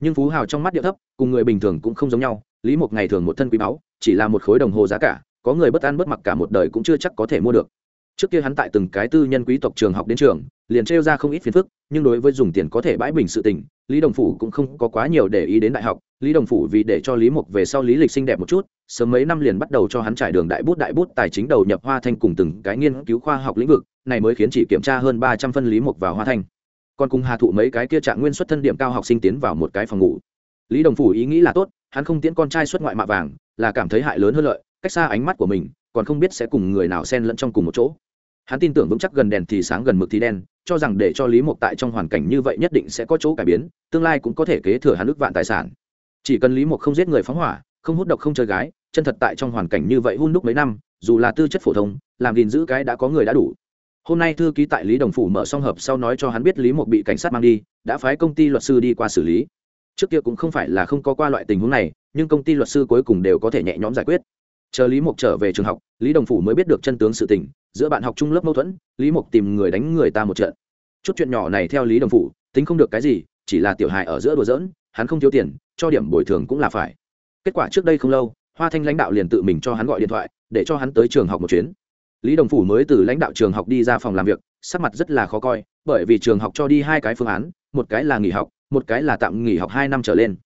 Nhưng phú hào trong mắt địa thấp, cùng người bình thường cũng không giống nhau, lý Mục ngày thường một thân quý báu, chỉ là một khối đồng hồ giá cả có người bất an bất mặc cả một đời cũng chưa chắc có thể mua được. Trước kia hắn tại từng cái tư nhân quý tộc trường học đến trường, liền trêu ra không ít phiền phức, nhưng đối với dùng tiền có thể bãi bình sự tình, lý đồng phủ cũng không có quá nhiều để ý đến đại học. Lý đồng phủ vì để cho lý mục về sau lý lịch xinh đẹp một chút, sớm mấy năm liền bắt đầu cho hắn trải đường đại bút đại bút tài chính đầu nhập hoa thanh cùng từng cái nghiên cứu khoa học lĩnh vực, này mới khiến chỉ kiểm tra hơn ba trăm phân lý mục vào hoa thanh. Còn cùng hà thụ mấy cái kia trạng nguyên xuất thân điểm cao học sinh tiến vào một cái phòng ngủ. Lý đồng phủ ý nghĩ là tốt, hắn không tiễn con trai xuất ngoại mạ vàng, là cảm thấy hại lớn hơn lợi cách xa ánh mắt của mình, còn không biết sẽ cùng người nào xen lẫn trong cùng một chỗ. Hắn tin tưởng vững chắc gần đèn thì sáng gần mực thì đen, cho rằng để cho lý mộc tại trong hoàn cảnh như vậy nhất định sẽ có chỗ cải biến, tương lai cũng có thể kế thừa hắn ước vạn tài sản. Chỉ cần lý mộc không giết người phóng hỏa, không hút độc không chơi gái, chân thật tại trong hoàn cảnh như vậy hun đúc mấy năm, dù là tư chất phổ thông, làm gìn giữ cái đã có người đã đủ. Hôm nay thư ký tại lý đồng phủ mở song hợp sau nói cho hắn biết lý mộc bị cảnh sát mang đi, đã phái công ty luật sư đi qua xử lý. Trước kia cũng không phải là không có qua loại tình huống này, nhưng công ty luật sư cuối cùng đều có thể nhẹ nhõm giải quyết chờ lý mộc trở về trường học, lý đồng phủ mới biết được chân tướng sự tình, giữa bạn học chung lớp mâu thuẫn, lý mộc tìm người đánh người ta một trận. Chút chuyện nhỏ này theo lý đồng phủ, tính không được cái gì, chỉ là tiểu hài ở giữa đùa giỡn, hắn không thiếu tiền, cho điểm bồi thường cũng là phải. Kết quả trước đây không lâu, hoa thanh lãnh đạo liền tự mình cho hắn gọi điện thoại, để cho hắn tới trường học một chuyến. Lý đồng phủ mới từ lãnh đạo trường học đi ra phòng làm việc, sắc mặt rất là khó coi, bởi vì trường học cho đi hai cái phương án, một cái là nghỉ học, một cái là tạm nghỉ học hai năm trở lên.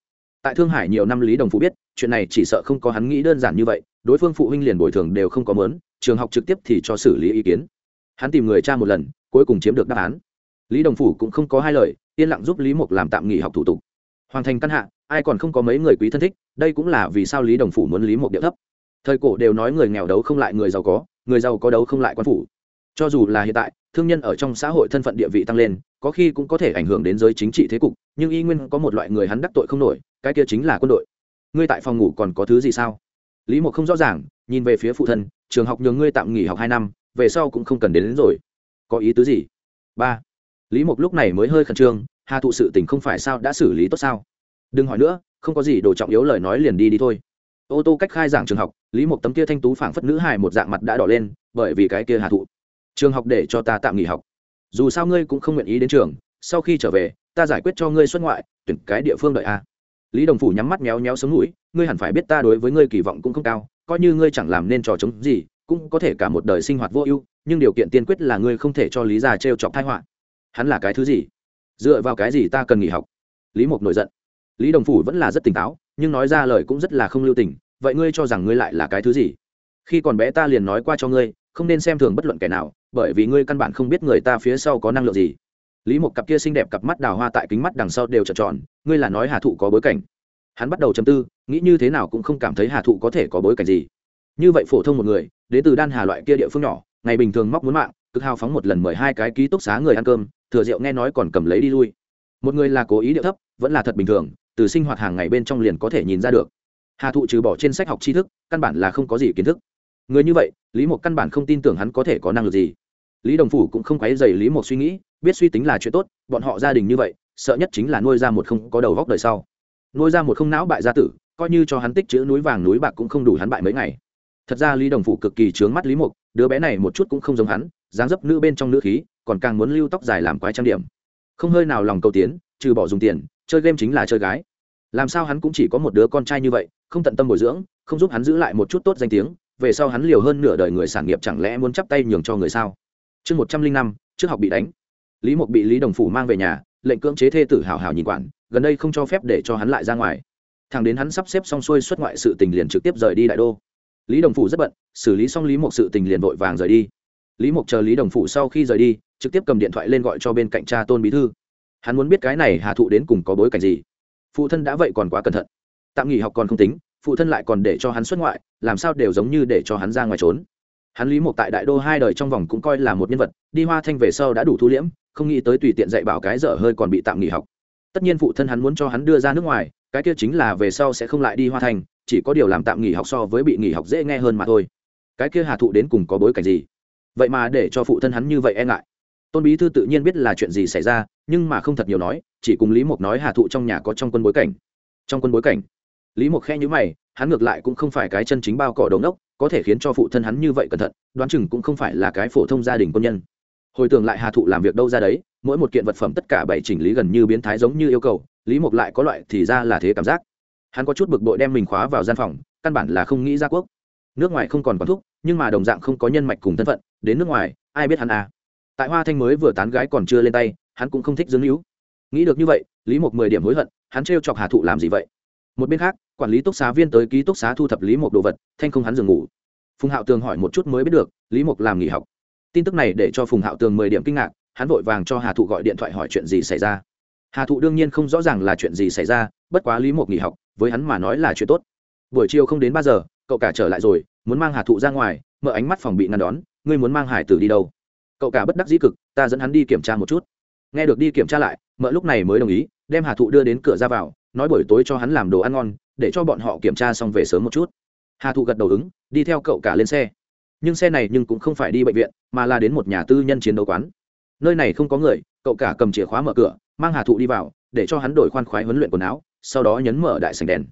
Tại thương hải nhiều năm lý đồng phủ biết, chuyện này chỉ sợ không có hắn nghĩ đơn giản như vậy đối phương phụ huynh liền bồi thường đều không có mớn, trường học trực tiếp thì cho xử lý ý kiến. Hắn tìm người cha một lần, cuối cùng chiếm được đáp án. Lý đồng phủ cũng không có hai lời, yên lặng giúp lý mục làm tạm nghỉ học thủ tục. Hoàn thành căn hạ, ai còn không có mấy người quý thân thích, đây cũng là vì sao lý đồng phủ muốn lý mục điệu thấp. Thời cổ đều nói người nghèo đấu không lại người giàu có, người giàu có đấu không lại quan phủ. Cho dù là hiện tại, thương nhân ở trong xã hội thân phận địa vị tăng lên, có khi cũng có thể ảnh hưởng đến giới chính trị thế cục, nhưng y nguyên có một loại người hắn đắc tội không nổi, cái kia chính là quân đội. Ngươi tại phòng ngủ còn có thứ gì sao? Lý mục không rõ ràng nhìn về phía phụ thân trường học nhường ngươi tạm nghỉ học hai năm về sau cũng không cần đến, đến rồi. Có ý tứ gì? Ba. Lý mục lúc này mới hơi khẩn trương hà thụ sự tình không phải sao đã xử lý tốt sao? Đừng hỏi nữa không có gì đồ trọng yếu lời nói liền đi đi thôi. Ô tô cách khai giảng trường học lý mục tấm kia thanh tú phảng phất nữ hài một dạng mặt đã đỏ lên bởi vì cái kia hà thụ. Trường học để cho ta tạm nghỉ học. Dù sao ngươi cũng không nguyện ý đến trường sau khi trở về ta giải quyết cho ngươi xuất ngoại tuyển cái địa phương đợi a lý đồng phủ nhắm mắt méo méo sống mũi ngươi hẳn phải biết ta đối với ngươi kỳ vọng cũng không cao, coi như ngươi chẳng làm nên trò chống gì, cũng có thể cả một đời sinh hoạt vô ưu, nhưng điều kiện tiên quyết là ngươi không thể cho lý già trêu chọc thai họa. Hắn là cái thứ gì? Dựa vào cái gì ta cần nghỉ học? Lý mục nổi giận. Lý đồng phủ vẫn là rất tỉnh táo, nhưng nói ra lời cũng rất là không lưu tình, vậy ngươi cho rằng ngươi lại là cái thứ gì? Khi còn bé ta liền nói qua cho ngươi, không nên xem thường bất luận kẻ nào, bởi vì ngươi căn bản không biết người ta phía sau có năng lượng gì lý một cặp kia xinh đẹp cặp mắt đào hoa tại kính mắt đằng sau đều trợn tròn, ngươi là nói hà thụ có bối cảnh. Hắn bắt đầu chầm tư, nghĩ như thế nào cũng không cảm thấy hà thụ có thể có bối cảnh gì. Như vậy phổ thông một người, đến từ đan hà loại kia địa phương nhỏ, ngày bình thường móc muốn mạng, cực hào phóng một lần mời hai cái ký túc xá người ăn cơm, thừa rượu nghe nói còn cầm lấy đi lui. Một người là cố ý điệu thấp, vẫn là thật bình thường, từ sinh hoạt hàng ngày bên trong liền có thể nhìn ra được. Hà thụ trừ bỏ trên sách học tri thức, căn bản là không có gì kiến thức. Người như vậy, lý một căn bản không tin tưởng hắn có thể có năng lực gì. Lý đồng phủ cũng không quấy dày lý một suy nghĩ biết suy tính là chuyện tốt, bọn họ gia đình như vậy, sợ nhất chính là nuôi ra một không có đầu góc đời sau. Nuôi ra một không não bại gia tử, coi như cho hắn tích chữ núi vàng núi bạc cũng không đủ hắn bại mấy ngày. Thật ra lý đồng phụ cực kỳ trướng mắt lý mục, đứa bé này một chút cũng không giống hắn, dáng dấp nữ bên trong nữ khí, còn càng muốn lưu tóc dài làm quái trang điểm. Không hơi nào lòng cầu tiến, trừ bỏ dùng tiền, chơi game chính là chơi gái. Làm sao hắn cũng chỉ có một đứa con trai như vậy, không tận tâm bồi dưỡng, không giúp hắn giữ lại một chút tốt danh tiếng, về sau hắn liều hơn nửa đời người sản nghiệp chẳng lẽ muốn chắp tay nhường cho người sao? Chương một trăm linh năm, trước học bị đánh lý mục bị lý đồng phủ mang về nhà, lệnh cưỡng chế thê tử hào hào nhìn quản, gần đây không cho phép để cho hắn lại ra ngoài. Thằng đến hắn sắp xếp xong xuôi xuất ngoại sự tình liền trực tiếp rời đi đại đô. Lý đồng phủ rất bận, xử lý xong lý mục sự tình liền vội vàng rời đi. Lý mục chờ lý đồng phủ sau khi rời đi, trực tiếp cầm điện thoại lên gọi cho bên cạnh cha tôn bí thư. Hắn muốn biết cái này hà thụ đến cùng có bối cảnh gì. Phụ thân đã vậy còn quá cẩn thận. Tạm nghỉ học còn không tính, phụ thân lại còn để cho hắn xuất ngoại, làm sao đều giống như để cho hắn ra ngoài trốn. Hắn lý mục tại đại đô hai đời trong vòng cũng coi là một nhân vật, đi hoa thanh về sau đã đủ thu liễm không nghĩ tới tùy tiện dạy bảo cái dở hơi còn bị tạm nghỉ học. Tất nhiên phụ thân hắn muốn cho hắn đưa ra nước ngoài, cái kia chính là về sau sẽ không lại đi hoa thành, chỉ có điều làm tạm nghỉ học so với bị nghỉ học dễ nghe hơn mà thôi. Cái kia hà thụ đến cùng có bối cảnh gì? Vậy mà để cho phụ thân hắn như vậy e ngại. Tôn bí thư tự nhiên biết là chuyện gì xảy ra, nhưng mà không thật nhiều nói, chỉ cùng lý mộc nói hà thụ trong nhà có trong quân bối cảnh. Trong quân bối cảnh? Lý mộc khe nhữ mày, hắn ngược lại cũng không phải cái chân chính bao cỏ đầu nốc có thể khiến cho phụ thân hắn như vậy cẩn thận, đoán chừng cũng không phải là cái phổ thông gia đình quân nhân hồi tưởng lại hà thụ làm việc đâu ra đấy, mỗi một kiện vật phẩm tất cả bảy chỉnh lý gần như biến thái giống như yêu cầu, lý Mục lại có loại thì ra là thế cảm giác. Hắn có chút bực bội đem mình khóa vào gian phòng, căn bản là không nghĩ ra quốc. Nước ngoài không còn quán thúc, nhưng mà đồng dạng không có nhân mạch cùng thân phận, đến nước ngoài, ai biết hắn à? Tại hoa thanh mới vừa tán gái còn chưa lên tay, hắn cũng không thích dương hữu. Nghĩ được như vậy, lý Mục mười điểm hối hận, hắn trêu chọc hà thụ làm gì vậy? Một bên khác, quản lý túc xá viên tới ký túc xá thu thập lý Mục đồ vật, thanh không hắn giường ngủ. Phùng hạo tường hỏi một chút mới biết được, lý Mục làm nghỉ học tin tức này để cho phùng hạo tường mười điểm kinh ngạc, hắn vội vàng cho hà thụ gọi điện thoại hỏi chuyện gì xảy ra. Hà thụ đương nhiên không rõ ràng là chuyện gì xảy ra, bất quá lý mộc nghỉ học, với hắn mà nói là chuyện tốt. Buổi chiều không đến ba giờ, cậu cả trở lại rồi, muốn mang hà thụ ra ngoài, mở ánh mắt phòng bị ngăn đón, ngươi muốn mang hải tử đi đâu? Cậu cả bất đắc dĩ cực, ta dẫn hắn đi kiểm tra một chút. Nghe được đi kiểm tra lại, mợ lúc này mới đồng ý, đem hà thụ đưa đến cửa ra vào, nói buổi tối cho hắn làm đồ ăn ngon, để cho bọn họ kiểm tra xong về sớm một chút. Hà thụ gật đầu ứng, đi theo cậu cả lên xe. Nhưng xe này nhưng cũng không phải đi bệnh viện mà là đến một nhà tư nhân chiến đấu quán. Nơi này không có người, cậu cả cầm chìa khóa mở cửa, mang hà thụ đi vào, để cho hắn đổi khoan khoái huấn luyện quần áo, sau đó nhấn mở đại sành đèn.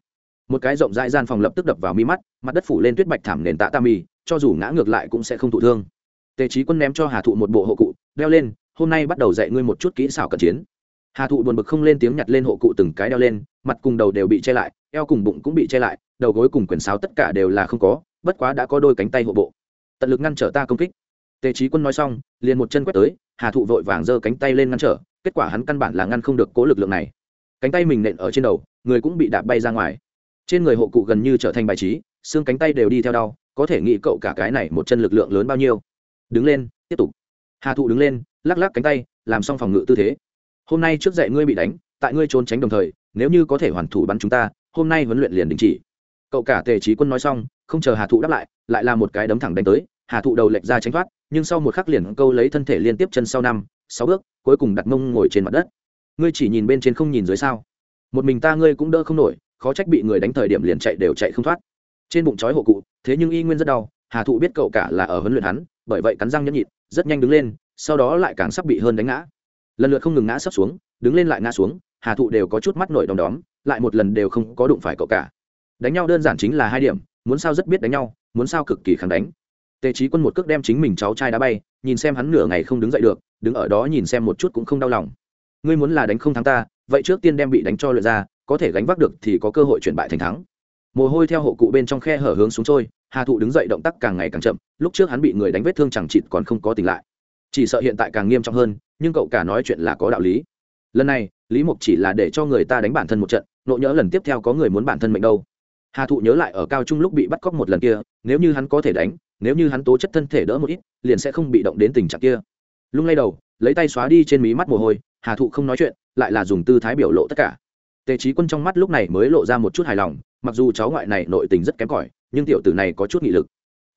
Một cái rộng rãi gian phòng lập tức đập vào mi mắt, mặt đất phủ lên tuyết bạch thảm nền tạ tam mì cho dù ngã ngược lại cũng sẽ không thụ thương. Tề trí quân ném cho hà thụ một bộ hộ cụ, đeo lên, hôm nay bắt đầu dạy ngươi một chút kỹ xảo cận chiến. Hà thụ buồn bực không lên tiếng nhặt lên hộ cụ từng cái đeo lên, mặt cùng đầu đều bị che lại, eo cùng bụng cũng bị che lại, đầu gối cùng quyển sáo tất cả đều là không có, bất quá đã có đôi cánh tay hộ bộ. Tận lực ngăn trở ta công kích tề trí quân nói xong, liền một chân quét tới, hà thụ vội vàng giơ cánh tay lên ngăn trở, kết quả hắn căn bản là ngăn không được cố lực lượng này. Cánh tay mình nện ở trên đầu, người cũng bị đạp bay ra ngoài. Trên người hộ cụ gần như trở thành bài trí, xương cánh tay đều đi theo đau, có thể nghĩ cậu cả cái này một chân lực lượng lớn bao nhiêu. Đứng lên, tiếp tục. Hà thụ đứng lên, lắc lắc cánh tay, làm xong phòng ngự tư thế. Hôm nay trước dạy ngươi bị đánh, tại ngươi trốn tránh đồng thời, nếu như có thể hoàn thủ bắn chúng ta, hôm nay huấn luyện liền đình chỉ. Cậu cả tề trí quân nói xong, không chờ hà thụ đáp lại lại là một cái đấm thẳng đánh tới hà thụ đầu lệch ra tránh thoát, nhưng sau một khắc liền câu lấy thân thể liên tiếp chân sau năm, sáu bước, cuối cùng đặt mông ngồi trên mặt đất. Ngươi chỉ nhìn bên trên không nhìn dưới sao? Một mình ta ngươi cũng đỡ không nổi, khó trách bị người đánh thời điểm liền chạy đều chạy không thoát. Trên bụng trói hộ cụ, thế nhưng y nguyên rất đau, hà thụ biết cậu cả là ở huấn luyện hắn, bởi vậy cắn răng nhẫn nhịn, rất nhanh đứng lên, sau đó lại càng sắp bị hơn đánh ngã. Lần lượt không ngừng ngã sấp xuống, đứng lên lại ngã xuống, hà thụ đều có chút mắt nổi đom đóm, lại một lần đều không có đụng phải cậu cả. Đánh nhau đơn giản chính là hai điểm, muốn sao rất biết đánh nhau, muốn sao cực kỳ kháng đánh tề trí quân một cước đem chính mình cháu trai đá bay, nhìn xem hắn nửa ngày không đứng dậy được, đứng ở đó nhìn xem một chút cũng không đau lòng. Ngươi muốn là đánh không thắng ta, vậy trước tiên đem bị đánh cho lượt ra, có thể gánh vác được thì có cơ hội chuyển bại thành thắng. Mồ hôi theo hộ cụ bên trong khe hở hướng xuống trôi, hà thụ đứng dậy động tác càng ngày càng chậm, lúc trước hắn bị người đánh vết thương chẳng chịt còn không có tỉnh lại. Chỉ sợ hiện tại càng nghiêm trọng hơn, nhưng cậu cả nói chuyện là có đạo lý. Lần này, lý mục chỉ là để cho người ta đánh bản thân một trận, nộ nhỡ lần tiếp theo có người muốn bản thân mệnh đâu hà thụ nhớ lại ở cao trung lúc bị bắt cóc một lần kia, nếu như hắn có thể đánh, nếu như hắn tố chất thân thể đỡ một ít, liền sẽ không bị động đến tình trạng kia. Lung lay đầu, lấy tay xóa đi trên mí mắt mồ hôi, hà thụ không nói chuyện, lại là dùng tư thái biểu lộ tất cả. Tề trí quân trong mắt lúc này mới lộ ra một chút hài lòng, mặc dù cháu ngoại này nội tình rất kém cỏi, nhưng tiểu tử này có chút nghị lực.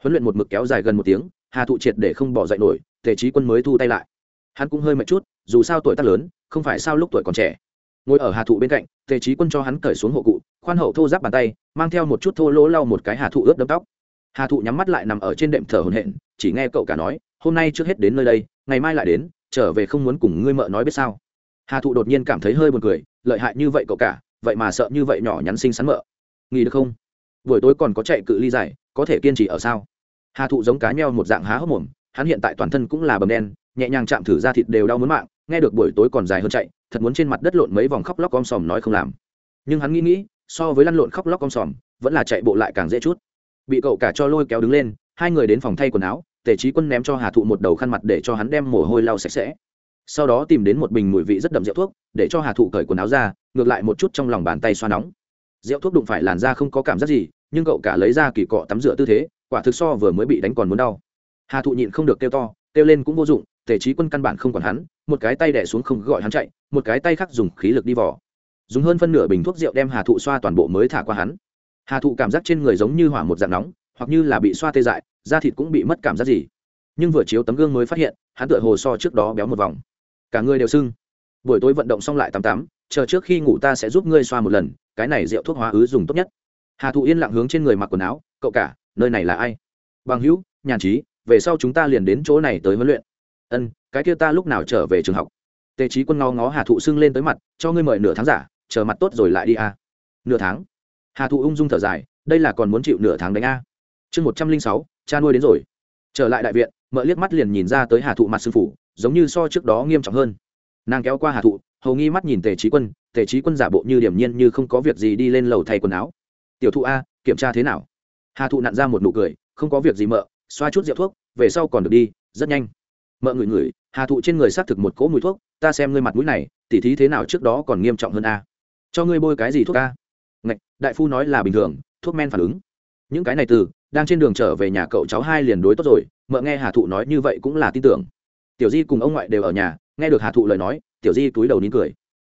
Huấn luyện một mực kéo dài gần một tiếng, hà thụ triệt để không bỏ dậy nổi, tề trí quân mới thu tay lại. Hắn cũng hơi mệt chút, dù sao tuổi tác lớn, không phải sao lúc tuổi còn trẻ ngồi ở hà thụ bên cạnh, tề trí quân cho hắn cởi xuống hộ cụ, khoan hậu thô giáp bàn tay, mang theo một chút thô lỗ lau một cái hà thụ ướt đấm tóc. Hà thụ nhắm mắt lại nằm ở trên đệm thở hồn hện chỉ nghe cậu cả nói, hôm nay trước hết đến nơi đây, ngày mai lại đến, trở về không muốn cùng ngươi mợ nói biết sao? Hà thụ đột nhiên cảm thấy hơi buồn cười, lợi hại như vậy cậu cả, vậy mà sợ như vậy nhỏ nhắn xinh xắn mợ. Nghỉ được không? Buổi tối còn có chạy cự ly dài, có thể kiên trì ở sao? Hà thụ giống cá nheo một dạng há hốc mồm, hắn hiện tại toàn thân cũng là bầm đen, nhẹ nhàng chạm thử ra thịt đều đau muốn mạng, nghe được buổi tối còn dài hơn chạy thật muốn trên mặt đất lộn mấy vòng khóc lóc om sòm nói không làm. Nhưng hắn nghĩ nghĩ, so với lăn lộn khóc lóc om sòm, vẫn là chạy bộ lại càng dễ chút. Bị cậu cả cho lôi kéo đứng lên, hai người đến phòng thay quần áo, tề trí quân ném cho hà thụ một đầu khăn mặt để cho hắn đem mồ hôi lau sạch sẽ. Sau đó tìm đến một bình mùi vị rất đậm rượu thuốc, để cho hà thụ cởi quần áo ra, ngược lại một chút trong lòng bàn tay xoa nóng. Rượu thuốc đụng phải làn da không có cảm giác gì, nhưng cậu cả lấy ra kỳ cọ tắm rửa tư thế, quả thực so vừa mới bị đánh còn muốn đau. Hà thụ nhịn không được kêu to, kêu lên cũng vô dụng tề trí quân căn bản không còn hắn, một cái tay đẻ xuống không gọi hắn chạy, một cái tay khác dùng khí lực đi vỏ dùng hơn phân nửa bình thuốc rượu đem hà thụ xoa toàn bộ mới thả qua hắn. Hà thụ cảm giác trên người giống như hỏa một dạng nóng, hoặc như là bị xoa tê dại, da thịt cũng bị mất cảm giác gì. Nhưng vừa chiếu tấm gương mới phát hiện, hắn tựa hồ so trước đó béo một vòng. Cả người đều sưng. Buổi tối vận động xong lại tắm tắm, chờ trước khi ngủ ta sẽ giúp ngươi xoa một lần, cái này rượu thuốc hóa ứ dùng tốt nhất. Hà thụ yên lặng hướng trên người mặc quần áo, cậu cả, nơi này là ai? Bằng hữu, nhàn trí, về sau chúng ta liền đến chỗ này tới huấn luyện ân, cái kia ta lúc nào trở về trường học? Tề trí quân ngó ngó hà thụ sưng lên tới mặt, cho ngươi mời nửa tháng giả, chờ mặt tốt rồi lại đi a. À. Nửa tháng? Hà thụ ung dung thở dài, đây là còn muốn chịu nửa tháng đánh a. Chương một trăm linh sáu, cha nuôi đến rồi. Trở lại đại viện, mợ liếc mắt liền nhìn ra tới hà thụ mặt sư phủ, giống như so trước đó nghiêm trọng hơn. Nàng kéo qua hà thụ, hầu nghi mắt nhìn tề trí quân, tề trí quân giả bộ như điểm nhiên như không có việc gì đi lên lầu thay quần áo. Tiểu thụ a, kiểm tra thế nào? Hà thụ nặn ra một nụ cười, không có việc gì mợ, xoa chút rượu thuốc, về sau còn được đi, rất nhanh mợ ngửi ngửi, hà thụ trên người xác thực một cỗ mùi thuốc, ta xem ngươi mặt mũi này, tỉ thí thế nào trước đó còn nghiêm trọng hơn a. Cho ngươi bôi cái gì thuốc a? Ngạch, đại phu nói là bình thường, thuốc men phản ứng. Những cái này từ, đang trên đường trở về nhà cậu cháu hai liền đối tốt rồi, mợ nghe hà thụ nói như vậy cũng là tin tưởng. Tiểu di cùng ông ngoại đều ở nhà, nghe được hà thụ lời nói, tiểu di túi đầu nín cười.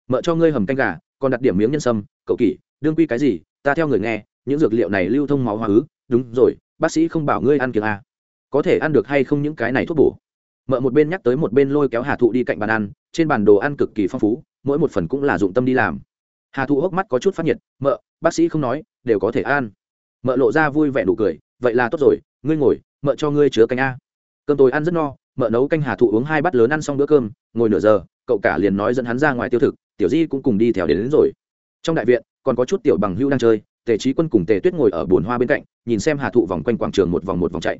Mợ cho ngươi hầm canh gà, còn đặt điểm miếng nhân sâm, cậu kỷ, đương quy cái gì, ta theo người nghe, những dược liệu này lưu thông máu hóa ứ, đúng rồi, bác sĩ không bảo ngươi ăn kiêng a. Có thể ăn được hay không những cái này thuốc bổ? Mợ một bên nhắc tới một bên lôi kéo hà thụ đi cạnh bàn ăn trên bàn đồ ăn cực kỳ phong phú mỗi một phần cũng là dụng tâm đi làm. Hà thụ hốc mắt có chút phát nhiệt mợ bác sĩ không nói đều có thể ăn. Mợ lộ ra vui vẻ đủ cười vậy là tốt rồi ngươi ngồi mợ cho ngươi chứa canh a. Cơm tôi ăn rất no mợ nấu canh hà thụ uống hai bát lớn ăn xong bữa cơm ngồi nửa giờ cậu cả liền nói dẫn hắn ra ngoài tiêu thực tiểu di cũng cùng đi theo đến, đến rồi. Trong đại viện còn có chút tiểu bằng hưu đang chơi tề trí quân cùng tề tuyết ngồi ở bồn hoa bên cạnh nhìn xem hà thụ vòng quanh quảng trường một vòng một vòng chạy.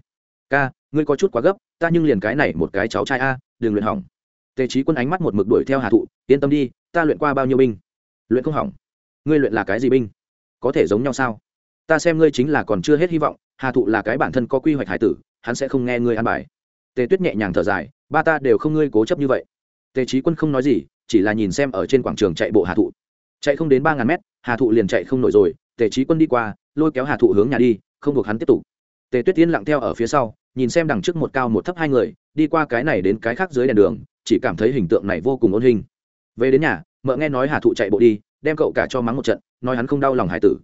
Ca ngươi có chút quá gấp, ta nhưng liền cái này một cái cháu trai a, đừng luyện hỏng. Tề trí quân ánh mắt một mực đuổi theo hà thụ, yên tâm đi, ta luyện qua bao nhiêu binh? Luyện không hỏng. Ngươi luyện là cái gì binh? Có thể giống nhau sao? Ta xem ngươi chính là còn chưa hết hy vọng, hà thụ là cái bản thân có quy hoạch hải tử, hắn sẽ không nghe ngươi ăn bài. Tề tuyết nhẹ nhàng thở dài, ba ta đều không ngươi cố chấp như vậy. Tề trí quân không nói gì, chỉ là nhìn xem ở trên quảng trường chạy bộ hà thụ. Chạy không đến ba ngàn mét, hà thụ liền chạy không nổi rồi, tề trí quân đi qua, lôi kéo hà thụ hướng nhà đi, không buộc hắn tiếp tục. Tề tuyết tiến lặng theo ở phía sau nhìn xem đằng trước một cao một thấp hai người, đi qua cái này đến cái khác dưới đèn đường, chỉ cảm thấy hình tượng này vô cùng ôn hình. Về đến nhà, mợ nghe nói hà thụ chạy bộ đi, đem cậu cả cho mắng một trận, nói hắn không đau lòng hải tử.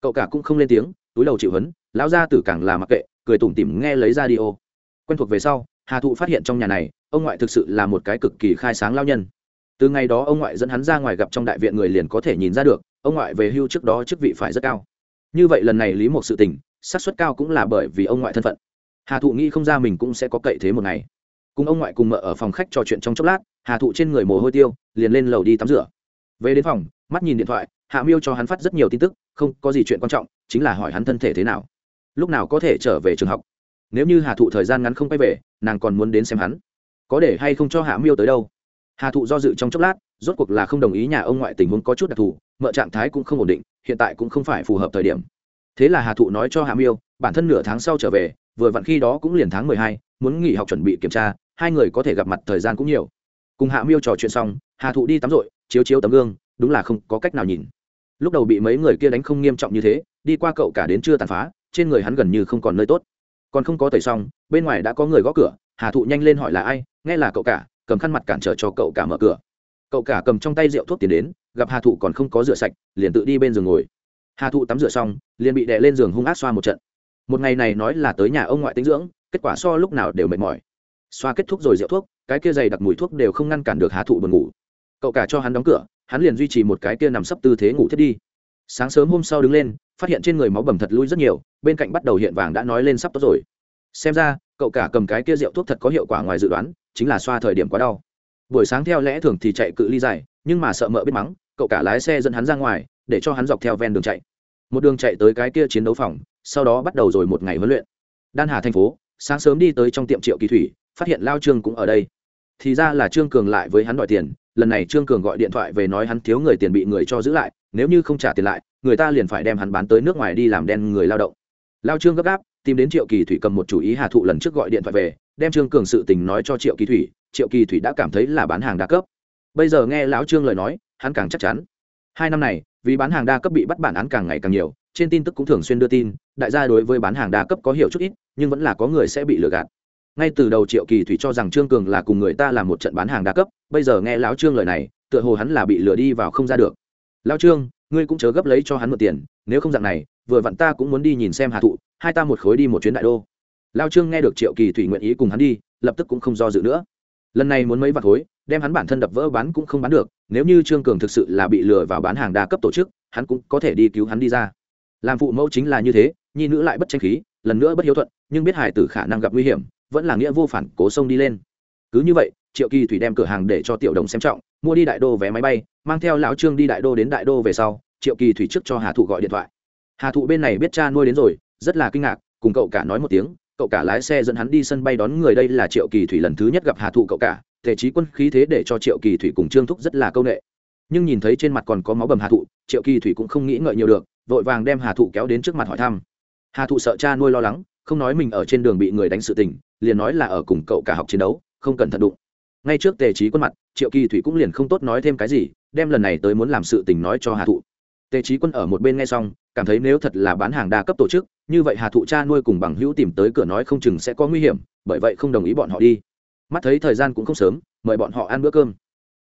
Cậu cả cũng không lên tiếng, túi đầu chịu hấn, lão gia tử càng là mặc kệ, cười tủm tỉm nghe lấy ra đi ô. Quen thuộc về sau, hà thụ phát hiện trong nhà này, ông ngoại thực sự là một cái cực kỳ khai sáng lao nhân. Từ ngày đó ông ngoại dẫn hắn ra ngoài gặp trong đại viện người liền có thể nhìn ra được, ông ngoại về hưu trước đó chức vị phải rất cao. Như vậy lần này lý một sự tình, xác suất cao cũng là bởi vì ông ngoại thân phận hà thụ nghĩ không ra mình cũng sẽ có cậy thế một ngày. Cùng ông ngoại cùng mợ ở phòng khách trò chuyện trong chốc lát, hà thụ trên người mồ hôi tiêu, liền lên lầu đi tắm rửa. Về đến phòng, mắt nhìn điện thoại, hạ miêu cho hắn phát rất nhiều tin tức, không có gì chuyện quan trọng, chính là hỏi hắn thân thể thế nào. Lúc nào có thể trở về trường học? Nếu như hà thụ thời gian ngắn không quay về, nàng còn muốn đến xem hắn. Có để hay không cho hạ miêu tới đâu? Hà thụ do dự trong chốc lát, rốt cuộc là không đồng ý nhà ông ngoại tình huống có chút đặc thù, mợ trạng thái cũng không ổn định, hiện tại cũng không phải phù hợp thời điểm. Thế là hà thụ nói cho hạ miêu, bản thân nửa tháng sau trở về vừa vặn khi đó cũng liền tháng mười hai, muốn nghỉ học chuẩn bị kiểm tra, hai người có thể gặp mặt thời gian cũng nhiều. Cùng hạ miêu trò chuyện xong, hà thụ đi tắm rội, chiếu chiếu tấm gương, đúng là không có cách nào nhìn. Lúc đầu bị mấy người kia đánh không nghiêm trọng như thế, đi qua cậu cả đến chưa tàn phá, trên người hắn gần như không còn nơi tốt. Còn không có tẩy xong, bên ngoài đã có người gõ cửa, hà thụ nhanh lên hỏi là ai, nghe là cậu cả, cầm khăn mặt cản trở cho cậu cả mở cửa. Cậu cả cầm trong tay rượu thuốc tiền đến, gặp hà thụ còn không có rửa sạch, liền tự đi bên giường ngồi. Hà thụ tắm rửa xong, liền bị đè lên giường hung ác xoa một trận một ngày này nói là tới nhà ông ngoại tinh dưỡng, kết quả so lúc nào đều mệt mỏi. Xoa kết thúc rồi rượu thuốc, cái kia dày đặc mùi thuốc đều không ngăn cản được hà thụ buồn ngủ. Cậu cả cho hắn đóng cửa, hắn liền duy trì một cái kia nằm sấp tư thế ngủ thiết đi. Sáng sớm hôm sau đứng lên, phát hiện trên người máu bầm thật lui rất nhiều, bên cạnh bắt đầu hiện vàng đã nói lên sắp tốt rồi. Xem ra, cậu cả cầm cái kia rượu thuốc thật có hiệu quả ngoài dự đoán, chính là xoa thời điểm quá đau. Buổi sáng theo lẽ thường thì chạy cự ly dài, nhưng mà sợ mợ biết mắng, cậu cả lái xe dẫn hắn ra ngoài, để cho hắn dọc theo ven đường chạy. Một đường chạy tới cái kia chiến đấu phòng sau đó bắt đầu rồi một ngày huấn luyện. Đan hà thành phố, sáng sớm đi tới trong tiệm triệu kỳ thủy, phát hiện lao trương cũng ở đây. Thì ra là trương cường lại với hắn đòi tiền, lần này trương cường gọi điện thoại về nói hắn thiếu người tiền bị người cho giữ lại, nếu như không trả tiền lại, người ta liền phải đem hắn bán tới nước ngoài đi làm đen người lao động. Lao trương gấp gáp, tìm đến triệu kỳ thủy cầm một chủ ý hà thụ lần trước gọi điện thoại về, đem trương cường sự tình nói cho triệu kỳ thủy, triệu kỳ thủy đã cảm thấy là bán hàng đa cấp. Bây giờ nghe lão trương lời nói, hắn càng chắc chắn. Hai năm này vì bán hàng đa cấp bị bắt bản án càng ngày càng nhiều, trên tin tức cũng thường xuyên đưa tin, đại gia đối với bán hàng đa cấp có hiểu chút ít, nhưng vẫn là có người sẽ bị lừa gạt. Ngay từ đầu triệu kỳ thủy cho rằng trương cường là cùng người ta làm một trận bán hàng đa cấp, bây giờ nghe lão trương lời này, tựa hồ hắn là bị lừa đi vào không ra được. Lão trương, ngươi cũng chớ gấp lấy cho hắn một tiền, nếu không dạng này, vừa vặn ta cũng muốn đi nhìn xem hà thụ, hai ta một khối đi một chuyến đại đô. Lão trương nghe được triệu kỳ thủy nguyện ý cùng hắn đi, lập tức cũng không do dự nữa. Lần này muốn mấy vạt khối đem hắn bản thân đập vỡ bán cũng không bán được, nếu như trương cường thực sự là bị lừa vào bán hàng đa cấp tổ chức, hắn cũng có thể đi cứu hắn đi ra. Làm phụ mẫu chính là như thế, nhi nữ lại bất tranh khí, lần nữa bất hiếu thuận, nhưng biết hải tử khả năng gặp nguy hiểm, vẫn là nghĩa vô phản, cố sông đi lên. Cứ như vậy, triệu kỳ thủy đem cửa hàng để cho tiểu đồng xem trọng, mua đi đại đô vé máy bay, mang theo lão trương đi đại đô đến đại đô về sau, triệu kỳ thủy trước cho hà thụ gọi điện thoại. Hà thụ bên này biết cha nuôi đến rồi, rất là kinh ngạc, cùng cậu cả nói một tiếng, cậu cả lái xe dẫn hắn đi sân bay đón người, đây là triệu kỳ thủy lần thứ nhất gặp hà thụ cậu cả thể trí quân khí thế để cho triệu kỳ thủy cùng trương thúc rất là câu nghệ nhưng nhìn thấy trên mặt còn có máu bầm hà thụ, triệu kỳ thủy cũng không nghĩ ngợi nhiều được, vội vàng đem hà thụ kéo đến trước mặt hỏi thăm. Hà thụ sợ cha nuôi lo lắng, không nói mình ở trên đường bị người đánh sự tình, liền nói là ở cùng cậu cả học chiến đấu, không cần thận đụng. Ngay trước tề trí quân mặt, triệu kỳ thủy cũng liền không tốt nói thêm cái gì, đem lần này tới muốn làm sự tình nói cho hà thụ. Tề trí quân ở một bên nghe xong, cảm thấy nếu thật là bán hàng đa cấp tổ chức, như vậy hà thụ cha nuôi cùng bằng hữu tìm tới cửa nói không chừng sẽ có nguy hiểm, bởi vậy không đồng ý bọn họ đi mắt thấy thời gian cũng không sớm, mời bọn họ ăn bữa cơm.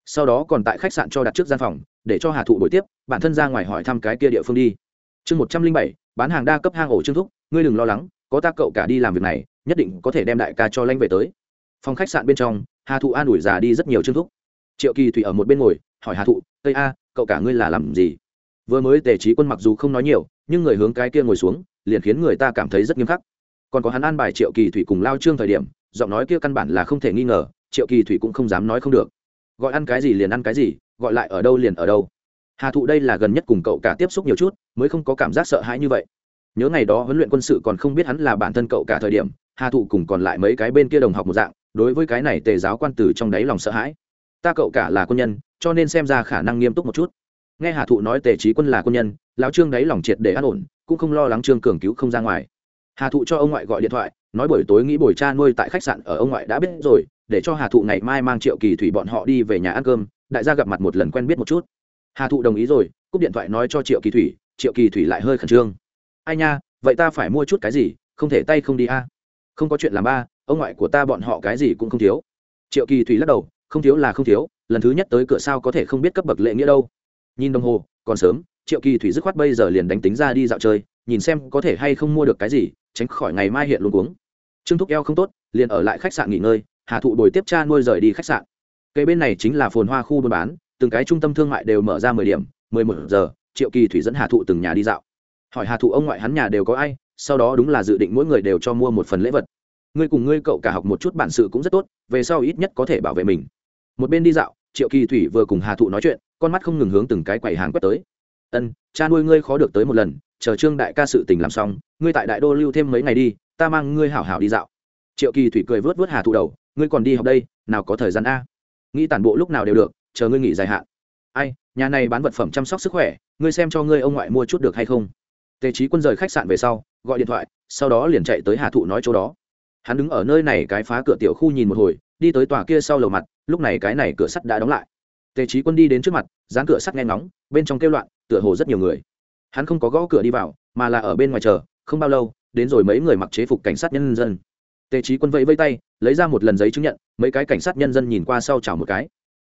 Sau đó còn tại khách sạn cho đặt trước gian phòng, để cho hà thụ buổi tiếp, bản thân ra ngoài hỏi thăm cái kia địa phương đi. Chương một trăm linh bảy, bán hàng đa cấp hang ổ trương thúc, ngươi đừng lo lắng, có ta cậu cả đi làm việc này, nhất định có thể đem đại ca cho lanh về tới. Phòng khách sạn bên trong, hà thụ an ủi già đi rất nhiều trương thúc. Triệu kỳ thủy ở một bên ngồi, hỏi hà thụ, tây a, cậu cả ngươi là làm gì? Vừa mới tề trí quân mặc dù không nói nhiều, nhưng người hướng cái kia ngồi xuống, liền khiến người ta cảm thấy rất nghiêm khắc. Còn có hắn an bài triệu kỳ thủy cùng lao trương thời điểm giọng nói kia căn bản là không thể nghi ngờ, triệu kỳ thủy cũng không dám nói không được. Gọi ăn cái gì liền ăn cái gì, gọi lại ở đâu liền ở đâu. Hà thụ đây là gần nhất cùng cậu cả tiếp xúc nhiều chút, mới không có cảm giác sợ hãi như vậy. Nhớ ngày đó huấn luyện quân sự còn không biết hắn là bản thân cậu cả thời điểm, hà thụ cùng còn lại mấy cái bên kia đồng học một dạng, đối với cái này tề giáo quan tử trong đáy lòng sợ hãi. Ta cậu cả là quân nhân, cho nên xem ra khả năng nghiêm túc một chút. Nghe hà thụ nói tề trí quân là quân nhân, lão trương đáy lòng triệt để an ổn, cũng không lo lắng trương cường cứu không ra ngoài. Hà thụ cho ông ngoại gọi điện thoại nói buổi tối nghĩ buổi cha nuôi tại khách sạn ở ông ngoại đã biết rồi, để cho hà thụ ngày mai mang triệu kỳ thủy bọn họ đi về nhà ăn cơm, đại gia gặp mặt một lần quen biết một chút. Hà thụ đồng ý rồi, cúp điện thoại nói cho triệu kỳ thủy, triệu kỳ thủy lại hơi khẩn trương. Ai nha, vậy ta phải mua chút cái gì, không thể tay không đi a? Không có chuyện làm ba, ông ngoại của ta bọn họ cái gì cũng không thiếu. Triệu kỳ thủy lắc đầu, không thiếu là không thiếu, lần thứ nhất tới cửa sao có thể không biết cấp bậc lệ nghĩa đâu. Nhìn đồng hồ, còn sớm, triệu kỳ thủy dứt khoát bây giờ liền đánh tính ra đi dạo chơi, nhìn xem có thể hay không mua được cái gì tránh khỏi ngày mai hiện luôn cuống. Trương thúc eo không tốt, liền ở lại khách sạn nghỉ ngơi, hà thụ bồi tiếp cha nuôi rời đi khách sạn. Cây bên này chính là phồn hoa khu buôn bán, từng cái trung tâm thương mại đều mở ra mười điểm, mười một giờ, triệu kỳ thủy dẫn hà thụ từng nhà đi dạo. Hỏi hà thụ ông ngoại hắn nhà đều có ai, sau đó đúng là dự định mỗi người đều cho mua một phần lễ vật. Ngươi cùng ngươi cậu cả học một chút bản sự cũng rất tốt, về sau ít nhất có thể bảo vệ mình. Một bên đi dạo, triệu kỳ thủy vừa cùng hà thụ nói chuyện, con mắt không ngừng hướng từng cái quầy hàng quét tới. Ân, cha nuôi ngươi khó được tới một lần chờ trương đại ca sự tình làm xong, ngươi tại đại đô lưu thêm mấy ngày đi, ta mang ngươi hảo hảo đi dạo. Triệu kỳ thủy cười vớt vớt hà thụ đầu, ngươi còn đi học đây, nào có thời gian a? Nghĩ tản bộ lúc nào đều được, chờ ngươi nghỉ dài hạn. Ai, nhà này bán vật phẩm chăm sóc sức khỏe, ngươi xem cho ngươi ông ngoại mua chút được hay không? Tề trí quân rời khách sạn về sau, gọi điện thoại, sau đó liền chạy tới hà thụ nói chỗ đó. Hắn đứng ở nơi này cái phá cửa tiểu khu nhìn một hồi, đi tới tòa kia sau lầu mặt, lúc này cái này cửa sắt đã đóng lại. Tề trí quân đi đến trước mặt, dán cửa sắt nghe ngóng, bên trong kêu loạn, tựa hồ rất nhiều người hắn không có gõ cửa đi vào, mà là ở bên ngoài chờ, không bao lâu, đến rồi mấy người mặc chế phục cảnh sát nhân dân. Tề trí quân vẫy vây tay, lấy ra một lần giấy chứng nhận, mấy cái cảnh sát nhân dân nhìn qua sau chào một cái.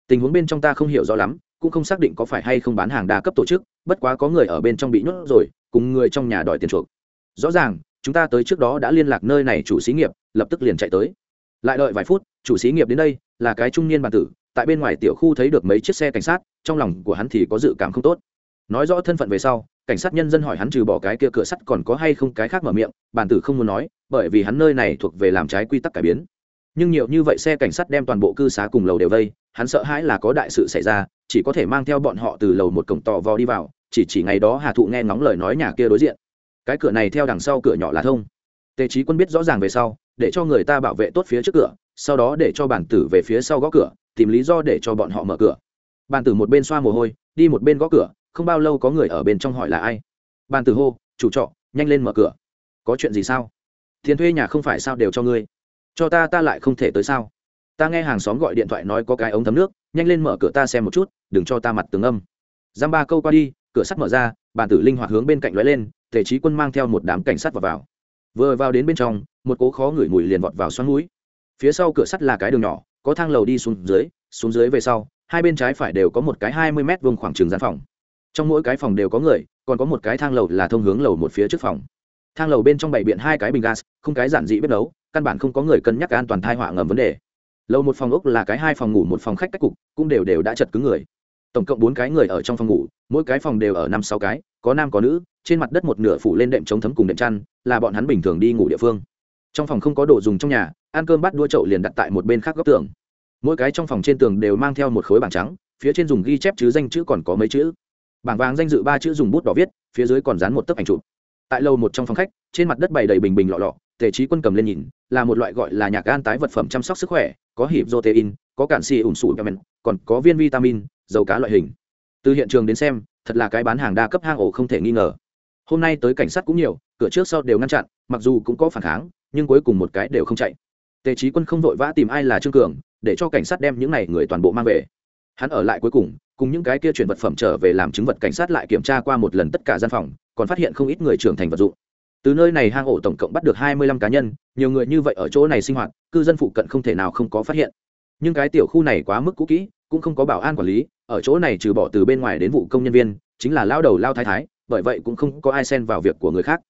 Tình huống bên trong ta không hiểu rõ lắm, cũng không xác định có phải hay không bán hàng đa cấp tổ chức, bất quá có người ở bên trong bị nhốt rồi, cùng người trong nhà đòi tiền chuộc. Rõ ràng, chúng ta tới trước đó đã liên lạc nơi này chủ xí nghiệp, lập tức liền chạy tới. Lại đợi vài phút, chủ xí nghiệp đến đây, là cái trung niên bản tử, tại bên ngoài tiểu khu thấy được mấy chiếc xe cảnh sát, trong lòng của hắn thì có dự cảm không tốt nói rõ thân phận về sau, cảnh sát nhân dân hỏi hắn trừ bỏ cái kia cửa sắt còn có hay không cái khác mở miệng, bản tử không muốn nói, bởi vì hắn nơi này thuộc về làm trái quy tắc cải biến. Nhưng nhiều như vậy xe cảnh sát đem toàn bộ cư xá cùng lầu đều vây, hắn sợ hãi là có đại sự xảy ra, chỉ có thể mang theo bọn họ từ lầu một cổng tò vò đi vào, chỉ chỉ ngày đó hà thụ nghe ngóng lời nói nhà kia đối diện. Cái cửa này theo đằng sau cửa nhỏ là thông. Tề trí quân biết rõ ràng về sau, để cho người ta bảo vệ tốt phía trước cửa, sau đó để cho bản tử về phía sau gõ cửa, tìm lý do để cho bọn họ mở cửa. Bản tử một bên xoa mồ hôi, đi một bên gõ cửa không bao lâu có người ở bên trong hỏi là ai? Bàn tử hô, chủ trọ, nhanh lên mở cửa. Có chuyện gì sao? Tiền thuê nhà không phải sao đều cho ngươi? Cho ta ta lại không thể tới sao? Ta nghe hàng xóm gọi điện thoại nói có cái ống thấm nước, nhanh lên mở cửa ta xem một chút, đừng cho ta mặt tường âm. Giam ba câu qua đi, cửa sắt mở ra, bàn tử linh hoạt hướng bên cạnh lóe lên, thể trí quân mang theo một đám cảnh sát vào vào. Vừa vào đến bên trong, một cố khó ngửi mùi liền vọt vào xoắn mũi. Phía sau cửa sắt là cái đường nhỏ, có thang lầu đi xuống dưới xuống dưới về sau, hai bên trái phải đều có một cái hai mươi mét vuông khoảng trường gian phòng trong mỗi cái phòng đều có người, còn có một cái thang lầu là thông hướng lầu một phía trước phòng. Thang lầu bên trong bảy biện hai cái bình gas, không cái giản dị bếp nấu, căn bản không có người cân nhắc an toàn thai họa ngầm vấn đề. Lầu một phòng ốc là cái hai phòng ngủ, một phòng khách cách cục, cũng đều đều đã chật cứng người. Tổng cộng bốn cái người ở trong phòng ngủ, mỗi cái phòng đều ở năm sáu cái, có nam có nữ, trên mặt đất một nửa phủ lên đệm chống thấm cùng đệm chăn, là bọn hắn bình thường đi ngủ địa phương. Trong phòng không có đồ dùng trong nhà, ăn cơm bắt đua chậu liền đặt tại một bên khác góc tường. Mỗi cái trong phòng trên tường đều mang theo một khối bảng trắng, phía trên dùng ghi chép chứ danh chữ còn có mấy chữ bảng vàng danh dự ba chữ dùng bút đỏ viết, phía dưới còn dán một tấc ảnh chụp. Tại lâu một trong phòng khách, trên mặt đất bày đầy bình bình lọ lọ, tề trí quân cầm lên nhìn, là một loại gọi là nhạc gan tái vật phẩm chăm sóc sức khỏe, có hiệp protein có cản xì ủng sủi còn có viên vitamin, dầu cá loại hình. Từ hiện trường đến xem, thật là cái bán hàng đa cấp hang ổ không thể nghi ngờ. Hôm nay tới cảnh sát cũng nhiều, cửa trước sau đều ngăn chặn, mặc dù cũng có phản kháng, nhưng cuối cùng một cái đều không chạy. Tề trí quân không vội vã tìm ai là trương cường, để cho cảnh sát đem những này người toàn bộ mang về hắn ở lại cuối cùng cùng những cái kia chuyển vật phẩm trở về làm chứng vật cảnh sát lại kiểm tra qua một lần tất cả gian phòng, còn phát hiện không ít người trưởng thành vật dụng. Từ nơi này hang ổ tổng cộng bắt được hai mươi lăm cá nhân, nhiều người như vậy ở chỗ này sinh hoạt, cư dân phụ cận không thể nào không có phát hiện. Nhưng cái tiểu khu này quá mức cũ kỹ, cũng không có bảo an quản lý, ở chỗ này trừ bỏ từ bên ngoài đến vụ công nhân viên, chính là lao đầu lao thái thái, bởi vậy cũng không có ai xen vào việc của người khác.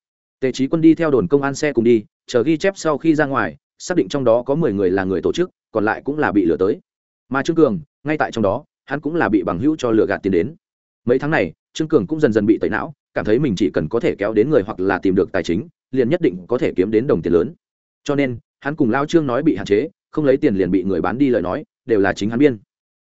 Tề trí quân đi theo đồn công an xe cùng đi, chờ ghi chép sau khi ra ngoài, xác định trong đó có mười người là người tổ chức, còn lại cũng là bị lừa tới mà trương cường ngay tại trong đó hắn cũng là bị bằng hữu cho lừa gạt tiền đến. Mấy tháng này trương cường cũng dần dần bị tẩy não cảm thấy mình chỉ cần có thể kéo đến người hoặc là tìm được tài chính liền nhất định có thể kiếm đến đồng tiền lớn. Cho nên hắn cùng lao trương nói bị hạn chế không lấy tiền liền bị người bán đi lời nói đều là chính hắn biên.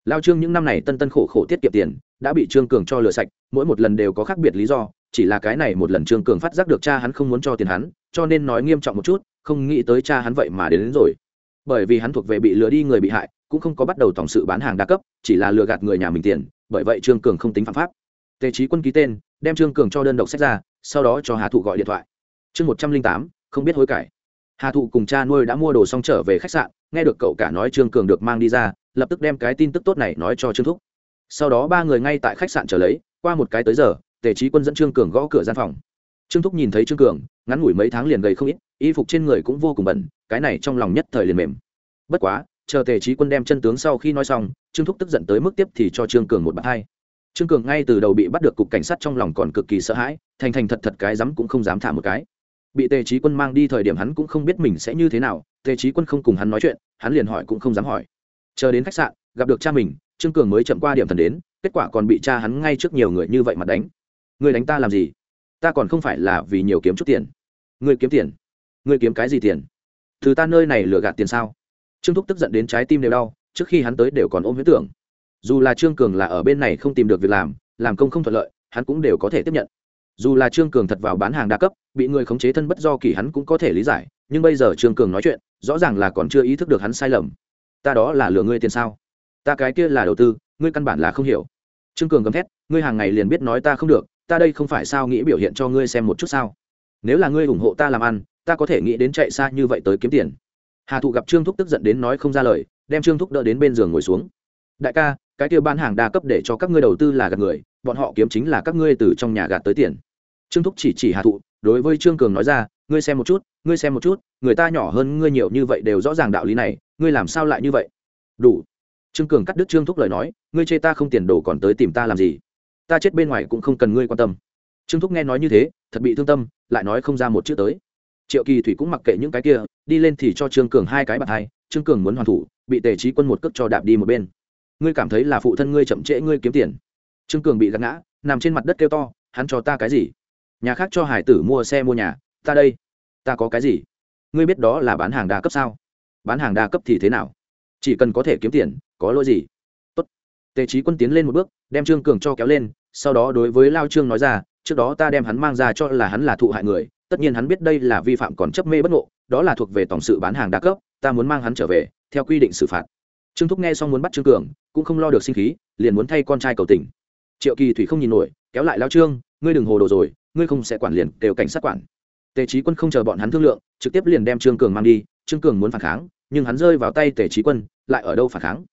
Lao trương những năm này tân tân khổ khổ tiết kiệm tiền đã bị trương cường cho lừa sạch mỗi một lần đều có khác biệt lý do chỉ là cái này một lần trương cường phát giác được cha hắn không muốn cho tiền hắn cho nên nói nghiêm trọng một chút không nghĩ tới cha hắn vậy mà đến, đến rồi. Bởi vì hắn thuộc về bị lừa đi người bị hại cũng không có bắt đầu tổng sự bán hàng đa cấp, chỉ là lừa gạt người nhà mình tiền, bởi vậy trương cường không tính phạm pháp. Tề trí quân ký tên, đem trương cường cho đơn độc xét ra, sau đó cho hà thụ gọi điện thoại. Chương một trăm linh tám, không biết hối cải. Hà thụ cùng cha nuôi đã mua đồ xong trở về khách sạn, nghe được cậu cả nói trương cường được mang đi ra, lập tức đem cái tin tức tốt này nói cho trương thúc. Sau đó ba người ngay tại khách sạn trở lấy, qua một cái tới giờ, tề trí quân dẫn trương cường gõ cửa gian phòng. Trương thúc nhìn thấy trương cường, ngắn ngủi mấy tháng liền gầy không ít, y phục trên người cũng vô cùng bẩn, cái này trong lòng nhất thời liền mềm. Bất quá chờ tề trí quân đem chân tướng sau khi nói xong, trương thúc tức giận tới mức tiếp thì cho trương cường một bậc hai. Trương cường ngay từ đầu bị bắt được cục cảnh sát trong lòng còn cực kỳ sợ hãi, thành thành thật thật cái dám cũng không dám thả một cái. Bị tề trí quân mang đi thời điểm hắn cũng không biết mình sẽ như thế nào, tề trí quân không cùng hắn nói chuyện, hắn liền hỏi cũng không dám hỏi. Chờ đến khách sạn, gặp được cha mình, trương cường mới chậm qua điểm thần đến, kết quả còn bị cha hắn ngay trước nhiều người như vậy mà đánh. Người đánh ta làm gì? Ta còn không phải là vì nhiều kiếm chút tiền. Người kiếm tiền? Người kiếm cái gì tiền? Từ ta nơi này lừa gạt tiền sao? Trương thúc tức giận đến trái tim đều đau, trước khi hắn tới đều còn ôm huyết tưởng. Dù là trương cường là ở bên này không tìm được việc làm làm công không thuận lợi, hắn cũng đều có thể tiếp nhận. Dù là trương cường thật vào bán hàng đa cấp, bị người khống chế thân bất do kỳ hắn cũng có thể lý giải, nhưng bây giờ trương cường nói chuyện, rõ ràng là còn chưa ý thức được hắn sai lầm. Ta đó là lừa ngươi tiền sao? Ta cái kia là đầu tư, ngươi căn bản là không hiểu. Trương cường gầm thét, ngươi hàng ngày liền biết nói ta không được, ta đây không phải sao nghĩ biểu hiện cho ngươi xem một chút sao? Nếu là ngươi ủng hộ ta làm ăn, ta có thể nghĩ đến chạy xa như vậy tới kiếm tiền hà thụ gặp trương thúc tức giận đến nói không ra lời, đem trương thúc đỡ đến bên giường ngồi xuống. Đại ca, cái kia bán hàng đa cấp để cho các ngươi đầu tư là gạt người, bọn họ kiếm chính là các ngươi từ trong nhà gạt tới tiền. Trương thúc chỉ chỉ hà thụ, đối với trương cường nói ra, ngươi xem một chút, ngươi xem một chút, người ta nhỏ hơn ngươi nhiều như vậy đều rõ ràng đạo lý này, ngươi làm sao lại như vậy? Đủ. Trương cường cắt đứt trương thúc lời nói, ngươi chê ta không tiền đồ còn tới tìm ta làm gì? Ta chết bên ngoài cũng không cần ngươi quan tâm. Trương thúc nghe nói như thế, thật bị thương tâm, lại nói không ra một chữ tới triệu kỳ thủy cũng mặc kệ những cái kia, đi lên thì cho trương cường hai cái bạt hai, trương cường muốn hoàn thủ, bị tề trí quân một cước cho đạp đi một bên. Ngươi cảm thấy là phụ thân ngươi chậm trễ ngươi kiếm tiền. Trương cường bị gạt ngã, nằm trên mặt đất kêu to, hắn cho ta cái gì? Nhà khác cho hải tử mua xe mua nhà, ta đây. Ta có cái gì? Ngươi biết đó là bán hàng đa cấp sao? Bán hàng đa cấp thì thế nào? Chỉ cần có thể kiếm tiền, có lỗi gì? Tốt. tề trí quân tiến lên một bước, đem trương cường cho kéo lên, sau đó đối với lao trương nói ra trước đó ta đem hắn mang ra cho là hắn là thụ hại người, tất nhiên hắn biết đây là vi phạm còn chấp mê bất ngộ, đó là thuộc về tổng sự bán hàng đa cấp, ta muốn mang hắn trở về, theo quy định xử phạt. Trương thúc nghe xong muốn bắt trương cường, cũng không lo được sinh khí, liền muốn thay con trai cầu tình. Triệu kỳ thủy không nhìn nổi, kéo lại lao trương, ngươi đừng hồ đồ rồi, ngươi không sẽ quản liền, đều cảnh sát quản. Tề trí quân không chờ bọn hắn thương lượng, trực tiếp liền đem trương cường mang đi, trương cường muốn phản kháng, nhưng hắn rơi vào tay tề trí quân, lại ở đâu phản kháng?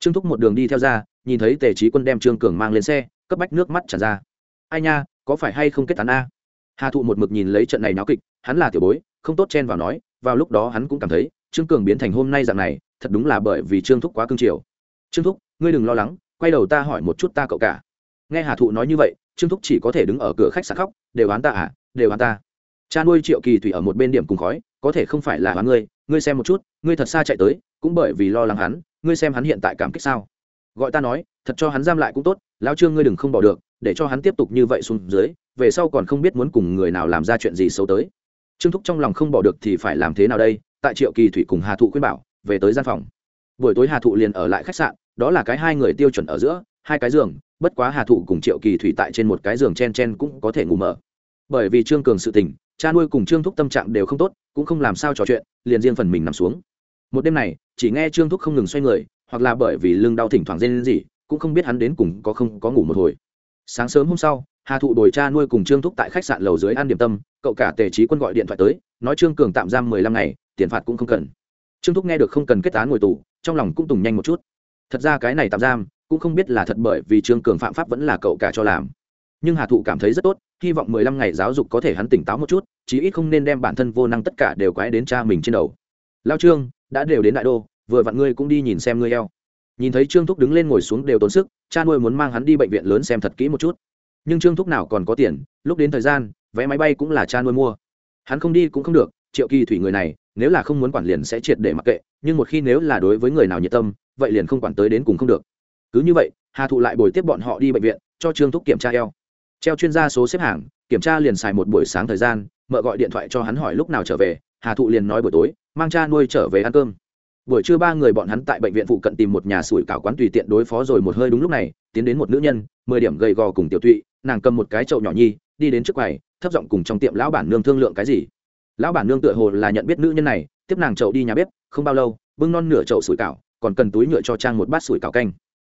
Trương thúc một đường đi theo ra, nhìn thấy tề trí quân đem trương cường mang lên xe, cấp bách nước mắt tràn ra. Ai nha có phải hay không kết tán a? Hà thụ một mực nhìn lấy trận này náo kịch, hắn là tiểu bối, không tốt chen vào nói, vào lúc đó hắn cũng cảm thấy, trương cường biến thành hôm nay dạng này, thật đúng là bởi vì trương thúc quá cương triều. Trương thúc, ngươi đừng lo lắng, quay đầu ta hỏi một chút ta cậu cả. Nghe hà thụ nói như vậy, trương thúc chỉ có thể đứng ở cửa khách sạn khóc, đều oán ta à đều oán ta. Cha nuôi triệu kỳ thủy ở một bên điểm cùng khói, có thể không phải là hắn ngươi ngươi xem một chút, ngươi thật xa chạy tới, cũng bởi vì lo lắng hắn, ngươi xem hắn hiện tại cảm kích sao. Gọi ta nói, thật cho hắn giam lại cũng tốt, lão trương ngươi đừng không bỏ được để cho hắn tiếp tục như vậy xuống dưới, về sau còn không biết muốn cùng người nào làm ra chuyện gì xấu tới. Trương thúc trong lòng không bỏ được thì phải làm thế nào đây? Tại triệu kỳ thủy cùng hà thụ khuyên bảo, về tới gian phòng. Buổi tối hà thụ liền ở lại khách sạn, đó là cái hai người tiêu chuẩn ở giữa, hai cái giường, bất quá hà thụ cùng triệu kỳ thủy tại trên một cái giường chen chen cũng có thể ngủ mở. Bởi vì trương cường sự tình, cha nuôi cùng trương thúc tâm trạng đều không tốt, cũng không làm sao trò chuyện, liền riêng phần mình nằm xuống. Một đêm này, chỉ nghe trương thúc không ngừng xoay người, hoặc là bởi vì lưng đau thỉnh thoảng rên gì cũng không biết hắn đến cùng có không có ngủ một hồi sáng sớm hôm sau, hà thụ đổi cha nuôi cùng trương thúc tại khách sạn lầu dưới ăn điểm tâm, cậu cả tề trí quân gọi điện thoại tới, nói trương cường tạm giam mười lăm ngày, tiền phạt cũng không cần. Trương thúc nghe được không cần kết án ngồi tù, trong lòng cũng tùng nhanh một chút. Thật ra cái này tạm giam, cũng không biết là thật bởi vì trương cường phạm pháp vẫn là cậu cả cho làm. Nhưng hà thụ cảm thấy rất tốt, hy vọng mười lăm ngày giáo dục có thể hắn tỉnh táo một chút, chí ít không nên đem bản thân vô năng tất cả đều quái đến cha mình trên đầu. Lao trương, đã đều đến đại đô, vừa vặn ngươi cũng đi nhìn xem ngươi eo nhìn thấy trương thúc đứng lên ngồi xuống đều tốn sức, cha nuôi muốn mang hắn đi bệnh viện lớn xem thật kỹ một chút. Nhưng trương thúc nào còn có tiền, lúc đến thời gian, vé máy bay cũng là cha nuôi mua. Hắn không đi cũng không được, triệu kỳ thủy người này, nếu là không muốn quản liền sẽ triệt để mặc kệ, nhưng một khi nếu là đối với người nào nhiệt tâm, vậy liền không quản tới đến cùng không được. Cứ như vậy, hà thụ lại bồi tiếp bọn họ đi bệnh viện, cho trương thúc kiểm tra eo. Treo chuyên gia số xếp hàng kiểm tra liền xài một buổi sáng thời gian, mợ gọi điện thoại cho hắn hỏi lúc nào trở về, hà thụ liền nói buổi tối, mang cha nuôi trở về ăn cơm buổi trưa ba người bọn hắn tại bệnh viện phụ cận tìm một nhà sủi cảo quán tùy tiện đối phó rồi một hơi đúng lúc này, tiến đến một nữ nhân, mười điểm gầy gò cùng tiểu tụy, nàng cầm một cái chậu nhỏ nhi, đi đến trước quầy, thấp giọng cùng trong tiệm lão bản nương thương lượng cái gì. Lão bản nương tựa hồ là nhận biết nữ nhân này, tiếp nàng chậu đi nhà bếp, không bao lâu, bưng non nửa chậu sủi cảo, còn cần túi nhựa cho trang một bát sủi cảo canh.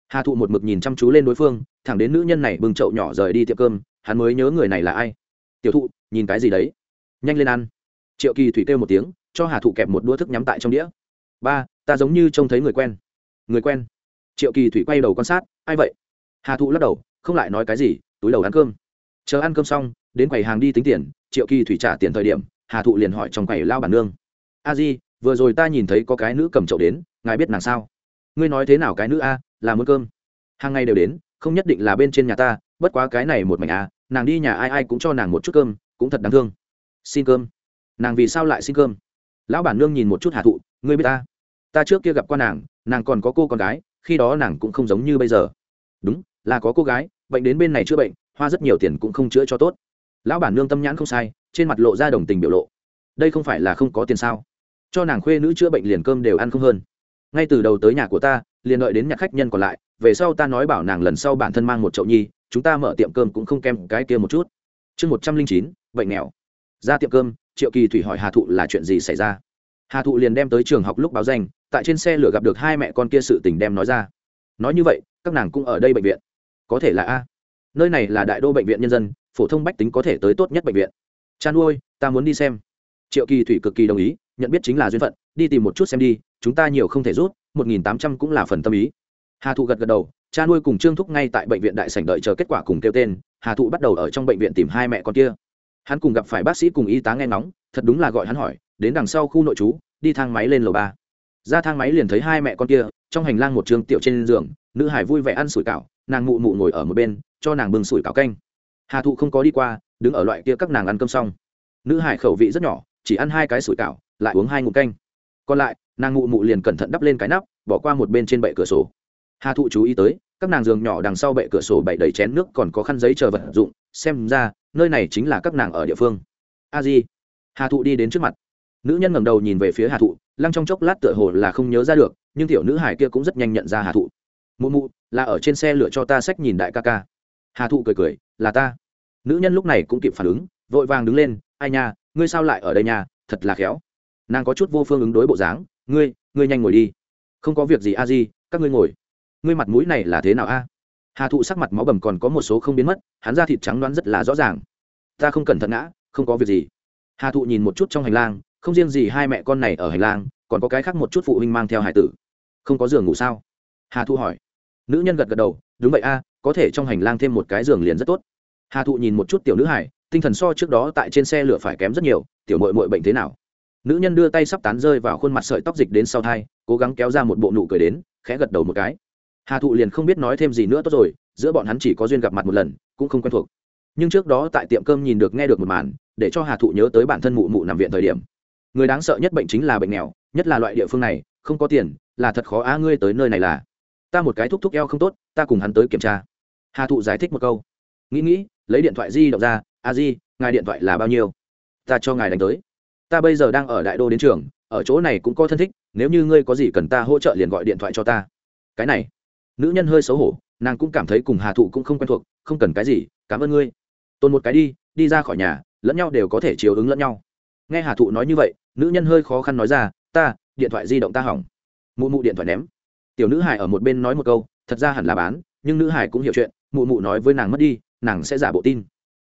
Hà thụ một mực nhìn chăm chú lên đối phương, thẳng đến nữ nhân này bưng chậu nhỏ rời đi tiệm cơm, hắn mới nhớ người này là ai. Tiểu thụ, nhìn cái gì đấy? Nhanh lên ăn. Triệu kỳ thủy kêu một tiếng, cho hà thụ kẹp một đũa thức nhắm tại trong đĩa ba, ta giống như trông thấy người quen. Người quen? Triệu kỳ thủy quay đầu quan sát, ai vậy? Hà thụ lắc đầu, không lại nói cái gì, túi đầu ăn cơm. Chờ ăn cơm xong, đến quầy hàng đi tính tiền, triệu kỳ thủy trả tiền thời điểm, hà thụ liền hỏi trong quầy lao bản nương. A di, vừa rồi ta nhìn thấy có cái nữ cầm chậu đến, ngài biết nàng sao? Ngươi nói thế nào cái nữ a, là muốn cơm? Hàng ngày đều đến, không nhất định là bên trên nhà ta, bất quá cái này một mảnh a, nàng đi nhà ai ai cũng cho nàng một chút cơm, cũng thật đáng thương. Xin cơm. Nàng vì sao lại xin cơm? Lão bản nương nhìn một chút hà thụ, ngươi biết ta? Ta trước kia gặp qua nàng nàng còn có cô con gái, khi đó nàng cũng không giống như bây giờ. Đúng, là có cô gái, bệnh đến bên này chữa bệnh, hoa rất nhiều tiền cũng không chữa cho tốt. Lão bản nương tâm nhãn không sai, trên mặt lộ ra đồng tình biểu lộ. Đây không phải là không có tiền sao? Cho nàng khuê nữ chữa bệnh liền cơm đều ăn không hơn. Ngay từ đầu tới nhà của ta, liền đợi đến nhà khách nhân còn lại, về sau ta nói bảo nàng lần sau bản thân mang một chậu nhi, chúng ta mở tiệm cơm cũng không kèm cái kia một chút. Chương một trăm linh chín, bệnh nghèo. Ra tiệm cơm, triệu kỳ thủy hỏi hà thụ là chuyện gì xảy ra hà thụ liền đem tới trường học lúc báo danh, tại trên xe lửa gặp được hai mẹ con kia sự tình đem nói ra. Nói như vậy, các nàng cũng ở đây bệnh viện. Có thể là a. Nơi này là đại đô bệnh viện nhân dân, phổ thông bách tính có thể tới tốt nhất bệnh viện. Chan ôi ta muốn đi xem. Triệu kỳ thủy cực kỳ đồng ý, nhận biết chính là duyên phận, đi tìm một chút xem đi, chúng ta nhiều không thể rút, một nghìn tám trăm cũng là phần tâm ý. Hà thụ gật gật đầu cha nuôi cùng trương thúc ngay tại bệnh viện đại sảnh đợi chờ kết quả cùng kêu tên, hà thụ bắt đầu ở trong bệnh viện tìm hai mẹ con kia. Hắn cùng gặp phải bác sĩ cùng y tá nghe ngóng, thật đúng là gọi hắn hỏi đến đằng sau khu nội trú, đi thang máy lên lầu ba. Ra thang máy liền thấy hai mẹ con kia, trong hành lang một trường tiểu trên giường, nữ hải vui vẻ ăn sủi cảo, nàng mụ mụ ngồi ở một bên, cho nàng bưng sủi cảo canh. Hà thụ không có đi qua, đứng ở loại kia các nàng ăn cơm xong. Nữ hải khẩu vị rất nhỏ, chỉ ăn hai cái sủi cảo, lại uống hai ngụm canh. Còn lại, nàng mụ mụ liền cẩn thận đắp lên cái nắp, bỏ qua một bên trên bệ cửa sổ. Hà thụ chú ý tới, các nàng giường nhỏ đằng sau bệ cửa sổ bậy đầy chén nước còn có khăn giấy chờ vật dụng, xem ra, nơi này chính là các nàng ở địa phương. A di. Hà thụ đi đến trước mặt nữ nhân ngẩng đầu nhìn về phía hà thụ, lăng trong chốc lát tựa hồ là không nhớ ra được, nhưng tiểu nữ hải kia cũng rất nhanh nhận ra hà thụ. Mụ mụ, là ở trên xe lựa cho ta sách nhìn đại ca ca. Hà thụ cười cười, là ta. Nữ nhân lúc này cũng kịp phản ứng, vội vàng đứng lên, ai nha, ngươi sao lại ở đây nhà thật là khéo. Nàng có chút vô phương ứng đối bộ dáng, ngươi ngươi nhanh ngồi đi. Không có việc gì a di, các ngươi ngồi. Ngươi mặt mũi này là thế nào a? Hà thụ sắc mặt máu bầm còn có một số không biến mất, hắn da thịt trắng đoán rất là rõ ràng. Ta không cẩn thận ngã, không có việc gì. Hà thụ nhìn một chút trong hành lang không riêng gì hai mẹ con này ở hành lang, còn có cái khác một chút phụ huynh mang theo hải tử. Không có giường ngủ sao? Hà thụ hỏi. Nữ nhân gật gật đầu, đúng vậy a, có thể trong hành lang thêm một cái giường liền rất tốt. Hà thụ nhìn một chút tiểu nữ hải, tinh thần so trước đó tại trên xe lửa phải kém rất nhiều, tiểu mội mội bệnh thế nào? Nữ nhân đưa tay sắp tán rơi vào khuôn mặt sợi tóc dịch đến sau thai, cố gắng kéo ra một bộ nụ cười đến, khẽ gật đầu một cái. Hà thụ liền không biết nói thêm gì nữa, tốt rồi, giữa bọn hắn chỉ có duyên gặp mặt một lần, cũng không quen thuộc. Nhưng trước đó tại tiệm cơm nhìn được nghe được một màn, để cho hà thụ nhớ tới bản thân mụ mụ nằm viện thời điểm người đáng sợ nhất bệnh chính là bệnh nghèo, nhất là loại địa phương này, không có tiền, là thật khó á ngươi tới nơi này là. Ta một cái thúc thúc eo không tốt, ta cùng hắn tới kiểm tra. Hà thụ giải thích một câu. Nghĩ nghĩ, lấy điện thoại di động ra, a di, ngài điện thoại là bao nhiêu? Ta cho ngài đánh tới. Ta bây giờ đang ở đại đô đến trường, ở chỗ này cũng có thân thích, nếu như ngươi có gì cần ta hỗ trợ liền gọi điện thoại cho ta. Cái này, nữ nhân hơi xấu hổ, nàng cũng cảm thấy cùng hà thụ cũng không quen thuộc, không cần cái gì, cảm ơn ngươi. Tồn một cái đi đi ra khỏi nhà, lẫn nhau đều có thể chiều ứng lẫn nhau nghe hà thụ nói như vậy, nữ nhân hơi khó khăn nói ra, ta, điện thoại di động ta hỏng. Mụ mụ điện thoại ném. Tiểu nữ hải ở một bên nói một câu, thật ra hẳn là bán, nhưng nữ hải cũng hiểu chuyện, mụ mụ nói với nàng mất đi, nàng sẽ giả bộ tin.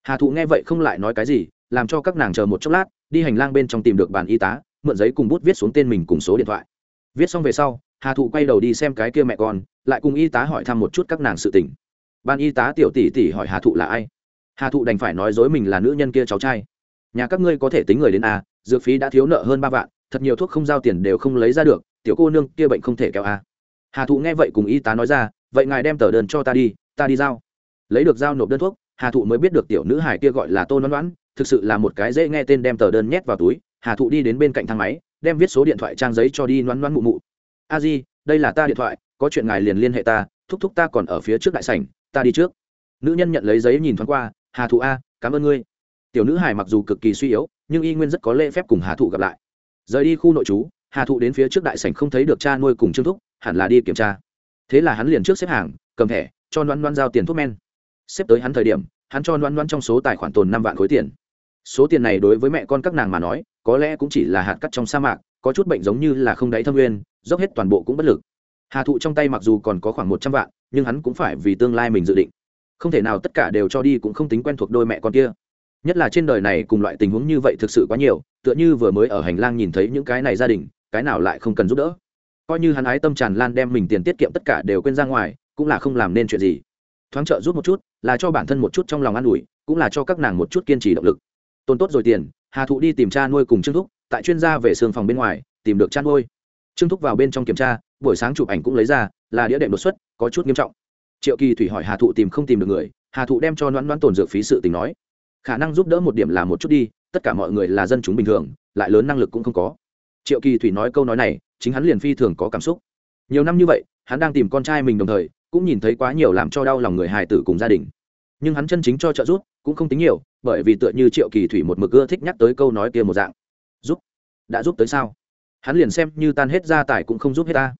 Hà thụ nghe vậy không lại nói cái gì, làm cho các nàng chờ một chốc lát, đi hành lang bên trong tìm được bàn y tá, mượn giấy cùng bút viết xuống tên mình cùng số điện thoại. Viết xong về sau, hà thụ quay đầu đi xem cái kia mẹ con, lại cùng y tá hỏi thăm một chút các nàng sự tình. Ban y tá tiểu tỷ tỷ hỏi hà thụ là ai? Hà thụ đành phải nói dối mình là nữ nhân kia cháu trai nhà các ngươi có thể tính người đến a, dược phí đã thiếu nợ hơn ba vạn, thật nhiều thuốc không giao tiền đều không lấy ra được, tiểu cô nương kia bệnh không thể kéo a. Hà thụ nghe vậy cùng y tá nói ra, vậy ngài đem tờ đơn cho ta đi ta đi giao. Lấy được giao nộp đơn thuốc, hà thụ mới biết được tiểu nữ hải kia gọi là tô nón đoán thực sự là một cái dễ nghe tên đem tờ đơn nhét vào túi. Hà thụ đi đến bên cạnh thang máy, đem viết số điện thoại trang giấy cho đi nón loan mụ mụ. A di, đây là ta điện thoại, có chuyện ngài liền liên hệ ta, thúc thúc ta còn ở phía trước đại sảnh, ta đi trước. Nữ nhân nhận lấy giấy nhìn thoáng qua, hà thụ a, cảm ơn ngươi tiểu nữ hải mặc dù cực kỳ suy yếu, nhưng y nguyên rất có lễ phép cùng hà thụ gặp lại. Rời đi khu nội trú, hà thụ đến phía trước đại sảnh không thấy được cha nuôi cùng trương thúc, hẳn là đi kiểm tra. Thế là hắn liền trước xếp hàng, cầm thẻ, cho loan loan giao tiền thuốc men. Xếp tới hắn thời điểm, hắn cho loan loan trong số tài khoản tồn năm vạn khối tiền. Số tiền này đối với mẹ con các nàng mà nói, có lẽ cũng chỉ là hạt cắt trong sa mạc, có chút bệnh giống như là không đáy thâm nguyên, dốc hết toàn bộ cũng bất lực. Hà thụ trong tay mặc dù còn có khoảng một trăm vạn, nhưng hắn cũng phải vì tương lai mình dự định. Không thể nào tất cả đều cho đi cũng không tính quen thuộc đôi mẹ con kia nhất là trên đời này cùng loại tình huống như vậy thực sự quá nhiều, tựa như vừa mới ở hành lang nhìn thấy những cái này gia đình, cái nào lại không cần giúp đỡ. Coi như hắn ái tâm tràn lan đem mình tiền tiết kiệm tất cả đều quên ra ngoài, cũng là không làm nên chuyện gì. Thoáng trợ giúp một chút, là cho bản thân một chút trong lòng an ủi, cũng là cho các nàng một chút kiên trì động lực. Tồn tốt rồi tiền, hà thụ đi tìm cha nuôi cùng trương thúc, tại chuyên gia về xương phòng bên ngoài, tìm được cha nuôi. Trương thúc vào bên trong kiểm tra, buổi sáng chụp ảnh cũng lấy ra, là đĩa đệm đột xuất, có chút nghiêm trọng. Triệu kỳ thủy hỏi hà thụ tìm không tìm được người, hà thụ đem cho noãn noãn tồn dược phí sự tình nói khả năng giúp đỡ một điểm là một chút đi, tất cả mọi người là dân chúng bình thường, lại lớn năng lực cũng không có. Triệu kỳ thủy nói câu nói này, chính hắn liền phi thường có cảm xúc. Nhiều năm như vậy, hắn đang tìm con trai mình đồng thời, cũng nhìn thấy quá nhiều làm cho đau lòng người hài tử cùng gia đình. Nhưng hắn chân chính cho trợ giúp, cũng không tính nhiều, bởi vì tựa như triệu kỳ thủy một mực ưa thích nhắc tới câu nói kia một dạng. Giúp? Đã giúp tới sao? Hắn liền xem như tan hết gia tài cũng không giúp hết ta.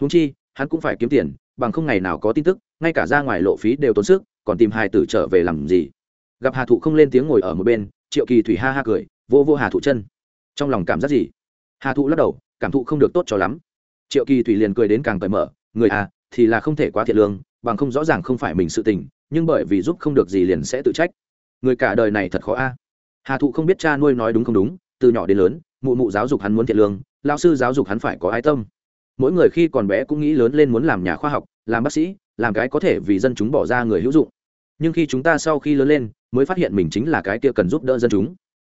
Húng chi, hắn cũng phải kiếm tiền, bằng không ngày nào có tin tức, ngay cả ra ngoài lộ phí đều tốn sức, còn tìm hài tử trở về làm gì? Gặp hà thụ không lên tiếng ngồi ở một bên, triệu kỳ thủy ha ha cười, vô vô hà thụ chân. Trong lòng cảm giác gì? Hà thụ lắc đầu, cảm thụ không được tốt cho lắm. Triệu kỳ thủy liền cười đến càng cởi mở, người à thì là không thể quá thiệt lương, bằng không rõ ràng không phải mình sự tình, nhưng bởi vì giúp không được gì liền sẽ tự trách. Người cả đời này thật khó a. Hà thụ không biết cha nuôi nói đúng không đúng, từ nhỏ đến lớn, mụ mụ giáo dục hắn muốn thiện lương lao sư giáo dục hắn phải có ái tâm. Mỗi người khi còn bé cũng nghĩ lớn lên muốn làm nhà khoa học, làm bác sĩ, làm cái có thể vì dân chúng bỏ ra người hữu dụng. Nhưng khi chúng ta sau khi lớn lên mới phát hiện mình chính là cái kia cần giúp đỡ dân chúng.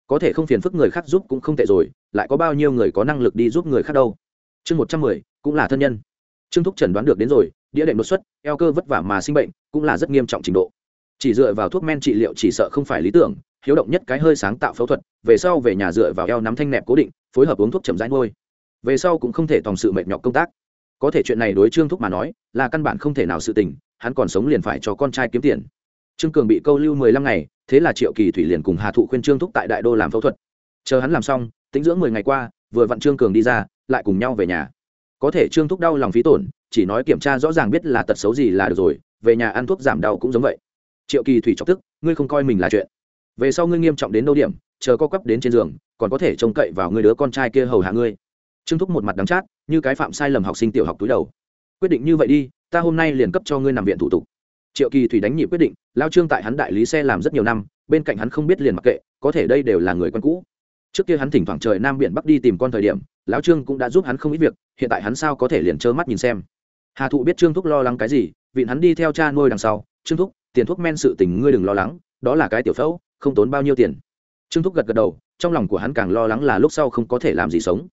Có thể không phiền phức người khác giúp cũng không tệ rồi, lại có bao nhiêu người có năng lực đi giúp người khác đâu. Chương một trăm mười, cũng là thân nhân. Trương thúc Trần đoán được đến rồi, đĩa đệm đột xuất, eo cơ vất vả mà sinh bệnh, cũng là rất nghiêm trọng trình độ. Chỉ dựa vào thuốc men trị liệu chỉ sợ không phải lý tưởng, hiếu động nhất cái hơi sáng tạo phẫu thuật, về sau về nhà dựa vào eo nắm thanh nẹp cố định, phối hợp uống thuốc chậm rãi ngôi. Về sau cũng không thể tòng sự mệt nhọc công tác. Có thể chuyện này đối trương thúc mà nói, là căn bản không thể nào sự tình, hắn còn sống liền phải cho con trai kiếm tiền trương cường bị câu lưu mười lăm ngày, thế là triệu kỳ thủy liền cùng hà thụ khuyên trương thúc tại đại đô làm phẫu thuật. Chờ hắn làm xong, tính dưỡng mười ngày qua, vừa vặn trương cường đi ra, lại cùng nhau về nhà. Có thể trương thúc đau lòng phí tổn, chỉ nói kiểm tra rõ ràng biết là tật xấu gì là được rồi, về nhà ăn thuốc giảm đau cũng giống vậy. Triệu kỳ thủy chọc tức, ngươi không coi mình là chuyện. Về sau ngươi nghiêm trọng đến đâu điểm, chờ co quắp đến trên giường, còn có thể trông cậy vào người đứa con trai kia hầu hạ ngươi. Trương thúc một mặt đắng chát, như cái phạm sai lầm học sinh tiểu học túi đầu. Quyết định như vậy đi, ta hôm nay liền cấp cho ngươi nằm viện thủ tục triệu kỳ thủy đánh nhịp quyết định, lao trương tại hắn đại lý xe làm rất nhiều năm, bên cạnh hắn không biết liền mặc kệ, có thể đây đều là người quen cũ. Trước kia hắn thỉnh thoảng trời nam biển bắc đi tìm con thời điểm, lão trương cũng đã giúp hắn không ít việc, hiện tại hắn sao có thể liền trơ mắt nhìn xem. Hà thụ biết trương thúc lo lắng cái gì, vịn hắn đi theo cha nuôi đằng sau, trương thúc, tiền thuốc men sự tình ngươi đừng lo lắng, đó là cái tiểu phẫu, không tốn bao nhiêu tiền. Trương thúc gật gật đầu, trong lòng của hắn càng lo lắng là lúc sau không có thể làm gì sống.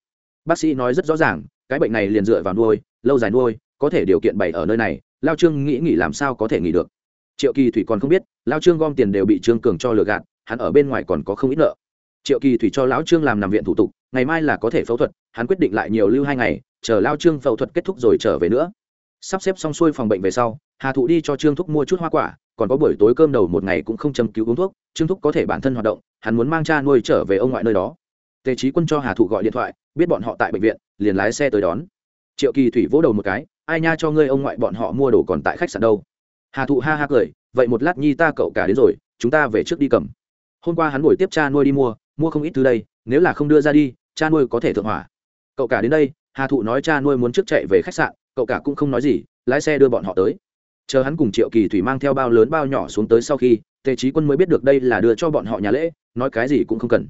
Bác sĩ nói rất rõ ràng, cái bệnh này liền dựa vào nuôi, lâu dài nuôi, có thể điều kiện bày ở nơi này lao trương nghĩ nghỉ làm sao có thể nghỉ được. Triệu kỳ thủy còn không biết, lao trương gom tiền đều bị trương cường cho lừa gạt, hắn ở bên ngoài còn có không ít nợ. Triệu kỳ thủy cho lão trương làm nằm viện thủ tục, ngày mai là có thể phẫu thuật, hắn quyết định lại nhiều lưu hai ngày, chờ lao trương phẫu thuật kết thúc rồi trở về nữa. Sắp xếp xong xuôi phòng bệnh về sau, hà thụ đi cho trương thúc mua chút hoa quả, còn có buổi tối cơm đầu một ngày cũng không châm cứu uống thuốc, trương thúc có thể bản thân hoạt động, hắn muốn mang cha nuôi trở về ông ngoại nơi đó. Tề trí quân cho hà thụ gọi điện thoại, biết bọn họ tại bệnh viện, liền lái xe tới đón. Triệu kỳ thủy vỗ đầu một cái ai nha cho ngươi ông ngoại bọn họ mua đồ còn tại khách sạn đâu. Hà thụ ha ha cười, vậy một lát nhi ta cậu cả đến rồi, chúng ta về trước đi cầm. Hôm qua hắn buổi tiếp cha nuôi đi mua mua không ít thứ đây, nếu là không đưa ra đi, cha nuôi có thể thượng hỏa. Cậu cả đến đây, hà thụ nói cha nuôi muốn trước chạy về khách sạn, cậu cả cũng không nói gì, lái xe đưa bọn họ tới. Chờ hắn cùng triệu kỳ thủy mang theo bao lớn bao nhỏ xuống tới sau khi, tề trí quân mới biết được đây là đưa cho bọn họ nhà lễ, nói cái gì cũng không cần.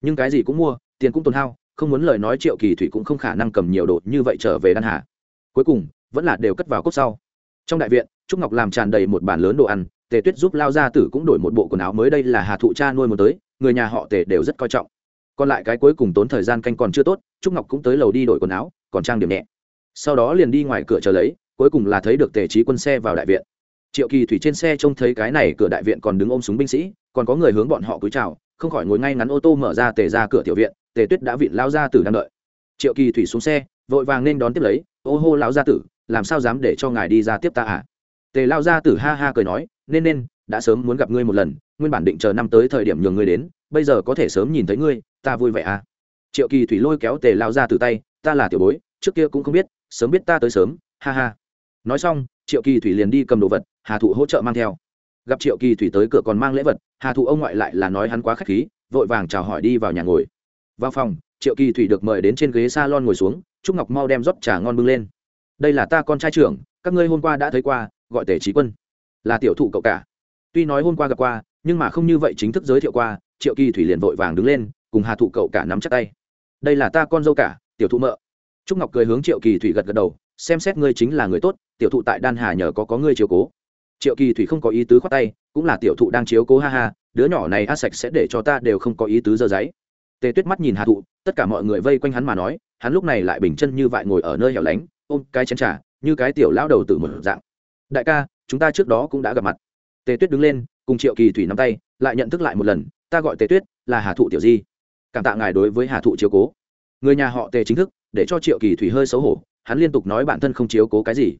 Nhưng cái gì cũng mua, tiền cũng tồn hao, không muốn lời nói triệu kỳ thủy cũng không khả năng cầm nhiều đồ như vậy trở về đan hà. Cuối cùng vẫn là đều cất vào cốt sau. Trong đại viện, trúc ngọc làm tràn đầy một bàn lớn đồ ăn, tề tuyết giúp lao gia tử cũng đổi một bộ quần áo mới đây là hà thụ cha nuôi một tới, người nhà họ tề đều rất coi trọng. Còn lại cái cuối cùng tốn thời gian canh còn chưa tốt, trúc ngọc cũng tới lầu đi đổi quần áo, còn trang điểm nhẹ. Sau đó liền đi ngoài cửa chờ lấy, cuối cùng là thấy được tề trí quân xe vào đại viện. Triệu kỳ thủy trên xe trông thấy cái này cửa đại viện còn đứng ôm súng binh sĩ, còn có người hướng bọn họ cúi chào, không khỏi ngồi ngay ngắn ô tô mở ra tề ra cửa tiểu viện, tề tuyết đã vịn lao ra tử đang đợi. Triệu kỳ thủy xuống xe, vội vàng nên đón tiếp lấy, ô hô, lão gia tử làm sao dám để cho ngài đi ra tiếp ta à? Tề lao gia tử ha ha cười nói, nên nên, đã sớm muốn gặp ngươi một lần, nguyên bản định chờ năm tới thời điểm nhường ngươi đến, bây giờ có thể sớm nhìn thấy ngươi, ta vui vẻ à? Triệu kỳ thủy lôi kéo tề lao ra từ tay, ta là tiểu bối, trước kia cũng không biết, sớm biết ta tới sớm, ha ha. Nói xong, triệu kỳ thủy liền đi cầm đồ vật, hà thụ hỗ trợ mang theo. Gặp triệu kỳ thủy tới cửa còn mang lễ vật, hà thụ ông ngoại lại là nói hắn quá k h á c h khí, vội vàng chào hỏi đi vào nhà ngồi. Vào phòng, triệu kỳ thủy được mời đến trên ghế s a lon ngồi xuống, trúc ngọc mau đem rót trà ngon bưng lên đây là ta con trai trưởng, các ngươi hôm qua đã thấy qua, gọi tể trí quân. Là tiểu thụ cậu cả. Tuy nói hôm qua gặp qua, nhưng mà không như vậy chính thức giới thiệu qua, triệu kỳ thủy liền vội vàng đứng lên, cùng hà thụ cậu cả nắm chắc tay. Đây là ta con dâu cả, tiểu thụ mợ. Trúc ngọc cười hướng triệu kỳ thủy gật gật đầu, xem xét ngươi chính là người tốt, tiểu thụ tại đan hà nhờ có có ngươi chiếu cố. Triệu kỳ thủy không có ý tứ khoát tay, cũng là tiểu thụ đang chiếu cố, ha ha, đứa nhỏ này a sạch sẽ để cho ta đều không có ý tứ dơ giấy tề tuyết mắt nhìn hà thụ, tất cả mọi người vây quanh hắn mà nói, hắn lúc này lại bình chân như vậy ngồi ở nơi hẻo lánh, ôm cái chén trà, như cái tiểu lão đầu từ một dạng. Đại ca, chúng ta trước đó cũng đã gặp mặt. Tề tuyết đứng lên, cùng triệu kỳ thủy nắm tay, lại nhận thức lại một lần, ta gọi tề tuyết, là hà thụ tiểu di. Cảm tạ ngài đối với hà thụ chiếu cố. Người nhà họ tề chính thức, để cho triệu kỳ thủy hơi xấu hổ, hắn liên tục nói bản thân không chiếu cố cái gì.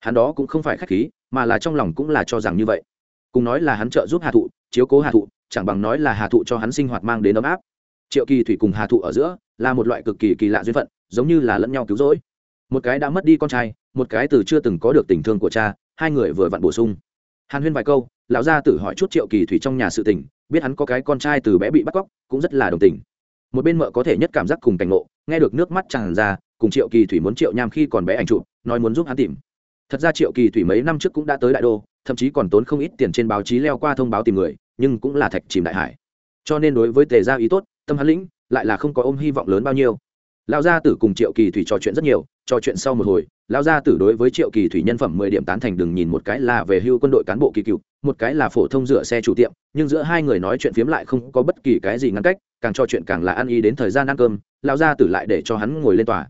Hắn đó cũng không phải k h á c h khí, mà là trong lòng cũng là cho rằng như vậy. Cùng nói là hắn trợ giúp hà thụ, chiếu cố hà thụ, chẳng bằng nói là hà thụ cho hắn sinh hoạt mang đến ấm áp triệu kỳ thủy cùng hà thụ ở giữa là một loại cực kỳ kỳ lạ duyên phận, giống như là lẫn nhau cứu rỗi. Một cái đã mất đi con trai, một cái từ chưa từng có được tình thương của cha, hai người vừa vặn bổ sung. Hàn huyên vài câu, lão gia tử hỏi chút triệu kỳ thủy trong nhà sự tình, biết hắn có cái con trai từ bé bị bắt cóc, cũng rất là đồng tình. Một bên mợ có thể nhất cảm giác cùng cảnh ngộ, nghe được nước mắt tràn ra, cùng triệu kỳ thủy muốn triệu nham khi còn bé ảnh chụp, nói muốn giúp hắn tìm. Thật ra triệu kỳ thủy mấy năm trước cũng đã tới đại đô, thậm chí còn tốn không ít tiền trên báo chí leo qua thông báo tìm người, nhưng cũng là thạch chìm đại hải. Cho nên đối với tề gia ý tốt tâm hắn lĩnh, lại là không có ôm hy vọng lớn bao nhiêu. Lão gia tử cùng triệu kỳ thủy trò chuyện rất nhiều, trò chuyện sau một hồi, lão gia tử đối với triệu kỳ thủy nhân phẩm mười điểm tán thành đừng nhìn một cái là về hưu quân đội cán bộ kỳ cựu, một cái là phổ thông rửa xe chủ tiệm, nhưng giữa hai người nói chuyện phiếm lại không có bất kỳ cái gì ngăn cách, càng trò chuyện càng là ăn ý đến thời gian ăn cơm, lão gia tử lại để cho hắn ngồi lên tòa.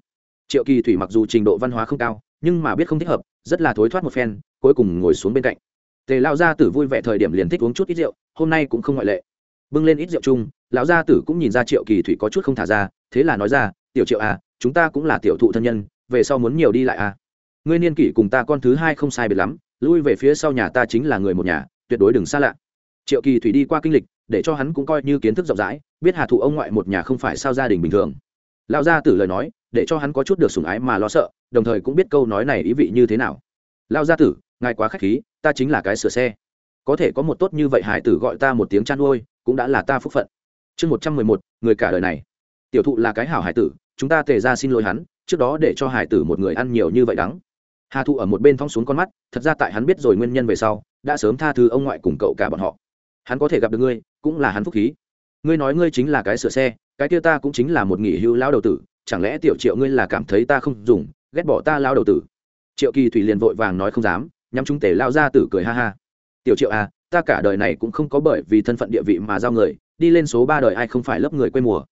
Triệu kỳ thủy mặc dù trình độ văn hóa không cao, nhưng mà biết không thích hợp, rất là thối thoát một phen, cuối cùng ngồi xuống bên cạnh. Tề lão gia tử vui vẻ thời điểm liền thích uống chút ít rượu, hôm nay cũng không ngoại lệ bưng lên ít rượu chung, lão gia tử cũng nhìn ra triệu kỳ thủy có chút không thả ra, thế là nói ra, tiểu triệu à chúng ta cũng là tiểu thụ thân nhân, về sau muốn nhiều đi lại à. Ngươi niên kỷ cùng ta con thứ hai không sai biệt lắm, lui về phía sau nhà ta chính là người một nhà, tuyệt đối đừng xa lạ. Triệu kỳ thủy đi qua kinh lịch, để cho hắn cũng coi như kiến thức rộng rãi, biết hà thụ ông ngoại một nhà không phải sao gia đình bình thường. Lão gia tử lời nói, để cho hắn có chút được sủng ái mà lo sợ, đồng thời cũng biết câu nói này ý vị như thế nào. Lão gia tử, ngài quá khách khí, ta chính là cái sửa xe. Có thể có một tốt như vậy hải tử gọi ta một tiếng chăn nuôi cũng đã là ta phúc phận. Chương một trăm mười một, người cả đời này. Tiểu thụ là cái hảo hải tử, chúng ta tề ra xin lỗi hắn, trước đó để cho hải tử một người ăn nhiều như vậy đắng. Hà thụ ở một bên thong xuống con mắt, thật ra tại hắn biết rồi nguyên nhân về sau, đã sớm tha thứ ông ngoại cùng cậu cả bọn họ. Hắn có thể gặp được ngươi, cũng là hắn phúc khí. Ngươi nói ngươi chính là cái sửa xe, cái kia ta cũng chính là một nghỉ hưu lao đầu tử, chẳng lẽ tiểu triệu ngươi là cảm thấy ta không dùng, ghét bỏ ta lao đầu tử? Triệu kỳ thủy liền vội vàng nói không dám, nhắm chúng tể lao ra tử cười ha ha. Tiểu triệu à ta cả đời này cũng không có bởi vì thân phận địa vị mà giao người, đi lên số ba đời ai không phải lớp người quê mùa.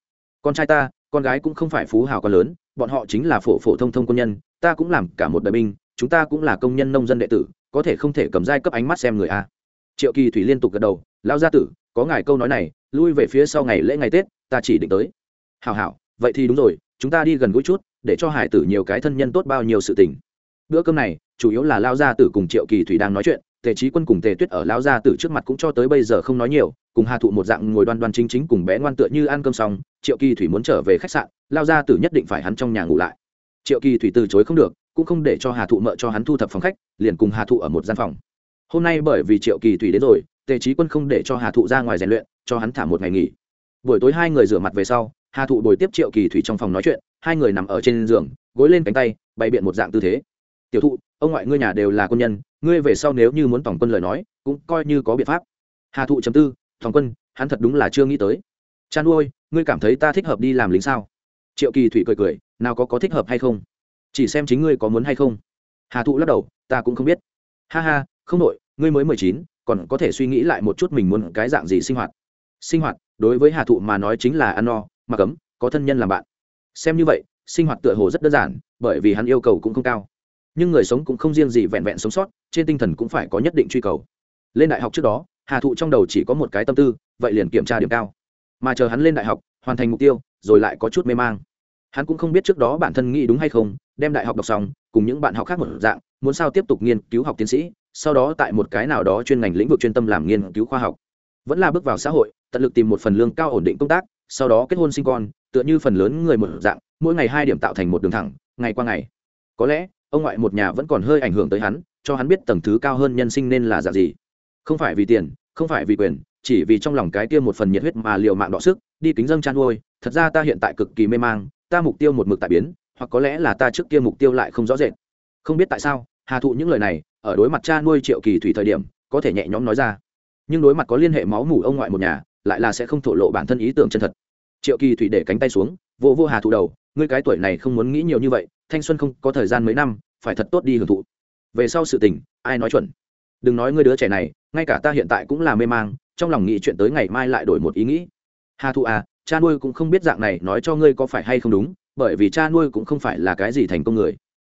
Con trai ta, con gái cũng không phải phú hào con lớn, bọn họ chính là phổ phổ thông thông quân nhân, ta cũng làm cả một đời binh, chúng ta cũng là công nhân nông dân đệ tử, có thể không thể cầm giai cấp ánh mắt xem người a. Triệu kỳ thủy liên tục gật đầu lao gia tử, có ngài câu nói này, lui về phía sau ngày lễ ngày tết, ta chỉ định tới. Hảo hảo, vậy thì đúng rồi, chúng ta đi gần gũi chút, để cho hải tử nhiều cái thân nhân tốt bao nhiêu sự tình. Bữa cơm này, chủ yếu là lao gia tử cùng triệu kỳ thủy đang nói chuyện tề trí quân cùng tề tuyết ở lao gia tử trước mặt cũng cho tới bây giờ không nói nhiều, cùng hà thụ một dạng ngồi đoan đoan chính chính cùng bé ngoan tựa như ăn cơm xong, triệu kỳ thủy muốn trở về khách sạn lao gia tử nhất định phải hắn trong nhà ngủ lại. Triệu kỳ thủy từ chối không được, cũng không để cho hà thụ mợ cho hắn thu thập phòng khách, liền cùng hà thụ ở một gian phòng. Hôm nay bởi vì triệu kỳ thủy đến rồi, tề trí quân không để cho hà thụ ra ngoài rèn luyện, cho hắn thả một ngày nghỉ. Buổi tối hai người rửa mặt về sau, hà thụ bồi tiếp triệu kỳ thủy trong phòng nói chuyện, hai người nằm ở trên giường, gối lên cánh tay, bày biện một dạng tư thế. Tiểu thụ, ông ngoại ngươi nhà đều là quân nhân ngươi về sau nếu như muốn tổng quân lời nói, cũng coi như có biện pháp. Hà thụ chấm tư, tổng quân, hắn thật đúng là chưa nghĩ tới. Chan ôi ngươi cảm thấy ta thích hợp đi làm lính sao? Triệu kỳ thủy cười cười, nào có có thích hợp hay không? Chỉ xem chính ngươi có muốn hay không. Hà thụ lắc đầu, ta cũng không biết. Ha ha, không đội ngươi mới mười chín, còn có thể suy nghĩ lại một chút mình muốn cái dạng gì sinh hoạt. Sinh hoạt, đối với hà thụ mà nói chính là ăn no, mặc ấm, có thân nhân làm bạn. Xem như vậy, sinh hoạt tựa hồ rất đơn giản, bởi vì hắn yêu cầu cũng không cao nhưng người sống cũng không riêng gì vẹn vẹn sống sót, trên tinh thần cũng phải có nhất định truy cầu. Lên đại học trước đó, hà thụ trong đầu chỉ có một cái tâm tư, vậy liền kiểm tra điểm cao. Mà chờ hắn lên đại học, hoàn thành mục tiêu, rồi lại có chút mê mang. Hắn cũng không biết trước đó bản thân nghĩ đúng hay không, đem đại học đọc xong, cùng những bạn học khác một dạng, muốn sao tiếp tục nghiên cứu học tiến sĩ, sau đó tại một cái nào đó chuyên ngành lĩnh vực chuyên tâm làm nghiên cứu khoa học. Vẫn là bước vào xã hội, tận lực tìm một phần lương cao ổn định công tác, sau đó kết hôn sinh con, tựa như phần lớn người một dạng, mỗi ngày hai điểm tạo thành một đường thẳng, ngày qua ngày. Có lẽ ông ngoại một nhà vẫn còn hơi ảnh hưởng tới hắn, cho hắn biết tầng thứ cao hơn nhân sinh nên là dạng gì. Không phải vì tiền, không phải vì quyền, chỉ vì trong lòng cái kia một phần nhiệt huyết mà liều mạng đọ sức, đi kính dâng chăn nuôi thật ra ta hiện tại cực kỳ mê mang, ta mục tiêu một mực tại biến, hoặc có lẽ là ta trước kia mục tiêu lại không rõ rệt. Không biết tại sao, hà thụ những lời này, ở đối mặt cha nuôi triệu kỳ thủy thời điểm, có thể nhẹ nhõm nói ra. Nhưng đối mặt có liên hệ máu mủ ông ngoại một nhà, lại là sẽ không thổ lộ bản thân ý tưởng chân thật. Triệu kỳ thủy để cánh tay xuống vô vô hà thụ đầu, ngươi cái tuổi này không muốn nghĩ nhiều như vậy thanh xuân không có thời gian mấy năm, phải thật tốt đi hưởng thụ. Về sau sự tình, ai nói chuẩn? Đừng nói ngươi đứa trẻ này, ngay cả ta hiện tại cũng là mê mang, trong lòng nghĩ chuyện tới ngày mai lại đổi một ý nghĩ. Hà thụ à cha nuôi cũng không biết dạng này nói cho ngươi có phải hay không đúng, bởi vì cha nuôi cũng không phải là cái gì thành công người.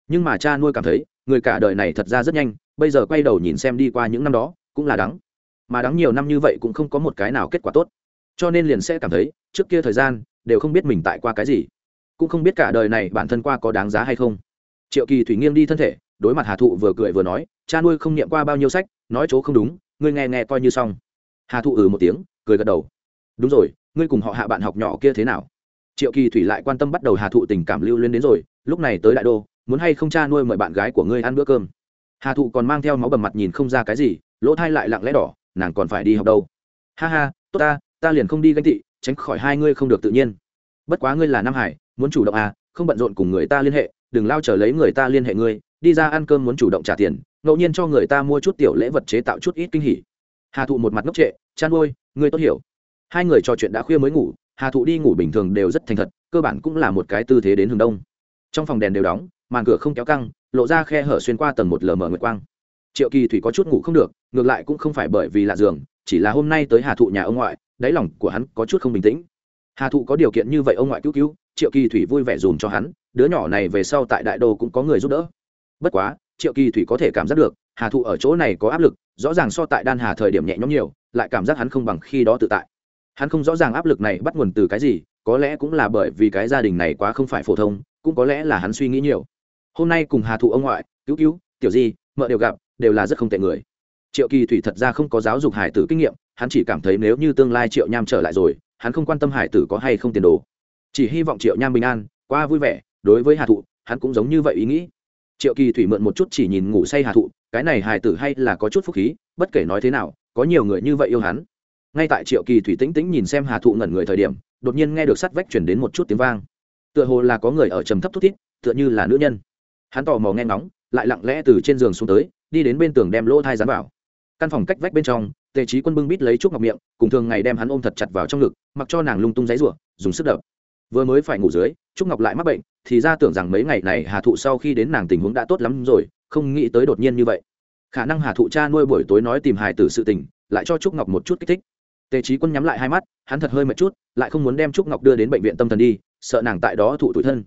Nhưng mà cha nuôi cảm thấy, người cả đời này thật ra rất nhanh, bây giờ quay đầu nhìn xem đi qua những năm đó, cũng là đắng. Mà đắng nhiều năm như vậy cũng không có một cái nào kết quả tốt. Cho nên liền sẽ cảm thấy, trước kia thời gian, đều không biết mình tại qua cái gì cũng không biết cả đời này bản thân qua có đáng giá hay không. Triệu kỳ thủy nghiêng đi thân thể, đối mặt hà thụ vừa cười vừa nói, cha nuôi không niệm qua bao nhiêu sách, nói chỗ không đúng, ngươi nghe nghe coi như xong. Hà thụ ừ một tiếng, cười gật đầu. Đúng rồi, ngươi cùng họ hạ bạn học nhỏ kia thế nào? Triệu kỳ thủy lại quan tâm bắt đầu hà thụ tình cảm lưu lên đến rồi, lúc này tới đại đô, muốn hay không cha nuôi mời bạn gái của ngươi ăn bữa cơm? Hà thụ còn mang theo máu bầm mặt nhìn không ra cái gì, lỗ thai lại lặng lẽ đỏ, nàng còn phải đi học đâu. Ha ha, tốt ta ta liền không đi ganh tị, tránh khỏi hai ngươi không được tự nhiên. Bất quá ngươi là nam hải muốn chủ động à không bận rộn cùng người ta liên hệ, đừng lao chờ lấy người ta liên hệ ngươi, đi ra ăn cơm muốn chủ động trả tiền, ngẫu nhiên cho người ta mua chút tiểu lễ vật chế tạo chút ít kinh hỉ. Hà thụ một mặt ngốc trệ chăn ôi, ngươi tốt hiểu. Hai người trò chuyện đã khuya mới ngủ, hà thụ đi ngủ bình thường đều rất thành thật, cơ bản cũng là một cái tư thế đến hướng đông. Trong phòng đèn đều đóng, màn cửa không kéo căng, lộ ra khe hở xuyên qua tầng một lờ mờ nguyệt quang. Triệu kỳ thủy có chút ngủ không được, ngược lại cũng không phải bởi vì lạ giường, chỉ là hôm nay tới hà thụ nhà ông ngoại, đáy lòng của hắn có chút không bình tĩnh hà thụ có điều kiện như vậy ông ngoại cứu cứu, triệu kỳ thủy vui vẻ dùm cho hắn, đứa nhỏ này về sau tại đại đô cũng có người giúp đỡ. Bất quá, triệu kỳ thủy có thể cảm giác được, hà thụ ở chỗ này có áp lực, rõ ràng so tại đan hà thời điểm nhẹ nhõm nhiều, lại cảm giác hắn không bằng khi đó tự tại. Hắn không rõ ràng áp lực này bắt nguồn từ cái gì, có lẽ cũng là bởi vì cái gia đình này quá không phải phổ thông, cũng có lẽ là hắn suy nghĩ nhiều. Hôm nay cùng hà thụ ông ngoại, cứu cứu, tiểu di, mợ đều gặp, đều là rất không tệ người. Triệu kỳ thủy thật ra không có giáo dục hải tử kinh nghiệm, hắn chỉ cảm thấy nếu như tương lai triệu nham trở lại rồi hắn không quan tâm hải tử có hay không tiền đồ. Chỉ hy vọng triệu nham bình an, qua vui vẻ, đối với hà thụ, hắn cũng giống như vậy ý nghĩ. Triệu kỳ thủy mượn một chút chỉ nhìn ngủ say hà thụ, cái này hài tử hay là có chút phúc khí, bất kể nói thế nào, có nhiều người như vậy yêu hắn. Ngay tại triệu kỳ thủy tĩnh tĩnh nhìn xem hà thụ ngẩn người thời điểm, đột nhiên nghe được sắt vách chuyển đến một chút tiếng vang. Tựa hồ là có người ở trầm thấp thút thít, tựa như là nữ nhân. Hắn tò mò nghe ngóng, lại lặng lẽ từ trên giường xuống tới, đi đến bên tường đem lỗ thai dán vào. Căn phòng cách vách bên trong tề trí quân bưng bít lấy trúc ngọc miệng, cùng thường ngày đem hắn ôm thật chặt vào trong ngực, mặc cho nàng lung tung giấy rủa, dùng sức đập. Vừa mới phải ngủ dưới trúc ngọc lại mắc bệnh, thì ra tưởng rằng mấy ngày này hà thụ sau khi đến nàng tình huống đã tốt lắm rồi, không nghĩ tới đột nhiên như vậy. Khả năng hà thụ cha nuôi buổi tối nói tìm hài tử sự tình, lại cho trúc ngọc một chút kích thích. Tề trí quân nhắm lại hai mắt, hắn thật hơi mệt chút, lại không muốn đem trúc ngọc đưa đến bệnh viện tâm thần đi, sợ nàng tại đó thụ tủi thân.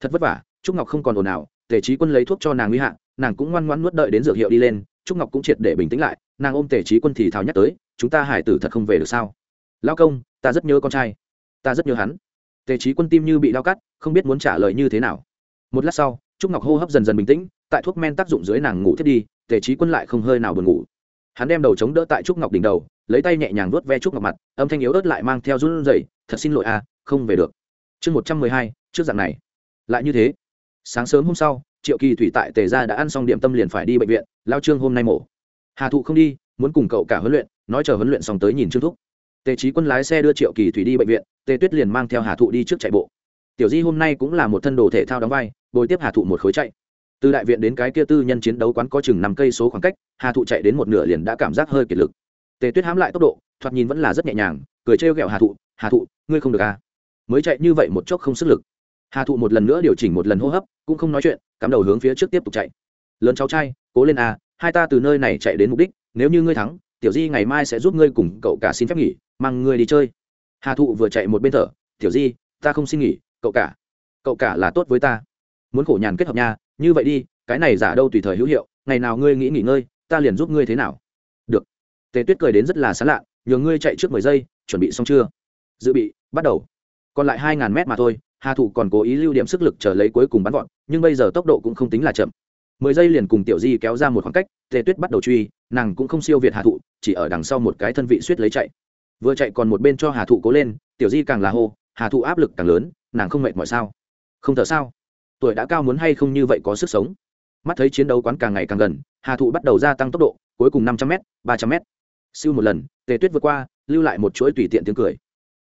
Thật vất vả trúc ngọc không còn ồn ào, tề trí quân lấy thuốc cho nàng nguy hạn nàng cũng ngoan ngoãn nuốt đợi đến dược hiệu đi lên trúc ngọc cũng triệt để bình tĩnh lại, nàng ôm tề trí quân thì thào nhắc tới, chúng ta hải tử thật không về được sao? Lao công, ta rất nhớ con trai. Ta rất nhớ hắn. Tề trí quân tim như bị đau cắt, không biết muốn trả lời như thế nào. Một lát sau, trúc ngọc hô hấp dần dần bình tĩnh, tại thuốc men tác dụng dưới nàng ngủ thiết đi, tề trí quân lại không hơi nào buồn ngủ. Hắn đem đầu chống đỡ tại trúc ngọc đỉnh đầu, lấy tay nhẹ nhàng vuốt ve trúc ngọc mặt, âm thanh yếu ớt lại mang theo run rẩy, thật xin lỗi à không về được. Chương một trăm mười hai, trước dạng này. Lại như thế, sáng sớm hôm sau triệu kỳ thủy tại tề gia đã ăn xong điểm tâm liền phải đi bệnh viện, lao trương hôm nay mổ. Hà thụ không đi, muốn cùng cậu cả huấn luyện, nói chờ huấn luyện xong tới nhìn trương thúc. Tề trí quân lái xe đưa triệu kỳ thủy đi bệnh viện, tề tuyết liền mang theo hà thụ đi trước chạy bộ. Tiểu di hôm nay cũng là một thân đồ thể thao đóng vai, bồi tiếp hà thụ một khối chạy. Từ đại viện đến cái kia tư nhân chiến đấu quán có chừng năm cây số khoảng cách, hà thụ chạy đến một nửa liền đã cảm giác hơi kiệt lực. Tề tuyết hám lại tốc độ, thoạt nhìn vẫn là rất nhẹ nhàng, cười trêu ghẹo hà thụ hà thụ, ngươi không được à? Mới chạy như vậy một chốc không sức lực. Hà thụ một lần nữa điều chỉnh một lần hô hấp, cũng không nói chuyện cắm đầu hướng phía trước tiếp tục chạy. Lớn cháu trai, cố lên à hai ta từ nơi này chạy đến mục đích, nếu như ngươi thắng, tiểu di ngày mai sẽ giúp ngươi cùng cậu cả xin phép nghỉ, mang ngươi đi chơi. Hà thụ vừa chạy một bên thở, tiểu di, ta không xin nghỉ, cậu cả. Cậu cả là tốt với ta. Muốn khổ nhàn kết hợp nha, như vậy đi, cái này giả đâu tùy thời hữu hiệu, ngày nào ngươi nghĩ nghỉ ngơi, ta liền giúp ngươi thế nào. Được. Tề tuyết cười đến rất là sán lạ nhờ ngươi chạy trước mười giây, chuẩn bị xong chưa? Dự bị, bắt đầu. Còn lại hai ngàn mét mà thôi, hà thụ còn cố ý lưu điểm sức lực chờ lấy cuối cùng bắn gọn nhưng bây giờ tốc độ cũng không tính là chậm. Mười giây liền cùng tiểu di kéo ra một khoảng cách tề tuyết bắt đầu truy, nàng cũng không siêu việt hà thụ, chỉ ở đằng sau một cái thân vị suýt lấy chạy. Vừa chạy còn một bên cho hà thụ cố lên, tiểu di càng là hô, hà thụ áp lực càng lớn, nàng không mệt mọi sao? Không thở sao? Tuổi đã cao muốn hay không như vậy có sức sống? Mắt thấy chiến đấu quán càng ngày càng gần, hà thụ bắt đầu gia tăng tốc độ, cuối cùng năm trăm m ba trăm m siêu một lần tề tuyết vượt qua, lưu lại một chuỗi tùy tiện tiếng cười.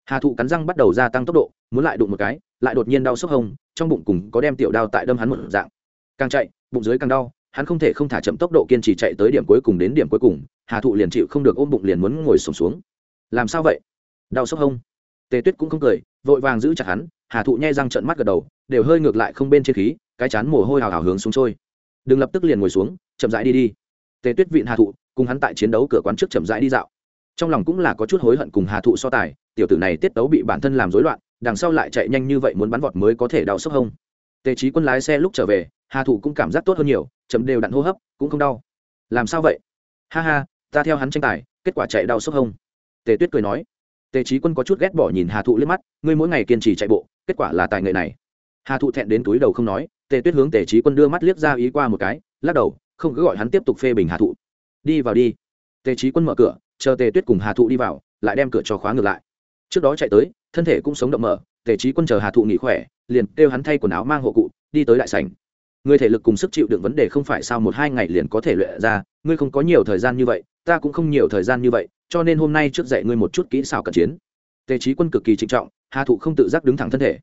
Hà thụ cắn răng bắt đầu gia tăng tốc độ, muốn lại đụng một cái lại đột nhiên đau sốc hông, trong bụng cùng có đem tiểu đao tại đâm hắn một dạng. Càng chạy, bụng dưới càng đau, hắn không thể không thả chậm tốc độ kiên trì chạy tới điểm cuối cùng đến điểm cuối cùng, hà thụ liền chịu không được ôm bụng liền muốn ngồi sổm xuống. Làm sao vậy? Đau sốc hông. Tề tuyết cũng không cười, vội vàng giữ chặt hắn, hà thụ nhai răng trận mắt gật đầu, đều hơi ngược lại không bên trên khí, cái chán mồ hôi hào hào hướng xuống trôi. Đừng lập tức liền ngồi xuống, chậm rãi đi đi. Tề tuyết vịn hà thụ, cùng hắn tại chiến đấu cửa quán trước chậm rãi đi dạo. Trong lòng cũng là có chút hối hận cùng hà thụ so tài, tiểu tử này tiết tấu bị bản thân làm rối loạn đằng sau lại chạy nhanh như vậy muốn bắn vọt mới có thể đau sốc hông. Tề trí quân lái xe lúc trở về, hà thụ cũng cảm giác tốt hơn nhiều, chậm đều đặn hô hấp, cũng không đau. Làm sao vậy? Ha ha, ta theo hắn tranh tài, kết quả chạy đau sốc hông. Tề tuyết cười nói. Tề trí quân có chút ghét bỏ nhìn hà thụ liếc mắt, ngươi mỗi ngày kiên trì chạy bộ, kết quả là tài nghệ này. Hà thụ thẹn đến túi đầu không nói, tề tuyết hướng tề trí quân đưa mắt liếc ra ý qua một cái, lắc đầu, không cứ gọi hắn tiếp tục phê bình hà thụ đi vào đi. Tề trí quân mở cửa, chờ tề tuyết cùng hà thụ đi vào, lại đem cửa cho khóa ngược lại. Trước đó chạy tới thân thể cũng sống động mở, tề trí quân chờ hà thụ nghỉ khỏe, liền kêu hắn thay quần áo mang hộ cụ, đi tới đại sảnh. Người thể lực cùng sức chịu đựng vấn đề không phải sau một hai ngày liền có thể luyện ra, ngươi không có nhiều thời gian như vậy, ta cũng không nhiều thời gian như vậy, cho nên hôm nay trước dạy ngươi một chút kỹ xảo cận chiến. Tề trí quân cực kỳ trịnh trọng, hà thụ không tự giác đứng thẳng thân thể.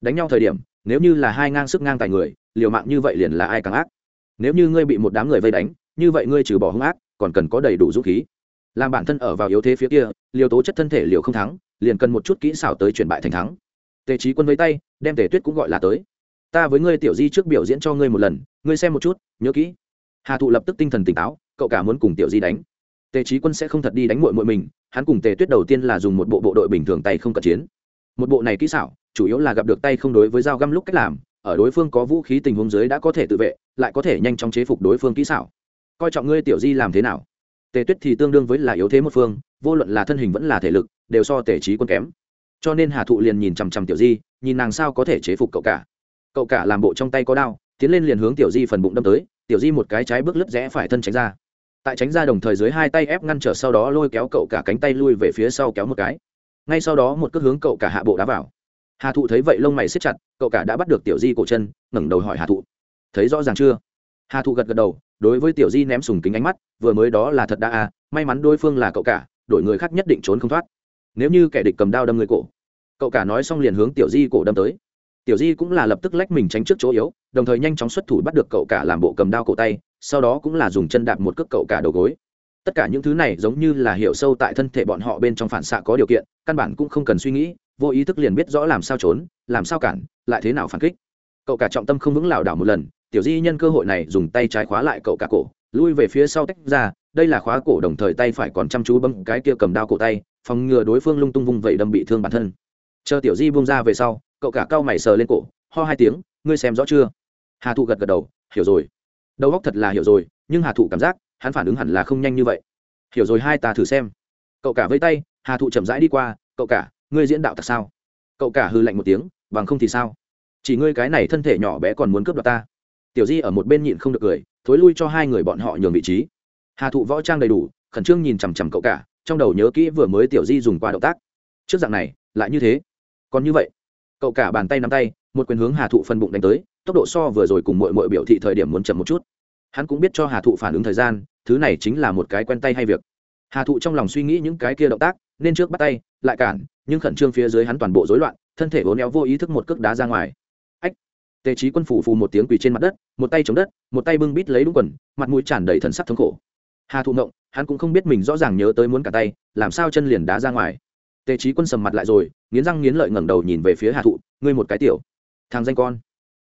Đánh nhau thời điểm, nếu như là hai ngang sức ngang tài người, liều mạng như vậy liền là ai càng ác? Nếu như ngươi bị một đám người vây đánh, như vậy ngươi trừ bỏ hung ác, còn cần có đầy đủ dũng khí. Làm bản thân ở vào yếu thế phía kia, liều tố chất thân thể liều không thắng liền cần một chút kỹ xảo tới chuyển bại thành thắng. Tề trí quân với tay, đem tề tuyết cũng gọi là tới. Ta với ngươi tiểu di trước biểu diễn cho ngươi một lần, ngươi xem một chút, nhớ kỹ. Hà thụ lập tức tinh thần tỉnh táo, cậu cả muốn cùng tiểu di đánh. Tề trí quân sẽ không thật đi đánh mội mội mình, hắn cùng tề tuyết đầu tiên là dùng một bộ bộ đội bình thường tay không cận chiến. Một bộ này kỹ xảo, chủ yếu là gặp được tay không đối với dao găm lúc cách làm, ở đối phương có vũ khí tình huống dưới đã có thể tự vệ, lại có thể nhanh chóng chế phục đối phương kỹ xảo. Coi trọng ngươi tiểu di làm thế nào tề tuyết thì tương đương với là yếu thế một phương, vô luận là thân hình vẫn là thể lực, đều so tề trí quân kém. Cho nên hà thụ liền nhìn chằm chằm tiểu di, nhìn nàng sao có thể chế phục cậu cả. Cậu cả làm bộ trong tay có đao, tiến lên liền hướng tiểu di phần bụng đâm tới, tiểu di một cái trái bước lướt rẽ phải thân tránh ra. Tại tránh ra đồng thời dưới hai tay ép ngăn trở sau đó lôi kéo cậu cả cánh tay lui về phía sau kéo một cái. Ngay sau đó một cước hướng cậu cả hạ bộ đá vào. Hà thụ thấy vậy lông mày xếp chặt, cậu cả đã bắt được tiểu di cổ chân, ngẩng đầu hỏi hà thụ. Thấy rõ ràng chưa? Hà thụ gật gật đầu đối với tiểu di ném sùng kính ánh mắt, vừa mới đó là thật đã à may mắn đối phương là cậu cả, đổi người khác nhất định trốn không thoát. Nếu như kẻ địch cầm đao đâm người cổ, cậu cả nói xong liền hướng tiểu di cổ đâm tới. Tiểu di cũng là lập tức lách mình tránh trước chỗ yếu, đồng thời nhanh chóng xuất thủ bắt được cậu cả làm bộ cầm đao cổ tay, sau đó cũng là dùng chân đạp một cước cậu cả đầu gối. Tất cả những thứ này giống như là hiểu sâu tại thân thể bọn họ bên trong phản xạ có điều kiện, căn bản cũng không cần suy nghĩ, vô ý thức liền biết rõ làm sao trốn, làm sao cản, lại thế nào phản kích. Cậu cả trọng tâm không vững lảo đảo một lần tiểu di nhân cơ hội này dùng tay trái khóa lại cậu cả cổ, lui về phía sau tách ra, đây là khóa cổ đồng thời tay phải còn chăm chú bấm cái kia cầm đao cổ tay, phòng ngừa đối phương lung tung vung vẩy đâm bị thương bản thân. Chờ tiểu di buông ra về sau, cậu cả cao mày sờ lên cổ, ho hai tiếng, ngươi xem rõ chưa? Hà thụ gật gật đầu, hiểu rồi. Đầu óc thật là hiểu rồi, nhưng hà thụ cảm giác, hắn phản ứng hẳn là không nhanh như vậy. Hiểu rồi, hai ta thử xem. Cậu cả vây tay, hà thụ chậm rãi đi qua, cậu cả, ngươi diễn đạo tặc sao? Cậu cả hư lạnh một tiếng, bằng không thì sao? Chỉ ngươi cái này thân thể nhỏ bé còn muốn cướp đoạt ta tiểu di ở một bên nhịn không được cười, thối lui cho hai người bọn họ nhường vị trí. Hà thụ võ trang đầy đủ, khẩn trương nhìn chằm chằm cậu cả, trong đầu nhớ kỹ vừa mới tiểu di dùng qua động tác. Trước dạng này, lại như thế. Còn như vậy, cậu cả bàn tay nắm tay, một quyền hướng hà thụ phân bụng đánh tới, tốc độ so vừa rồi cùng mội mội biểu thị thời điểm muốn chậm một chút. Hắn cũng biết cho hà thụ phản ứng thời gian, thứ này chính là một cái quen tay hay việc. Hà thụ trong lòng suy nghĩ những cái kia động tác, nên trước bắt tay, lại cản, nhưng khẩn trương phía dưới hắn toàn bộ rối loạn, thân thể vốn éo vô ý thức một cước đá ra ngoài tề trí quân phủ phù một tiếng quỳ trên mặt đất, một tay chống đất, một tay bưng bít lấy đúng quần, mặt mũi tràn đầy thần sắc thống khổ. Hà thụ ngộng, hắn cũng không biết mình rõ ràng nhớ tới muốn cả tay, làm sao chân liền đá ra ngoài. Tề trí quân sầm mặt lại rồi, nghiến răng nghiến lợi ngẩng đầu nhìn về phía hà thụ, ngươi một cái tiểu, thằng danh con.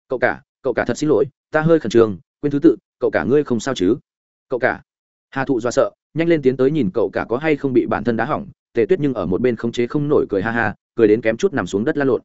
Cậu cả cậu cả thật xin lỗi, ta hơi khẩn trương, quên thứ tự, cậu cả ngươi không sao chứ? Cậu cả. Hà thụ do sợ, nhanh lên tiến tới nhìn cậu cả có hay không bị bản thân đá hỏng. Tề tuyết nhưng ở một bên không chế không nổi cười ha ha, cười đến kém chút nằm xuống đất la lộn.